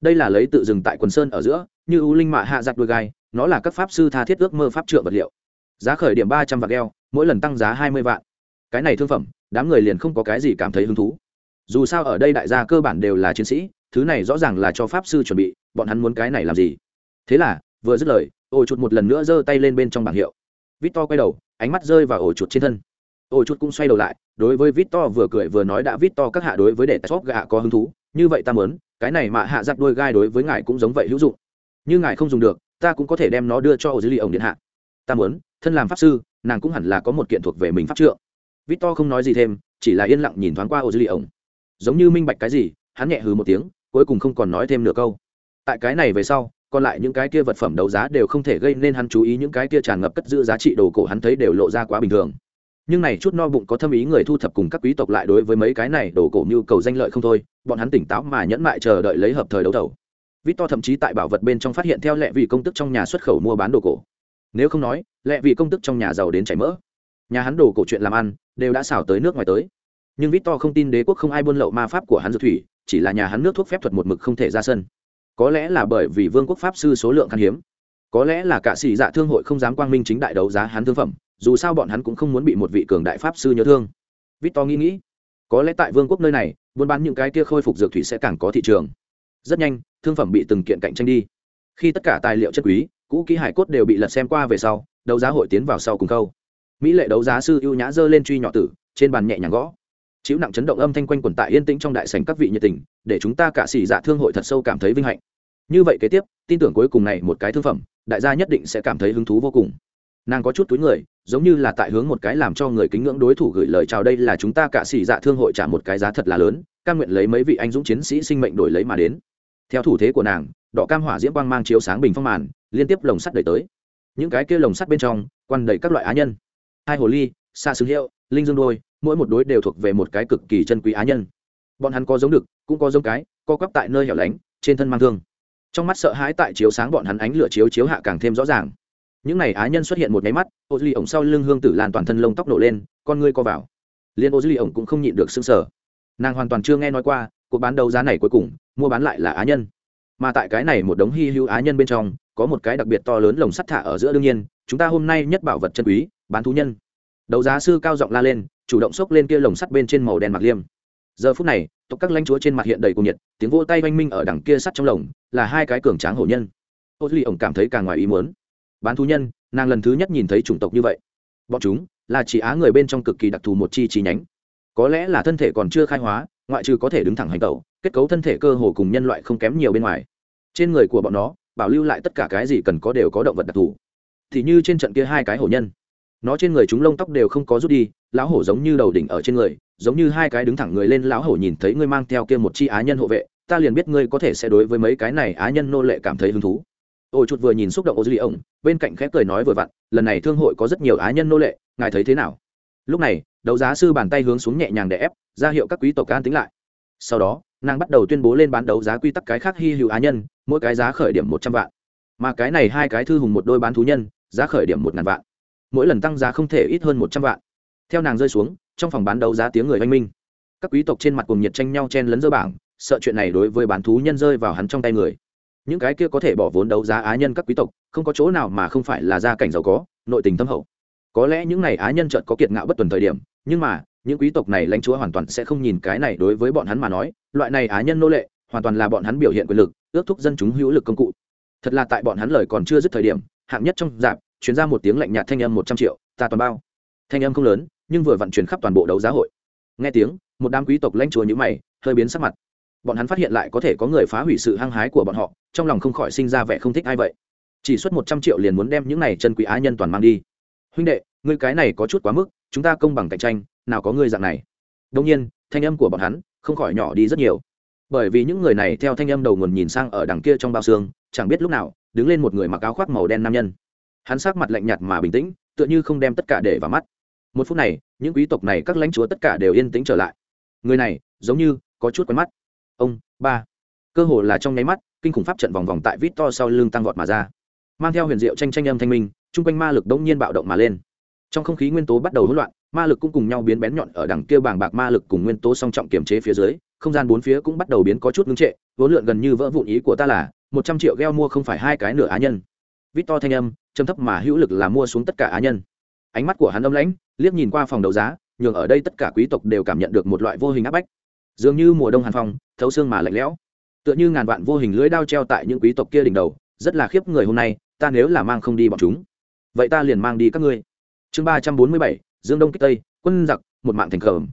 đây là lấy tự dừng tại quần sơn ở giữa, như u linh mạ hạ giặt đôi gai, nó là các pháp sư tha thiết ước mơ pháp trượng vật liệu. Giá khởi điểm ba trăm vạn eo, mỗi lần tăng giá hai mươi vạn. Cái này thương phẩm, đám người liền không có cái gì cảm thấy hứng thú. Dù sao ở đây đại gia cơ bản đều là chiến sĩ, thứ này rõ ràng là cho pháp sư chuẩn bị, bọn hắn muốn cái này làm gì? Thế là vừa dứt lời, ổ chuột một lần nữa giơ tay lên bên trong bảng hiệu. Vít to quay đầu, ánh mắt rơi vào ổ chuột trên thân. Ổ chuột cũng xoay đầu lại, đối với vít to vừa cười vừa nói đã vít to các hạ đối với để chóp gạ có hứng thú, như vậy ta muốn, cái này mà hạ giặc đôi gai đối với ngài cũng giống vậy hữu dụng. Như ngài không dùng được, ta cũng có thể đem nó đưa cho ổ dữ liệu ổng điện hạ. Ta muốn, thân làm pháp sư, nàng cũng hẳn là có một kiện thuộc về mình pháp trượng. Vít to không nói gì thêm, chỉ là yên lặng nhìn thoáng qua ổ dữ liệu ổng. Giống như minh bạch cái gì, hắn nhẹ hừ một tiếng, cuối cùng không còn nói thêm nửa câu. Tại cái này về sau còn lại những cái kia vật phẩm đấu giá đều không thể gây nên hắn chú ý, những cái kia tràn ngập cất giữ giá trị đồ cổ hắn thấy đều lộ ra quá bình thường. Nhưng này chút no bụng có thâm ý người thu thập cùng các quý tộc lại đối với mấy cái này đồ cổ nhu cầu danh lợi không thôi, bọn hắn tỉnh táo mà nhẫn mại chờ đợi lấy hợp thời đấu thầu. Victor thậm chí tại bảo vật bên trong phát hiện theo lệ vị công tức trong nhà xuất khẩu mua bán đồ cổ. Nếu không nói, lệ vị công tức trong nhà giàu đến chảy mỡ. Nhà hắn đồ cổ chuyện làm ăn, đều đã xảo tới nước ngoài tới. Nhưng victor không tin đế quốc không ai buôn lậu ma pháp của hắn dược thủy, chỉ là nhà hắn nước thuốc phép thuật một mực không thể ra sân có lẽ là bởi vì vương quốc pháp sư số lượng khan hiếm. Có lẽ là cả sĩ dạ thương hội không dám quang minh chính đại đấu giá hắn thương phẩm, dù sao bọn hắn cũng không muốn bị một vị cường đại pháp sư nhớ thương. Victor nghĩ nghĩ, có lẽ tại vương quốc nơi này, buôn bán những cái kia khôi phục dược thủy sẽ càng có thị trường. Rất nhanh, thương phẩm bị từng kiện cạnh tranh đi. Khi tất cả tài liệu chất quý, cũ kỹ hải cốt đều bị lật xem qua về sau, đấu giá hội tiến vào sau cùng câu mỹ lệ đấu giá sư ưu nhã dơ lên truy nhỏ tử, trên bàn nhẹ nhàng gõ chịu nặng chấn động âm thanh quanh quần tại yên tĩnh trong đại sảnh các vị nhiệt tình, để chúng ta cả xỉ dạ thương hội thật sâu cảm thấy vinh hạnh. Như vậy kế tiếp, tin tưởng cuối cùng này một cái thương phẩm, đại gia nhất định sẽ cảm thấy hứng thú vô cùng. Nàng có chút túi người, giống như là tại hướng một cái làm cho người kính ngưỡng đối thủ gửi lời chào đây là chúng ta cả xỉ dạ thương hội trả một cái giá thật là lớn, cam nguyện lấy mấy vị anh dũng chiến sĩ sinh mệnh đổi lấy mà đến. Theo thủ thế của nàng, đỏ cam hỏa diễm quang mang chiếu sáng bình phong màn, liên tiếp lồng sắt đẩy tới. Những cái kia lồng sắt bên trong quan đầy các loại á nhân. Hai hồ ly, xa xứng hiệu, linh dương đôi mỗi một đối đều thuộc về một cái cực kỳ chân quý á nhân. Bọn hắn có giống được cũng có giống cái, co quắp tại nơi hẻo lánh, trên thân mang thương. Trong mắt sợ hãi tại chiếu sáng bọn hắn ánh lửa chiếu chiếu hạ càng thêm rõ ràng. Những n à y á nhân xuất hiện một cái mắt, ô duy ổng sau lưng hương tử lan toàn thân lông tóc nổ lên, con ngươi co vào. Liên ô duy ổng cũng không nhịn được xương sở nàng hoàn toàn chưa nghe nói qua, cuộc bán đấu giá này cuối cùng, mua bán lại là á nhân. Mà tại cái này một đống hy hữu á nhân bên trong, có một cái đặc biệt to lớn lồng sắt thả ở giữa đương nhiên, chúng ta hôm nay nhất bảo vật chân quý, bán thú nhân. Đấu giá sư cao giọng la lên chủ động xốc lên kia lồng sắt bên trên màu đen mặc liêm. Giờ phút này, tộc các lãnh chúa trên mặt hiện đầy cùng nhiệt, tiếng vô tay oanh minh ở đằng kia sắt trong lồng, là hai cái cường tráng hổ nhân. Ô duy ổng cảm thấy càng ngoài ý muốn. Bán thú nhân, nàng lần thứ nhất nhìn thấy chủng tộc như vậy. Bọn chúng là chỉ á người bên trong cực kỳ đặc thù một chi chi nhánh. Có lẽ là thân thể còn chưa khai hóa, ngoại trừ có thể đứng thẳng hành tẩu, kết cấu thân thể cơ hồ cùng nhân loại không kém nhiều bên ngoài. Trên người của bọn nó, bảo lưu lại tất cả cái gì cần có đều có động vật đặc thù. Thì như trên trận kia hai cái hổ nhân nó trên người chúng lông tóc đều không có rút đi, lão hổ giống như đầu đỉnh ở trên người, giống như hai cái đứng thẳng người lên, lão hổ nhìn thấy ngươi mang theo kia một chi á nhân hộ vệ, ta liền biết ngươi có thể sẽ đối với mấy cái này á nhân nô lệ cảm thấy hứng thú. Ôi chuột vừa nhìn xúc động ô duy ổng bên cạnh khép cười nói vừa vặn, lần này thương hội có rất nhiều á nhân nô lệ, ngài thấy thế nào? Lúc này, đấu giá sư bàn tay hướng xuống nhẹ nhàng để ép, ra hiệu các quý tộc can tính lại. Sau đó, nàng bắt đầu tuyên bố lên bán đấu giá quy tắc cái khác hy hữu á nhân, mỗi cái giá khởi điểm một trăm vạn. Mà cái này hai cái thư hùng một đôi bán thú nhân, giá khởi điểm một ngàn vạn mỗi lần tăng giá không thể ít hơn một trăm vạn. Theo nàng rơi xuống, trong phòng bán đấu giá tiếng người oanh minh. Các quý tộc trên mặt cùng nhiệt tranh nhau chen lấn dơ bảng, sợ chuyện này đối với bán thú nhân rơi vào hắn trong tay người. Những cái kia có thể bỏ vốn đấu giá á nhân các quý tộc, không có chỗ nào mà không phải là gia cảnh giàu có, nội tình thâm hậu. Có lẽ những này á nhân chợt có kiệt ngạo bất tuần thời điểm, nhưng mà, những quý tộc này lãnh chúa hoàn toàn sẽ không nhìn cái này đối với bọn hắn mà nói, loại này á nhân nô lệ, hoàn toàn là bọn hắn biểu hiện quyền lực, ước thúc dân chúng hữu lực công cụ. Thật là tại bọn hắn lời còn chưa dứt thời điểm, hạng nhất trong dạp chuyển ra một tiếng lạnh nhạt thanh âm một trăm triệu, ta toàn bao. Thanh âm không lớn, nhưng vừa vận chuyển khắp toàn bộ đấu giá hội. Nghe tiếng, một đám quý tộc lãnh chúa như mày, hơi biến sắc mặt. Bọn hắn phát hiện lại có thể có người phá hủy sự hăng hái của bọn họ, trong lòng không khỏi sinh ra vẻ không thích ai vậy. Chỉ xuất một trăm triệu liền muốn đem những này chân quý á nhân toàn mang đi. Huynh đệ, ngươi cái này có chút quá mức, chúng ta công bằng cạnh tranh, nào có ngươi dạng này. Đông nhiên, thanh âm của bọn hắn không khỏi nhỏ đi rất nhiều. Bởi vì những người này theo thanh âm đầu nguồn nhìn sang ở đằng kia trong bao xương, chẳng biết lúc nào, đứng lên một người mặc áo khoác màu đen nam nhân hắn sắc mặt lạnh nhạt mà bình tĩnh, tựa như không đem tất cả để vào mắt. Một phút này, những quý tộc này các lãnh chúa tất cả đều yên tĩnh trở lại. Người này, giống như có chút quen mắt. Ông, ba. Cơ hồ là trong nháy mắt, kinh khủng pháp trận vòng vòng tại vít to sau lưng tăng vọt mà ra. Mang theo huyền diệu tranh tranh âm thanh minh, chung quanh ma lực đống nhiên bạo động mà lên. Trong không khí nguyên tố bắt đầu hỗn loạn, ma lực cũng cùng nhau biến bén nhọn ở đằng kia bảng bạc ma lực cùng nguyên tố song trọng kiềm chế phía dưới, không gian bốn phía cũng bắt đầu biến có chút ngưng trệ, vốn lượn gần như vỡ vụn ý của ta là, một trăm triệu gheo mua không phải hai cái nửa á nhân. Vít to thanh âm châm thấp mà hữu lực là mua xuống tất cả á nhân. Ánh mắt của hắn âm lãnh, liếc nhìn qua phòng đấu giá, nhường ở đây tất cả quý tộc đều cảm nhận được một loại vô hình áp bách. Dường như mùa đông hàn phong, thấu xương mà lạnh lẽo. Tựa như ngàn vạn vô hình lưỡi đao treo tại những quý tộc kia đỉnh đầu, rất là khiếp người hôm nay, ta nếu là mang không đi bọn chúng, vậy ta liền mang đi các ngươi. Chương ba trăm bốn mươi bảy, dương đông kích tây, quân giặc, một mạng thành cờm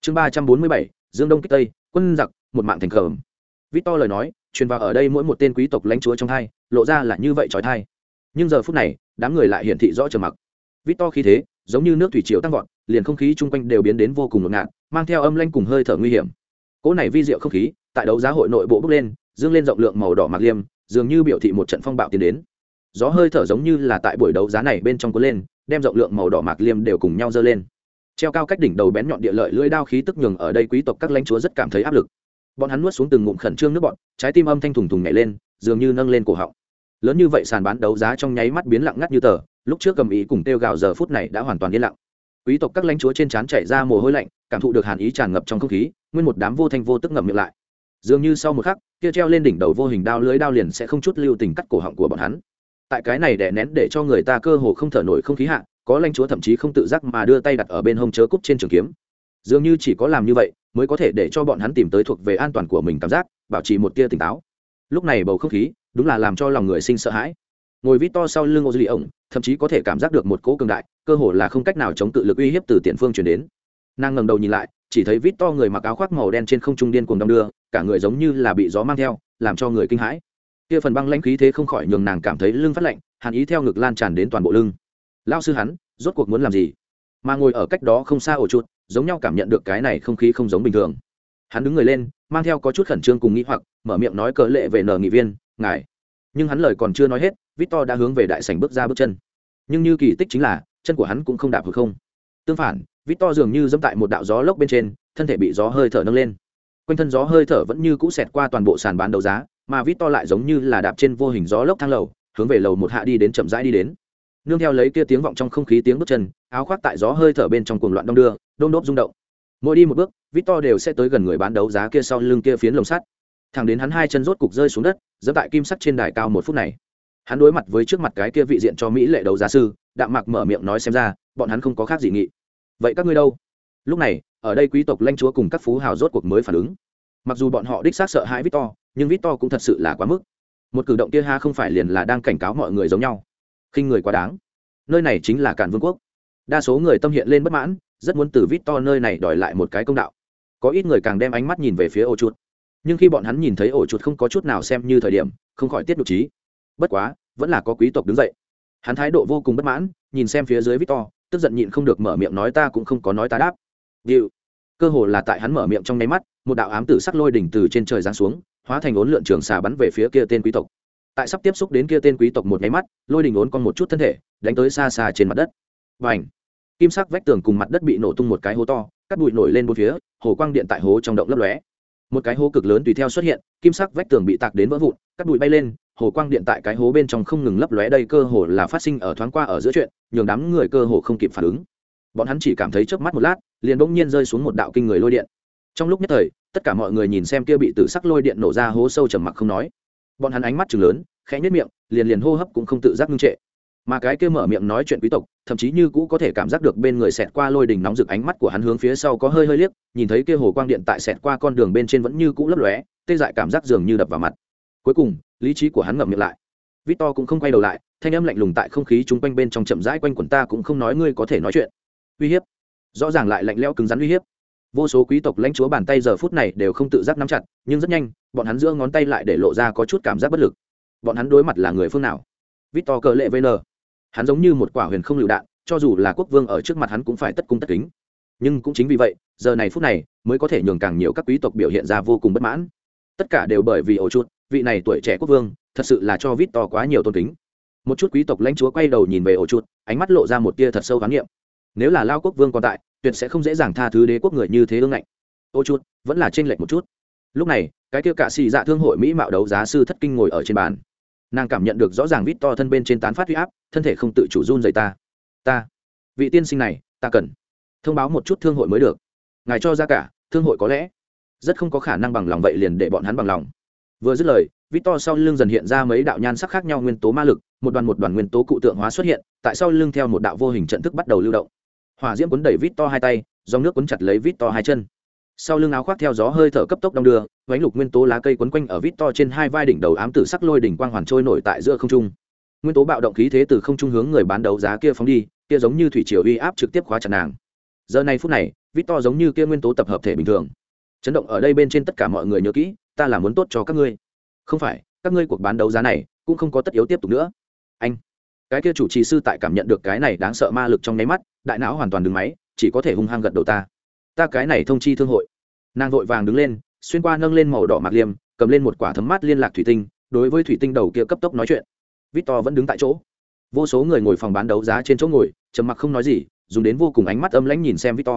chương ba trăm bốn mươi bảy, dương đông kích tây, quân giặc, một mạng thành cờm vít to lời nói, truyền vào ở đây mỗi một tên quý tộc lãnh chúa trong thai lộ ra là như vậy trói thai nhưng giờ phút này, đám người lại hiển thị rõ trầm mặc. Vít to khí thế, giống như nước thủy triều tăng vọt, liền không khí chung quanh đều biến đến vô cùng ngột ngạt, mang theo âm lanh cùng hơi thở nguy hiểm. Cỗ này vi diệu không khí, tại đấu giá hội nội bộ bước lên, dương lên rộng lượng màu đỏ mạc liêm, dường như biểu thị một trận phong bạo tiến đến. Gió hơi thở giống như là tại buổi đấu giá này bên trong cuốn lên, đem rộng lượng màu đỏ mạc liêm đều cùng nhau dơ lên. Treo cao cách đỉnh đầu bén nhọn địa lợi lưỡi đao khí tức nhường ở đây quý tộc các lãnh chúa rất cảm thấy áp lực. Bọn hắn nuốt xuống từng ngụm khẩn trương nước bọn trái tim âm thanh thùng thùng nhảy lên, dường như nâng lên cổ họng lớn như vậy sàn bán đấu giá trong nháy mắt biến lặng ngắt như tờ, lúc trước cầm ý cùng tiêu gạo giờ phút này đã hoàn toàn yên lặng. Quý tộc các lãnh chúa trên trán chảy ra mồ hôi lạnh, cảm thụ được hàn ý tràn ngập trong không khí, nguyên một đám vô thanh vô tức ngậm miệng lại. Dường như sau một khắc, kia treo lên đỉnh đầu vô hình đao lưới đao liền sẽ không chút lưu tình cắt cổ họng của bọn hắn. Tại cái này đè nén để cho người ta cơ hồ không thở nổi không khí hạ, có lãnh chúa thậm chí không tự giác mà đưa tay đặt ở bên hông chớ cúc trên trường kiếm. Dường như chỉ có làm như vậy, mới có thể để cho bọn hắn tìm tới thuộc về an toàn của mình cảm giác, bảo trì một tia tỉnh táo lúc này bầu không khí đúng là làm cho lòng người sinh sợ hãi. Ngồi vít to sau lưng ô duy ổng thậm chí có thể cảm giác được một cỗ cường đại, cơ hồ là không cách nào chống tự lực uy hiếp từ tiền phương chuyển đến. Nàng ngẩng đầu nhìn lại, chỉ thấy vít to người mặc áo khoác màu đen trên không trung điên cuồng đong đưa, cả người giống như là bị gió mang theo, làm cho người kinh hãi. Kia phần băng lãnh khí thế không khỏi nhường nàng cảm thấy lưng phát lạnh, hàn ý theo ngực lan tràn đến toàn bộ lưng. Lao sư hắn, rốt cuộc muốn làm gì? Mà ngồi ở cách đó không xa ổ chuột, giống nhau cảm nhận được cái này không khí không giống bình thường hắn đứng người lên, mang theo có chút khẩn trương cùng nghĩ hoặc, mở miệng nói cờ lệ về nở nghị viên, ngài. Nhưng hắn lời còn chưa nói hết, victor đã hướng về đại sảnh bước ra bước chân. Nhưng như kỳ tích chính là, chân của hắn cũng không đạp vực không. Tương phản, victor dường như dẫm tại một đạo gió lốc bên trên, thân thể bị gió hơi thở nâng lên. Quanh thân gió hơi thở vẫn như cũ xẹt qua toàn bộ sàn bán đấu giá, mà victor lại giống như là đạp trên vô hình gió lốc thang lầu, hướng về lầu một hạ đi đến chậm rãi đi đến. Nương theo lấy kia tiếng vọng trong không khí tiếng bước chân, áo khoác tại gió hơi thở bên trong cuồng loạn đông đưa đôn đốp rung động mỗi đi một bước, victor đều sẽ tới gần người bán đấu giá kia sau lưng kia phiến lồng sắt. Thẳng đến hắn hai chân rốt cục rơi xuống đất dẫm tại kim sắt trên đài cao một phút này. Hắn đối mặt với trước mặt cái kia vị diện cho mỹ lệ đấu giá sư, đạm mạc mở miệng nói xem ra, bọn hắn không có khác gì nghị. Vậy các ngươi đâu? Lúc này, ở đây quý tộc lanh chúa cùng các phú hào rốt cuộc mới phản ứng. Mặc dù bọn họ đích xác sợ hãi victor, nhưng victor cũng thật sự là quá mức. Một cử động kia ha không phải liền là đang cảnh cáo mọi người giống nhau. Khinh người quá đáng. Nơi này chính là cản vương quốc. Đa số người tâm hiện lên bất mãn rất muốn từ victor nơi này đòi lại một cái công đạo. Có ít người càng đem ánh mắt nhìn về phía ổ chuột nhưng khi bọn hắn nhìn thấy ổ chuột không có chút nào xem như thời điểm, không khỏi tiết độ trí bất quá, vẫn là có quý tộc đứng dậy. Hắn thái độ vô cùng bất mãn, nhìn xem phía dưới victor, tức giận nhịn không được mở miệng nói ta cũng không có nói ta đáp. Điệu. cơ hồ là tại hắn mở miệng trong nháy mắt, một đạo ám tử sắc lôi đỉnh từ trên trời giáng xuống, hóa thành ốn lượn trường xà bắn về phía kia tên quý tộc. Tại sắp tiếp xúc đến kia tên quý tộc một nháy mắt, lôi đỉnh ốn con một chút thân thể, đánh tới xa xa trên mặt đất. Và ảnh kim sắc vách tường cùng mặt đất bị nổ tung một cái hố to cắt bụi nổi lên bốn phía, hồ quang điện tại hố trong động lấp lóe. Một cái hố cực lớn tùy theo xuất hiện, kim sắc vách tường bị tạc đến vỡ vụn cắt bụi bay lên, hồ quang điện tại cái hố bên trong không ngừng lấp lóe đây cơ hồ là phát sinh ở thoáng qua ở giữa chuyện, nhường đám người cơ hồ không kịp phản ứng. Bọn hắn chỉ cảm thấy trước mắt một lát, liền bỗng nhiên rơi xuống một đạo kinh người lôi điện. Trong lúc nhất thời, tất cả mọi người nhìn xem kia bị tử sắc lôi điện nổ ra hố sâu trầm mặc không nói. Bọn hắn ánh mắt chừng lớn, khẽ nhất miệng, liền liền hô hấp cũng không tự giác ngưng trệ mà cái kia mở miệng nói chuyện quý tộc, thậm chí như cũ có thể cảm giác được bên người xẹt qua lôi đình nóng rực ánh mắt của hắn hướng phía sau có hơi hơi liếc, nhìn thấy kia hồ quang điện tại xẹt qua con đường bên trên vẫn như cũ lấp lóe, tê dại cảm giác dường như đập vào mặt. Cuối cùng, lý trí của hắn ngậm miệng lại. Victor cũng không quay đầu lại, thanh âm lạnh lùng tại không khí chung quanh bên trong chậm rãi quanh quần ta cũng không nói ngươi có thể nói chuyện. Uy hiếp. Rõ ràng lại lạnh lẽo cứng rắn uy hiếp. Vô số quý tộc lãnh chúa bàn tay giờ phút này đều không tự giác nắm chặt, nhưng rất nhanh, bọn hắn giữa ngón tay lại để lộ ra có chút cảm giác bất lực. Bọn hắn đối mặt là người phương nào? Victor cờ lệ vn hắn giống như một quả huyền không lựu đạn, cho dù là quốc vương ở trước mặt hắn cũng phải tất cung tất kính. Nhưng cũng chính vì vậy, giờ này phút này mới có thể nhường càng nhiều các quý tộc biểu hiện ra vô cùng bất mãn. Tất cả đều bởi vì ổ chuột, vị này tuổi trẻ quốc vương thật sự là cho vít to quá nhiều tôn kính. Một chút quý tộc lãnh chúa quay đầu nhìn về ổ chuột, ánh mắt lộ ra một tia thật sâu khám nghiệm nếu là lao quốc vương còn tại, tuyệt sẽ không dễ dàng tha thứ đế quốc người như thế ương ngạnh. Ô chuột, vẫn là t r ê n lệch một chút. Lúc này, cái kia cạ xì dạ thương hội mỹ mạo đấu giá sư thất kinh ngồi ở trên bàn nàng cảm nhận được rõ ràng vít to thân bên trên tán phát huy áp thân thể không tự chủ run dày ta ta vị tiên sinh này ta cần thông báo một chút thương hội mới được ngài cho ra cả thương hội có lẽ rất không có khả năng bằng lòng vậy liền để bọn hắn bằng lòng vừa dứt lời vít to sau lưng dần hiện ra mấy đạo nhan sắc khác nhau nguyên tố ma lực, một đoàn một đoàn nguyên tố cụ tượng hóa xuất hiện, tại sau lưng theo một đạo vô hình trận thức bắt đầu lưu động. Hỏa diễm cuốn đẩy vít to hai tay, dòng nước cuốn chặt lấy vít to hai chân. Sau lưng áo khoác theo gió hơi thở cấp tốc đông đưa, vánh lục nguyên tố lá cây quấn quanh ở vít to trên hai vai đỉnh đầu ám tử sắc lôi đỉnh quang hoàn trôi nổi tại giữa không trung. Nguyên tố bạo động khí thế từ không trung hướng người bán đấu giá kia phóng đi, kia giống như thủy triều uy áp trực tiếp khóa chặt nàng. Giờ này phút này, vít to giống như kia nguyên tố tập hợp thể bình thường. Chấn động ở đây bên trên tất cả mọi người nhớ kỹ, ta là muốn tốt cho các ngươi không phải các ngươi cuộc bán đấu giá này cũng không có tất yếu tiếp tục nữa anh cái kia chủ trì sư tại cảm nhận được cái này đáng sợ ma lực trong nháy mắt đại não hoàn toàn đứng máy chỉ có thể hung hăng gật đầu ta ta cái này thông chi thương hội. Nàng vội vàng đứng lên, xuyên qua nâng lên màu đỏ mạc liêm cầm lên một quả thấm mát liên lạc thủy tinh, đối với thủy tinh đầu kia cấp tốc nói chuyện. Victor vẫn đứng tại chỗ. Vô số người ngồi phòng bán đấu giá trên chỗ ngồi, trầm mặc không nói gì, dùng đến vô cùng ánh mắt âm lãnh nhìn xem victor.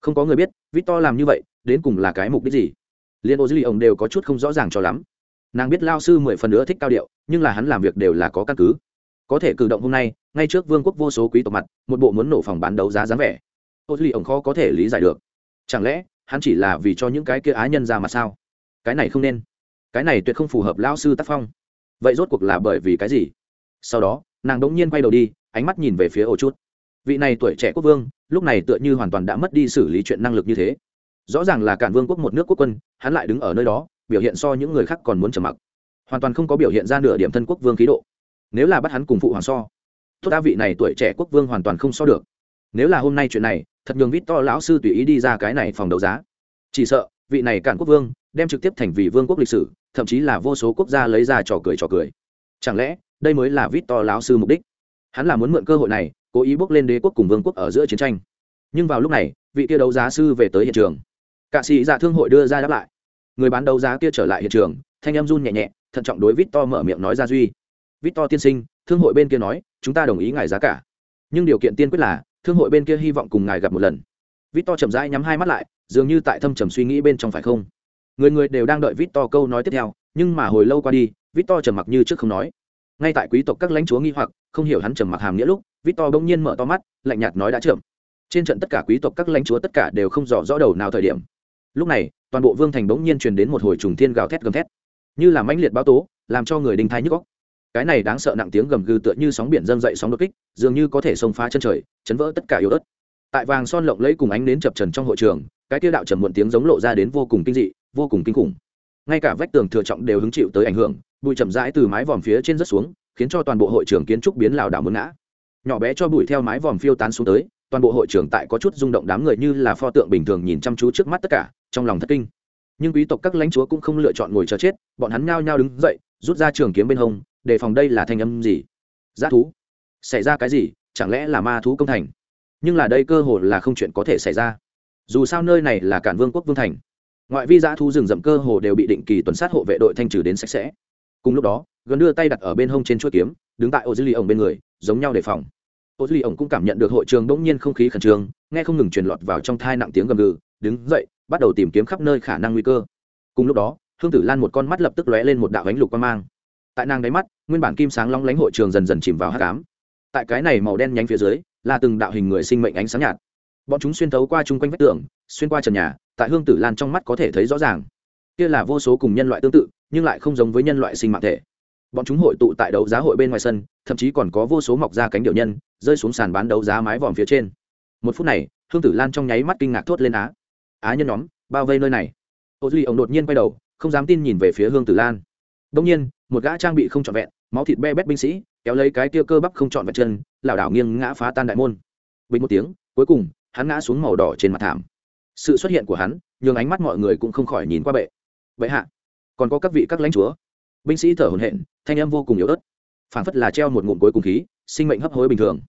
Không có người biết, victor làm như vậy, đến cùng là cái mục đích gì? Liên ô dư ông đều có chút không rõ ràng cho lắm. Nàng biết lao sư mười phần nữa thích cao điệu, nhưng là hắn làm việc đều là có căn cứ. Có thể cử động hôm nay, ngay trước vương quốc vô số quý tộc mặt, một bộ muốn nổ phòng bán đấu giá dáng vẻ. Ô duy ổng khó có thể lý giải được chẳng lẽ, hắn chỉ là vì cho những cái kia á nhân ra mà sao? Cái này không nên. Cái này tuyệt không phù hợp lao sư tác phong. Vậy rốt cuộc là bởi vì cái gì? Sau đó, nàng đống nhiên quay đầu đi, ánh mắt nhìn về phía ô chút. Vị này tuổi trẻ quốc vương, lúc này tựa như hoàn toàn đã mất đi xử lý chuyện năng lực như thế. Rõ ràng là cản vương quốc một nước quốc quân, hắn lại đứng ở nơi đó, biểu hiện so những người khác còn muốn trầm mặc. Hoàn toàn không có biểu hiện ra nửa điểm thân quốc vương khí độ. Nếu là bắt hắn cùng phụ hoàng so, tốt đa vị này tuổi trẻ quốc vương hoàn toàn không so được nếu là hôm nay chuyện này, thật nhường vít to lão sư tùy ý đi ra cái này phòng đấu giá. Chỉ sợ, vị này cản quốc vương, đem trực tiếp thành vị vương quốc lịch sử, thậm chí là vô số quốc gia lấy ra trò cười trò cười. Chẳng lẽ, đây mới là vít to lão sư mục đích? Hắn là muốn mượn cơ hội này, cố ý bước lên đế quốc cùng vương quốc ở giữa chiến tranh. Nhưng vào lúc này, vị kia đấu giá sư về tới hiện trường. Cạ sĩ dạ thương hội đưa ra đáp lại. Người bán đấu giá kia trở lại hiện trường, thanh em run nhẹ nhẹ, thận trọng đối vít to mở miệng nói ra duy. Vít to tiên sinh, thương hội bên kia nói, chúng ta đồng ý ngài giá cả. Nhưng điều kiện tiên quyết là thương hội bên kia hy vọng cùng ngài gặp một lần. Vít to chậm rãi nhắm hai mắt lại, dường như tại thâm trầm suy nghĩ bên trong phải không? Người người đều đang đợi vít to câu nói tiếp theo, nhưng mà hồi lâu qua đi vít to trầm mặc như trước không nói. Ngay tại quý tộc các lãnh chúa nghi hoặc, không hiểu hắn trầm mặc hàm nghĩa lúc vít to bỗng nhiên mở to mắt, lạnh nhạt nói đã chậm. Trên trận tất cả quý tộc các lãnh chúa tất cả đều không rõ rõ đầu nào thời điểm. Lúc này, toàn bộ vương thành bỗng nhiên truyền đến một hồi trùng thiên gào thét gầm thét. Như là mãnh liệt báo tố, làm cho người đinh thái nhức góc cái này đáng sợ nặng tiếng gầm gừ tựa như sóng biển dâng dậy sóng đột kích, dường như có thể xông phá chân trời, chấn vỡ tất cả yếu ớt. Tại vàng son lộng lẫy cùng ánh đến chập trần trong hội trường, cái tiêu đạo trầm muộn tiếng giống lộ ra đến vô cùng kinh dị, vô cùng kinh khủng. Ngay cả vách tường thừa trọng đều hứng chịu tới ảnh hưởng, bụi chậm rãi từ mái vòm phía trên rất xuống, khiến cho toàn bộ hội trường kiến trúc biến lảo đảo mướn ngã nhỏ bé cho bụi theo mái vòm phiêu tán xuống tới, toàn bộ hội trường tại có chút rung động đám người như là pho tượng bình thường nhìn chăm chú trước mắt tất cả, trong lòng thất kinh. Nhưng quý tộc các lãnh chúa cũng không lựa chọn ngồi chờ chết, bọn hắn nhao nhao đứng dậy, rút ra trường kiếm bên hông đề phòng đây là thanh âm gì? Giá thú. Xảy ra cái gì? Chẳng lẽ là ma thú công thành? Nhưng là đây cơ hồ là không chuyện có thể xảy ra. Dù sao nơi này là cản vương quốc vương thành. Ngoại vi giã thú rừng rậm cơ hồ đều bị định kỳ tuần sát hộ vệ đội thanh trừ đến sạch sẽ. Cùng lúc đó, gần đưa tay đặt ở bên hông trên chuỗi kiếm, đứng tại ô dư ly ổng bên người, giống nhau đề phòng. Ô dư ly ổng cũng cảm nhận được hội trường bỗng nhiên không khí khẩn trương, nghe không ngừng truyền lọt vào trong thai nặng tiếng gầm gừ, đứng dậy, bắt đầu tìm kiếm khắp nơi khả năng nguy cơ. Cùng lúc đó, hương tử lan một con mắt lập tức lóe lên một đạo ánh lục quan mang tại nàng đáy mắt, nguyên bản kim sáng long lánh hội trường dần dần chìm vào hát cám tại cái này màu đen nhánh phía dưới, là từng đạo hình người sinh mệnh ánh sáng nhạt. Bọn chúng xuyên thấu qua chung quanh vách tường, xuyên qua trần nhà, tại hương tử lan trong mắt có thể thấy rõ ràng. Kia là vô số cùng nhân loại tương tự, nhưng lại không giống với nhân loại sinh mạng thể. Bọn chúng hội tụ tại đấu giá hội bên ngoài sân, thậm chí còn có vô số mọc ra cánh điệu nhân, rơi xuống sàn bán đấu giá mái vòm phía trên. Một phút này, hương tử lan trong nháy mắt kinh ngạc thốt lên á. Á nhân nhóm, bao vây nơi này. Ô duy ông đột nhiên quay đầu, không dám tin nhìn về phía hương tử lan. Đông nhiên một gã trang bị không trọn vẹn, máu thịt be bét binh sĩ, kéo lấy cái tia cơ bắp không trọn vẹn chân, lảo đảo nghiêng ngã phá tan đại môn. Bình một tiếng, cuối cùng, hắn ngã xuống màu đỏ trên mặt thảm. Sự xuất hiện của hắn, nhường ánh mắt mọi người cũng không khỏi nhìn qua bệ. Bệ hạ, còn có các vị các lãnh chúa. Binh sĩ thở hổn hển, thanh âm vô cùng yếu ớt. Phảng phất là treo một ngụm cuối cùng khí, sinh mệnh hấp hối bình thường.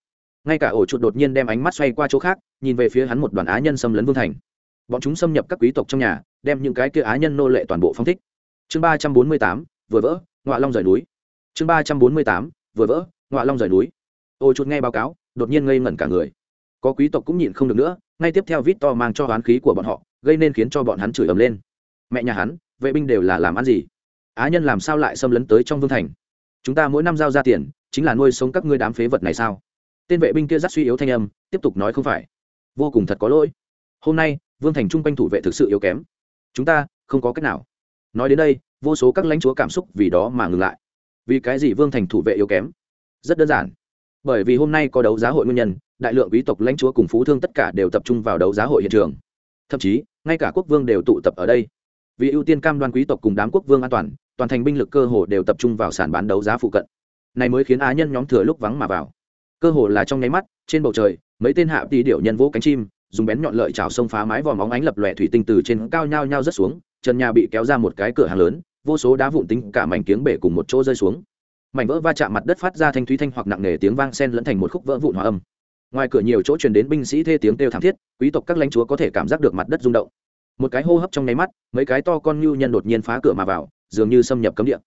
Ngay cả ổ chuột đột nhiên đem ánh mắt xoay qua chỗ khác, nhìn về phía hắn một đoàn á nhân xâm lấn vương thành. Bọn chúng xâm nhập các quý tộc trong nhà, đem những cái kia á nhân nô lệ toàn bộ phong thích. Chương ba trăm bốn mươi tám, vừa vỡ. Ngọa long rời núi. Chương ba trăm bốn mươi tám, vừa vỡ, Ngọa long rời núi. Ôi chuột nghe báo cáo, đột nhiên ngây ngẩn cả người. Có quý tộc cũng nhịn không được nữa, ngay tiếp theo vít to mang cho hoán khí của bọn họ, gây nên khiến cho bọn hắn chửi ầm lên. Mẹ nhà hắn, vệ binh đều là làm ăn gì? Á nhân làm sao lại xâm lấn tới trong vương thành? Chúng ta mỗi năm giao ra tiền, chính là nuôi sống các ngươi đám phế vật này sao? Tên vệ binh kia rất suy yếu thanh âm, tiếp tục nói không phải. Vô cùng thật có lỗi. Hôm nay, vương thành chung quanh thủ vệ thực sự yếu kém. Chúng ta không có cách nào. Nói đến đây vô số các lãnh chúa cảm xúc vì đó mà ngừng lại. Vì cái gì vương thành thủ vệ yếu kém? Rất đơn giản. Bởi vì hôm nay có đấu giá hội nguyên nhân, đại lượng quý tộc lãnh chúa cùng phú thương tất cả đều tập trung vào đấu giá hội hiện trường. Thậm chí, ngay cả quốc vương đều tụ tập ở đây. Vì ưu tiên cam đoan quý tộc cùng đám quốc vương an toàn toàn thành binh lực cơ hồ đều tập trung vào sàn bán đấu giá phụ cận. Này mới khiến á nhân nhóm thừa lúc vắng mà vào. Cơ hồ là trong nháy mắt, trên bầu trời, mấy tên hạ tỷ điệu nhân vỗ cánh chim, dùng bén nhọn lợi chảo sông phá mái vòm óng ánh lập lòe thủy tinh từ trên cao nhao nhao rất xuống, trần nhà bị kéo ra một cái cửa hàng lớn vô số đá vụn tính cả mảnh kiếng bể cùng một chỗ rơi xuống. Mảnh vỡ va chạm mặt đất phát ra thanh thúy thanh hoặc nặng nề tiếng vang sen lẫn thành một khúc vỡ vụn hòa âm. Ngoài cửa nhiều chỗ truyền đến binh sĩ thê tiếng kêu thảm thiết, quý tộc các lãnh chúa có thể cảm giác được mặt đất rung động. Một cái hô hấp trong nháy mắt, mấy cái to con ngưu nhân đột nhiên phá cửa mà vào, dường như xâm nhập cấm địa.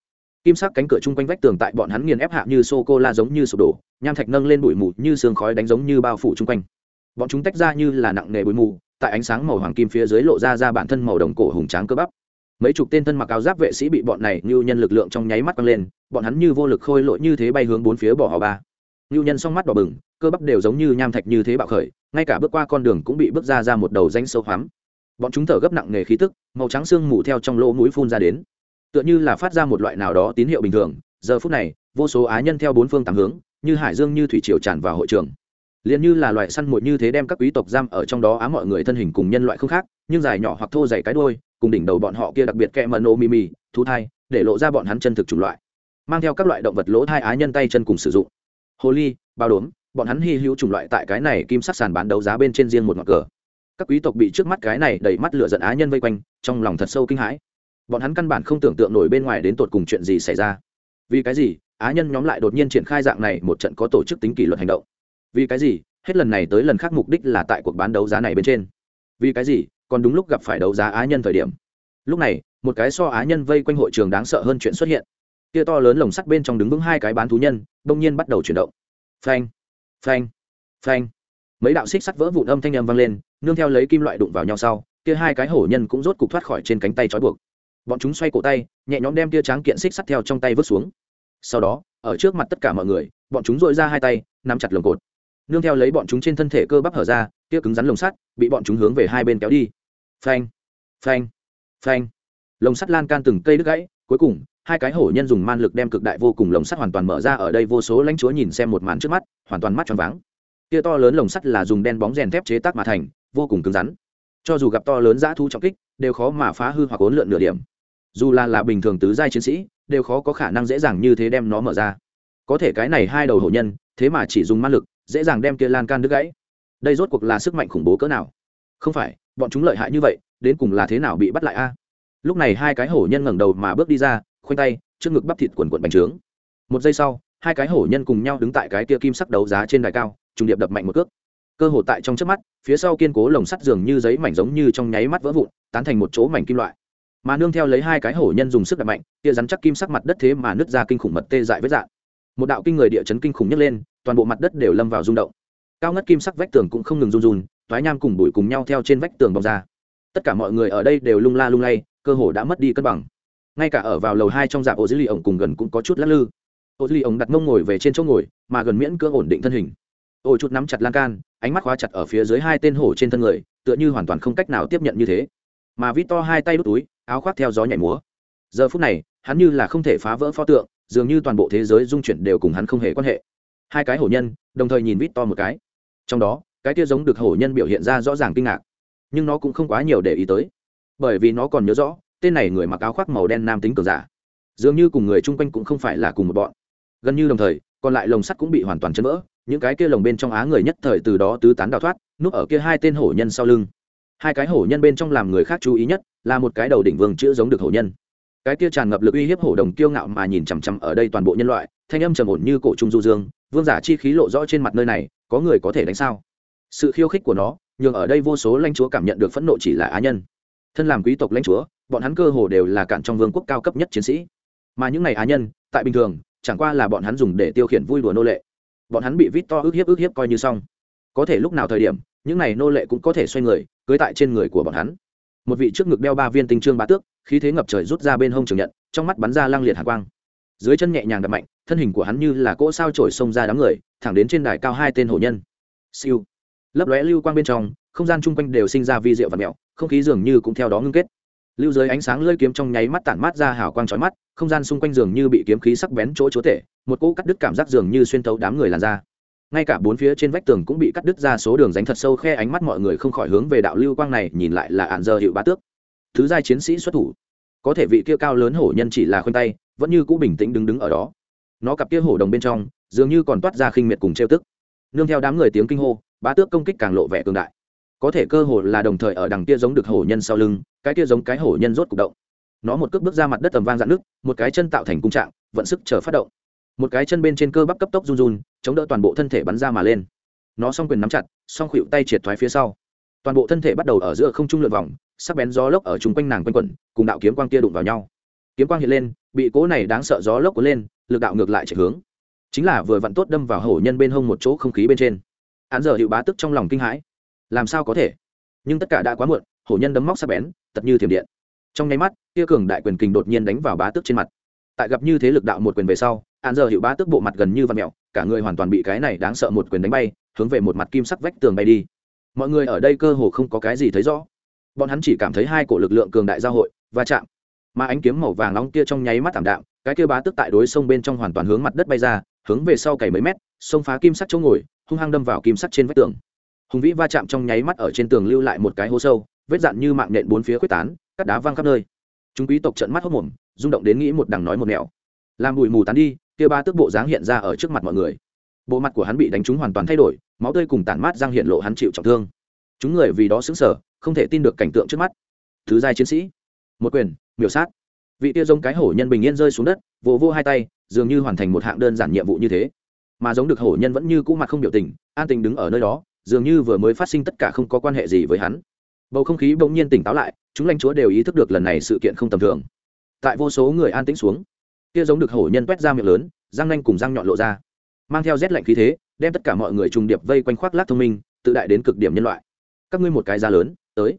Kim sắc cánh cửa chung quanh vách tường tại bọn hắn nghiền ép hạ như sô cô la giống như sụp đổ, nham thạch nâng lên bụi mù như sương khói đánh giống như bao phủ chung quanh. Bọn chúng tách ra như là nặng nề bụi mù, tại ánh sáng màu hoàng kim phía dưới lộ ra ra bản thân màu đồng cổ hùng tráng cơ bắp mấy chục tên thân mặc áo giáp vệ sĩ bị bọn này như nhân lực lượng trong nháy mắt quăng lên, bọn hắn như vô lực khôi lội như thế bay hướng bốn phía bỏ họ ba. Như nhân song mắt đỏ bừng, cơ bắp đều giống như nham thạch như thế bạo khởi, ngay cả bước qua con đường cũng bị bước ra ra một đầu danh sâu hoắm. Bọn chúng thở gấp nặng nề khí tức, màu trắng xương mù theo trong lỗ mũi phun ra đến. Tựa như là phát ra một loại nào đó tín hiệu bình thường, giờ phút này, vô số á nhân theo bốn phương tám hướng, như hải dương như thủy triều tràn vào hội trường. Liền như là loại săn mồi như thế đem các quý tộc giam ở trong đó á mọi người thân hình cùng nhân loại không khác, nhưng dài nhỏ hoặc thô dày cái đôi cùng đỉnh đầu bọn họ kia đặc biệt kẹ mần ô mimi thú thai, để lộ ra bọn hắn chân thực chủng loại, mang theo các loại động vật lỗ thai á nhân tay chân cùng sử dụng. Hồ ly bao đốm, bọn hắn hy hữu chủng loại tại cái này kim sắc sàn bán đấu giá bên trên riêng một ngọn cờ. Các quý tộc bị trước mắt cái này đầy mắt lửa giận á nhân vây quanh, trong lòng thật sâu kinh hãi. Bọn hắn căn bản không tưởng tượng nổi bên ngoài đến tột cùng chuyện gì xảy ra. Vì cái gì, á nhân nhóm lại đột nhiên triển khai dạng này một trận có tổ chức tính kỷ luật hành động? Vì cái gì, hết lần này tới lần khác mục đích là tại cuộc bán đấu giá này bên trên? Vì cái gì còn đúng lúc gặp phải đấu giá á nhân thời điểm. Lúc này, một cái so á nhân vây quanh hội trường đáng sợ hơn chuyện xuất hiện. Kia to lớn lồng sắt bên trong đứng vững hai cái bán thú nhân đột nhiên bắt đầu chuyển động. Phanh phanh phanh. Mấy đạo xích sắt vỡ vụn âm thanh âm vang lên, nương theo lấy kim loại đụng vào nhau sau, kia hai cái hổ nhân cũng rốt cục thoát khỏi trên cánh tay trói buộc. Bọn chúng xoay cổ tay, nhẹ nhõm đem kia tráng kiện xích sắt theo trong tay vứt xuống. Sau đó, ở trước mặt tất cả mọi người, bọn chúng dội ra hai tay, nắm chặt lồng cột. Nương theo lấy bọn chúng trên thân thể cơ bắp hở ra kia cứng rắn lồng sắt, bị bọn chúng hướng về hai bên kéo đi phanh phanh phanh. Lồng sắt lan can từng cây đứt gãy, cuối cùng, hai cái hổ nhân dùng man lực đem cực đại vô cùng lồng sắt hoàn toàn mở ra ở đây vô số lãnh chúa nhìn xem một màn trước mắt, hoàn toàn mắt tròn váng. Kia to lớn lồng sắt là dùng đen bóng rèn thép chế tác mà thành, vô cùng cứng rắn. Cho dù gặp to lớn dã thu trọng kích, đều khó mà phá hư hoặc ốn lượn nửa điểm. Dù là là bình thường tứ giai chiến sĩ, đều khó có khả năng dễ dàng như thế đem nó mở ra. Có thể cái này hai đầu hổ nhân, thế mà chỉ dùng man lực, dễ dàng đem kia lan can đứt gãy. Đây rốt cuộc là sức mạnh khủng bố cỡ nào? Không phải bọn chúng lợi hại như vậy, đến cùng là thế nào bị bắt lại a? Lúc này hai cái hổ nhân ngẩng đầu mà bước đi ra, khoanh tay, trước ngực bắp thịt quần quần bành trướng. Một giây sau, hai cái hổ nhân cùng nhau đứng tại cái kia kim sắc đấu giá trên đài cao, trùng điệp đập mạnh một cước. Cơ hồ tại trong trước mắt, phía sau kiên cố lồng sắt dường như giấy mảnh giống như trong nháy mắt vỡ vụn, tán thành một chỗ mảnh kim loại. Mà nương theo lấy hai cái hổ nhân dùng sức đập mạnh, kia rắn chắc kim sắc mặt đất thế mà nứt ra kinh khủng mật tê dại với dạng một đạo kinh người địa chấn kinh khủng nhấc lên, toàn bộ mặt đất đều lâm vào rung động cao ngất kim sắc vách tường cũng không ngừng run run, toái nham cùng bụi cùng nhau theo trên vách tường bọc ra. Tất cả mọi người ở đây đều lung la lung lay, cơ hồ đã mất đi cân bằng. Ngay cả ở vào lầu hai trong dạp ô dữ lì ổng cùng gần cũng có chút lắc lư. Ô dữ lì ổng đặt mông ngồi về trên chỗ ngồi, mà gần miễn cưỡng ổn định thân hình. Ôi chút nắm chặt lan can, ánh mắt khóa chặt ở phía dưới hai tên hổ trên thân người, tựa như hoàn toàn không cách nào tiếp nhận như thế. Mà vít to hai tay đút túi, áo khoác theo gió nhảy múa. Giờ phút này, hắn như là không thể phá vỡ pho tượng, dường như toàn bộ thế giới dung chuyển đều cùng hắn không hề quan hệ. Hai cái hổ nhân, đồng thời nhìn vít to một cái trong đó, cái kia giống được hổ nhân biểu hiện ra rõ ràng kinh ngạc. Nhưng nó cũng không quá nhiều để ý tới. Bởi vì nó còn nhớ rõ, tên này người mặc áo khoác màu đen nam tính cường giả. Dường như cùng người chung quanh cũng không phải là cùng một bọn. Gần như đồng thời, còn lại lồng sắt cũng bị hoàn toàn chấn vỡ, những cái kia lồng bên trong á người nhất thời từ đó tứ tán đào thoát, núp ở kia hai tên hổ nhân sau lưng. Hai cái hổ nhân bên trong làm người khác chú ý nhất là một cái đầu đỉnh vương chữ giống được hổ nhân. Cái kia tràn ngập lực uy hiếp hổ đồng kiêu ngạo mà nhìn chằm chằm ở đây toàn bộ nhân loại, thanh âm trầm ổn như cổ trung du dương, vương giả chi khí lộ rõ trên mặt nơi này có người có thể đánh sao? Sự khiêu khích của nó, nhường ở đây vô số lãnh chúa cảm nhận được phẫn nộ chỉ là á nhân. Thân làm quý tộc lãnh chúa, bọn hắn cơ hồ đều là cản trong vương quốc cao cấp nhất chiến sĩ. Mà những ngày á nhân, tại bình thường, chẳng qua là bọn hắn dùng để tiêu khiển vui đùa nô lệ. Bọn hắn bị vít to ức hiếp ức hiếp coi như xong. Có thể lúc nào thời điểm, những này nô lệ cũng có thể xoay người, cưới tại trên người của bọn hắn. Một vị trước ngực đeo ba viên tinh trương bá tước, khí thế ngập trời rút ra bên hông trường nhận, trong mắt bắn ra lang liệt hạ quang dưới chân nhẹ nhàng đập mạnh, thân hình của hắn như là cỗ sao trổi xông ra đám người, thẳng đến trên đài cao hai tên hổ nhân. Siêu. Lấp lóe lưu quang bên trong, không gian chung quanh đều sinh ra vi rượu và mẹo không khí dường như cũng theo đó ngưng kết. Lưu dưới ánh sáng lơi kiếm trong nháy mắt tản mát ra hào quang trói mắt, không gian xung quanh dường như bị kiếm khí sắc bén chỗ chúa tể, một cỗ cắt đứt cảm giác dường như xuyên thấu đám người làn ra ngay cả bốn phía trên vách tường cũng bị cắt đứt ra số đường ránh thật sâu khe ánh mắt mọi người không khỏi hướng về đạo lưu quang này nhìn lại là ạn giờ hiệu bá tước. Thứ giai chiến sĩ xuất thủ có thể vị kia cao lớn hổ nhân chỉ là khoanh tay, vẫn như cũ bình tĩnh đứng đứng ở đó. Nó cặp kia hổ đồng bên trong, dường như còn toát ra khinh miệt cùng trêu tức. Nương theo đám người tiếng kinh hô, bá tước công kích càng lộ vẻ cường đại. Có thể cơ hồ là đồng thời ở đằng kia giống được hổ nhân sau lưng, cái kia giống cái hổ nhân rốt cục động. Nó một cước bước ra mặt đất tầm vang dạn nước một cái chân tạo thành cung trạng, vận sức chờ phát động. Một cái chân bên trên cơ bắp cấp tốc run run, chống đỡ toàn bộ thân thể bắn ra mà lên. Nó s o n g quyền nắm chặt s o n g khuỵu tay triệt thoái phía sau toàn bộ thân thể bắt đầu ở giữa không trung lượn vòng, sắc bén gió lốc ở chung quanh nàng quanh quẩn, cùng đạo kiếm quang kia đụng vào nhau. Kiếm quang hiện lên, bị cố này đáng sợ gió lốc cuốn lên, lực đạo ngược lại chạy hướng. Chính là vừa vặn tốt đâm vào hổ nhân bên hông một chỗ không khí bên trên. Án giờ hiệu bá tức trong lòng kinh hãi. Làm sao có thể? Nhưng tất cả đã quá muộn, hổ nhân đấm móc sắc bén, tật như thiểm điện. Trong nháy mắt, kia cường đại quyền kình đột nhiên đánh vào bá tước trên mặt. Tại gặp như thế lực đạo một quyền về sau, án giờ hiệu bá tước bộ mặt gần như văn mẹo cả người hoàn toàn bị cái này đáng sợ một quyền đánh bay, hướng về một mặt kim sắc vách tường bay đi mọi người ở đây cơ hồ không có cái gì thấy rõ. Bọn hắn chỉ cảm thấy hai cổ lực lượng cường đại giao hội, va chạm. Mà ánh kiếm màu vàng nóng kia trong nháy mắt thảm đạm, cái kia bá tước tại đối sông bên trong hoàn toàn hướng mặt đất bay ra, hướng về sau cày mấy mét, sông phá kim sắt chỗ ngồi, hung hăng đâm vào kim sắt trên vách tường. Hùng vĩ va chạm trong nháy mắt ở trên tường lưu lại một cái hố sâu, vết dạn như mạng nện bốn phía quyết tán, cắt đá văng khắp nơi. Chúng quý tộc trận mắt hốc mồm rung động đến nghĩ một đằng nói một nẻo. Làm bụi mù tán đi, kia ba tước bộ dáng hiện ra ở trước mặt mọi người. Bộ mặt của hắn bị đánh trúng hoàn toàn thay đổi máu tươi cùng tản mát răng hiện lộ hắn chịu trọng thương. Chúng người vì đó xứng sở không thể tin được cảnh tượng trước mắt. Thứ giai chiến sĩ. Một quyền, miểu sát. Vị tia giống cái hổ nhân bình yên rơi xuống đất, vỗ vô hai tay, dường như hoàn thành một hạng đơn giản nhiệm vụ như thế. Mà giống được hổ nhân vẫn như cũ mặt không biểu tình, an tình đứng ở nơi đó, dường như vừa mới phát sinh tất cả không có quan hệ gì với hắn. Bầu không khí bỗng nhiên tỉnh táo lại, chúng lãnh chúa đều ý thức được lần này sự kiện không tầm thường. Tại vô số người an tĩnh xuống, kia giống được hổ nhân quét ra miệng lớn, răng nanh cùng răng nhọn lộ ra mang theo rét lạnh khí thế, đem tất cả mọi người trùng điệp vây quanh khoác lát thông minh, tự đại đến cực điểm nhân loại. Các ngươi một cái giá lớn, tới.